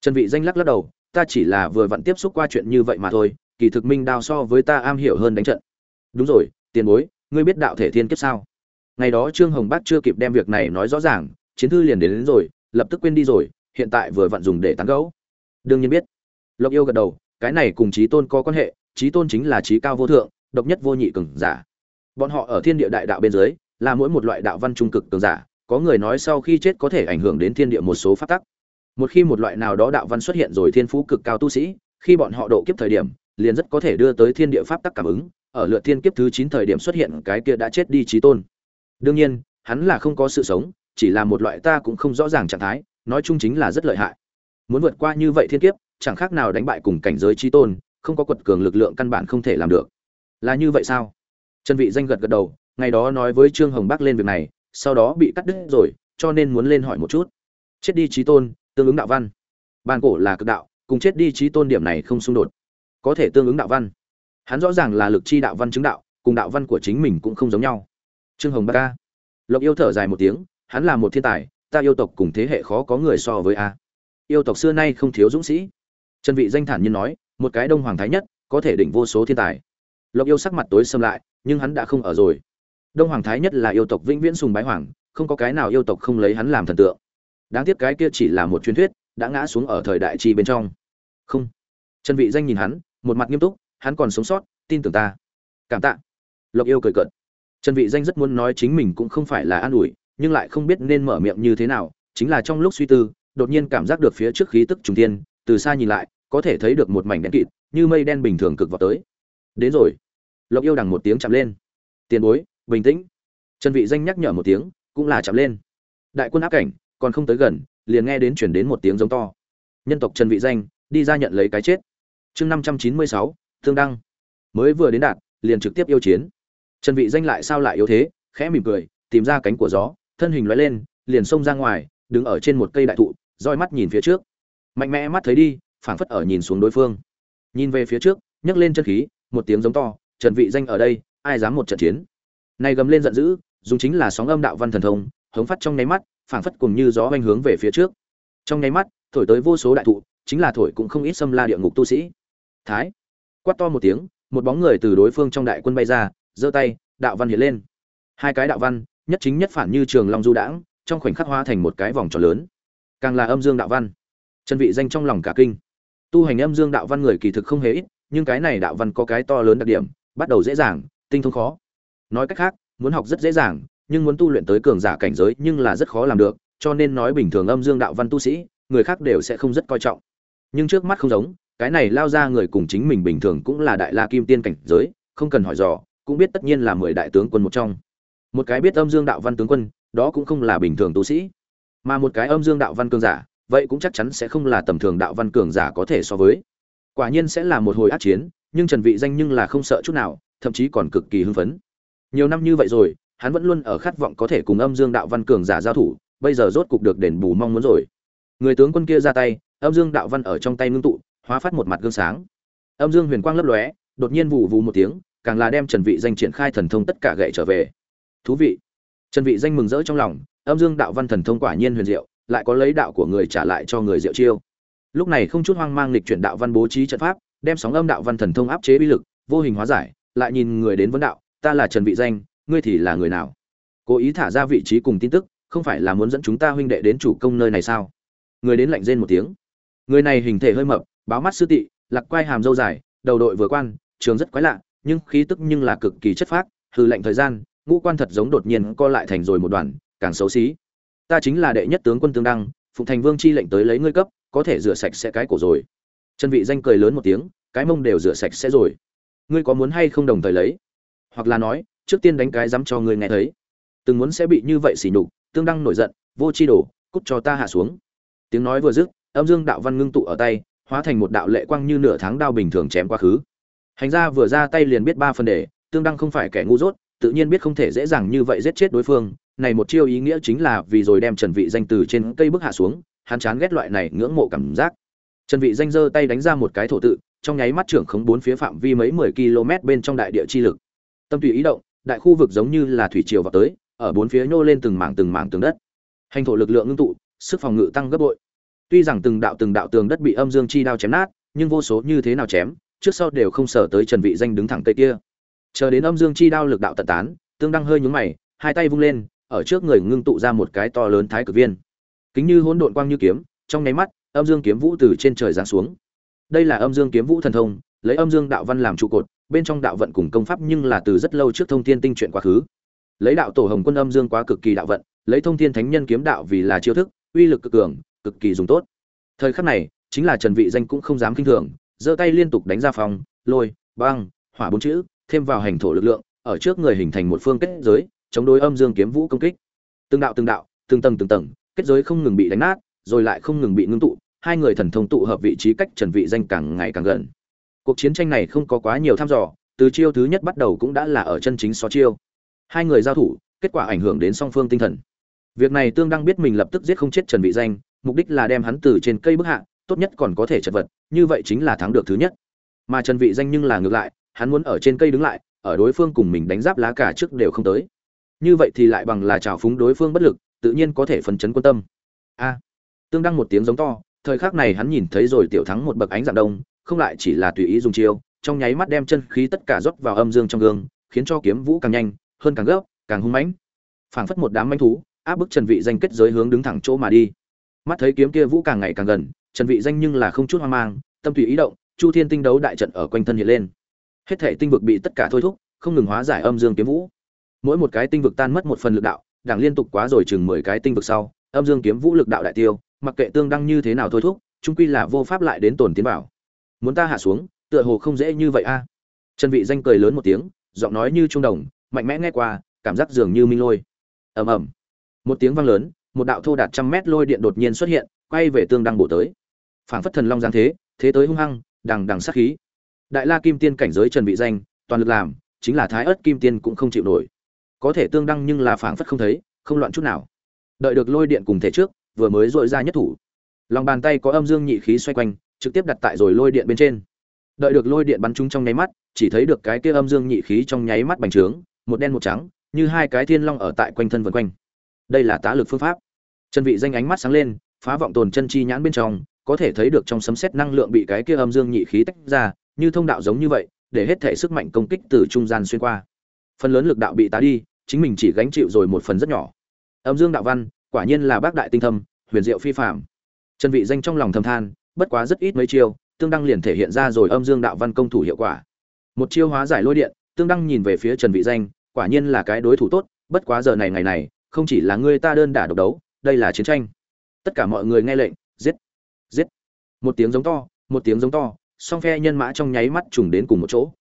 Trần vị danh lắc lắc đầu ta chỉ là vừa vặn tiếp xúc qua chuyện như vậy mà thôi kỳ thực minh đao so với ta am hiểu hơn đánh trận. Đúng rồi tiền bối ngươi biết đạo thể thiên kiếp sao? Ngày đó trương hồng bác chưa kịp đem việc này nói rõ ràng chiến thư liền đến, đến rồi lập tức quên đi rồi hiện tại vừa vặn dùng để tán gẫu. Đương nhiên biết. Lộc yêu gật đầu cái này cùng trí tôn có quan hệ, trí tôn chính là trí cao vô thượng, độc nhất vô nhị cường giả. Bọn họ ở thiên địa đại đạo bên dưới, là mỗi một loại đạo văn trung cực cường giả, có người nói sau khi chết có thể ảnh hưởng đến thiên địa một số pháp tắc. Một khi một loại nào đó đạo văn xuất hiện rồi thiên phú cực cao tu sĩ, khi bọn họ độ kiếp thời điểm, liền rất có thể đưa tới thiên địa pháp tắc cảm ứng, ở lượt thiên kiếp thứ chín thời điểm xuất hiện cái kia đã chết đi trí tôn. Đương nhiên, hắn là không có sự sống, chỉ là một loại ta cũng không rõ ràng trạng thái, nói chung chính là rất lợi hại. Muốn vượt qua như vậy thiên kiếp chẳng khác nào đánh bại cùng cảnh giới trí tôn, không có quật cường lực lượng căn bản không thể làm được. Là như vậy sao? Trần vị danh gật gật đầu, ngày đó nói với trương hồng bắc lên việc này, sau đó bị cắt đứt rồi, cho nên muốn lên hỏi một chút. Chết đi trí tôn, tương ứng đạo văn. Bàn cổ là cực đạo, cùng chết đi trí tôn điểm này không xung đột. Có thể tương ứng đạo văn. Hắn rõ ràng là lực chi đạo văn chứng đạo, cùng đạo văn của chính mình cũng không giống nhau. Trương hồng bắc ca lộc yêu thở dài một tiếng, hắn là một thiên tài, ta yêu tộc cùng thế hệ khó có người so với a. Yêu tộc xưa nay không thiếu dũng sĩ trần vị danh thản nhiên nói một cái đông hoàng thái nhất có thể đỉnh vô số thiên tài. Lộc yêu sắc mặt tối sầm lại nhưng hắn đã không ở rồi. Đông hoàng thái nhất là yêu tộc vĩnh viễn sùng bái hoàng không có cái nào yêu tộc không lấy hắn làm thần tượng. Đáng tiếc cái kia chỉ là một truyền thuyết đã ngã xuống ở thời đại chi bên trong. Không. Trần vị danh nhìn hắn một mặt nghiêm túc hắn còn sống sót tin tưởng ta. Cảm tạ. Lộc yêu cười cợt. Trần vị danh rất muốn nói chính mình cũng không phải là an ủi nhưng lại không biết nên mở miệng như thế nào chính là trong lúc suy tư đột nhiên cảm giác được phía trước khí tức trùng thiên, từ xa nhìn lại, có thể thấy được một mảnh đen kịt, như mây đen bình thường cực vào tới. Đến rồi. Lộc Yêu đằng một tiếng chạm lên. Tiền bối, bình tĩnh. Trần Vị danh nhắc nhở một tiếng, cũng là chạm lên. Đại quân áp cảnh, còn không tới gần, liền nghe đến truyền đến một tiếng giống to. Nhân tộc Trần Vị danh, đi ra nhận lấy cái chết. Chương 596, Thương đăng. Mới vừa đến đạt, liền trực tiếp yêu chiến. Trần Vị danh lại sao lại yếu thế, khẽ mỉm cười, tìm ra cánh của gió, thân hình lóe lên, liền xông ra ngoài, đứng ở trên một cây đại thụ, roi mắt nhìn phía trước mạnh mẽ mắt thấy đi phảng phất ở nhìn xuống đối phương. Nhìn về phía trước, nhấc lên chân khí, một tiếng giống to, trần vị danh ở đây, ai dám một trận chiến? Này gầm lên giận dữ, dùng chính là sóng âm đạo văn thần thông, hống phát trong nháy mắt, phảng phất cùng như gió hoành hướng về phía trước. Trong nháy mắt, thổi tới vô số đại thụ, chính là thổi cũng không ít xâm la địa ngục tu sĩ. Thái, quát to một tiếng, một bóng người từ đối phương trong đại quân bay ra, giơ tay, đạo văn hiện lên. Hai cái đạo văn, nhất chính nhất phản như trường long du đãng, trong khoảnh khắc hóa thành một cái vòng tròn lớn. Càng là âm dương đạo văn. Chân vị danh trong lòng cả kinh tu hành âm dương đạo văn người kỳ thực không hề ít, nhưng cái này đạo văn có cái to lớn đặc điểm, bắt đầu dễ dàng, tinh thông khó. Nói cách khác, muốn học rất dễ dàng, nhưng muốn tu luyện tới cường giả cảnh giới nhưng là rất khó làm được, cho nên nói bình thường âm dương đạo văn tu sĩ, người khác đều sẽ không rất coi trọng. Nhưng trước mắt không giống, cái này lao ra người cùng chính mình bình thường cũng là đại la kim tiên cảnh giới, không cần hỏi dò, cũng biết tất nhiên là mười đại tướng quân một trong. Một cái biết âm dương đạo văn tướng quân, đó cũng không là bình thường tu sĩ. Mà một cái âm dương đạo văn cường giả vậy cũng chắc chắn sẽ không là tầm thường đạo văn cường giả có thể so với. Quả nhiên sẽ là một hồi ác chiến, nhưng trần vị danh nhưng là không sợ chút nào, thậm chí còn cực kỳ hưng phấn. Nhiều năm như vậy rồi, hắn vẫn luôn ở khát vọng có thể cùng âm dương đạo văn cường giả giao thủ, bây giờ rốt cục được đền bù mong muốn rồi. Người tướng quân kia ra tay, âm dương đạo văn ở trong tay ngưng tụ, hóa phát một mặt gương sáng. Âm dương huyền quang lấp lóe, đột nhiên vụ vụ một tiếng, càng là đem trần vị danh triển khai thần thông tất cả gậy trở về. Thú vị. Trần vị danh mừng rỡ trong lòng, âm dương đạo văn thần thông quả nhiên huyền diệu lại có lấy đạo của người trả lại cho người diệu chiêu. Lúc này không chút hoang mang lịch chuyển đạo văn bố trí trận pháp, đem sóng âm đạo văn thần thông áp chế bi lực, vô hình hóa giải, lại nhìn người đến vấn đạo, ta là trần vị danh, ngươi thì là người nào? Cố ý thả ra vị trí cùng tin tức, không phải là muốn dẫn chúng ta huynh đệ đến chủ công nơi này sao? Người đến lạnh rên một tiếng. Người này hình thể hơi mập, báo mắt sư tị, lạc quai hàm dâu dài, đầu đội vừa quan, trường rất quái lạ, nhưng khí tức nhưng là cực kỳ chất phác, hư lệnh thời gian, ngũ quan thật giống đột nhiên co lại thành rồi một đoàn, càng xấu xí ta chính là đệ nhất tướng quân tương đăng, phụng thành vương chi lệnh tới lấy ngươi cấp, có thể rửa sạch sẽ cái cổ rồi. Trần vị danh cười lớn một tiếng, cái mông đều rửa sạch sẽ rồi. Ngươi có muốn hay không đồng thời lấy? Hoặc là nói, trước tiên đánh cái dám cho ngươi nghe thấy. Từng muốn sẽ bị như vậy xỉ nhục, tương đăng nổi giận, vô chi đổ cút cho ta hạ xuống. Tiếng nói vừa dứt, âm dương đạo văn ngưng tụ ở tay, hóa thành một đạo lệ quang như nửa tháng đao bình thường chém quá khứ. Hành gia vừa ra tay liền biết ba phần đề tương đăng không phải kẻ ngu dốt, tự nhiên biết không thể dễ dàng như vậy giết chết đối phương này một chiêu ý nghĩa chính là vì rồi đem trần vị danh từ trên cây bước hạ xuống, hắn chán ghét loại này ngưỡng mộ cảm giác. Trần vị danh giơ tay đánh ra một cái thổ tự, trong nháy mắt trưởng khống bốn phía phạm vi mấy mười km bên trong đại địa chi lực. Tâm tùy ý động, đại khu vực giống như là thủy triều vào tới, ở bốn phía nhô lên từng mảng từng mảng tường đất. Hành thổ lực lượng ngưng tụ, sức phòng ngự tăng gấp bội. Tuy rằng từng đạo từng đạo tường đất bị âm dương chi đao chém nát, nhưng vô số như thế nào chém, trước sau đều không sở tới trần vị danh đứng thẳng cây kia. Chờ đến âm dương chi đao lực đạo tận tán, tương đăng hơi nhướng mày, hai tay vung lên ở trước người ngưng tụ ra một cái to lớn thái cực viên. Kính như hỗn độn quang như kiếm, trong nháy mắt, âm dương kiếm vũ từ trên trời giáng xuống. Đây là âm dương kiếm vũ thần thông, lấy âm dương đạo văn làm trụ cột, bên trong đạo vận cùng công pháp nhưng là từ rất lâu trước thông thiên tinh chuyện quá khứ. Lấy đạo tổ hồng quân âm dương quá cực kỳ đạo vận, lấy thông thiên thánh nhân kiếm đạo vì là chiêu thức, uy lực cực cường, cực kỳ dùng tốt. Thời khắc này, chính là trần vị danh cũng không dám kinh thường, giơ tay liên tục đánh ra phòng lôi, băng, hỏa bốn chữ, thêm vào hành thổ lực lượng, ở trước người hình thành một phương kết giới chống đối âm dương kiếm vũ công kích. Từng đạo từng đạo, từng tầng từng tầng, kết giới không ngừng bị đánh nát, rồi lại không ngừng bị ngưng tụ, hai người thần thông tụ hợp vị trí cách trần vị danh càng ngày càng gần. Cuộc chiến tranh này không có quá nhiều thăm dò, từ chiêu thứ nhất bắt đầu cũng đã là ở chân chính so chiêu. Hai người giao thủ, kết quả ảnh hưởng đến song phương tinh thần. Việc này tương đăng biết mình lập tức giết không chết trần vị danh, mục đích là đem hắn từ trên cây bức hạ, tốt nhất còn có thể chật vật, như vậy chính là thắng được thứ nhất. Mà trần vị danh nhưng là ngược lại, hắn muốn ở trên cây đứng lại, ở đối phương cùng mình đánh giáp lá cả trước đều không tới như vậy thì lại bằng là trào phúng đối phương bất lực, tự nhiên có thể phấn chấn quân tâm. A. Tương đăng một tiếng giống to, thời khắc này hắn nhìn thấy rồi tiểu thắng một bậc ánh dạng đông, không lại chỉ là tùy ý dùng chiêu, trong nháy mắt đem chân khí tất cả rót vào âm dương trong gương, khiến cho kiếm vũ càng nhanh, hơn càng gấp, càng hung mãnh. Phảng phất một đám manh thú, áp bức trần vị danh kết giới hướng đứng thẳng chỗ mà đi. Mắt thấy kiếm kia vũ càng ngày càng gần, trần vị danh nhưng là không chút hoang mang, tâm tùy ý động, chu thiên tinh đấu đại trận ở quanh thân hiện lên. Hết thể tinh vực bị tất cả thôi thúc, không ngừng hóa giải âm dương kiếm vũ mỗi một cái tinh vực tan mất một phần lực đạo, đảng liên tục quá rồi chừng mười cái tinh vực sau, âm dương kiếm vũ lực đạo đại tiêu, mặc kệ tương đăng như thế nào thôi thúc, trung quy là vô pháp lại đến tổn tiến bảo muốn ta hạ xuống, tựa hồ không dễ như vậy a. Trần vị danh cười lớn một tiếng, giọng nói như trung đồng, mạnh mẽ nghe qua, cảm giác dường như minh lôi. Ầm ầm. Một tiếng vang lớn, một đạo thô đạt trăm mét lôi điện đột nhiên xuất hiện, quay về tương đăng bổ tới. Phảng phất thần long giáng thế thế tới hung hăng, đằng đằng sát khí. Đại la kim tiên cảnh giới trần vị danh, toàn lực làm, chính là thái ất kim tiên cũng không chịu nổi có thể tương đăng nhưng là phảng phất không thấy, không loạn chút nào. Đợi được lôi điện cùng thể trước, vừa mới dội ra nhất thủ. Lòng bàn tay có âm dương nhị khí xoay quanh, trực tiếp đặt tại rồi lôi điện bên trên. Đợi được lôi điện bắn trúng trong nháy mắt, chỉ thấy được cái kia âm dương nhị khí trong nháy mắt bành trướng, một đen một trắng, như hai cái thiên long ở tại quanh thân vần quanh. Đây là tá lực phương pháp. Chân vị danh ánh mắt sáng lên, phá vọng tồn chân chi nhãn bên trong, có thể thấy được trong sấm sét năng lượng bị cái kia âm dương nhị khí tách ra, như thông đạo giống như vậy, để hết thể sức mạnh công kích từ trung gian xuyên qua phần lớn lực đạo bị tá đi chính mình chỉ gánh chịu rồi một phần rất nhỏ. Âm dương đạo văn quả nhiên là bác đại tinh thâm huyền diệu phi phạm trần vị danh trong lòng thầm than bất quá rất ít mấy chiêu tương đăng liền thể hiện ra rồi âm dương đạo văn công thủ hiệu quả. Một chiêu hóa giải lôi điện tương đăng nhìn về phía trần vị danh quả nhiên là cái đối thủ tốt bất quá giờ này ngày này không chỉ là ngươi ta đơn đả độc đấu đây là chiến tranh. Tất cả mọi người nghe lệnh giết giết. Một tiếng giống to một tiếng giống to song phe nhân mã trong nháy mắt trùng đến cùng một chỗ.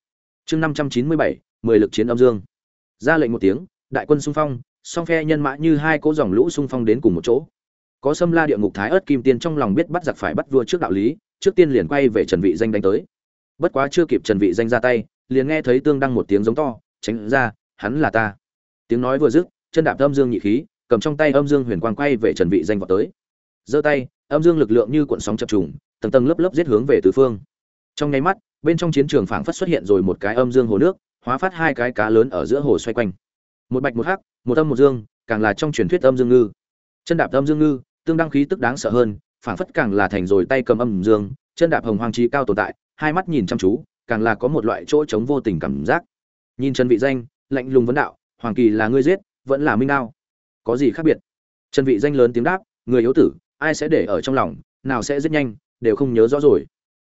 Chương 597, mười lực chiến âm dương. Ra lệnh một tiếng, đại quân xung phong, song phe nhân mã như hai cỗ dòng lũ xung phong đến cùng một chỗ. Có xâm la địa ngục thái ớt kim tiên trong lòng biết bắt giặc phải bắt vua trước đạo lý, trước tiên liền quay về trần vị danh đánh tới. Bất quá chưa kịp trần vị danh ra tay, liền nghe thấy tương đăng một tiếng giống to, tránh ra, hắn là ta. Tiếng nói vừa dứt, chân đạp âm dương nhị khí, cầm trong tay âm dương huyền quang quay về trần vị danh vọt tới. Giơ tay, âm dương lực lượng như cuộn sóng chập trùng, tầng tầng lớp lớp giết hướng về tứ phương. Trong nháy mắt, bên trong chiến trường phảng phất xuất hiện rồi một cái âm dương hồ nước hóa phát hai cái cá lớn ở giữa hồ xoay quanh. Một bạch một hắc, một âm một dương, càng là trong truyền thuyết âm dương ngư. Chân đạp âm dương ngư, tương đăng khí tức đáng sợ hơn, phảng phất càng là thành rồi tay cầm âm dương, chân đạp hồng hoàng trí cao tồn tại, hai mắt nhìn chăm chú, càng là có một loại chỗ trống vô tình cảm giác. Nhìn trần vị danh, lạnh lùng vấn đạo, hoàng kỳ là ngươi giết, vẫn là minh đao? Có gì khác biệt? Trần vị danh lớn tiếng đáp, người yếu tử, ai sẽ để ở trong lòng, nào sẽ giết nhanh, đều không nhớ rõ rồi.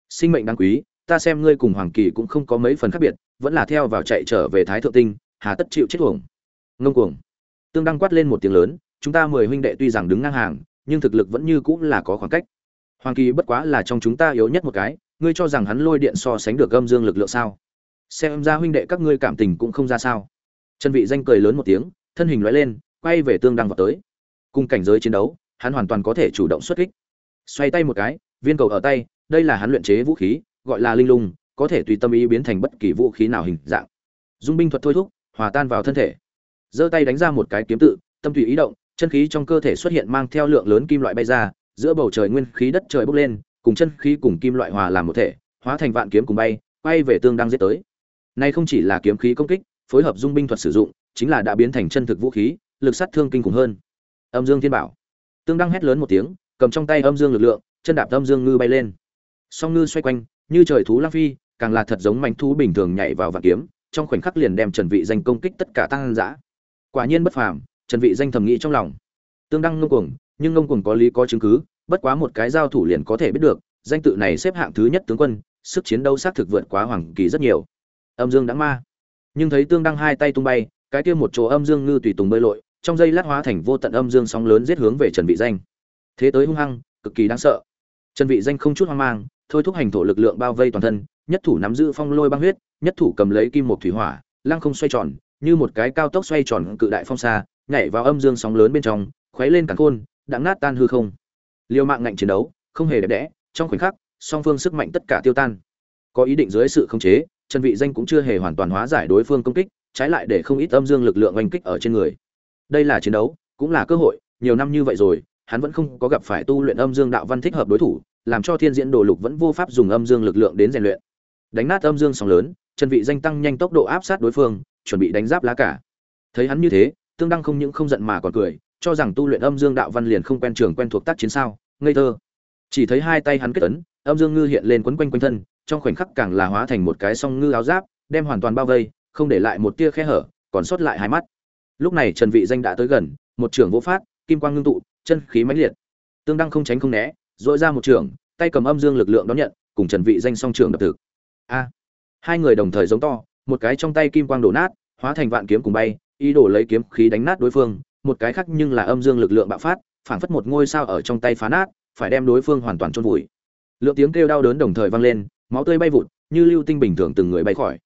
Sinh mệnh đáng quý ta xem ngươi cùng hoàng kỳ cũng không có mấy phần khác biệt, vẫn là theo vào chạy trở về thái thượng tinh, hà tất chịu chết cuồng ngông cuồng. Tương đăng quát lên một tiếng lớn, chúng ta mười huynh đệ tuy rằng đứng ngang hàng, nhưng thực lực vẫn như cũng là có khoảng cách. Hoàng kỳ bất quá là trong chúng ta yếu nhất một cái, ngươi cho rằng hắn lôi điện so sánh được gâm dương lực lượng sao? Xem ra huynh đệ các ngươi cảm tình cũng không ra sao. Trần vị danh cười lớn một tiếng, thân hình lóe lên, quay về tương đăng vào tới. Cùng cảnh giới chiến đấu, hắn hoàn toàn có thể chủ động xuất kích. Xoay tay một cái, viên cầu ở tay, đây là hắn luyện chế vũ khí gọi là linh lung, có thể tùy tâm ý biến thành bất kỳ vũ khí nào hình dạng. Dung binh thuật thôi thúc, hòa tan vào thân thể. Giơ tay đánh ra một cái kiếm tự, tâm tùy ý động, chân khí trong cơ thể xuất hiện mang theo lượng lớn kim loại bay ra, giữa bầu trời nguyên khí đất trời bốc lên, cùng chân khí cùng kim loại hòa làm một thể, hóa thành vạn kiếm cùng bay, quay về tương đang giết tới. Nay không chỉ là kiếm khí công kích, phối hợp dung binh thuật sử dụng, chính là đã biến thành chân thực vũ khí, lực sát thương kinh khủng hơn. Âm dương thiên bảo. Tương đăng hét lớn một tiếng, cầm trong tay âm dương lực lượng, chân đạp âm dương ngư bay lên. Song ngư xoay quanh như trời thú lang phi, càng là thật giống mảnh thú bình thường nhảy vào vạn kiếm, trong khoảnh khắc liền đem trần vị danh công kích tất cả tăng dã. Quả nhiên bất phàm, trần vị danh thầm nghĩ trong lòng. Tương đăng ngông cuồng, nhưng ngông cuồng có lý có chứng cứ, bất quá một cái giao thủ liền có thể biết được, danh tự này xếp hạng thứ nhất tướng quân, sức chiến đấu xác thực vượt quá hoàng kỳ rất nhiều. Âm dương đã ma. Nhưng thấy tương đăng hai tay tung bay, cái kia một chỗ âm dương ngư tùy tùng bơi lội, trong dây lát hóa thành vô tận âm dương sóng lớn giết hướng về trần vị danh. Thế tới hung hăng, cực kỳ đáng sợ. Trần vị danh không chút hoang mang thôi thúc hành thổ lực lượng bao vây toàn thân, nhất thủ nắm giữ phong lôi băng huyết, nhất thủ cầm lấy kim một thủy hỏa, lăng không xoay tròn, như một cái cao tốc xoay tròn cự đại phong xa, nhảy vào âm dương sóng lớn bên trong, khuấy lên cả khôn đặng nát tan hư không. Liều mạng ngạnh chiến đấu, không hề đẹp đẽ, trong khoảnh khắc, song phương sức mạnh tất cả tiêu tan. Có ý định dưới sự khống chế, trần vị danh cũng chưa hề hoàn toàn hóa giải đối phương công kích, trái lại để không ít âm dương lực lượng oanh kích ở trên người. Đây là chiến đấu, cũng là cơ hội, nhiều năm như vậy rồi, hắn vẫn không có gặp phải tu luyện âm dương đạo văn thích hợp đối thủ làm cho thiên diễn đồ lục vẫn vô pháp dùng âm dương lực lượng đến rèn luyện. Đánh nát âm dương sóng lớn, trần vị danh tăng nhanh tốc độ áp sát đối phương, chuẩn bị đánh giáp lá cả. Thấy hắn như thế, tương đăng không những không giận mà còn cười, cho rằng tu luyện âm dương đạo văn liền không quen trường quen thuộc tác chiến sao, ngây thơ. Chỉ thấy hai tay hắn kết ấn, âm dương ngư hiện lên quấn quanh quanh thân, trong khoảnh khắc càng là hóa thành một cái song ngư áo giáp, đem hoàn toàn bao vây, không để lại một tia khe hở, còn sót lại hai mắt. Lúc này trần vị danh đã tới gần, một trường vô phát, kim quang ngưng tụ, chân khí mãnh liệt. Tương đăng không tránh không né dội ra một trường, tay cầm âm dương lực lượng đón nhận, cùng trần vị danh song trường đập thực. A. Hai người đồng thời giống to, một cái trong tay kim quang đổ nát, hóa thành vạn kiếm cùng bay, ý đồ lấy kiếm khí đánh nát đối phương, một cái khác nhưng là âm dương lực lượng bạo phát, phảng phất một ngôi sao ở trong tay phá nát, phải đem đối phương hoàn toàn chôn vùi. Lượng tiếng kêu đau đớn đồng thời vang lên, máu tươi bay vụt, như lưu tinh bình thường từng người bay khỏi.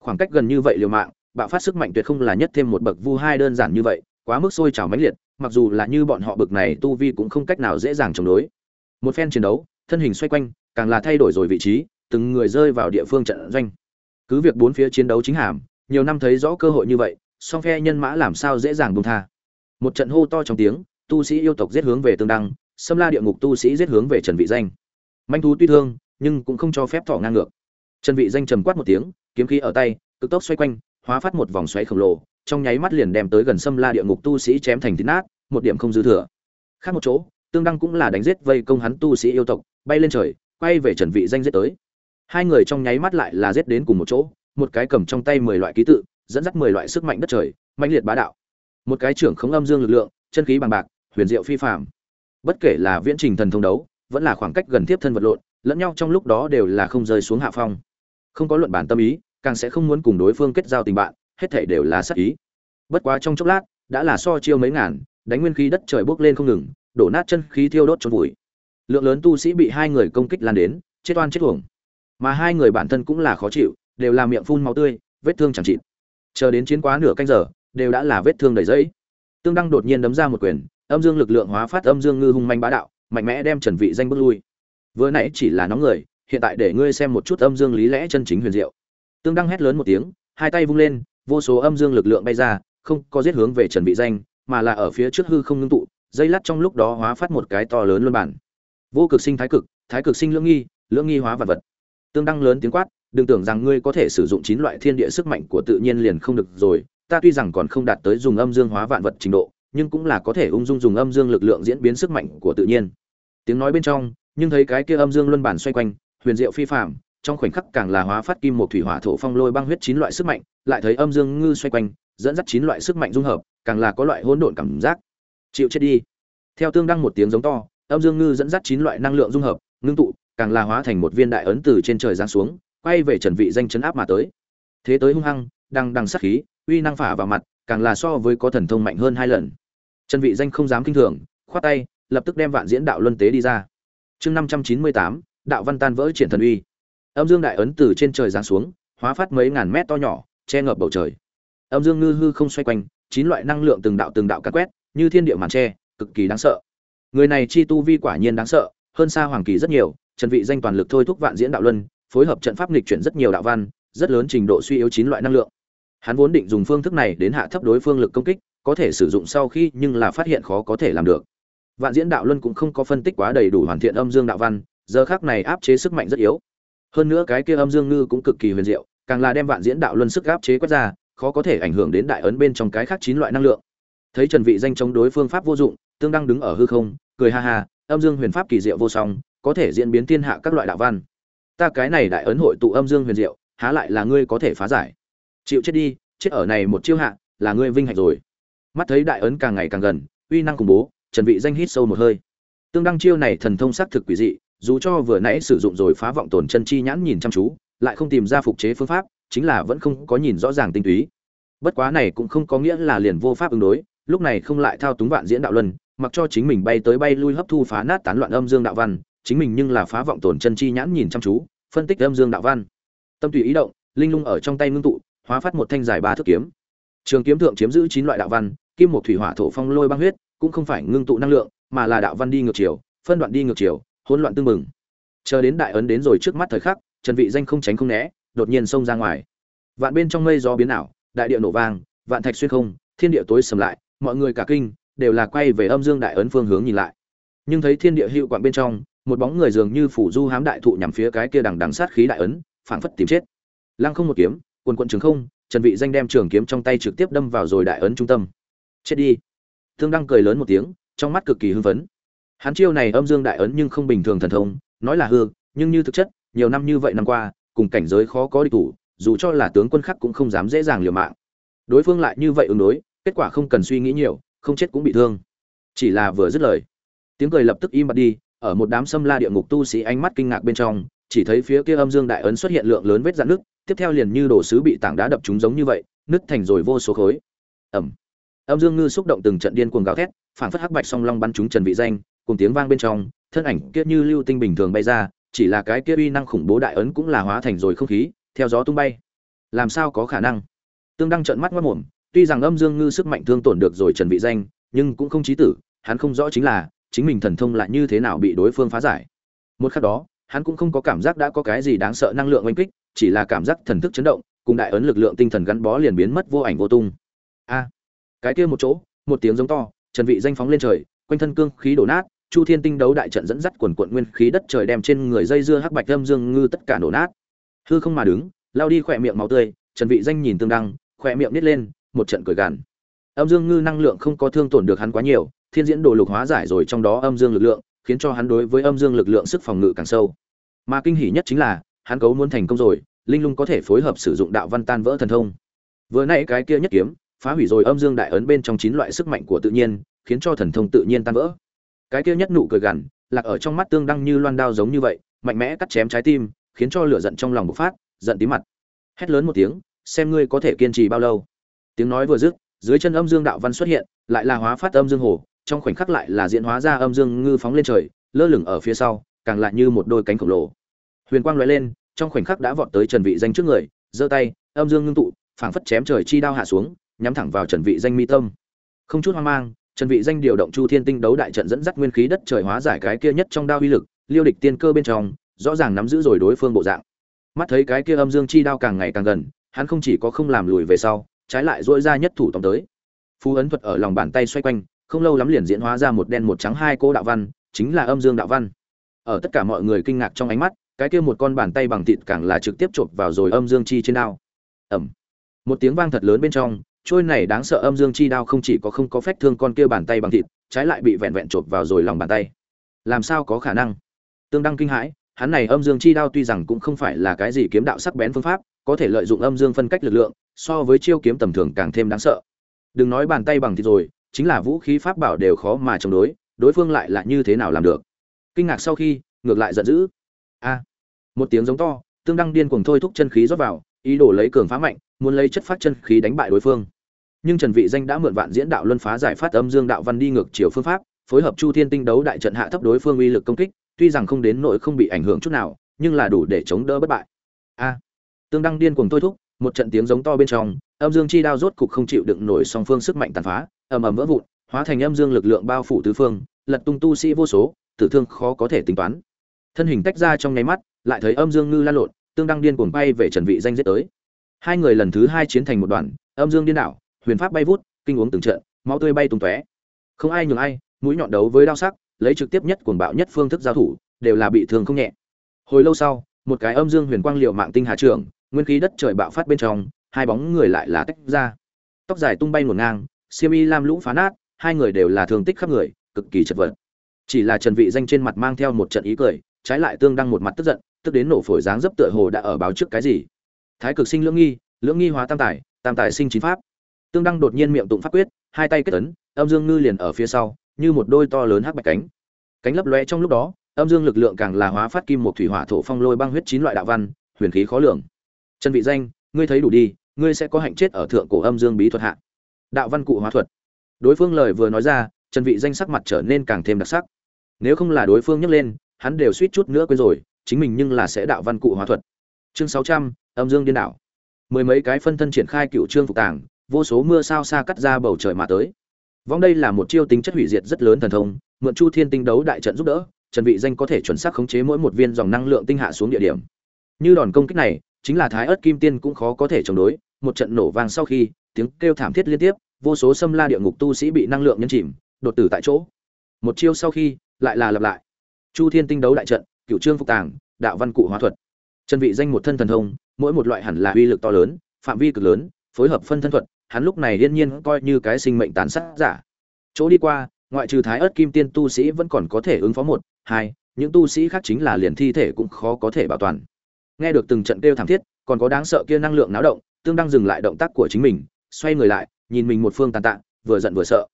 Khoảng cách gần như vậy liều mạng, bạo phát sức mạnh tuyệt không là nhất thêm một bậc vu hai đơn giản như vậy, quá mức sôi trào mãnh liệt, mặc dù là như bọn họ bực này tu vi cũng không cách nào dễ dàng chống đối một phen chiến đấu, thân hình xoay quanh, càng là thay đổi rồi vị trí, từng người rơi vào địa phương trận doanh. Cứ việc bốn phía chiến đấu chính hàm, nhiều năm thấy rõ cơ hội như vậy, song phe nhân mã làm sao dễ dàng buông tha. Một trận hô to trong tiếng, tu sĩ yêu tộc giết hướng về tương đăng, xâm la địa ngục tu sĩ giết hướng về trần vị danh. Manh thú tuy thương, nhưng cũng không cho phép thọ ngang ngược. Trần vị danh trầm quát một tiếng, kiếm khí ở tay, cực tốc xoay quanh, hóa phát một vòng xoáy khổng lồ, trong nháy mắt liền đem tới gần xâm la địa ngục tu sĩ chém thành thịt nát, một điểm không dư thừa. Khác một chỗ tương đăng cũng là đánh giết vây công hắn tu sĩ yêu tộc, bay lên trời, quay về trần vị danh giết tới. Hai người trong nháy mắt lại là giết đến cùng một chỗ, một cái cầm trong tay mười loại ký tự, dẫn dắt mười loại sức mạnh đất trời mạnh liệt bá đạo. Một cái trưởng khống âm dương lực lượng, chân khí bằng bạc, huyền diệu phi phàm. Bất kể là viễn trình thần thông đấu, vẫn là khoảng cách gần tiếp thân vật lộn, lẫn nhau trong lúc đó đều là không rơi xuống hạ phong. Không có luận bản tâm ý, càng sẽ không muốn cùng đối phương kết giao tình bạn, hết thảy đều là sát ý. Bất quá trong chốc lát, đã là so chiêu mấy ngàn, đánh nguyên khí đất trời bốc lên không ngừng đổ nát chân khí thiêu đốt trốn vùi. Lượng lớn tu sĩ bị hai người công kích lan đến, chết oan chết uổng. Mà hai người bản thân cũng là khó chịu, đều là miệng phun máu tươi, vết thương chẳng chịt. Chờ đến chiến quá nửa canh giờ, đều đã là vết thương đầy dẫy tương đăng đột nhiên đấm ra một quyền, âm dương lực lượng hóa phát âm dương ngư hung manh bá đạo, mạnh mẽ đem trần vị danh bước lui. Vừa nãy chỉ là nóng người, hiện tại để ngươi xem một chút âm dương lý lẽ chân chính huyền diệu. Tương đăng hét lớn một tiếng, hai tay vung lên, vô số âm dương lực lượng bay ra, không có giết hướng về trần vị danh, mà là ở phía trước hư không ngưng tụ dây lát trong lúc đó hóa phát một cái to lớn luân bản. Vô cực sinh thái cực thái cực sinh lưỡng nghi lưỡng nghi hóa vật vật. Tương đăng lớn tiếng quát, đừng tưởng rằng ngươi có thể sử dụng chín loại thiên địa sức mạnh của tự nhiên liền không được rồi, ta tuy rằng còn không đạt tới dùng âm dương hóa vạn vật trình độ, nhưng cũng là có thể ung dung dùng âm dương lực lượng diễn biến sức mạnh của tự nhiên. Tiếng nói bên trong, nhưng thấy cái kia âm dương luân bản xoay quanh, huyền diệu phi phạm trong khoảnh khắc càng là hóa phát kim một thủy hỏa thổ phong lôi băng huyết chín loại sức mạnh, lại thấy âm dương ngư xoay quanh, dẫn dắt chín loại sức mạnh dung hợp, càng là có loại hỗn độn cảm giác chịu chết đi. Theo tương đăng một tiếng giống to âm dương ngư dẫn dắt chín loại năng lượng dung hợp ngưng tụ càng là hóa thành một viên đại ấn từ trên trời giáng xuống quay về trần vị danh chấn áp mà tới. Thế tới hung hăng đang đằng sát khí uy năng phả vào mặt càng là so với có thần thông mạnh hơn hai lần. Trần vị danh không dám kinh thường khoát tay lập tức đem vạn diễn đạo luân tế đi ra. Chương 598, đạo văn tan vỡ triển thần uy. Âm dương đại ấn từ trên trời giáng xuống hóa phát mấy ngàn mét to nhỏ che ngập bầu trời. Âm dương ngư hư không xoay quanh chín loại năng lượng từng đạo từng đạo cắt quét như thiên địa màn che cực kỳ đáng sợ. Người này chi tu vi quả nhiên đáng sợ, hơn xa hoàng kỳ rất nhiều, trần vị danh toàn lực thôi thúc vạn diễn đạo luân, phối hợp trận pháp nghịch chuyển rất nhiều đạo văn, rất lớn trình độ suy yếu chín loại năng lượng. Hắn vốn định dùng phương thức này đến hạ thấp đối phương lực công kích, có thể sử dụng sau khi nhưng là phát hiện khó có thể làm được. Vạn diễn đạo luân cũng không có phân tích quá đầy đủ hoàn thiện âm dương đạo văn, giờ khác này áp chế sức mạnh rất yếu. Hơn nữa cái kia âm dương ngư cũng cực kỳ huyền diệu, càng là đem vạn diễn đạo luân sức áp chế quét ra, khó có thể ảnh hưởng đến đại ấn bên trong cái khác chín loại năng lượng thấy trần vị danh chống đối phương pháp vô dụng, tương đăng đứng ở hư không, cười ha ha, âm dương huyền pháp kỳ diệu vô song, có thể diễn biến thiên hạ các loại đạo văn. Ta cái này đại ấn hội tụ âm dương huyền diệu, há lại là ngươi có thể phá giải. Chịu chết đi, chết ở này một chiêu hạ, là ngươi vinh hạnh rồi. Mắt thấy đại ấn càng ngày càng gần, uy năng khủng bố, trần vị danh hít sâu một hơi. Tương đăng chiêu này thần thông sắc thực quỷ dị, dù cho vừa nãy sử dụng rồi phá vọng tổn chân chi nhãn nhìn chăm chú, lại không tìm ra phục chế phương pháp, chính là vẫn không có nhìn rõ ràng tinh túy. Bất quá này cũng không có nghĩa là liền vô pháp ứng đối lúc này không lại thao túng vạn diễn đạo luân, mặc cho chính mình bay tới bay lui hấp thu phá nát tán loạn âm dương đạo văn, chính mình nhưng là phá vọng tổn chân chi nhãn nhìn chăm chú, phân tích âm dương đạo văn. Tâm tùy ý động, linh lung ở trong tay ngưng tụ, hóa phát một thanh dài ba thước kiếm. Trường kiếm thượng chiếm giữ chín loại đạo văn, kim một thủy hỏa thổ phong lôi băng huyết, cũng không phải ngưng tụ năng lượng, mà là đạo văn đi ngược chiều, phân đoạn đi ngược chiều, hỗn loạn tương mừng. Chờ đến đại ấn đến rồi trước mắt thời khắc, trần vị danh không tránh không né, đột nhiên xông ra ngoài. Vạn bên trong mây gió biến ảo, đại địa nổ vang, vạn thạch xuyên không, thiên địa tối sầm lại mọi người cả kinh, đều là quay về âm dương đại ấn phương hướng nhìn lại. Nhưng thấy thiên địa hữu quạng bên trong, một bóng người dường như phủ du hám đại thụ nhằm phía cái kia đằng đằng sát khí đại ấn, phảng phất tìm chết. Lăng không một kiếm, quần quận trường không, trần vị danh đem trường kiếm trong tay trực tiếp đâm vào rồi đại ấn trung tâm. Chết đi. Thương đăng cười lớn một tiếng, trong mắt cực kỳ hưng phấn. Hắn chiêu này âm dương đại ấn nhưng không bình thường thần thông, nói là hư, nhưng như thực chất, nhiều năm như vậy năm qua, cùng cảnh giới khó có địch thủ, dù cho là tướng quân khác cũng không dám dễ dàng liều mạng. Đối phương lại như vậy ứng đối kết quả không cần suy nghĩ nhiều, không chết cũng bị thương. Chỉ là vừa dứt lời, tiếng cười lập tức im bặt đi, ở một đám xâm la địa ngục tu sĩ ánh mắt kinh ngạc bên trong, chỉ thấy phía kia âm dương đại ấn xuất hiện lượng lớn vết dạn nước tiếp theo liền như đồ sứ bị tảng đá đập chúng giống như vậy, nứt thành rồi vô số khối. Ẩm âm dương ngư xúc động từng trận điên cuồng gào thét phản phất hắc bạch song long bắn chúng trần vị danh, cùng tiếng vang bên trong, thân ảnh kia như lưu tinh bình thường bay ra, chỉ là cái kia uy năng khủng bố đại ấn cũng là hóa thành rồi không khí, theo gió tung bay. Làm sao có khả năng? Tương đăng trợn mắt ngoắt mồm tuy rằng âm dương ngư sức mạnh thương tổn được rồi trần vị danh, nhưng cũng không chí tử, hắn không rõ chính là, chính mình thần thông lại như thế nào bị đối phương phá giải. Một khắc đó, hắn cũng không có cảm giác đã có cái gì đáng sợ năng lượng oanh kích, chỉ là cảm giác thần thức chấn động, cùng đại ấn lực lượng tinh thần gắn bó liền biến mất vô ảnh vô tung. A! Cái kia một chỗ, một tiếng giống to, trần vị danh phóng lên trời, quanh thân cương khí đổ nát, chu thiên tinh đấu đại trận dẫn dắt quần cuộn nguyên khí đất trời đem trên người dây dưa hắc bạch âm dương ngư tất cả đổ nát. Hư không mà đứng, lao đi khỏe miệng máu tươi, trần vị danh nhìn tương đăng, khỏe miệng nít lên một trận cười gằn. Âm dương ngư năng lượng không có thương tổn được hắn quá nhiều, thiên diễn đồ lục hóa giải rồi trong đó âm dương lực lượng, khiến cho hắn đối với âm dương lực lượng sức phòng ngự càng sâu. Mà kinh hỉ nhất chính là, hắn cấu muốn thành công rồi, linh lung có thể phối hợp sử dụng đạo văn tan vỡ thần thông. Vừa nãy cái kia nhất kiếm, phá hủy rồi âm dương đại ấn bên trong chín loại sức mạnh của tự nhiên, khiến cho thần thông tự nhiên tan vỡ. Cái kia nhất nụ cười gằn, lạc ở trong mắt tương đăng như loan đao giống như vậy, mạnh mẽ cắt chém trái tim, khiến cho lửa giận trong lòng bộc phát, giận tí mặt. Hét lớn một tiếng, xem ngươi có thể kiên trì bao lâu tiếng nói vừa dứt, dưới chân âm dương đạo văn xuất hiện, lại là hóa phát âm dương hồ, trong khoảnh khắc lại là diễn hóa ra âm dương ngư phóng lên trời, lơ lửng ở phía sau, càng lại như một đôi cánh khổng lồ. Huyền quang lóe lên, trong khoảnh khắc đã vọt tới trần vị danh trước người, giơ tay, âm dương ngưng tụ, phảng phất chém trời chi đao hạ xuống, nhắm thẳng vào trần vị danh mi tâm. Không chút hoang mang, trần vị danh điều động chu thiên tinh đấu đại trận dẫn dắt nguyên khí đất trời hóa giải cái kia nhất trong đao uy lực, liêu địch tiên cơ bên trong, rõ ràng nắm giữ rồi đối phương bộ dạng. Mắt thấy cái kia âm dương chi đao càng ngày càng gần, hắn không chỉ có không làm lùi về sau trái lại dỗi ra nhất thủ tóm tới. Phú ấn thuật ở lòng bàn tay xoay quanh, không lâu lắm liền diễn hóa ra một đen một trắng hai cô đạo văn, chính là âm dương đạo văn. Ở tất cả mọi người kinh ngạc trong ánh mắt, cái kia một con bàn tay bằng thịt càng là trực tiếp chộp vào rồi âm dương chi trên đao. Ẩm một tiếng vang thật lớn bên trong, trôi này đáng sợ âm dương chi đao không chỉ có không có phách thương con kia bàn tay bằng thịt, trái lại bị vẹn vẹn chộp vào rồi lòng bàn tay. Làm sao có khả năng? Tương đăng kinh hãi, hắn này âm dương chi đao tuy rằng cũng không phải là cái gì kiếm đạo sắc bén phương pháp có thể lợi dụng âm dương phân cách lực lượng, so với chiêu kiếm tầm thường càng thêm đáng sợ. Đừng nói bàn tay bằng thịt rồi, chính là vũ khí pháp bảo đều khó mà chống đối đối phương lại là như thế nào làm được? Kinh ngạc sau khi, ngược lại giận dữ. A! Một tiếng giống to, tương đăng điên cuồng thôi thúc chân khí rót vào, ý đồ lấy cường phá mạnh, muốn lấy chất phát chân khí đánh bại đối phương. Nhưng trần vị danh đã mượn vạn diễn đạo luân phá giải phát âm dương đạo văn đi ngược chiều phương pháp, phối hợp chu thiên tinh đấu đại trận hạ thấp đối phương uy lực công kích, tuy rằng không đến nỗi không bị ảnh hưởng chút nào, nhưng là đủ để chống đỡ bất bại. A! Tương đăng điên cuồng thôi thúc, một trận tiếng giống to bên trong, âm dương chi đao rốt cục không chịu đựng nổi song phương sức mạnh tàn phá, ầm ầm vỡ vụn, hóa thành âm dương lực lượng bao phủ tứ phương, lật tung tu sĩ vô số, tử thương khó có thể tính toán. Thân hình tách ra trong nháy mắt, lại thấy âm dương ngư lan lộn, tương đăng điên cuồng bay về trần vị danh giết tới. Hai người lần thứ hai chiến thành một đoàn, âm dương điên đảo, huyền pháp bay vút, kinh uống từng trận, máu tươi bay tung tóe. Không ai nhường ai, mũi nhọn đấu với đao sắc, lấy trực tiếp nhất cuồng bạo nhất phương thức giao thủ, đều là bị thương không nhẹ. Hồi lâu sau, một cái âm dương huyền quang liệu mạng tinh hà trưởng nguyên khí đất trời bạo phát bên trong, hai bóng người lại là tách ra. Tóc dài tung bay ngổn ngang, xiêm y lam lũ phá nát, hai người đều là thương tích khắp người, cực kỳ chật vật. Chỉ là trần vị danh trên mặt mang theo một trận ý cười, trái lại tương đăng một mặt tức giận, tức đến nổ phổi dáng dấp tựa hồ đã ở báo trước cái gì. Thái cực sinh lưỡng nghi lưỡng nghi hóa tam tài tam tài sinh chín pháp. Tương đăng đột nhiên miệng tụng pháp quyết, hai tay kết ấn, âm dương ngư liền ở phía sau, như một đôi to lớn hắc bạch cánh. Cánh lấp lóe trong lúc đó, âm dương lực lượng càng là hóa phát kim một thủy hỏa thổ phong lôi băng huyết chín loại đạo văn, huyền khí khó lường trần vị danh ngươi thấy đủ đi ngươi sẽ có hạnh chết ở thượng cổ âm dương bí thuật hạ. Đạo văn cụ hóa thuật. Đối phương lời vừa nói ra trần vị danh sắc mặt trở nên càng thêm đặc sắc. Nếu không là đối phương nhắc lên hắn đều suýt chút nữa quên rồi chính mình nhưng là sẽ đạo văn cụ hóa thuật. Chương 600, âm dương điên đảo. Mười mấy cái phân thân triển khai cựu trương phục tàng vô số mưa sao xa cắt ra bầu trời mà tới. Vong đây là một chiêu tính chất hủy diệt rất lớn thần thông mượn chu thiên tinh đấu đại trận giúp đỡ trần vị danh có thể chuẩn xác khống chế mỗi một viên dòng năng lượng tinh hạ xuống địa điểm. Như đòn công kích này chính là thái ớt kim tiên cũng khó có thể chống đối, một trận nổ vang sau khi, tiếng kêu thảm thiết liên tiếp, vô số xâm la địa ngục tu sĩ bị năng lượng nhân chìm, đột tử tại chỗ. Một chiêu sau khi, lại là lặp lại. Chu thiên tinh đấu đại trận cựu trương phục tàng, đạo văn cụ hóa thuật. Trần vị danh một thân thần thông, mỗi một loại hẳn là uy lực to lớn, phạm vi cực lớn, phối hợp phân thân thuật, hắn lúc này yên nhiên coi như cái sinh mệnh tàn sát giả. Chỗ đi qua, ngoại trừ thái ớt kim tiên tu sĩ vẫn còn có thể ứng phó một, hai, những tu sĩ khác chính là liền thi thể cũng khó có thể bảo toàn nghe được từng trận kêu thảm thiết, còn có đáng sợ kia năng lượng náo động, tương đang dừng lại động tác của chính mình, xoay người lại, nhìn mình một phương tàn tạ, vừa giận vừa sợ.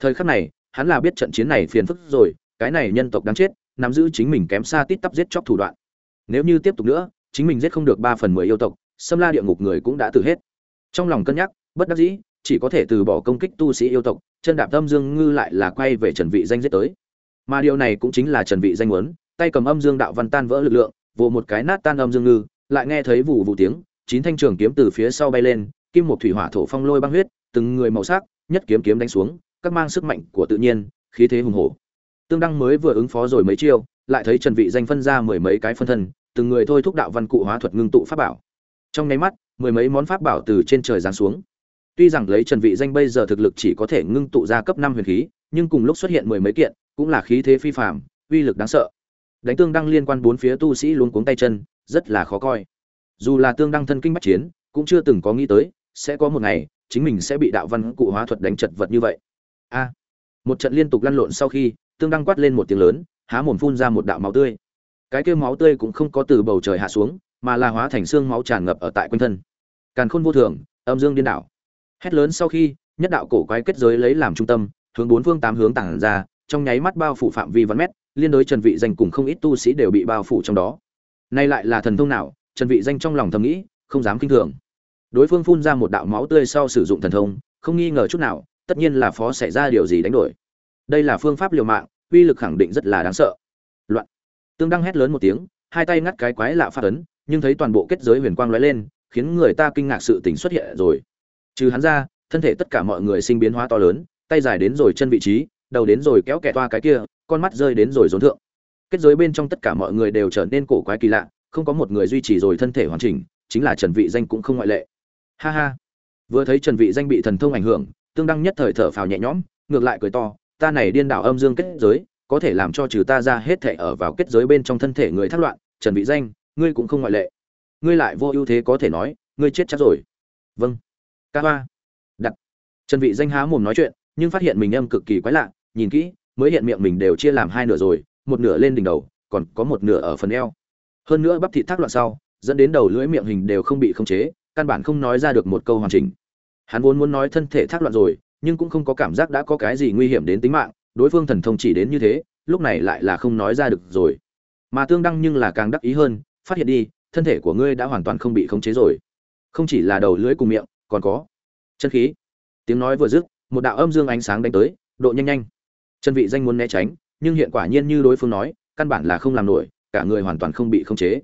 Thời khắc này, hắn là biết trận chiến này phiền phức rồi, cái này nhân tộc đáng chết, nắm giữ chính mình kém xa tít tắp giết chóc thủ đoạn. Nếu như tiếp tục nữa, chính mình giết không được ba phần mười yêu tộc xâm la địa ngục người cũng đã tử hết. Trong lòng cân nhắc, bất đắc dĩ, chỉ có thể từ bỏ công kích tu sĩ yêu tộc, chân đạp tâm dương ngư lại là quay về trần vị danh giết tới. Mà điều này cũng chính là trần vị danh muốn, tay cầm âm dương đạo văn tan vỡ lực lượng vồ một cái nát tan âm dương ngư, lại nghe thấy vụ vụ tiếng, chín thanh trường kiếm từ phía sau bay lên, kim một thủy hỏa thổ phong lôi băng huyết, từng người màu sắc, nhất kiếm kiếm đánh xuống, các mang sức mạnh của tự nhiên, khí thế hùng hổ. Tương đăng mới vừa ứng phó rồi mấy chiêu, lại thấy trần vị danh phân ra mười mấy cái phân thân, từng người thôi thúc đạo văn cụ hóa thuật ngưng tụ pháp bảo. Trong nháy mắt, mười mấy món pháp bảo từ trên trời giáng xuống. Tuy rằng lấy trần vị danh bây giờ thực lực chỉ có thể ngưng tụ ra cấp năm huyền khí, nhưng cùng lúc xuất hiện mười mấy kiện, cũng là khí thế phi phàm, uy lực đáng sợ đánh tương đăng liên quan bốn phía tu sĩ luống cuống tay chân, rất là khó coi. Dù là tương đăng thân kinh bách chiến, cũng chưa từng có nghĩ tới, sẽ có một ngày, chính mình sẽ bị đạo văn cụ hóa thuật đánh chật vật như vậy. A. Một trận liên tục lăn lộn sau khi, tương đăng quát lên một tiếng lớn, há mồm phun ra một đạo máu tươi. Cái kêu máu tươi cũng không có từ bầu trời hạ xuống, mà là hóa thành xương máu tràn ngập ở tại quanh thân. Càn khôn vô thường, âm dương điên đảo. Hét lớn sau khi, nhất đạo cổ quái kết giới lấy làm trung tâm, hướng bốn phương tám hướng tản ra, trong nháy mắt bao phủ phạm vi vạn mét liên đối trần vị danh cùng không ít tu sĩ đều bị bao phủ trong đó. Nay lại là thần thông nào, trần vị danh trong lòng thầm nghĩ, không dám kinh thường. Đối phương phun ra một đạo máu tươi sau sử dụng thần thông, không nghi ngờ chút nào, tất nhiên là phó xảy ra điều gì đánh đổi. Đây là phương pháp liều mạng, uy lực khẳng định rất là đáng sợ. Loạn. Tương đăng hét lớn một tiếng, hai tay ngắt cái quái lạ phát ấn, nhưng thấy toàn bộ kết giới huyền quang lóe lên, khiến người ta kinh ngạc sự tình xuất hiện rồi. Trừ hắn ra, thân thể tất cả mọi người sinh biến hóa to lớn, tay dài đến rồi chân vị trí, đầu đến rồi kéo kẻ toa cái kia con mắt rơi đến rồi rốn thượng. Kết giới bên trong tất cả mọi người đều trở nên cổ quái kỳ lạ, không có một người duy trì rồi thân thể hoàn chỉnh, chính là trần vị danh cũng không ngoại lệ. Ha ha. Vừa thấy trần vị danh bị thần thông ảnh hưởng, tương đăng nhất thời thở phào nhẹ nhõm, ngược lại cười to, ta này điên đảo âm dương kết giới, có thể làm cho trừ ta ra hết thể ở vào kết giới bên trong thân thể người thác loạn, trần vị danh, ngươi cũng không ngoại lệ. Ngươi lại vô ưu thế có thể nói, ngươi chết chắc rồi. Vâng. Ca hoa. Đặt. Trần vị danh há mồm nói chuyện, nhưng phát hiện mình âm cực kỳ quái lạ, nhìn kỹ mới hiện miệng mình đều chia làm hai nửa rồi, một nửa lên đỉnh đầu, còn có một nửa ở phần eo. Hơn nữa bắp thịt thác loạn sau, dẫn đến đầu lưỡi miệng hình đều không bị khống chế, căn bản không nói ra được một câu hoàn chỉnh. Hắn vốn muốn nói thân thể thác loạn rồi, nhưng cũng không có cảm giác đã có cái gì nguy hiểm đến tính mạng, đối phương thần thông chỉ đến như thế, lúc này lại là không nói ra được rồi. Mà tương đăng nhưng là càng đắc ý hơn, phát hiện đi, thân thể của ngươi đã hoàn toàn không bị khống chế rồi. Không chỉ là đầu lưỡi cùng miệng, còn có chân khí. Tiếng nói vừa dứt, một đạo âm dương ánh sáng đánh tới, độ nhanh nhanh chân vị danh muốn né tránh, nhưng hiện quả nhiên như đối phương nói, căn bản là không làm nổi, cả người hoàn toàn không bị khống chế.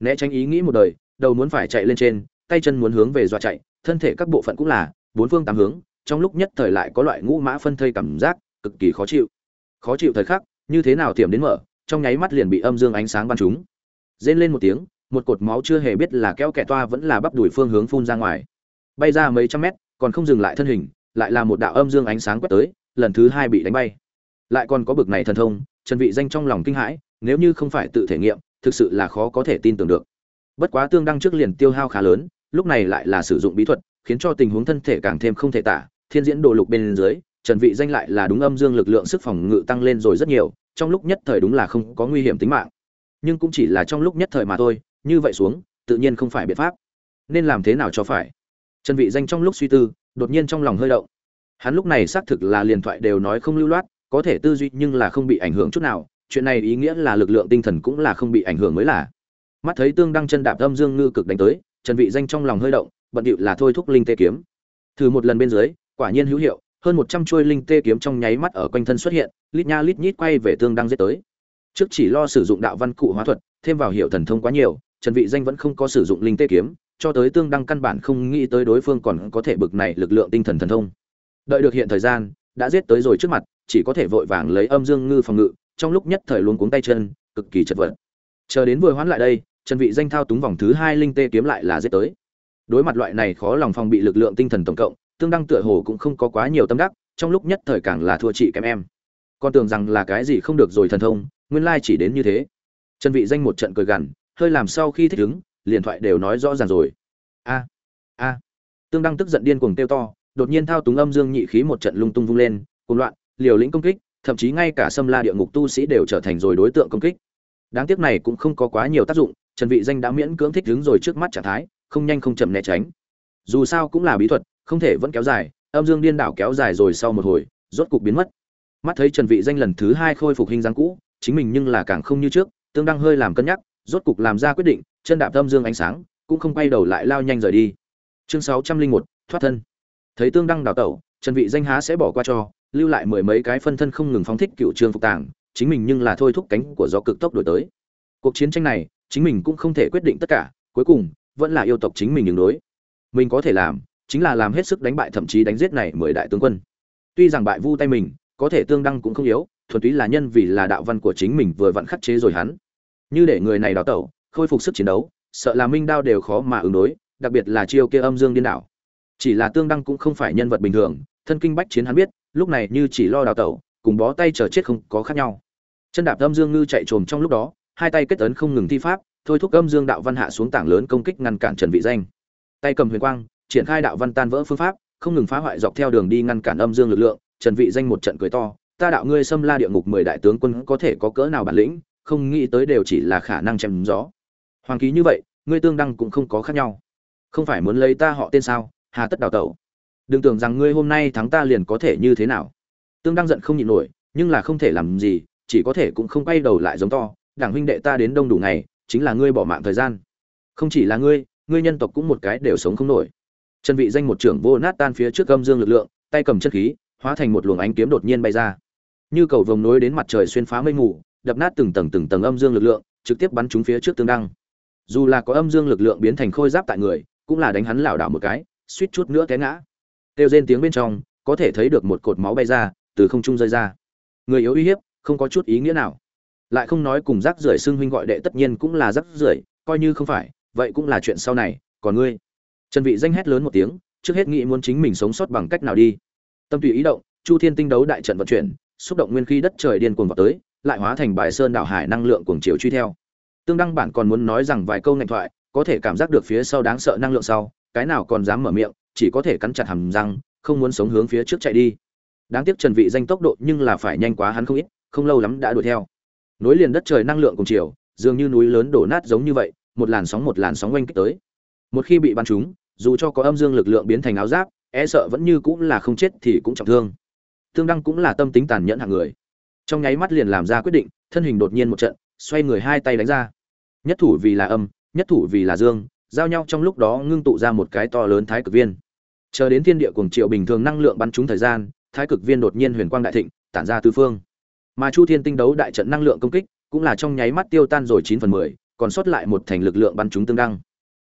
Né tránh ý nghĩ một đời, đầu muốn phải chạy lên trên, tay chân muốn hướng về dọa chạy, thân thể các bộ phận cũng là, bốn phương tám hướng, trong lúc nhất thời lại có loại ngũ mã phân thây cảm giác, cực kỳ khó chịu. Khó chịu thời khắc, như thế nào tiềm đến mở, trong nháy mắt liền bị âm dương ánh sáng bắn trúng. Rên lên một tiếng, một cột máu chưa hề biết là kéo kẻ toa vẫn là bắp đuổi phương hướng phun ra ngoài. Bay ra mấy trăm mét, còn không dừng lại thân hình, lại là một đạo âm dương ánh sáng quét tới, lần thứ hai bị đánh bay lại còn có bực này thần thông, trần vị danh trong lòng kinh hãi, nếu như không phải tự thể nghiệm, thực sự là khó có thể tin tưởng được. Bất quá tương đăng trước liền tiêu hao khá lớn, lúc này lại là sử dụng bí thuật, khiến cho tình huống thân thể càng thêm không thể tả. Thiên diễn đồ lục bên dưới, trần vị danh lại là đúng âm dương lực lượng sức phòng ngự tăng lên rồi rất nhiều, trong lúc nhất thời đúng là không có nguy hiểm tính mạng. Nhưng cũng chỉ là trong lúc nhất thời mà thôi, như vậy xuống, tự nhiên không phải biện pháp. Nên làm thế nào cho phải? Trần vị danh trong lúc suy tư, đột nhiên trong lòng hơi động. Hắn lúc này xác thực là liền thoại đều nói không lưu loát có thể tư duy nhưng là không bị ảnh hưởng chút nào, chuyện này ý nghĩa là lực lượng tinh thần cũng là không bị ảnh hưởng mới là. Mắt thấy tương đăng chân đạp âm dương ngư cực đánh tới, trần vị danh trong lòng hơi động, bận điệu là thôi thúc linh tê kiếm. Thử một lần bên dưới, quả nhiên hữu hiệu, hơn một trăm chuôi linh tê kiếm trong nháy mắt ở quanh thân xuất hiện, lít nha lít nhít quay về tương đăng giết tới. Trước chỉ lo sử dụng đạo văn cụ hóa thuật, thêm vào hiệu thần thông quá nhiều, trần vị danh vẫn không có sử dụng linh tê kiếm, cho tới tương đăng căn bản không nghĩ tới đối phương còn có thể bực này lực lượng tinh thần thần thông. Đợi được hiện thời gian đã giết tới rồi trước mặt, chỉ có thể vội vàng lấy âm dương ngư phòng ngự, trong lúc nhất thời luống cuống tay chân, cực kỳ chật vật. Chờ đến vừa hoán lại đây, trần vị danh thao túng vòng thứ hai linh tê kiếm lại là giết tới. Đối mặt loại này khó lòng phòng bị lực lượng tinh thần tổng cộng, tương đăng tựa hồ cũng không có quá nhiều tâm đắc, trong lúc nhất thời càng là thua chị kém em. Con tưởng rằng là cái gì không được rồi thần thông, nguyên lai chỉ đến như thế. Trần vị danh một trận cười gằn, hơi làm sau khi thích ứng, liền thoại đều nói rõ ràng rồi. A a. Tương đăng tức giận điên cuồng tiêu to đột nhiên thao túng âm dương nhị khí một trận lung tung vung lên cuồng loạn liều lĩnh công kích thậm chí ngay cả sâm la địa ngục tu sĩ đều trở thành rồi đối tượng công kích. Đáng tiếc này cũng không có quá nhiều tác dụng trần vị danh đã miễn cưỡng thích ứng rồi trước mắt trạng thái không nhanh không chậm né tránh. Dù sao cũng là bí thuật không thể vẫn kéo dài âm dương điên đảo kéo dài rồi sau một hồi rốt cục biến mất. Mắt thấy trần vị danh lần thứ hai khôi phục hình dáng cũ chính mình nhưng là càng không như trước tương đang hơi làm cân nhắc rốt cục làm ra quyết định chân đạp âm dương ánh sáng cũng không quay đầu lại lao nhanh rời đi. Chương 601, thoát thân thấy tương đăng đào tẩu, trần vị danh há sẽ bỏ qua cho, lưu lại mười mấy cái phân thân không ngừng phóng thích cựu trường phục tàng, chính mình nhưng là thôi thúc cánh của gió cực tốc đổi tới. Cuộc chiến tranh này, chính mình cũng không thể quyết định tất cả, cuối cùng, vẫn là yêu tộc chính mình ứng đối. Mình có thể làm, chính là làm hết sức đánh bại thậm chí đánh giết này mười đại tướng quân. Tuy rằng bại vu tay mình, có thể tương đăng cũng không yếu, thuần túy là nhân vì là đạo văn của chính mình vừa vặn khắc chế rồi hắn. Như để người này đào tẩu, khôi phục sức chiến đấu, sợ là minh đao đều khó mà ứng đối, đặc biệt là chiêu kia âm dương điên đảo chỉ là tương đăng cũng không phải nhân vật bình thường, thân kinh bách chiến hắn biết, lúc này như chỉ lo đào tẩu, cùng bó tay chờ chết không có khác nhau. Chân đạp âm dương ngư chạy trồm trong lúc đó, hai tay kết ấn không ngừng thi pháp, thôi thúc âm dương đạo văn hạ xuống tảng lớn công kích ngăn cản trần vị danh. Tay cầm huyền quang, triển khai đạo văn tan vỡ phương pháp, không ngừng phá hoại dọc theo đường đi ngăn cản âm dương lực lượng, trần vị danh một trận cười to, ta đạo ngươi xâm la địa ngục mười đại tướng quân có thể có cỡ nào bản lĩnh, không nghĩ tới đều chỉ là khả năng chém gió. Hoàng ký như vậy, ngươi tương đăng cũng không có khác nhau. Không phải muốn lấy ta họ tên sao? Hà tất đào tẩu. Đừng tưởng rằng ngươi hôm nay thắng ta liền có thể như thế nào. Tương Đang giận không nhịn nổi, nhưng là không thể làm gì, chỉ có thể cũng không quay đầu lại giống to. Đảng huynh đệ ta đến đông đủ ngày, chính là ngươi bỏ mạng thời gian. Không chỉ là ngươi ngươi nhân tộc cũng một cái đều sống không nổi. Trần vị danh một trưởng vô nát tan phía trước âm dương lực lượng, tay cầm chân khí, hóa thành một luồng ánh kiếm đột nhiên bay ra. Như cầu vồng nối đến mặt trời xuyên phá mây mù, đập nát từng tầng từng tầng âm dương lực lượng, trực tiếp bắn trúng phía trước tương đăng. Dù là có âm dương lực lượng biến thành khôi giáp tại người, cũng là đánh hắn lảo đảo một cái suýt chút nữa té ngã. Kêu rên tiếng bên trong, có thể thấy được một cột máu bay ra, từ không trung rơi ra. Người yếu uy hiếp, không có chút ý nghĩa nào. Lại không nói cùng rác rưởi xưng huynh gọi đệ tất nhiên cũng là rác rưởi, coi như không phải, vậy cũng là chuyện sau này, còn ngươi. Trần vị danh hét lớn một tiếng, trước hết nghĩ muốn chính mình sống sót bằng cách nào đi. Tâm tùy ý động, chu thiên tinh đấu đại trận vận chuyển, xúc động nguyên khí đất trời điên cuồng vào tới, lại hóa thành bài sơn đảo hải năng lượng cuồng chiều truy theo. Tương đăng bản còn muốn nói rằng vài câu ngạnh thoại, có thể cảm giác được phía sau đáng sợ năng lượng sau cái nào còn dám mở miệng, chỉ có thể cắn chặt hàm răng, không muốn sống hướng phía trước chạy đi. Đáng tiếc trần vị danh tốc độ nhưng là phải nhanh quá hắn không ít, không lâu lắm đã đuổi theo. Nối liền đất trời năng lượng cùng chiều, dường như núi lớn đổ nát giống như vậy, một làn sóng một làn sóng oanh kích tới. Một khi bị bắn trúng, dù cho có âm dương lực lượng biến thành áo giáp e sợ vẫn như cũng là không chết thì cũng trọng thương. Tương đăng cũng là tâm tính tàn nhẫn hạng người. Trong nháy mắt liền làm ra quyết định, thân hình đột nhiên một trận, xoay người hai tay đánh ra. Nhất thủ vì là âm, nhất thủ vì là dương giao nhau trong lúc đó ngưng tụ ra một cái to lớn thái cực viên. Chờ đến thiên địa cùng triệu bình thường năng lượng bắn trúng thời gian, thái cực viên đột nhiên huyền quang đại thịnh, tản ra tứ phương. Mà chu thiên tinh đấu đại trận năng lượng công kích, cũng là trong nháy mắt tiêu tan rồi chín phần mười, còn sót lại một thành lực lượng bắn trúng tương đăng.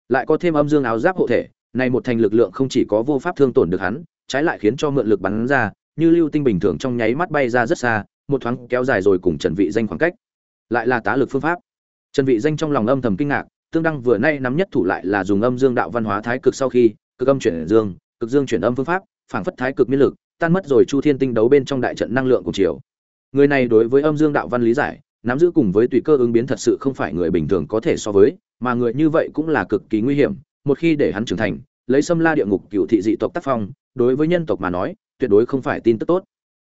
Lại có thêm âm dương áo giáp hộ thể, này một thành lực lượng không chỉ có vô pháp thương tổn được hắn, trái lại khiến cho mượn lực bắn ra, như lưu tinh bình thường trong nháy mắt bay ra rất xa, một thoáng kéo dài rồi cùng trần vị danh khoảng cách. Lại là tá lực phương pháp. Trần vị danh trong lòng âm thầm kinh ngạc tương đăng vừa nay nắm nhất thủ lại là dùng âm dương đạo văn hóa thái cực sau khi, cực âm chuyển dương, cực dương chuyển âm phương pháp, phảng phất thái cực miễn lực, tan mất rồi chu thiên tinh đấu bên trong đại trận năng lượng cùng chiều. Người này đối với âm dương đạo văn lý giải, nắm giữ cùng với tùy cơ ứng biến thật sự không phải người bình thường có thể so với, mà người như vậy cũng là cực kỳ nguy hiểm, một khi để hắn trưởng thành, lấy xâm la địa ngục cựu thị dị tộc tác phong, đối với nhân tộc mà nói, tuyệt đối không phải tin tức tốt.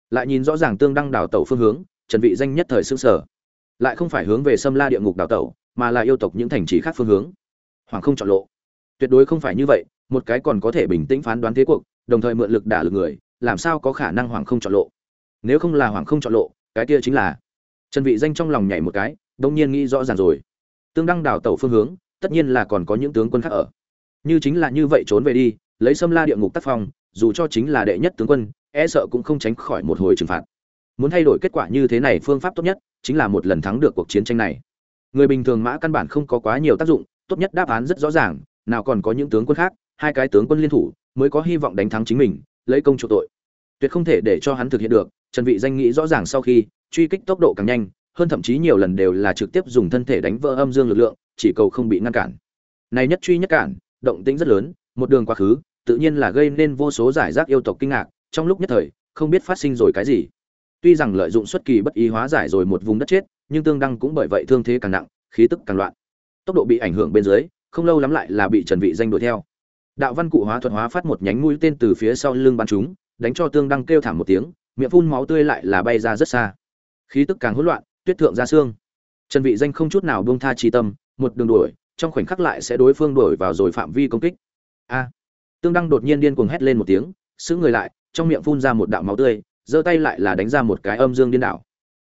Lại nhìn rõ ràng tương đăng đảo tẩu phương hướng, trần vị danh nhất thời sương sở lại không phải hướng về xâm la địa ngục đảo tẩu mà là yêu tộc những thành trì khác phương hướng. Hoàng không chọn lộ. Tuyệt đối không phải như vậy, một cái còn có thể bình tĩnh phán đoán thế cuộc, đồng thời mượn lực đả lực người, làm sao có khả năng hoàng không chọn lộ? Nếu không là hoàng không chọn lộ, cái kia chính là trần vị danh trong lòng nhảy một cái đông nhiên nghĩ rõ ràng rồi. Tương đăng đảo tẩu phương hướng, tất nhiên là còn có những tướng quân khác ở. Như chính là như vậy trốn về đi, lấy xâm la địa ngục tác phong, dù cho chính là đệ nhất tướng quân e sợ cũng không tránh khỏi một hồi trừng phạt. Muốn thay đổi kết quả như thế này phương pháp tốt nhất, chính là một lần thắng được cuộc chiến tranh này người bình thường mã căn bản không có quá nhiều tác dụng, tốt nhất đáp án rất rõ ràng, nào còn có những tướng quân khác, hai cái tướng quân liên thủ mới có hy vọng đánh thắng chính mình, lấy công chủ tội. Tuyệt không thể để cho hắn thực hiện được, trần vị danh nghĩ rõ ràng sau khi, truy kích tốc độ càng nhanh, hơn thậm chí nhiều lần đều là trực tiếp dùng thân thể đánh vỡ âm dương lực lượng, chỉ cầu không bị ngăn cản. Này nhất truy nhất cản, động tĩnh rất lớn, một đường quá khứ, tự nhiên là gây nên vô số giải rác yêu tộc kinh ngạc, trong lúc nhất thời, không biết phát sinh rồi cái gì. Tuy rằng lợi dụng xuất kỳ bất ý hóa giải rồi một vùng đất chết nhưng tương đăng cũng bởi vậy thương thế càng nặng, khí tức càng loạn. Tốc độ bị ảnh hưởng bên dưới, không lâu lắm lại là bị trần vị danh đuổi theo. Đạo văn cụ hóa thuật hóa phát một nhánh mũi tên từ phía sau lưng bắn chúng, đánh cho tương đăng kêu thảm một tiếng, miệng phun máu tươi lại là bay ra rất xa. Khí tức càng hỗn loạn, tuyết thượng ra xương. Trần vị danh không chút nào buông tha chi tâm, một đường đuổi, trong khoảnh khắc lại sẽ đối phương đuổi vào rồi phạm vi công kích. A! Tương đăng đột nhiên điên cuồng hét lên một tiếng, sững người lại, trong miệng phun ra một đạo máu tươi, giơ tay lại là đánh ra một cái âm dương điên đảo.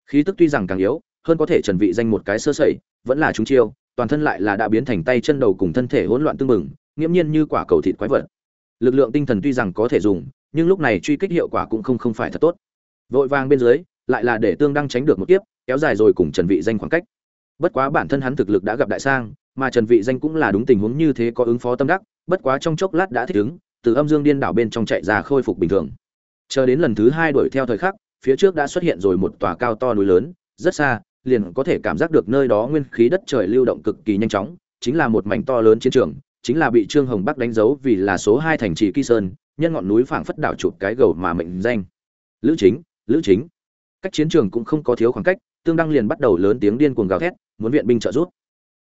Khí tức tuy rằng càng yếu hơn có thể trần vị danh một cái sơ sẩy, vẫn là chúng chiêu, toàn thân lại là đã biến thành tay chân đầu cùng thân thể hỗn loạn tương mừng nghiễm nhiên như quả cầu thịt quái vật. Lực lượng tinh thần tuy rằng có thể dùng, nhưng lúc này truy kích hiệu quả cũng không không phải thật tốt. Vội vàng bên dưới, lại là để tương đăng tránh được một kiếp, kéo dài rồi cùng trần vị danh khoảng cách. Bất quá bản thân hắn thực lực đã gặp đại sang, mà trần vị danh cũng là đúng tình huống như thế có ứng phó tâm đắc, bất quá trong chốc lát đã thích ứng, từ âm dương điên đảo bên trong chạy ra khôi phục bình thường. Chờ đến lần thứ hai đuổi theo thời khắc, phía trước đã xuất hiện rồi một tòa cao to núi lớn, rất xa liền có thể cảm giác được nơi đó nguyên khí đất trời lưu động cực kỳ nhanh chóng, chính là một mảnh to lớn chiến trường, chính là bị trương hồng bắc đánh dấu vì là số hai thành trì kỳ sơn, nhân ngọn núi phảng phất đảo chụp cái gầu mà mệnh danh. Lữ chính lữ chính. Cách chiến trường cũng không có thiếu khoảng cách, tương đăng liền bắt đầu lớn tiếng điên cuồng gào thét, muốn viện binh trợ giúp.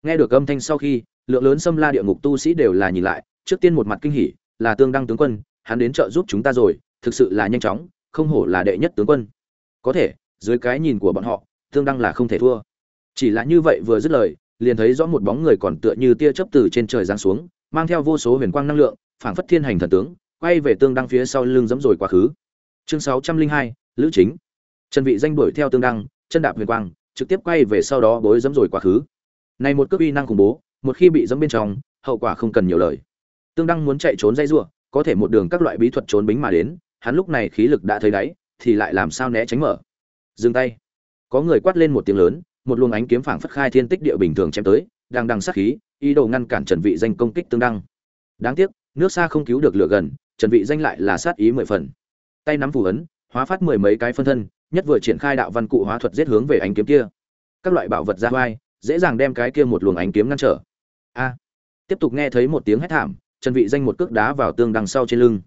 Nghe được âm thanh sau khi, lượng lớn xâm la địa ngục tu sĩ đều là nhìn lại, trước tiên một mặt kinh hỉ, là tương đăng tướng quân, hắn đến trợ giúp chúng ta rồi, thực sự là nhanh chóng, không hổ là đệ nhất tướng quân. Có thể, dưới cái nhìn của bọn họ tương đăng là không thể thua. Chỉ là như vậy vừa dứt lời, liền thấy rõ một bóng người còn tựa như tia chớp từ trên trời giáng xuống, mang theo vô số huyền quang năng lượng, phảng phất thiên hành thần tướng, quay về tương đăng phía sau lưng giẫm rồi quá khứ. Chương sáu trăm linh hai, lữ chính. Trần vị danh đuổi theo tương đăng, chân đạp huyền quang, trực tiếp quay về sau đó bối giẫm rồi quá khứ. Này một cước uy năng khủng bố, một khi bị giẫm bên trong, hậu quả không cần nhiều lời. Tương đăng muốn chạy trốn dây rủa, có thể một đường các loại bí thuật trốn bính mà đến, hắn lúc này khí lực đã thấy đáy, thì lại làm sao né tránh mở. Dừng tay có người quát lên một tiếng lớn, một luồng ánh kiếm phảng phất khai thiên tích địa bình thường chém tới, đang đằng sát khí, ý đồ ngăn cản trần vị danh công kích tương đăng. Đáng tiếc, nước xa không cứu được lửa gần, trần vị danh lại là sát ý mười phần. Tay nắm phù ấn, hóa phát mười mấy cái phân thân, nhất vừa triển khai đạo văn cụ hóa thuật giết hướng về ánh kiếm kia. Các loại bảo vật ra vai, dễ dàng đem cái kia một luồng ánh kiếm ngăn trở. A! Tiếp tục nghe thấy một tiếng hét thảm, trần vị danh một cước đá vào tương đằng sau trên lưng.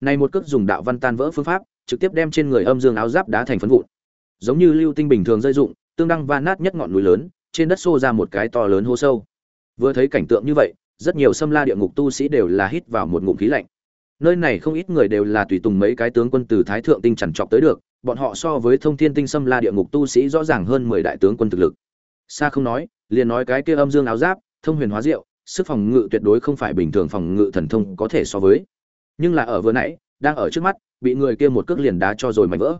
Này một cước dùng đạo văn tan vỡ phương pháp, trực tiếp đem trên người âm dương áo giáp đá thành phấn vụn giống như lưu tinh bình thường rơi dụng tương đăng va nát nhất ngọn núi lớn, trên đất xô ra một cái to lớn hố sâu. Vừa thấy cảnh tượng như vậy, rất nhiều xâm la địa ngục tu sĩ đều là hít vào một ngụm khí lạnh. Nơi này không ít người đều là tùy tùng mấy cái tướng quân từ thái thượng tinh chằn trọc tới được, bọn họ so với thông thiên tinh xâm la địa ngục tu sĩ rõ ràng hơn mười đại tướng quân thực lực. Xa không nói, liền nói cái kia âm dương áo giáp, thông huyền hóa diệu, sức phòng ngự tuyệt đối không phải bình thường phòng ngự thần thông có thể so với. Nhưng là ở vừa nãy, đang ở trước mắt, bị người kia một cước liền đá cho rồi mảnh vỡ.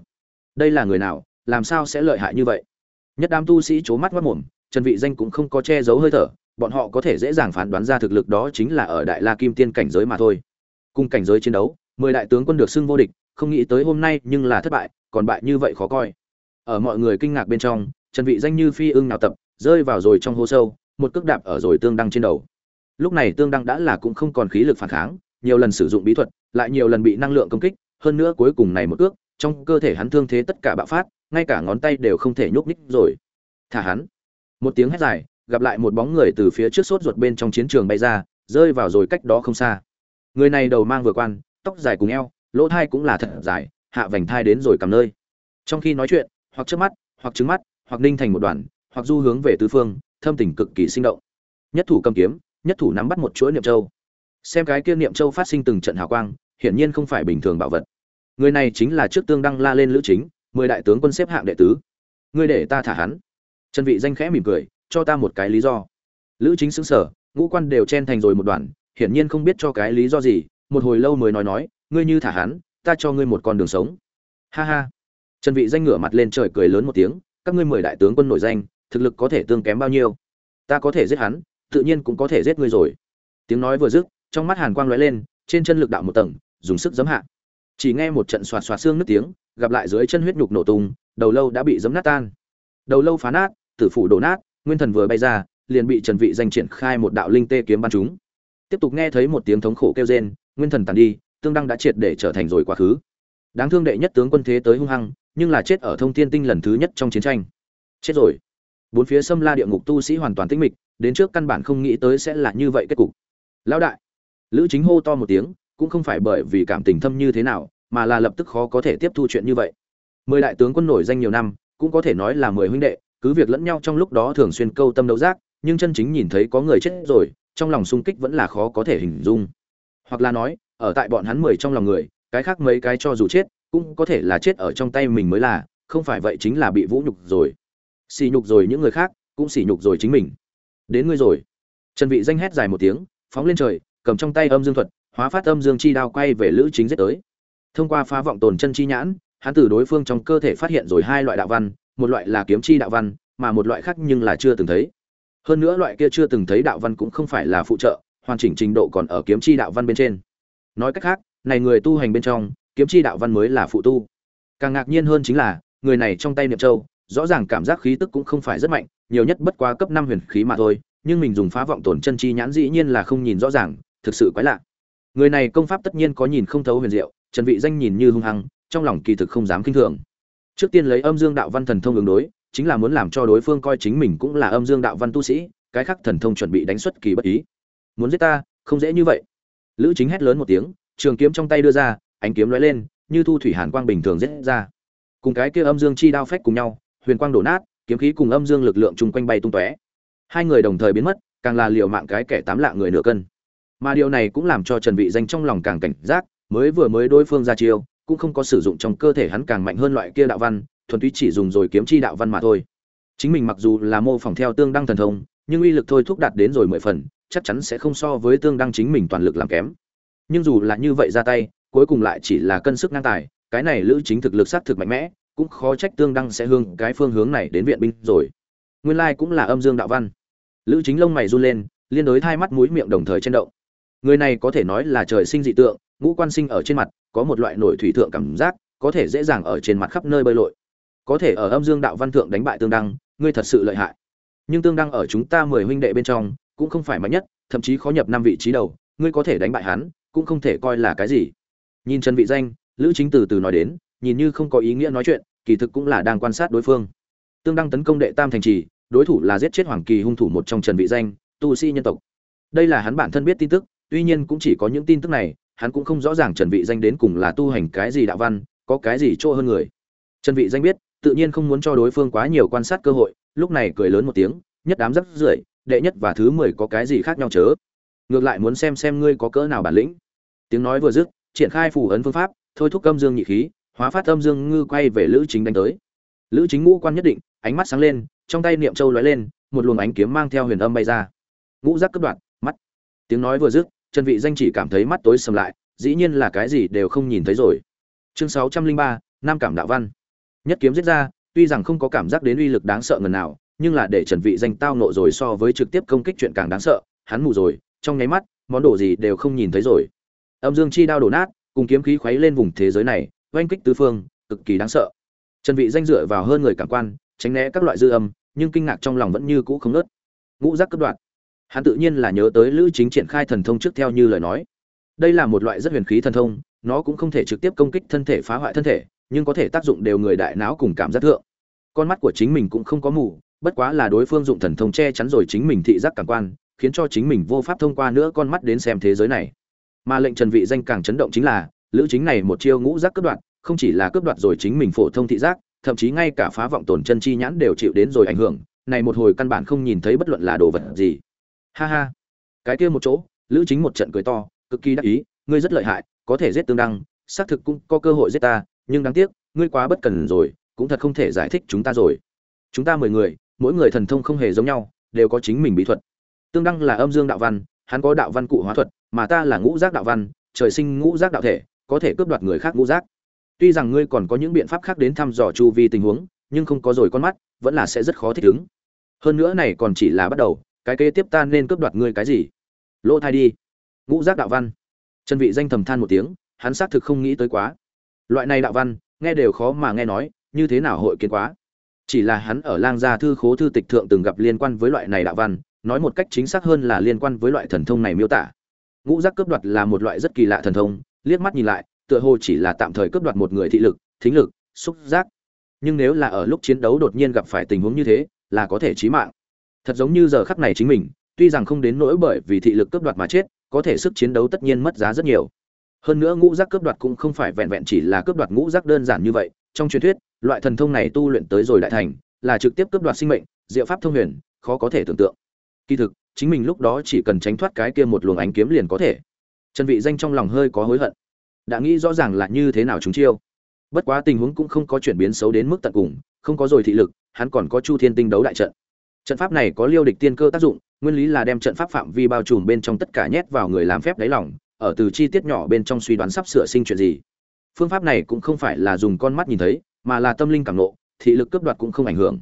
Đây là người nào? Làm sao sẽ lợi hại như vậy? Nhất đám tu sĩ c mắt mất mồm, trần vị danh cũng không có che giấu hơi thở, bọn họ có thể dễ dàng phán đoán ra thực lực đó chính là ở đại la kim tiên cảnh giới mà thôi. Cùng cảnh giới chiến đấu, mười đại tướng quân được xưng vô địch, không nghĩ tới hôm nay nhưng là thất bại, còn bại như vậy khó coi. Ở mọi người kinh ngạc bên trong, trần vị danh như phi ưng nào tập, rơi vào rồi trong hố sâu, một cước đạp ở rồi tương đăng trên đầu. Lúc này tương đăng đã là cũng không còn khí lực phản kháng, nhiều lần sử dụng bí thuật, lại nhiều lần bị năng lượng công kích, hơn nữa cuối cùng này một cước trong cơ thể hắn thương thế tất cả bạo phát, ngay cả ngón tay đều không thể nhúc nhích rồi. Thả hắn. Một tiếng hét dài, gặp lại một bóng người từ phía trước sốt ruột bên trong chiến trường bay ra, rơi vào rồi cách đó không xa. Người này đầu mang vừa quan, tóc dài cùng eo, lỗ thai cũng là thật dài, hạ vành thai đến rồi cầm nơi. Trong khi nói chuyện, hoặc trước mắt, hoặc trứng mắt, hoặc ninh thành một đoàn, hoặc du hướng về tứ phương, thâm tình cực kỳ sinh động. Nhất thủ cầm kiếm, nhất thủ nắm bắt một chuỗi niệm châu. Xem cái kia niệm châu phát sinh từng trận hào quang, hiển nhiên không phải bình thường bảo vật người này chính là trước tương đăng la lên lữ chính, mười đại tướng quân xếp hạng đệ tứ. Ngươi để ta thả hắn. Trần vị danh khẽ mỉm cười, cho ta một cái lý do. Lữ chính xứng sở ngũ quan đều chen thành rồi một đoàn hiển nhiên không biết cho cái lý do gì, một hồi lâu mới nói nói, ngươi như thả hắn, ta cho ngươi một con đường sống. Ha ha. Trần vị danh ngửa mặt lên trời cười lớn một tiếng, các ngươi mười đại tướng quân nổi danh, thực lực có thể tương kém bao nhiêu? Ta có thể giết hắn, tự nhiên cũng có thể giết ngươi rồi. Tiếng nói vừa dứt, trong mắt hàn quang lóe lên, trên chân lực đạo một tầng, dùng sức giấm hạ chỉ nghe một trận xoạt xoạt xương nứt tiếng, gặp lại dưới chân huyết nhục nổ tung, đầu lâu đã bị giấm nát tan. Đầu lâu phá nát, tử phủ đổ nát, nguyên thần vừa bay ra, liền bị trần vị danh triển khai một đạo linh tê kiếm bắn chúng tiếp tục nghe thấy một tiếng thống khổ kêu rên, nguyên thần tàn đi, tương đăng đã triệt để trở thành rồi quá khứ. Đáng thương đệ nhất tướng quân thế tới hung hăng, nhưng là chết ở thông thiên tinh lần thứ nhất trong chiến tranh. Chết rồi. Bốn phía xâm la địa ngục tu sĩ hoàn toàn tĩnh mịch, đến trước căn bản không nghĩ tới sẽ là như vậy kết cục. Lão đại. Lữ chính hô to một tiếng cũng không phải bởi vì cảm tình thâm như thế nào, mà là lập tức khó có thể tiếp thu chuyện như vậy. Mười đại tướng quân nổi danh nhiều năm, cũng có thể nói là mười huynh đệ, cứ việc lẫn nhau trong lúc đó thường xuyên câu tâm đấu giác, nhưng chân chính nhìn thấy có người chết rồi, trong lòng sung kích vẫn là khó có thể hình dung. Hoặc là nói, ở tại bọn hắn mười trong lòng người, cái khác mấy cái cho dù chết, cũng có thể là chết ở trong tay mình mới là, không phải vậy chính là bị vũ nhục rồi. Xỉ nhục rồi những người khác, cũng xỉ nhục rồi chính mình. Đến ngươi rồi. Trần vị danh hét dài một tiếng, phóng lên trời, cầm trong tay âm dương thuật hóa phát âm dương chi đao quay về lữ chính giết tới. Thông qua phá vọng tồn chân chi nhãn, hắn từ đối phương trong cơ thể phát hiện rồi hai loại đạo văn, một loại là kiếm chi đạo văn, mà một loại khác nhưng là chưa từng thấy. Hơn nữa loại kia chưa từng thấy đạo văn cũng không phải là phụ trợ, hoàn chỉnh trình độ còn ở kiếm chi đạo văn bên trên. Nói cách khác, này người tu hành bên trong, kiếm chi đạo văn mới là phụ tu. Càng ngạc nhiên hơn chính là, người này trong tay niệm châu, rõ ràng cảm giác khí tức cũng không phải rất mạnh, nhiều nhất bất quá cấp năm huyền khí mà thôi, nhưng mình dùng phá vọng tổn chân chi nhãn dĩ nhiên là không nhìn rõ ràng, thực sự quái lạ người này công pháp tất nhiên có nhìn không thấu huyền diệu, trần vị danh nhìn như hung hăng, trong lòng kỳ thực không dám kinh thường. Trước tiên lấy âm dương đạo văn thần thông ứng đối, chính là muốn làm cho đối phương coi chính mình cũng là âm dương đạo văn tu sĩ, cái khác thần thông chuẩn bị đánh xuất kỳ bất ý. Muốn giết ta, không dễ như vậy. Lữ chính hét lớn một tiếng, trường kiếm trong tay đưa ra, ánh kiếm lóe lên, như thu thủy hàn quang bình thường giết ra. Cùng cái kia âm dương chi đao phách cùng nhau, huyền quang đổ nát, kiếm khí cùng âm dương lực lượng chung quanh bay tung tóe. Hai người đồng thời biến mất, càng là liều mạng cái kẻ tám lạ người nửa cân mà điều này cũng làm cho trần vị danh trong lòng càng cảnh giác, mới vừa mới đối phương ra chiêu, cũng không có sử dụng trong cơ thể hắn càng mạnh hơn loại kia đạo văn, thuần túy chỉ dùng rồi kiếm chi đạo văn mà thôi. Chính mình mặc dù là mô phỏng theo tương đăng thần thông, nhưng uy lực thôi thúc đạt đến rồi mười phần, chắc chắn sẽ không so với tương đăng chính mình toàn lực làm kém. Nhưng dù là như vậy ra tay, cuối cùng lại chỉ là cân sức ngang tài, cái này lữ chính thực lực sát thực mạnh mẽ, cũng khó trách tương đăng sẽ hương cái phương hướng này đến viện binh rồi. Nguyên lai cũng là âm dương đạo văn. Lữ chính lông mày run lên, liên đối hai mắt mũi miệng đồng thời trên động người này có thể nói là trời sinh dị tượng, ngũ quan sinh ở trên mặt, có một loại nổi thủy thượng cảm giác, có thể dễ dàng ở trên mặt khắp nơi bơi lội. Có thể ở âm dương đạo văn thượng đánh bại tương đăng, ngươi thật sự lợi hại. Nhưng tương đăng ở chúng ta mười huynh đệ bên trong, cũng không phải mạnh nhất, thậm chí khó nhập năm vị trí đầu, ngươi có thể đánh bại hắn, cũng không thể coi là cái gì. Nhìn trần vị danh, lữ chính từ từ nói đến, nhìn như không có ý nghĩa nói chuyện, kỳ thực cũng là đang quan sát đối phương. Tương đăng tấn công đệ tam thành trì, đối thủ là giết chết hoàng kỳ hung thủ một trong trần vị danh, tu sĩ nhân tộc. Đây là hắn bản thân biết tin tức tuy nhiên cũng chỉ có những tin tức này, hắn cũng không rõ ràng trần vị danh đến cùng là tu hành cái gì đạo văn, có cái gì chỗ hơn người. Trần vị danh biết, tự nhiên không muốn cho đối phương quá nhiều quan sát cơ hội, lúc này cười lớn một tiếng, nhất đám rất rưởi, đệ nhất và thứ mười có cái gì khác nhau chớ? Ngược lại muốn xem xem ngươi có cỡ nào bản lĩnh. Tiếng nói vừa dứt, triển khai phù ấn phương pháp, thôi thúc âm dương nhị khí, hóa phát âm dương ngư quay về lữ chính đánh tới. Lữ chính ngũ quan nhất định, ánh mắt sáng lên, trong tay niệm châu lóe lên, một luồng ánh kiếm mang theo huyền âm bay ra. Ngũ giác cất đoạn tiếng nói vừa dứt trần vị danh chỉ cảm thấy mắt tối sầm lại dĩ nhiên là cái gì đều không nhìn thấy rồi. Chương 603, nam cảm đạo văn. Nhất kiếm giết ra tuy rằng không có cảm giác đến uy lực đáng sợ ngần nào nhưng là để trần vị danh tao nộ rồi so với trực tiếp công kích chuyện càng đáng sợ hắn mù rồi trong nháy mắt món đồ gì đều không nhìn thấy rồi. Âm dương chi đao đổ nát cùng kiếm khí khuấy lên vùng thế giới này oanh kích tứ phương cực kỳ đáng sợ. Trần vị danh dựa vào hơn người cảm quan tránh né các loại dư âm nhưng kinh ngạc trong lòng vẫn như cũ không nớt ngũ giác cấp đoạn hắn tự nhiên là nhớ tới lữ chính triển khai thần thông trước theo như lời nói. Đây là một loại rất huyền khí thần thông, nó cũng không thể trực tiếp công kích thân thể phá hoại thân thể, nhưng có thể tác dụng đều người đại não cùng cảm giác thượng. Con mắt của chính mình cũng không có mù, bất quá là đối phương dụng thần thông che chắn rồi chính mình thị giác cảm quan, khiến cho chính mình vô pháp thông qua nữa con mắt đến xem thế giới này. Mà lệnh trần vị danh càng chấn động chính là, lữ chính này một chiêu ngũ giác cướp đoạt, không chỉ là cướp đoạt rồi chính mình phổ thông thị giác, thậm chí ngay cả phá vọng tổn chân chi nhãn đều chịu đến rồi ảnh hưởng, này một hồi căn bản không nhìn thấy bất luận là đồ vật gì ha ha. Cái kia một chỗ, lữ chính một trận cười to, cực kỳ đắc ý, ngươi rất lợi hại, có thể giết tương đăng, xác thực cũng có cơ hội giết ta, nhưng đáng tiếc, ngươi quá bất cần rồi, cũng thật không thể giải thích chúng ta rồi. Chúng ta mười người, mỗi người thần thông không hề giống nhau, đều có chính mình bí thuật. Tương đăng là âm dương đạo văn, hắn có đạo văn cụ hóa thuật, mà ta là ngũ giác đạo văn, trời sinh ngũ giác đạo thể, có thể cướp đoạt người khác ngũ giác. Tuy rằng ngươi còn có những biện pháp khác đến thăm dò chu vi tình huống, nhưng không có rồi con mắt, vẫn là sẽ rất khó thích ứng. Hơn nữa này còn chỉ là bắt đầu cái kế tiếp ta nên cướp đoạt ngươi cái gì? Lỗ thai đi. Ngũ giác đạo văn. Chân vị danh thầm than một tiếng, hắn xác thực không nghĩ tới quá. Loại này đạo văn, nghe đều khó mà nghe nói, như thế nào hội kiến quá? Chỉ là hắn ở lang gia thư khố thư tịch thượng từng gặp liên quan với loại này đạo văn, nói một cách chính xác hơn là liên quan với loại thần thông này miêu tả. Ngũ giác cướp đoạt là một loại rất kỳ lạ thần thông, liếc mắt nhìn lại, tựa hồ chỉ là tạm thời cướp đoạt một người thị lực, thính lực, xúc giác. Nhưng nếu là ở lúc chiến đấu đột nhiên gặp phải tình huống như thế, là có thể chí mạng thật giống như giờ khắc này chính mình, tuy rằng không đến nỗi bởi vì thị lực cướp đoạt mà chết, có thể sức chiến đấu tất nhiên mất giá rất nhiều. Hơn nữa ngũ giác cướp đoạt cũng không phải vẹn vẹn chỉ là cướp đoạt ngũ giác đơn giản như vậy, trong truyền thuyết, loại thần thông này tu luyện tới rồi đại thành, là trực tiếp cướp đoạt sinh mệnh, diệu pháp thông huyền, khó có thể tưởng tượng. Kỳ thực, chính mình lúc đó chỉ cần tránh thoát cái kia một luồng ánh kiếm liền có thể. Trần vị danh trong lòng hơi có hối hận. Đã nghĩ rõ ràng là như thế nào chúng chiêu. Bất quá tình huống cũng không có chuyển biến xấu đến mức tận cùng, không có rồi thị lực, hắn còn có chu thiên tinh đấu đại trận trận pháp này có liêu địch tiên cơ tác dụng, nguyên lý là đem trận pháp phạm vi bao trùm bên trong tất cả nhét vào người làm phép đáy lòng, ở từ chi tiết nhỏ bên trong suy đoán sắp sửa sinh chuyện gì. Phương pháp này cũng không phải là dùng con mắt nhìn thấy, mà là tâm linh cảm nộ thị lực cướp đoạt cũng không ảnh hưởng.